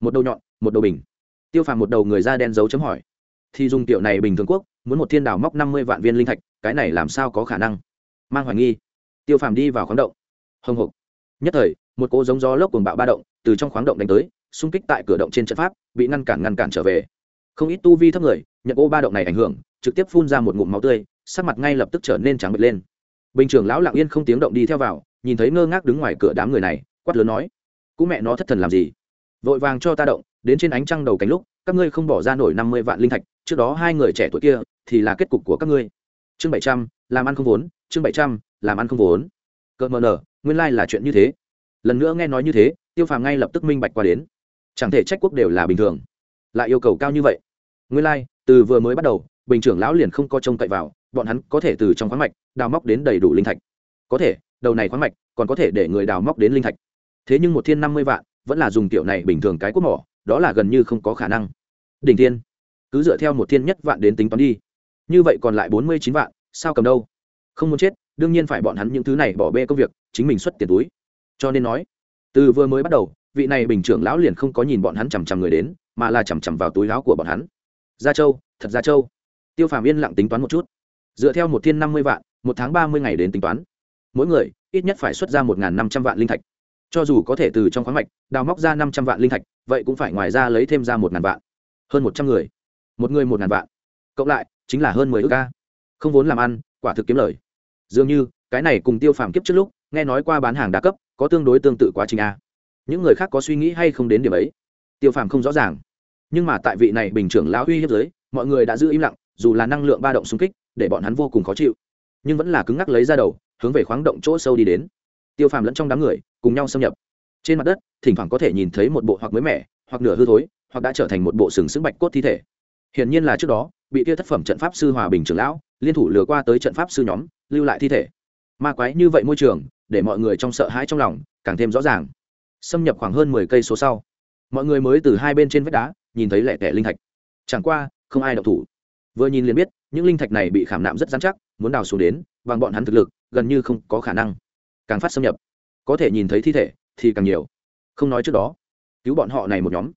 [SPEAKER 1] Một đầu nhọn, một đầu bình tiêu phàm một đầu người da đen dấu chấm hỏi. Thì dùng tiểu này bình thường quốc, muốn một thiên đào móc năm mươi vạn viên linh thạch, cái này làm sao có khả năng? Mang hoài nghi. Tiêu phàm đi vào khoáng động. Hồng hộc nhất thời, một cỗ giống gió lốc cuồng bạo ba động, từ trong khoáng động đánh tới, xung kích tại cửa động trên trận pháp, bị ngăn cản ngăn cản trở về. Không ít tu vi thấp người, nhận cỗ ba động này ảnh hưởng, trực tiếp phun ra một ngụm máu tươi, sắc mặt ngay lập tức trở nên trắng bệch lên. Bình trưởng lão lặng yên không tiếng động đi theo vào, nhìn thấy ngơ ngác đứng ngoài cửa đám người này, quát lớn nói cũng mẹ nó thất thần làm gì? Vội vàng cho ta động đến trên ánh trăng đầu cánh lúc, các ngươi không bỏ ra nổi năm mươi vạn linh thạch, trước đó hai người trẻ tuổi kia thì là kết cục của các ngươi. Chương bảy trăm, làm ăn không vốn, chương bảy trăm, làm ăn không vốn. Cợt mờ nở, nguyên lai là chuyện như thế. Lần nữa nghe nói như thế, tiêu phàm ngay lập tức minh bạch qua đến. Chẳng thể trách quốc đều là bình thường. Lại yêu cầu cao như vậy. Nguyên lai, từ vừa mới bắt đầu, bình trưởng lão liền không có trông cậy vào, bọn hắn có thể từ trong khoáng mạch đào móc đến đầy đủ linh thạch. Có thể, đầu này khoáng mạch còn có thể để người đào móc đến linh thạch. Thế nhưng một thiên năm mươi vạn, vẫn là dùng tiểu này bình thường cái quốc mỏ đó là gần như không có khả năng. Đỉnh thiên, cứ dựa theo một thiên nhất vạn đến tính toán đi. Như vậy còn lại bốn mươi chín vạn, sao cầm đâu? Không muốn chết, đương nhiên phải bọn hắn những thứ này bỏ bê công việc, chính mình xuất tiền túi. Cho nên nói, từ vừa mới bắt đầu, vị này bình trưởng lão liền không có nhìn bọn hắn chằm chằm người đến, mà là chằm chằm vào túi láo của bọn hắn. Gia châu, thật gia châu. Tiêu phàm yên lặng tính toán một chút. Dựa theo một thiên năm mươi vạn, một tháng ba mươi ngày đến tính toán. Mỗi người, ít nhất phải xuất ra một năm trăm vạn linh thạch. Cho dù có thể từ trong khoáng mạch, đào móc ra năm trăm vạn linh thạch vậy cũng phải ngoài ra lấy thêm ra một ngàn vạn. Hơn một trăm người. Một người một ngàn vạn. Cộng lại, chính là hơn mười ước ca. Không vốn làm ăn, quả thực kiếm lời. Dường như, cái này cùng tiêu phàm kiếp trước lúc, nghe nói qua bán hàng đa cấp, có tương đối tương tự quá trình a. Những người khác có suy nghĩ hay không đến điểm ấy? Tiêu phàm không rõ ràng. Nhưng mà tại vị này bình trưởng lão uy hiếp giới, mọi người đã giữ im lặng, dù là năng lượng ba động xung kích, để bọn hắn vô cùng khó chịu. Nhưng vẫn là cứng ngắc lấy ra đầu, hướng về khoáng động chỗ sâu đi đến. Tiêu phàm lẫn trong đám người, cùng nhau xâm nhập trên mặt đất, thỉnh thoảng có thể nhìn thấy một bộ hoặc mới mẻ, hoặc nửa hư thối, hoặc đã trở thành một bộ sừng sững bạch cốt thi thể. Hiển nhiên là trước đó, bị kia thất phẩm trận pháp sư hòa bình trưởng lão, liên thủ lừa qua tới trận pháp sư nhóm, lưu lại thi thể. Ma quái như vậy môi trường, để mọi người trong sợ hãi trong lòng, càng thêm rõ ràng. Xâm nhập khoảng hơn mười cây số sau, mọi người mới từ hai bên trên vách đá, nhìn thấy lẻ tẻ linh thạch. Chẳng qua, không ai đọc thủ. Vừa nhìn liền biết, những linh thạch này bị khảm nạm rất dán chắc, muốn đào xuống đến, bằng bọn hắn thực lực, gần như không có khả năng càng phát xâm nhập. Có thể nhìn thấy thi thể thì càng nhiều. Không nói trước đó, cứu bọn họ này một nhóm.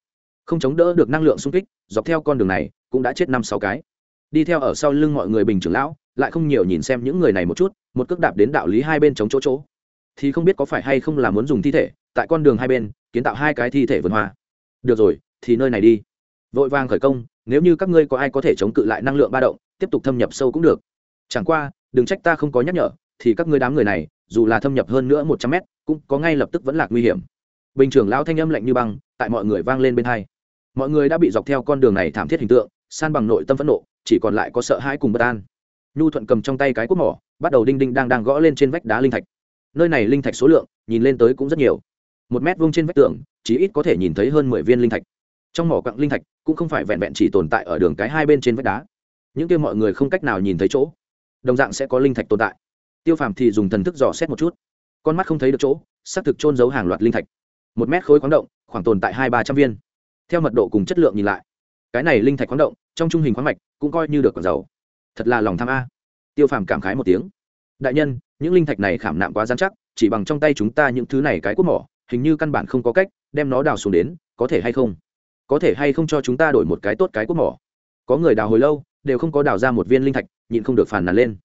[SPEAKER 1] Không chống đỡ được năng lượng xung kích, dọc theo con đường này, cũng đã chết năm sáu cái. Đi theo ở sau lưng mọi người bình trưởng lão, lại không nhiều nhìn xem những người này một chút, một cước đạp đến đạo lý hai bên chống chỗ chỗ. Thì không biết có phải hay không là muốn dùng thi thể, tại con đường hai bên, kiến tạo hai cái thi thể vườn hoa. Được rồi, thì nơi này đi. Vội vàng khởi công, nếu như các ngươi có ai có thể chống cự lại năng lượng ba động, tiếp tục thâm nhập sâu cũng được. Chẳng qua, đừng trách ta không có nhắc nhở, thì các ngươi đám người này, dù là thâm nhập hơn nữa một trăm mét cũng có ngay lập tức vẫn là nguy hiểm. Bình trưởng lão thanh âm lạnh như băng, tại mọi người vang lên bên hai. Mọi người đã bị dọc theo con đường này thảm thiết hình tượng, san bằng nội tâm phẫn nộ, chỉ còn lại có sợ hãi cùng bất an. Nhu thuận cầm trong tay cái cuốc mỏ, bắt đầu đinh đinh đang đang gõ lên trên vách đá linh thạch. Nơi này linh thạch số lượng, nhìn lên tới cũng rất nhiều. Một mét vuông trên vách tường chỉ ít có thể nhìn thấy hơn mười viên linh thạch. Trong mỏ quặng linh thạch, cũng không phải vẹn vẹn chỉ tồn tại ở đường cái hai bên trên vách đá. Những kia mọi người không cách nào nhìn thấy chỗ. Đồng dạng sẽ có linh thạch tồn tại. Tiêu phàm thì dùng thần thức dò xét một chút con mắt không thấy được chỗ xác thực trôn giấu hàng loạt linh thạch. Một mét khối khoáng động khoảng tồn tại hai ba trăm viên. Theo mật độ cùng chất lượng nhìn lại cái này linh thạch khoáng động trong trung hình khoáng mạch cũng coi như được còn giàu. Thật là lòng tham a. Tiêu phàm cảm khái một tiếng. Đại nhân những linh thạch này khảm nạm quá dán chắc chỉ bằng trong tay chúng ta những thứ này cái cuốc mỏ hình như căn bản không có cách đem nó đào xuống đến có thể hay không? Có thể hay không cho chúng ta đổi một cái tốt cái cuốc mỏ? Có người đào hồi lâu đều không có đào ra một viên linh thạch nhịn không được phản nàn lên.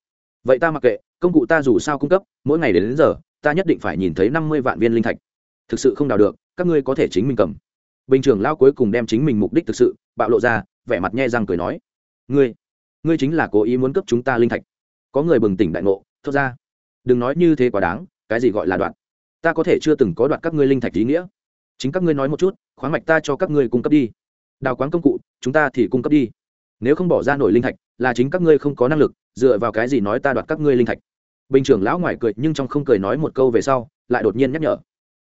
[SPEAKER 1] Vậy ta mặc kệ công cụ ta dù sao cung cấp mỗi ngày đến, đến giờ ta nhất định phải nhìn thấy năm mươi vạn viên linh thạch. Thực sự không đào được, các ngươi có thể chính mình cầm. Bình trưởng lao cuối cùng đem chính mình mục đích thực sự, bạo lộ ra, vẻ mặt nhe răng cười nói, ngươi ngươi chính là cố ý muốn cấp chúng ta linh thạch. Có người bừng tỉnh đại ngộ, thốt ra, đừng nói như thế quá đáng, cái gì gọi là đoạn? Ta có thể chưa từng có đoạn các ngươi linh thạch ý nghĩa. Chính các ngươi nói một chút, khoáng mạch ta cho các ngươi cung cấp đi. Đào quán công cụ, chúng ta thì cung cấp đi. Nếu không bỏ ra nổi linh thạch, là chính các ngươi không có năng lực, dựa vào cái gì nói ta đoạt các ngươi linh thạch? Bình trưởng lão ngoài cười nhưng trong không cười nói một câu về sau, lại đột nhiên nhắc nhở.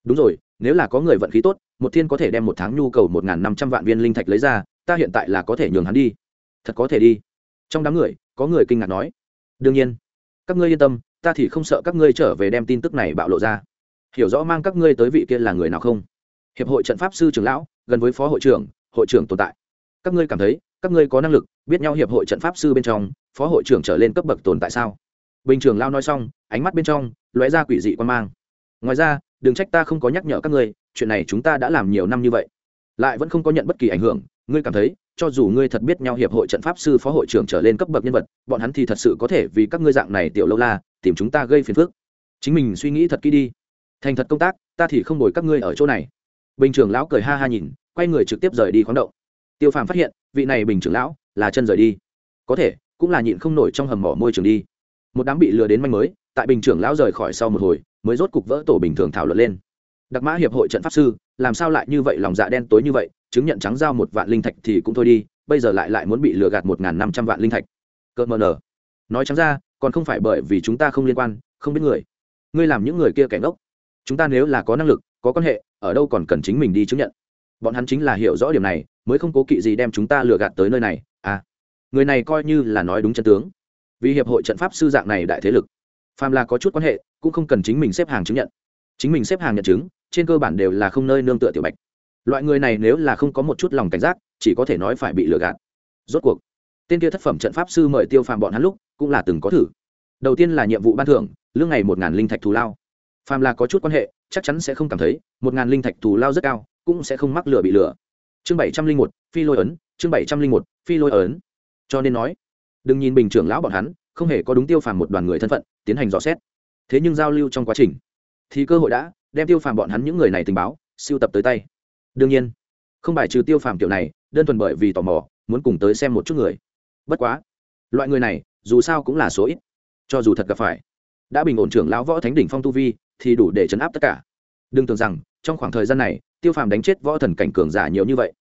[SPEAKER 1] Đúng rồi, nếu là có người vận khí tốt, một thiên có thể đem một tháng nhu cầu một n g h n năm trăm vạn viên linh thạch lấy ra, ta hiện tại là có thể nhường hắn đi. Thật có thể đi. Trong đám người, có người kinh ngạc nói. Đương nhiên, các ngươi yên tâm, ta thì không sợ các ngươi trở về đem tin tức này bạo lộ ra. Hiểu rõ mang các ngươi tới vị kia là người nào không? Hiệp hội trận pháp sư trưởng lão, gần với phó hội trưởng hội trưởng tồn tại. Các ngươi cảm thấy, các ngươi có năng lực, biết nhau hiệp hội trận pháp sư bên trong, phó hội trưởng trở lên cấp bậc tồn tại sao? Bình trưởng lao nói xong, ánh mắt bên trong lóe ra quỷ dị quan mang. Ngoài ra, đừng trách ta không có nhắc nhở các ngươi, chuyện này chúng ta đã làm nhiều năm như vậy. Lại vẫn không có nhận bất kỳ ảnh hưởng, ngươi cảm thấy, cho dù ngươi thật biết nhau hiệp hội trận pháp sư phó hội trưởng trở lên cấp bậc nhân vật, bọn hắn thì thật sự có thể vì các ngươi dạng này tiểu lâu la, tìm chúng ta gây phiền phức. Chính mình suy nghĩ thật kỹ đi. Thành thật công tác, ta thì không đổi các ngươi ở chỗ này. Bình trưởng lão cười ha ha nhìn, quay người trực tiếp rời đi khoáng động. Tiêu phàm phát hiện, vị này bình trưởng lão là chân rời đi. Có thể, cũng là nhịn không nổi trong hầm mỏ môi trường đi một đám bị lừa đến manh mới, tại bình trưởng lão rời khỏi sau một hồi, mới rốt cục vỡ tổ bình thường thảo luận lên. Đặc mã hiệp hội trận pháp sư, làm sao lại như vậy lòng dạ đen tối như vậy, chứng nhận trắng giao một vạn linh thạch thì cũng thôi đi, bây giờ lại lại muốn bị lừa gạt một n g h n năm trăm vạn linh thạch. Cơ mờ nở nói trắng ra, còn không phải bởi vì chúng ta không liên quan, không biết người. Ngươi làm những người kia kẻ ngốc. Chúng ta nếu là có năng lực, có quan hệ, ở đâu còn cần chính mình đi chứng nhận. Bọn hắn chính là hiểu rõ điểm này, mới không cố kỵ gì đem chúng ta lừa gạt tới nơi này. À người này coi như là nói đúng chân tướng vì hiệp hội trận pháp sư dạng này đại thế lực. Phàm là có chút quan hệ, cũng không cần chính mình xếp hàng chứng nhận. Chính mình xếp hàng nhận chứng, trên cơ bản đều là không nơi nương tựa tiểu bạch. Loại người này nếu là không có một chút lòng cảnh giác, chỉ có thể nói phải bị lừa gạt. Rốt cuộc, tên kia thất phẩm trận pháp sư mời tiêu phàm bọn hắn lúc, cũng là từng có thử. Đầu tiên là nhiệm vụ ban thưởng, lương ngày một ngàn linh thạch thù lao. Phàm là có chút quan hệ, chắc chắn sẽ không cảm thấy một ngàn linh thạch thù lao rất cao, cũng sẽ không mắc lừa bị lừa. Chương bảy trăm linh một, phi lôi ấn, chương bảy trăm linh một, phi lôi ấn. Cho nên nói đừng nhìn bình trưởng lão bọn hắn, không hề có đúng tiêu phàm một đoàn người thân phận, tiến hành dò xét. Thế nhưng giao lưu trong quá trình, thì cơ hội đã đem tiêu phàm bọn hắn những người này tình báo, siêu tập tới tay. Đương nhiên, không bài trừ tiêu phàm kiểu này, đơn thuần bởi vì tò mò, muốn cùng tới xem một chút người. Bất quá, loại người này, dù sao cũng là số ít. Cho dù thật gặp phải, đã bình ổn trưởng lão võ thánh đỉnh phong tu vi, thì đủ để chấn áp tất cả. Đừng tưởng rằng, trong khoảng thời gian này, tiêu phàm đánh chết võ thần cảnh cường giả nhiều như vậy.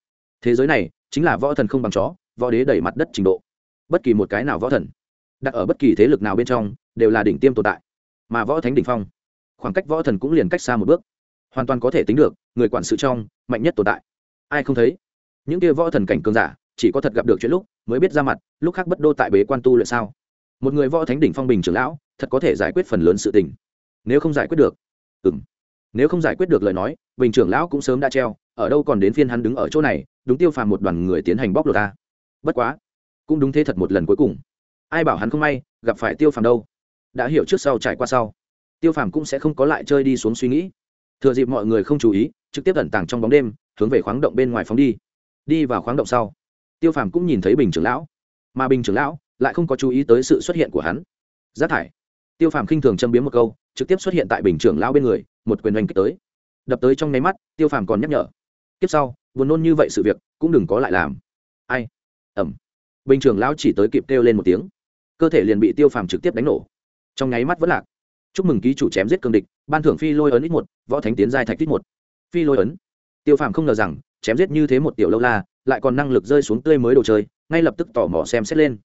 [SPEAKER 1] Thế giới này, chính là võ thần không bằng chó, võ đế đẩy mặt đất trình độ bất kỳ một cái nào võ thần đặt ở bất kỳ thế lực nào bên trong đều là đỉnh tiêm tồn tại, mà võ thánh đỉnh phong, khoảng cách võ thần cũng liền cách xa một bước, hoàn toàn có thể tính được người quản sự trong mạnh nhất tồn tại. Ai không thấy? Những kia võ thần cảnh cường giả chỉ có thật gặp được chuyện lúc mới biết ra mặt, lúc khác bất đô tại bế quan tu luyện sao? Một người võ thánh đỉnh phong bình trưởng lão thật có thể giải quyết phần lớn sự tình. Nếu không giải quyết được ừng nếu không giải quyết được lời nói, bình trưởng lão cũng sớm đã treo, ở đâu còn đến phiên hắn đứng ở chỗ này, đúng tiêu phàm một đoàn người tiến hành bóc lột ta. Bất quá cũng đúng thế thật một lần cuối cùng. Ai bảo hắn không may, gặp phải tiêu phàm đâu. Đã hiểu trước sau trải qua sau. Tiêu phàm cũng sẽ không có lại chơi đi xuống suy nghĩ. Thừa dịp mọi người không chú ý, trực tiếp ẩn tàng trong bóng đêm, hướng về khoáng động bên ngoài phóng đi. Đi vào khoáng động sau, tiêu phàm cũng nhìn thấy bình trưởng lão. Mà bình trưởng lão lại không có chú ý tới sự xuất hiện của hắn. Rác thải. Tiêu phàm khinh thường châm biếm một câu, trực tiếp xuất hiện tại bình trưởng lão bên người, một quyền oanh kích tới. Đập tới trong nháy mắt, tiêu phàm còn nhắc nhở. Tiếp sau, buồn nôn như vậy sự việc cũng đừng có lại làm. Ai? Ẩm bình trưởng lão chỉ tới kịp kêu lên một tiếng, cơ thể liền bị tiêu phàm trực tiếp đánh nổ. Trong nháy mắt vẫn lạc. Chúc mừng ký chủ chém giết cương địch, ban thưởng phi lôi ấn ít một, võ thánh tiến giai thạch ít một. Phi lôi ấn. Tiêu phàm không ngờ rằng, chém giết như thế một tiểu lâu la, lại còn năng lực rơi xuống tươi mới đồ chơi, ngay lập tức tò mò xem xét lên.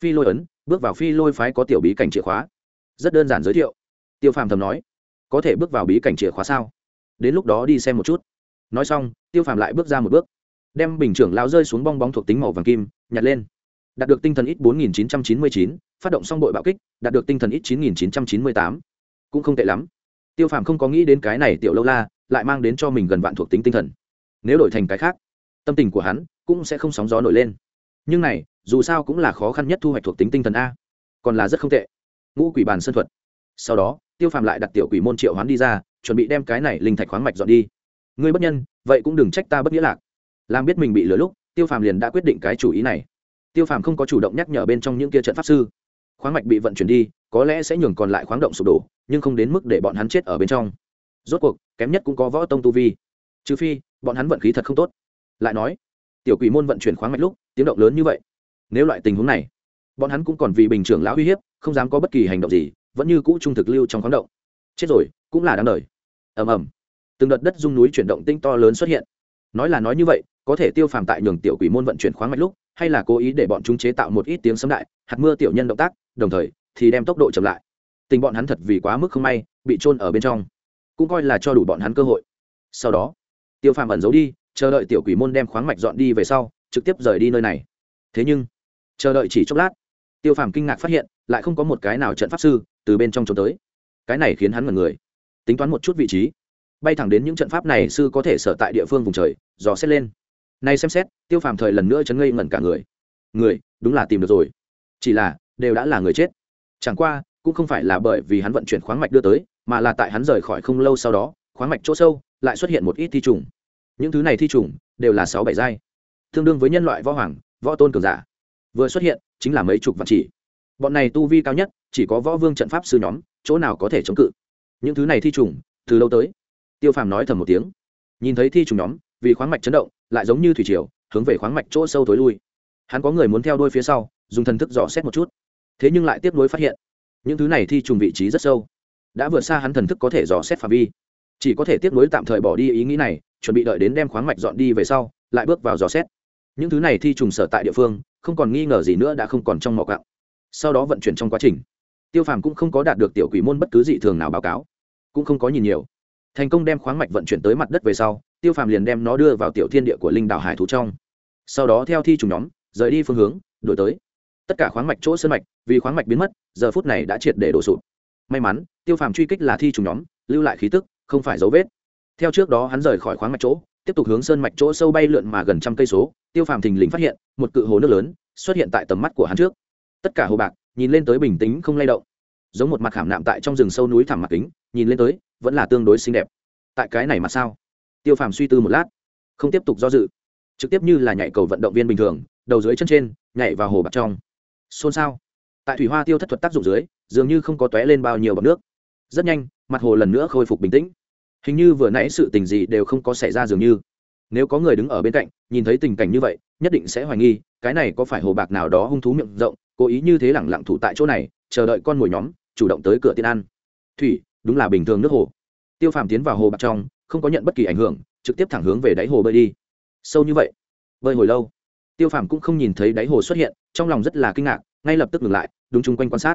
[SPEAKER 1] Phi lôi ấn, bước vào phi lôi phái có tiểu bí cảnh chìa khóa. Rất đơn giản giới thiệu. Tiêu phàm thầm nói, có thể bước vào bí cảnh chìa khóa sao? Đến lúc đó đi xem một chút. Nói xong, tiêu phàm lại bước ra một bước, đem bình trưởng lao rơi xuống bong bóng thuộc tính màu vàng kim, nhặt lên đạt được tinh thần ít bốn nghìn chín trăm chín mươi chín, phát động xong đội bạo kích, đạt được tinh thần ít chín nghìn chín trăm chín mươi tám. Cũng không tệ lắm. Tiêu phàm không có nghĩ đến cái này tiểu lâu la lại mang đến cho mình gần vạn thuộc tính tinh thần. Nếu đổi thành cái khác, tâm tình của hắn cũng sẽ không sóng gió nổi lên. Nhưng này, dù sao cũng là khó khăn nhất thu hoạch thuộc tính tinh thần a. Còn là rất không tệ. Ngũ quỷ bàn sơn thuật. Sau đó, tiêu phàm lại đặt tiểu quỷ môn triệu hoán đi ra, chuẩn bị đem cái này linh thạch khoáng mạch dọn đi. Ngươi bất nhân, vậy cũng đừng trách ta bất nghĩa lạc. Làm biết mình bị lừa lúc, tiêu phàm liền đã quyết định cái chủ ý này tiêu phàm không có chủ động nhắc nhở bên trong những kia trận pháp sư. Khoáng mạch bị vận chuyển đi, có lẽ sẽ nhường còn lại khoáng động sụp đổ, nhưng không đến mức để bọn hắn chết ở bên trong. Rốt cuộc, kém nhất cũng có võ tông tu vi. Trừ phi, bọn hắn vận khí thật không tốt. Lại nói, tiểu quỷ môn vận chuyển khoáng mạch lúc, tiếng động lớn như vậy. Nếu loại tình huống này, bọn hắn cũng còn vì bình trưởng lão uy hiếp, không dám có bất kỳ hành động gì, vẫn như cũ trung thực lưu trong khoáng động. Chết rồi, cũng là đáng đời. Ầm ầm. Từng đợt đất dung núi chuyển động tinh to lớn xuất hiện. Nói là nói như vậy có thể tiêu phàm tại nhường tiểu quỷ môn vận chuyển khoáng mạch lúc, hay là cố ý để bọn chúng chế tạo một ít tiếng sấm đại, hạt mưa tiểu nhân động tác, đồng thời, thì đem tốc độ chậm lại. Tình bọn hắn thật vì quá mức không may, bị trôn ở bên trong. Cũng coi là cho đủ bọn hắn cơ hội. Sau đó, tiêu phàm ẩn giấu đi, chờ đợi tiểu quỷ môn đem khoáng mạch dọn đi về sau, trực tiếp rời đi nơi này. Thế nhưng, chờ đợi chỉ chốc lát, tiêu phàm kinh ngạc phát hiện, lại không có một cái nào trận pháp sư từ bên trong trốn tới. Cái này khiến hắn mật người. Tính toán một chút vị trí. Bay thẳng đến những trận pháp này sư có thể sở tại địa phương vùng trời, dò xét lên nay xem xét, tiêu phàm thời lần nữa chấn ngây ngẩn cả người. Người, đúng là tìm được rồi. Chỉ là, đều đã là người chết. Chẳng qua, cũng không phải là bởi vì hắn vận chuyển khoáng mạch đưa tới, mà là tại hắn rời khỏi không lâu sau đó, khoáng mạch chỗ sâu, lại xuất hiện một ít thi trùng. Những thứ này thi trùng, đều là sáu bảy giai. Tương đương với nhân loại võ hoàng, võ tôn cường giả. Vừa xuất hiện, chính là mấy chục vạn chỉ. Bọn này tu vi cao nhất, chỉ có võ vương trận pháp sư nhóm, chỗ nào có thể chống cự. Những thứ này thi trùng, từ lâu tới. Tiêu phàm nói thầm một tiếng. Nhìn thấy thi trùng nhóm, vì khoáng mạch chấn động lại giống như thủy triều, hướng về khoáng mạch chỗ sâu tối lui. Hắn có người muốn theo đuôi phía sau, dùng thần thức dò xét một chút. Thế nhưng lại tiếp nối phát hiện, những thứ này thi trùng vị trí rất sâu. Đã vượt xa hắn thần thức có thể dò xét phạm vi. Chỉ có thể tiếp nối tạm thời bỏ đi ý nghĩ này, chuẩn bị đợi đến đem khoáng mạch dọn đi về sau, lại bước vào dò xét. Những thứ này thi trùng sở tại địa phương, không còn nghi ngờ gì nữa đã không còn trong mỏ cạo sau đó vận chuyển trong quá trình. Tiêu phàm cũng không có đạt được tiểu quỷ môn bất cứ dị thường nào báo cáo, cũng không có nhìn nhiều thành công đem khoáng mạch vận chuyển tới mặt đất về sau, tiêu phàm liền đem nó đưa vào tiểu thiên địa của linh đảo hải thú trong. Sau đó theo thi trùng nhóm, rời đi phương hướng, đổi tới. Tất cả khoáng mạch chỗ sơn mạch, vì khoáng mạch biến mất, giờ phút này đã triệt để đổ sụp. May mắn, tiêu phàm truy kích là thi trùng nhóm, lưu lại khí tức, không phải dấu vết. Theo trước đó hắn rời khỏi khoáng mạch chỗ, tiếp tục hướng sơn mạch chỗ sâu bay lượn mà gần trăm cây số, tiêu phàm thình lình phát hiện, một cự hồ nước lớn xuất hiện tại tầm mắt của hắn trước. Tất cả hồ bạc nhìn lên tới bình tĩnh không lay động. Giống một mặt khảm nạm tại trong rừng sâu núi thảm mặt kính, nhìn lên tới vẫn là tương đối xinh đẹp. Tại cái này mà sao? Tiêu phàm suy tư một lát, không tiếp tục do dự, trực tiếp như là nhảy cầu vận động viên bình thường, đầu dưới chân trên, nhảy vào hồ bạc trong. Xôn xao. Tại thủy hoa tiêu thất thuật tác dụng dưới, dường như không có t lên bao nhiêu bọc nước. Rất nhanh, mặt hồ lần nữa khôi phục bình tĩnh. Hình như vừa nãy sự tình gì đều không có xảy ra dường như. Nếu có người đứng ở bên cạnh, nhìn thấy tình cảnh như vậy, nhất định sẽ hoài nghi, cái này có phải hồ bạc nào đó hung thú miệng rộng, cố ý như thế lẳng lặng thủ tại chỗ này, chờ đợi con mồi nhóm, chủ động tới cửa tiên ăn. Thủy đúng là bình thường nước hồ. Tiêu phàm tiến vào hồ bạc trong, không có nhận bất kỳ ảnh hưởng, trực tiếp thẳng hướng về đáy hồ bơi đi. Sâu như vậy, bơi hồi lâu. Tiêu phàm cũng không nhìn thấy đáy hồ xuất hiện, trong lòng rất là kinh ngạc, ngay lập tức ngừng lại, đúng chung quanh quan sát.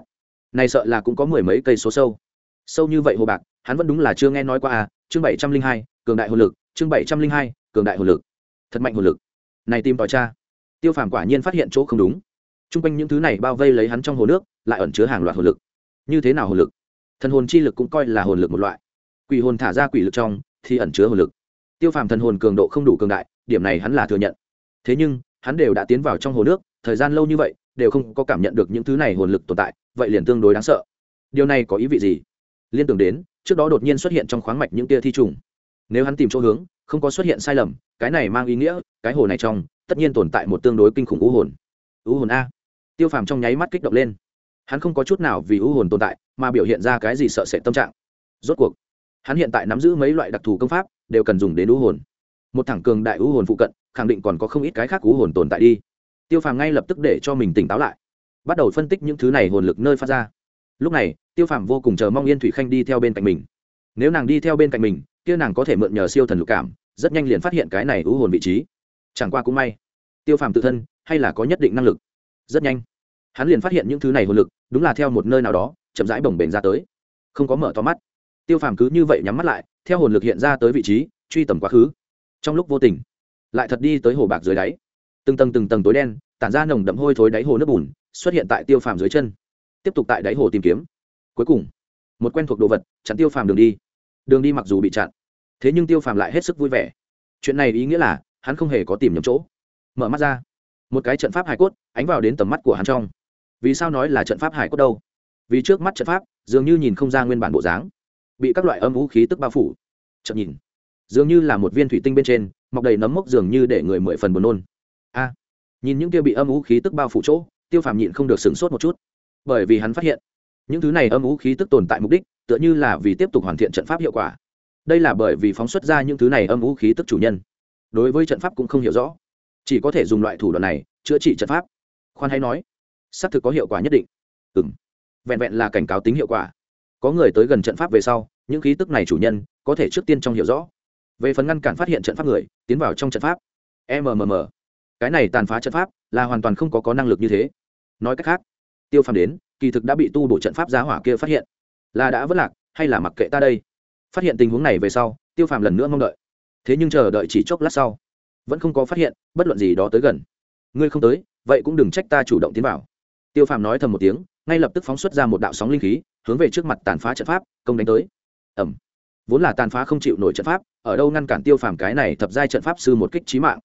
[SPEAKER 1] Này sợ là cũng có mười mấy cây số sâu. Sâu như vậy hồ bạc, hắn vẫn đúng là chưa nghe nói qua à chương bảy trăm linh hai, cường đại hồn lực, chương bảy trăm linh hai, cường đại hồn lực. Thật mạnh hồn lực. Này tìm tòi cha tiêu phàm quả nhiên phát hiện chỗ không đúng. T r u n g quanh những thứ này bao vây lấy hắn trong hồ nước, lại ẩn chứa hàng loạt hồn lực. Như thế nào hồn lực? Thần hồn chi lực cũng coi là hồn lực một loại. Quỷ hồn thả ra quỷ lực trong, thì ẩn chứa hồn lực. Tiêu phàm thần hồn cường độ không đủ cường đại, điểm này hắn là thừa nhận. Thế nhưng, hắn đều đã tiến vào trong hồ nước, thời gian lâu như vậy, đều không có cảm nhận được những thứ này hồn lực tồn tại, vậy liền tương đối đáng sợ. Điều này có ý vị gì? Liên tưởng đến, trước đó đột nhiên xuất hiện trong khoáng mạch những tia thi trùng. Nếu hắn tìm chỗ hướng, không có xuất hiện sai lầm, cái này mang ý nghĩa, cái hồ này trong, tất nhiên tồn tại một tương đối kinh khủng u hồn. U hồn a. Tiêu phàm trong nháy mắt kích động lên hắn không có chút nào vì u hồn tồn tại, mà biểu hiện ra cái gì sợ sệt tâm trạng. Rốt cuộc, hắn hiện tại nắm giữ mấy loại đặc thù công pháp, đều cần dùng đến u hồn. Một thẳng cường đại u hồn phụ cận, khẳng định còn có không ít cái khác u hồn tồn tại đi. Tiêu phàm ngay lập tức để cho mình tỉnh táo lại. Bắt đầu phân tích những thứ này hồn lực nơi phát ra. Lúc này, tiêu phàm vô cùng chờ mong yên thủy khanh đi theo bên cạnh mình. Nếu nàng đi theo bên cạnh mình, kia nàng có thể mượn nhờ siêu thần lục cảm, rất nhanh liền phát hiện cái này ưu hồn vị trí. Chẳng qua cũng may, tiêu phàm tự thân hay là có nhất định năng lực. Rất nhanh hắn liền phát hiện những thứ này hồn lực, đúng là theo một nơi nào đó, chậm rãi bồng bềnh ra tới. Không có mở to mắt. Tiêu phàm cứ như vậy nhắm mắt lại, theo hồn lực hiện ra tới vị trí, truy tầm quá khứ. Trong lúc vô tình, lại thật đi tới hồ bạc dưới đáy. Từng tầng từng tầng tối đen, tản ra nồng đậm hôi thối đáy hồ nước bùn, xuất hiện tại tiêu phàm dưới chân. Tiếp tục tại đáy hồ tìm kiếm. Cuối cùng, một quen thuộc đồ vật, chặn tiêu phàm đường đi. Đường đi mặc dù bị chặn, thế nhưng tiêu phàm lại hết sức vui vẻ. Chuyện này ý nghĩa là, hắn không hề có tìm nhầm chỗ. Mở mắt ra, một cái trận pháp hải cốt, ánh vào đến tầm mắt của hắn trong vì sao nói là trận pháp hải cốt đâu? Vì trước mắt trận pháp, dường như nhìn không ra nguyên bản bộ dáng, bị các loại âm vũ khí tức bao phủ. Chậm nhìn, dường như là một viên thủy tinh bên trên, mọc đầy nấm mốc dường như để người mười phần buồn nôn. A, nhìn những kia bị âm vũ khí tức bao phủ chỗ, tiêu phàm nhịn không được sửng sốt một chút. Bởi vì hắn phát hiện, những thứ này âm vũ khí tức tồn tại mục đích, tựa như là vì tiếp tục hoàn thiện trận pháp hiệu quả. Đây là bởi vì phóng xuất ra những thứ này âm vũ khí tức chủ nhân. Đối với trận pháp cũng không hiểu rõ. Chỉ có thể dùng loại thủ đoạn này chữa trị trận pháp. Khoan hay nói xác thực có hiệu quả nhất định. Ừ m vẹn vẹn là cảnh cáo tính hiệu quả. Có người tới gần trận pháp về sau, những khí tức này chủ nhân, có thể trước tiên trong hiểu rõ. Về phần ngăn cản phát hiện trận pháp người, tiến vào trong trận pháp. Mmm cái này tàn phá trận pháp, là hoàn toàn không có có năng lực như thế. Nói cách khác, tiêu phàm đến, kỳ thực đã bị tu bổ trận pháp giá hỏa kia phát hiện. Là đã vất lạc, hay là mặc kệ ta đây? Phát hiện tình huống này về sau, tiêu phàm lần nữa mong đợi. Thế nhưng chờ đợi chỉ chốc lát sau, vẫn không có phát hiện, bất luận gì đó tới gần. Ngươi không tới, vậy cũng đừng trách ta chủ động tiến vào tiêu phàm nói thầm một tiếng, ngay lập tức phóng xuất ra một đạo sóng linh khí, hướng về trước mặt tàn phá trận pháp, công đánh tới. Ẩm vốn là tàn phá không chịu nổi trận pháp, ở đâu ngăn cản tiêu phàm cái này thập giai trận pháp sư một kích trí mạng.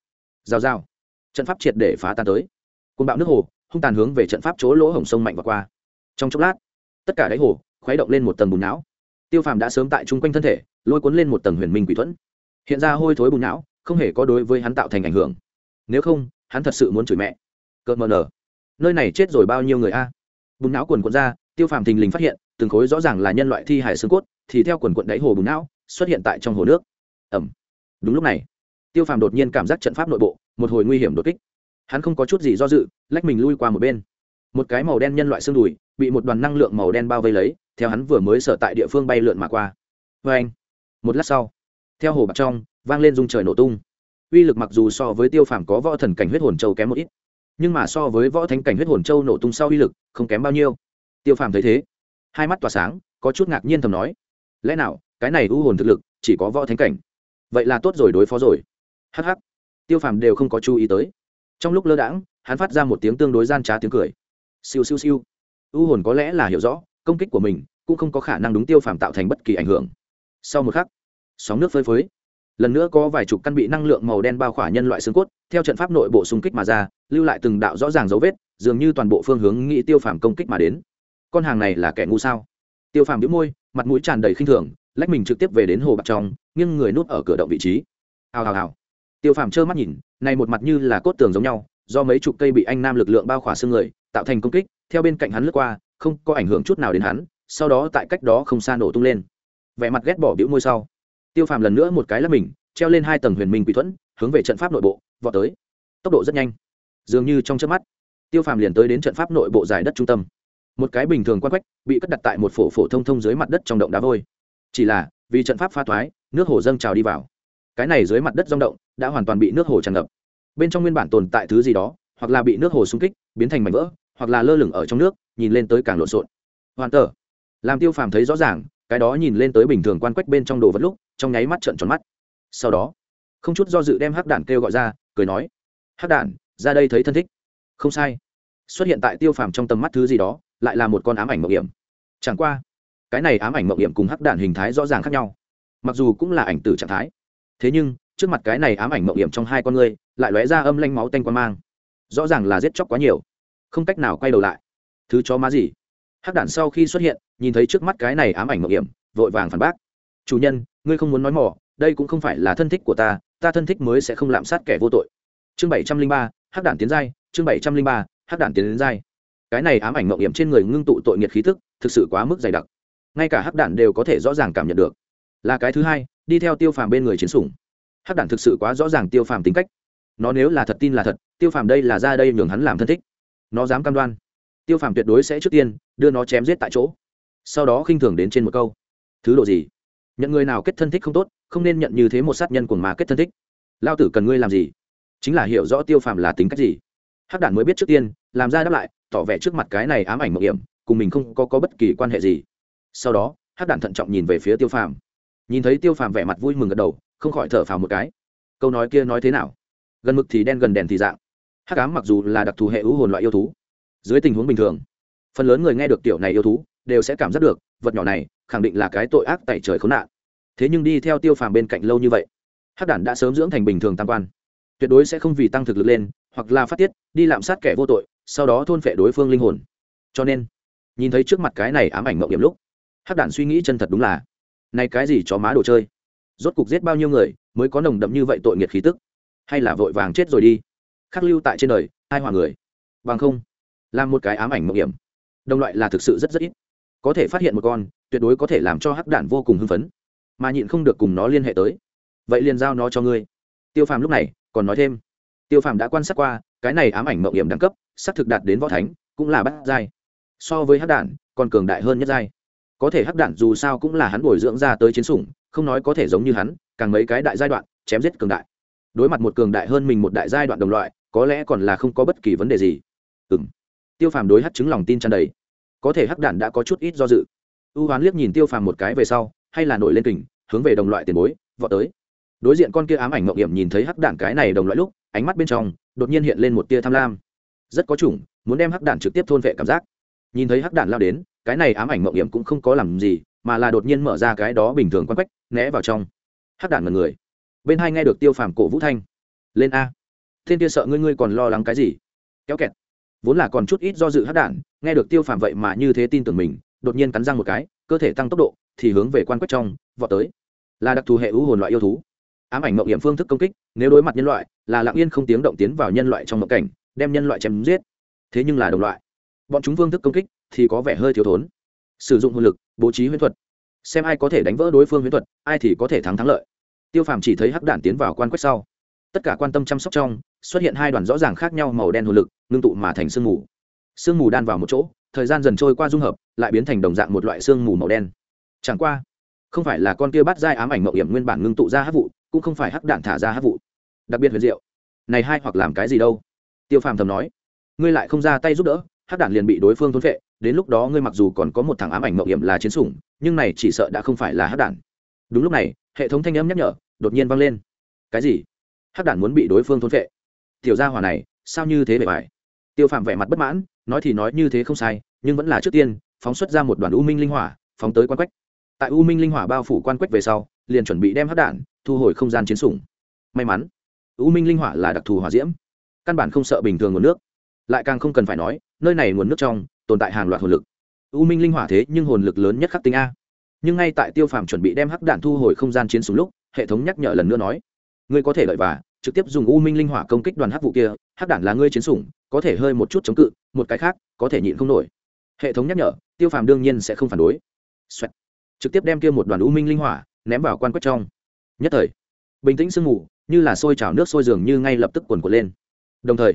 [SPEAKER 1] Giao giao trận pháp triệt để phá tan tới. Côn bạo nước hồ, hung tàn hướng về trận pháp chỗ lỗ Hồng sông mạnh và qua. Trong chốc lát, tất cả đáy hồ khuấy động lên một tầng bùn não. Tiêu phàm đã sớm tại chung quanh thân thể, lôi cuốn lên một tầng huyền minh quỷ thuẫn. Hiện ra hôi thối bùn não, không hề có đối với hắn tạo thành ảnh hưởng. Nếu không, hắn thật sự muốn chửi mẹ. Cợt mờ nở nơi này chết rồi bao nhiêu người a? Bùn não quần quận ra, tiêu phàm thình lình phát hiện, từng khối rõ ràng là nhân loại thi hải xương cốt, thì theo quần quận đáy hồ bùn não, xuất hiện tại trong hồ nước. Ẩm đúng lúc này, tiêu phàm đột nhiên cảm giác trận pháp nội bộ, một hồi nguy hiểm đột kích. Hắn không có chút gì do dự, lách mình lui qua một bên. Một cái màu đen nhân loại xương đùi, bị một đoàn năng lượng màu đen bao vây lấy, theo hắn vừa mới sở tại địa phương bay lượn mà qua. Vê anh, một lát sau, theo hồ bạc trong, vang lên dung trời nổ tung. Uy lực mặc dù so với tiêu phàm có võ thần cảnh huyết hồn châu kém một ít nhưng mà so với võ thánh cảnh huyết hồn châu nổ tung sau uy lực, không kém bao nhiêu. Tiêu phàm thấy thế, hai mắt tỏa sáng, có chút ngạc nhiên thầm nói, lẽ nào, cái này u hồn thực lực chỉ có võ thánh cảnh? Vậy là tốt rồi, đối phó rồi. Hh tiêu phàm đều không có chú ý tới. Trong lúc lơ đãng, hắn phát ra một tiếng tương đối gian trá tiếng cười. Siêu siêu siêu. U hồn có lẽ là hiểu rõ, công kích của mình cũng không có khả năng đúng tiêu phàm tạo thành bất kỳ ảnh hưởng. Sau một khắc, sóng nước phơi phới lần nữa có vài chục căn bị năng lượng màu đen bao khỏa nhân loại xương cốt, theo trận pháp nội bộ xung kích mà ra, lưu lại từng đạo rõ ràng dấu vết, dường như toàn bộ phương hướng nghĩ tiêu phàm công kích mà đến. Con hàng này là kẻ ngu sao? Tiêu phàm đĩu môi, mặt mũi tràn đầy khinh thường, lách mình trực tiếp về đến hồ bạc trong nhưng người núp ở cửa động vị trí. Hào hào hào. Tiêu phàm trơ mắt nhìn, này một mặt như là cốt tường giống nhau, do mấy chục cây bị anh nam lực lượng bao khỏa xương người, tạo thành công kích, theo bên cạnh hắn lướt qua, không có ảnh hưởng chút nào đến hắn, sau đó tại cách đó không xa nổ tung lên. Vẻ mặt ghét bỏ bĩu môi sau tiêu phàm lần nữa một cái là mình, treo lên hai tầng huyền minh quỷ thuẫn, hướng về trận pháp nội bộ, vọt tới. Tốc độ rất nhanh. Dường như trong trước mắt, tiêu phàm liền tới đến trận pháp nội bộ dài đất trung tâm. Một cái bình thường quan quách, bị cất đặt tại một phổ phổ thông thông dưới mặt đất trong động đá vôi. Chỉ là, vì trận pháp pha thoái, nước hồ dâng trào đi vào. Cái này dưới mặt đất rong động, đã hoàn toàn bị nước hồ tràn ngập. Bên trong nguyên bản tồn tại thứ gì đó, hoặc là bị nước hồ xung kích, biến thành mảnh vỡ, hoặc là lơ lửng ở trong nước, nhìn lên tới càng lộn xộn. Hoàn tờ. Làm tiêu phàm thấy rõ ràng, cái đó nhìn lên tới bình thường quan quách bên trong đồ vật lúc trong nháy mắt trợn tròn mắt. Sau đó, không chút do dự đem hắc đản kêu gọi ra, cười nói, hắc đản, ra đây thấy thân thích. Không sai. Xuất hiện tại tiêu phàm trong tầm mắt thứ gì đó, lại là một con ám ảnh mộng hiểm. Chẳng qua, cái này ám ảnh mộng hiểm cùng hắc đản hình thái rõ ràng khác nhau. Mặc dù cũng là ảnh tử trạng thái, thế nhưng, trước mặt cái này ám ảnh mộng hiểm trong hai con ngươi, lại lóe ra âm lanh máu tanh quan mang. Rõ ràng là giết chóc quá nhiều. Không cách nào quay đầu lại. Thứ cho má gì? Hắc đản sau khi xuất hiện, nhìn thấy trước mắt cái này ám ảnh mộng hiểm, vội vàng phản bác chủ nhân, ngươi không muốn nói mỏ, đây cũng không phải là thân thích của ta ta thân thích mới sẽ không lạm sát kẻ vô tội. Chương bảy trăm linh ba, hắc đản tiến giai, chương bảy trăm linh ba, hắc đản tiến giai. Cái này ám ảnh mộng hiểm trên người ngưng tụ tội nghiệt khí thức, thực sự quá mức dày đặc. Ngay cả hắc đản đều có thể rõ ràng cảm nhận được. Là cái thứ hai, đi theo tiêu phàm bên người chiến sủng. Hắc đản thực sự quá rõ ràng tiêu phàm tính cách. Nó nếu là thật tin là thật, tiêu phàm đây là ra đây nhường hắn làm thân thích. Nó dám cam đoan, tiêu phàm tuyệt đối sẽ trước tiên đưa nó chém giết tại chỗ. Sau đó khinh thường đến trên một câu. Thứ độ gì? Nhận người nào kết thân thích không tốt không nên nhận như thế một sát nhân của mà kết thân thích. Lao tử cần ngươi làm gì? Chính là hiểu rõ tiêu phàm là tính cách gì. Hắc đản mới biết trước tiên làm ra đáp lại tỏ vẻ trước mặt cái này ám ảnh mộng hiểm cùng mình không có, có bất kỳ quan hệ gì. Sau đó hắc đản thận trọng nhìn về phía tiêu phàm. Nhìn thấy tiêu phàm vẻ mặt vui mừng gật đầu không khỏi thở phào một cái. Câu nói kia nói thế nào? Gần mực thì đen gần đèn thì dạng. Hắc ám mặc dù là đặc thù hệ ưu hồn loại yêu thú dưới tình huống bình thường phần lớn người nghe được tiểu này yêu thú đều sẽ cảm giác được, vật nhỏ này khẳng định là cái tội ác tại trời khốn nạn. Thế nhưng đi theo tiêu phàm bên cạnh lâu như vậy, hắc đản đã sớm dưỡng thành bình thường tam quan. Tuyệt đối sẽ không vì tăng thực lực lên, hoặc là phát tiết, đi lạm sát kẻ vô tội, sau đó thôn phệ đối phương linh hồn. Cho nên, nhìn thấy trước mặt cái này ám ảnh mộng điểm lúc, hắc đản suy nghĩ chân thật đúng là, này cái gì chó má đồ chơi? Rốt cục giết bao nhiêu người mới có nồng đậm như vậy tội nghiệt khí tức? Hay là vội vàng chết rồi đi? Khắc lưu tại trên đời, hai hòa người. Bằng không, làm một cái ám ảnh mộng hiểm. Đồng loại là thực sự rất rất ít có thể phát hiện một con, tuyệt đối có thể làm cho hắc đản vô cùng hưng phấn. Mà nhịn không được cùng nó liên hệ tới. Vậy liền giao nó cho ngươi. Tiêu phàm lúc này còn nói thêm. Tiêu phàm đã quan sát qua, cái này ám ảnh mậu hiểm đẳng cấp, xác thực đạt đến võ thánh, cũng là bắt giai. So với hắc đản, còn cường đại hơn nhất giai. Có thể hắc đản dù sao cũng là hắn bồi dưỡng ra tới chiến sủng, không nói có thể giống như hắn, càng mấy cái đại giai đoạn, chém giết cường đại. Đối mặt một cường đại hơn mình một đại giai đoạn đồng loại, có lẽ còn là không có bất kỳ vấn đề gì. Ừ m tiêu phàm đối hắc chứng lòng tin tràn đầy có thể hắc đản đã có chút ít do dự. Ưu hoán liếc nhìn tiêu phàm một cái về sau, hay là nổi lên kình, hướng về đồng loại tiền bối, vọt tới. Đối diện con kia ám ảnh mộng hiểm nhìn thấy hắc đản cái này đồng loại lúc, ánh mắt bên trong, đột nhiên hiện lên một tia tham lam. Rất có chủng, muốn đem hắc đản trực tiếp thôn vệ cảm giác. Nhìn thấy hắc đản lao đến, cái này ám ảnh mộng hiểm cũng không có làm gì, mà là đột nhiên mở ra cái đó bình thường quan quách, né vào trong. Hắc đản mật người. Bên hai nghe được tiêu phàm cổ vũ thanh. Lên a. Thiên kia sợ ngươi ngươi còn lo lắng cái gì? Kéo kẹt vốn là còn chút ít do dự hắc đản, nghe được tiêu phàm vậy mà như thế tin tưởng mình, đột nhiên cắn răng một cái, cơ thể tăng tốc độ, thì hướng về quan quách trong, vọt tới. Là đặc thù hệ ưu hồn loại yêu thú. Ám ảnh mộng hiểm phương thức công kích, nếu đối mặt nhân loại, là lặng yên không tiếng động tiến vào nhân loại trong mộng cảnh, đem nhân loại chém giết. Thế nhưng là đồng loại. Bọn chúng phương thức công kích thì có vẻ hơi thiếu thốn. Sử dụng hồn lực, bố trí huyễn thuật. Xem ai có thể đánh vỡ đối phương huyễn thuật, ai thì có thể thắng thắng lợi. Tiêu phàm chỉ thấy hắc đản tiến vào quan quách sau. Tất cả quan tâm chăm sóc trong xuất hiện hai đoàn rõ ràng khác nhau màu đen hồn lực, ngưng tụ mà thành sương mù. Sương mù đan vào một chỗ, thời gian dần trôi qua dung hợp, lại biến thành đồng dạng một loại sương mù màu đen. Chẳng qua, không phải là con kia bắt dai ám ảnh mậu hiểm nguyên bản ngưng tụ ra hát vụ, cũng không phải hắc đạn thả ra hát vụ. Đặc biệt huyền diệu. Này hai hoặc làm cái gì đâu? Tiêu phàm thầm nói. Ngươi lại không ra tay giúp đỡ, hắc đạn liền bị đối phương thôn vệ đến lúc đó ngươi mặc dù còn có một thằng ám ảnh mậu hiểm là chiến sủng, nhưng này chỉ sợ đã không phải là hắc đạn. Đúng lúc này, hệ thống thanh âm nhắc nhở đột nhiên vang lên. Cái gì? Hắc đạn muốn bị đối phương thôn vệ tiểu gia hỏa này, sao như thế bề bài tiêu phàm vẻ mặt bất mãn, nói thì nói như thế không sai, nhưng vẫn là trước tiên, phóng xuất ra một đoàn u minh linh hỏa, phóng tới quan quách. Tại u minh linh hỏa bao phủ quan quách về sau, liền chuẩn bị đem hắc đạn, thu hồi không gian chiến sủng. May mắn, u minh linh hỏa là đặc thù hỏa diễm, căn bản không sợ bình thường nguồn nước. Lại càng không cần phải nói, nơi này nguồn nước trong, tồn tại hàng loạt hồn lực. U minh linh hỏa thế nhưng hồn lực lớn nhất khắc tinh a. Nhưng ngay tại tiêu phàm chuẩn bị đem hắc đạn thu hồi không gian chiến súng lúc, hệ thống nhắc nhở lần nữa nói, ngươi có thể lợi và trực tiếp dùng u minh linh hỏa công kích đoàn hắc vụ kia, hắc đản là ngươi chiến sủng, có thể hơi một chút chống cự, một cái khác, có thể nhịn không nổi. Hệ thống nhắc nhở, tiêu phàm đương nhiên sẽ không phản đối. Xoẹt. trực tiếp đem kia một đoàn u minh linh hỏa ném vào quan quách trong. Nhất thời, bình tĩnh sương mù, như là sôi trào nước sôi dường như ngay lập tức quần quật lên. Đồng thời,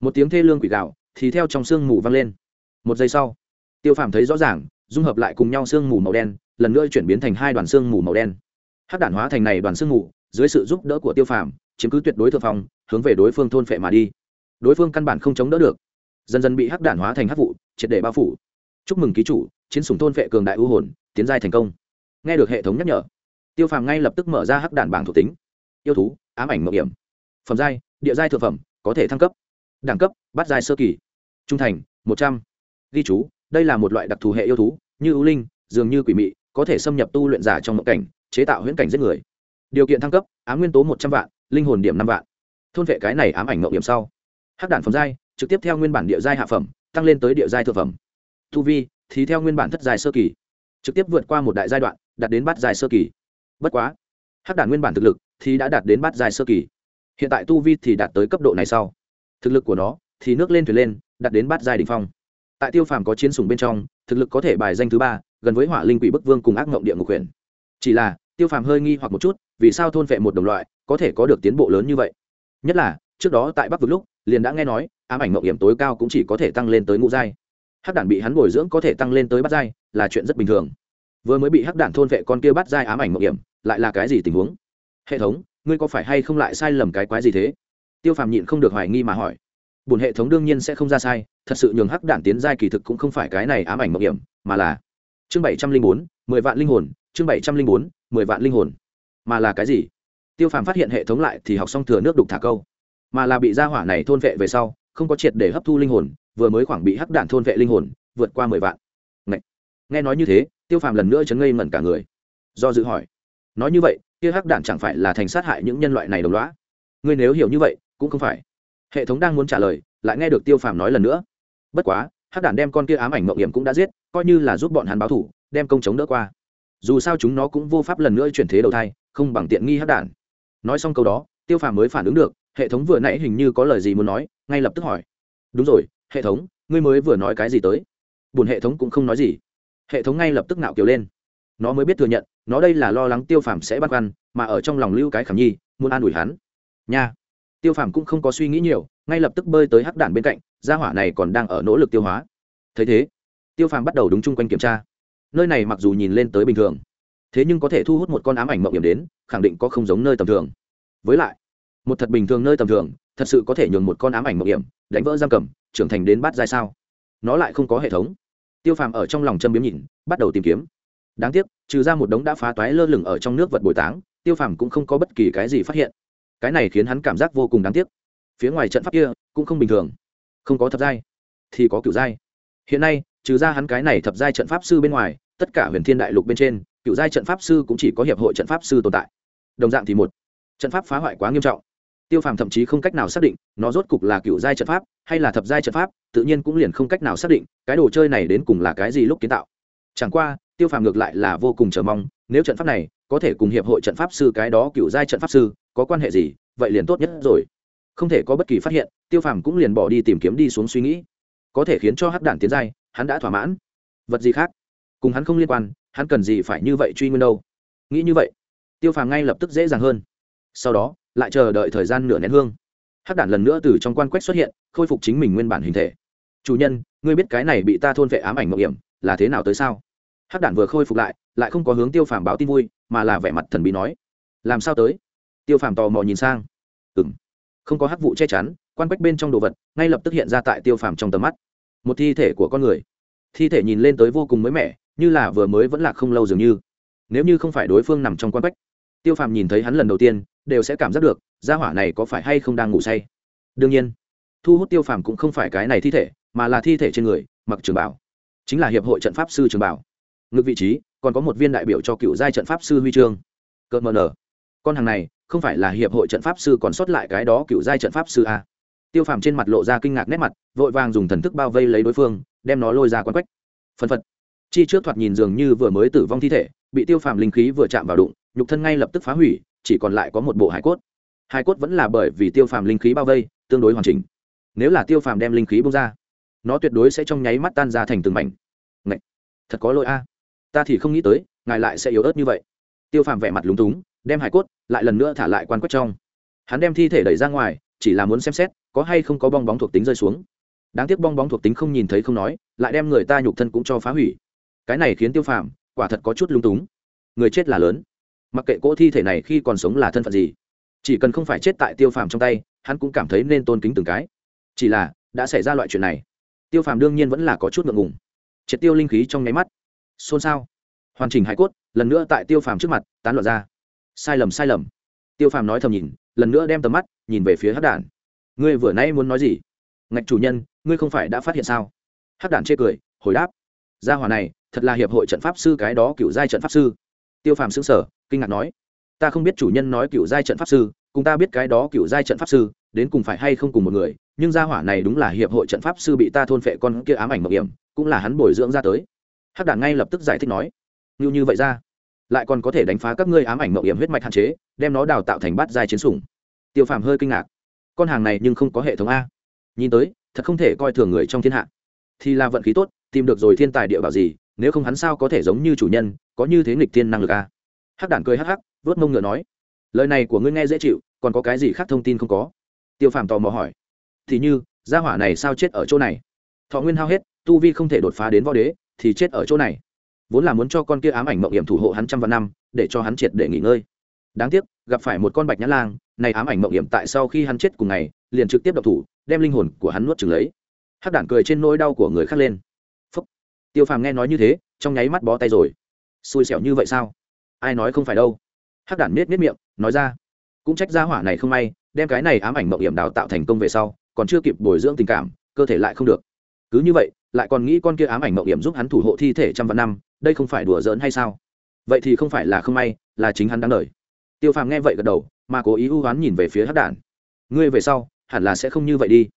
[SPEAKER 1] một tiếng thê lương quỷ gạo thì theo trong sương mù vang lên. Một giây sau, tiêu phàm thấy rõ ràng, dung hợp lại cùng nhau sương mù màu đen, lần nữa chuyển biến thành hai đoàn sương mù màu đen. Hắc đản hóa thành này đoàn sương mù, dưới sự giúp đỡ của tiêu phàm chiếm cứ tuyệt đối thượng phong, hướng về đối phương thôn phệ mà đi. Đối phương căn bản không chống đỡ được. Dần dần bị hắc đản hóa thành hắc vụ triệt để bao phủ. Chúc mừng ký chủ, chiến sủng thôn phệ cường đại ưu hồn, tiến giai thành công. Nghe được hệ thống nhắc nhở, tiêu phàm ngay lập tức mở ra hắc đản bảng thuộc tính. Yêu thú, ám ảnh mộng hiểm. Phẩm giai, địa giai thượng phẩm, có thể thăng cấp. Đẳng cấp bắt giai sơ kỳ. Trung thành, một trăm. Ghi chú, đây là một loại đặc thù hệ yêu thú, như ưu linh, dường như quỷ mị, có thể xâm nhập tu luyện giả trong mộng cảnh, chế tạo huyễn cảnh giết người. Điều kiện thăng cấp, ám nguyên tố một trăm vạn linh hồn điểm năm vạn. Thôn vệ cái này ám ảnh ngậu điểm sau, hắc đản phẩm giai trực tiếp theo nguyên bản địa giai hạ phẩm, tăng lên tới địa giai thượng phẩm. Tu vi thì theo nguyên bản thất giai sơ kỳ, trực tiếp vượt qua một đại giai đoạn, đạt đến bát giai sơ kỳ. Bất quá, hắc đản nguyên bản thực lực thì đã đạt đến bát giai sơ kỳ. Hiện tại tu vi thì đạt tới cấp độ này sau. Thực lực của nó thì nước lên thuyền lên, đạt đến bát giai đ ỉ n h phong. Tại tiêu phàm có chiến sùng bên trong, thực lực có thể bài danh thứ ba, gần với hỏa linh quỷ bức vương cùng ác mộng địa ngục huyền. Chỉ là, tiêu phàm hơi nghi hoặc một chút, vì sao thôn vệ một đồng loại có thể có được tiến bộ lớn như vậy. Nhất là, trước đó tại bắc vực lúc, liền đã nghe nói, ám ảnh mộng hiểm tối cao cũng chỉ có thể tăng lên tới ngũ giai. Hắc đản bị hắn bồi dưỡng có thể tăng lên tới bát giai, là chuyện rất bình thường. Vừa mới bị hắc đản thôn vệ con kia bắt giai ám ảnh mộng hiểm, lại là cái gì tình huống? Hệ thống, ngươi có phải hay không lại sai lầm cái quái gì thế? Tiêu phàm nhịn không được hoài nghi mà hỏi. Bùn hệ thống đương nhiên sẽ không ra sai, thật sự nhường hắc đản tiến giai kỳ thực cũng không phải cái này ám ảnh mộng hiểm, mà là chương bảy trăm linh bốn, mười vạn linh hồn, chương bảy trăm linh bốn, mười vạn linh hồn. Mà là cái gì? Tiêu phàm phát hiện hệ thống lại thì học xong thừa nước đục thả câu. Mà là bị gia hỏa này thôn vệ về sau không có triệt để hấp thu linh hồn vừa mới khoảng bị hắc đạn thôn vệ linh hồn vượt qua mười vạn. Nghe, nghe nói như thế tiêu phàm lần nữa chấn ngây ngẩn cả người. Do dự hỏi nói như vậy kia hắc đạn chẳng phải là thành sát hại những nhân loại này đồng loá ngươi nếu hiểu như vậy cũng không phải. Hệ thống đang muốn trả lời lại nghe được tiêu phàm nói lần nữa bất quá hắc đản đem con kia ám ảnh mộng hiểm cũng đã giết coi như là giúp bọn hắn báo thủ đem công chống đỡ qua. Dù sao chúng nó cũng vô pháp lần nữa chuyển thế đầu thai không bằng tiện nghi hắc đản nói xong câu đó, tiêu phàm mới phản ứng được, hệ thống vừa nãy hình như có lời gì muốn nói, ngay lập tức hỏi. Đúng rồi, hệ thống, ngươi mới vừa nói cái gì tới? Buồn hệ thống cũng không nói gì. Hệ thống ngay lập tức nạo kiều lên. Nó mới biết thừa nhận, nó đây là lo lắng tiêu phàm sẽ bắt văn mà ở trong lòng lưu cái khảm nhi, muốn an ủi hắn. Nha. Tiêu phàm cũng không có suy nghĩ nhiều, ngay lập tức bơi tới hắc đản bên cạnh, gia hỏa này còn đang ở nỗ lực tiêu hóa. Thấy thế, tiêu phàm bắt đầu đúng chung quanh kiểm tra. Nơi này mặc dù nhìn lên tới bình thường thế nhưng có thể thu hút một con ám ảnh mộng điểm đến, khẳng định có không giống nơi tầm thường. Với lại, một thật bình thường nơi tầm thường, thật sự có thể nhường một con ám ảnh mộng điểm đánh vỡ giam cầm, trưởng thành đến bát giai sao? Nó lại không có hệ thống. Tiêu phàm ở trong lòng châm biếm nhìn, bắt đầu tìm kiếm. Đáng tiếc, trừ ra một đống đã phá toái lơ lửng ở trong nước vật bồi táng, tiêu phàm cũng không có bất kỳ cái gì phát hiện. Cái này khiến hắn cảm giác vô cùng đáng tiếc. Phía ngoài trận pháp kia cũng không bình thường. Không có thập giai, thì có cựu giai. Hiện nay, trừ ra hắn cái này thập giai trận pháp sư bên ngoài, tất cả huyền thiên đại lục bên trên cựu giai trận pháp sư cũng chỉ có hiệp hội trận pháp sư tồn tại. Đồng dạng thì một, trận pháp phá hoại quá nghiêm trọng. Tiêu phàm thậm chí không cách nào xác định nó rốt cục là cựu giai trận pháp hay là thập giai trận pháp, tự nhiên cũng liền không cách nào xác định cái đồ chơi này đến cùng là cái gì lúc kiến tạo. Chẳng qua, tiêu phàm ngược lại là vô cùng chờ mong, nếu trận pháp này có thể cùng hiệp hội trận pháp sư cái đó cựu giai trận pháp sư có quan hệ gì, vậy liền tốt nhất rồi. Không thể có bất kỳ phát hiện, tiêu phàm cũng liền bỏ đi tìm kiếm đi xuống suy nghĩ. Có thể khiến cho hắc đản tiến giai, hắn đã thỏa mãn. Vật gì khác? Cùng hắn không liên quan hắn cần gì phải như vậy truy nguyên đâu? Nghĩ như vậy, tiêu phàm ngay lập tức dễ dàng hơn. Sau đó, lại chờ đợi thời gian nửa nén hương. Hắc đản lần nữa từ trong quan quét xuất hiện, khôi phục chính mình nguyên bản hình thể. Chủ nhân, ngươi biết cái này bị ta thôn vệ ám ảnh mạo hiểm, là thế nào tới sao? Hắc đản vừa khôi phục lại lại không có hướng tiêu phàm báo tin vui, mà là vẻ mặt thần bí nói, làm sao tới? Tiêu phàm tò mò nhìn sang. Ừng không có hắc vụ che chắn, quan quách bên trong đồ vật ngay lập tức hiện ra tại tiêu phàm trong tầm mắt. Một thi thể của con người. Thi thể nhìn lên tới vô cùng mới mẻ như là vừa mới vẫn là không lâu dường như. Nếu như không phải đối phương nằm trong quan quách, tiêu phàm nhìn thấy hắn lần đầu tiên, đều sẽ cảm giác được, gia hỏa này có phải hay không đang ngủ say. Đương nhiên, thu hút tiêu phàm cũng không phải cái này thi thể, mà là thi thể trên người, mặc trường bảo. Chính là hiệp hội trận pháp sư trường bảo. Ngược vị trí, còn có một viên đại biểu cho cựu giai trận pháp sư huy chương. Cợt mờ nở. Con hàng này, không phải là hiệp hội trận pháp sư còn sót lại cái đó cựu giai trận pháp sư a. Tiêu phàm trên mặt lộ ra kinh ngạc nét mặt, vội vàng dùng thần thức bao vây lấy đối phương, đem nó lôi ra quán quách. Phân phật chi trước thoạt nhìn dường như vừa mới tử vong thi thể, bị tiêu phàm linh khí vừa chạm vào đụng, nhục thân ngay lập tức phá hủy, chỉ còn lại có một bộ hải cốt. Hải cốt vẫn là bởi vì tiêu phàm linh khí bao vây, tương đối hoàn chỉnh. Nếu là tiêu phàm đem linh khí bông ra, nó tuyệt đối sẽ trong nháy mắt tan ra thành từng mảnh. Ngậy! thật có lỗi a. Ta thì không nghĩ tới, ngài lại sẽ yếu ớt như vậy. Tiêu phàm vẻ mặt lúng túng, đem hải cốt lại lần nữa thả lại quan quất trong. Hắn đem thi thể đẩy ra ngoài, chỉ là muốn xem xét, có hay không có bong bóng thuộc tính rơi xuống. Đáng tiếc bong bóng thuộc tính không nhìn thấy không nói, lại đem người ta nhục thân cũng cho phá hủy cái này khiến tiêu phàm quả thật có chút lung túng. Người chết là lớn. Mặc kệ cỗ thi thể này khi còn sống là thân phận gì, chỉ cần không phải chết tại tiêu phàm trong tay, hắn cũng cảm thấy nên tôn kính từng cái. Chỉ là, đã xảy ra loại chuyện này, tiêu phàm đương nhiên vẫn là có chút ngượng ngùng. Triệt tiêu linh khí trong nháy mắt. Xôn xao. Hoàn chỉnh hải cốt, lần nữa tại tiêu phàm trước mặt tán loạn ra. Sai lầm sai lầm. Tiêu phàm nói thầm nhìn, lần nữa đem tầm mắt nhìn về phía hắc đản. Ngươi vừa nay muốn nói gì? Ngạch chủ nhân, ngươi không phải đã phát hiện sao? Hắc đản chê cười, hồi đáp. Gia hòa này thật là hiệp hội trận pháp sư cái đó cựu giai trận pháp sư. Tiêu phàm xứng sở kinh ngạc nói, ta không biết chủ nhân nói cựu giai trận pháp sư, cùng ta biết cái đó cựu giai trận pháp sư, đến cùng phải hay không cùng một người, nhưng gia hỏa này đúng là hiệp hội trận pháp sư bị ta thôn phệ con kia ám ảnh mộng hiểm, cũng là hắn bồi dưỡng ra tới. Hắc đản ngay lập tức giải thích nói, như như vậy ra, lại còn có thể đánh phá các ngươi ám ảnh mộng hiểm huyết mạch hạn chế, đem nó đào tạo thành bát giai chiến sủng. Tiêu phàm hơi kinh ngạc, con hàng này nhưng không có hệ thống a. Nhìn tới, thật không thể coi thường người trong thiên hạ. Thì là vận khí tốt, tìm được rồi thiên tài địa bảo gì nếu không hắn sao có thể giống như chủ nhân, có như thế nghịch thiên năng lực a hắc đản cười hắc hắc vớt mông ngựa nói, lời này của ngươi nghe dễ chịu, còn có cái gì khác thông tin không có? Tiêu phàm tò mò hỏi, thì như, gia hỏa này sao chết ở chỗ này? Thọ nguyên hao hết, tu vi không thể đột phá đến võ đế, thì chết ở chỗ này. Vốn là muốn cho con kia ám ảnh mộng hiểm thủ hộ hắn trăm vạn năm, để cho hắn triệt để nghỉ ngơi. Đáng tiếc, gặp phải một con bạch nhã lang, này ám ảnh mộng hiểm tại sau khi hắn chết cùng ngày, liền trực tiếp độc thủ, đem linh hồn của hắn nuốt chừng lấy. Hắc đản cười trên nỗi đau của người khác lên tiêu phàm nghe nói như thế, trong nháy mắt bó tay rồi. Xui xẻo như vậy sao? Ai nói không phải đâu? Hắc đản nết nết miệng, nói ra. Cũng trách gia hỏa này không may, đem cái này ám ảnh mộng hiểm đào tạo thành công về sau, còn chưa kịp bồi dưỡng tình cảm, cơ thể lại không được. Cứ như vậy, lại còn nghĩ con kia ám ảnh mộng hiểm giúp hắn thủ hộ thi thể trăm vạn năm, đây không phải đùa giỡn hay sao? Vậy thì không phải là không may, là chính hắn đáng lời tiêu phàm nghe vậy gật đầu, mà cố ý ưu hoán nhìn về phía hắc đản. Ngươi về sau, hẳn là sẽ không như vậy đi.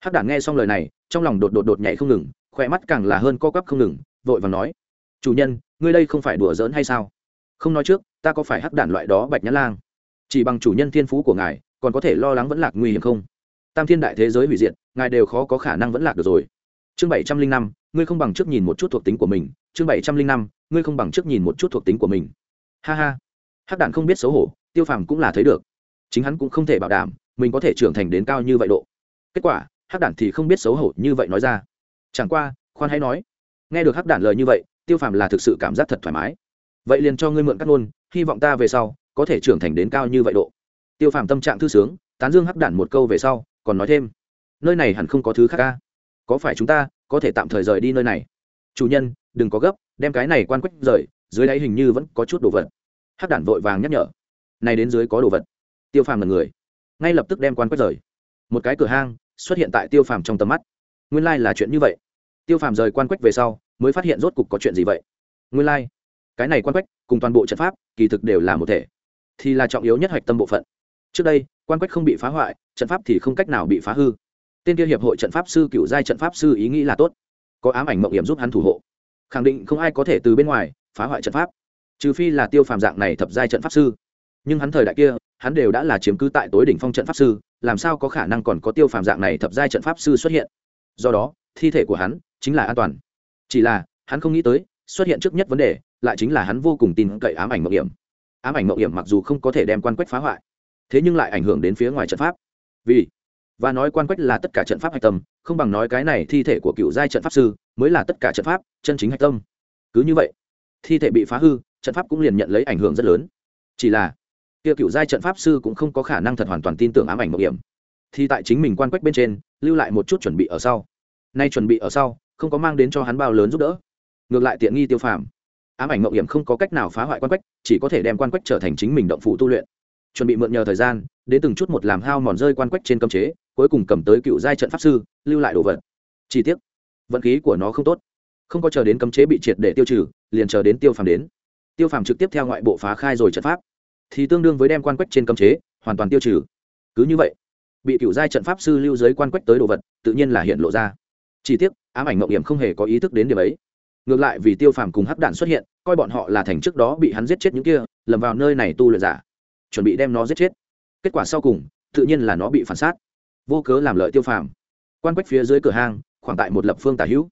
[SPEAKER 1] Hắc đản nghe xong lời này, trong lòng đột đột đột nhảy không ngừng khỏe mắt càng là hơn co quắp không ngừng, vội và nói, chủ nhân, ngươi đây không phải đùa giỡn hay sao? Không nói trước, ta có phải hắc đản loại đó bạch nhã lang? Chỉ bằng chủ nhân thiên phú của ngài, còn có thể lo lắng vẫn lạc nguy hiểm không? Tam thiên đại thế giới hủy diệt, ngài đều khó có khả năng vẫn lạc được rồi. Chương bảy trăm linh năm, ngươi không bằng trước nhìn một chút thuộc tính của mình. Chương bảy trăm linh năm, ngươi không bằng trước nhìn một chút thuộc tính của mình. Ha ha. Hắc đản không biết xấu hổ, tiêu phàm cũng là thấy được. Chính hắn cũng không thể bảo đảm mình có thể trưởng thành đến cao như vậy độ. Kết quả, hắc đản thì không biết xấu hổ như vậy nói ra chẳng qua, khoan hãy nói. Nghe được hắc đản lời như vậy, tiêu phàm là thực sự cảm giác thật thoải mái. Vậy liền cho ngươi mượn cắt ngôn, hy vọng ta về sau có thể trưởng thành đến cao như vậy độ. Tiêu phàm tâm trạng thư sướng, tán dương hắc đản một câu về sau, còn nói thêm. Nơi này hẳn không có thứ khác ca. Có phải chúng ta có thể tạm thời rời đi nơi này? Chủ nhân, đừng có gấp, đem cái này quan quách rời, dưới đáy hình như vẫn có chút đồ vật. Hắc đản vội vàng nhắc nhở. Này đến dưới có đồ vật. Tiêu phàm là người. Ngay lập tức đem quan quách rời. Một cái cửa hang xuất hiện tại tiêu phàm trong tầm mắt. Nguyên lai、like、là chuyện như vậy tiêu phàm rời quan quách về sau, mới phát hiện rốt cục có chuyện gì vậy. Nguyên lai、like. cái này quan quách, cùng toàn bộ trận pháp, kỳ thực đều là một thể. Thì là trọng yếu nhất hạch tâm bộ phận. Trước đây, quan quách không bị phá hoại, trận pháp thì không cách nào bị phá hư. Tên kia hiệp hội trận pháp sư, cựu giai trận pháp sư ý nghĩ là tốt. Có ám ảnh mộng hiểm giúp hắn thủ hộ. Khẳng định không ai có thể từ bên ngoài phá hoại trận pháp. Trừ phi là tiêu phàm dạng này thập giai trận pháp sư. Nhưng hắn thời đại kia, hắn đều đã là chiếm cứ tại tối đỉnh phong trận pháp sư, làm sao có khả năng còn có tiêu phàm dạng này thập giai trận pháp sư xuất hiện? Do đó, thi thể của hắn chính là an toàn. Chỉ là, hắn không nghĩ tới, xuất hiện trước nhất vấn đề, lại chính là hắn vô cùng tin cậy ám ảnh mậu hiểm. Ám ảnh mậu hiểm mặc dù không có thể đem quan quách phá hoại, thế nhưng lại ảnh hưởng đến phía ngoài trận pháp. Vì, và nói quan quách là tất cả trận pháp hạch tâm, không bằng nói cái này thi thể của cựu giai trận pháp sư mới là tất cả trận pháp chân chính hạch tâm. Cứ như vậy, thi thể bị phá hư, trận pháp cũng liền nhận lấy ảnh hưởng rất lớn. Chỉ là, kia cựu giai trận pháp sư cũng không có khả năng thật hoàn toàn tin tưởng ám ảnh mộng hiểm. Thì tại chính mình quan quách bên trên, lưu lại một chút chuẩn bị ở sau. Nay chuẩn bị ở sau không có mang đến cho hắn bao lớn giúp đỡ. Ngược lại tiện nghi tiêu phàm. Ám ảnh mậu hiểm không có cách nào phá hoại quan quách, chỉ có thể đem quan quách trở thành chính mình động phủ tu luyện. Chuẩn bị mượn nhờ thời gian, đến từng chút một làm hao mòn rơi quan quách trên cấm chế, cuối cùng cầm tới cựu giai trận pháp sư, lưu lại đồ vật. Chi tiết vận khí của nó không tốt. Không có chờ đến cấm chế bị triệt để tiêu trừ, liền chờ đến tiêu phàm đến. Tiêu phàm trực tiếp theo ngoại bộ phá khai rồi trận pháp. Thì tương đương với đem quan quách trên cấm chế, hoàn toàn tiêu trừ. Cứ như vậy, bị cựu giai trận pháp sư lưu giới quan quách tới đồ vật, tự nhiên là hiện lộ ra chi tiết ám ảnh mộng hiểm không hề có ý thức đến điểm ấy. Ngược lại vì tiêu phàm cùng hắc đạn xuất hiện, coi bọn họ là thành trước đó bị hắn giết chết những kia, lầm vào nơi này tu luyện giả. Chuẩn bị đem nó giết chết. Kết quả sau cùng, tự nhiên là nó bị phản sát. Vô cớ làm lợi tiêu phàm. Quan quách phía dưới cửa hang, khoảng tại một lập phương tả hữu.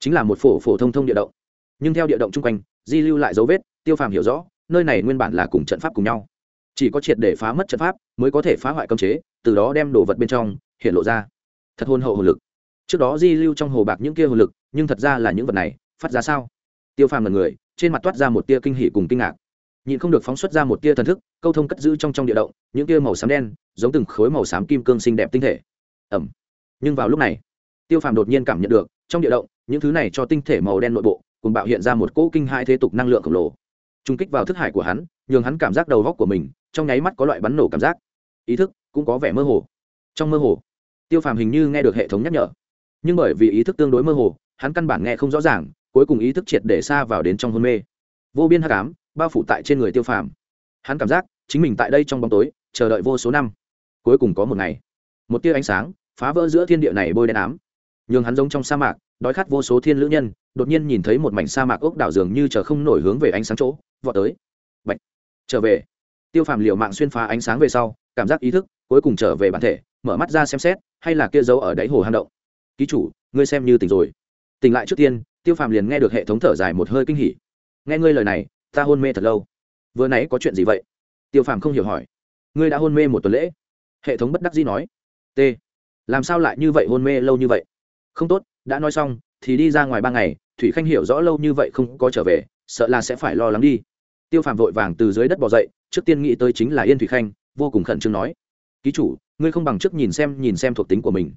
[SPEAKER 1] Chính là một phổ phổ thông thông địa động. Nhưng theo địa động chung quanh, di lưu lại dấu vết, tiêu phàm hiểu rõ, nơi này nguyên bản là cùng trận pháp cùng nhau. Chỉ có triệt để phá mất trận pháp, mới có thể phá hoại cơm chế, từ đó đem đồ vật bên trong, hiện lộ ra. Thật hôn hậu hồn lực trước đó di lưu trong hồ bạc những kia hồn lực, nhưng thật ra là những vật này, phát ra sao? Tiêu phàm là người, trên mặt toát ra một tia kinh hỉ cùng kinh ngạc. Nhịn không được phóng xuất ra một tia thần thức, câu thông cất giữ trong trong địa động, những tia màu xám đen, giống từng khối màu xám kim cương xinh đẹp tinh thể. Ẩm nhưng vào lúc này, tiêu phàm đột nhiên cảm nhận được, trong địa động, những thứ này cho tinh thể màu đen nội bộ, cùng bạo hiện ra một cỗ kinh hai thế tục năng lượng khổng lồ. Trung kích vào thức hải của hắn, nhường hắn cảm giác đầu góc của mình, trong nháy mắt có loại bắn nổ cảm giác. Ý thức cũng có vẻ mơ hồ. Trong mơ hồ, tiêu phàm hình như nghe được hệ thống nhắc nhở nhưng bởi vì ý thức tương đối mơ hồ, hắn căn bản nghe không rõ ràng, cuối cùng ý thức triệt để xa vào đến trong hôn mê. Vô biên hắc ám, bao phủ tại trên người tiêu phàm. Hắn cảm giác, chính mình tại đây trong bóng tối, chờ đợi vô số năm. Cuối cùng có một ngày, một tia ánh sáng, phá vỡ giữa thiên địa này bôi đen ám. Nhường hắn giống trong sa mạc, đói khát vô số thiên lữ nhân, đột nhiên nhìn thấy một mảnh sa mạc ốc đảo dường như chờ không nổi hướng về ánh sáng chỗ, vọt tới. Bạch. trở về. Tiêu phàm liều mạng xuyên phá ánh sáng về sau, cảm giác ý thức, cuối cùng trở về bản thể, mở mắt ra xem xét, hay là kia dấu ở đáy hồ hang động ký chủ, ngươi xem như tỉnh rồi. Tỉnh lại trước tiên, tiêu phàm liền nghe được hệ thống thở dài một hơi kinh hỉ. Nghe ngươi lời này, ta hôn mê thật lâu. Vừa nãy có chuyện gì vậy? Tiêu phàm không hiểu hỏi. Ngươi đã hôn mê một tuần lễ. Hệ thống bất đắc dĩ nói. T. Làm sao lại như vậy hôn mê lâu như vậy? Không tốt, đã nói xong, thì đi ra ngoài ba ngày, thủy khanh hiểu rõ lâu như vậy không có trở về, sợ là sẽ phải lo lắng đi. Tiêu phàm vội vàng từ dưới đất bỏ dậy, trước tiên nghĩ tới chính là yên thủy khanh, vô cùng khẩn trương nói. Ký chủ, ngươi không bằng trước nhìn xem nhìn xem thuộc tính của mình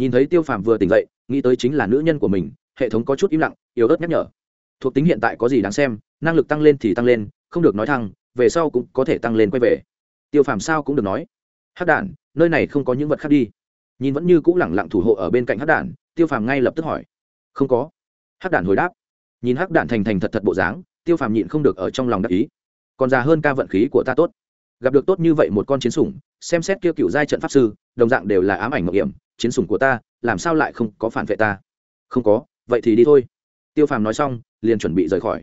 [SPEAKER 1] nhìn thấy tiêu phàm vừa tỉnh dậy, nghĩ tới chính là nữ nhân của mình, hệ thống có chút im lặng, yếu ớt nhắc nhở. Thuộc tính hiện tại có gì đáng xem, năng lực tăng lên thì tăng lên, không được nói thăng, về sau cũng có thể tăng lên quay về. Tiêu phàm sao cũng được nói. Hát đản, nơi này không có những vật khác đi. Nhìn vẫn như c ũ lẳng lặng thủ hộ ở bên cạnh hát đản, tiêu phàm ngay lập tức hỏi. Không có. Hát đản hồi đáp. Nhìn hát đản thành thành thật thật bộ dáng, tiêu phàm nhịn không được ở trong lòng đắc ý. Còn già hơn ca vận khí của ta tốt. Gặp được tốt như vậy một con chiến sủng, xem xét kia cựu giai trận pháp sư, đồng dạng đều là ám ảnh mộng hiểm chiến sủng của ta, làm sao lại không có phản vệ ta? Không có, vậy thì đi thôi. Tiêu phàm nói xong, liền chuẩn bị rời khỏi.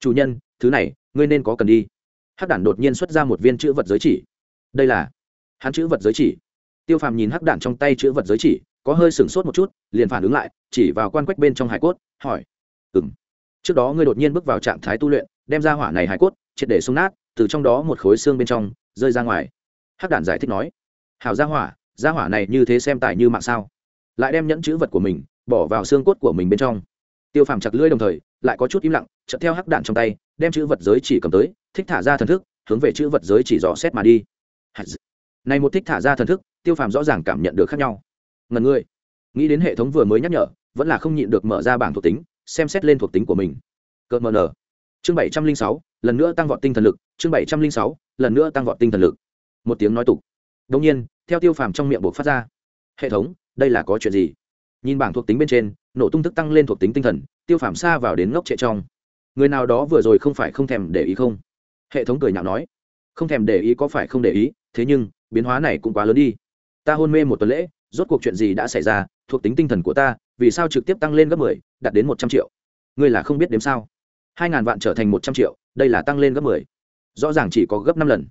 [SPEAKER 1] Chủ nhân, thứ này, ngươi nên có cần đi. Hắc đản đột nhiên xuất ra một viên chữ vật giới chỉ. Đây là hắn chữ vật giới chỉ. Tiêu phàm nhìn hắc đản trong tay chữ vật giới chỉ, có hơi sửng sốt một chút, liền phản ứng lại, chỉ vào quan quách bên trong hải cốt, hỏi ừ m trước đó ngươi đột nhiên bước vào trạng thái tu luyện, đem ra hỏa này hải cốt, triệt để sung nát, từ trong đó một khối xương bên trong, rơi ra ngoài. Hắc đản giải thích nói, hảo ra hỏa gia hỏa này như thế xem tài như mạng sao? Lại đem nhẫn chữ vật của mình bỏ vào xương cốt của mình bên trong. Tiêu phàm chặt lưỡi đồng thời, lại có chút im lặng, chợt theo hắc đạn trong tay, đem chữ vật giới chỉ cầm tới, thích thả ra thần thức, hướng về chữ vật giới chỉ dò xét mà đi. Này một thích thả ra thần thức, tiêu phàm rõ ràng cảm nhận được khác nhau. Ngần ngươi nghĩ đến hệ thống vừa mới nhắc nhở, vẫn là không nhịn được mở ra bảng thuộc tính, xem xét lên thuộc tính của mình. Cợt mờ nở chương bảy trăm linh sáu, lần nữa tăng vọt tinh thần lực, chương bảy trăm linh sáu, lần nữa tăng vọt tinh thần lực. Một tiếng nói tục đông nhiên, theo tiêu phàm trong miệng buộc phát ra. Hệ thống, đây là có chuyện gì? Nhìn bảng thuộc tính bên trên, nổ tung thức tăng lên thuộc tính tinh thần, tiêu phàm xa vào đến ngốc trệ trong. Người nào đó vừa rồi không phải không thèm để ý không? Hệ thống cười nhạo nói. Không thèm để ý có phải không để ý, thế nhưng, biến hóa này cũng quá lớn đi. Ta hôn mê một tuần lễ, rốt cuộc chuyện gì đã xảy ra, thuộc tính tinh thần của ta, vì sao trực tiếp tăng lên gấp mười, đạt đến một trăm triệu? Ngươi là không biết đếm sao? Hai ngàn vạn trở thành một trăm triệu, đây là tăng lên gấp mười. Rõ ràng chỉ có gấp năm lần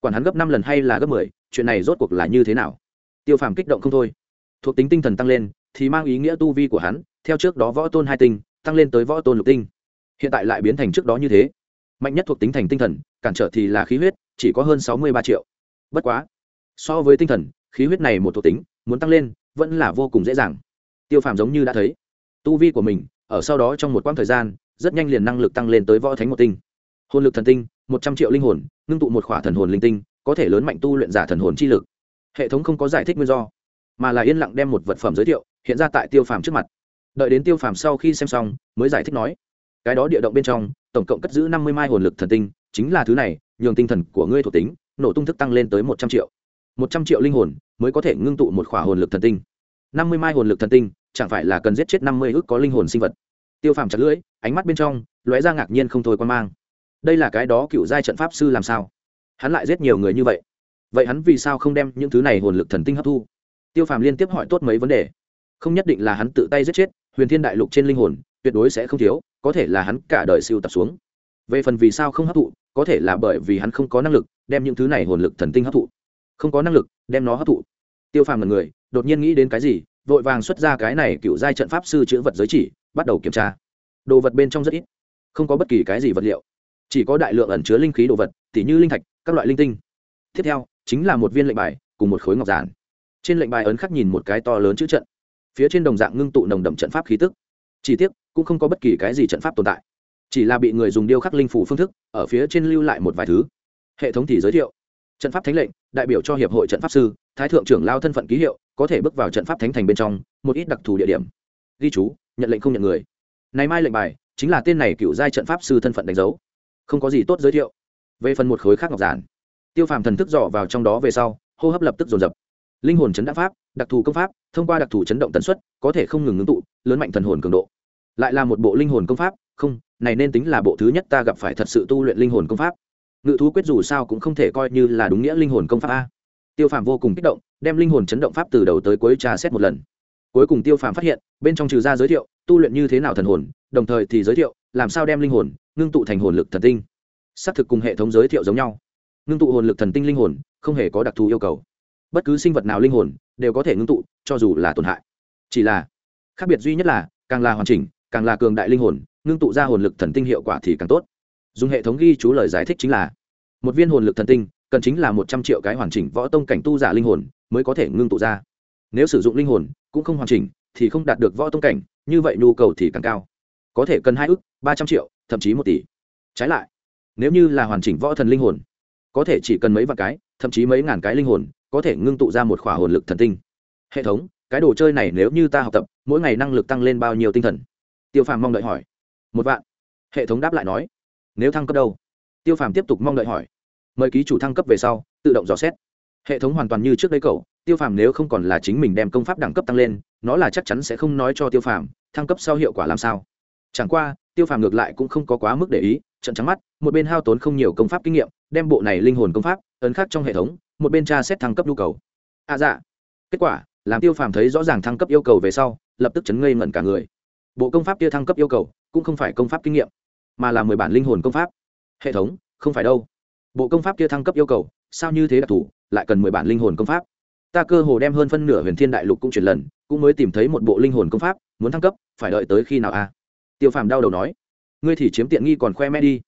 [SPEAKER 1] quản hắn gấp năm lần hay là gấp mười, chuyện này rốt cuộc là như thế nào? Tiêu phàm kích động không thôi. Thuộc tính tinh thần tăng lên, thì mang ý nghĩa tu vi của hắn, theo trước đó võ tôn hai tinh, tăng lên tới võ tôn lục tinh. Hiện tại lại biến thành trước đó như thế. Mạnh nhất thuộc tính thành tinh thần, cản trở thì là khí huyết, chỉ có hơn sáu mươi ba triệu. Bất quá, so với tinh thần, khí huyết này một thuộc tính, muốn tăng lên, vẫn là vô cùng dễ dàng. Tiêu phàm giống như đã thấy, tu vi của mình, ở sau đó trong một quãng thời gian, rất nhanh liền năng lực tăng lên tới võ thánh một tinh hồn lực thần tinh, một trăm triệu linh hồn, ngưng tụ một khỏa thần hồn linh tinh, có thể lớn mạnh tu luyện giả thần hồn chi lực. Hệ thống không có giải thích nguyên do, mà là yên lặng đem một vật phẩm giới thiệu, hiện ra tại tiêu phàm trước mặt. Đợi đến tiêu phàm sau khi xem xong, mới giải thích nói, cái đó địa động bên trong, tổng cộng cất giữ năm mươi mai hồn lực thần tinh, chính là thứ này, nhường tinh thần của ngươi thuộc tính, nổ tung thức tăng lên tới một trăm triệu. Một trăm triệu linh hồn mới có thể ngưng tụ một khỏa hồn lực thần tinh. Năm mươi mai hồn lực thần tinh, chẳng phải là cần giết chết năm mươi ước có linh hồn sinh vật. Tiêu phàm chặt lưỡi, ánh mắt bên trong lóe ra ngạc nhiên không thôi quan mang đây là cái đó cựu giai trận pháp sư làm sao? Hắn lại giết nhiều người như vậy. Vậy hắn vì sao không đem những thứ này hồn lực thần tinh hấp thu? Tiêu phàm liên tiếp hỏi tốt mấy vấn đề. Không nhất định là hắn tự tay giết chết, huyền thiên đại lục trên linh hồn, tuyệt đối sẽ không thiếu, có thể là hắn cả đời siêu tập xuống. Về phần vì sao không hấp thụ, có thể là bởi vì hắn không có năng lực đem những thứ này hồn lực thần tinh hấp thụ. Không có năng lực, đem nó hấp thụ. Tiêu phàm là người, đột nhiên nghĩ đến cái gì, vội vàng xuất ra cái này cựu giai trận pháp sư chữ vật giới chỉ, bắt đầu kiểm tra. Đồ vật bên trong rất ít, không có bất kỳ cái gì vật liệu chỉ có đại lượng ẩn chứa linh khí đồ vật, tỉ như linh thạch, các loại linh tinh. Tiếp theo, chính là một viên lệnh bài cùng một khối ngọc giản. Trên lệnh bài ấn khắc nhìn một cái to lớn chữ trận. Phía trên đồng dạng ngưng tụ nồng đậm trận pháp khí tức. Chỉ tiếc, cũng không có bất kỳ cái gì trận pháp tồn tại. Chỉ là bị người dùng điêu khắc linh phủ phương thức, ở phía trên lưu lại một vài thứ. Hệ thống thì giới thiệu. Trận pháp thánh lệnh, đại biểu cho hiệp hội trận pháp sư, thái thượng trưởng lao thân phận ký hiệu, có thể bước vào trận pháp thánh thành bên trong, một ít đặc thù địa điểm. Ghi chú, nhận lệnh không nhận người. Này mai lệnh bài, chính là tên này cựu giai trận pháp sư thân phận đánh dấu không có gì tốt giới thiệu. Về phần một khối khác ngọc giản, tiêu phàm thần thức dò vào trong đó về sau, hô hấp lập tức dồn dập. Linh hồn chấn đắc pháp, đặc thù công pháp, thông qua đặc thù chấn động tần suất, có thể không ngừng ngưng tụ, lớn mạnh thần hồn cường độ. Lại là một bộ linh hồn công pháp, không, này nên tính là bộ thứ nhất ta gặp phải thật sự tu luyện linh hồn công pháp. Ngự thú quyết dù sao cũng không thể coi như là đúng nghĩa linh hồn công pháp a. Tiêu phàm vô cùng kích động, đem linh hồn chấn động pháp từ đầu tới cuối trà xét một lần. Cuối cùng tiêu phàm phát hiện, bên trong trừ ra giới thiệu, tu luyện như thế nào thần hồn, đồng thời thì giới thiệu làm sao đem linh hồn, ngưng tụ thành hồn lực thần tinh? Xác thực cùng hệ thống giới thiệu giống nhau. Ngưng tụ hồn lực thần tinh linh hồn, không hề có đặc thù yêu cầu. Bất cứ sinh vật nào linh hồn, đều có thể ngưng tụ, cho dù là tổn hại. Chỉ là, khác biệt duy nhất là, càng là hoàn chỉnh, càng là cường đại linh hồn, ngưng tụ ra hồn lực thần tinh hiệu quả thì càng tốt. Dùng hệ thống ghi chú lời giải thích chính là, một viên hồn lực thần tinh cần chính là một trăm triệu cái hoàn chỉnh võ tông cảnh tu giả linh hồn mới có thể ngưng tụ ra. Nếu sử dụng linh hồn cũng không hoàn chỉnh thì không đạt được võ tông cảnh, như vậy nhu cầu thì càng cao. Có thể cần hai ước ba trăm triệu, thậm chí một tỷ. Trái lại, nếu như là hoàn chỉnh võ thần linh hồn, có thể chỉ cần mấy vạn cái, thậm chí mấy ngàn cái linh hồn, có thể ngưng tụ ra một khỏa hồn lực thần tinh. Hệ thống, cái đồ chơi này nếu như ta học tập, mỗi ngày năng lực tăng lên bao nhiêu tinh thần? Tiêu phàm mong đợi hỏi. Một vạn. Hệ thống đáp lại nói. Nếu thăng cấp đâu? Tiêu phàm tiếp tục mong đợi hỏi. Mời ký chủ thăng cấp về sau, tự động dò xét. Hệ thống hoàn toàn như trước đây cậu, tiêu phàm nếu không còn là chính mình đem công pháp đẳng cấp tăng lên, nó là chắc chắn sẽ không nói cho tiêu phàm, thăng cấp sau hiệu quả làm sao? Chẳng qua, tiêu phàm ngược lại cũng không có quá mức để ý trận trắng mắt, một bên hao tốn không nhiều công pháp kinh nghiệm, đem bộ này linh hồn công pháp, ấn khắc trong hệ thống, một bên tra xét thăng cấp nhu cầu. À dạ. Kết quả, làm tiêu phàm thấy rõ ràng thăng cấp yêu cầu về sau, lập tức chấn ngây ngẩn cả người. Bộ công pháp kia thăng cấp yêu cầu, cũng không phải công pháp kinh nghiệm, mà là mười bản linh hồn công pháp. Hệ thống, không phải đâu. Bộ công pháp kia thăng cấp yêu cầu, sao như thế đặc thù, lại cần mười bản linh hồn công pháp. Ta cơ hồ đem hơn phân nửa huyền thiên đại lục cũng chuyển lần, cũng mới tìm thấy một bộ linh hồn công pháp, muốn thăng cấp, phải đợi tới khi nào a tiêu phàm đau đầu nói, ngươi thì chiếm tiện nghi còn khoe mẽ đi.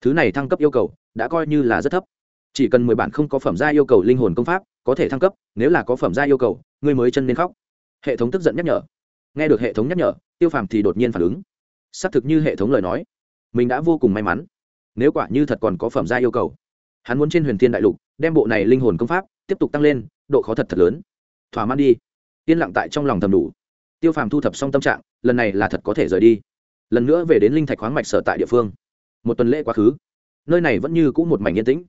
[SPEAKER 1] Thứ này thăng cấp yêu cầu đã coi như là rất thấp. Chỉ cần mười bản không có phẩm gia yêu cầu linh hồn công pháp có thể thăng cấp, nếu là có phẩm gia yêu cầu, ngươi mới chân nên khóc. Hệ thống tức giận nhắc nhở. Nghe được hệ thống nhắc nhở, tiêu phàm thì đột nhiên phản ứng. Xác thực như hệ thống lời nói, mình đã vô cùng may mắn, nếu quả như thật còn có phẩm gia yêu cầu. Hắn muốn trên huyền thiên đại lục, đem bộ này linh hồn công pháp tiếp tục tăng lên, độ khó thật thật lớn. Thỏa mãn đi. Yên lặng tại trong lòng thầm đủ. Tiêu phàm thu thập xong tâm trạng, lần này là thật có thể rời đi lần nữa về đến linh thạch khoáng mạch sở tại địa phương. Một tuần lễ quá khứ. Nơi này vẫn như c ũ một mảnh yên tĩnh.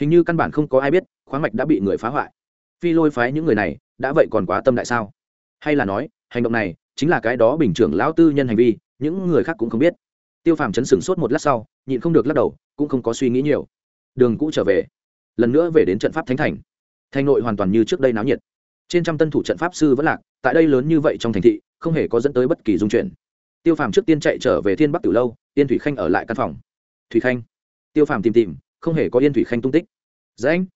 [SPEAKER 1] Hình như căn bản không có ai biết, khoáng mạch đã bị người phá hoại. Phi lôi phái những người này, đã vậy còn quá tâm đại sao? Hay là nói, hành động này chính là cái đó bình trưởng lão tư nhân hành vi, những người khác cũng không biết. Tiêu phàm chấn sửng sốt một lát sau, nhịn không được lắc đầu, cũng không có suy nghĩ nhiều. Đường cũ trở về. Lần nữa về đến trận pháp thánh thành. Thành nội hoàn toàn như trước đây náo nhiệt. Trên trăm tân thủ trận pháp sư vẫn lạc, tại đây lớn như vậy trong thành thị, không hề có dẫn tới bất kỳ dung chuyển tiêu phàm trước tiên chạy trở về thiên bắc từ lâu, yên thủy khanh ở lại căn phòng. Thủy khanh. Tiêu phàm tìm tìm, không hề có yên thủy khanh tung tích. Dễ anh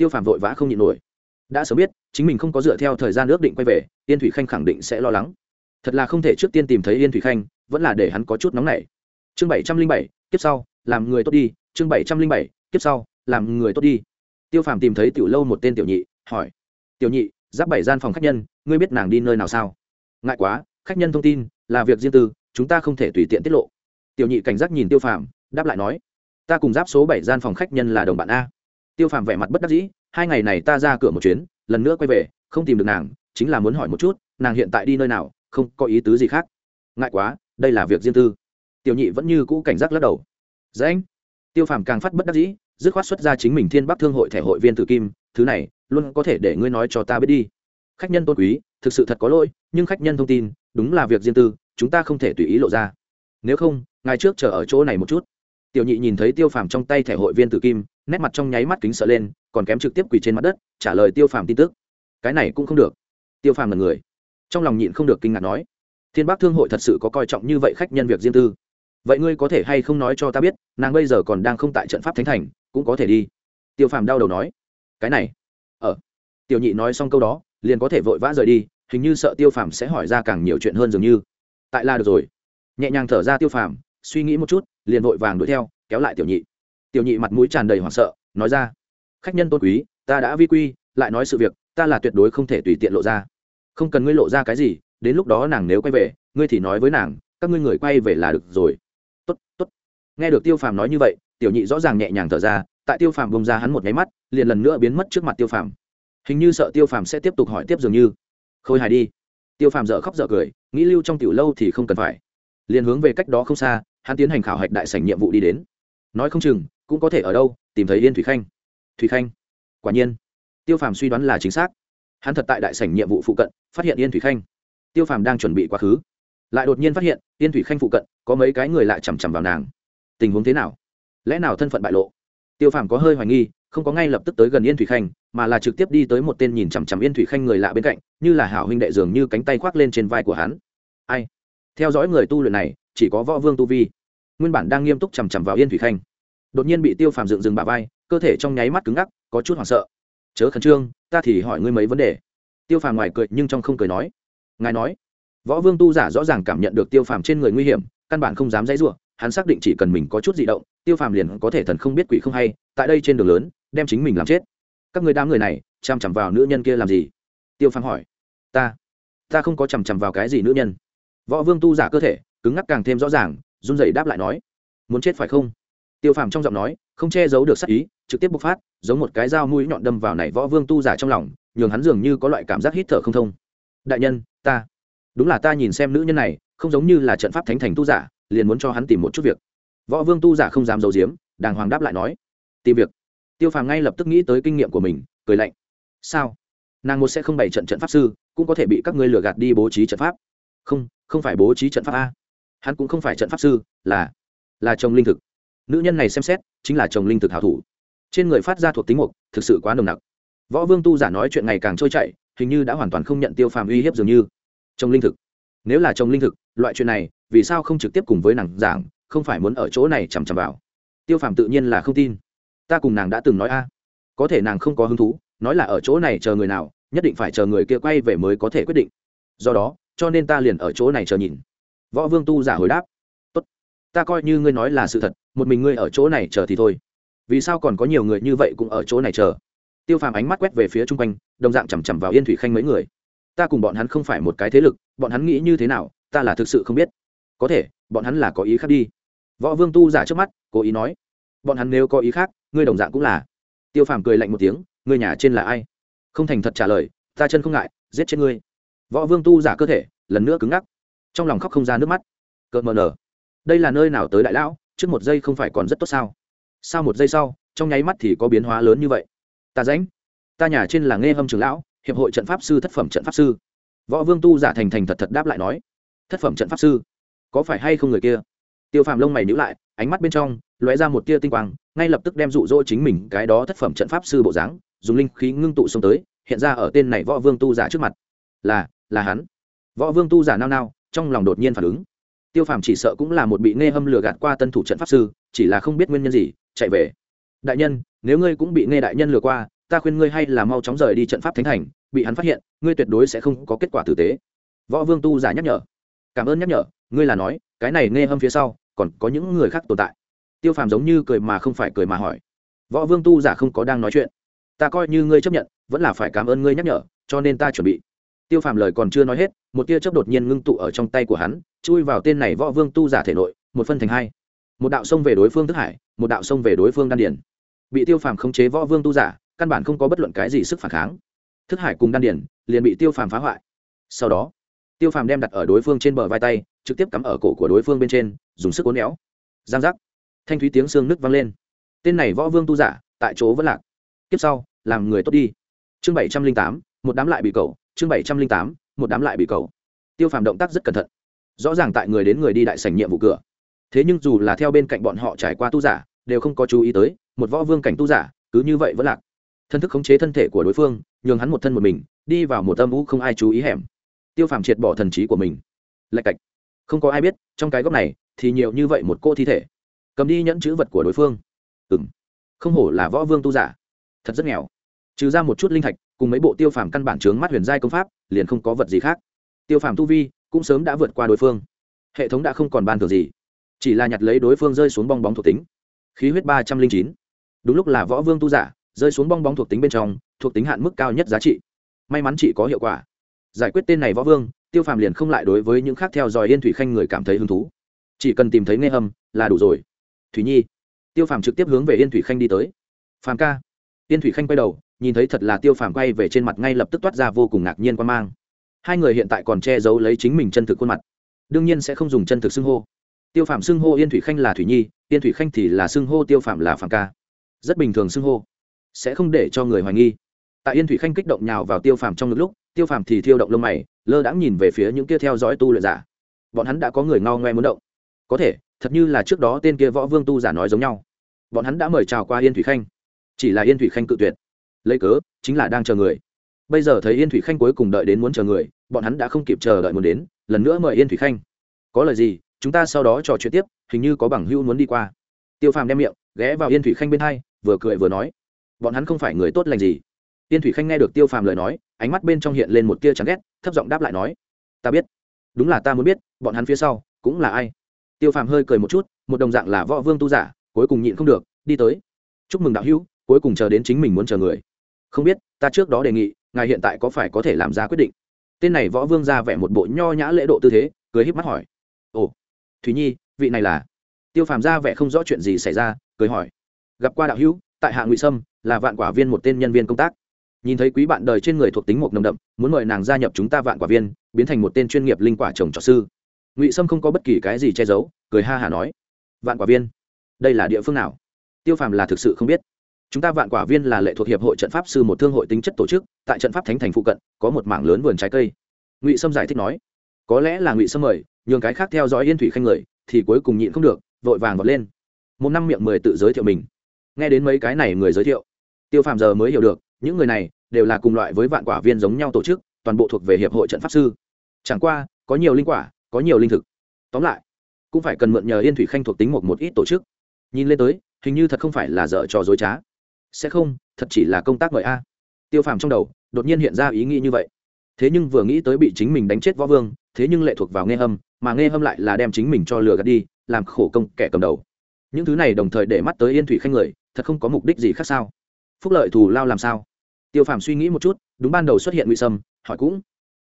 [SPEAKER 1] tiêu phàm vội vã không nhịn nổi. Đã sớm biết, chính mình không có dựa theo thời gian ước định quay về, yên thủy khanh khẳng định sẽ lo lắng. Thật là không thể trước tiên tìm thấy yên thủy khanh, vẫn là để hắn có chút nóng nảy. Chương bảy trăm linh bảy, kiếp sau, làm người tốt đi. Chương bảy trăm linh bảy, kiếp sau, làm người tốt đi. Tiêu phàm tìm thấy tiểu lâu một tên tiểu nhị, hỏi. Tiểu nhị, giáp bảy gian phòng khách nhân, ngươi biết nàng đi nơi nào sao? Ngại quá khách nhân thông tin, là việc riêng tư, chúng ta không thể tùy tiện tiết lộ. Tiểu nhị cảnh giác nhìn tiêu phàm, đáp lại nói, ta cùng giáp số bảy gian phòng khách nhân là đồng bạn a. Tiêu phàm vẻ mặt bất đắc dĩ, hai ngày này ta ra cửa một chuyến, lần nữa quay về, không tìm được nàng, chính là muốn hỏi một chút, nàng hiện tại đi nơi nào, không có ý tứ gì khác. Ngại quá, đây là việc riêng tư. Tiểu nhị vẫn như cũ cảnh giác lắc đầu. Dễ anh. Tiêu phàm càng phát bất đắc dĩ, dứt khoát xuất ra chính mình thiên bắc thương hội thẻ hội viên tử kim, thứ này, luôn có thể để ngươi nói cho ta biết đi. Khách nhân tôn quý, thực sự thật có lỗi, nhưng khách nhân thông tin đúng là việc riêng tư, chúng ta không thể tùy ý lộ ra. Nếu không, ngài trước chờ ở chỗ này một chút. Tiểu nhị nhìn thấy tiêu phàm trong tay thẻ hội viên tử kim, nét mặt trong nháy mắt kính sợ lên, còn kém trực tiếp quỳ trên mặt đất, trả lời tiêu phàm tin tức. Cái này cũng không được. Tiêu phàm là người. Trong lòng nhịn không được kinh ngạc nói, thiên bắc thương hội thật sự có coi trọng như vậy khách nhân việc riêng tư. Vậy ngươi có thể hay không nói cho ta biết, nàng bây giờ còn đang không tại trận pháp thánh thành, cũng có thể đi. Tiêu phàm đau đầu nói, cái này, ở. Ờ. tiểu nhị nói xong câu đó, liền có thể vội vã rời đi hình như sợ tiêu phàm sẽ hỏi ra càng nhiều chuyện hơn dường như. Tại là được rồi. Nhẹ nhàng thở ra tiêu phàm, suy nghĩ một chút, liền vội vàng đuổi theo, kéo lại tiểu nhị. Tiểu nhị mặt mũi tràn đầy hoảng sợ, nói ra, khách nhân tôn quý, ta đã vi quy, lại nói sự việc, ta là tuyệt đối không thể tùy tiện lộ ra. Không cần ngươi lộ ra cái gì, đến lúc đó nàng nếu quay về, ngươi thì nói với nàng, các ngươi người quay về là được rồi. Tốt tốt. Nghe được tiêu phàm nói như vậy, tiểu nhị rõ ràng nhẹ nhàng thở ra, tại tiêu phàm bông ra hắn một nháy mắt, liền lần nữa biến mất trước mặt tiêu phàm. Hình như sợ tiêu phàm sẽ tiếp tục hỏi tiếp dường như khôi hài đi. Tiêu phàm dợ khóc dợ cười, nghĩ lưu trong tiểu lâu thì không cần phải. Liền hướng về cách đó không xa, hắn tiến hành khảo hạch đại sảnh nhiệm vụ đi đến. Nói không chừng, cũng có thể ở đâu, tìm thấy yên thủy khanh. Thủy khanh. Quả nhiên. Tiêu phàm suy đoán là chính xác. Hắn thật tại đại sảnh nhiệm vụ phụ cận, phát hiện yên thủy khanh. Tiêu phàm đang chuẩn bị quá khứ. Lại đột nhiên phát hiện, yên thủy khanh phụ cận, có mấy cái người lại chằm chằm vào nàng. Tình huống thế nào? Lẽ nào thân phận bại lộ? Tiêu phàm có hơi hoài nghi không có ngay lập tức tới gần yên thủy khanh, mà là trực tiếp đi tới một tên nhìn chằm chằm yên thủy khanh người lạ bên cạnh, như là hảo huynh đệ dường như cánh tay khoác lên trên vai của hắn. Ai? Theo dõi người tu luyện này, chỉ có võ vương tu vi. Nguyên bản đang nghiêm túc chằm chằm vào yên thủy khanh. Đột nhiên bị tiêu phàm dựng dừng bà vai, cơ thể trong nháy mắt cứng ngắc, có chút hoảng sợ. Chớ khẩn trương, ta thì hỏi ngươi mấy vấn đề. Tiêu phàm ngoài cười, nhưng trong không cười nói. Ngài nói. Võ vương tu giả rõ ràng cảm nhận được tiêu phàm trên người nguy hiểm, căn bản không dám dãy r u ộ hắn xác định chỉ cần mình có chút di động, tiêu phàm liền có thể thần không biết quỷ không hay, tại đây trên đường lớn đem chính mình làm chết. Các người đám người này chằm chằm vào nữ nhân kia làm gì? Tiêu phàm hỏi. Ta ta không có chằm chằm vào cái gì nữ nhân. Võ vương tu giả cơ thể, cứng ngắc càng thêm rõ ràng, run rẩy đáp lại nói. Muốn chết phải không? Tiêu phàm trong giọng nói, không che giấu được sắc ý, trực tiếp bộc phát, giống một cái dao mũi nhọn đâm vào này võ vương tu giả trong lòng, nhường hắn dường như có loại cảm giác hít thở không thông. Đại nhân, ta, đúng là ta nhìn xem nữ nhân này, không giống như là trận pháp thánh thành tu giả, liền muốn cho hắn tìm một chút việc. Võ vương tu giả không dám giấu giếm, đàng hoàng đáp lại nói. Tìm việc tiêu phàm ngay lập tức nghĩ tới kinh nghiệm của mình, cười lạnh. Sao? Nàng một sẽ không bày trận trận pháp sư, cũng có thể bị các ngươi lừa gạt đi bố trí trận pháp. Không không phải bố trí trận pháp a. Hắn cũng không phải trận pháp sư, là là chồng linh thực. Nữ nhân này xem xét, chính là chồng linh thực hảo thủ. Trên người phát ra thuộc tính mục, thực sự quá nồng nặc. Võ vương tu giả nói chuyện ngày càng trôi chảy, hình như đã hoàn toàn không nhận tiêu phàm uy hiếp dường như. Chồng linh thực. Nếu là chồng linh thực, loại chuyện này, vì sao không trực tiếp cùng với nàng giảng, không phải muốn ở chỗ này chằm chằm vào? Tiêu phàm tự nhiên là không tin ta cùng nàng đã từng nói a. Có thể nàng không có hứng thú, nói là ở chỗ này chờ người nào, nhất định phải chờ người kia quay về mới có thể quyết định. Do đó, cho nên ta liền ở chỗ này chờ nhìn. Võ vương tu giả hồi đáp. Tốt. Ta coi như ngươi nói là sự thật, một mình ngươi ở chỗ này chờ thì thôi. Vì sao còn có nhiều người như vậy cũng ở chỗ này chờ? Tiêu phàm ánh mắt quét về phía chung quanh, đồng dạng chằm chằm vào yên thủy khanh mấy người. Ta cùng bọn hắn không phải một cái thế lực, bọn hắn nghĩ như thế nào, ta là thực sự không biết. Có thể, bọn hắn là có ý khác đi. Võ vương tu giả trước mắt, cố ý nói. Bọn hắn nếu có ý khác ngươi đồng dạng cũng là. Tiêu phàm cười lạnh một tiếng, ngươi nhà trên là ai? Không thành thật trả lời, ta chân không ngại, giết chết ngươi. Võ vương tu giả cơ thể, lần nữa cứng ngắc. Trong lòng khóc không ra nước mắt. Cợt mờ nở. Đây là nơi nào tới đại lão, trước một giây không phải còn rất tốt sao? Sau một giây sau, trong nháy mắt thì có biến hóa lớn như vậy. Ta ránh ta nhà trên là nghe hâm trường lão, hiệp hội trận pháp sư, thất phẩm trận pháp sư. Võ vương tu giả thành thành thật thật đáp lại nói. Thất phẩm trận pháp sư? Có phải hay không người kia? Tiêu phàm lông mày nhữ lại, ánh mắt bên trong lóe ra một tia tinh quang, ngay lập tức đem rụ rỗ chính mình cái đó thất phẩm trận pháp sư bộ dáng, dùng linh khí ngưng tụ xông tới, hiện ra ở tên này võ vương tu giả trước mặt. Là là hắn. Võ vương tu giả nao nao, trong lòng đột nhiên phản ứng. Tiêu phàm chỉ sợ cũng là một bị nghe hâm lừa gạt qua tân thủ trận pháp sư, chỉ là không biết nguyên nhân gì, chạy về. Đại nhân, nếu ngươi cũng bị nghe đại nhân lừa qua, ta khuyên ngươi hay là mau chóng rời đi trận pháp thánh thành, bị hắn phát hiện, ngươi tuyệt đối sẽ không có kết quả tử tế. Võ vương tu giả nhắc nhở. Cảm ơn nhắc nhở, ngươi là nói, cái này nghe hâm phía sau còn có những người khác tồn tại. Tiêu phàm giống như cười mà không phải cười mà hỏi, võ vương tu giả không có đang nói chuyện. Ta coi như ngươi chấp nhận, vẫn là phải cảm ơn ngươi nhắc nhở, cho nên ta chuẩn bị. Tiêu phàm lời còn chưa nói hết, một tia chớp đột nhiên ngưng tụ ở trong tay của hắn, chui vào tên này võ vương tu giả thể nội, một phân thành hai. Một đạo sông về đối phương thức hải, một đạo sông về đối phương đan điển bị tiêu phàm khống chế võ vương tu giả, căn bản không có bất luận cái gì sức phản kháng. Thức hải cùng đan điển liền bị tiêu phàm phá hoại. Sau đó, tiêu phàm đem đặt ở đối phương trên bờ vai tay, trực tiếp cắm ở cổ của đối phương bên trên dùng sức cố néo giang giác. Thanh thúy tiếng xương nứt vang lên. Tên này võ vương tu giả, tại chỗ vẫn lạc. Kiếp sau, làm người tốt đi. Chương bảy trăm linh tám, một đám lại bị cầu. Chương bảy trăm linh tám, một đám lại bị cầu. Tiêu phàm động tác rất cẩn thận. Rõ ràng tại người đến người đi đại sảnh nhiệm vụ cửa. Thế nhưng dù là theo bên cạnh bọn họ trải qua tu giả, đều không có chú ý tới, một võ vương cảnh tu giả, cứ như vậy vẫn lạc. Thân thức khống chế thân thể của đối phương, nhường hắn một thân một mình, đi vào một âm vũ không ai chú ý hẻm. Tiêu phàm triệt bỏ thần trí của mình. Lạch cạch. Không có ai biết, trong cái góc này thì nhiều như vậy một cô thi thể. Cầm đi nhẫn chữ vật của đối phương. Ừ m không hổ là võ vương tu giả. Thật rất nghèo. Trừ ra một chút linh thạch, cùng mấy bộ tiêu phàm căn bản trướng mắt huyền giai công pháp, liền không có vật gì khác. Tiêu phàm tu vi cũng sớm đã vượt qua đối phương. Hệ thống đã không còn ban thường gì. Chỉ là nhặt lấy đối phương rơi xuống bong bóng thuộc tính. Khí huyết ba trăm linh chín. Đúng lúc là võ vương tu giả, rơi xuống bong bóng thuộc tính bên trong, thuộc tính hạn mức cao nhất giá trị. May mắn chị có hiệu quả. Giải quyết tên này võ vương, tiêu phàm liền không lại đối với những khác theo dõi yên thủy khanh người cảm thấy hứng thú chỉ cần tìm thấy nghe hâm, là đủ rồi. Thủy nhi, tiêu phàm trực tiếp hướng về yên thủy khanh đi tới. Phàm ca. Yên thủy khanh quay đầu, nhìn thấy thật là tiêu phàm quay về trên mặt ngay lập tức toát ra vô cùng ngạc nhiên quan mang. Hai người hiện tại còn che giấu lấy chính mình chân thực khuôn mặt. Đương nhiên sẽ không dùng chân thực xưng hô. Tiêu Phàm xưng hô yên thủy khanh là thủy nhi, yên thủy khanh thì là xưng hô tiêu Phàm là Phàm ca. Rất bình thường xưng hô. Sẽ không để cho người hoài nghi. Tại yên thủy khanh kích động nhào vào tiêu phàm trong lúc, tiêu phàm thì thiêu động lông mày, lơ đãng nhìn về phía những kia theo dõi tu luyện giả. Bọn hắn đã có người ngao ngoe muốn động có thể, thật như là trước đó tên kia võ vương tu giả nói giống nhau. Bọn hắn đã mời chào qua yên thủy khanh. Chỉ là yên thủy khanh cự tuyệt. Lấy cớ, chính là đang chờ người. Bây giờ thấy yên thủy khanh cuối cùng đợi đến muốn chờ người, bọn hắn đã không kịp chờ đợi muốn đến, lần nữa mời yên thủy khanh. Có lời gì, chúng ta sau đó trò chuyện tiếp, hình như có bằng hữu muốn đi qua. Tiêu phàm đem miệng, ghé vào yên thủy khanh bên hai, vừa cười vừa nói. Bọn hắn không phải người tốt lành gì. Yên thủy khanh nghe được tiêu phàm lời nói, ánh mắt bên trong hiện lên một tia chán ghét, thấp giọng đáp lại nói. Ta biết. Đúng là ta muốn biết, bọn hắn phía sau, cũng là ai? Tiêu phàm hơi cười một chút, một đồng dạng là võ vương tu giả, cuối cùng nhịn không được, đi tới. Chúc mừng đạo hữu, cuối cùng chờ đến chính mình muốn chờ người. Không biết, ta trước đó đề nghị, ngài hiện tại có phải có thể làm ra quyết định? Tên này võ vương ra vẻ một bộ nho nhã lễ độ tư thế, cười híp mắt hỏi. Ồ, thúy nhi, vị này là? Tiêu phàm ra vẻ không rõ chuyện gì xảy ra, cười hỏi. Gặp qua đạo hữu, tại hạ ngụy sâm, là vạn quả viên một tên nhân viên công tác. Nhìn thấy quý bạn đời trên người thuộc tính một nồng đậm, muốn mời nàng gia nhập chúng ta vạn quả viên, biến thành một tên chuyên nghiệp linh quả trồng trọt sư ngụy sâm không có bất kỳ cái gì che giấu cười ha hả nói vạn quả viên đây là địa phương nào tiêu phàm là thực sự không biết chúng ta vạn quả viên là lệ thuộc hiệp hội trận pháp sư một thương hội tính chất tổ chức tại trận pháp thánh thành phụ cận có một mảng lớn vườn trái cây ngụy sâm giải thích nói có lẽ là ngụy sâm mời nhường cái khác theo dõi yên thủy khanh người thì cuối cùng nhịn không được vội vàng vọt lên một năm miệng mười tự giới thiệu mình nghe đến mấy cái này người giới thiệu tiêu phàm giờ mới hiểu được những người này đều là cùng loại với vạn quả viên giống nhau tổ chức toàn bộ thuộc về hiệp hội trận pháp sư chẳng qua có nhiều linh quả có nhiều linh thực. Tóm lại, cũng phải cần mượn nhờ yên thủy khanh thuộc tính một một ít tổ chức. Nhìn lên tới, hình như thật không phải là dở trò dối trá. Sẽ không, thật chỉ là công tác mời a. Tiêu phàm trong đầu, đột nhiên hiện ra ý nghĩ như vậy. Thế nhưng vừa nghĩ tới bị chính mình đánh chết võ vương, thế nhưng lệ thuộc vào nghe hâm, mà nghe hâm lại là đem chính mình cho lừa gạt đi, làm khổ công kẻ cầm đầu. Những thứ này đồng thời để mắt tới yên thủy khanh người, thật không có mục đích gì khác sao? Phúc lợi thù lao làm sao? Tiêu phàm suy nghĩ một chút, đúng ban đầu xuất hiện ngụy sâm, hỏi cũng,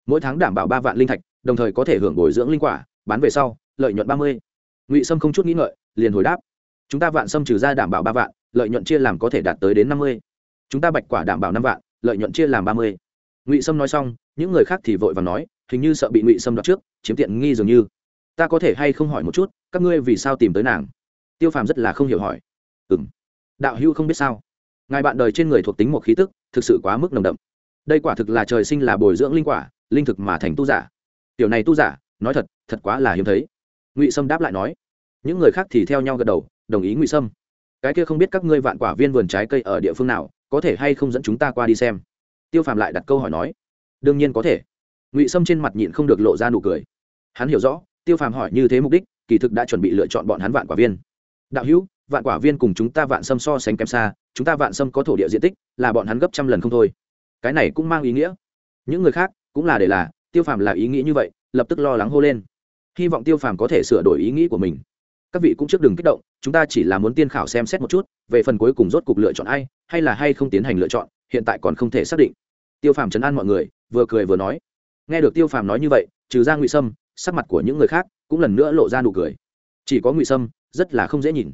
[SPEAKER 1] mỗi tháng đảm bảo ba vạn linh thạch đồng thời có thể hưởng bồi dưỡng linh quả, bán về sau, lợi nhuận ba mươi. Ngụy sâm không chút nghĩ ngợi, liền hồi đáp. Chúng ta vạn sâm trừ ra đảm bảo ba vạn, lợi nhuận chia làm có thể đạt tới đến năm mươi. Chúng ta bạch quả đảm bảo năm vạn, lợi nhuận chia làm ba mươi. Ngụy sâm nói xong, những người khác thì vội và nói, hình như sợ bị ngụy sâm đoạt trước, chiếm tiện nghi dường như. Ta có thể hay không hỏi một chút, các ngươi vì sao tìm tới nàng? Tiêu phàm rất là không hiểu hỏi. Ừ m đạo hữu không biết sao? Ngài bạn đời trên người thuộc tính một khí tức, thực sự quá mức nồng đậm. Đây quả thực là trời sinh là bồi dưỡng linh quả, linh thực mà thành tu giả tiểu này tu giả, nói thật thật quá là hiếm thấy. Ngụy sâm đáp lại nói. Những người khác thì theo nhau gật đầu, đồng ý, ngụy sâm. Cái kia không biết các ngươi vạn quả viên vườn trái cây ở địa phương nào, có thể hay không dẫn chúng ta qua đi xem? Tiêu phàm lại đặt câu hỏi nói. Đương nhiên có thể. Ngụy sâm trên mặt nhịn không được lộ ra nụ cười. Hắn hiểu rõ, tiêu phàm hỏi như thế mục đích, kỳ thực đã chuẩn bị lựa chọn bọn hắn vạn quả viên. Đạo hữu, vạn quả viên cùng chúng ta vạn sâm so sánh kém xa, chúng ta vạn sâm có thổ địa diện tích, là bọn hắn gấp trăm lần không thôi. Cái này cũng mang ý nghĩa. Những người khác cũng là để là tiêu phàm là ý nghĩ như vậy, lập tức lo lắng hô lên. Hy vọng tiêu phàm có thể sửa đổi ý nghĩ của mình. Các vị cũng trước đừng kích động, chúng ta chỉ là muốn tiên khảo xem xét một chút, về phần cuối cùng rốt cục lựa chọn ai, hay là hay không tiến hành lựa chọn, hiện tại còn không thể xác định. Tiêu phàm chấn an mọi người, vừa cười vừa nói. Nghe được tiêu phàm nói như vậy, trừ ra ngụy sâm, sắc mặt của những người khác cũng lần nữa lộ ra nụ cười. Chỉ có ngụy sâm, rất là không dễ nhìn.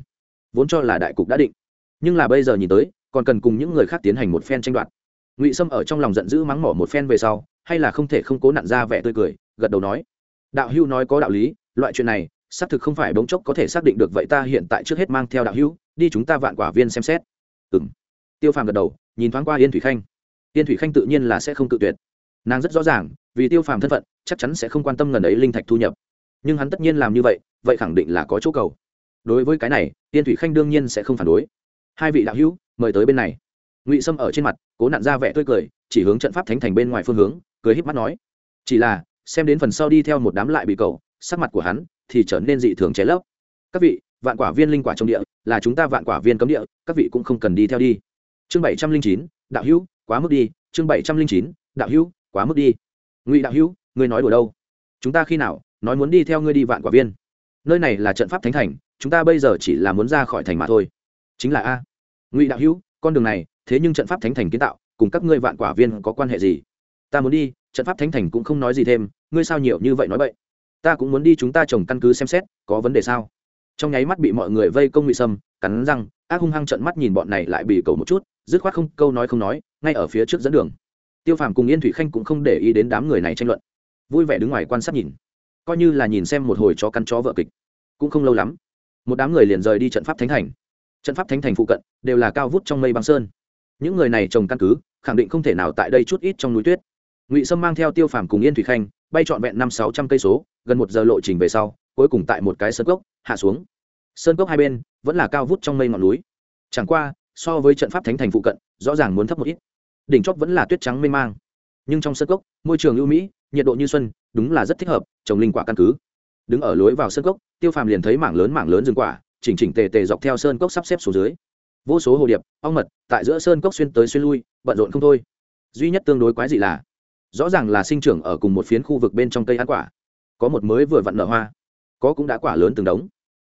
[SPEAKER 1] Vốn cho là đại cục đã định. Nhưng là bây giờ nhìn tới, còn cần cùng những người khác tiến hành một phen tranh đoạt ngụy sâm ở trong lòng giận dữ mắng mỏ một phen về sau, hay là không thể không cố nặn ra vẻ tươi cười, gật đầu nói, đạo hưu nói có đạo lý, loại chuyện này, xác thực không phải bỗng chốc có thể xác định được, vậy ta hiện tại trước hết mang theo đạo hưu đi chúng ta vạn quả viên xem xét. Ừ m tiêu phàm gật đầu, nhìn thoáng qua yên thủy khanh. Yên thủy khanh tự nhiên là sẽ không tự tuyệt. Nàng rất rõ ràng, vì tiêu phàm thân phận, chắc chắn sẽ không quan tâm ngần ấy linh thạch thu nhập. Nhưng hắn tất nhiên làm như vậy vậy khẳng định là có chỗ cầu. Đối với cái này, yên thủy khanh đương nhiên sẽ không phản đối. Hai vị đạo hữu, mời tới bên này ngụy sâm ở trên mặt cố nặn ra vẻ tươi cười chỉ hướng trận pháp thánh thành bên ngoài phương hướng cười híp mắt nói chỉ là xem đến phần sau đi theo một đám lại bị cầu sắc mặt của hắn thì trở nên dị thường cháy lấp các vị vạn quả viên linh quả trong địa là chúng ta vạn quả viên cấm địa các vị cũng không cần đi theo đi chương bảy trăm linh chín đạo hữu quá mức đi chương bảy trăm linh chín đạo hữu quá mức đi ngụy đạo hữu ngươi nói đùa đâu chúng ta khi nào nói muốn đi theo ngươi đi vạn quả viên nơi này là trận pháp thánh thành chúng ta bây giờ chỉ là muốn ra khỏi thành mà thôi chính là a ngụy đạo hữu con đường này thế nhưng trận pháp thánh thành kiến tạo, cùng các ngươi vạn quả viên có quan hệ gì? Ta muốn đi, trận pháp thánh thành cũng không nói gì thêm, ngươi sao nhiều như vậy nói vậy ta cũng muốn đi chúng ta trồng căn cứ xem xét, có vấn đề sao? Trong nháy mắt bị mọi người vây công ngụy sâm, cắn răng, ác hung hăng trận mắt nhìn bọn này lại bị cầu một chút, dứt khoát không, câu nói không nói, ngay ở phía trước dẫn đường. Tiêu phàm cùng yên thủy khanh cũng không để ý đến đám người này tranh luận. Vui vẻ đứng ngoài quan sát nhìn. Coi như là nhìn xem một hồi chó căn chó vợ kịch, cũng không lâu lắm, một đám người liền rời đi trận pháp thánh thành. Trận pháp thánh thành phụ cận, đều là cao vút trong mây băng sơn những người này trồng căn cứ, khẳng định không thể nào tại đây chút ít trong núi tuyết. Ngụy sâm mang theo tiêu phàm cùng yên thủy khanh, bay trọn vẹn năm sáu trăm cây số, gần một giờ lộ trình về sau, cuối cùng tại một cái sơn cốc, hạ xuống. Sơn cốc hai bên, vẫn là cao vút trong mây ngọn núi. Chẳng qua, so với trận pháp thánh thành phụ cận, rõ ràng muốn thấp một ít. Đỉnh chóp vẫn là tuyết trắng mênh mang. Nhưng trong sơn cốc, môi trường ưu mỹ, nhiệt độ như xuân, đúng là rất thích hợp, trồng linh quả căn cứ. Đứng ở lối vào sơn cốc, tiêu phàm liền thấy mảng lớn mảng lớn rừng quả, chỉnh chỉnh tề tề dọc theo sơn cốc sắp xếp xuống dưới vô số hồ điệp, ong mật, tại giữa sơn cốc xuyên tới xuyên lui, bận rộn không thôi. Duy nhất tương đối quái dị là, rõ ràng là sinh trưởng ở cùng một phiến khu vực bên trong cây ăn quả. Có một mới vừa vặn nở hoa. Có cũng đã quả lớn từng đống.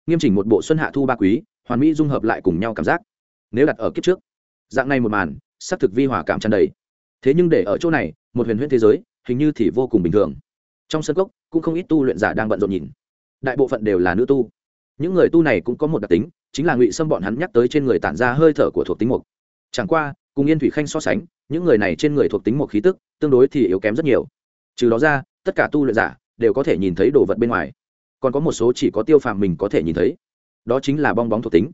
[SPEAKER 1] Nghiêm chỉnh một bộ xuân hạ thu ba quý, hoàn mỹ dung hợp lại cùng nhau cảm giác. Nếu đặt ở kiếp trước, dạng này một màn xác thực vi hòa cảm tràn đầy. Thế nhưng để ở chỗ này, một huyền huyễn thế giới, hình như thì vô cùng bình thường. Trong sân cốc, cũng không ít tu luyện giả đang bận rộn nhìn. Đại bộ phận đều là nữ tu. Những người tu này cũng có một đặc tính chính là ngụy xâm bọn hắn nhắc tới trên người tản ra hơi thở của thuộc tính mục. Chẳng qua, cùng yên thủy khanh so sánh, những người này trên người thuộc tính một khí tức tương đối thì yếu kém rất nhiều. Trừ đó ra, tất cả tu luyện giả đều có thể nhìn thấy đồ vật bên ngoài. Còn có một số chỉ có tiêu phàm mình có thể nhìn thấy. Đó chính là bong bóng thuộc tính.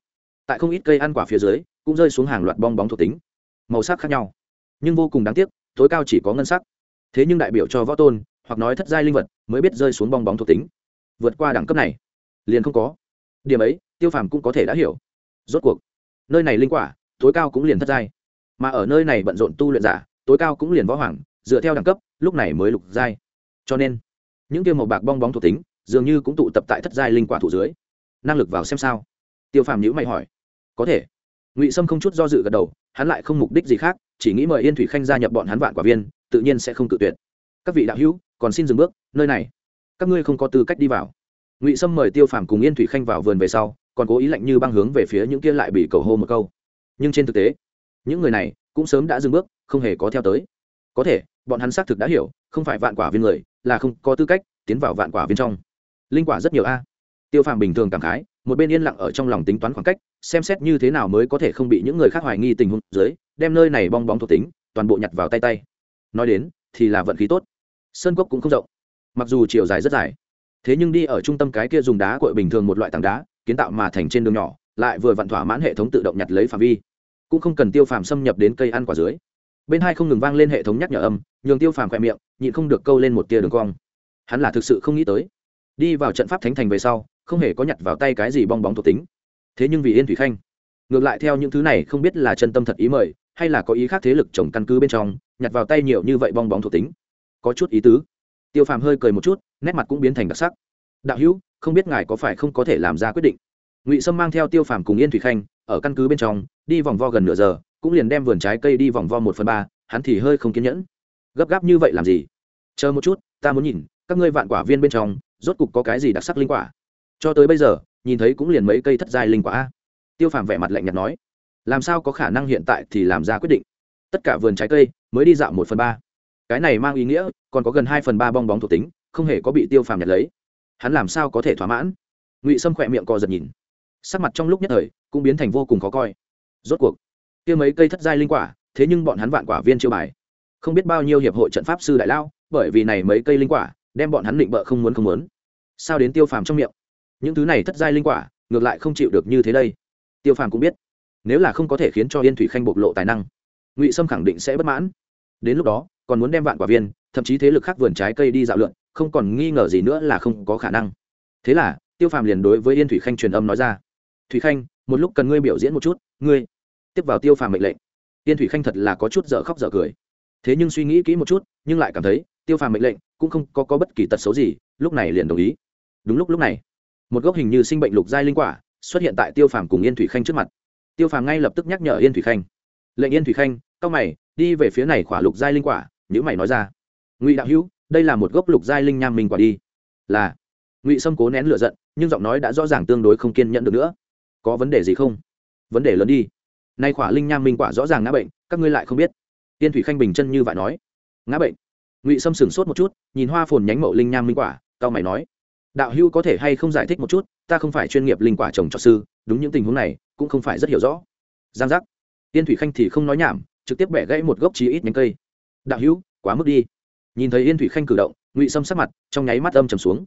[SPEAKER 1] Tại không ít cây ăn quả phía dưới, cũng rơi xuống hàng loạt bong bóng thuộc tính. Màu sắc khác nhau, nhưng vô cùng đáng tiếc, tối cao chỉ có ngân sắc. Thế nhưng đại biểu cho võ tôn, hoặc nói thất giai linh vật, mới biết rơi xuống bong bóng thuộc tính. Vượt qua đẳng cấp này, liền không có. Điểm ấy tiêu phàm cũng có thể đã hiểu. Rốt cuộc, nơi này linh quả, tối cao cũng liền thất giai. Mà ở nơi này bận rộn tu luyện giả, tối cao cũng liền võ hoàng, dựa theo đẳng cấp, lúc này mới lục giai. Cho nên, những tiêu màu bạc bong bóng thuộc tính, dường như cũng tụ tập tại thất giai linh quả thủ dưới. Năng lực vào xem sao? Tiêu phàm nhữ mày hỏi. Có thể. Ngụy sâm không chút do dự gật đầu, hắn lại không mục đích gì khác, chỉ nghĩ mời yên thủy khanh gia nhập bọn hắn vạn quả viên, tự nhiên sẽ không cự tuyệt. Các vị đạo hữu, còn xin dừng bước, nơi này. Các ngươi không có tư cách đi vào. Ngụy sâm mời tiêu phàm cùng yên thủy khanh vào vườn về sau còn cố ý lạnh như băng hướng về phía những kia lại bị cầu hô một câu. Nhưng trên thực tế, những người này cũng sớm đã dừng bước, không hề có theo tới. Có thể, bọn hắn xác thực đã hiểu, không phải vạn quả viên người, là không có tư cách tiến vào vạn quả viên trong. Linh quả rất nhiều a. Tiêu phàm bình thường cảm khái, một bên yên lặng ở trong lòng tính toán khoảng cách, xem xét như thế nào mới có thể không bị những người khác hoài nghi tình huống dưới, đem nơi này bong bóng thuộc tính, toàn bộ nhặt vào tay tay. Nói đến, thì là vận khí tốt. Sơn cốc cũng không rộng, mặc dù chiều dài rất dài. Thế nhưng đi ở trung tâm cái kia dùng đá cội bình thường một loại tảng đá kiến tạo mà thành trên đường nhỏ, lại vừa vặn thỏa mãn hệ thống tự động nhặt lấy phạm vi. Cũng không cần tiêu phàm xâm nhập đến cây ăn quả dưới. Bên hai không ngừng vang lên hệ thống nhắc nhở âm, nhường tiêu phàm khoe miệng, nhịn không được câu lên một tia đường cong. Hắn là thực sự không nghĩ tới. Đi vào trận pháp thánh thành về sau, không hề có nhặt vào tay cái gì bong bóng thuộc tính. Thế nhưng vì yên thủy khanh, ngược lại theo những thứ này không biết là chân tâm thật ý mời, hay là có ý khác thế lực trồng căn cứ bên trong, nhặt vào tay nhiều như vậy bong bóng thuộc tính. Có chút ý tứ. Tiêu phàm hơi cười một chút, nét mặt cũng biến thành đặc sắc. Đạo hữu không biết ngài có phải không có thể làm ra quyết định. Ngụy sâm mang theo tiêu phàm cùng yên thủy khanh ở căn cứ bên trong, đi vòng vo gần nửa giờ, cũng liền đem vườn trái cây đi vòng vo một phần ba, hắn thì hơi không kiên nhẫn. Gấp gáp như vậy làm gì? Chờ một chút, ta muốn nhìn, các ngươi vạn quả viên bên trong, rốt cục có cái gì đặc sắc linh quả? Cho tới bây giờ, nhìn thấy cũng liền mấy cây thất giai linh quả. Tiêu phàm vẻ mặt lạnh nhạt nói, làm sao có khả năng hiện tại thì làm ra quyết định? Tất cả vườn trái cây mới đi dạo một phần ba. Cái này mang ý nghĩa, còn có gần hai phần ba bong bóng thuộc tính, không hề có bị tiêu phàm nhặt lấy hắn làm sao có thể thỏa mãn? Ngụy sâm khỏe miệng co giật nhìn. Sắc mặt trong lúc nhất thời cũng biến thành vô cùng khó coi. Rốt cuộc, kia mấy cây thất giai linh quả, thế nhưng bọn hắn vạn quả viên chiêu bài. Không biết bao nhiêu hiệp hội trận pháp sư đại lao, bởi vì này mấy cây linh quả, đem bọn hắn định bợ không muốn không muốn. Sao đến tiêu phàm trong miệng? Những thứ này thất giai linh quả, ngược lại không chịu được như thế đây. Tiêu phàm cũng biết, nếu là không có thể khiến cho yên thủy khanh bộc lộ tài năng, ngụy sâm khẳng định sẽ bất mãn. Đến lúc đó, còn muốn đem vạn quả viên, thậm chí thế lực khác vườn trái cây đi dạo lượn không còn nghi ngờ gì nữa là không có khả năng. Thế là tiêu phàm liền đối với yên thủy khanh truyền âm nói ra. Thủy khanh một lúc cần ngươi biểu diễn một chút ngươi tiếp vào tiêu phàm mệnh lệnh. Yên thủy khanh thật là có chút dở khóc dở cười. Thế nhưng suy nghĩ kỹ một chút nhưng lại cảm thấy tiêu phàm mệnh lệnh cũng không có, có bất kỳ tật xấu gì lúc này liền đồng ý. Đúng lúc lúc này một gốc hình như sinh bệnh lục giai linh quả xuất hiện tại tiêu phàm cùng yên thủy khanh trước mặt. Tiêu phàm ngay lập tức nhắc nhở yên thủy khanh. Lệnh yên thủy khanh cao mày đi về phía này khỏa lục giai linh quả nhữ mày nói ra. Ngụy đạo hữu đây là một gốc lục giai linh nham minh quả đi. Là. Ngụy sâm cố nén l ử a giận, nhưng giọng nói đã rõ ràng tương đối không kiên nhẫn được nữa. Có vấn đề gì không? Vấn đề lớn đi. Nay khỏa linh nham minh quả rõ ràng ngã bệnh, các ngươi lại không biết. Tiên thủy khanh bình chân như vậy nói. Ngã bệnh. Ngụy sâm sửng sốt một chút, nhìn hoa phồn nhánh mậu linh nham minh quả, cao mày nói. Đạo hữu có thể hay không giải thích một chút, ta không phải chuyên nghiệp linh quả trồng trọt sư, đúng những tình huống này, cũng không phải rất hiểu rõ. Giang giác. Tiên thủy khanh thì không nói nhảm, trực tiếp bẻ gãy một gốc chí ít nhánh cây. Đạo hữu, quá mức đi nhìn thấy yên thủy khanh cử động, ngụy sâm sắc mặt, trong nháy mắt âm trầm xuống.